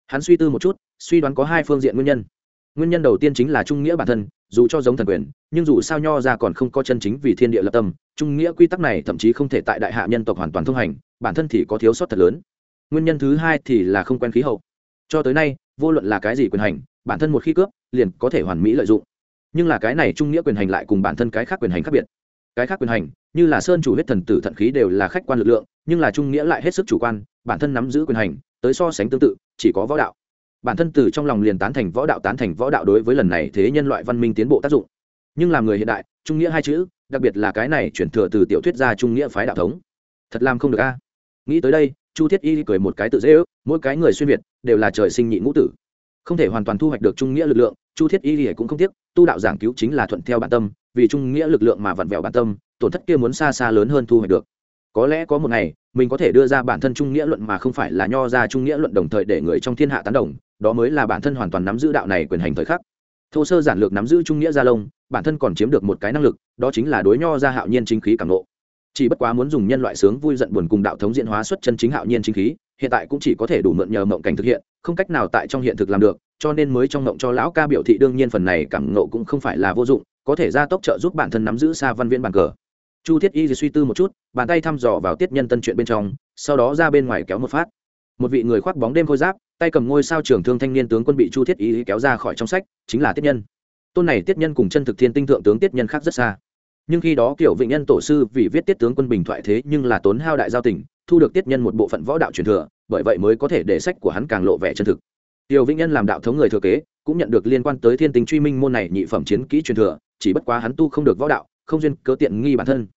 Hắn suy tư một chút, suy đoán có hai phương diện nguyên nhân nguyên nhân đầu tiên chính là trung nghĩa bản thân, dù cho giống thần quyền, nhưng dù sao nho ra còn không có chân chính vì thiên địa lập tâm, trung nghĩa quy tắc này thậm chí không thể tại đại hạ nhân tộc hoàn toàn thông hành, bản thân thì có thiếu sót thật lớn. Nguyên nhân thứ hai thì là không quen khí hậu. Cho tới nay, vô luận là cái gì quyền hành, bản thân một khi cướp, liền có thể hoàn mỹ lợi dụng. Nhưng là cái này trung nghĩa quyền hành lại cùng bản thân cái khác quyền hành khác biệt. Cái khác quyền hành, như là sơn chủ huyết thần tử thận khí đều là khách quan lực lượng, nhưng là trung nghĩa lại hết sức chủ quan, bản thân nắm giữ quyền hành, tới so sánh tương tự, chỉ có võ đạo bản thân từ trong lòng liền tán thành võ đạo, tán thành võ đạo đối với lần này thế nhân loại văn minh tiến bộ tác dụng. Nhưng làm người hiện đại, trung nghĩa hai chữ, đặc biệt là cái này chuyển thừa từ tiểu thuyết ra trung nghĩa phái đạo thống. Thật làm không được a. Nghĩ tới đây, chu thiết y cười một cái tự dễ ước, mỗi cái người xuyên việt đều là trời sinh nhị ngũ tử. Không thể hoàn toàn thu hoạch được trung nghĩa lực lượng, chu thiết y cũng không tiếc, tu đạo giảng cứu chính là thuận theo bản tâm, vì trung nghĩa lực lượng mà vặn vẹo bản tâm, tổn thất kia muốn xa xa lớn hơn thu hoạch được. Có lẽ có một ngày mình có thể đưa ra bản thân trung nghĩa luận mà không phải là nho ra trung nghĩa luận đồng thời để người trong thiên hạ tán đồng, đó mới là bản thân hoàn toàn nắm giữ đạo này quyền hành thời khắc. Thô sơ giản lược nắm giữ trung nghĩa gia lông, bản thân còn chiếm được một cái năng lực, đó chính là đối nho ra hạo nhiên chính khí cảm nộ chỉ bất quá muốn dùng nhân loại sướng vui giận buồn cùng đạo thống diễn hóa xuất chân chính hạo nhiên chính khí, hiện tại cũng chỉ có thể đủ mượn nhờ mộng cảnh thực hiện, không cách nào tại trong hiện thực làm được, cho nên mới trong mộng cho lão ca biểu thị đương nhiên phần này cảm nộ cũng không phải là vô dụng, có thể gia tốc trợ giúp bản thân nắm giữ xa văn viễn bàn cờ chu thiết y suy tư một chút bàn tay thăm dò vào tiết nhân tân chuyện bên trong sau đó ra bên ngoài kéo một phát. Một vị người khoác bóng đêm khôi giáp tay cầm ngôi sao trường thương thanh niên tướng quân bị chu thiết y kéo ra khỏi trong sách chính là tiết nhân. Tôn này tiết nhân cùng chân thực thiên tinh thượng tướng tiết nhân khác rất xa. Nhưng khi đó kiểu vịnh nhân tổ sư vì viết tiết tướng quân bình thoại thế nhưng là tốn hao đại giao tỉnh, thu được tiết nhân một bộ phận võ đạo truyền thừa bởi vậy mới có thể để sách của hắn càng lộ vẻ chân thực. Tiểu vĩnh nhân làm đạo thống người thừa kế cũng nhận được liên quan tới thiên tình truy minh môn này nhị phẩm chiến kỹ truyền thừa chỉ bất quá hắn tu không được võ đạo không duyên cớ tiện nghi bản thân.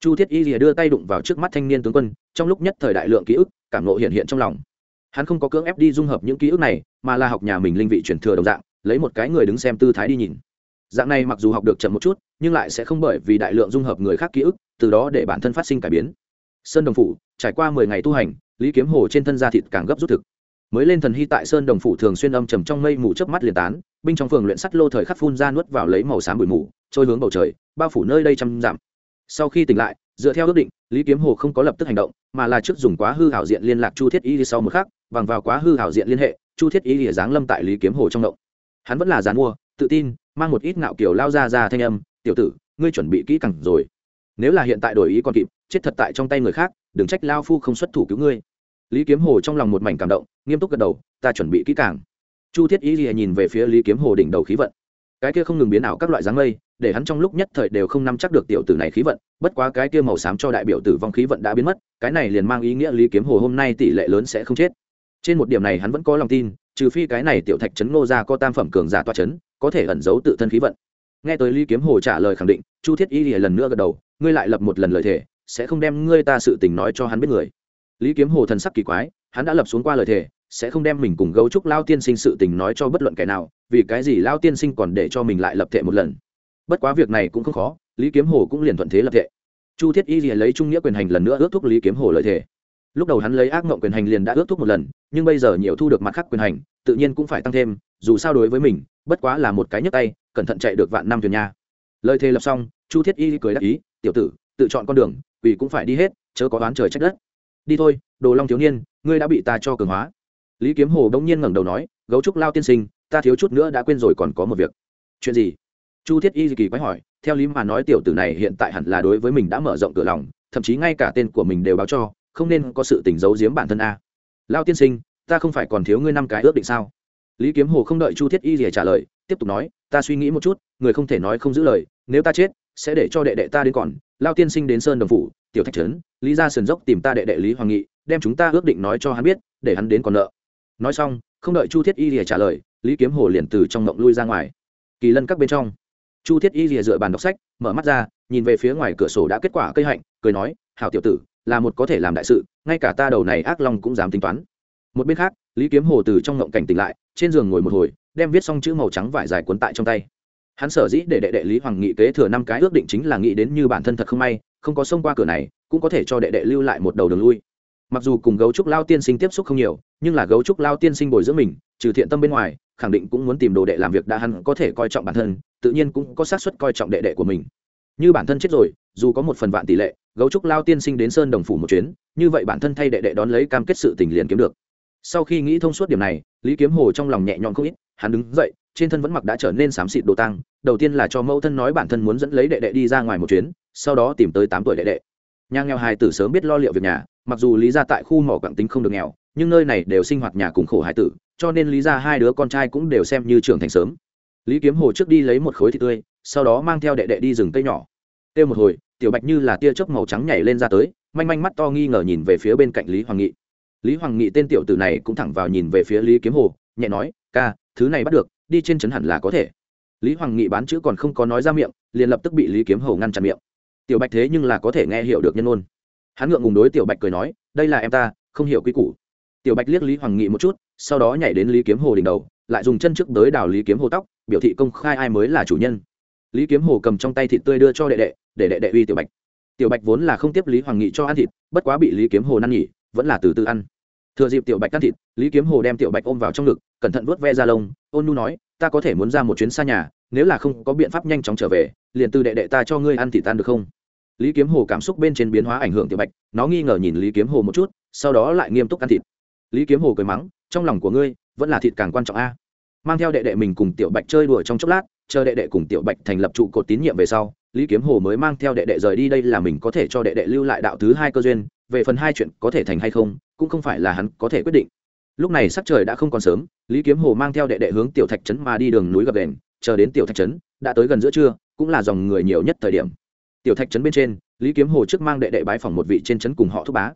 Chu thiết y rìa đưa tay đụng vào trước mắt thanh niên tướng quân, trong lúc nhất thời đại lượng ký ức, cảm nộ hiện hiện trong lòng. Hắn không có cưỡng ép đi dung hợp những ký ức này, mà là học nhà mình linh vị truyền thừa đồng dạng, lấy một cái người đứng xem tư thái đi nhìn. Dạng này mặc dù học được chậm một chút, nhưng lại sẽ không bởi vì đại lượng dung hợp người khác ký ức, từ đó để bản thân phát sinh cải biến. Sơn đồng phủ, trải qua mười ngày tu hành, lý kiếm hồ trên thân da thịt càng gấp rút thực. Mới lên thần hy tại sơn đồng phủ thường xuyên âm trầm trong mây mù chớp mắt liền tán, binh trong phường luyện sắt lô thời khắc phun ra nuốt vào lấy màu xám bụi mù trôi hướng bầu trời, bao phủ nơi đây trăm dặm. Sau khi tỉnh lại, dựa theo ước định, lý kiếm hồ không có lập tức hành động, mà là trước dùng quá hư hảo diện liên lạc chu thiết y sau một khắc, bằng vào quá hư hảo diện liên hệ, chu thiết y lìa giáng lâm tại lý kiếm hồ trong động. Hắn vẫn là dàn mua, tự tin, mang một ít ngạo kiểu lao ra ra thanh âm, tiểu tử, ngươi chuẩn bị kỹ càng rồi. Nếu là hiện tại đổi ý còn kịp, chết thật tại trong tay người khác, đừng trách lao phu không xuất thủ cứu ngươi. Lý kiếm hồ trong lòng một mảnh cảm động, nghiêm túc gật đầu, ta chuẩn bị kỹ càng. Chu thiết y lìa nhìn về phía lý kiếm hồ đỉnh đầu khí vận. Cái kia không ngừng biến ảo các loại dáng mây để hắn trong lúc nhất thời đều không nắm chắc được tiểu tử này khí vận, bất quá cái kia màu xám cho đại biểu tử vong khí vận đã biến mất, cái này liền mang ý nghĩa lý kiếm hồ hôm nay tỷ lệ lớn sẽ không chết. Trên một điểm này hắn vẫn có lòng tin, trừ phi cái này tiểu thạch trấn ngô ra có tam phẩm cường giả toa trấn có thể ẩn giấu tự thân khí vận. Nghe tới lý kiếm hồ trả lời khẳng định, chu thiết y lìa lần nữa gật đầu, ngươi lại lập một lần lời thề, sẽ không đem ngươi ta sự tình nói cho hắn biết người. Lý kiếm hồ thần sắc kỳ quái, hắn đã lập xuống qua lời thề, sẽ không đem mình cùng gấu trúc lao tiên sinh sự tình nói cho bất luận kẻ nào, vì cái gì lao tiên sinh còn để cho mình lại lập thệ một lần? Bất quá việc này cũng không khó, lý kiếm hồ cũng liền thuận thế lập thệ. Chu thiết y lìa lấy trung nghĩa quyền hành lần nữa ước thúc lý kiếm hồ lợi thế. lúc đầu hắn lấy ác mộng quyền hành liền đã ước thúc một lần, nhưng bây giờ nhiều thu được mặt khác quyền hành, tự nhiên cũng phải tăng thêm, dù sao đối với mình, bất quá là một cái nhấc tay, cẩn thận chạy được vạn năm thuyền nha. Lời thề lập xong, chu thiết y cười đáp ý, tiểu tử, tự chọn con đường vì cũng phải đi hết, chớ có đoán trời trách đất. Đi thôi, đồ long thiếu niên, ngươi đã bị ta cho cường hóa. Lý kiếm hồ đông nhiên ngẩng đầu nói, gấu trúc lao tiên sinh, ta thiếu chút nữa đã quên rồi còn có một việc. Chuyện gì? Chu thiết y kỳ quái hỏi, theo lý mà nói tiểu tử này hiện tại hẳn là đối với mình đã mở rộng cửa lòng, thậm chí ngay cả tên của mình đều báo cho, không nên có sự tình giấu giếm bản thân a. Lao tiên sinh, ta không phải còn thiếu ngươi năm cái ước định sao? Lý kiếm hồ không đợi chu thiết y gì trả lời, tiếp tục nói, ta suy nghĩ một chút, người không thể nói không giữ lời, nếu ta chết, sẽ để cho đệ đệ ta đến còn. Lao tiên sinh đến sơn đồng phủ, tiểu thạch trấn, lý ra sườn dốc tìm ta đệ đệ lý hoàng nghị, đem chúng ta ước định nói cho hắn biết, để hắn đến còn nợ. Nói xong, không đợi chu thiết y lìa trả lời, lý kiếm hồ liền từ trong ngộng lui ra ngoài. Kỳ lân các bên trong chu thiết y lìa dựa bàn đọc sách, mở mắt ra, nhìn về phía ngoài cửa sổ đã kết quả cây hạnh, cười nói, hảo tiểu tử, là một có thể làm đại sự, ngay cả ta đầu này ác long cũng dám tính toán. Một bên khác, lý kiếm hồ từ trong ngộng cảnh tỉnh lại, trên giường ngồi một hồi, đem viết xong chữ màu trắng vải dài cuốn tại trong tay. Hắn sở dĩ để đệ đệ lý hoàng nghị kế thừa năm cái ước định chính là nghĩ đến như bản thân thật không may, không có xông qua cửa này, cũng có thể cho đệ đệ lưu lại một đầu đường lui. Mặc dù cùng gấu trúc lao tiên sinh tiếp xúc không nhiều, nhưng là gấu trúc lao tiên sinh bồi dưỡng mình trừ thiện tâm bên ngoài, khẳng định cũng muốn tìm đồ đệ làm việc đã hắn có thể coi trọng bản thân, tự nhiên cũng có xác suất coi trọng đệ đệ của mình. Như bản thân chết rồi, dù có một phần vạn tỷ lệ, gấu trúc lao tiên sinh đến sơn đồng phủ một chuyến, như vậy bản thân thay đệ đệ đón lấy cam kết sự tình liền kiếm được. Sau khi nghĩ thông suốt điểm này, lý kiếm hồ trong lòng nhẹ nhõm không ít, hắn đứng dậy, trên thân vẫn mặc đã trở nên xám xịt đồ tăng đầu tiên là cho mẫu thân nói bản thân muốn dẫn lấy đệ đệ đi ra ngoài một chuyến, sau đó tìm tới tám tuổi đệ đệ. Nhà nghèo hài tử sớm biết lo liệu việc nhà, mặc dù lý ra tại khu mỏ quảng tính không được nghèo nhưng nơi này đều sinh hoạt nhà cùng khổ hải tử, cho nên lý ra hai đứa con trai cũng đều xem như trưởng thành sớm. Lý kiếm hồ trước đi lấy một khối thịt tươi, sau đó mang theo đệ đệ đi rừng cây nhỏ. Têu một hồi, tiểu bạch như là tia chớp màu trắng nhảy lên ra tới, manh manh mắt to nghi ngờ nhìn về phía bên cạnh lý hoàng nghị. Lý hoàng nghị tên tiểu tử này cũng thẳng vào nhìn về phía lý kiếm hồ, nhẹ nói, ca, thứ này bắt được, đi trên trấn hẳn là có thể. Lý hoàng nghị bán chữ còn không có nói ra miệng, liền lập tức bị lý kiếm hồ ngăn chặn miệng. Tiểu bạch thế nhưng là có thể nghe hiểu được nhân ôn hắn ngượng ngùng đối tiểu bạch cười nói, đây là em ta, không hiểu quy củ tiểu bạch liếc lý hoàng nghị một chút, sau đó nhảy đến lý kiếm hồ đỉnh đầu, lại dùng chân trước tới đào lý kiếm hồ tóc, biểu thị công khai ai mới là chủ nhân. Lý kiếm hồ cầm trong tay thịt tươi đưa cho đệ đệ, để đệ đệ uy tiểu bạch. Tiểu bạch vốn là không tiếp lý hoàng nghị cho ăn thịt, bất quá bị lý kiếm hồ năn nhỉ vẫn là từ từ ăn. Thừa dịp tiểu bạch ăn thịt, lý kiếm hồ đem tiểu bạch ôm vào trong ngực, cẩn thận vuốt ve ra lông, ôn nu nói, ta có thể muốn ra một chuyến xa nhà, nếu là không có biện pháp nhanh chóng trở về, liền từ đệ đệ ta cho ngươi ăn thịt tan được không? Lý kiếm hồ cảm xúc bên trên biến hóa ảnh hưởng tiểu bạch, nó nghi ngờ nhìn lý kiếm hồ một chút, sau đó lại nghiêm túc ăn thịt lý kiếm hồ cười mắng, trong lòng của ngươi, vẫn là thịt càng quan trọng a. Mang theo đệ đệ mình cùng tiểu bạch chơi đùa trong chốc lát, chờ đệ đệ cùng tiểu bạch thành lập trụ cột tín nhiệm về sau, lý kiếm hồ mới mang theo đệ đệ rời đi đây là mình có thể cho đệ đệ lưu lại đạo thứ hai cơ duyên, về phần hai chuyện có thể thành hay không, cũng không phải là hắn có thể quyết định. Lúc này sắc trời đã không còn sớm, lý kiếm hồ mang theo đệ đệ hướng tiểu thạch trấn mà đi đường núi gập đền, chờ đến tiểu thạch trấn, đã tới gần giữa trưa, cũng là dòng người nhiều nhất thời điểm. Tiểu thạch trấn bên trên, lý kiếm hồ trước mang đệ đệ bái phòng một vị trên trấn cùng họ thúc bá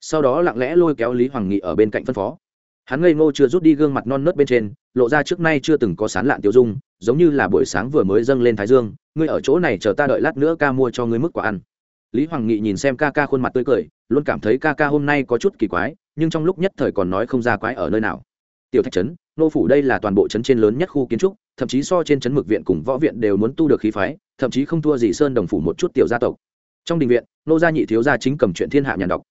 sau đó lặng lẽ lôi kéo lý hoàng nghị ở bên cạnh phân phó. Hắn ngây ngô chưa rút đi gương mặt non nớt bên trên, lộ ra trước nay chưa từng có sán lạn tiêu dung, giống như là buổi sáng vừa mới dâng lên thái dương, ngươi ở chỗ này chờ ta đợi lát nữa ca mua cho ngươi mức quả ăn. Lý hoàng nghị nhìn xem ca ca khuôn mặt tươi cười, luôn cảm thấy ca ca hôm nay có chút kỳ quái, nhưng trong lúc nhất thời còn nói không ra quái ở nơi nào. Tiểu thạch trấn, nô phủ đây là toàn bộ trấn trên lớn nhất khu kiến trúc, thậm chí so trên trấn mực viện cùng võ viện đều muốn tu được khí phái, thậm chí không thua gì sơn đồng phủ một chút tiểu gia tộc. Trong đình viện, nô gia nhị thiếu gia chính cầm chuyện thiên hạ nhàn đọc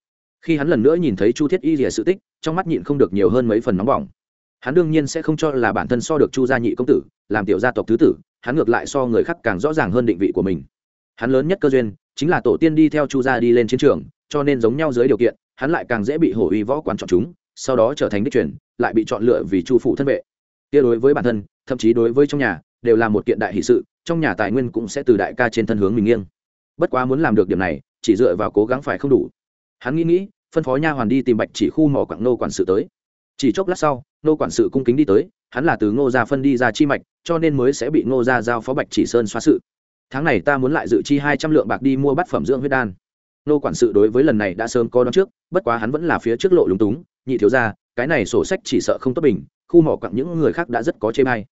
khi hắn lần nữa nhìn thấy chu thiết y rìa sự tích, trong mắt nhịn không được nhiều hơn mấy phần nóng bỏng. Hắn đương nhiên sẽ không cho là bản thân so được chu gia nhị công tử, làm tiểu gia tộc thứ tử, hắn ngược lại so người khác càng rõ ràng hơn định vị của mình. Hắn lớn nhất cơ duyên, chính là tổ tiên đi theo chu gia đi lên chiến trường, cho nên giống nhau dưới điều kiện, hắn lại càng dễ bị hổ uy võ quán chọn chúng, sau đó trở thành đích truyền, lại bị chọn lựa vì chu phụ thân vệ. Kia đối với bản thân, thậm chí đối với trong nhà, đều là một kiện đại hỷ sự, trong nhà tài nguyên cũng sẽ từ đại ca trên thân hướng mình nghiêng. Bất quá muốn làm được điểm này, chỉ dựa vào cố gắng phải không đủ. Hắn nghĩ nghĩ phân phó nha hoàn đi tìm bạch chỉ khu mỏ quặng nô quản sự tới. Chỉ chốc lát sau, nô quản sự cung kính đi tới, hắn là từ ngô gia phân đi ra chi mạch, cho nên mới sẽ bị ngô gia giao phó bạch chỉ sơn xóa sự. Tháng này ta muốn lại dự chi hai trăm lượng bạc đi mua bát phẩm dưỡng huyết đan. Nô quản sự đối với lần này đã sớm có đón trước, bất quá hắn vẫn là phía trước lộ lúng túng, nhị thiếu ra cái này sổ sách chỉ sợ không tốt bình, khu mỏ quặng những người khác đã rất có chê may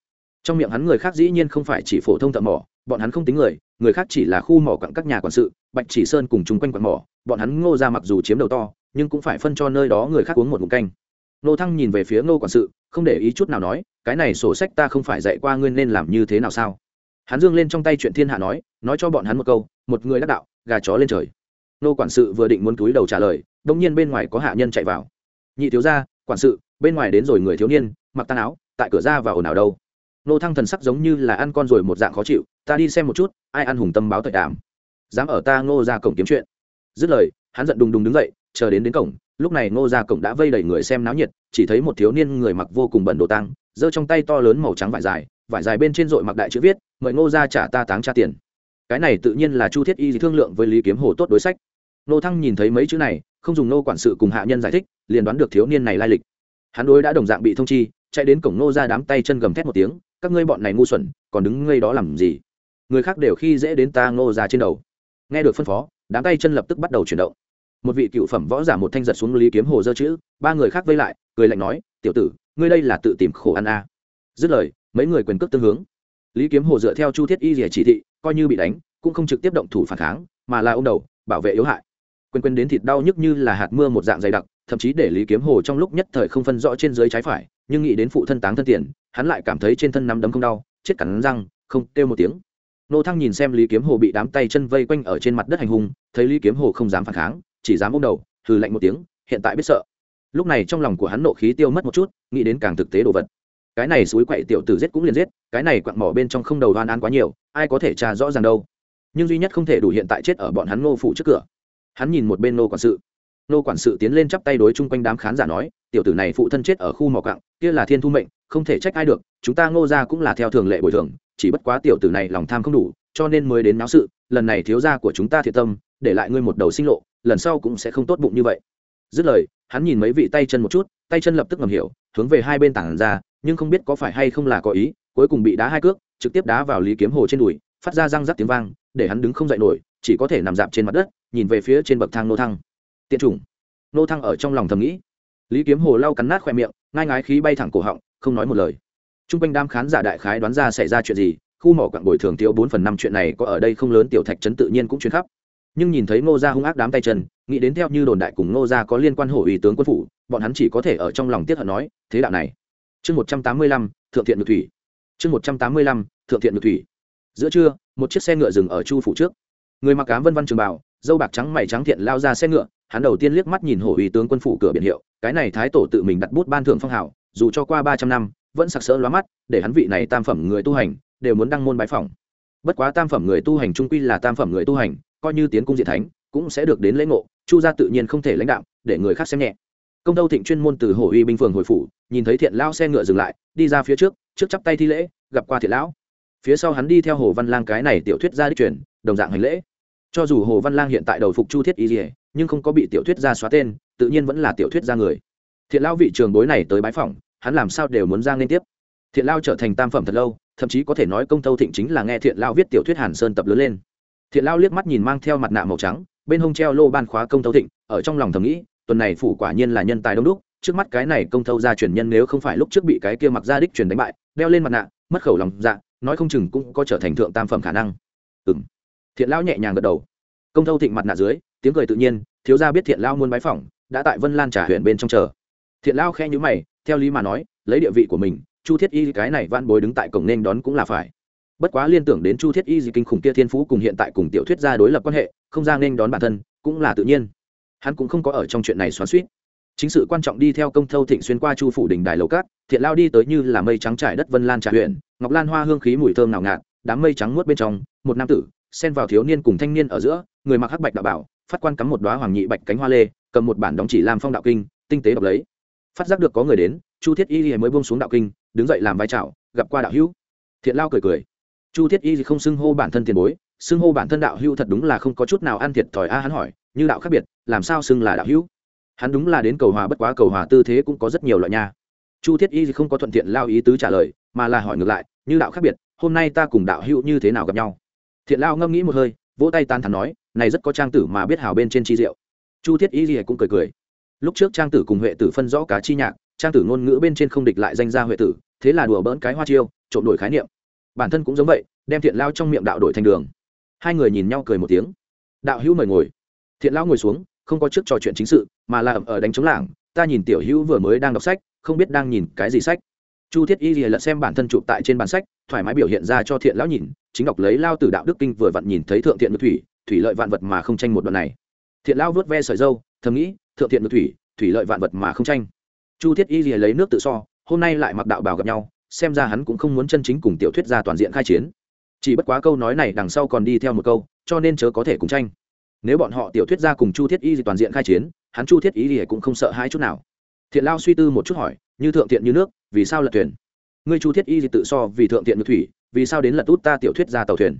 trong miệng hắn người khác dĩ nhiên không phải chỉ phổ thông thợ mỏ, bọn hắn không tính người người khác chỉ là khu mỏ quặng các nhà quản sự, bạch chỉ sơn cùng chung quanh quặng mỏ bọn hắn ngô ra mặc dù chiếm đầu to, nhưng cũng phải phân cho nơi đó người khác uống một ngụm canh. Nô thăng nhìn về phía ngô quản sự, không để ý chút nào nói, cái này sổ sách ta không phải dạy qua ngươi nên làm như thế nào sao? Hắn dương lên trong tay chuyện thiên hạ nói nói cho bọn hắn một câu, một người đắc đạo, gà chó lên trời. Nô quản sự vừa định muốn túi đầu trả lời đông nhiên bên ngoài có hạ nhân chạy vào. Nhị thiếu gia, quản sự, bên ngoài đến rồi người thiếu niên, mặc tan áo, tại cửa ra và ồn ào đâu? Nô thăng thần sắc giống như là ăn con rồi một dạng khó chịu, ta đi xem một chút, ai ăn hùng tâm báo tội đảm dám ở ta ngô ra cổng kiếm chuyện dứt lời, hắn giận đùng đùng đứng dậy, chờ đến đến cổng, lúc này ngô ra cổng đã vây đầy người xem náo nhiệt, chỉ thấy một thiếu niên người mặc vô cùng bẩn đồ tăng giơ trong tay to lớn màu trắng vải dài vải dài bên trên dội mặc đại chữ viết, mời ngô ra trả ta táng tra tiền. Cái này tự nhiên là chu thiết y thương lượng với lý kiếm hồ tốt đối sách. Nô thăng nhìn thấy mấy chữ này, không dùng nô quản sự cùng hạ nhân giải thích, liền đoán được thiếu niên này lai lịch. Hắn đối đã đồng dạng bị thông chi, chạy đến cổng nô ra đám tay chân gầm thét một tiếng, các ngươi bọn này ngu xuẩn, còn đứng ngây đó làm gì? Người khác đều khi dễ đến ta ngô ra trên đầu. Nghe được phân phó đám tay chân lập tức bắt đầu chuyển động. Một vị cựu phẩm võ giả một thanh giật xuống lý kiếm hồ dơ chữ, ba người khác vây lại, cười lạnh nói, tiểu tử, ngươi đây là tự tìm khổ ăn a à. dứt lời, mấy người quyền cước tương hướng. Lý kiếm hồ dựa theo chu thiết y rỉa chỉ thị, coi như bị đánh, cũng không trực tiếp động thủ phản kháng, mà là ô m đầu, bảo vệ yếu hại. Quên quên đến thịt đau nhức như là hạt mưa một dạng dày đặc, thậm chí để lý kiếm hồ trong lúc nhất thời không phân rõ trên dưới trái phải, nhưng nghĩ đến phụ thân táng thân tiền, hắn lại cảm thấy trên thân nắm đấm không đau, chết cắn răng, không kêu một tiếng nô thăng nhìn xem lý kiếm hồ bị đám tay chân vây quanh ở trên mặt đất hành hung, thấy lý kiếm hồ không dám phản kháng, chỉ dám ôm đầu, hừ lạnh một tiếng, hiện tại biết sợ. Lúc này trong lòng của hắn nộ khí tiêu mất một chút, nghĩ đến càng thực tế đồ vật. Cái này suối quậy tiểu tử giết cũng liền giết, cái này quặn mỏ bên trong không đầu đoan án quá nhiều, ai có thể tra rõ ràng đâu. Nhưng duy nhất không thể đủ hiện tại chết ở bọn hắn ngô phụ trước cửa. Hắn nhìn một bên nô quản sự nô quản sự tiến lên chắp tay đối chung quanh đám khán giả nói, tiểu tử này phụ thân chết ở khu mỏ cặng kia là thiên thu mệnh, không thể trách ai được, chúng ta ngô ra cũng là theo thường lệ bồi thường, chỉ bất quá tiểu tử này lòng tham không đủ, cho nên mới đến náo sự, lần này thiếu gia của chúng ta thiệt tâm, để lại ngươi một đầu sinh lộ, lần sau cũng sẽ không tốt bụng như vậy. Dứt lời, hắn nhìn mấy vị tay chân một chút, tay chân lập tức ngầm hiểu, hướng về hai bên tảng ra, nhưng không biết có phải hay không là có ý, cuối cùng bị đá hai cước, trực tiếp đá vào lý kiếm hồ trên đùi, phát ra răng rắc tiếng vang, để hắn đứng không dậy nổi, chỉ có thể nằm dạp trên mặt đất, nhìn về phía trên bậc thang nô thăng tiện chủng. Nô thăng ở trong lòng thầm nghĩ. Lý kiếm hồ lau cắn nát khoe miệng, ngai ngái khí bay thẳng cổ họng, không nói một lời. T r u n g quanh đám khán giả đại khái đoán ra xảy ra chuyện gì, khu mỏ quặng bồi thường thiếu bốn phần năm chuyện này có ở đây không lớn, tiểu thạch trấn tự nhiên cũng chuyển khắp. Nhưng nhìn thấy ngô gia hung ác đám tay chân, nghĩ đến theo như đồn đại cùng ngô gia có liên quan hổ ủy tướng quân phủ, bọn hắn chỉ có thể ở trong lòng tiết hận nói, thế đạo này. Chương một trăm tám mươi lăm, thượng thiện ngược thủy. Chương một trăm tám mươi lăm, thượng thiện ngược thủy. Giữa trưa, một chiếc xe ngựa dừng ở chu phủ trước. Người mặc cám vân văn trường bảo dâu bạc trắng mày trắng thiện lao ra xe ngựa, hắn đầu tiên liếc mắt nhìn hổ ủy tướng quân phủ cửa biển hiệu, cái này thái tổ tự mình đặt bút ban thưởng phong hảo dù cho qua ba trăm năm, vẫn sặc sỡ lóa mắt, để hắn vị này tam phẩm người tu hành, đều muốn đăng môn bái phỏng. Bất quá tam phẩm người tu hành trung quy là tam phẩm người tu hành, coi như tiến cung diện thánh, cũng sẽ được đến lễ ngộ, chu gia tự nhiên không thể lãnh đạo, để người khác xem nhẹ. Công tâu thịnh chuyên môn từ hổ uy binh phường hồi phủ, nhìn thấy thiện lao xe ngựa dừng lại, đi ra phía trước trước chắp tay thi lễ, gặp qua thiện lão. Phía sau hắn đi theo hồ văn lang cái này tiểu thuyết ra đi chuyển đồng dạng hành lễ cho dù hồ văn lang hiện tại đầu phục chu thiết y dỉa nhưng không có bị tiểu thuyết gia xóa tên, tự nhiên vẫn là tiểu thuyết gia người. Thiện lao vị trường bối này tới bái phỏng, hắn làm sao đều muốn ra liên tiếp. Thiện lao trở thành tam phẩm thật lâu, thậm chí có thể nói công thâu thịnh chính là nghe thiện lao viết tiểu thuyết hàn sơn tập lớn lên. Thiện lao liếc mắt nhìn mang theo mặt nạ màu trắng, bên hông treo lô ban khóa công thâu thịnh, ở trong lòng thầm nghĩ, tuần này phủ quả nhiên là nhân tài đông đúc, trước mắt cái này công thâu gia truyền nhân nếu không phải lúc trước bị cái kia mặc gia đích truyền đánh bại, đeo lên mặt nạ, mất khẩu lòng dạ nói không chừng cũng có trở thành thượng tam phẩm khả năng. Ừng thiện lão nhẹ nhàng gật đầu. Công thâu thịnh mặt nạ dưới, tiếng cười tự nhiên, thiếu gia biết thiện lao muốn bái phỏng, đã tại vân lan trả huyện bên trong chờ. Thiện lao khe nhữ mày, theo lý mà nói, lấy địa vị của mình, chu thiết y cái này van bối đứng tại cổng nên đón cũng là phải. Bất quá liên tưởng đến chu thiết y gì kinh khủng kia thiên phú cùng hiện tại cùng tiểu thuyết gia đối lập quan hệ, không ra nên đón bản thân, cũng là tự nhiên. Hắn cũng không có ở trong chuyện này xoắn suýt chính sự quan trọng đi theo công thâu thịnh xuyên qua chu phủ đình đài lầu cát, thiện lao đi tới như là mây trắng trải đất vân lan trà huyện, ngọc lan hoa hương khí mùi thơm nào ngạt, đám mây trắng muốt bên trong, một nam tử xen vào thiếu niên cùng thanh niên ở giữa, người mặc hắc bạch đạo bảo, phát quan cắm một đoá hoàng nhị bạch cánh hoa lê, cầm một bản đóng chỉ làm phong đạo kinh, tinh tế đọc lấy. Phát giác được có người đến, chu thiết y mới buông xuống đạo kinh, đứng dậy làm vai trào, gặp qua đạo hữu. Thiện lao cười cười. Chu thiết y không xưng hô bản thân tiền bối, xưng hô bản thân đạo hữu thật đúng là không có chút nào ăn thiệt thòi a, hắn hỏi, như đạo khác biệt, làm sao xưng là đạo hữu? Hắn đúng là đến cầu hòa bất quá cầu hòa tư thế cũng có rất nhiều loại nha. Chu thiết y không có thuận tiện lao ý tứ trả lời, mà là hỏi ngược lại, như đạo khác biệt, hôm nay ta cùng đạo hữu như thế nào gặp nhau? Thiện lao ngâm nghĩ một hơi, vỗ tay tan thắn nói, này rất có trang tử mà biết hào bên trên chi diệu. Chu thiết y cũng cười cười. Lúc trước trang tử cùng huệ tử phân rõ cá chi nhạc, trang tử ngôn ngữ bên trên không địch lại danh gia huệ tử, thế là đùa bỡn cái hoa chiêu, trộm đổi khái niệm. Bản thân cũng giống vậy, đem thiện lao trong miệng đạo đổi thành đường. Hai người nhìn nhau cười một tiếng. Đạo hữu mời ngồi. Thiện lao ngồi xuống, không có trước trò chuyện chính sự, mà là ở đánh chống lảng. Ta nhìn tiểu hữu vừa mới đang đọc sách, không biết đang nhìn cái gì sách. Chu thiết y lìa lật xem bản thân chụp tại trên bản sách, thoải mái biểu hiện ra cho thiện lão nhìn chính đọc lấy lao tử đạo đức kinh vừa vặn nhìn thấy thượng thiện nhược thủy thủy lợi vạn vật mà không tranh một đoạn này. Thiện lao vớt ve sợi dâu, thầm nghĩ, thượng thiện nhược thủy thủy lợi vạn vật mà không tranh. Chu thiết y lìa lấy nước tự so, hôm nay lại mặc đạo bào gặp nhau, xem ra hắn cũng không muốn chân chính cùng tiểu thuyết gia toàn diện khai chiến. Chỉ bất quá câu nói này đằng sau còn đi theo một câu, cho nên chớ có thể cùng tranh. Nếu bọn họ tiểu thuyết gia cùng chu thiết y toàn diện khai chiến, hắn chu thiết y thì cũng không sợ hai chút nào. Thiện lao suy tư một chút hỏi, như thượng thiện như nước, vì sao lật thuyền? Ngươi chu thiết y thì tự so vì thượng thiện như thủy vì sao đến lật út ta tiểu thuyết ra tàu thuyền?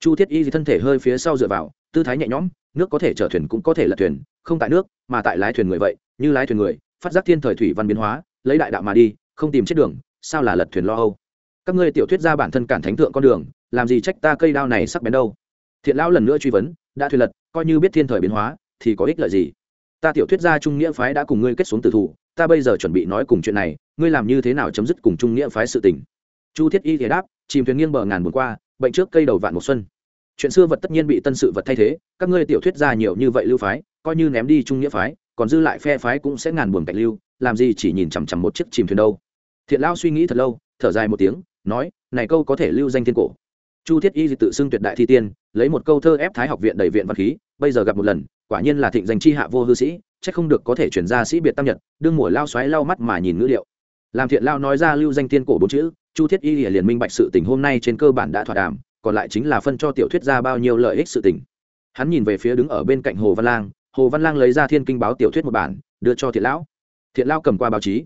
Chu thiết y thì thân thể hơi phía sau dựa vào, tư thái nhẹ nhõm, nước có thể chở thuyền cũng có thể lật thuyền, không tại nước, mà tại lái thuyền người vậy, như lái thuyền người, phát giác thiên thời thủy văn biến hóa, lấy đại đạo mà đi, không tìm chết đường, sao là lật thuyền lo âu? Các ngươi tiểu thuyết ra bản thân cản thánh thượng con đường, làm gì trách ta cây đao này sắc bén đâu? Thiện lão lần nữa truy vấn, đã thuyền lật, coi như biết thiên thời biến hóa, thì có ích lợi gì? Ta tiểu thuyết gia trung nghĩa phái đã cùng ngươi kết xuống tử thủ, ta bây giờ chuẩn bị nói cùng chuyện này, ngươi làm như thế nào chấm dứt cùng trung nghĩa phái sự tình? Chu thiết y thế đáp chìm thuyền nghiêng bờ ngàn buồn qua, bệnh trước cây đầu vạn một xuân. Chuyện xưa vật tất nhiên bị tân sự vật thay thế, các ngươi tiểu thuyết gia nhiều như vậy lưu phái, coi như ném đi trung nghĩa phái, còn dư lại phe phái cũng sẽ ngàn buồn cạnh lưu, làm gì chỉ nhìn chằm chằm một chiếc chìm thuyền đâu. Thiện lao suy nghĩ thật lâu, thở dài một tiếng, nói, này câu có thể lưu danh thiên cổ. Chu thiết y tự xưng tuyệt đại thi tiên, lấy một câu thơ ép thái học viện đầy viện vật khí, bây giờ gặp một lần, quả nhiên là thịnh danh chi hạ vô hư sĩ, chắc không được có thể chuyển ra sĩ biệt tam nhật, đương mùa lao xoáy lao mắt mà nhìn ngữ liệu làm thiện lao nói ra lưu danh tiên cổ bốn chữ chu thiết y liền minh bạch sự tình hôm nay trên cơ bản đã thỏa đàm, còn lại chính là phân cho tiểu thuyết ra bao nhiêu lợi ích sự tình. Hắn nhìn về phía đứng ở bên cạnh hồ văn lang, hồ văn lang lấy ra thiên kinh báo tiểu thuyết một bản, đưa cho thiện lão. Thiện lao cầm qua báo chí.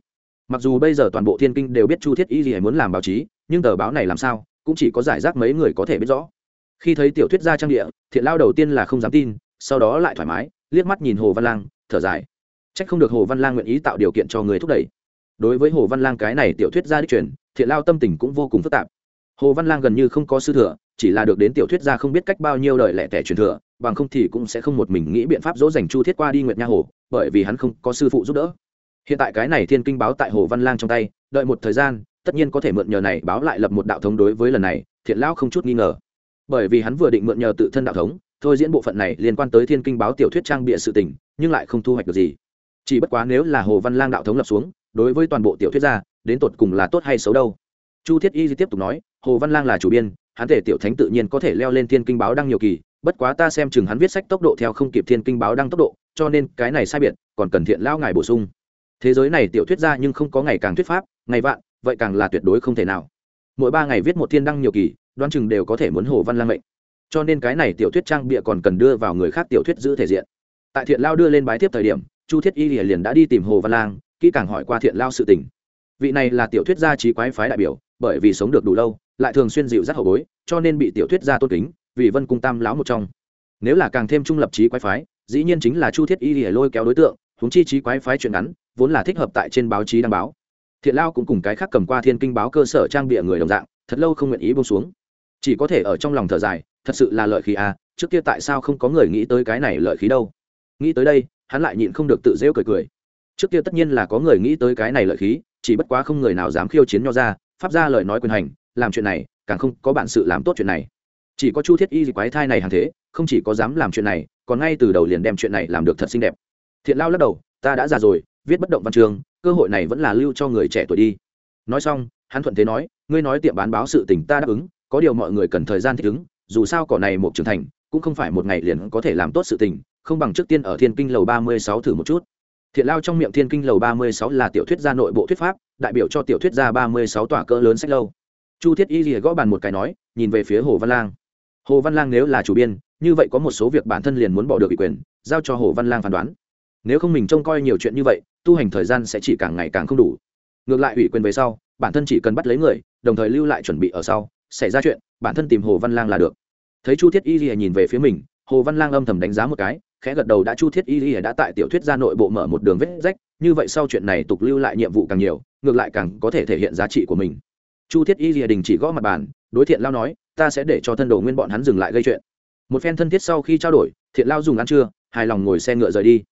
Mặc dù bây giờ toàn bộ thiên kinh đều biết chu thiết y gì muốn làm báo chí, nhưng tờ báo này làm sao, cũng chỉ có giải rác mấy người có thể biết rõ. Khi thấy tiểu thuyết ra trang địa, thiện lao đầu tiên là không dám tin, sau đó lại thoải mái, liếc mắt nhìn hồ văn lang, thở dài. C h ắ c không được hồ văn lang nguyện ý tạo điều kiện cho người thúc đẩy. Đối với hồ văn lang cái này tiểu thuyết ra đích truyền thiện lao tâm tình cũng vô cùng phức tạp. Hồ văn lang gần như không có sư thừa, chỉ là được đến tiểu thuyết ra không biết cách bao nhiêu lời lẻ tẻ truyền thừa, bằng không thì cũng sẽ không một mình nghĩ biện pháp dỗ dành chu thiết qua đi nguyệt nha hồ, bởi vì hắn không có sư phụ giúp đỡ. Hiện tại cái này thiên kinh báo tại hồ văn lang trong tay, đợi một thời gian, tất nhiên có thể mượn nhờ này báo lại lập một đạo thống đối với lần này, thiện lão không chút nghi ngờ. Bởi vì hắn vừa định mượn nhờ tự thân đạo thống, thôi diễn bộ phận này liên quan tới thiên kinh báo tiểu thuyết trang bịa sự tình, nhưng lại không thu hoạch được gì. Chỉ bất quá nếu là hồ văn lang đạo thống lập xuống, đối với toàn bộ tiểu thuyết gia đến tột cùng là tốt hay xấu đâu. Chu thiết y tiếp tục nói, hồ văn lang là chủ biên, hắn thể tiểu thánh tự nhiên có thể leo lên thiên kinh báo đăng nhiều kỳ, bất quá ta xem chừng hắn viết sách tốc độ theo không kịp thiên kinh báo đăng tốc độ, cho nên cái này sai biệt, còn cần thiện lão ngài bổ sung. Thế giới này tiểu thuyết ra nhưng không có ngày càng thuyết pháp, ngày vạn, vậy càng là tuyệt đối không thể nào. Mỗi ba ngày viết một thiên đăng nhiều kỳ, đoán chừng đều có thể muốn hồ văn lang mệnh. Cho nên cái này tiểu thuyết trang bịa còn cần đưa vào người khác tiểu thuyết giữ thể diện. Tại thiện lao đưa lên bái tiếp thời điểm, chu thiết y liền đã đi tìm hồ văn lang, kỹ càng hỏi qua thiện lao sự tình vị này là tiểu thuyết gia trí quái phái đại biểu, bởi vì sống được đủ lâu, lại thường xuyên dịu dắt hậu bối, cho nên bị tiểu thuyết gia tôn kính, vì vân cung tam lão một trong. Nếu là càng thêm trung lập trí quái phái, dĩ nhiên chính là chu thiết y lìa lôi kéo đối tượng, huống chi trí quái phái chuyện ngắn, vốn là thích hợp tại trên báo chí đăng báo. Thiện lao cũng cùng cái khác cầm qua thiên kinh báo cơ sở trang bịa người đồng dạng, thật lâu không nguyện ý bông xuống. Chỉ có thể ở trong lòng thở dài, thật sự là lợi khí à trước kia tại sao không có người nghĩ tới cái này lợi khí đâu. Nghĩ tới đây, hắn lại nhịn không được tự rêu cười cười. Trước kia tất nhiên là có người nghĩ tới cái này lợi khí chỉ bất quá không người nào dám khiêu chiến nho ra, pháp ra lời nói quyền hành, làm chuyện này, càng không có bản sự làm tốt chuyện này. Chỉ có chu thiết y quái thai này hàng thế, không chỉ có dám làm chuyện này, còn ngay từ đầu liền đem chuyện này làm được thật xinh đẹp. Thiện lao lắc đầu, ta đã già rồi, viết bất động văn trường cơ hội này vẫn là lưu cho người trẻ tuổi đi. Nói xong, hắn thuận thế nói, ngươi nói tiệm bán báo sự tình ta đáp ứng, có điều mọi người cần thời gian thích ứng, dù sao cỏ này một trưởng thành, cũng không phải một ngày liền có thể làm tốt sự tình, không bằng trước tiên ở thiên kinh lầu ba mươi sáu thử một chút thiện lao trong miệng thiên kinh lầu ba mươi sáu là tiểu thuyết gia nội bộ thuyết pháp, đại biểu cho tiểu thuyết gia ba mươi sáu tòa cỡ lớn sách lâu. Chu thiết y lìa gõ bàn một cái nói, nhìn về phía hồ văn lang. Hồ văn lang nếu là chủ biên, như vậy có một số việc bản thân liền muốn bỏ được ủy quyền, giao cho hồ văn lang phán đoán. Nếu không mình trông coi nhiều chuyện như vậy, tu hành thời gian sẽ chỉ càng ngày càng không đủ. Ngược lại ủy quyền về sau, bản thân chỉ cần bắt lấy người, đồng thời lưu lại chuẩn bị ở sau, xảy ra chuyện, bản thân tìm hồ văn lang là được. Thấy chu thiết y lìa nhìn về phía mình, hồ văn lang âm thầm đánh giá một cái khẽ gật đầu đã chu thiết y y đã tại tiểu thuyết ra nội bộ mở một đường vết rách, như vậy sau chuyện này tục lưu lại nhiệm vụ càng nhiều, ngược lại càng có thể thể hiện giá trị của mình. Chu thiết y y đình chỉ gõ mặt bàn, đối thiện lao nói, ta sẽ để cho thân đồ nguyên bọn hắn dừng lại gây chuyện. Một phen thân thiết sau khi trao đổi, thiện lao dùng ăn trưa, hài lòng ngồi xe ngựa rời đi.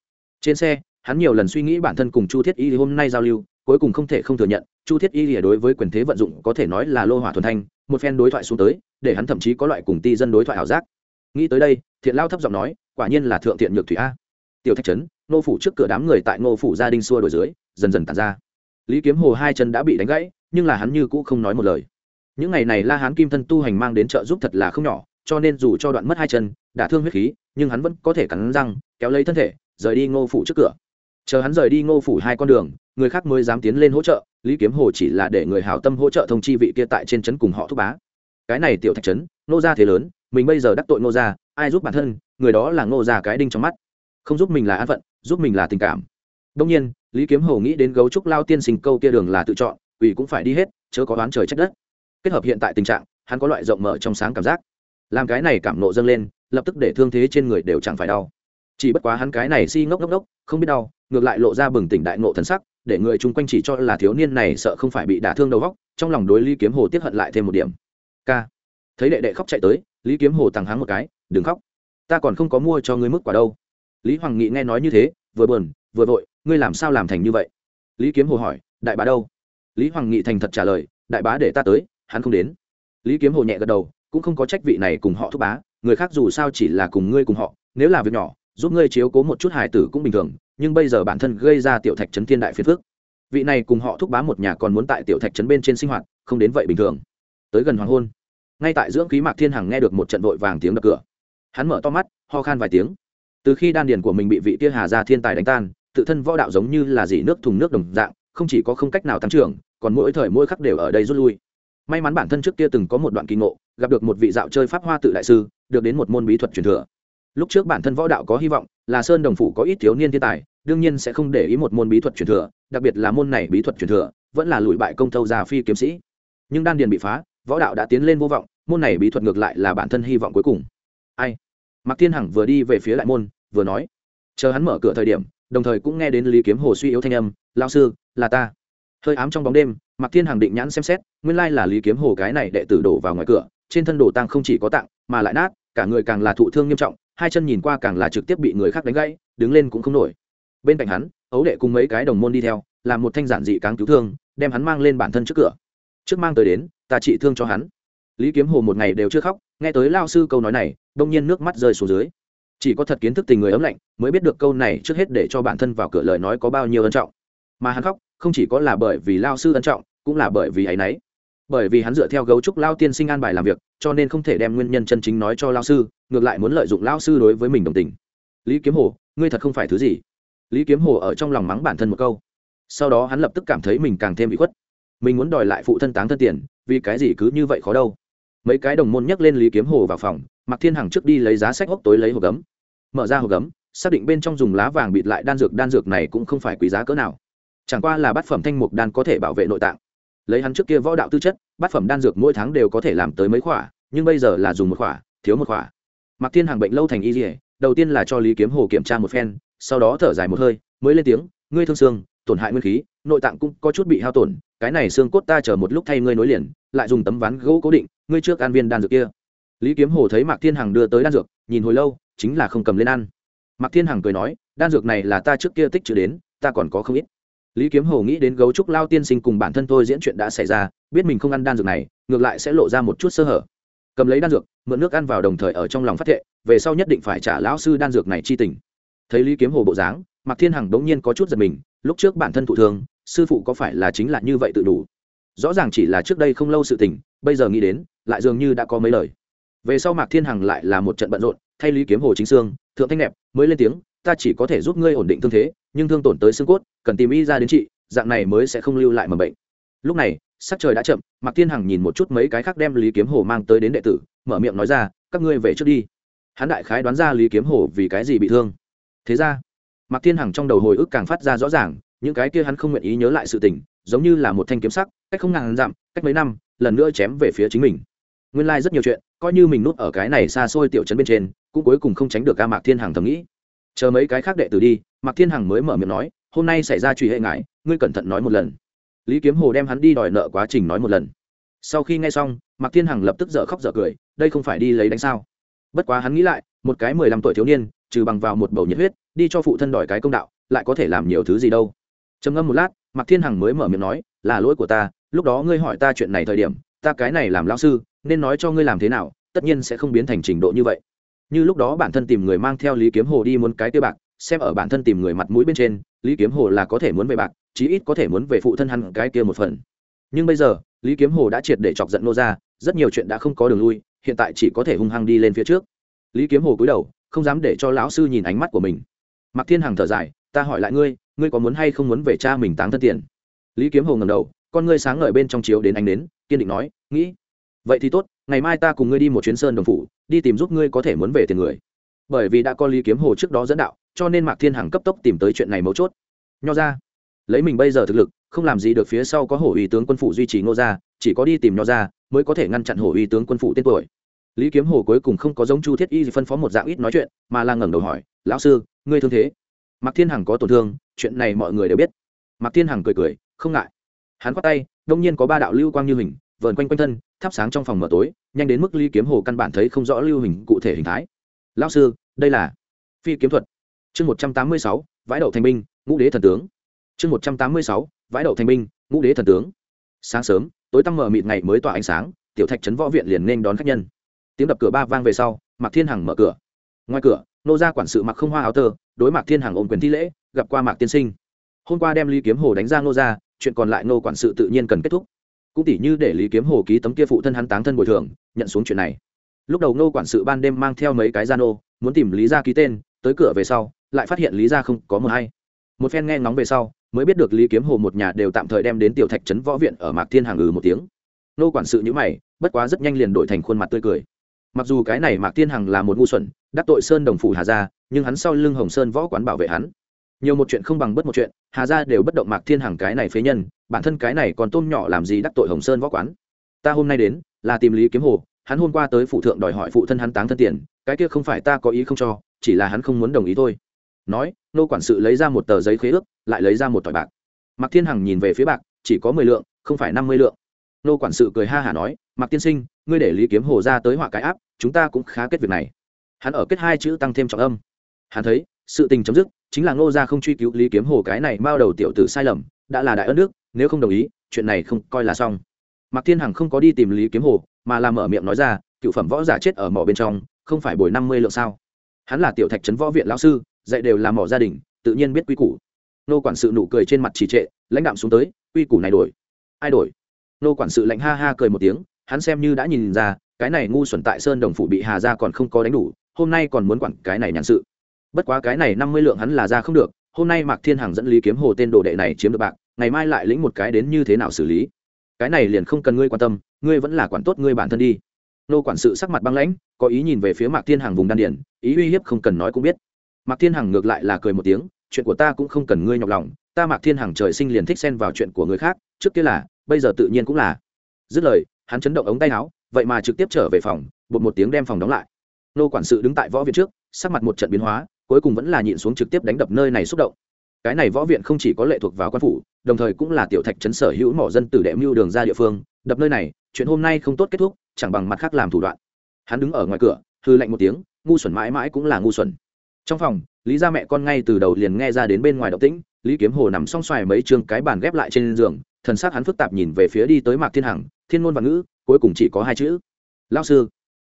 Trên xe, hắn nhiều lần suy nghĩ bản thân cùng chu thiết y hôm nay giao lưu, cuối cùng không thể không thừa nhận, chu thiết y lìa đối với quyền thế vận dụng có thể nói là lô hỏa thuần thanh, một phen đối thoại xuống tới, để hắn thậm chí có loại cùng ti dân đối thoại ảo giác. Nghĩ tới đây thiện lao thấp giọng nói, quả nhiên là thượng thiện nhược thủy a. Tiểu thạch trấn, nô phủ trước cửa đám người tại nô phủ gia đình xua đổi dưới, dần dần tàn ra. Lý kiếm hồ hai chân đã bị đánh gãy, nhưng là hắn như cũ không nói một lời. Những ngày này la hán kim thân tu hành mang đến trợ giúp thật là không nhỏ, cho nên dù cho đoạn mất hai chân, đã thương huyết khí, nhưng hắn vẫn có thể cắn răng, kéo lấy thân thể, rời đi ngô phủ trước cửa. Chờ hắn rời đi ngô phủ hai con đường, người khác mới dám tiến lên hỗ trợ, lý kiếm hồ chỉ là để người hảo tâm hỗ trợ thông chi vị kia tại trên trấn cùng họ thúc bá. Cái này tiểu thạch trấn, nô gia thế lớn mình bây giờ đắc tội Ngô gia, ai giúp bản thân, người đó là Ngô gia cái đinh trong mắt. Không giúp mình là an phận, giúp mình là tình cảm. Đông nhiên, lý kiếm hồ nghĩ đến gấu trúc lao tiên sinh câu kia đường là tự chọn, ủy cũng phải đi hết, chớ có đoán trời trách đất. Kết hợp hiện tại tình trạng, hắn có loại rộng mở trong sáng cảm giác. Làm cái này cảm nộ dâng lên, lập tức để thương thế trên người đều chẳng phải đau. Chỉ bất quá hắn cái này si ngốc ngốc ngốc, không biết đau, ngược lại lộ ra bừng tỉnh đại ngộ thần sắc, để người chung quanh chỉ cho là thiếu niên này sợ không phải bị đả thương đầu góc trong lòng đối lý kiếm hồ tiếp hận lại thêm một điểm. K thấy đệ đệ khóc chạy tới lý kiếm hồ tàng háng một cái, đừng khóc, ta còn không có mua cho ngươi mức quả đâu. Lý hoàng nghị nghe nói như thế, vừa buồn, vừa vội, ngươi làm sao làm thành như vậy? Lý kiếm hồ hỏi, đại bá đâu? Lý hoàng nghị thành thật trả lời, đại bá để ta tới, hắn không đến. Lý kiếm hồ nhẹ gật đầu, cũng không có trách vị này cùng họ thúc bá, người khác dù sao chỉ là cùng ngươi cùng họ, nếu là việc nhỏ, giúp ngươi chiếu cố một chút hài tử cũng bình thường, nhưng bây giờ bản thân gây ra tiểu thạch trấn thiên đại phiền phước vị này cùng họ thúc bá một nhà còn muốn tại tiểu thạch trấn bên trên sinh hoạt, không đến vậy bình thường. Tới gần hoàng hôn ngay tại dưỡng khí mạc thiên hằng nghe được một trận vội vàng tiếng đập cửa. Hắn mở to mắt, ho khan vài tiếng. Từ khi đan điền của mình bị vị tia hà gia thiên tài đánh tan, tự thân võ đạo giống như là dỉ nước thùng nước đồng dạng, không chỉ có không cách nào tăng trưởng, còn mỗi thời mỗi khắc đều ở đây rút lui. May mắn bản thân trước kia từng có một đoạn kỳ ngộ, gặp được một vị dạo chơi pháp hoa tự đại sư, được đến một môn bí thuật truyền thừa. Lúc trước bản thân võ đạo có hy vọng, là sơn đồng phủ có ít thiếu niên thiên tài, đương nhiên sẽ không để ý một môn bí thuật truyền thừa, đặc biệt là môn này bí thuật truyền thừa, vẫn là lùi bại công thâu già phi kiếm sĩ. Nhưng đan điền bị phá võ đạo đã tiến lên vô vọng, môn này bí thuật ngược lại là bản thân hy vọng cuối cùng. Ai? Mạc thiên hằng vừa đi về phía lại môn, vừa nói, chờ hắn mở cửa thời điểm, đồng thời cũng nghe đến lý kiếm hồ suy yếu thanh âm lao sư, là ta. Hơi ám trong bóng đêm, mạc thiên hằng định nhãn xem xét, nguyên lai là lý kiếm hồ cái này đệ tử đổ vào ngoài cửa, trên thân đồ tăng không chỉ có tặng mà lại nát, cả người càng là thụ thương nghiêm trọng, hai chân nhìn qua càng là trực tiếp bị người khác đánh gãy, đứng lên cũng không nổi. Bên cạnh hắn, ấu đệ cùng mấy cái đồng môn đi theo, làm một thanh giản dị cáng cứu thương, đem hắn mang lên bản thân trước cửa trước mang tới đến, ta trị thương cho hắn. Lý kiếm hồ một ngày đều chưa khóc, nghe tới lao sư câu nói này, đông nhiên nước mắt rơi xuống dưới. Chỉ có thật kiến thức tình người ấm lạnh, mới biết được câu này trước hết để cho bản thân vào cửa lời nói có bao nhiêu ân trọng. Mà hắn khóc, không chỉ có là bởi vì lao sư ân trọng, cũng là bởi vì ấ y n ấ y bởi vì hắn dựa theo gấu trúc lao tiên sinh an bài làm việc, cho nên không thể đem nguyên nhân chân chính nói cho lao sư, ngược lại muốn lợi dụng lao sư đối với mình đồng tình. Lý kiếm hồ, ngươi thật không phải thứ gì? Lý kiếm hồ ở trong lòng mắng bản thân một câu. Sau đó hắn lập tức cảm thấy mình càng thêm bị khuất mình muốn đòi lại phụ thân táng thân tiền, vì cái gì cứ như vậy khó đâu. Mấy cái đồng môn nhắc lên lý kiếm hồ vào phòng mặc thiên hằng trước đi lấy giá sách hốc tối lấy hộp gấm. Mở ra hộp gấm, xác định bên trong dùng lá vàng bịt lại đan dược đan dược này cũng không phải quý giá cỡ nào. Chẳng qua là bát phẩm thanh mục đan có thể bảo vệ nội tạng. Lấy hắn trước kia võ đạo tư chất, bát phẩm đan dược mỗi tháng đều có thể làm tới mấy khỏa, nhưng bây giờ là dùng một khỏa, thiếu một khỏa. Mạc thiên hằng bệnh lâu thành y dỉa đầu tiên là cho lý kiếm hồ kiểm tra một phen, sau đó thở dài một hơi, mới lên tiếng, ngươi thương xương, tổn hại nguyên khí nội tạng cũng có chút bị hao tổn, cái này xương cốt ta chờ một lúc thay ngươi nối liền, lại dùng tấm ván gỗ cố định, ngươi trước ăn viên đan dược kia. Lý kiếm hồ thấy mạc thiên hằng đưa tới đan dược, nhìn hồi lâu, chính là không cầm lên ăn. Mạc thiên hằng cười nói, đan dược này là ta trước kia tích trữ đến, ta còn có không ít. Lý kiếm hồ nghĩ đến gấu trúc lao tiên sinh cùng bản thân tôi diễn chuyện đã xảy ra, biết mình không ăn đan dược này, ngược lại sẽ lộ ra một chút sơ hở. Cầm lấy đan dược, mượn nước ăn vào đồng thời ở trong lòng phát thệ, về sau nhất định phải trả lão sư đan dược này chi tình. Thấy lý kiếm hồ bộ dáng, mạc thiên hằng đống nhiên có chút giật mình, lúc trước bản thân thụ thương sư phụ có phải là chính là như vậy tự đủ? Rõ ràng chỉ là trước đây không lâu sự tình, bây giờ nghĩ đến, lại dường như đã có mấy lời. Về sau mạc thiên hằng lại là một trận bận rộn, thay lý kiếm hồ chính sương thượng thanh nẹp mới lên tiếng, ta chỉ có thể giúp ngươi ổn định thương thế, nhưng thương tổn tới xương cốt, cần tìm y ra đến trị, dạng này mới sẽ không lưu lại mầm bệnh. Lúc này, sắc trời đã chậm, mạc thiên hằng nhìn một chút mấy cái khác đem lý kiếm hồ mang tới đến đệ tử, mở miệng nói ra, các ngươi về trước đi. Hắn đại khái đoán ra lý kiếm hồ vì cái gì bị thương. Thế ra, mạc thiên hằng trong đầu hồi ức càng phát ra rõ ràng những cái kia hắn không nguyện ý nhớ lại sự tình, giống như là một thanh kiếm sắc, cách không ngàn dặm, cách mấy năm, lần nữa chém về phía chính mình. Nguyên lai、like、rất nhiều chuyện, coi như mình nút ở cái này xa xôi tiểu trấn bên trên, cũng cuối cùng không tránh được ca mạc thiên hằng thầm nghĩ. Chờ mấy cái khác đệ tử đi, mạc thiên hằng mới mở miệng nói, hôm nay xảy ra truy hệ ngại, ngươi cẩn thận nói một lần. Lý kiếm hồ đem hắn đi đòi nợ quá trình nói một lần. Sau khi nghe xong, mạc thiên hằng lập tức dở khóc dở cười, đây không phải đi lấy đánh sao? Bất quá hắn nghĩ lại, một cái mười lăm tuổi thiếu niên, trừ bằng vào một bầu nhiệt huyết, đi cho phụ thân đòi cái công đạo, lại có thể làm nhiều thứ gì đâu trầm ngâm một lát, mạc thiên hằng mới mở miệng nói, là lỗi của ta, lúc đó ngươi hỏi ta chuyện này thời điểm, ta cái này làm lão sư, nên nói cho ngươi làm thế nào, tất nhiên sẽ không biến thành trình độ như vậy. Như lúc đó bản thân tìm người mang theo lý kiếm hồ đi muốn cái tiêu bạc, xem ở bản thân tìm người mặt mũi bên trên, lý kiếm hồ là có thể muốn về bạc, chí ít có thể muốn về phụ thân hắn cái kia một phần. Nhưng bây giờ, lý kiếm hồ đã triệt để chọc giận nô ra rất nhiều chuyện đã không có đường lui, hiện tại chỉ có thể hung hăng đi lên phía trước. Lý kiếm hồ cúi đầu, không dám để cho lão sư nhìn ánh mắt của mình. Mặc thiên hằng thở dài, ta hỏi lại ngươi ngươi có muốn hay không muốn về cha mình táng thân tiền? Lý kiếm hồ ngầm đầu, con ngươi sáng ngời bên trong chiếu đến ánh đến kiên định nói, nghĩ. Vậy thì tốt, ngày mai ta cùng ngươi đi một chuyến sơn đồng phủ, đi tìm giúp ngươi có thể muốn về tiền người. Bởi vì đã có lý kiếm hồ trước đó dẫn đạo, cho nên mạc thiên hằng cấp tốc tìm tới chuyện này mấu chốt. Nho ra. Lấy mình bây giờ thực lực, không làm gì được phía sau có hổ uy tướng quân phủ duy trì ngô gia chỉ có đi tìm nho ra, mới có thể ngăn chặn hổ uy tướng quân phủ tên tuổi. Lý kiếm hồ cuối cùng không có giống chu thiết y phân phó một dạng ít nói chuyện, mà là ngẩng đầu hỏi, lão sư, ngươi thương thế? Mạc thiên hằng có tổn thương chuyện này mọi người đều biết. Mạc thiên hằng cười cười, không ngại. Hắn khoát tay, đông nhiên có ba đạo lưu quang như hình, vờn quanh quanh thân, thắp sáng trong phòng mở tối, nhanh đến mức ly kiếm hồ căn bản thấy không rõ lưu hình cụ thể hình thái. Lao sư, đây là phi kiếm thuật. Chương một trăm tám mươi sáu, vãi đậu thành binh, ngũ đế thần tướng. Chương một trăm tám mươi sáu, vãi đậu thành binh, ngũ đế thần tướng. Sáng sớm, tối tăm mở mịt ngày mới tỏa ánh sáng, tiểu thạch trấn võ viện liền nên đón khách nhân. Tiếng đập cửa ba vang về sau, mạc thiên hằng mở cửa. Ngoài cửa, nô gia quản sự mặc không hoa áo tơ, đối mạc thiên hằng ôm quyền thi lễ gặp qua mạc tiên sinh. Hôm qua đem Lý kiếm hồ đánh ra nô ra, chuyện còn lại nô quản sự tự nhiên cần kết thúc. Cũng tỉ như để lý kiếm hồ ký tấm kia phụ thân hắn táng thân bồi thường nhận xuống chuyện này. Lúc đầu nô quản sự ban đêm mang theo mấy cái gia nô muốn tìm lý gia ký tên tới cửa về sau lại phát hiện lý gia không có mờ hay. Một phen nghe ngóng về sau mới biết được lý kiếm hồ một nhà đều tạm thời đem đến tiểu thạch trấn võ viện ở mạc thiên hàng ừ một tiếng. Nô quản sự nhữ mày bất quá rất nhanh liền đổi thành khuôn mặt tươi cười. Mặc dù cái này mạc thiên hằng là một ngu xuẩn đắc tội sơn đồng phủ hà gia nhưng hắn sau lưng hồng sơn võ quán bảo vệ hắn nhiều một chuyện không bằng bất một chuyện, hà gia đều bất động mạc thiên hằng cái này phế nhân, bản thân cái này còn tôm nhỏ làm gì đắc tội hồng sơn võ quán. Ta hôm nay đến, là tìm lý kiếm hồ, hắn hôm qua tới phụ thượng đòi hỏi phụ thân hắn táng thân tiền, cái kia không phải ta có ý không cho, chỉ là hắn không muốn đồng ý thôi. Nói, nô quản sự lấy ra một tờ giấy khế ước, lại lấy ra một tỏi bạc. Mạc thiên hằng nhìn về phía bạc, chỉ có mười lượng, không phải năm mươi lượng. Nô quản sự cười ha hả nói, mạc tiên sinh, ngươi để lý kiếm hồ ra tới họa cái áp, chúng ta cũng khá kết việc này. Hắn ở kết hai chữ tăng thêm trọng âm. Hắn thấy sự tình chấm dứt, chính là ngô gia không truy cứu lý kiếm hồ cái này bao đầu tiểu tử sai lầm, đã là đại ân nước nếu không đồng ý, chuyện này không coi là xong. Mạc thiên hằng không có đi tìm lý kiếm hồ, mà làm mở miệng nói ra, cựu phẩm võ giả chết ở mỏ bên trong, không phải bồi năm mươi lượng sao? Hắn là tiểu thạch trấn võ viện lão sư, dạy đều là mỏ gia đình, tự nhiên biết quy củ. Nô quản sự nụ cười trên mặt trì trệ, lãnh đạm xuống tới, quy củ này đổi. Ai đổi? Nô quản sự lạnh ha ha cười một tiếng, hắn xem như đã nhìn ra, cái này ngu xuẩn tại sơn đồng phủ bị hà ra còn không có đánh đủ, hôm nay còn muốn quản cái này nhàn sự bất quá cái này năm mươi lượng hắn là ra không được, hôm nay mạc thiên hằng dẫn lý kiếm hồ tên đồ đệ này chiếm được bạc, ngày mai lại lĩnh một cái đến như thế nào xử lý? Cái này liền không cần ngươi quan tâm, ngươi vẫn là quản tốt ngươi bản thân đi. Nô quản sự sắc mặt băng lãnh, có ý nhìn về phía mạc thiên hằng vùng đan điển ý uy hiếp không cần nói cũng biết. Mạc thiên hằng ngược lại là cười một tiếng, chuyện của ta cũng không cần ngươi nhọc lòng, ta mạc thiên hằng trời sinh liền thích xen vào chuyện của người khác, trước kia là, bây giờ tự nhiên cũng là. Dứt lời, hắn chấn động ống tay áo, vậy mà trực tiếp trở về phòng, bột một tiếng đem phòng đóng lại. Nô quản sự đứng tại võ viện trước, sắc mặt một trận biến hóa cuối cùng vẫn là nhịn xuống trực tiếp đánh đập nơi này xúc động. Cái này võ viện không chỉ có lệ thuộc vào quan phủ, đồng thời cũng là tiểu thạch trấn sở hữu mỏ dân tử đệ mưu đường ra địa phương, đập nơi này, chuyện hôm nay không tốt kết thúc, chẳng bằng mặt khác làm thủ đoạn. Hắn đứng ở ngoài cửa hư lạnh một tiếng, ngu xuẩn mãi mãi cũng là ngu xuẩn. Trong phòng, lý ra mẹ con ngay từ đầu liền nghe ra đến bên ngoài động tĩnh, lý kiếm hồ nằm song xoài mấy chương cái bàn ghép lại trên giường, thần sắc hắn phức tạp nhìn về phía đi tới mạc thiên hằng, thiên ngôn và ngữ, cuối cùng chỉ có hai chữ. Lao sư.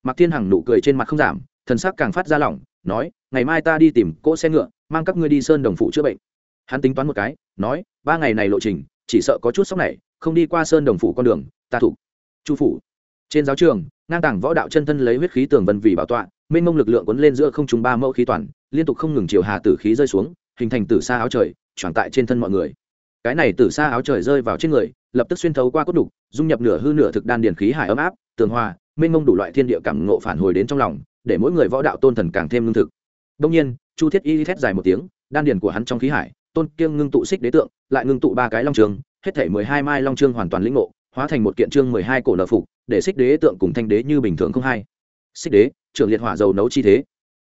Mạc thiên hằng nụ cười trên mặt không giảm, thần sắc càng phát ra lỏng nói, ngày mai ta đi tìm cỗ xe ngựa, mang các ngươi đi sơn đồng phụ chữa bệnh. Hắn tính toán một cái, nói, ba ngày này lộ trình, chỉ sợ có chút sốc này, không đi qua sơn đồng phủ con đường, ta thủ chu phủ. Trên giáo trường, ngang tảng võ đạo chân thân lấy huyết khí tường vân vì bảo tọa, mênh mông lực lượng quấn lên giữa không trung ba mẫu khí toàn, liên tục không ngừng chiều hà tử khí rơi xuống, hình thành tử xa áo trời tròn tại trên thân mọi người. Cái này tử xa áo trời rơi vào trên người, lập tức xuyên thấu qua cốt đục, dung nhập nửa hư nửa thực đan điền khí hải ấm áp, tường hòa, mênh mông đủ loại thiên địa cảm ngộ phản hồi đến trong lòng để mỗi người võ đạo tôn thần càng thêm lương thực. Đông nhiên, chu thiết y thét dài một tiếng, đan điền của hắn trong khí hải, tôn kiêng ngưng tụ xích đế tượng, lại ngưng tụ ba cái long trường, hết thể mười hai mai long trương hoàn toàn lĩnh ngộ, hóa thành một kiện trương mười hai cổ nợ phục, để xích đế tượng cùng thanh đế như bình thường không hai xích đế, trưởng liệt hỏa dầu nấu chi thế.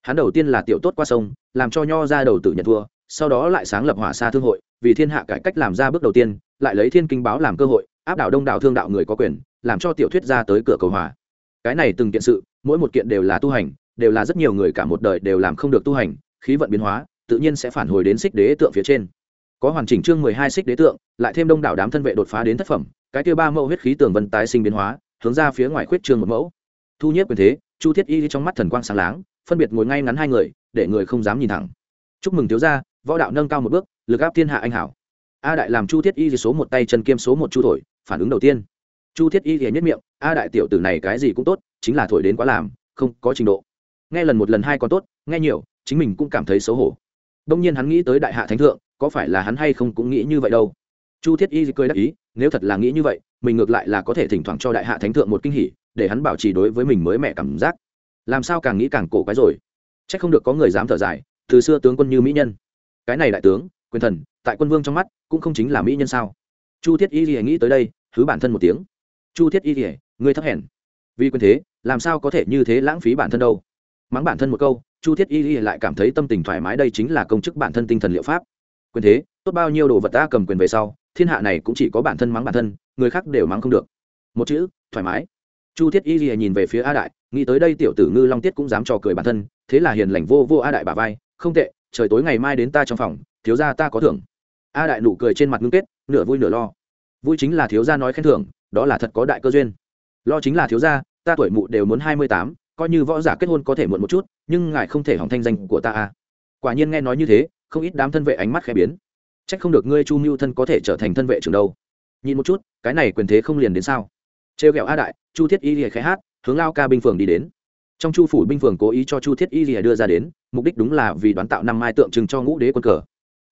Hắn đầu tiên là tiểu tốt qua sông, làm cho nho ra đầu tử nhận thua, sau đó lại sáng lập hỏa xa thương hội, vì thiên hạ cải cách làm ra bước đầu tiên, lại lấy thiên kinh báo làm cơ hội, áp đảo đông đảo thương đạo người có quyền, làm cho tiểu thuyết ra tới cửa cầu hòa cái này từng kiện sự, mỗi một kiện đều là tu hành, đều là rất nhiều người cả một đời đều làm không được tu hành, khí vận biến hóa, tự nhiên sẽ phản hồi đến xích đế tượng phía trên. Có hoàn chỉnh chương mười hai xích đế tượng, lại thêm đông đảo đám thân vệ đột phá đến thất phẩm, cái kia ba mẫu huyết khí tường vân tái sinh biến hóa, hướng ra phía ngoài khuyết trương một mẫu. Thu nhiếp quyền thế, chu thiết y trong mắt thần quang sáng láng, phân biệt ngồi ngay ngắn hai người, để người không dám nhìn thẳng. Chúc mừng thiếu gia, võ đạo nâng cao một bước, lực áp thiên hạ anh hảo. A đại làm chu thiết y số một tay chân kiêm số một chu thổi, phản ứng đầu tiên chu thiết y thì nhất miệng, a đại tiểu tử này cái gì cũng tốt, chính là thổi đến quá làm, không có trình độ. Nghe lần một lần hai còn tốt, nghe nhiều, chính mình cũng cảm thấy xấu hổ. Đông nhiên hắn nghĩ tới đại hạ thánh thượng, có phải là hắn hay không cũng nghĩ như vậy đâu. Chu thiết y cười đắc ý, nếu thật là nghĩ như vậy, mình ngược lại là có thể thỉnh thoảng cho đại hạ thánh thượng một kinh hỉ, để hắn bảo trì đối với mình mới mẹ cảm giác. Làm sao càng nghĩ càng cổ quái rồi. C h ắ c không được có người dám thở dài, từ xưa tướng quân như mỹ nhân. Cái này đại tướng, quyền thần, tại quân vương trong mắt, cũng không chính là mỹ nhân sao? Chu thiết y thì nghĩ tới đây thứ bản thân một tiếng chu thiết y thì ngươi thấp hèn. Vì quyền thế, làm sao có thể như thế lãng phí bản thân đâu? Mắng bản thân một câu, chu thiết y lại cảm thấy tâm tình thoải mái đây chính là công chức bản thân tinh thần liệu pháp. Quyền thế, tốt bao nhiêu đồ vật ta cầm quyền về sau, thiên hạ này cũng chỉ có bản thân mắng bản thân, người khác đều mắng không được. Một chữ, thoải mái. Chu thiết y lìa nhìn về phía a đại, nghĩ tới đây tiểu tử ngư long tiết cũng dám trò cười bản thân, thế là hiền lành vô vô a đại bà vai, không tệ, trời tối ngày mai đến ta trong phòng, thiếu gia ta có thưởng. A đại nụ cười trên mặt ngưng kết, nửa vui nửa lo. Vui chính là thiếu gia nói khen thưởng đó là thật có đại cơ duyên. Lo chính là thiếu gia, ta tuổi mụ đều muốn hai mươi tám, coi như võ giả kết hôn có thể muộn một chút, nhưng ngài không thể hỏng thanh danh của ta a quả nhiên nghe nói như thế, không ít đám thân vệ ánh mắt khẽ biến. Chắc không được ngươi chu mưu thân có thể trở thành thân vệ trường đâu. Nhìn một chút, cái này quyền thế không liền đến sao? Trêu ghẹo a đại, chu thiết y lìa khẽ hát, hướng lao ca binh phường đi đến. Trong chu phủ binh phường cố ý cho chu thiết y lìa đưa ra đến, mục đích đúng là vì đoán tạo năm mai tượng trưng cho ngũ đế quân cờ.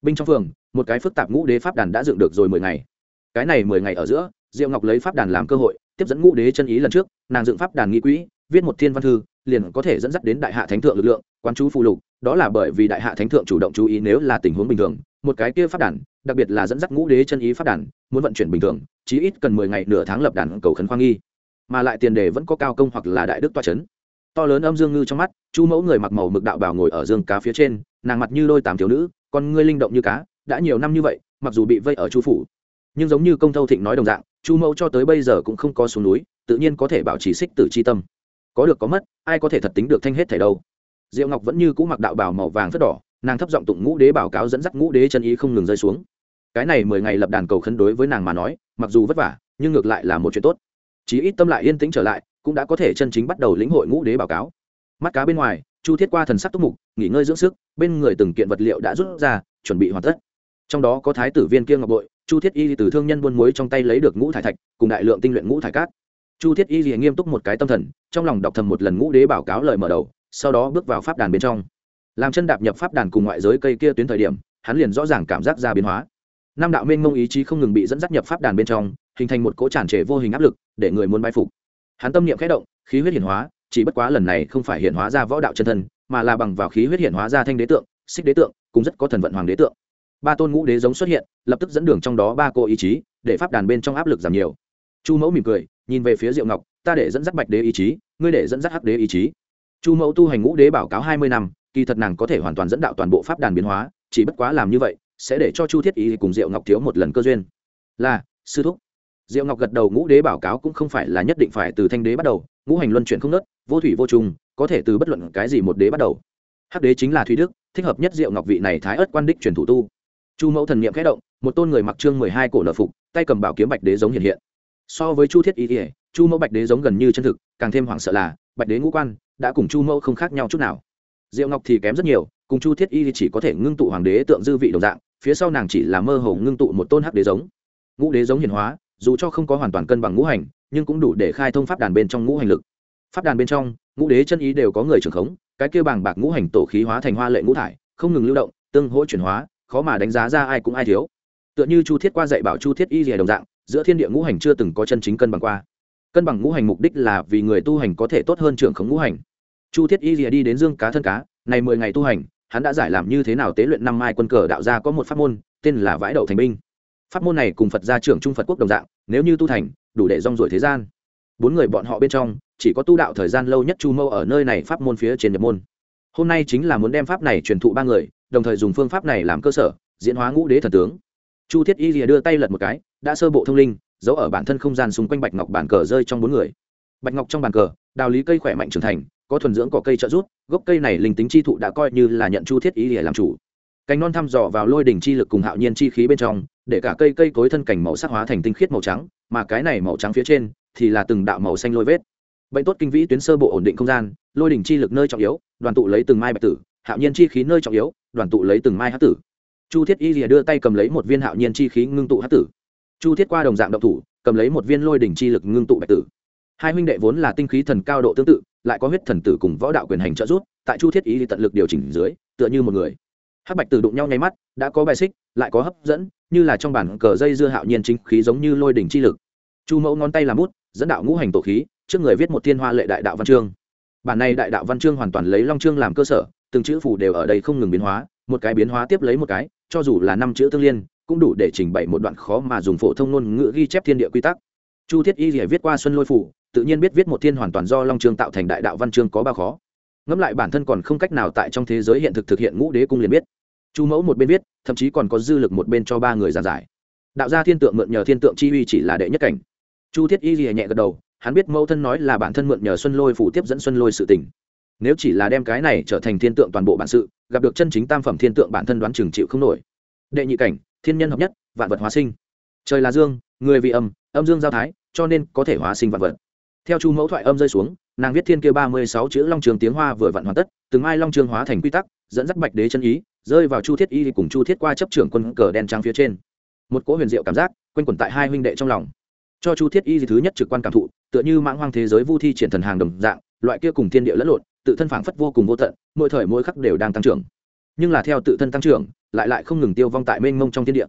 Binh trong phường, một cái phức tạp ngũ đế pháp đàn đã dựng được rồi mười ngày cái này mười ngày ở giữa diệu ngọc lấy pháp đàn làm cơ hội tiếp dẫn ngũ đế chân ý lần trước nàng dựng pháp đàn nghị quỹ viết một thiên văn thư liền có thể dẫn dắt đến đại hạ thánh thượng lực lượng quan chú phụ lục đó là bởi vì đại hạ thánh thượng chủ động chú ý nếu là tình huống bình thường một cái kia pháp đàn đặc biệt là dẫn dắt ngũ đế chân ý pháp đàn muốn vận chuyển bình thường chí ít cần mười ngày nửa tháng lập đàn cầu khấn khoang nghi. Mà lại tiền đề vẫn có cao công hoặc là đại đức toa chấn, to lớn âm dương ngư trong mắt chu mẫu người mặc màu mực đạo bảo ngồi ở dương cá phía trên nàng mặt như đôi tám thiếu nữ con ngươi linh động như cá đã nhiều năm như vậy mặc dù bị vây ở chu phủ nhưng giống như công thâu thịnh nói đồng dạng, chu mẫu cho tới bây giờ cũng không có xuống núi, tự nhiên có thể bảo trì xích tử c h i tâm. Có được có mất, ai có thể thật tính được thanh hết thảy đâu. Diệu ngọc vẫn như cũ mặc đạo bảo màu vàng rất đỏ, nàng thấp giọng tụng ngũ đế báo cáo dẫn dắt ngũ đế chân ý không ngừng rơi xuống. Cái này mười ngày lập đàn cầu khấn đối với nàng mà nói, mặc dù vất vả, nhưng ngược lại là một chuyện tốt. Chí ít tâm lại yên tĩnh trở lại, cũng đã có thể chân chính bắt đầu lĩnh hội ngũ đế báo cáo. Mắt cá bên ngoài, chu thiết qua thần sắc túc mục, nghỉ ngơi dưỡng sức, bên người từng kiện vật liệu đã rút ra, chuẩn bị hoàn tất. Trong đó có thái tử viên kia ngọc bội chu thiết y từ thương nhân buôn muối trong tay lấy được ngũ thải thạch, cùng đại lượng tinh luyện ngũ thải cát. Chu thiết y nghiêm túc một cái tâm thần, trong lòng đọc thầm một lần ngũ đế báo cáo lời mở đầu, sau đó bước vào pháp đàn bên trong. Làm chân đạp nhập pháp đàn cùng ngoại giới cây kia tuyến thời điểm, hắn liền rõ ràng cảm giác ra biến hóa. Năm đạo mênh mông ý chí không ngừng bị dẫn dắt nhập pháp đàn bên trong, hình thành một cỗ tràn trề vô hình áp lực, để người muốn bay phục. Hắn tâm niệm khẽ động, khí huyết hiển hóa, chỉ bất quá lần này không phải hiển hóa ra võ đạo chân thân, mà là bằng vào khí huyết hiển hóa ra thanh đế tượng, xích đế tượng cũng rất có thần vận hoàng đế tượng ba tôn ngũ đế giống xuất hiện, lập tức dẫn đường trong đó ba cô ý chí, để pháp đàn bên trong áp lực giảm nhiều. Chu mẫu mỉm cười, nhìn về phía diệu ngọc, ta để dẫn dắt bạch đế ý chí, ngươi để dẫn dắt hắc đế ý chí. Chu mẫu tu hành ngũ đế bảo cáo hai mươi năm, kỳ thật nàng có thể hoàn toàn dẫn đạo toàn bộ pháp đàn biến hóa, chỉ bất quá làm như vậy, sẽ để cho chu thiết ý cùng diệu ngọc thiếu một lần cơ duyên. Là, sư thúc. Diệu ngọc gật đầu, ngũ đế bảo cáo cũng không phải là nhất định phải từ thanh đế bắt đầu, ngũ hành luân chuyển không nớt vô thủy vô trùng, có thể từ bất luận cái gì một đế bắt đầu. Hắc đế chính là thủy đức, thích hợp nhất diệu ngọc vị này thái ớt quan đích truyền thủ tu chu mẫu thần niệm khẽ động, một tôn người mặc trương mười hai cổ lợi phục, tay cầm bảo kiếm bạch đế giống hiện hiện. So với chu thiết y ỉa chu mẫu bạch đế giống gần như chân thực, càng thêm hoảng sợ là, bạch đế ngũ quan đã cùng chu mẫu không khác nhau chút nào. Diệu ngọc thì kém rất nhiều, cùng chu thiết y chỉ có thể ngưng tụ hoàng đế tượng dư vị đồng dạng, phía sau nàng chỉ là mơ hồ ngưng tụ một tôn hắc đế giống. Ngũ đế giống hiển hóa, dù cho không có hoàn toàn cân bằng ngũ hành, nhưng cũng đủ để khai thông pháp đàn bên trong ngũ hành lực. Pháp đàn bên trong, ngũ đế chân ý đều có người trưởng khống, cái kêu bàng bạc ngũ hành tổ khí hóa thành hoa lệ ngũ thải, không ngừng lưu động, tương hỗ chuyển hóa khó mà đánh giá ra ai cũng ai thiếu. Tựa như chu thiết qua dạy bảo chu thiết y rìa đồng dạng, giữa thiên địa ngũ hành chưa từng có chân chính cân bằng qua. Cân bằng ngũ hành mục đích là vì người tu hành có thể tốt hơn trưởng khống ngũ hành. Chu thiết y rìa đi đến dương cá thân cá, này mười ngày tu hành, hắn đã giải làm như thế nào tế luyện năm mai quân cờ đạo gia có một pháp môn, tên là vãi đậu thành binh. Pháp môn này cùng phật gia trưởng trung phật quốc đồng dạng, nếu như tu thành, đủ để rong ruổi thế gian. Bốn người bọn họ bên trong, chỉ có tu đạo thời gian lâu nhất chu mâu ở nơi này pháp môn phía trên nhập môn. Hôm nay chính là muốn đem pháp này truyền thụ ba người đồng thời dùng phương pháp này làm cơ sở, diễn hóa ngũ đế thần tướng. Chu thiết y rìa đưa tay lật một cái, đã sơ bộ thông linh, giấu ở bản thân không gian xung quanh bạch ngọc bàn cờ rơi trong bốn người. Bạch ngọc trong bàn cờ, đào lý cây khỏe mạnh trưởng thành, có thuần dưỡng cỏ cây trợ rút gốc cây này linh tính chi thụ đã coi như là nhận chu thiết y rìa làm chủ. Cành non thăm dò vào lôi đỉnh chi lực cùng hạo nhiên chi khí bên trong, để cả cây cây cối thân cảnh màu sắc hóa thành tinh khiết màu trắng, mà cái này màu trắng phía trên thì là từng đạo màu xanh lôi vết. Bệnh tốt kinh vĩ tuyến sơ bộ ổn định không gian, lôi đỉnh chi lực nơi trọng yếu, đoàn tụ lấy từng mai bạch tử, hạo nhiên chi khí nơi trọng yếu đoàn tụ lấy từng mai hát tử. Chu thiết y rìa đưa tay cầm lấy một viên hạo nhiên chi khí ngưng tụ hát tử. Chu thiết qua đồng dạng động thủ, cầm lấy một viên lôi đỉnh chi lực ngưng tụ bạch tử. Hai huynh đệ vốn là tinh khí thần cao độ tương tự, lại có huyết thần tử cùng võ đạo quyền hành trợ giúp, tại chu thiết y tận lực điều chỉnh dưới, tựa như một người. Hắc bạch tử đụng nhau nháy mắt, đã có bài xích, lại có hấp dẫn, như là trong bản cờ dây dưa hạo nhiên chính khí giống như lôi đỉnh chi lực. Chu mẫu ngón tay làm bút, dẫn đạo ngũ hành tổ khí, trước người viết một thiên hoa lệ đại đạo văn chương. Bản này đại đạo văn chương hoàn toàn lấy long chương làm cơ sở từng chữ phù đều ở đây không ngừng biến hóa, một cái biến hóa tiếp lấy một cái, cho dù là năm chữ tương liên, cũng đủ để trình bày một đoạn khó mà dùng phổ thông ngôn ngữ ghi chép thiên địa quy tắc. Chu thiết y rỉa viết qua xuân lôi phủ, tự nhiên biết viết một thiên hoàn toàn do long chương tạo thành đại đạo văn chương có bao khó. Ngẫm lại bản thân còn không cách nào tại trong thế giới hiện thực thực hiện ngũ đế cung liền biết. Chu mẫu một bên viết, thậm chí còn có dư lực một bên cho ba người giàn giải. Đạo gia thiên tượng mượn nhờ thiên tượng chi uy chỉ là đệ nhất cảnh. Chu thiết y rỉa nhẹ gật đầu, hắn biết mẫu thân nói là bản thân mượn nhờ xuân lôi phủ tiếp dẫn xuân lôi sự tình nếu chỉ là đem cái này trở thành thiên tượng toàn bộ bản sự, gặp được chân chính tam phẩm thiên tượng bản thân đoán chừng chịu không nổi. Đệ nhị cảnh, thiên nhân hợp nhất, vạn vật hóa sinh. Trời là dương, người vì âm âm dương giao thái, cho nên có thể hóa sinh vạn vật. Theo chu mẫu thoại âm rơi xuống, nàng viết thiên kia ba mươi sáu chữ long trường tiếng hoa vừa vặn hoàn tất, từng ai long trường hóa thành quy tắc, dẫn dắt bạch đế chân ý, rơi vào chu thiết y cùng chu thiết qua chấp trưởng quân cờ đen trắng phía trên. Một cỗ huyền diệu cảm giác, quanh quẩn tại hai huynh đệ trong lòng. Cho chu thiết y thứ nhất trực quan cảm thụ, tựa như mãng hoang thế giới vu thi triển thần hàng đồng dạng, loại kia cùng thiên địa lẫn lộn tự thân phảng phất vô cùng vô tận, mỗi thời mỗi khắc đều đang tăng trưởng. Nhưng là theo tự thân tăng trưởng, lại lại không ngừng tiêu vong tại mênh mông trong thiên địa.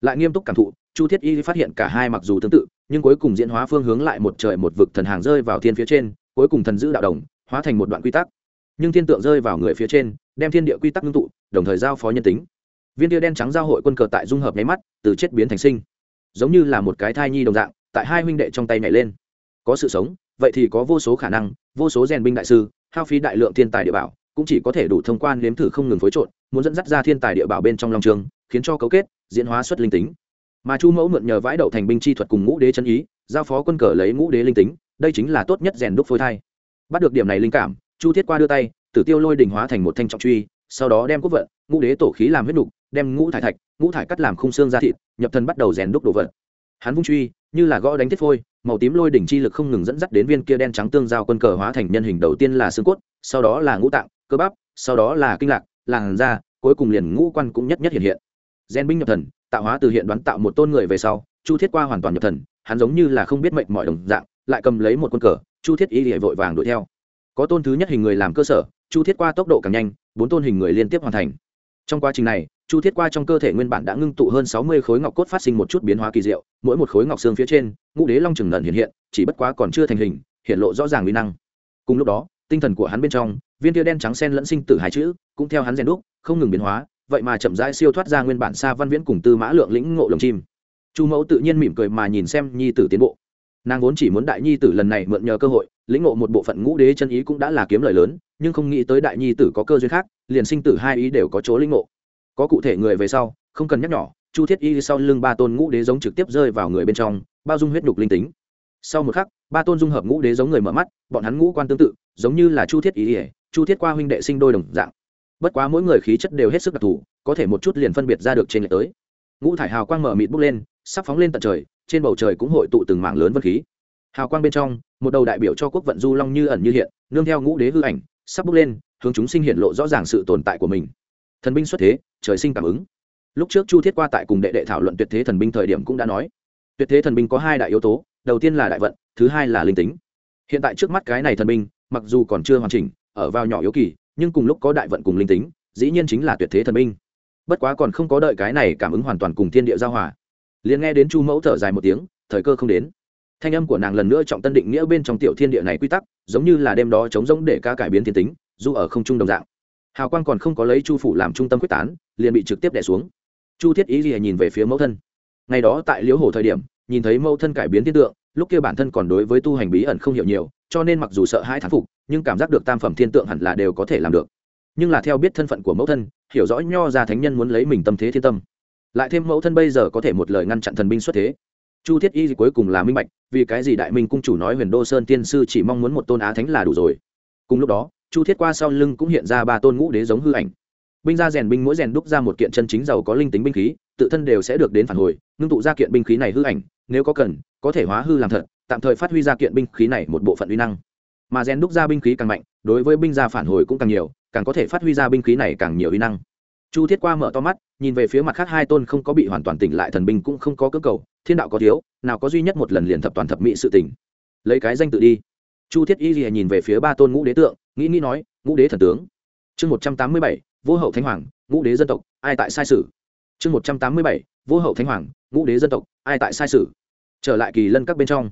Lại nghiêm túc cảm thụ, chu thiết y phát hiện cả hai mặc dù tương tự, nhưng cuối cùng diễn hóa phương hướng lại một trời một vực thần hàng rơi vào thiên phía trên, cuối cùng thần giữ đạo đồng, hóa thành một đoạn quy tắc. Nhưng thiên tượng rơi vào người phía trên, đem thiên địa quy tắc ngưng tụ, đồng thời giao phó nhân tính. Viên tia đen trắng giao hội quân cờ tại dung hợp nháy mắt, từ chết biến thành sinh. Giống như là một cái thai nhi đồng dạng, tại hai huynh đệ trong tay nhảy lên. Có sự sống, vậy thì có vô số khả năng, vô số rèn binh đại sư hao phí đại lượng thiên tài địa bảo, cũng chỉ có thể đủ thông quan nếm thử không ngừng phối trộn, muốn dẫn dắt ra thiên tài địa bảo bên trong long trường, khiến cho cấu kết, diễn hóa xuất linh tính. Mà chu mẫu mượn nhờ vãi đậu thành binh chi thuật cùng ngũ đế chân ý, giao phó quân cờ lấy ngũ đế linh tính, đây chính là tốt nhất rèn đúc phôi thai. Bắt được điểm này linh cảm, chu thiết qua đưa tay, tử tiêu lôi đình hóa thành một thanh trọng truy, sau đó đem quốc vận, ngũ đế tổ khí làm huyết đục đem ngũ thải thạch, ngũ thải cắt làm khung xương ra thịt, nhập thân bắt đầu rèn đúc đồ vật. Hắn vung truy, như là gõ đánh thiết phôi màu tím lôi đỉnh chi lực không ngừng dẫn dắt đến viên kia đen trắng tương giao quân cờ hóa thành nhân hình đầu tiên là xương cốt, sau đó là ngũ tạng, cơ bắp, sau đó là kinh lạc, làn da, cuối cùng liền ngũ quan cũng nhất nhất hiện hiện. Gen binh nhập thần, tạo hóa từ hiện đoán tạo một tôn người về sau, chu thiết qua hoàn toàn nhập thần, hắn giống như là không biết mệnh mọi đồng dạng, lại cầm lấy một quân cờ, chu thiết y địa vội vàng đuổi theo. Có tôn thứ nhất hình người làm cơ sở, chu thiết qua tốc độ càng nhanh, bốn tôn hình người liên tiếp hoàn thành. Trong quá trình này chu thiết qua trong cơ thể nguyên bản đã ngưng tụ hơn sáu mươi khối ngọc cốt phát sinh một chút biến hóa kỳ diệu, mỗi một khối ngọc xương phía trên, ngũ đế long trừng nận hiện hiện, chỉ bất quá còn chưa thành hình, hiện lộ rõ ràng uy năng. Cùng lúc đó, tinh thần của hắn bên trong, viên tia đen trắng sen lẫn sinh tử hai chữ, cũng theo hắn rèn đúc, không ngừng biến hóa, vậy mà chậm rãi siêu thoát ra nguyên bản xa văn viễn cùng tư mã lượng lĩnh ngộ lồng chim. Chu mẫu tự nhiên mỉm cười mà nhìn xem nhi tử tiến bộ. Nàng vốn chỉ muốn đại nhi tử lần này mượn nhờ cơ hội, lĩnh ngộ một bộ phận ngũ đế chân ý cũng đã là kiếm lời lớn, nhưng không nghĩ tới đại nhi tử có cơ duyên khác, liền sinh tử hai ý đều có chỗ lĩnh ngộ có cụ thể người về sau, không cần nhắc nhỏ, chu thiết y sau lưng ba tôn ngũ đế giống trực tiếp rơi vào người bên trong, bao dung huyết nhục linh tính. Sau một khắc, ba tôn dung hợp ngũ đế giống người mở mắt, bọn hắn ngũ quan tương tự, giống như là chu thiết y, chu thiết qua huynh đệ sinh đôi đồng dạng. Bất quá mỗi người khí chất đều hết sức đặc thù, có thể một chút liền phân biệt ra được trên lệch tới. Ngũ thải hào quang mở mịt bốc lên, sắp phóng lên tận trời, trên bầu trời cũng hội tụ từng mảng lớn vân khí. Hào quang bên trong, một đầu đại biểu cho quốc vận du long như ẩn như hiện, nương theo ngũ đế hư ảnh, sắp bốc lên, hướng chúng sinh hiện lộ rõ ràng sự tồn tại của mình. Thần binh xuất thế trời sinh cảm ứng. Lúc trước chu thiết qua tại cùng đệ đệ thảo luận tuyệt thế thần binh thời điểm cũng đã nói, tuyệt thế thần binh có hai đại yếu tố, đầu tiên là đại vận, thứ hai là linh tính. Hiện tại trước mắt cái này thần binh, mặc dù còn chưa hoàn chỉnh, ở vào nhỏ yếu kỳ, nhưng cùng lúc có đại vận cùng linh tính, dĩ nhiên chính là tuyệt thế thần binh. Bất quá còn không có đợi cái này cảm ứng hoàn toàn cùng thiên địa giao hòa. Liền nghe đến chu mẫu thở dài một tiếng, thời cơ không đến. Thanh âm của nàng lần nữa trọng tân định nghĩa bên trong tiểu thiên địa này quy tắc, giống như là đêm đó chống rỗng để ca cải biến thiên tính, dù ở không trung đồng dạng hào quang còn không có lấy chu phủ làm trung tâm quyết tán, liền bị trực tiếp đẻ xuống. Chu thiết ý gì nhìn về phía mẫu thân. Ngày đó tại liễu hồ thời điểm, nhìn thấy mẫu thân cải biến thiên tượng, lúc kia bản thân còn đối với tu hành bí ẩn không hiểu nhiều, cho nên mặc dù sợ hai thán phục, nhưng cảm giác được tam phẩm thiên tượng hẳn là đều có thể làm được. Nhưng là theo biết thân phận của mẫu thân, hiểu rõ nho ra thánh nhân muốn lấy mình tâm thế thiên tâm. Lại thêm mẫu thân bây giờ có thể một lời ngăn chặn thần binh xuất thế. Chu thiết y cuối cùng là minh bạch, vì cái gì đại minh cung chủ nói huyền đô sơn tiên sư chỉ mong muốn một tôn á thánh là đủ rồi. Cùng lúc đó chu thiết qua sau lưng cũng hiện ra ba tôn ngũ đế giống hư ảnh. Binh ra rèn binh mỗi rèn đúc ra một kiện chân chính giàu có linh tính binh khí, tự thân đều sẽ được đến phản hồi, ngưng tụ ra kiện binh khí này hư ảnh, nếu có cần, có thể hóa hư làm thật, tạm thời phát huy ra kiện binh khí này một bộ phận uy năng. Mà rèn đúc ra binh khí càng mạnh, đối với binh gia phản hồi cũng càng nhiều, càng có thể phát huy ra binh khí này càng nhiều uy năng. Chu thiết qua mở to mắt, nhìn về phía mặt khác hai tôn không có bị hoàn toàn tỉnh lại thần binh cũng không có cơ cầu, thiên đạo có thiếu, nào có duy nhất một lần liền thập toàn thập mỹ sự tỉnh. Lấy cái danh tự đi. Chu thiết y nhìn về phía ba tôn ngũ đế tượng nghĩ nghĩ nói, ngũ đế thần tướng. Chương một trăm tám mươi bảy, vô hậu thánh hoàng, ngũ đế dân tộc, ai tại sai sử? Chương một trăm tám mươi bảy, vô hậu thánh hoàng, ngũ đế dân tộc, ai tại sai sử? Trở lại kỳ lân các bên trong.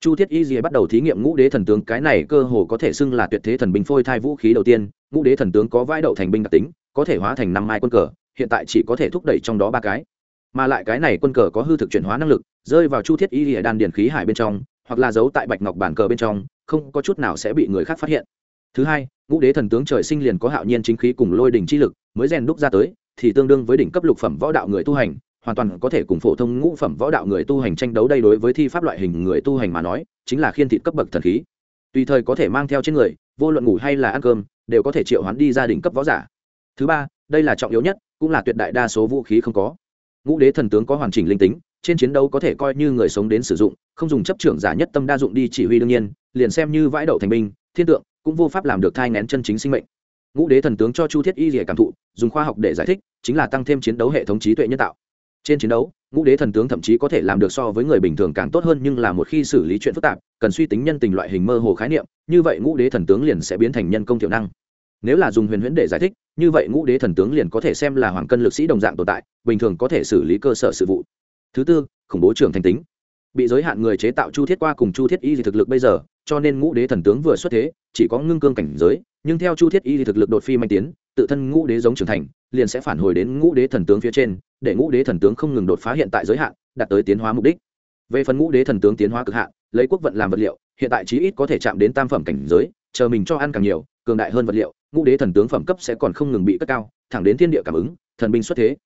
Chu thiết y dìa bắt đầu thí nghiệm ngũ đế thần tướng, cái này cơ hồ có thể xưng là tuyệt thế thần binh phôi thai vũ khí đầu tiên. Ngũ đế thần tướng có vai đậu thành binh đặc tính, có thể hóa thành năm mai quân cờ, hiện tại chỉ có thể thúc đẩy trong đó ba cái. Mà lại cái này quân cờ có hư thực chuyển hóa năng lực, rơi vào chu thiết y dìa đan điển khí hải bên trong, hoặc là giấu tại bạch ngọc bản cờ bên trong, không có chút nào sẽ bị người khác phát hiện thứ hai, ngũ đế thần tướng trời sinh liền có hạo nhiên chính khí cùng lôi đỉnh chi lực, mới rèn đúc ra tới, thì tương đương với đỉnh cấp lục phẩm võ đạo người tu hành, hoàn toàn có thể cùng phổ thông ngũ phẩm võ đạo người tu hành tranh đấu đây đối với thi pháp loại hình người tu hành mà nói, chính là khiên thị cấp bậc thần khí. Tùy thời có thể mang theo trên người, vô luận ngủ hay là ăn cơm, đều có thể triệu hoán đi ra đỉnh cấp võ giả. Thứ ba, đây là trọng yếu nhất, cũng là tuyệt đại đa số vũ khí không có. Ngũ đế thần tướng có hoàn chỉnh linh tính, trên chiến đấu có thể coi như người sống đến sử dụng, không dùng chấp trưởng giả nhất tâm đa dụng đi chỉ huy đương nhiên, liền xem như vãi đậu thành binh, thiên tượng cũng vô pháp làm được thai ngén chân chính sinh mệnh. Ngũ đế thần tướng cho chu thiết y rỉa cảm thụ, dùng khoa học để giải thích, chính là tăng thêm chiến đấu hệ thống trí tuệ nhân tạo. Trên chiến đấu, ngũ đế thần tướng thậm chí có thể làm được so với người bình thường càng tốt hơn nhưng là một khi xử lý chuyện phức tạp, cần suy tính nhân tình loại hình mơ hồ khái niệm, như vậy ngũ đế thần tướng liền sẽ biến thành nhân công thiểu năng. Nếu là dùng huyền huyễn để giải thích, như vậy ngũ đế thần tướng liền có thể xem là hoàng cân lực sĩ đồng dạng tồn tại, bình thường có thể xử lý cơ sở sự vụ. Thứ tư, khủng bố trưởng thành tính. Bị giới hạn người chế tạo chu thiết qua cùng chu thiết y thì thực lực bây giờ cho nên ngũ đế thần tướng vừa xuất thế, chỉ có ngưng cương cảnh giới, nhưng theo chu thiết y thì thực lực đột phi manh tiến, tự thân ngũ đế giống trưởng thành, liền sẽ phản hồi đến ngũ đế thần tướng phía trên, để ngũ đế thần tướng không ngừng đột phá hiện tại giới hạn, đạt tới tiến hóa mục đích. Về phần ngũ đế thần tướng tiến hóa cực hạn, lấy quốc vận làm vật liệu, hiện tại chí ít có thể chạm đến tam phẩm cảnh giới, chờ mình cho ăn càng nhiều, cường đại hơn vật liệu, ngũ đế thần tướng phẩm cấp sẽ còn không ngừng bị cất cao, thẳng đến thiên địa cảm ứng, thần binh xuất thế.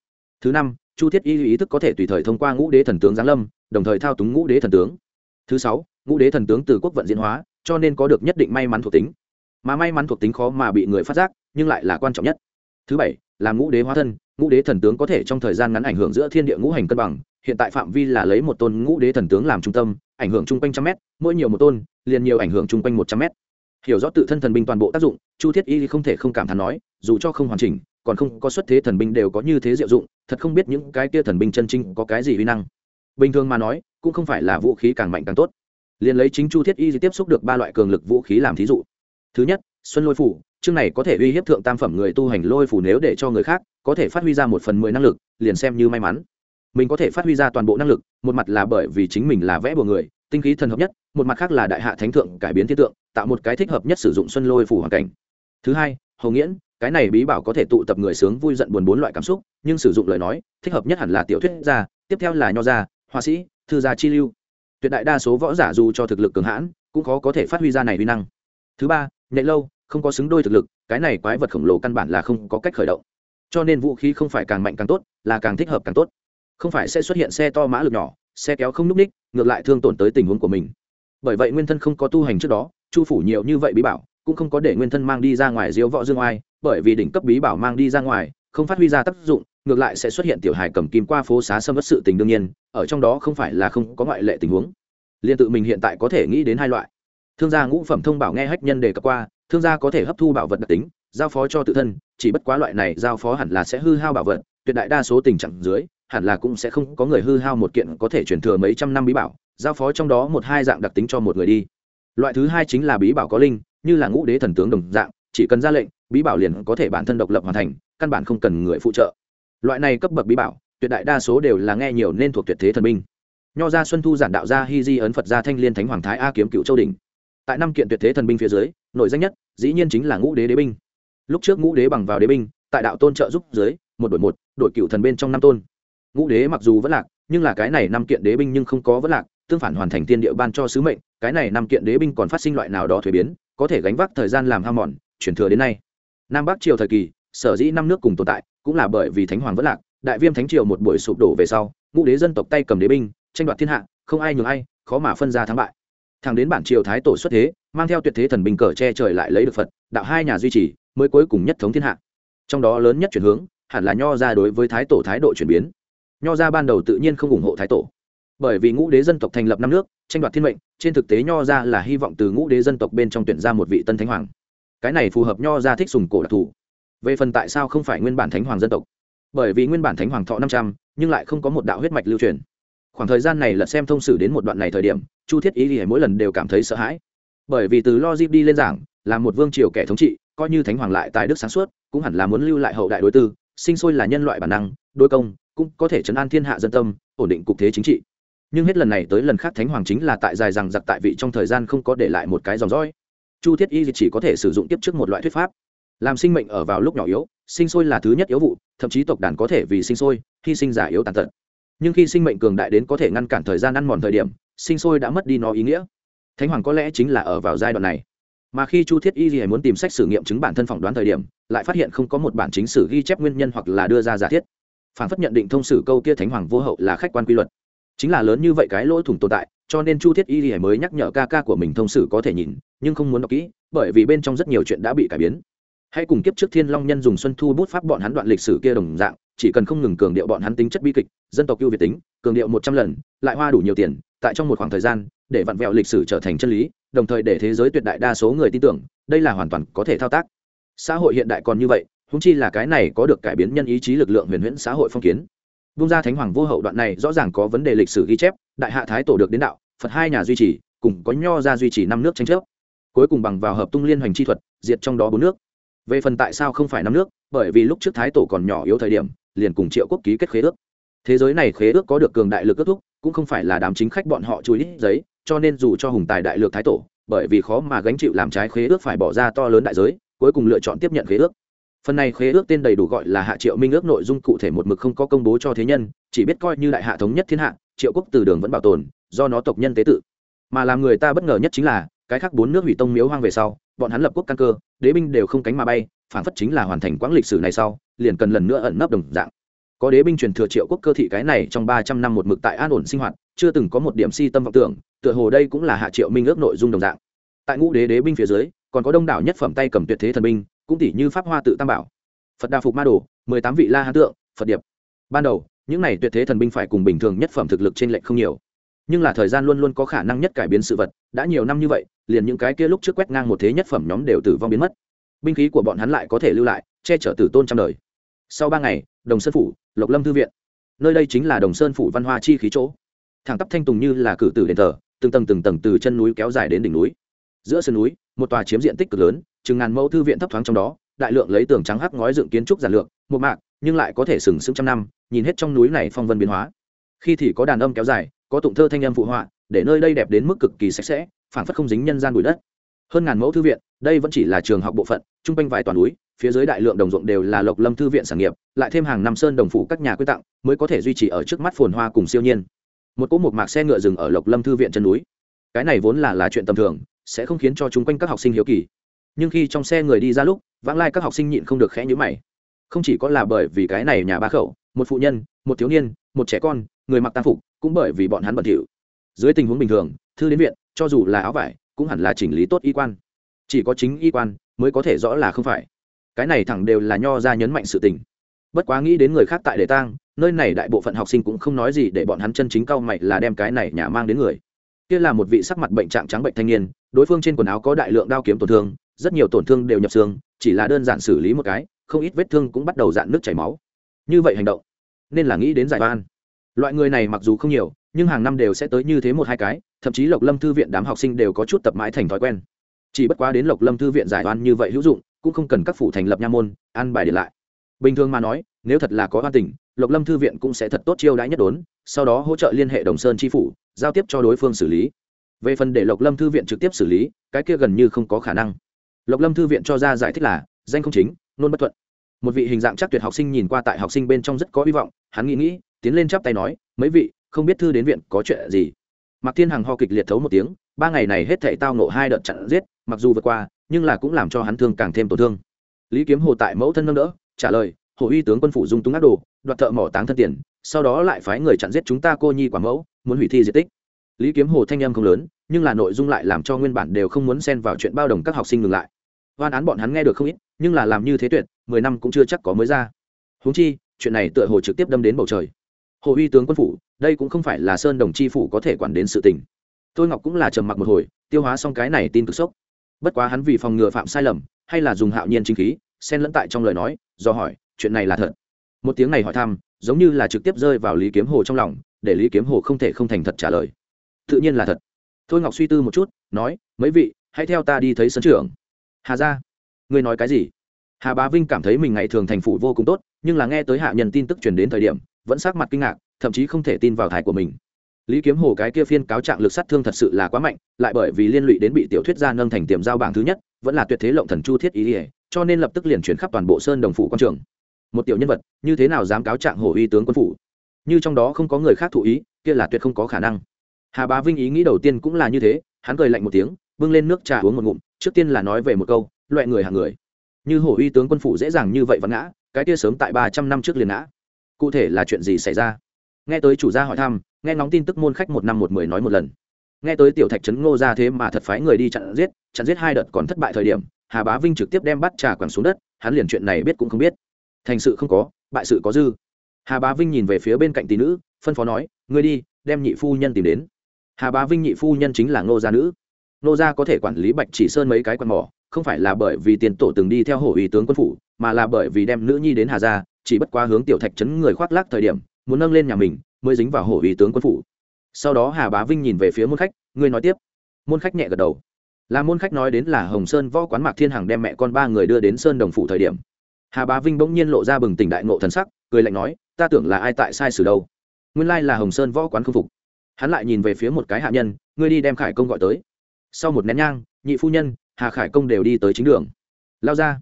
Thứ năm, chu thiết y ý thức có thể tùy thời thông qua ngũ đế thần tướng giáng lâm, đồng thời thao túng ngũ đế thần tướng thứ sáu, ngũ đế thần tướng từ quốc vận diễn hóa, cho nên có được nhất định may mắn thuộc tính. Mà may mắn thuộc tính khó mà bị người phát giác, nhưng lại là quan trọng nhất. Thứ bảy, là ngũ đế hóa thân. Ngũ đế thần tướng có thể trong thời gian ngắn ảnh hưởng giữa thiên địa ngũ hành cân bằng. Hiện tại phạm vi là lấy một tôn ngũ đế thần tướng làm trung tâm, ảnh hưởng chung quanh trăm mét, mỗi nhiều một tôn, liền nhiều ảnh hưởng chung quanh một trăm mét. Hiểu rõ tự thân thần binh toàn bộ tác dụng, chu thiết y không thể không cảm thán nói, dù cho không hoàn chỉnh, còn không có xuất thế thần binh đều có như thế diệu dụng, thật không biết những cái kia thần binh chân chính có cái gì uy năng. Bình thường mà nói cũng không phải là vũ khí càng mạnh càng tốt. Liền lấy chính chu thiết y tiếp xúc được ba loại cường lực vũ khí làm thí dụ. Thứ nhất, xuân lôi phủ, chương này có thể uy hiếp thượng tam phẩm người tu hành lôi phủ nếu để cho người khác, có thể phát huy ra một phần mười năng lực, liền xem như may mắn. Mình có thể phát huy ra toàn bộ năng lực, một mặt là bởi vì chính mình là vẽ bùa người, tinh khí thần hợp nhất, một mặt khác là đại hạ thánh thượng cải biến thiên tượng, tạo một cái thích hợp nhất sử dụng xuân lôi phủ hoàn cảnh. Thứ hai hầu nghiễn, cái này bí bảo có thể tụ tập người sướng vui giận buồn bốn loại cảm xúc, nhưng sử dụng lời nói, thích hợp nhất hẳn là tiểu thuyết gia, tiếp theo là nho gia, họa sĩ thư gia chi lưu. Tuyệt đại đa số võ giả dù cho thực lực cường hãn, cũng khó có thể phát huy ra này uy năng. Thứ ba nhạy lâu, không có xứng đôi thực lực, cái này quái vật khổng lồ căn bản là không có cách khởi động. Cho nên vũ khí không phải càng mạnh càng tốt, là càng thích hợp càng tốt. Không phải sẽ xuất hiện xe to mã lực nhỏ, xe kéo không n ú c ních, ngược lại thương tổn tới tình huống của mình. Bởi vậy nguyên thân không có tu hành trước đó, chu phủ nhiều như vậy bí bảo, cũng không có để nguyên thân mang đi ra ngoài diếu võ dương oai, bởi vì đỉnh cấp bí bảo mang đi ra ngoài, không phát huy ra tác dụng ngược lại sẽ xuất hiện tiểu hài cầm kim qua phố xá xâm bất sự tình đương nhiên, ở trong đó không phải là không có ngoại lệ tình huống. Liền tự mình hiện tại có thể nghĩ đến hai loại. Thương gia ngũ phẩm thông bảo nghe hách nhân đề cập qua, thương gia có thể hấp thu bảo vật đặc tính, giao phó cho tự thân, chỉ bất quá loại này giao phó hẳn là sẽ hư hao bảo vật, tuyệt đại đa số tình trạng dưới, hẳn là cũng sẽ không có người hư hao một kiện có thể truyền thừa mấy trăm năm bí bảo, giao phó trong đó một hai dạng đặc tính cho một người đi. Loại thứ hai chính là bí bảo có linh, như là ngũ đế thần tướng đồng dạng, chỉ cần ra lệnh, bí bảo liền có thể bản thân độc lập hoàn thành, căn bản không cần người phụ trợ loại này cấp bậc bí bảo, tuyệt đại đa số đều là nghe nhiều nên thuộc tuyệt thế thần binh. Nho gia xuân thu giản đạo gia hy di ấn phật gia thanh liên thánh hoàng thái a kiếm cựu châu đình tại năm kiện tuyệt thế thần binh phía dưới nội danh nhất, dĩ nhiên chính là ngũ đế đế binh. Lúc trước ngũ đế bằng vào đế binh, tại đạo tôn trợ giúp dưới, một đội một đội cựu thần bên trong năm tôn. Ngũ đế mặc dù vẫn lạc, nhưng là cái này năm kiện đế binh nhưng không có vẫn lạc, tương phản hoàn thành tiên địa ban cho sứ mệnh, cái này năm kiện đế binh còn phát sinh loại nào đó thuế biến, có thể gánh vác thời gian làm ham mòn chuyển thừa đến nay. Nam bắc triều thời kỳ, sở dĩ năm nước cùng tồn tại cũng là bởi vì thánh hoàng vẫn lạc, đại viêm thánh triều một buổi sụp đổ về sau, ngũ đế dân tộc tay cầm đế binh, tranh đoạt thiên hạ, không ai nhường ai, khó mà phân ra thắng bại. Thằng đến bản triều thái tổ xuất thế, mang theo tuyệt thế thần binh cờ che trời lại lấy được phật, đạo hai nhà duy trì, mới cuối cùng nhất thống thiên hạ. Trong đó lớn nhất chuyển hướng, hẳn là nho ra đối với thái tổ thái độ chuyển biến. Nho ra ban đầu tự nhiên không ủng hộ thái tổ. Bởi vì ngũ đế dân tộc thành lập năm nước, tranh đoạt thiên mệnh, trên thực tế nho ra là hy vọng từ ngũ đế dân tộc bên trong tuyển ra một vị tân thánh hoàng. Cái này phù hợp nho ra thích sùng cổ đặc thù về phần tại sao không phải nguyên bản thánh hoàng dân tộc? Bởi vì nguyên bản thánh hoàng thọ năm trăm, nhưng lại không có một đạo huyết mạch lưu truyền. Khoảng thời gian này lật xem thông sử đến một đoạn này thời điểm, chu thiết ý thì mỗi lần đều cảm thấy sợ hãi. Bởi vì từ logic đi lên giảng, là một vương triều kẻ thống trị, coi như thánh hoàng lại tài đức sáng suốt, cũng hẳn là muốn lưu lại hậu đại đối tư, sinh sôi là nhân loại bản năng, đối công, cũng có thể chấn an thiên hạ dân tâm, ổn định cục thế chính trị. Nhưng hết lần này tới lần khác thánh hoàng chính là tại dài rằng giặc tại vị trong thời gian không có để lại một cái dòng dõi. Chu thiết y chỉ có thể sử dụng tiếp trước một loại thuyết pháp làm sinh mệnh ở vào lúc nhỏ yếu, sinh sôi là thứ nhất yếu vụ, thậm chí tộc đàn có thể vì sinh sôi, hy sinh giả yếu tàn tật. Nhưng khi sinh mệnh cường đại đến có thể ngăn cản thời gian ăn mòn thời điểm, sinh sôi đã mất đi nó ý nghĩa. Thánh hoàng có lẽ chính là ở vào giai đoạn này. Mà khi chu thiết y gì muốn tìm sách sử nghiệm chứng bản thân phỏng đoán thời điểm, lại phát hiện không có một bản chính sử ghi chép nguyên nhân hoặc là đưa ra giả thiết. Phản phất nhận định thông sử câu kia thánh hoàng vô hậu là khách quan quy luật. Chính là lớn như vậy cái lỗ thủng tồn tại, cho nên chu thiết y gì mới nhắc nhở ca ca của mình thông sử có thể nhìn, nhưng không muốn đọc kỹ, bởi vì bên trong rất nhiều chuyện đã bị cải biến hãy cùng kiếp trước thiên long nhân dùng xuân thu bút pháp bọn hắn đoạn lịch sử kia đồng dạng, chỉ cần không ngừng cường điệu bọn hắn tính chất bi kịch, dân tộc ưu việt tính, cường điệu một trăm lần, lại hoa đủ nhiều tiền, tại trong một khoảng thời gian, để vặn vẹo lịch sử trở thành chân lý, đồng thời để thế giới tuyệt đại đa số người tin tưởng, đây là hoàn toàn có thể thao tác. Xã hội hiện đại còn như vậy húng chi là cái này có được cải biến nhân ý chí lực lượng huyền huyễn xã hội phong kiến. Vung ra thánh hoàng vô hậu đoạn này rõ ràng có vấn đề lịch sử ghi chép, đại hạ thái tổ được đến đạo, phật hai nhà duy trì, cùng có nho ra duy trì năm nước tranh chấp. Cuối cùng bằng vào hợp tung liên hoành chi thuật, diệt trong đó bốn nước về phần tại sao không phải năm nước, bởi vì lúc trước thái tổ còn nhỏ yếu thời điểm, liền cùng triệu quốc ký kết khế ước. Thế giới này khế ước có được cường đại lực kết thúc, cũng không phải là đám chính khách bọn họ chui ít giấy, cho nên dù cho hùng tài đại lược thái tổ, bởi vì khó mà gánh chịu làm trái khế ước phải bỏ ra to lớn đại giới, cuối cùng lựa chọn tiếp nhận khế ước. Phần này khế ước tên đầy đủ gọi là hạ triệu minh ước nội dung cụ thể một mực không có công bố cho thế nhân, chỉ biết coi như đại hạ thống nhất thiên hạ, triệu quốc từ đường vẫn bảo tồn, do nó tộc nhân tế tự. Mà làm người ta bất ngờ nhất chính là, cái khác bốn nước hủy tông miếu hoang về sau bọn hắn lập quốc căn cơ, đế binh đều không cánh mà bay, phản phất chính là hoàn thành quãng lịch sử này sau, liền cần lần nữa ẩn nấp đồng dạng. Có đế binh truyền thừa triệu quốc cơ thị cái này trong ba trăm năm một mực tại an ổn sinh hoạt, chưa từng có một điểm si tâm vọng tưởng, tựa hồ đây cũng là hạ triệu minh ước nội dung đồng dạng. Tại ngũ đế đế binh phía dưới, còn có đông đảo nhất phẩm tay cầm tuyệt thế thần binh, cũng tỷ như pháp hoa tự tam bảo, phật đa phục ma đồ, mười tám vị la hán tượng, phật điệp. Ban đầu, những này tuyệt thế thần binh phải cùng bình thường nhất phẩm thực lực trên lệnh không nhiều nhưng là thời gian luôn luôn có khả năng nhất cải biến sự vật, đã nhiều năm như vậy, liền những cái kia lúc trước quét ngang một thế nhất phẩm nhóm đều tử vong biến mất. Binh khí của bọn hắn lại có thể lưu lại, che chở tử tôn trăm đời. Sau ba ngày, đồng sơn phủ, lộc lâm thư viện. Nơi đây chính là đồng sơn phủ văn hoa chi khí chỗ. Thẳng tắp thanh tùng như là cử tử đền thờ, từng tầng từng tầng từ chân núi kéo dài đến đỉnh núi. Giữa sườn núi, một tòa chiếm diện tích cực lớn, chừng ngàn mẫu thư viện thấp thoáng trong đó, đại lượng lấy tường trắng hắc ngói dựng kiến trúc giản lược một mạc, nhưng lại có thể sừng sững trăm năm, nhìn hết trong núi này phong vân biến hóa. Khi thì có đàn âm kéo dài có tụng thơ thanh âm phụ họa, để nơi đây đẹp đến mức cực kỳ sạch sẽ, phảng phất không dính nhân gian bụi đất. Hơn ngàn mẫu thư viện, đây vẫn chỉ là trường học bộ phận chung quanh vài toàn núi, phía dưới đại lượng đồng ruộng đều là lộc lâm thư viện sản nghiệp, lại thêm hàng năm sơn đồng phủ các nhà quy tặng, mới có thể duy trì ở trước mắt phồn hoa cùng siêu nhiên. Một cỗ một mạc xe ngựa dừng ở lộc lâm thư viện chân núi. Cái này vốn là là chuyện tầm thường, sẽ không khiến cho chung quanh các học sinh hiếu kỳ. Nhưng khi trong xe người đi ra lúc, vãng lai các học sinh nhịn không được khẽ nhữ mày. Không chỉ có là bởi vì cái này nhà ba khẩu, một phụ nhân, một thiếu niên, một trẻ con, người mặc tam phục cũng bởi vì bọn hắn bẩn thỉu. Dưới tình huống bình thường, thư đến viện, cho dù là áo vải, cũng hẳn là chỉnh lý tốt y quan. Chỉ có chính y quan mới có thể rõ là không phải. Cái này thẳng đều là nho ra nhấn mạnh sự tình. Bất quá nghĩ đến người khác tại đề tang, nơi này đại bộ phận học sinh cũng không nói gì để bọn hắn chân chính cao mày là đem cái này nhà mang đến người. Kia là một vị sắc mặt bệnh trạng trắng bệnh thanh niên, đối phương trên quần áo có đại lượng đao kiếm tổn thương, rất nhiều tổn thương đều nhập xương, chỉ là đơn giản xử lý một cái, không ít vết thương cũng bắt đầu dạn nước chảy máu. Như vậy hành động, nên là nghĩ đến giải oan loại người này mặc dù không nhiều, nhưng hàng năm đều sẽ tới như thế một hai cái, thậm chí lộc lâm thư viện đám học sinh đều có chút tập mãi thành thói quen. Chỉ bất quá đến lộc lâm thư viện giải oan như vậy hữu dụng, cũng không cần các phủ thành lập nha môn ăn bài điện lại. Bình thường mà nói, nếu thật là có oan tình, lộc lâm thư viện cũng sẽ thật tốt chiêu đãi nhất đốn, sau đó hỗ trợ liên hệ đồng sơn tri phủ, giao tiếp cho đối phương xử lý. Về phần để lộc lâm thư viện trực tiếp xử lý, cái kia gần như không có khả năng. Lộc lâm thư viện cho ra giải thích là, danh không chính, nôn bất thuận. Một vị hình dạng chắc tuyệt học sinh nhìn qua tại học sinh bên trong rất có hy vọng, hắn nghĩ nghĩ tiến lên chắp tay nói, mấy vị, không biết thư đến viện có chuyện gì? Mạc thiên hằng ho kịch liệt thấu một tiếng, ba ngày này hết thảy tao nộ hai đợt chặn giết, mặc dù vượt qua, nhưng là cũng làm cho hắn thương càng thêm tổn thương. Lý kiếm hồ tại mẫu thân nâng đỡ, trả lời, hồ uy tướng quân phủ dung túng ác đồ, đoạt thợ mỏ táng thân tiền, sau đó lại phái người chặn giết chúng ta cô nhi quả mẫu, muốn hủy thi di tích. Lý kiếm hồ thanh em không lớn, nhưng là nội dung lại làm cho nguyên bản đều không muốn xen vào chuyện bao đồng các học sinh ngừng lại. Hoan án bọn hắn nghe được không ít, nhưng là làm như thế tuyệt, mười năm cũng chưa chắc có mới ra. Huống chi, chuyện này tựa hồ trực tiếp đâm đến bầu trời hồ uy tướng quân phủ, đây cũng không phải là sơn đồng chi phủ có thể quản đến sự tình. Tôi ngọc cũng là trầm mặc một hồi, tiêu hóa xong cái này tin cực sốc. Bất quá hắn vì phòng ngừa phạm sai lầm, hay là dùng hạo nhiên chính khí, xen lẫn tại trong lời nói, do hỏi, chuyện này là thật? Một tiếng này hỏi thăm, giống như là trực tiếp rơi vào lý kiếm hồ trong lòng, để lý kiếm hồ không thể không thành thật trả lời. Tự nhiên là thật. Thôi ngọc suy tư một chút, nói, mấy vị, hãy theo ta đi thấy sân trưởng. Hà ra ngươi nói cái gì? Hà bá vinh cảm thấy mình ngày thường thành phủ vô cùng tốt, nhưng là nghe tới hạ nhân tin tức truyền đến thời điểm vẫn sắc mặt kinh ngạc, thậm chí không thể tin vào thái của mình. Lý kiếm hồ cái kia phiên cáo trạng lực sát thương thật sự là quá mạnh, lại bởi vì liên lụy đến bị tiểu thuyết gia nâng thành tiềm giao bảng thứ nhất, vẫn là tuyệt thế lộng thần chu thiết ý ỉa cho nên lập tức liền chuyển khắp toàn bộ sơn đồng phủ quan trường. Một tiểu nhân vật, như thế nào dám cáo trạng hồ uy tướng quân phủ? Như trong đó không có người khác thụ ý, kia là tuyệt không có khả năng. Hà bá vinh ý nghĩ đầu tiên cũng là như thế, hắn cười lạnh một tiếng, bưng lên nước trà uống một ngụm, trước tiên là nói về một câu, loại người hàng người. Như hồ uy tướng quân phủ dễ dàng như vậy vẫn ngã, cái kia sớm tại ba trăm năm trước liền ngã cụ thể là chuyện gì xảy ra? Nghe tới chủ gia hỏi thăm, nghe ngóng tin tức môn khách một năm một mười nói một lần. Nghe tới tiểu thạch trấn ngô ra thế mà thật phái người đi chặn giết chặn giết hai đợt còn thất bại thời điểm, hà bá vinh trực tiếp đem bắt trà quẳng xuống đất, hắn liền chuyện này biết cũng không biết. Thành sự không có, bại sự có dư. Hà bá vinh nhìn về phía bên cạnh tỷ nữ, phân phó nói, ngươi đi, đem nhị phu nhân tìm đến. Hà bá vinh nhị phu nhân chính là ngô gia nữ. Ngô gia có thể quản lý bạch chỉ sơn mấy cái quạt mỏ, không phải là bởi vì tiền tổ từng đi theo hổ ủy tướng quân phủ, mà là bởi vì đem nữ nhi đến hà gia chỉ bất quá hướng tiểu thạch trấn người khoác lác thời điểm, muốn nâng lên nhà mình, mới dính vào hổ ủy tướng quân phủ. Sau đó hà bá vinh nhìn về phía môn khách, ngươi nói tiếp. Môn khách nhẹ gật đầu. Là môn khách nói đến là hồng sơn võ quán mạc thiên hằng đem mẹ con ba người đưa đến sơn đồng phủ thời điểm. Hà bá vinh bỗng nhiên lộ ra bừng tỉnh đại ngộ thần sắc, cười lạnh nói, ta tưởng là ai tại sai sử đâu? Nguyên lai là hồng sơn võ quán không phục. Hắn lại nhìn về phía một cái hạ nhân, ngươi đi đem khải công gọi tới. Sau một nén nhang, nhị phu nhân, hà khải công đều đi tới chính đường. Lao ra,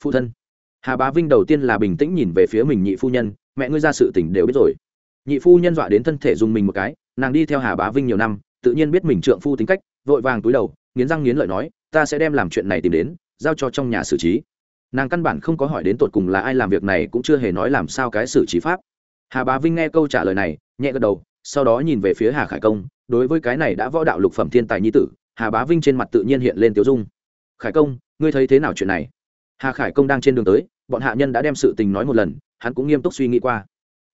phụ thân hà bá vinh đầu tiên là bình tĩnh nhìn về phía mình nhị phu nhân, mẹ ngươi ra sự tỉnh đều biết rồi. Nhị phu nhân dọa đến thân thể dùng mình một cái, nàng đi theo hà bá vinh nhiều năm, tự nhiên biết mình trượng phu tính cách, vội vàng túi đầu, nghiến răng nghiến lợi nói, ta sẽ đem làm chuyện này tìm đến, giao cho trong nhà xử trí. Nàng căn bản không có hỏi đến tột cùng là ai làm việc này, cũng chưa hề nói làm sao cái xử trí pháp. Hà bá vinh nghe câu trả lời này, nhẹ gật đầu, sau đó nhìn về phía hà khải công, đối với cái này đã võ đạo lục phẩm thiên tài nhi tử, hà bá vinh trên mặt tự nhiên hiện lên tiêu dung. Khải công, ngươi thấy thế nào chuyện này? Hà khải công đang trên đường tới bọn hạ nhân đã đem sự tình nói một lần, hắn cũng nghiêm túc suy nghĩ qua.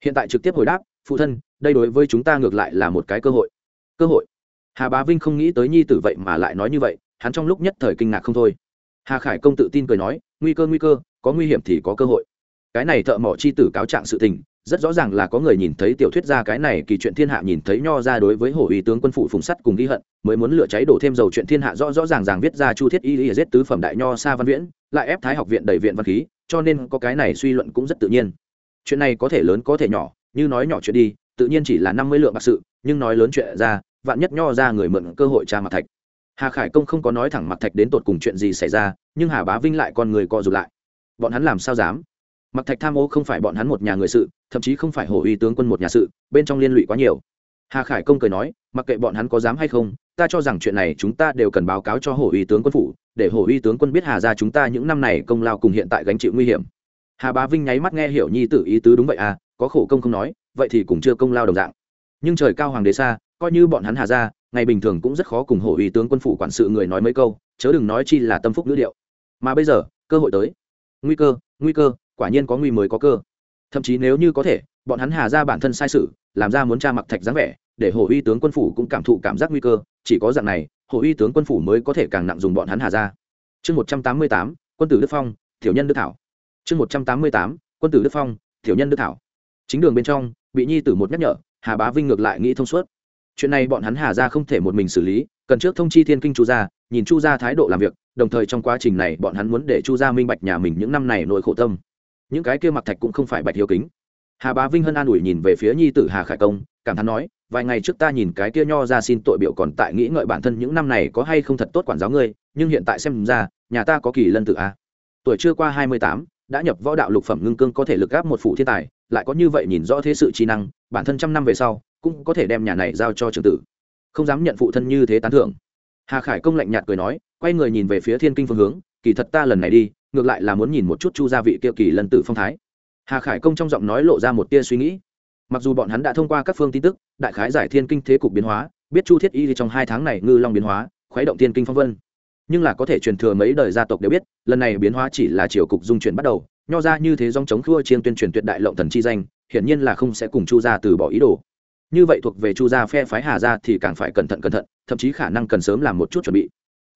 Hiện tại trực tiếp hồi đáp, phụ thân, đây đối với chúng ta ngược lại là một cái cơ hội. Cơ hội? Hà bá vinh không nghĩ tới nhi tử vậy mà lại nói như vậy, hắn trong lúc nhất thời kinh ngạc không thôi. Hà khải công tự tin cười nói, nguy cơ nguy cơ, có nguy hiểm thì có cơ hội. Cái này thợ mỏ chi tử cáo trạng sự tình, rất rõ ràng là có người nhìn thấy tiểu thuyết ra cái này kỳ chuyện thiên hạ nhìn thấy nho ra đối với hổ ủy tướng quân phụ phùng sắt cùng ghi hận, mới muốn lửa cháy đổ thêm dầu chuyện thiên hạ rõ rõ ràng ràng viết ra chu thiết y y giết tứ phẩm đại nho sa văn viễn, lại ép thái học viện đầy viện văn khí cho nên có cái này suy luận cũng rất tự nhiên. Chuyện này có thể lớn có thể nhỏ, như nói nhỏ chuyện đi, tự nhiên chỉ là năm mươi lượng bạc sự, nhưng nói lớn chuyện ra, vạn nhất nho ra người mượn cơ hội tra mặt thạch. Hà khải công không có nói thẳng mặt thạch đến tột cùng chuyện gì xảy ra, nhưng hà bá vinh lại con người co rụt lại. Bọn hắn làm sao dám? Mặc thạch tham ô không phải bọn hắn một nhà người sự, thậm chí không phải hổ uy tướng quân một nhà sự, bên trong liên lụy quá nhiều. Hà khải công cười nói, mặc kệ bọn hắn có dám hay không ta cho rằng chuyện này chúng ta đều cần báo cáo cho hổ uy tướng quân phủ, để hổ uy tướng quân biết hà ra chúng ta những năm này công lao cùng hiện tại gánh chịu nguy hiểm. Hà bá vinh nháy mắt nghe hiểu nhi tử ý tứ đúng vậy à có khổ công không nói, vậy thì cũng chưa công lao đồng dạng. Nhưng trời cao hoàng đế xa, coi như bọn hắn hà ra ngày bình thường cũng rất khó cùng hổ uy tướng quân phủ quản sự người nói mấy câu, chớ đừng nói chi là tâm phúc ngữ điệu. Mà bây giờ, cơ hội tới. Nguy cơ nguy cơ, quả nhiên có nguy mới có cơ. Thậm chí nếu như có thể, bọn hắn hà ra bản thân sai sự, làm ra muốn tra mặc thạch dáng vẻ để hổ uy tướng quân phủ cũng cảm thụ cảm giác nguy cơ, chỉ có dạng này hổ uy tướng quân phủ mới có thể càng nặng dùng bọn hắn hà ra. Chương một trăm tám mươi tám, quân tử đức phong thiểu nhân đức thảo. Chương một trăm tám mươi tám, quân tử đức phong thiểu nhân đức thảo. Chính đường bên trong, bị nhi tử một nhắc nhở, hà bá vinh ngược lại nghĩ thông suốt. Chuyện này bọn hắn hà ra không thể một mình xử lý, cần trước thông chi thiên kinh chu gia, nhìn chu gia thái độ làm việc, đồng thời trong quá trình này bọn hắn muốn để chu gia minh bạch nhà mình những năm này nội khổ tâm. Những cái kia mặc thạch cũng không phải bạch hiếu kính hà bá vinh hân an ủi nhìn về phía nhi tử hà khải công, cảm thán nói, vài ngày trước ta nhìn cái kia nho ra xin tội biểu còn tại nghĩ ngợi bản thân những năm này có hay không thật tốt quản giáo ngươi, nhưng hiện tại xem ra, nhà ta có kỳ lân tự a. Tuổi chưa qua hai mươi tám, đã nhập võ đạo lục phẩm ngưng cương có thể lực gáp một phủ thiên tài, lại có như vậy nhìn rõ thế sự trí năng, bản thân trăm năm về sau, cũng có thể đem nhà này giao cho trường tử. Không dám nhận phụ thân như thế tán thưởng. Hà khải công lạnh nhạt cười nói, quay người nhìn về phía thiên kinh phương hướng, kỳ thật ta lần này đi, ngược lại là muốn nhìn một chút chu gia vị kia kỳ lân tử phong thái hà khải công trong giọng nói lộ ra một tia suy nghĩ. Mặc dù bọn hắn đã thông qua các phương tin tức, đại khái giải thiên kinh thế cục biến hóa, biết chu thiết y thì trong hai tháng này ngư long biến hóa, khuấy động thiên kinh phong vân. Nhưng là có thể truyền thừa mấy đời gia tộc đều biết, lần này biến hóa chỉ là chiều cục dung chuyển bắt đầu, nho ra như thế dòng chống khua chiên tuyên truyền tuyệt đại lộng thần chi danh, hiển nhiên là không sẽ cùng chu gia từ bỏ ý đồ. Như vậy thuộc về chu gia phe phái hà gia thì càng phải cẩn thận cẩn thận, thậm chí khả năng cần sớm làm một chút chuẩn bị.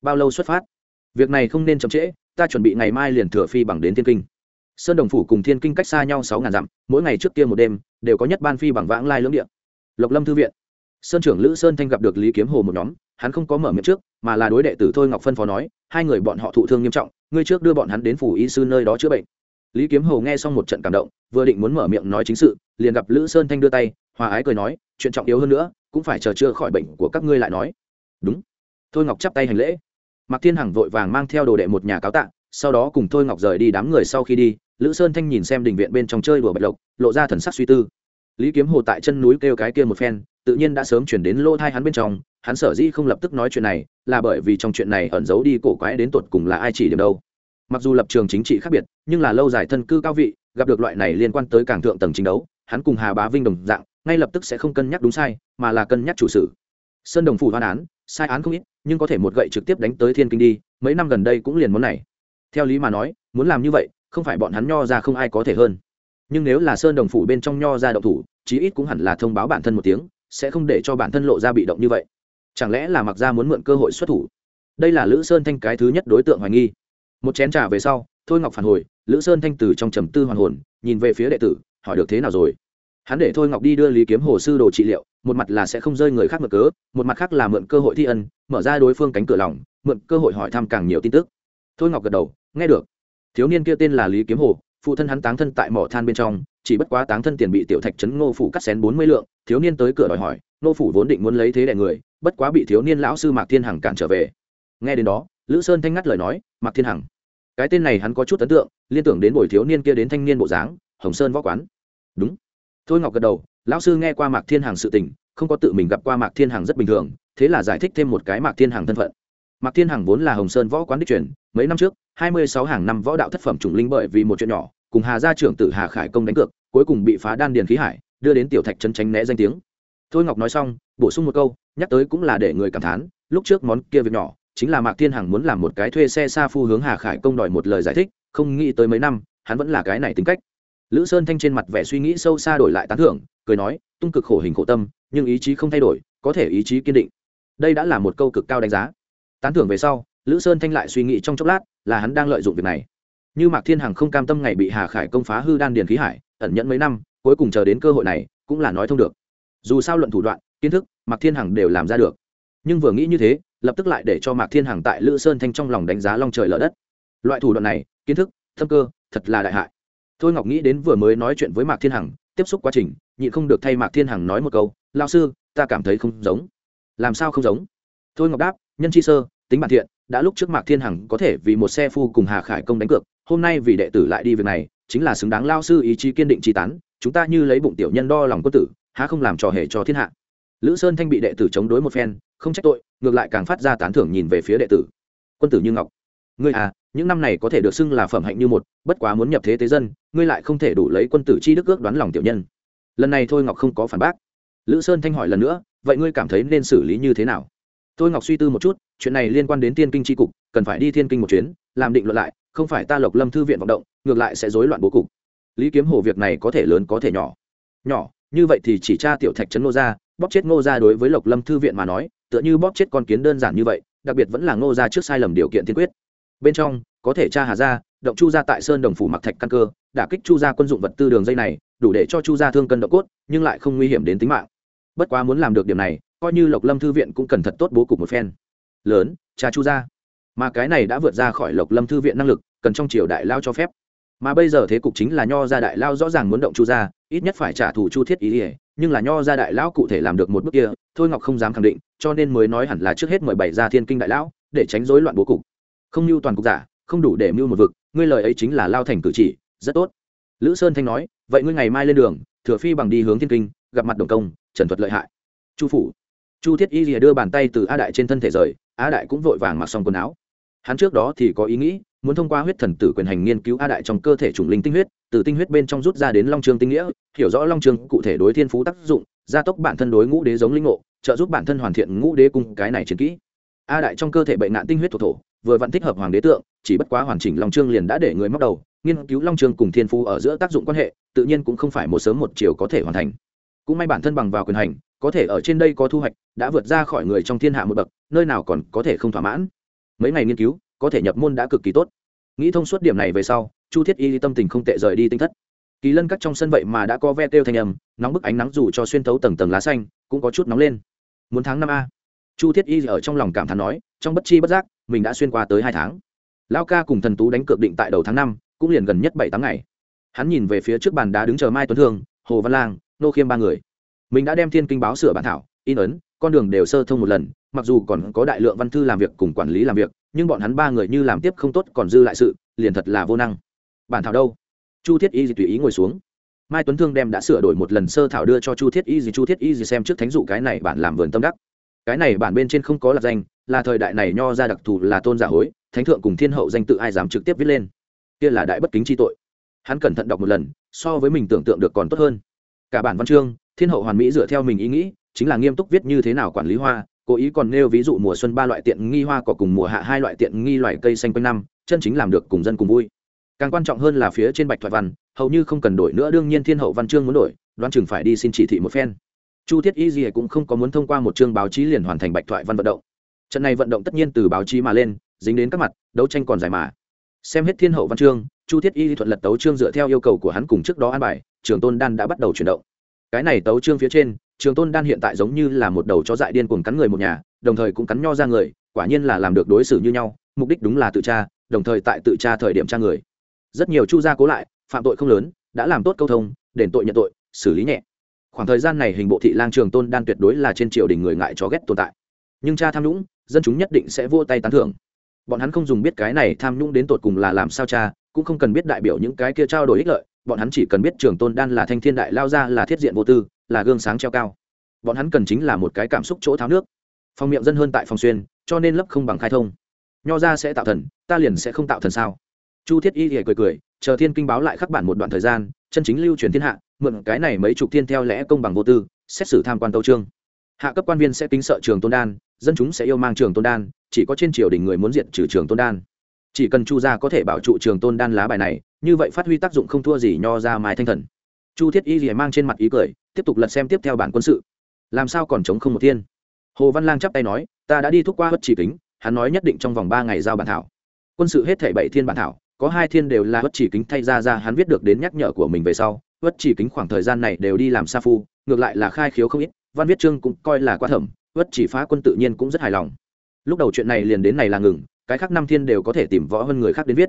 Bao lâu xuất phát? Việc này không nên chậm trễ, ta chuẩn bị ngày mai liền thừa phi bằng đến thiên kinh sơn đồng phủ cùng thiên kinh cách xa nhau sáu ngàn dặm, mỗi ngày trước kia một đêm, đều có nhất ban phi bằng vãng lai lưỡng địa. lộc lâm thư viện. Sơn trưởng lữ sơn thanh gặp được lý kiếm hồ một nhóm, hắn không có mở miệng trước, mà là đối đệ tử thôi ngọc phân phó nói, hai người bọn họ thụ thương nghiêm trọng, ngươi trước đưa bọn hắn đến phủ y sư nơi đó chữa bệnh. Lý kiếm hồ nghe xong một trận cảm động, vừa định muốn mở miệng nói chính sự, liền gặp lữ sơn thanh đưa tay, hòa ái cười nói, chuyện trọng yếu hơn nữa, cũng phải chờ chưa khỏi bệnh của các ngươi lại nói. Đúng. Thôi ngọc chắp tay hành lễ. Mạc thiên hằng vội vàng mang theo đồ đệ một nhà cáo tạ sau đó cùng thôi ngọc rời đi đám người sau khi đi, lữ sơn thanh nhìn xem đình viện bên trong chơi đùa bạch lộc, lộ ra thần sắc suy tư. Lý kiếm hồ tại chân núi kêu cái kia một phen, tự nhiên đã sớm chuyển đến lỗ thai hắn bên trong, hắn sở dĩ không lập tức nói chuyện này, là bởi vì trong chuyện này ẩn giấu đi cổ quái đến tột cùng là ai chỉ điểm đâu. Mặc dù lập trường chính trị khác biệt, nhưng là lâu dài thân cư cao vị, gặp được loại này liên quan tới càng thượng tầng chính đấu, hắn cùng hà bá vinh đồng dạng, ngay lập tức sẽ không cân nhắc đúng sai, mà là cân nhắc chủ sự. Sơn đồng phủ hoan án, sai án không ít, nhưng có thể một gậy trực tiếp đánh tới thiên kinh đi, mấy năm gần đây cũng liền món này theo lý mà nói, muốn làm như vậy, không phải bọn hắn nho ra không ai có thể hơn. Nhưng nếu là sơn đồng phủ bên trong nho ra động thủ, chí ít cũng hẳn là thông báo bản thân một tiếng, sẽ không để cho bản thân lộ ra bị động như vậy. Chẳng lẽ là mặc ra muốn mượn cơ hội xuất thủ? Đây là lữ sơn thanh cái thứ nhất đối tượng hoài nghi. Một chén trà về sau, thôi ngọc phản hồi, lữ sơn thanh từ trong trầm tư hoàn hồn, nhìn về phía đệ tử, hỏi được thế nào rồi? Hắn để thôi ngọc đi đưa lý kiếm hồ sư đồ trị liệu, một mặt là sẽ không rơi người khác mượn cớ, một mặt khác là mượn cơ hội thi ân, mở ra đối phương cánh cửa lòng, mượn cơ hội hỏi thăm càng nhiều tin tức. Thôi ngọc gật đầu nghe được. Thiếu niên kia tên là lý kiếm hồ, phụ thân hắn táng thân tại mỏ than bên trong, chỉ bất quá táng thân tiền bị tiểu thạch trấn ngô phủ cắt xén bốn mươi lượng, thiếu niên tới cửa đòi hỏi, ngô phủ vốn định muốn lấy thế đại người, bất quá bị thiếu niên lão sư mạc thiên hằng cản trở về. Nghe đến đó, lữ sơn thanh ngắt lời nói, mạc thiên hằng. Cái tên này hắn có chút ấn tượng, liên tưởng đến buổi thiếu niên kia đến thanh niên bộ dáng, hồng sơn võ quán. Đúng. Thôi ngọc gật đầu, lão sư nghe qua mạc thiên hằng sự tình, không có tự mình gặp qua mạc thiên hằng rất bình thường, thế là giải thích thêm một cái mạc thiên hằng thân phận mạc thiên hằng vốn là hồng sơn võ quán đích truyền, mấy năm trước, hai mươi sáu hàng năm võ đạo thất phẩm trùng linh bởi vì một chuyện nhỏ, cùng hà gia trưởng tử hà khải công đánh cược, cuối cùng bị phá đan điền khí hải, đưa đến tiểu thạch chân tránh né danh tiếng. Thôi ngọc nói xong, bổ sung một câu, nhắc tới cũng là để người cảm thán, lúc trước món kia việc nhỏ, chính là mạc thiên hằng muốn làm một cái thuê xe xa phu hướng hà khải công đòi một lời giải thích, không nghĩ tới mấy năm, hắn vẫn là cái này tính cách. Lữ sơn thanh trên mặt vẻ suy nghĩ sâu xa đổi lại tán thưởng, cười nói, tung cực khổ hình khổ tâm, nhưng ý chí không thay đổi, có thể ý chí kiên định. Đây đã là một câu cực cao đánh giá tán thưởng về sau, lữ sơn thanh lại suy nghĩ trong chốc lát là hắn đang lợi dụng việc này. Như mạc thiên hằng không cam tâm ngày bị hà khải công phá hư đan điền khí hải, ẩn nhẫn mấy năm, cuối cùng chờ đến cơ hội này cũng là nói thông được. Dù sao luận thủ đoạn, kiến thức, mạc thiên hằng đều làm ra được. Nhưng vừa nghĩ như thế, lập tức lại để cho mạc thiên hằng tại lữ sơn thanh trong lòng đánh giá long trời lở đất. Loại thủ đoạn này, kiến thức thâm cơ, thật là đại hại. Thôi ngọc nghĩ đến vừa mới nói chuyện với mạc thiên hằng, tiếp xúc quá trình, nhịn không được thay mạc thiên hằng nói một câu lao sư, ta cảm thấy không giống. Làm sao không giống? Thôi ngọc đáp nhân chi sơ, tính bản thiện, đã lúc trước mạc thiên hằng có thể vì một xe phu cùng hà khải công đánh cược, hôm nay vì đệ tử lại đi việc này, chính là xứng đáng lao sư ý chí kiên định chi tán, chúng ta như lấy bụng tiểu nhân đo lòng quân tử, há không làm trò hề cho thiên hạ. Lữ sơn thanh bị đệ tử chống đối một phen, không trách tội, ngược lại càng phát ra tán thưởng nhìn về phía đệ tử. Quân tử như ngọc, ngươi à những năm này có thể được xưng là phẩm hạnh như một, bất quá muốn nhập thế tế dân, ngươi lại không thể đủ lấy quân tử chi đức ước đoán lòng tiểu nhân. Lần này thôi ngọc không có phản bác. Lữ sơn thanh hỏi lần nữa, vậy ngươi cảm thấy nên xử lý như thế nào? Thôi ngọc suy tư một chút, chuyện này liên quan đến tiên kinh tri cục, cần phải đi thiên kinh một chuyến, làm định luận lại, không phải ta lộc lâm thư viện vọng động, ngược lại sẽ rối loạn bố cục. Lý kiếm hồ việc này có thể lớn có thể nhỏ. Nhỏ, như vậy thì chỉ tra tiểu thạch trấn ngô gia, bóp chết ngô gia đối với lộc lâm thư viện mà nói, tựa như bóp chết con kiến đơn giản như vậy, đặc biệt vẫn là ngô gia trước sai lầm điều kiện tiên quyết. Bên trong, có thể tra hà gia, động chu gia tại sơn đồng phủ mặc thạch căn cơ, đả kích chu gia quân dụng vật tư đường dây này, đủ để cho chu gia thương cân độ cốt, nhưng lại không nguy hiểm đến tính mạng. Bất quá muốn làm được điểm này coi như lộc lâm thư viện cũng cần thật tốt bố cục một phen. Lớn cha chu gia mà cái này đã vượt ra khỏi lộc lâm thư viện năng lực, cần trong triều đại lao cho phép. Mà bây giờ thế cục chính là nho gia đại lao rõ ràng muốn động chu gia ít nhất phải trả thù chu thiết ý ỉa nhưng là nho gia đại lão cụ thể làm được một bước kia, thôi ngọc không dám khẳng định, cho nên mới nói hẳn là trước hết mời bảy ra thiên kinh đại lão, để tránh rối loạn bố cục. Không mưu toàn cục giả, không đủ để mưu một vực, ngươi lời ấy chính là lao thành cử chỉ, rất tốt. Lữ sơn thanh nói, vậy ngươi ngày mai lên đường, thừa phi bằng đi hướng thiên kinh, gặp mặt đồng công, trần thuật lợi hại. Chu phủ chu thiết y rìa đưa bàn tay từ a đại trên thân thể rời, a đại cũng vội vàng mặc xong quần áo. Hắn trước đó thì có ý nghĩ, muốn thông qua huyết thần tử quyền hành nghiên cứu a đại trong cơ thể chủng linh tinh huyết, từ tinh huyết bên trong rút ra đến long trường tinh nghĩa, hiểu rõ long trường cụ thể đối thiên phú tác dụng, gia tốc bản thân đối ngũ đế giống linh ngộ, trợ giúp bản thân hoàn thiện ngũ đế cung, cái này chiến kỹ. A đại trong cơ thể bệnh nạn tinh huyết thuộc thổ, vừa vặn thích hợp hoàng đế tượng, chỉ bất quá hoàn chỉnh long trương liền đã để người móc đầu, nghiên cứu long trương cùng thiên phú ở giữa tác dụng quan hệ, tự nhiên cũng không phải một sớm một chiều có thể hoàn thành. Cũng may bản thân bằng vào quyền hành có thể ở trên đây có thu hoạch, đã vượt ra khỏi người trong thiên hạ một bậc, nơi nào còn có thể không thỏa mãn. Mấy ngày nghiên cứu, có thể nhập môn đã cực kỳ tốt. Nghĩ thông suốt điểm này về sau, chu thiết y tâm tình không tệ rời đi tinh thất. Kỳ lân cắt trong sân vậy mà đã có ve têu thanh âm, nóng bức ánh nắng dù cho xuyên thấu tầng tầng lá xanh, cũng có chút nóng lên. Muốn tháng năm a. Chu thiết y ở trong lòng cảm thán nói, trong bất chi bất giác, mình đã xuyên qua tới hai tháng. Lao ca cùng thần tú đánh cược định tại đầu tháng năm, cũng liền gần nhất bảy tám ngày. Hắn nhìn về phía trước bàn đá đứng chờ mai tuấn thương, hồ văn lang, nô khiêm ba người mình đã đem thiên kinh báo sửa bản thảo, in ấn, con đường đều sơ thông một lần, mặc dù còn có đại lượng văn thư làm việc cùng quản lý làm việc, nhưng bọn hắn ba người như làm tiếp không tốt còn dư lại sự, liền thật là vô năng. Bản thảo đâu? Chu thiết y gì tùy ý ngồi xuống. Mai tuấn thương đem đã sửa đổi một lần sơ thảo đưa cho chu thiết y gì chu thiết y gì xem trước thánh dụ cái này bản làm vườn tâm đắc. Cái này bản bên trên không có lạc danh, là thời đại này nho ra đặc thù là tôn giả hối, thánh thượng cùng thiên hậu danh tự ai dám trực tiếp viết lên? Kia là đại bất kính chi tội. Hắn cẩn thận đọc một lần, so với mình tưởng tượng được còn tốt hơn. Cả bản văn chương thiên hậu hoàn mỹ dựa theo mình ý nghĩ, chính là nghiêm túc viết như thế nào quản lý hoa, cố ý còn nêu ví dụ mùa xuân ba loại tiện nghi hoa cỏ cùng mùa hạ hai loại tiện nghi loại cây xanh quanh năm, chân chính làm được cùng dân cùng vui. Càng quan trọng hơn là phía trên bạch thoại văn, hầu như không cần đổi nữa, đương nhiên thiên hậu văn chương muốn đổi, đoán chừng phải đi xin chỉ thị một phen. Chu thiết y gì cũng không có muốn thông qua một chương báo chí liền hoàn thành bạch thoại văn vận động. Trận này vận động tất nhiên từ báo chí mà lên, dính đến các mặt, đấu tranh còn dài mà. Xem hết thiên hậu văn chương, chu thiết y thuận lật tấu chương dựa theo yêu cầu của hắn cùng trước đó an bài, trường tôn đan đã bắt đầu chuyển động cái này tấu trương phía trên, trường tôn đan hiện tại giống như là một đầu chó dại điên cuồng cắn người một nhà, đồng thời cũng cắn nho ra người, quả nhiên là làm được đối xử như nhau, mục đích đúng là tự tra, đồng thời tại tự tra thời điểm tra người. Rất nhiều chu gia cố lại, phạm tội không lớn, đã làm tốt câu thông, đền tội nhận tội, xử lý nhẹ. Khoảng thời gian này hình bộ thị lang trường tôn đan tuyệt đối là trên triều đình người ngại chó ghét tồn tại. Nhưng cha tham nhũng, dân chúng nhất định sẽ vô tay tán thưởng. Bọn hắn không dùng biết cái này tham nhũng đến tột cùng là làm sao cha, cũng không cần biết đại biểu những cái kia trao đổi ích lợi bọn hắn chỉ cần biết trường tôn đan là thanh thiên đại lao ra là thiết diện vô tư, là gương sáng treo cao. Bọn hắn cần chính là một cái cảm xúc chỗ tháo nước. Phòng miệng dân hơn tại phòng xuyên, cho nên lấp không bằng khai thông. Nho ra sẽ tạo thần, ta liền sẽ không tạo thần sao? Chu thiết y thì cười cười, chờ thiên kinh báo lại khắc bản một đoạn thời gian, chân chính lưu truyền thiên hạ, mượn cái này mấy chục thiên theo lẽ công bằng vô tư, xét xử tham quan tâu trương hạ cấp quan viên sẽ kính sợ trường tôn đan, dân chúng sẽ yêu mang trường tôn đan, chỉ có trên triều đình người muốn diện trừ trường tôn đan. Chỉ cần chu gia có thể bảo trụ trường tôn đan lá bài này như vậy phát huy tác dụng không thua gì nho ra mai thanh thần. Chu thiết y rìa mang trên mặt ý cười, tiếp tục lật xem tiếp theo bản quân sự. Làm sao còn chống không một thiên? Hồ văn lang chắp tay nói, ta đã đi thúc qua bất chỉ kính, hắn nói nhất định trong vòng ba ngày giao bản thảo. Quân sự hết thể bảy thiên bản thảo, có hai thiên đều là bất chỉ kính thay ra ra, hắn viết được đến nhắc nhở của mình về sau bất chỉ kính khoảng thời gian này đều đi làm sa phu, ngược lại là khai khiếu không ít, văn viết chương cũng coi là quá thẩm bất chỉ phá quân tự nhiên cũng rất hài lòng. Lúc đầu chuyện này liền đến này là ngừng, cái khác năm thiên đều có thể tìm võ hơn người khác đến viết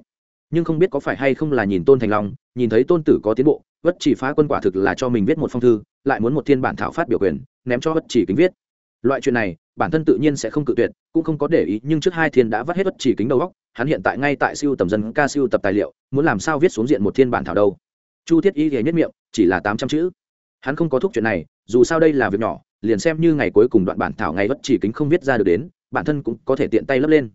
nhưng không biết có phải hay không là nhìn tôn thành long, nhìn thấy tôn tử có tiến bộ, bất chỉ phá quân quả thực là cho mình viết một phong thư, lại muốn một thiên bản thảo phát biểu quyền, ném cho bất chỉ kính viết. Loại chuyện này, bản thân tự nhiên sẽ không cự tuyệt, cũng không có để ý, nhưng trước hai thiên đã vắt hết bất chỉ kính đầu góc hắn hiện tại ngay tại siêu tầm dân ca siêu tập tài liệu, muốn làm sao viết xuống diện một thiên bản thảo đâu. Chu thiết y thì nhất miệng, chỉ là tám trăm chữ. Hắn không có thúc chuyện này, dù sao đây là việc nhỏ, liền xem như ngày cuối cùng đoạn bản thảo ngày bất chỉ kính không viết ra được đến, bản thân cũng có thể tiện tay lấp lên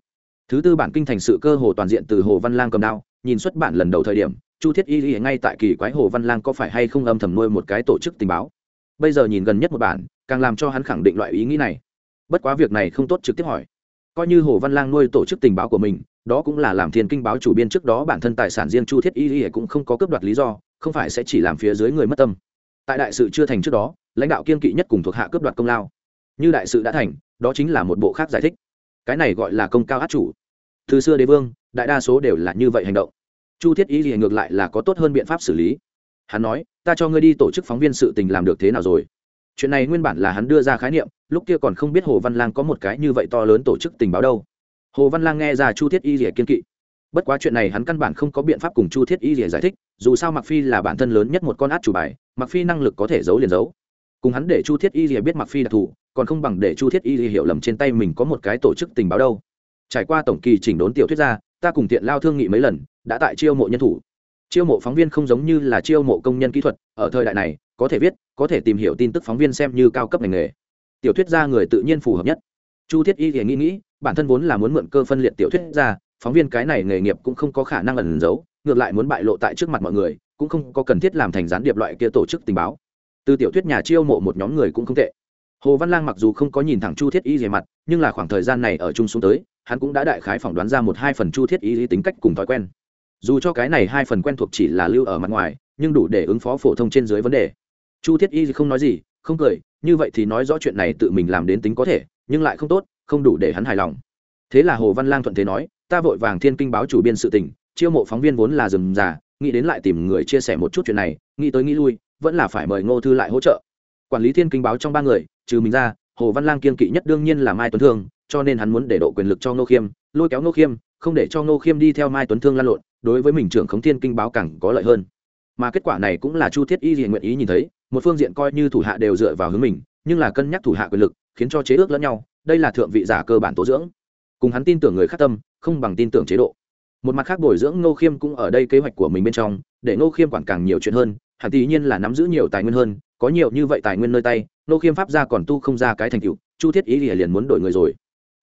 thứ tư bản kinh thành sự cơ hồ toàn diện từ hồ văn lang cầm đao, nhìn xuất bản lần đầu thời điểm, chu thiết y y ngay tại kỳ quái hồ văn lang có phải hay không âm thầm nuôi một cái tổ chức tình báo. Bây giờ nhìn gần nhất một bản, càng làm cho hắn khẳng định loại ý nghĩ này. Bất quá việc này không tốt trực tiếp hỏi. Coi như hồ văn lang nuôi tổ chức tình báo của mình, đó cũng là làm thiên kinh báo chủ biên trước đó bản thân tài sản riêng chu thiết y y cũng không có cướp đoạt lý do, không phải sẽ chỉ làm phía dưới người mất tâm. Tại đại sự chưa thành trước đó, lãnh đạo kiên kỵ nhất cùng thuộc hạ cướp đoạt công lao. Như đại sự đã thành, đó chính là một bộ khác giải thích cái này gọi là công cao át chủ. Từ xưa đế vương, đại đa số đều là như vậy hành động. Chu thiết y thì ngược lại là có tốt hơn biện pháp xử lý. Hắn nói, ta cho ngươi đi tổ chức phóng viên sự tình làm được thế nào rồi? Chuyện này nguyên bản là hắn đưa ra khái niệm, lúc kia còn không biết hồ văn lang có một cái như vậy to lớn tổ chức tình báo đâu. Hồ văn lang nghe ra chu thiết y rỉa kiên kỵ. Bất quá chuyện này hắn căn bản không có biện pháp cùng chu thiết y rỉa giải thích, dù sao mặc phi là bản thân lớn nhất một con át chủ bài mặc phi năng lực có thể giấu liền giấu. Cùng hắn để chu thiết y rỉa biết mặc phi đặc thù còn không bằng để chu thiết y hiểu lầm trên tay mình có một cái tổ chức tình báo đâu. Trải qua tổng kỳ chỉnh đốn tiểu thuyết ra, ta cùng tiện lao thương nghị mấy lần, đã tại chiêu mộ nhân thủ. Chiêu mộ phóng viên không giống như là chiêu mộ công nhân kỹ thuật, ở thời đại này, có thể viết, có thể tìm hiểu tin tức phóng viên xem như cao cấp ngành nghề. Tiểu thuyết gia người tự nhiên phù hợp nhất. Chu thiết y thì nghĩ nghĩ, bản thân vốn là muốn mượn cơ phân liệt tiểu thuyết gia phóng viên cái này nghề nghiệp cũng không có khả năng ẩn giấu, ngược lại muốn bại lộ tại trước mặt mọi người, cũng không có cần thiết làm thành gián điệp loại kia tổ chức tình báo. Từ tiểu thuyết nhà chiêu mộ một nhóm người cũng không tệ hồ văn lang mặc dù không có nhìn thẳng chu thiết y về mặt, nhưng là khoảng thời gian này ở chung xuống tới, hắn cũng đã đại khái phỏng đoán ra một hai phần chu thiết y tính cách cùng thói quen. Dù cho cái này hai phần quen thuộc chỉ là lưu ở mặt ngoài, nhưng đủ để ứng phó phổ thông trên dưới vấn đề. Chu thiết y không nói gì, không cười, như vậy thì nói rõ chuyện này tự mình làm đến tính có thể, nhưng lại không tốt, không đủ để hắn hài lòng. Thế là hồ văn lang thuận thế nói, ta vội vàng thiên kinh báo chủ biên sự tình, chiêu mộ phóng viên vốn là rừng già, nghĩ đến lại tìm người chia sẻ một chút chuyện này, nghĩ tới nghĩ lui, vẫn là phải mời ngô thư lại hỗ trợ quản lý thiên kinh báo trong ba người, trừ mình ra, hồ văn lang kiên kỵ nhất đương nhiên là mai tuấn thương, cho nên hắn muốn để độ quyền lực cho ngô khiêm, lôi kéo ngô khiêm, không để cho ngô khiêm đi theo mai tuấn thương lan lộn, đối với mình trưởng khống thiên kinh báo càng có lợi hơn. Mà kết quả này cũng là chu thiết y diện nguyện ý nhìn thấy, một phương diện coi như thủ hạ đều dựa vào hướng mình, nhưng là cân nhắc thủ hạ quyền lực, khiến cho chế ước lẫn nhau, đây là thượng vị giả cơ bản tố dưỡng. Cùng hắn tin tưởng người khác tâm, không bằng tin tưởng chế độ. Một mặt khác bồi dưỡng ngô khiêm cũng ở đây kế hoạch của mình bên trong, để ngô khiêm quản càng nhiều chuyện hơn, hẳn tự nhiên là nắm giữ nhiều tài nguyên hơn có nhiều như vậy tài nguyên nơi tay, nô khiêm pháp ra còn tu không ra cái thành tựu, chu thiết ý lìa liền muốn đổi người rồi.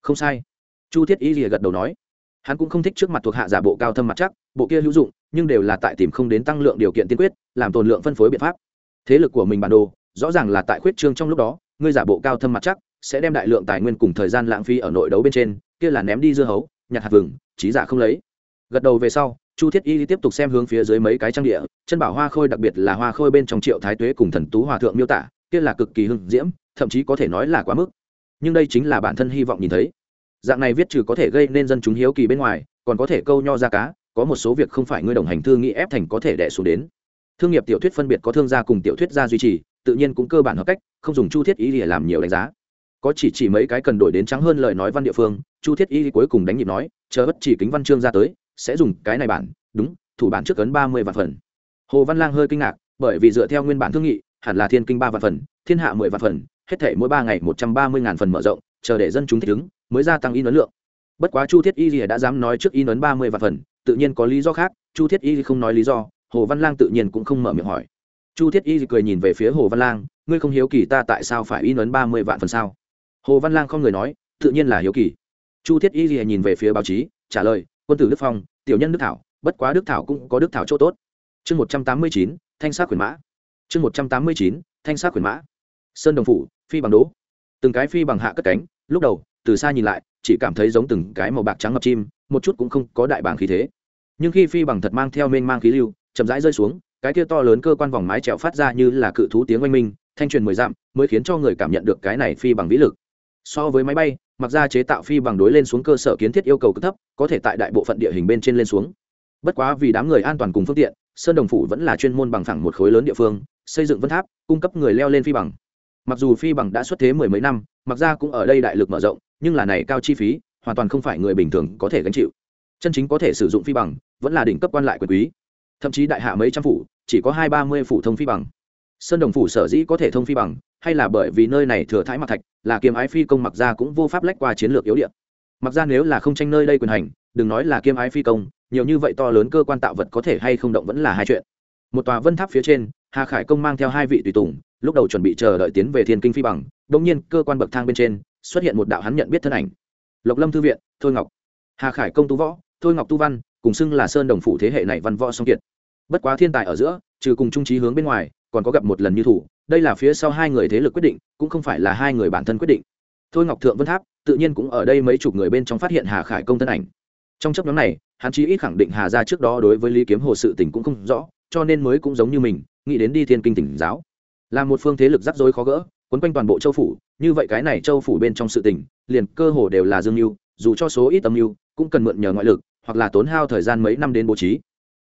Không sai. Chu thiết ý lìa gật đầu nói. Hắn cũng không thích trước mặt thuộc hạ giả bộ cao thâm mặt chắc, bộ kia hữu dụng, nhưng đều là tại tìm không đến tăng lượng điều kiện tiên quyết, làm tồn lượng phân phối biện pháp. Thế lực của mình bản đồ, rõ ràng là tại khuyết trương trong lúc đó, ngươi giả bộ cao thâm mặt chắc, sẽ đem đại lượng tài nguyên cùng thời gian lãng phí ở nội đấu bên trên, kia là ném đi dưa hấu, nhặt hạt vừng, trí giả không lấy. Gật đầu về sau chu thiết y tiếp tục xem hướng phía dưới mấy cái trang địa, chân bảo hoa khôi đặc biệt là hoa khôi bên trong triệu thái tuế cùng thần tú hòa thượng miêu tả, kia là cực kỳ hưng diễm, thậm chí có thể nói là quá mức. Nhưng đây chính là bản thân hy vọng nhìn thấy. Dạng này viết trừ có thể gây nên dân chúng hiếu kỳ bên ngoài, còn có thể câu nho ra cá, có một số việc không phải ngươi đồng hành thương nghĩ ép thành có thể đẻ xuống đến. Thương nghiệp tiểu thuyết phân biệt có thương gia cùng tiểu thuyết gia duy trì, tự nhiên cũng cơ bản hợp cách, không dùng chu thiết y để làm nhiều đánh giá. Có chỉ chỉ mấy cái cần đổi đến trắng hơn lời nói văn địa phương, chu thiết y cuối cùng đánh nhịp nói, chờ bất chỉ kính văn chương ra tới sẽ dùng cái này bản, đúng, thủ bản trước ấn ba mươi vạn phần. Hồ văn lang hơi kinh ngạc, bởi vì dựa theo nguyên bản thương nghị, hẳn là thiên kinh ba vạn phần, thiên hạ mười vạn phần, hết thể mỗi ba ngày một trăm ba mươi ngàn phần mở rộng, chờ để dân chúng thích ứng, mới gia tăng in ấn lượng. Bất quá chu thiết y đã dám nói trước in ấn ba mươi vạn phần, tự nhiên có lý do khác, chu thiết y không nói lý do, hồ văn lang tự nhiên cũng không mở miệng hỏi. Chu thiết y cười nhìn về phía hồ văn lang, ngươi không hiếu kỳ ta tại sao phải in ấn ba mươi vạn phần sao? Hồ văn lang không người nói, tự nhiên là hiếu kỳ. Chu thiết y nhìn về phía báo chí, trả lời quân tử đức phong, tiểu nhân đức thảo, bất quá đức thảo cũng có đức thảo chỗ tốt. Chương một trăm tám mươi chín, thanh sát quyền mã. Chương một trăm tám mươi chín, thanh sát quyền mã. Sơn đồng phủ, phi bằng đố từng cái phi bằng hạ cất cánh, lúc đầu, từ xa nhìn lại, chỉ cảm thấy giống từng cái màu bạc trắng ngập chim, một chút cũng không có đại bảng khí thế. Nhưng khi phi bằng thật mang theo mênh mang khí lưu, chậm rãi rơi xuống, cái kia to lớn cơ quan vòng mái trèo phát ra như là cự thú tiếng oanh minh, thanh truyền mười dặm, mới khiến cho người cảm nhận được cái này phi bằng vĩ lực so với máy bay, mặc ra chế tạo phi bằng đối lên xuống cơ sở kiến thiết yêu cầu cực thấp, có thể tại đại bộ phận địa hình bên trên lên xuống. Bất quá vì đám người an toàn cùng phương tiện, sơn đồng phủ vẫn là chuyên môn bằng phẳng một khối lớn địa phương, xây dựng vân tháp, cung cấp người leo lên phi bằng. Mặc dù phi bằng đã xuất thế mười mấy năm, mặc ra cũng ở đây đại lực mở rộng, nhưng là này cao chi phí, hoàn toàn không phải người bình thường có thể gánh chịu. Chân chính có thể sử dụng phi bằng, vẫn là đỉnh cấp quan lại quyền quý. Thậm chí đại hạ mấy trăm phủ, chỉ có hai ba mươi phủ thông phi bằng sơn đồng phủ sở dĩ có thể thông phi bằng, hay là bởi vì nơi này thừa thái mặc thạch, là kiêm ái phi công mặc ra cũng vô pháp lách qua chiến lược yếu điện mặc ra nếu là không tranh nơi đây quyền hành, đừng nói là kiêm ái phi công, nhiều như vậy to lớn cơ quan tạo vật có thể hay không động vẫn là hai chuyện. Một tòa vân tháp phía trên, hà khải công mang theo hai vị tùy tùng, lúc đầu chuẩn bị chờ đợi tiến về thiên kinh phi bằng đông nhiên cơ quan bậc thang bên trên xuất hiện một đạo hắn nhận biết thân ảnh. Lộc lâm thư viện, thôi ngọc. Hà khải công tu võ, thôi ngọc tu văn, cùng xưng là sơn đồng phủ thế hệ này văn võ song kiệt. Bất quá thiên tài ở giữa, trừ cùng trung trí hướng bên ngoài còn có gặp một lần như thủ, đây là phía sau hai người thế lực quyết định, cũng không phải là hai người bản thân quyết định. Thôi ngọc thượng vân tháp, tự nhiên cũng ở đây mấy chục người bên trong phát hiện hà khải công thân ảnh. Trong chấp nhóm này, hắn chí ít khẳng định hà ra trước đó đối với lý kiếm hồ sự tình cũng không rõ, cho nên mới cũng giống như mình, nghĩ đến đi thiên kinh tỉnh giáo. Là một phương thế lực rắc rối khó gỡ, quấn quanh toàn bộ châu phủ, như vậy cái này châu phủ bên trong sự tình, liền cơ hồ đều là dương mưu, dù cho số ít âm mưu, cũng cần mượn nhờ ngoại lực, hoặc là tốn hao thời gian mấy năm đến bố trí.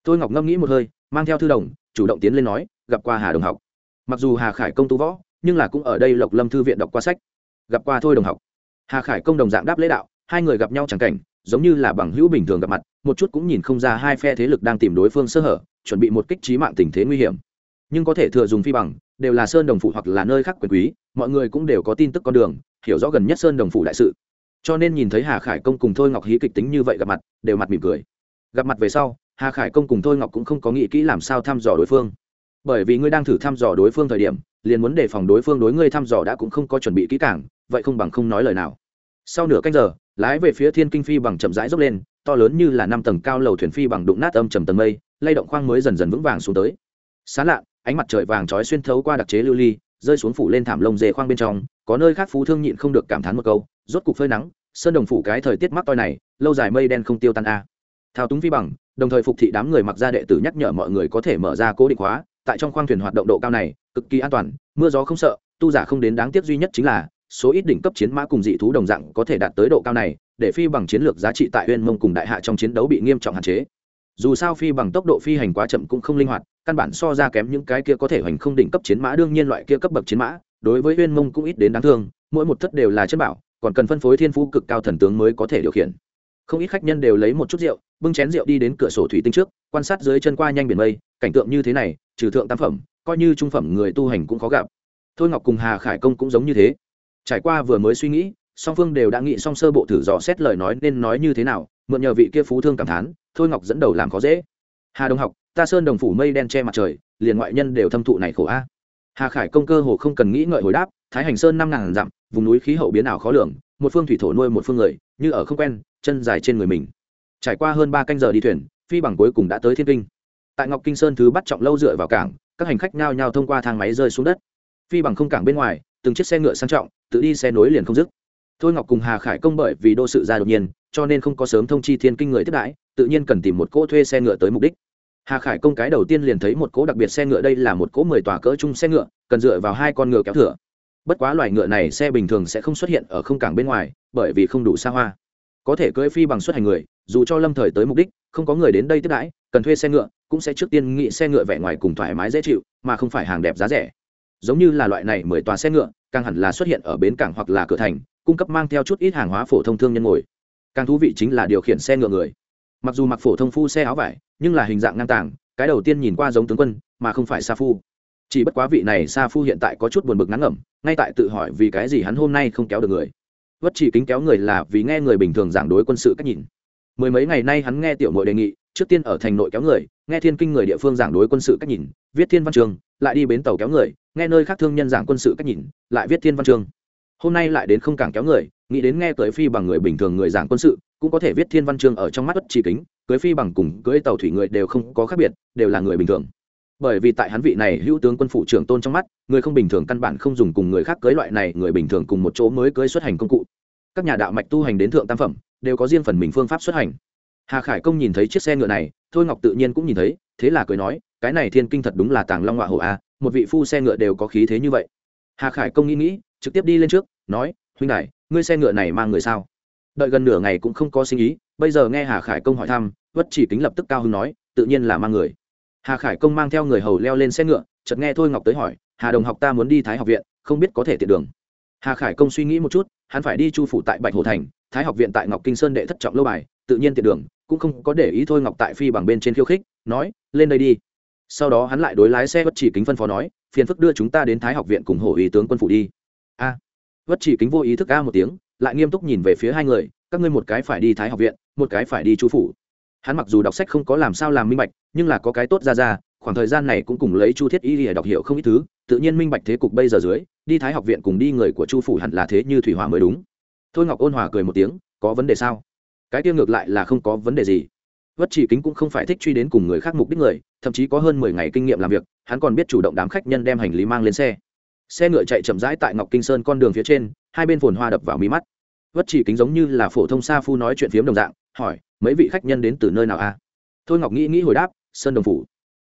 Tôi ngọc ngâm nghĩ một hơi mang theo thư đồng, chủ động tiến lên nói, gặp qua hà đồng học. Mặc dù hà khải công tu võ, nhưng là cũng ở đây lộc lâm thư viện đọc qua sách. Gặp qua thôi đồng học. Hà khải công đồng dạng đáp lễ đạo, hai người gặp nhau chẳng cảnh, giống như là bằng hữu bình thường gặp mặt, một chút cũng nhìn không ra hai phe thế lực đang tìm đối phương sơ hở, chuẩn bị một kích trí mạng tình thế nguy hiểm. Nhưng có thể thừa dùng phi bằng, đều là sơn đồng phụ hoặc là nơi khác quyền quý, mọi người cũng đều có tin tức con đường, hiểu rõ gần nhất sơn đồng phụ đại sự. Cho nên nhìn thấy hà khải công cùng thôi ngọc hí kịch tính như vậy gặp mặt, đều mặt mỉm cười gặp mặt về sau, hà khải công cùng thôi ngọc cũng không có nghĩ kỹ làm sao thăm dò đối phương. Bởi vì ngươi đang thử thăm dò đối phương thời điểm, liền muốn đề phòng đối phương đối ngươi thăm dò đã cũng không có chuẩn bị kỹ càng, vậy không bằng không nói lời nào. Sau nửa canh giờ, lái về phía thiên kinh phi bằng chậm rãi dốc lên, to lớn như là năm tầng cao lầu thuyền phi bằng đụng nát âm trầm tầng mây, lay động khoang mới dần dần vững vàng xuống tới. Sán lạ, ánh mặt trời vàng trói xuyên thấu qua đặc chế lưu ly, rơi xuống phủ lên thảm lông dề khoang bên trong, có nơi khác phú thương nhịn không được cảm thán một câu, rốt cục phơi nắng, sơn đồng phủ cái thời tiết mắc toi này, lâu dài mây đen không tiêu tan a thao túng phi bằng, đồng thời phục thị đám người mặc ra đệ tử nhắc nhở mọi người có thể mở ra cố định hóa, tại trong khoang thuyền hoạt động độ cao này, cực kỳ an toàn, mưa gió không sợ, tu giả không đến đáng tiếc duy nhất chính là, số ít đỉnh cấp chiến mã cùng dị thú đồng dạng có thể đạt tới độ cao này, để phi bằng chiến lược giá trị tại huyên mông cùng đại hạ trong chiến đấu bị nghiêm trọng hạn chế. Dù sao phi bằng tốc độ phi hành quá chậm cũng không linh hoạt, căn bản so ra kém những cái kia có thể hoành không đỉnh cấp chiến mã, đương nhiên loại kia cấp bậc chiến mã, đối với huyên mông cũng ít đến đáng thương, mỗi một thất đều là chất bảo, còn cần phân phối thiên phú cực cao thần tướng mới có thể điều khiển không ít khách nhân đều lấy một chút rượu, bưng chén rượu đi đến cửa sổ thủy tinh trước, quan sát dưới chân qua nhanh biển mây, cảnh tượng như thế này, trừ thượng tam phẩm, coi như trung phẩm người tu hành cũng khó gặp. Thôi ngọc cùng hà khải công cũng giống như thế. Trải qua vừa mới suy nghĩ, song phương đều đã nghĩ xong sơ bộ thử dò xét lời nói nên nói như thế nào, mượn nhờ vị kia phú thương cảm thán, thôi ngọc dẫn đầu làm khó dễ. Hà đồng học, ta sơn đồng phủ mây đen che mặt trời, liền ngoại nhân đều thâm thụ này khổ a. Hà khải công cơ hồ không cần nghĩ ngợi hồi đáp, thái hành sơn năm ngàn dặm, vùng núi khí hậu biến ảo khó lường một phương thủy thổ nuôi một phương người, như ở không quen, chân dài trên người mình. Trải qua hơn ba canh giờ đi thuyền, phi bằng cuối cùng đã tới thiên kinh. Tại ngọc kinh sơn thứ bắt trọng lâu dựa vào cảng, các hành khách nhao nhao thông qua thang máy rơi xuống đất. Phi bằng không cảng bên ngoài, từng chiếc xe ngựa sang trọng, tự đi xe nối liền không dứt. Thôi ngọc cùng hà khải công bởi vì đô sự ra đột nhiên, cho nên không có sớm thông chi thiên kinh người tiếp đãi, tự nhiên cần tìm một cỗ thuê xe ngựa tới mục đích. Hà khải công cái đầu tiên liền thấy một cỗ đặc biệt xe ngựa, đây là một cỗ mười tòa cỡ chung xe ngựa, cần dựa vào hai con ngựa kéo thửa bất quá loài ngựa này xe bình thường sẽ không xuất hiện ở không cảng bên ngoài, bởi vì không đủ xa hoa. Có thể cưỡi phi bằng xuất hành người, dù cho lâm thời tới mục đích, không có người đến đây tiếp đãi, cần thuê xe ngựa, cũng sẽ trước tiên nghĩ xe ngựa vẻ ngoài cùng thoải mái dễ chịu, mà không phải hàng đẹp giá rẻ. Giống như là loại này mười tòa xe ngựa, càng hẳn là xuất hiện ở bến cảng hoặc là cửa thành, cung cấp mang theo chút ít hàng hóa phổ thông thương nhân ngồi. Càng thú vị chính là điều khiển xe ngựa người. Mặc dù mặc phổ thông phu xe áo vải, nhưng là hình dạng ngang tàng, cái đầu tiên nhìn qua giống tướng quân, mà không phải sa phu. Chỉ bất quá vị này sa phu hiện tại có chút buồn bực ngắn ngẩm ngay tại tự hỏi vì cái gì hắn hôm nay không kéo được người. Vất chỉ kính kéo người là vì nghe người bình thường giảng đối quân sự cách nhìn. Mười mấy ngày nay hắn nghe tiểu mội đề nghị, trước tiên ở thành nội kéo người, nghe thiên kinh người địa phương giảng đối quân sự cách nhìn, viết thiên văn trường, lại đi bến tàu kéo người, nghe nơi khác thương nhân giảng quân sự cách nhìn, lại viết thiên văn trường. Hôm nay lại đến không cảng kéo người, nghĩ đến nghe cưới phi bằng người bình thường người giảng quân sự, cũng có thể viết thiên văn chương ở trong mắt bất chỉ kính, cưới phi bằng cùng cưới tàu thủy người đều không có khác biệt, đều là người bình thường bởi vì tại hắn vị này hữu tướng quân phụ trưởng tôn trong mắt, người không bình thường căn bản không dùng cùng người khác cưới loại này, người bình thường cùng một chỗ mới cưới xuất hành công cụ. Các nhà đạo mạch tu hành đến thượng tam phẩm, đều có riêng phần mình phương pháp xuất hành. Hà khải công nhìn thấy chiếc xe ngựa này, thôi ngọc tự nhiên cũng nhìn thấy, thế là cười nói, cái này thiên kinh thật đúng là tàng long họa hộ a à, một vị phu xe ngựa đều có khí thế như vậy. Hà khải công nghĩ nghĩ, trực tiếp đi lên trước, nói, huynh đại ngươi xe ngựa này mang người sao? Đợi gần nửa ngày cũng không có sinh ý, bây giờ nghe hà khải công hỏi thăm, vất chỉ kính lập tức cao hưng nói, tự nhiên là mang người hà khải công mang theo người hầu leo lên xe ngựa chợt nghe thôi ngọc tới hỏi hà đồng học ta muốn đi thái học viện không biết có thể tiện đường. Hà khải công suy nghĩ một chút hắn phải đi chu phủ tại bạch hồ thành thái học viện tại ngọc kinh sơn đệ thất trọng lâu bài tự nhiên tiện đường cũng không có để ý thôi ngọc tại phi bằng bên trên khiêu khích nói lên đây đi. Sau đó hắn lại đối lái xe bất chỉ kính phân phó nói phiền phức đưa chúng ta đến thái học viện cùng hổ ý tướng quân phủ đi. A. À, bất chỉ kính vô ý thức a một tiếng lại nghiêm túc nhìn về phía hai người các ngươi một cái phải đi thái học viện một cái phải đi chu phủ hắn mặc dù đọc sách không có làm sao làm minh bạch, nhưng là có cái tốt ra ra, khoảng thời gian này cũng cùng lấy chu thiết y lìa đọc hiểu không ít thứ, tự nhiên minh bạch thế cục bây giờ dưới, đi thái học viện cùng đi người của chu phủ hẳn là thế như thủy hòa mới đúng. Thôi ngọc ôn hòa cười một tiếng, có vấn đề sao? Cái tiêu ngược lại là không có vấn đề gì. Vất chỉ kính cũng không phải thích truy đến cùng người khác mục đích người, thậm chí có hơn mười ngày kinh nghiệm làm việc, hắn còn biết chủ động đám khách nhân đem hành lý mang lên xe. Xe ngựa chạy chậm rãi tại ngọc kinh sơn con đường phía trên, hai bên phồn hoa đập vào mí mắt. Vất chỉ kính giống như là phổ thông sa phu nói chuyện phiếm đồng dạng hỏi, mấy vị khách nhân đến từ nơi nào a? Thôi ngọc nghĩ nghĩ hồi đáp, sơn đồng phủ.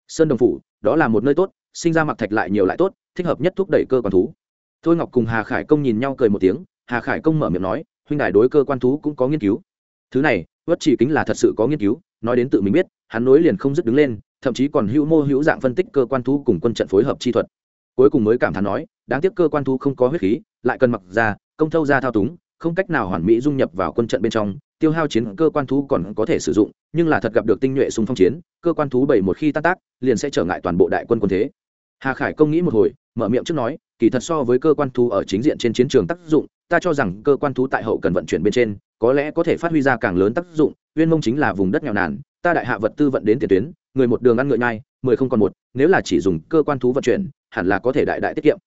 Sơn đồng phủ, đó là một nơi tốt, sinh ra mặc thạch lại nhiều lại tốt, thích hợp nhất thúc đẩy cơ quan thú. Thôi ngọc cùng hà khải công nhìn nhau cười một tiếng, hà khải công mở miệng nói, huynh đài đối cơ quan thú cũng có nghiên cứu. Thứ này vất chỉ kính là thật sự có nghiên cứu, nói đến tự mình biết, hắn nối liền không dứt đứng lên, thậm chí còn hữu mô hữu dạng phân tích cơ quan thú cùng quân trận phối hợp chi thuật. Cuối cùng mới cảm thán nói, đáng tiếc cơ quan thú không có huyết khí, lại cần mặc ra, công thâu ra thao túng không cách nào hoàn mỹ dung nhập vào quân trận bên trong, tiêu hao chiến cơ quan thú còn có thể sử dụng, nhưng là thật gặp được tinh nhuệ xung phong chiến, cơ quan thú bảy một khi tan tác, liền sẽ trở ngại toàn bộ đại quân quân thế. Hà khải công nghĩ một hồi, mở miệng trước nói, kỳ thật so với cơ quan thú ở chính diện trên chiến trường tác dụng, ta cho rằng cơ quan thú tại hậu cần vận chuyển bên trên, có lẽ có thể phát huy ra càng lớn tác dụng, uyên mông chính là vùng đất nghèo nàn, ta đại hạ vật tư vận đến tiền tuyến, người một đường ăn ngựa nhai, mười không còn một, nếu là chỉ dùng cơ quan thú vận chuyển, hẳn là có thể đại đại tiết kiệm.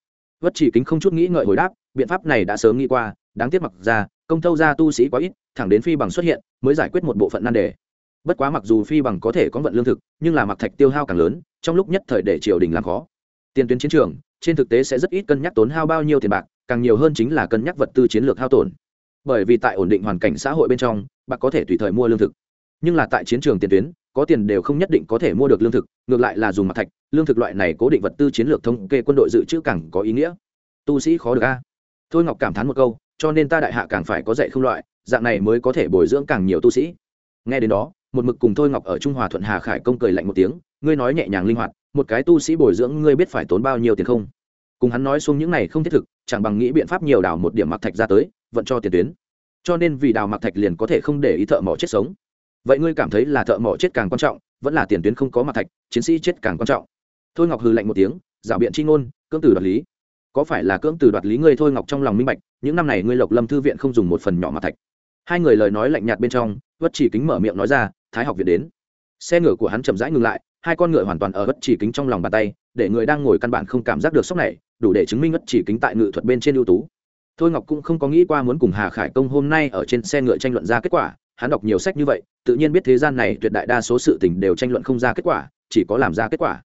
Vất chỉ kính không chút nghĩ ngợi hồi đáp, biện pháp này đã sớm nghĩ qua đáng tiếc mặc ra, công thâu ra tu sĩ quá ít, thẳng đến phi bằng xuất hiện, mới giải quyết một bộ phận nan đề. Bất quá mặc dù phi bằng có thể có vận lương thực, nhưng là mặc thạch tiêu hao càng lớn, trong lúc nhất thời để triều đình làm khó. Tiền tuyến chiến trường, trên thực tế sẽ rất ít cân nhắc tốn hao bao nhiêu tiền bạc, càng nhiều hơn chính là cân nhắc vật tư chiến lược hao tổn. Bởi vì tại ổn định hoàn cảnh xã hội bên trong, bạc có thể tùy thời mua lương thực. Nhưng là tại chiến trường tiền tuyến, có tiền đều không nhất định có thể mua được lương thực, ngược lại là dùng mặt thạch, lương thực loại này cố định vật tư chiến lược thống kê quân đội dự trữ càng có ý nghĩa. Tu sĩ khó được a. Thôi ngọc cảm thán một câu cho nên ta đại hạ càng phải có dạy không loại, dạng này mới có thể bồi dưỡng càng nhiều tu sĩ. Nghe đến đó, một mực cùng thôi ngọc ở trung hòa thuận hà khải công cười lạnh một tiếng, ngươi nói nhẹ nhàng linh hoạt, một cái tu sĩ bồi dưỡng ngươi biết phải tốn bao nhiêu tiền không? Cùng hắn nói xuống những này không thiết thực, chẳng bằng nghĩ biện pháp nhiều đào một điểm mặc thạch ra tới, vận cho tiền tuyến. Cho nên vì đào mặc thạch liền có thể không để ý thợ mỏ chết sống. Vậy ngươi cảm thấy là thợ mỏ chết càng quan trọng, vẫn là tiền tuyến không có mặc thạch, chiến sĩ chết càng quan trọng? Thôi ngọc hừ lạnh một tiếng giả biện c h i ngôn, cưỡng tử đoạt lý có phải là cưỡng từ đoạt lý ngươi thôi ngọc trong lòng minh bạch, những năm này ngươi lộc lâm thư viện không dùng một phần nhỏ mà thạch. Hai người lời nói lạnh nhạt bên trong vất chỉ kính mở miệng nói ra, thái học viện đến. Xe ngựa của hắn chậm rãi ngừng lại, hai con ngựa hoàn toàn ở vất chỉ kính trong lòng bàn tay, để người đang ngồi căn bản không cảm giác được sốc này, đủ để chứng minh vất chỉ kính tại ngự thuật bên trên ưu tú. Thôi ngọc cũng không có nghĩ qua muốn cùng hà khải công hôm nay ở trên xe ngựa tranh luận ra kết quả, hắn đọc nhiều sách như vậy, tự nhiên biết thế gian này tuyệt đại đa số sự tình đều tranh luận không ra kết quả, chỉ có làm ra kết quả.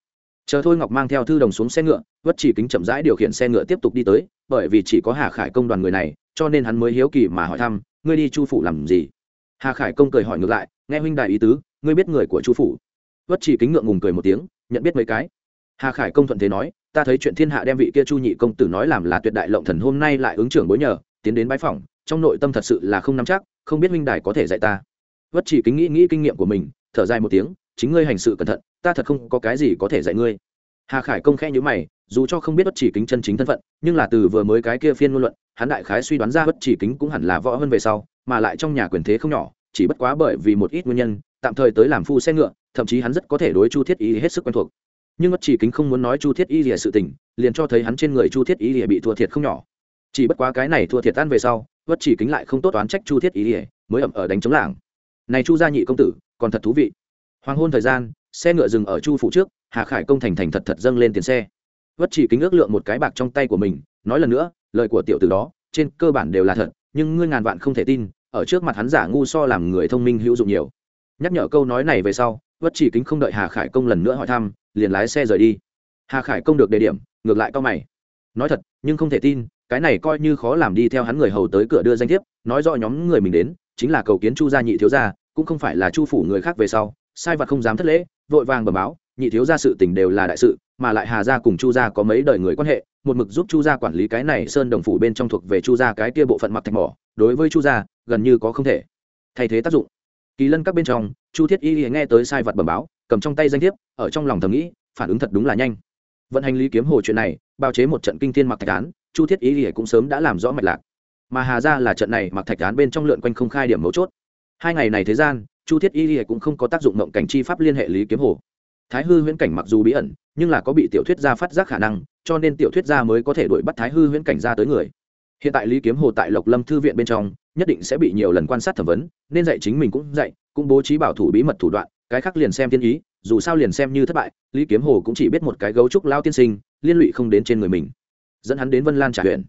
Chờ thôi ngọc mang theo thư đồng xuống xe ngựa vất chỉ kính chậm rãi điều khiển xe ngựa tiếp tục đi tới, bởi vì chỉ có hà khải công đoàn người này, cho nên hắn mới hiếu kỳ mà hỏi thăm, ngươi đi chu phủ làm gì? Hà khải công cười hỏi ngược lại, nghe huynh đại ý tứ, ngươi biết người của chu phủ. Vất chỉ kính ngượng ngùng cười một tiếng, nhận biết mấy cái. Hà khải công thuận thế nói, ta thấy chuyện thiên hạ đem vị kia chu nhị công tử nói làm là tuyệt đại lộng thần hôm nay lại ứng trưởng bối nhờ, tiến đến bãi phòng trong nội tâm thật sự là không nắm chắc, không biết huynh đài có thể dạy ta. Vất chỉ kính nghĩ nghĩ kinh nghiệm của mình, thở dài một tiếng, chính ngươi hành sự cẩn thận, ta thật không có cái gì có thể dạy ngươi hà khải công khẽ nhữ mày, dù cho không biết bất chỉ kính chân chính thân phận, nhưng là từ vừa mới cái kia phiên ngôn luận, hắn đại khái suy đoán ra bất chỉ kính cũng hẳn là võ hơn về sau, mà lại trong nhà quyền thế không nhỏ, chỉ bất quá bởi vì một ít nguyên nhân, tạm thời tới làm phu xe ngựa, thậm chí hắn rất có thể đối chu thiết y hết sức quen thuộc. Nhưng bất chỉ kính không muốn nói chu thiết y lìa sự tình, liền cho thấy hắn trên người chu thiết y lìa bị thua thiệt không nhỏ. Chỉ bất quá cái này thua thiệt tan về sau, bất chỉ kính lại không tốt toán trách chu thiết y lìa, mới ẩm ở đánh chống làng. Này chu gia nhị công tử, còn thật thú vị. Hoàng hôn thời gian xe ngựa dừng ở chu phủ trước, hà khải công thành thành thật thật dâng lên tiền xe. Vất chỉ kính ước lượng một cái bạc trong tay của mình, nói lần nữa, lời của tiểu từ đó, trên cơ bản đều là thật, nhưng ngươi ngàn vạn không thể tin, ở trước mặt hắn giả ngu so làm người thông minh hữu dụng nhiều. Nhắc nhở câu nói này về sau, vất chỉ kính không đợi hà khải công lần nữa hỏi thăm, liền lái xe rời đi. Hà khải công được đề điểm, ngược lại cao mày. Nói thật, nhưng không thể tin, cái này coi như khó làm đi theo hắn người hầu tới cửa đưa danh thiếp, nói rõ nhóm người mình đến, chính là cầu kiến chu gia nhị thiếu gia, cũng không phải là chu phủ người khác về sau, sai vật không dám thất lễ vội vàng bẩm báo, nhị thiếu gia sự tình đều là đại sự, mà lại hà gia cùng chu gia có mấy đời người quan hệ, một mực giúp chu gia quản lý cái này sơn đồng phủ bên trong thuộc về chu gia cái kia bộ phận mặc thạch mỏ, đối với chu gia, gần như có không thể thay thế tác dụng. Kỳ lân các bên trong, chu thiết y nghe tới sai vật bẩm báo, cầm trong tay danh thiếp, ở trong lòng thầm nghĩ, phản ứng thật đúng là nhanh. Vận hành lý kiếm hồ chuyện này bao chế một trận kinh thiên mặc thạch án, chu thiết y cũng sớm đã làm rõ mạch lạc. Mà hà gia là trận này mặc thạch án bên trong lượn quanh không khai điểm mấu chốt. Hai ngày này thế gian chu thiết y cũng không có tác dụng mộng cảnh chi pháp liên hệ lý kiếm hồ. Thái hư huyễn cảnh mặc dù bí ẩn, nhưng là có bị tiểu thuyết gia phát giác khả năng, cho nên tiểu thuyết gia mới có thể đuổi bắt thái hư huyễn cảnh ra tới người. Hiện tại lý kiếm hồ tại lộc lâm thư viện bên trong, nhất định sẽ bị nhiều lần quan sát thẩm vấn, nên dạy chính mình cũng dạy, cũng bố trí bảo thủ bí mật thủ đoạn, cái khác liền xem thiên ý, dù sao liền xem như thất bại, lý kiếm hồ cũng chỉ biết một cái gấu trúc lao tiên sinh, liên lụy không đến trên người mình. Dẫn hắn đến vân lan trả huyện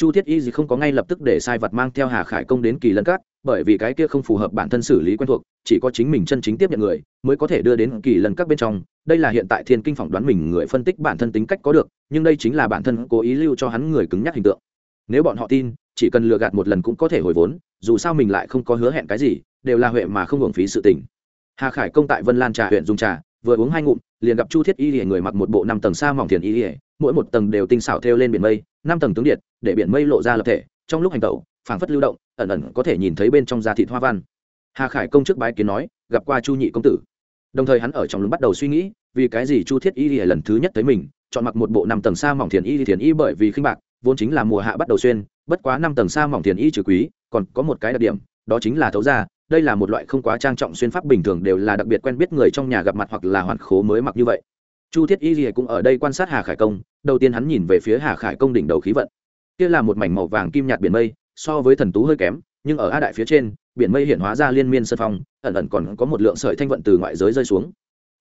chu thiết y gì không có ngay lập tức để sai vật mang theo hà khải công đến kỳ lân cát bởi vì cái kia không phù hợp bản thân xử lý quen thuộc, chỉ có chính mình chân chính tiếp nhận người, mới có thể đưa đến kỳ lân các bên trong. Đây là hiện tại thiên kinh phỏng đoán mình người phân tích bản thân tính cách có được, nhưng đây chính là bản thân cố ý lưu cho hắn người cứng nhắc hình tượng. Nếu bọn họ tin, chỉ cần lừa gạt một lần cũng có thể hồi vốn, dù sao mình lại không có hứa hẹn cái gì, đều là huệ mà không hưởng phí sự tình. Hà khải công tại vân lan trà huyện dùng trà vừa uống hai ngụm, liền gặp chu thiết y lìa người mặc một bộ năm tầng xa mỏng thiền y lìa, mỗi một tầng đều tinh xảo theo lên biển mây, năm tầng tướng điện, để biển mây lộ ra lập thể, trong lúc hành tẩu, phảng phất lưu động, ẩn ẩn có thể nhìn thấy bên trong da thịt hoa văn. Hà khải công trước bái kiến nói, gặp qua chu nhị công tử. Đồng thời hắn ở trong lúc bắt đầu suy nghĩ, vì cái gì chu thiết y lìa lần thứ nhất thấy mình, chọn mặc một bộ năm tầng xa mỏng thiền y thiền y bởi vì khinh bạc, vốn chính là mùa hạ bắt đầu xuyên, bất quá năm tầng xa mỏng thiền y trừ quý, còn có một cái đặc điểm, đó chính là thấu ra đây là một loại không quá trang trọng xuyên pháp bình thường đều là đặc biệt quen biết người trong nhà gặp mặt hoặc là hoàn khố mới mặc như vậy. Chu thiết y gì cũng ở đây quan sát hà khải công, đầu tiên hắn nhìn về phía hà khải công đỉnh đầu khí vận. Kia là một mảnh màu vàng kim nhạt biển mây, so với thần tú hơi kém, nhưng ở a đại phía trên, biển mây hiện hóa ra liên miên sân phong, ẩn ẩn còn có một lượng sợi thanh vận từ ngoại giới rơi xuống.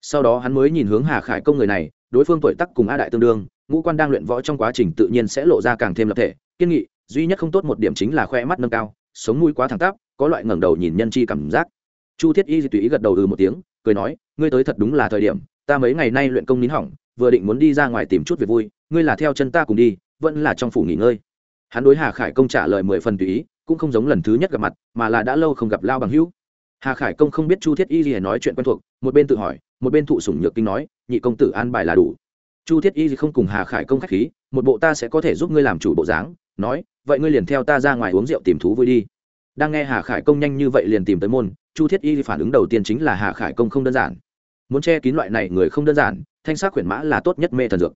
Sau đó hắn mới nhìn hướng hà khải công người này, đối phương tuổi tắc cùng a đại tương đương, ngũ quan đang luyện võ trong quá trình tự nhiên sẽ lộ ra càng thêm lập thể, kiên nghị, duy nhất không tốt một điểm chính là khoe mắt nâng cao, sống mũi quá thẳng tắp có loại ngẩng đầu nhìn nhân chi cảm giác. Chu thiết y tùy ý gật đầu ư một tiếng, cười nói, ngươi tới thật đúng là thời điểm, ta mấy ngày nay luyện công nín hỏng, vừa định muốn đi ra ngoài tìm chút việc vui, ngươi là theo chân ta cùng đi, vẫn là trong phủ nghỉ ngơi. Hắn đối hà khải công trả lời mười phần tùy ý, cũng không giống lần thứ nhất gặp mặt, mà là đã lâu không gặp lao bằng hữu. Hà khải công không biết chu thiết y gì nói chuyện quen thuộc, một bên tự hỏi, một bên thụ sủng nhược kinh nói, nhị công tử an bài là đủ. Chu thiết y không cùng hà khải công khách khí, một bộ ta sẽ có thể giúp ngươi làm chủ bộ dáng, nói, vậy ngươi liền theo ta ra ngoài uống rượu tìm thú vui đi đang nghe hà khải công nhanh như vậy liền tìm tới môn, chu thiết y phản ứng đầu tiên chính là hà khải công không đơn giản. Muốn che kín loại này người không đơn giản, thanh sắc quyển mã là tốt nhất mê thần dược.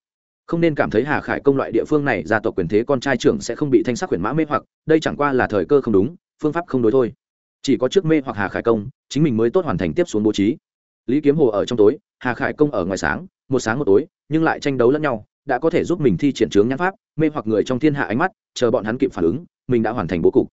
Không nên cảm thấy hà khải công loại địa phương này gia tộc quyền thế con trai trưởng sẽ không bị thanh sắc quyển mã mê hoặc, đây chẳng qua là thời cơ không đúng, phương pháp không đối thôi. Chỉ có trước mê hoặc hà khải công, chính mình mới tốt hoàn thành tiếp xuống bố trí. Lý kiếm hồ ở trong tối, hà khải công ở ngoài sáng, một sáng một tối, nhưng lại tranh đấu lẫn nhau, đã có thể giúp mình thi triển trướng nhãn pháp, mê hoặc người trong thiên hạ ánh mắt, chờ bọn hắn kịp phản ứng, mình đã hoàn thành bố cục.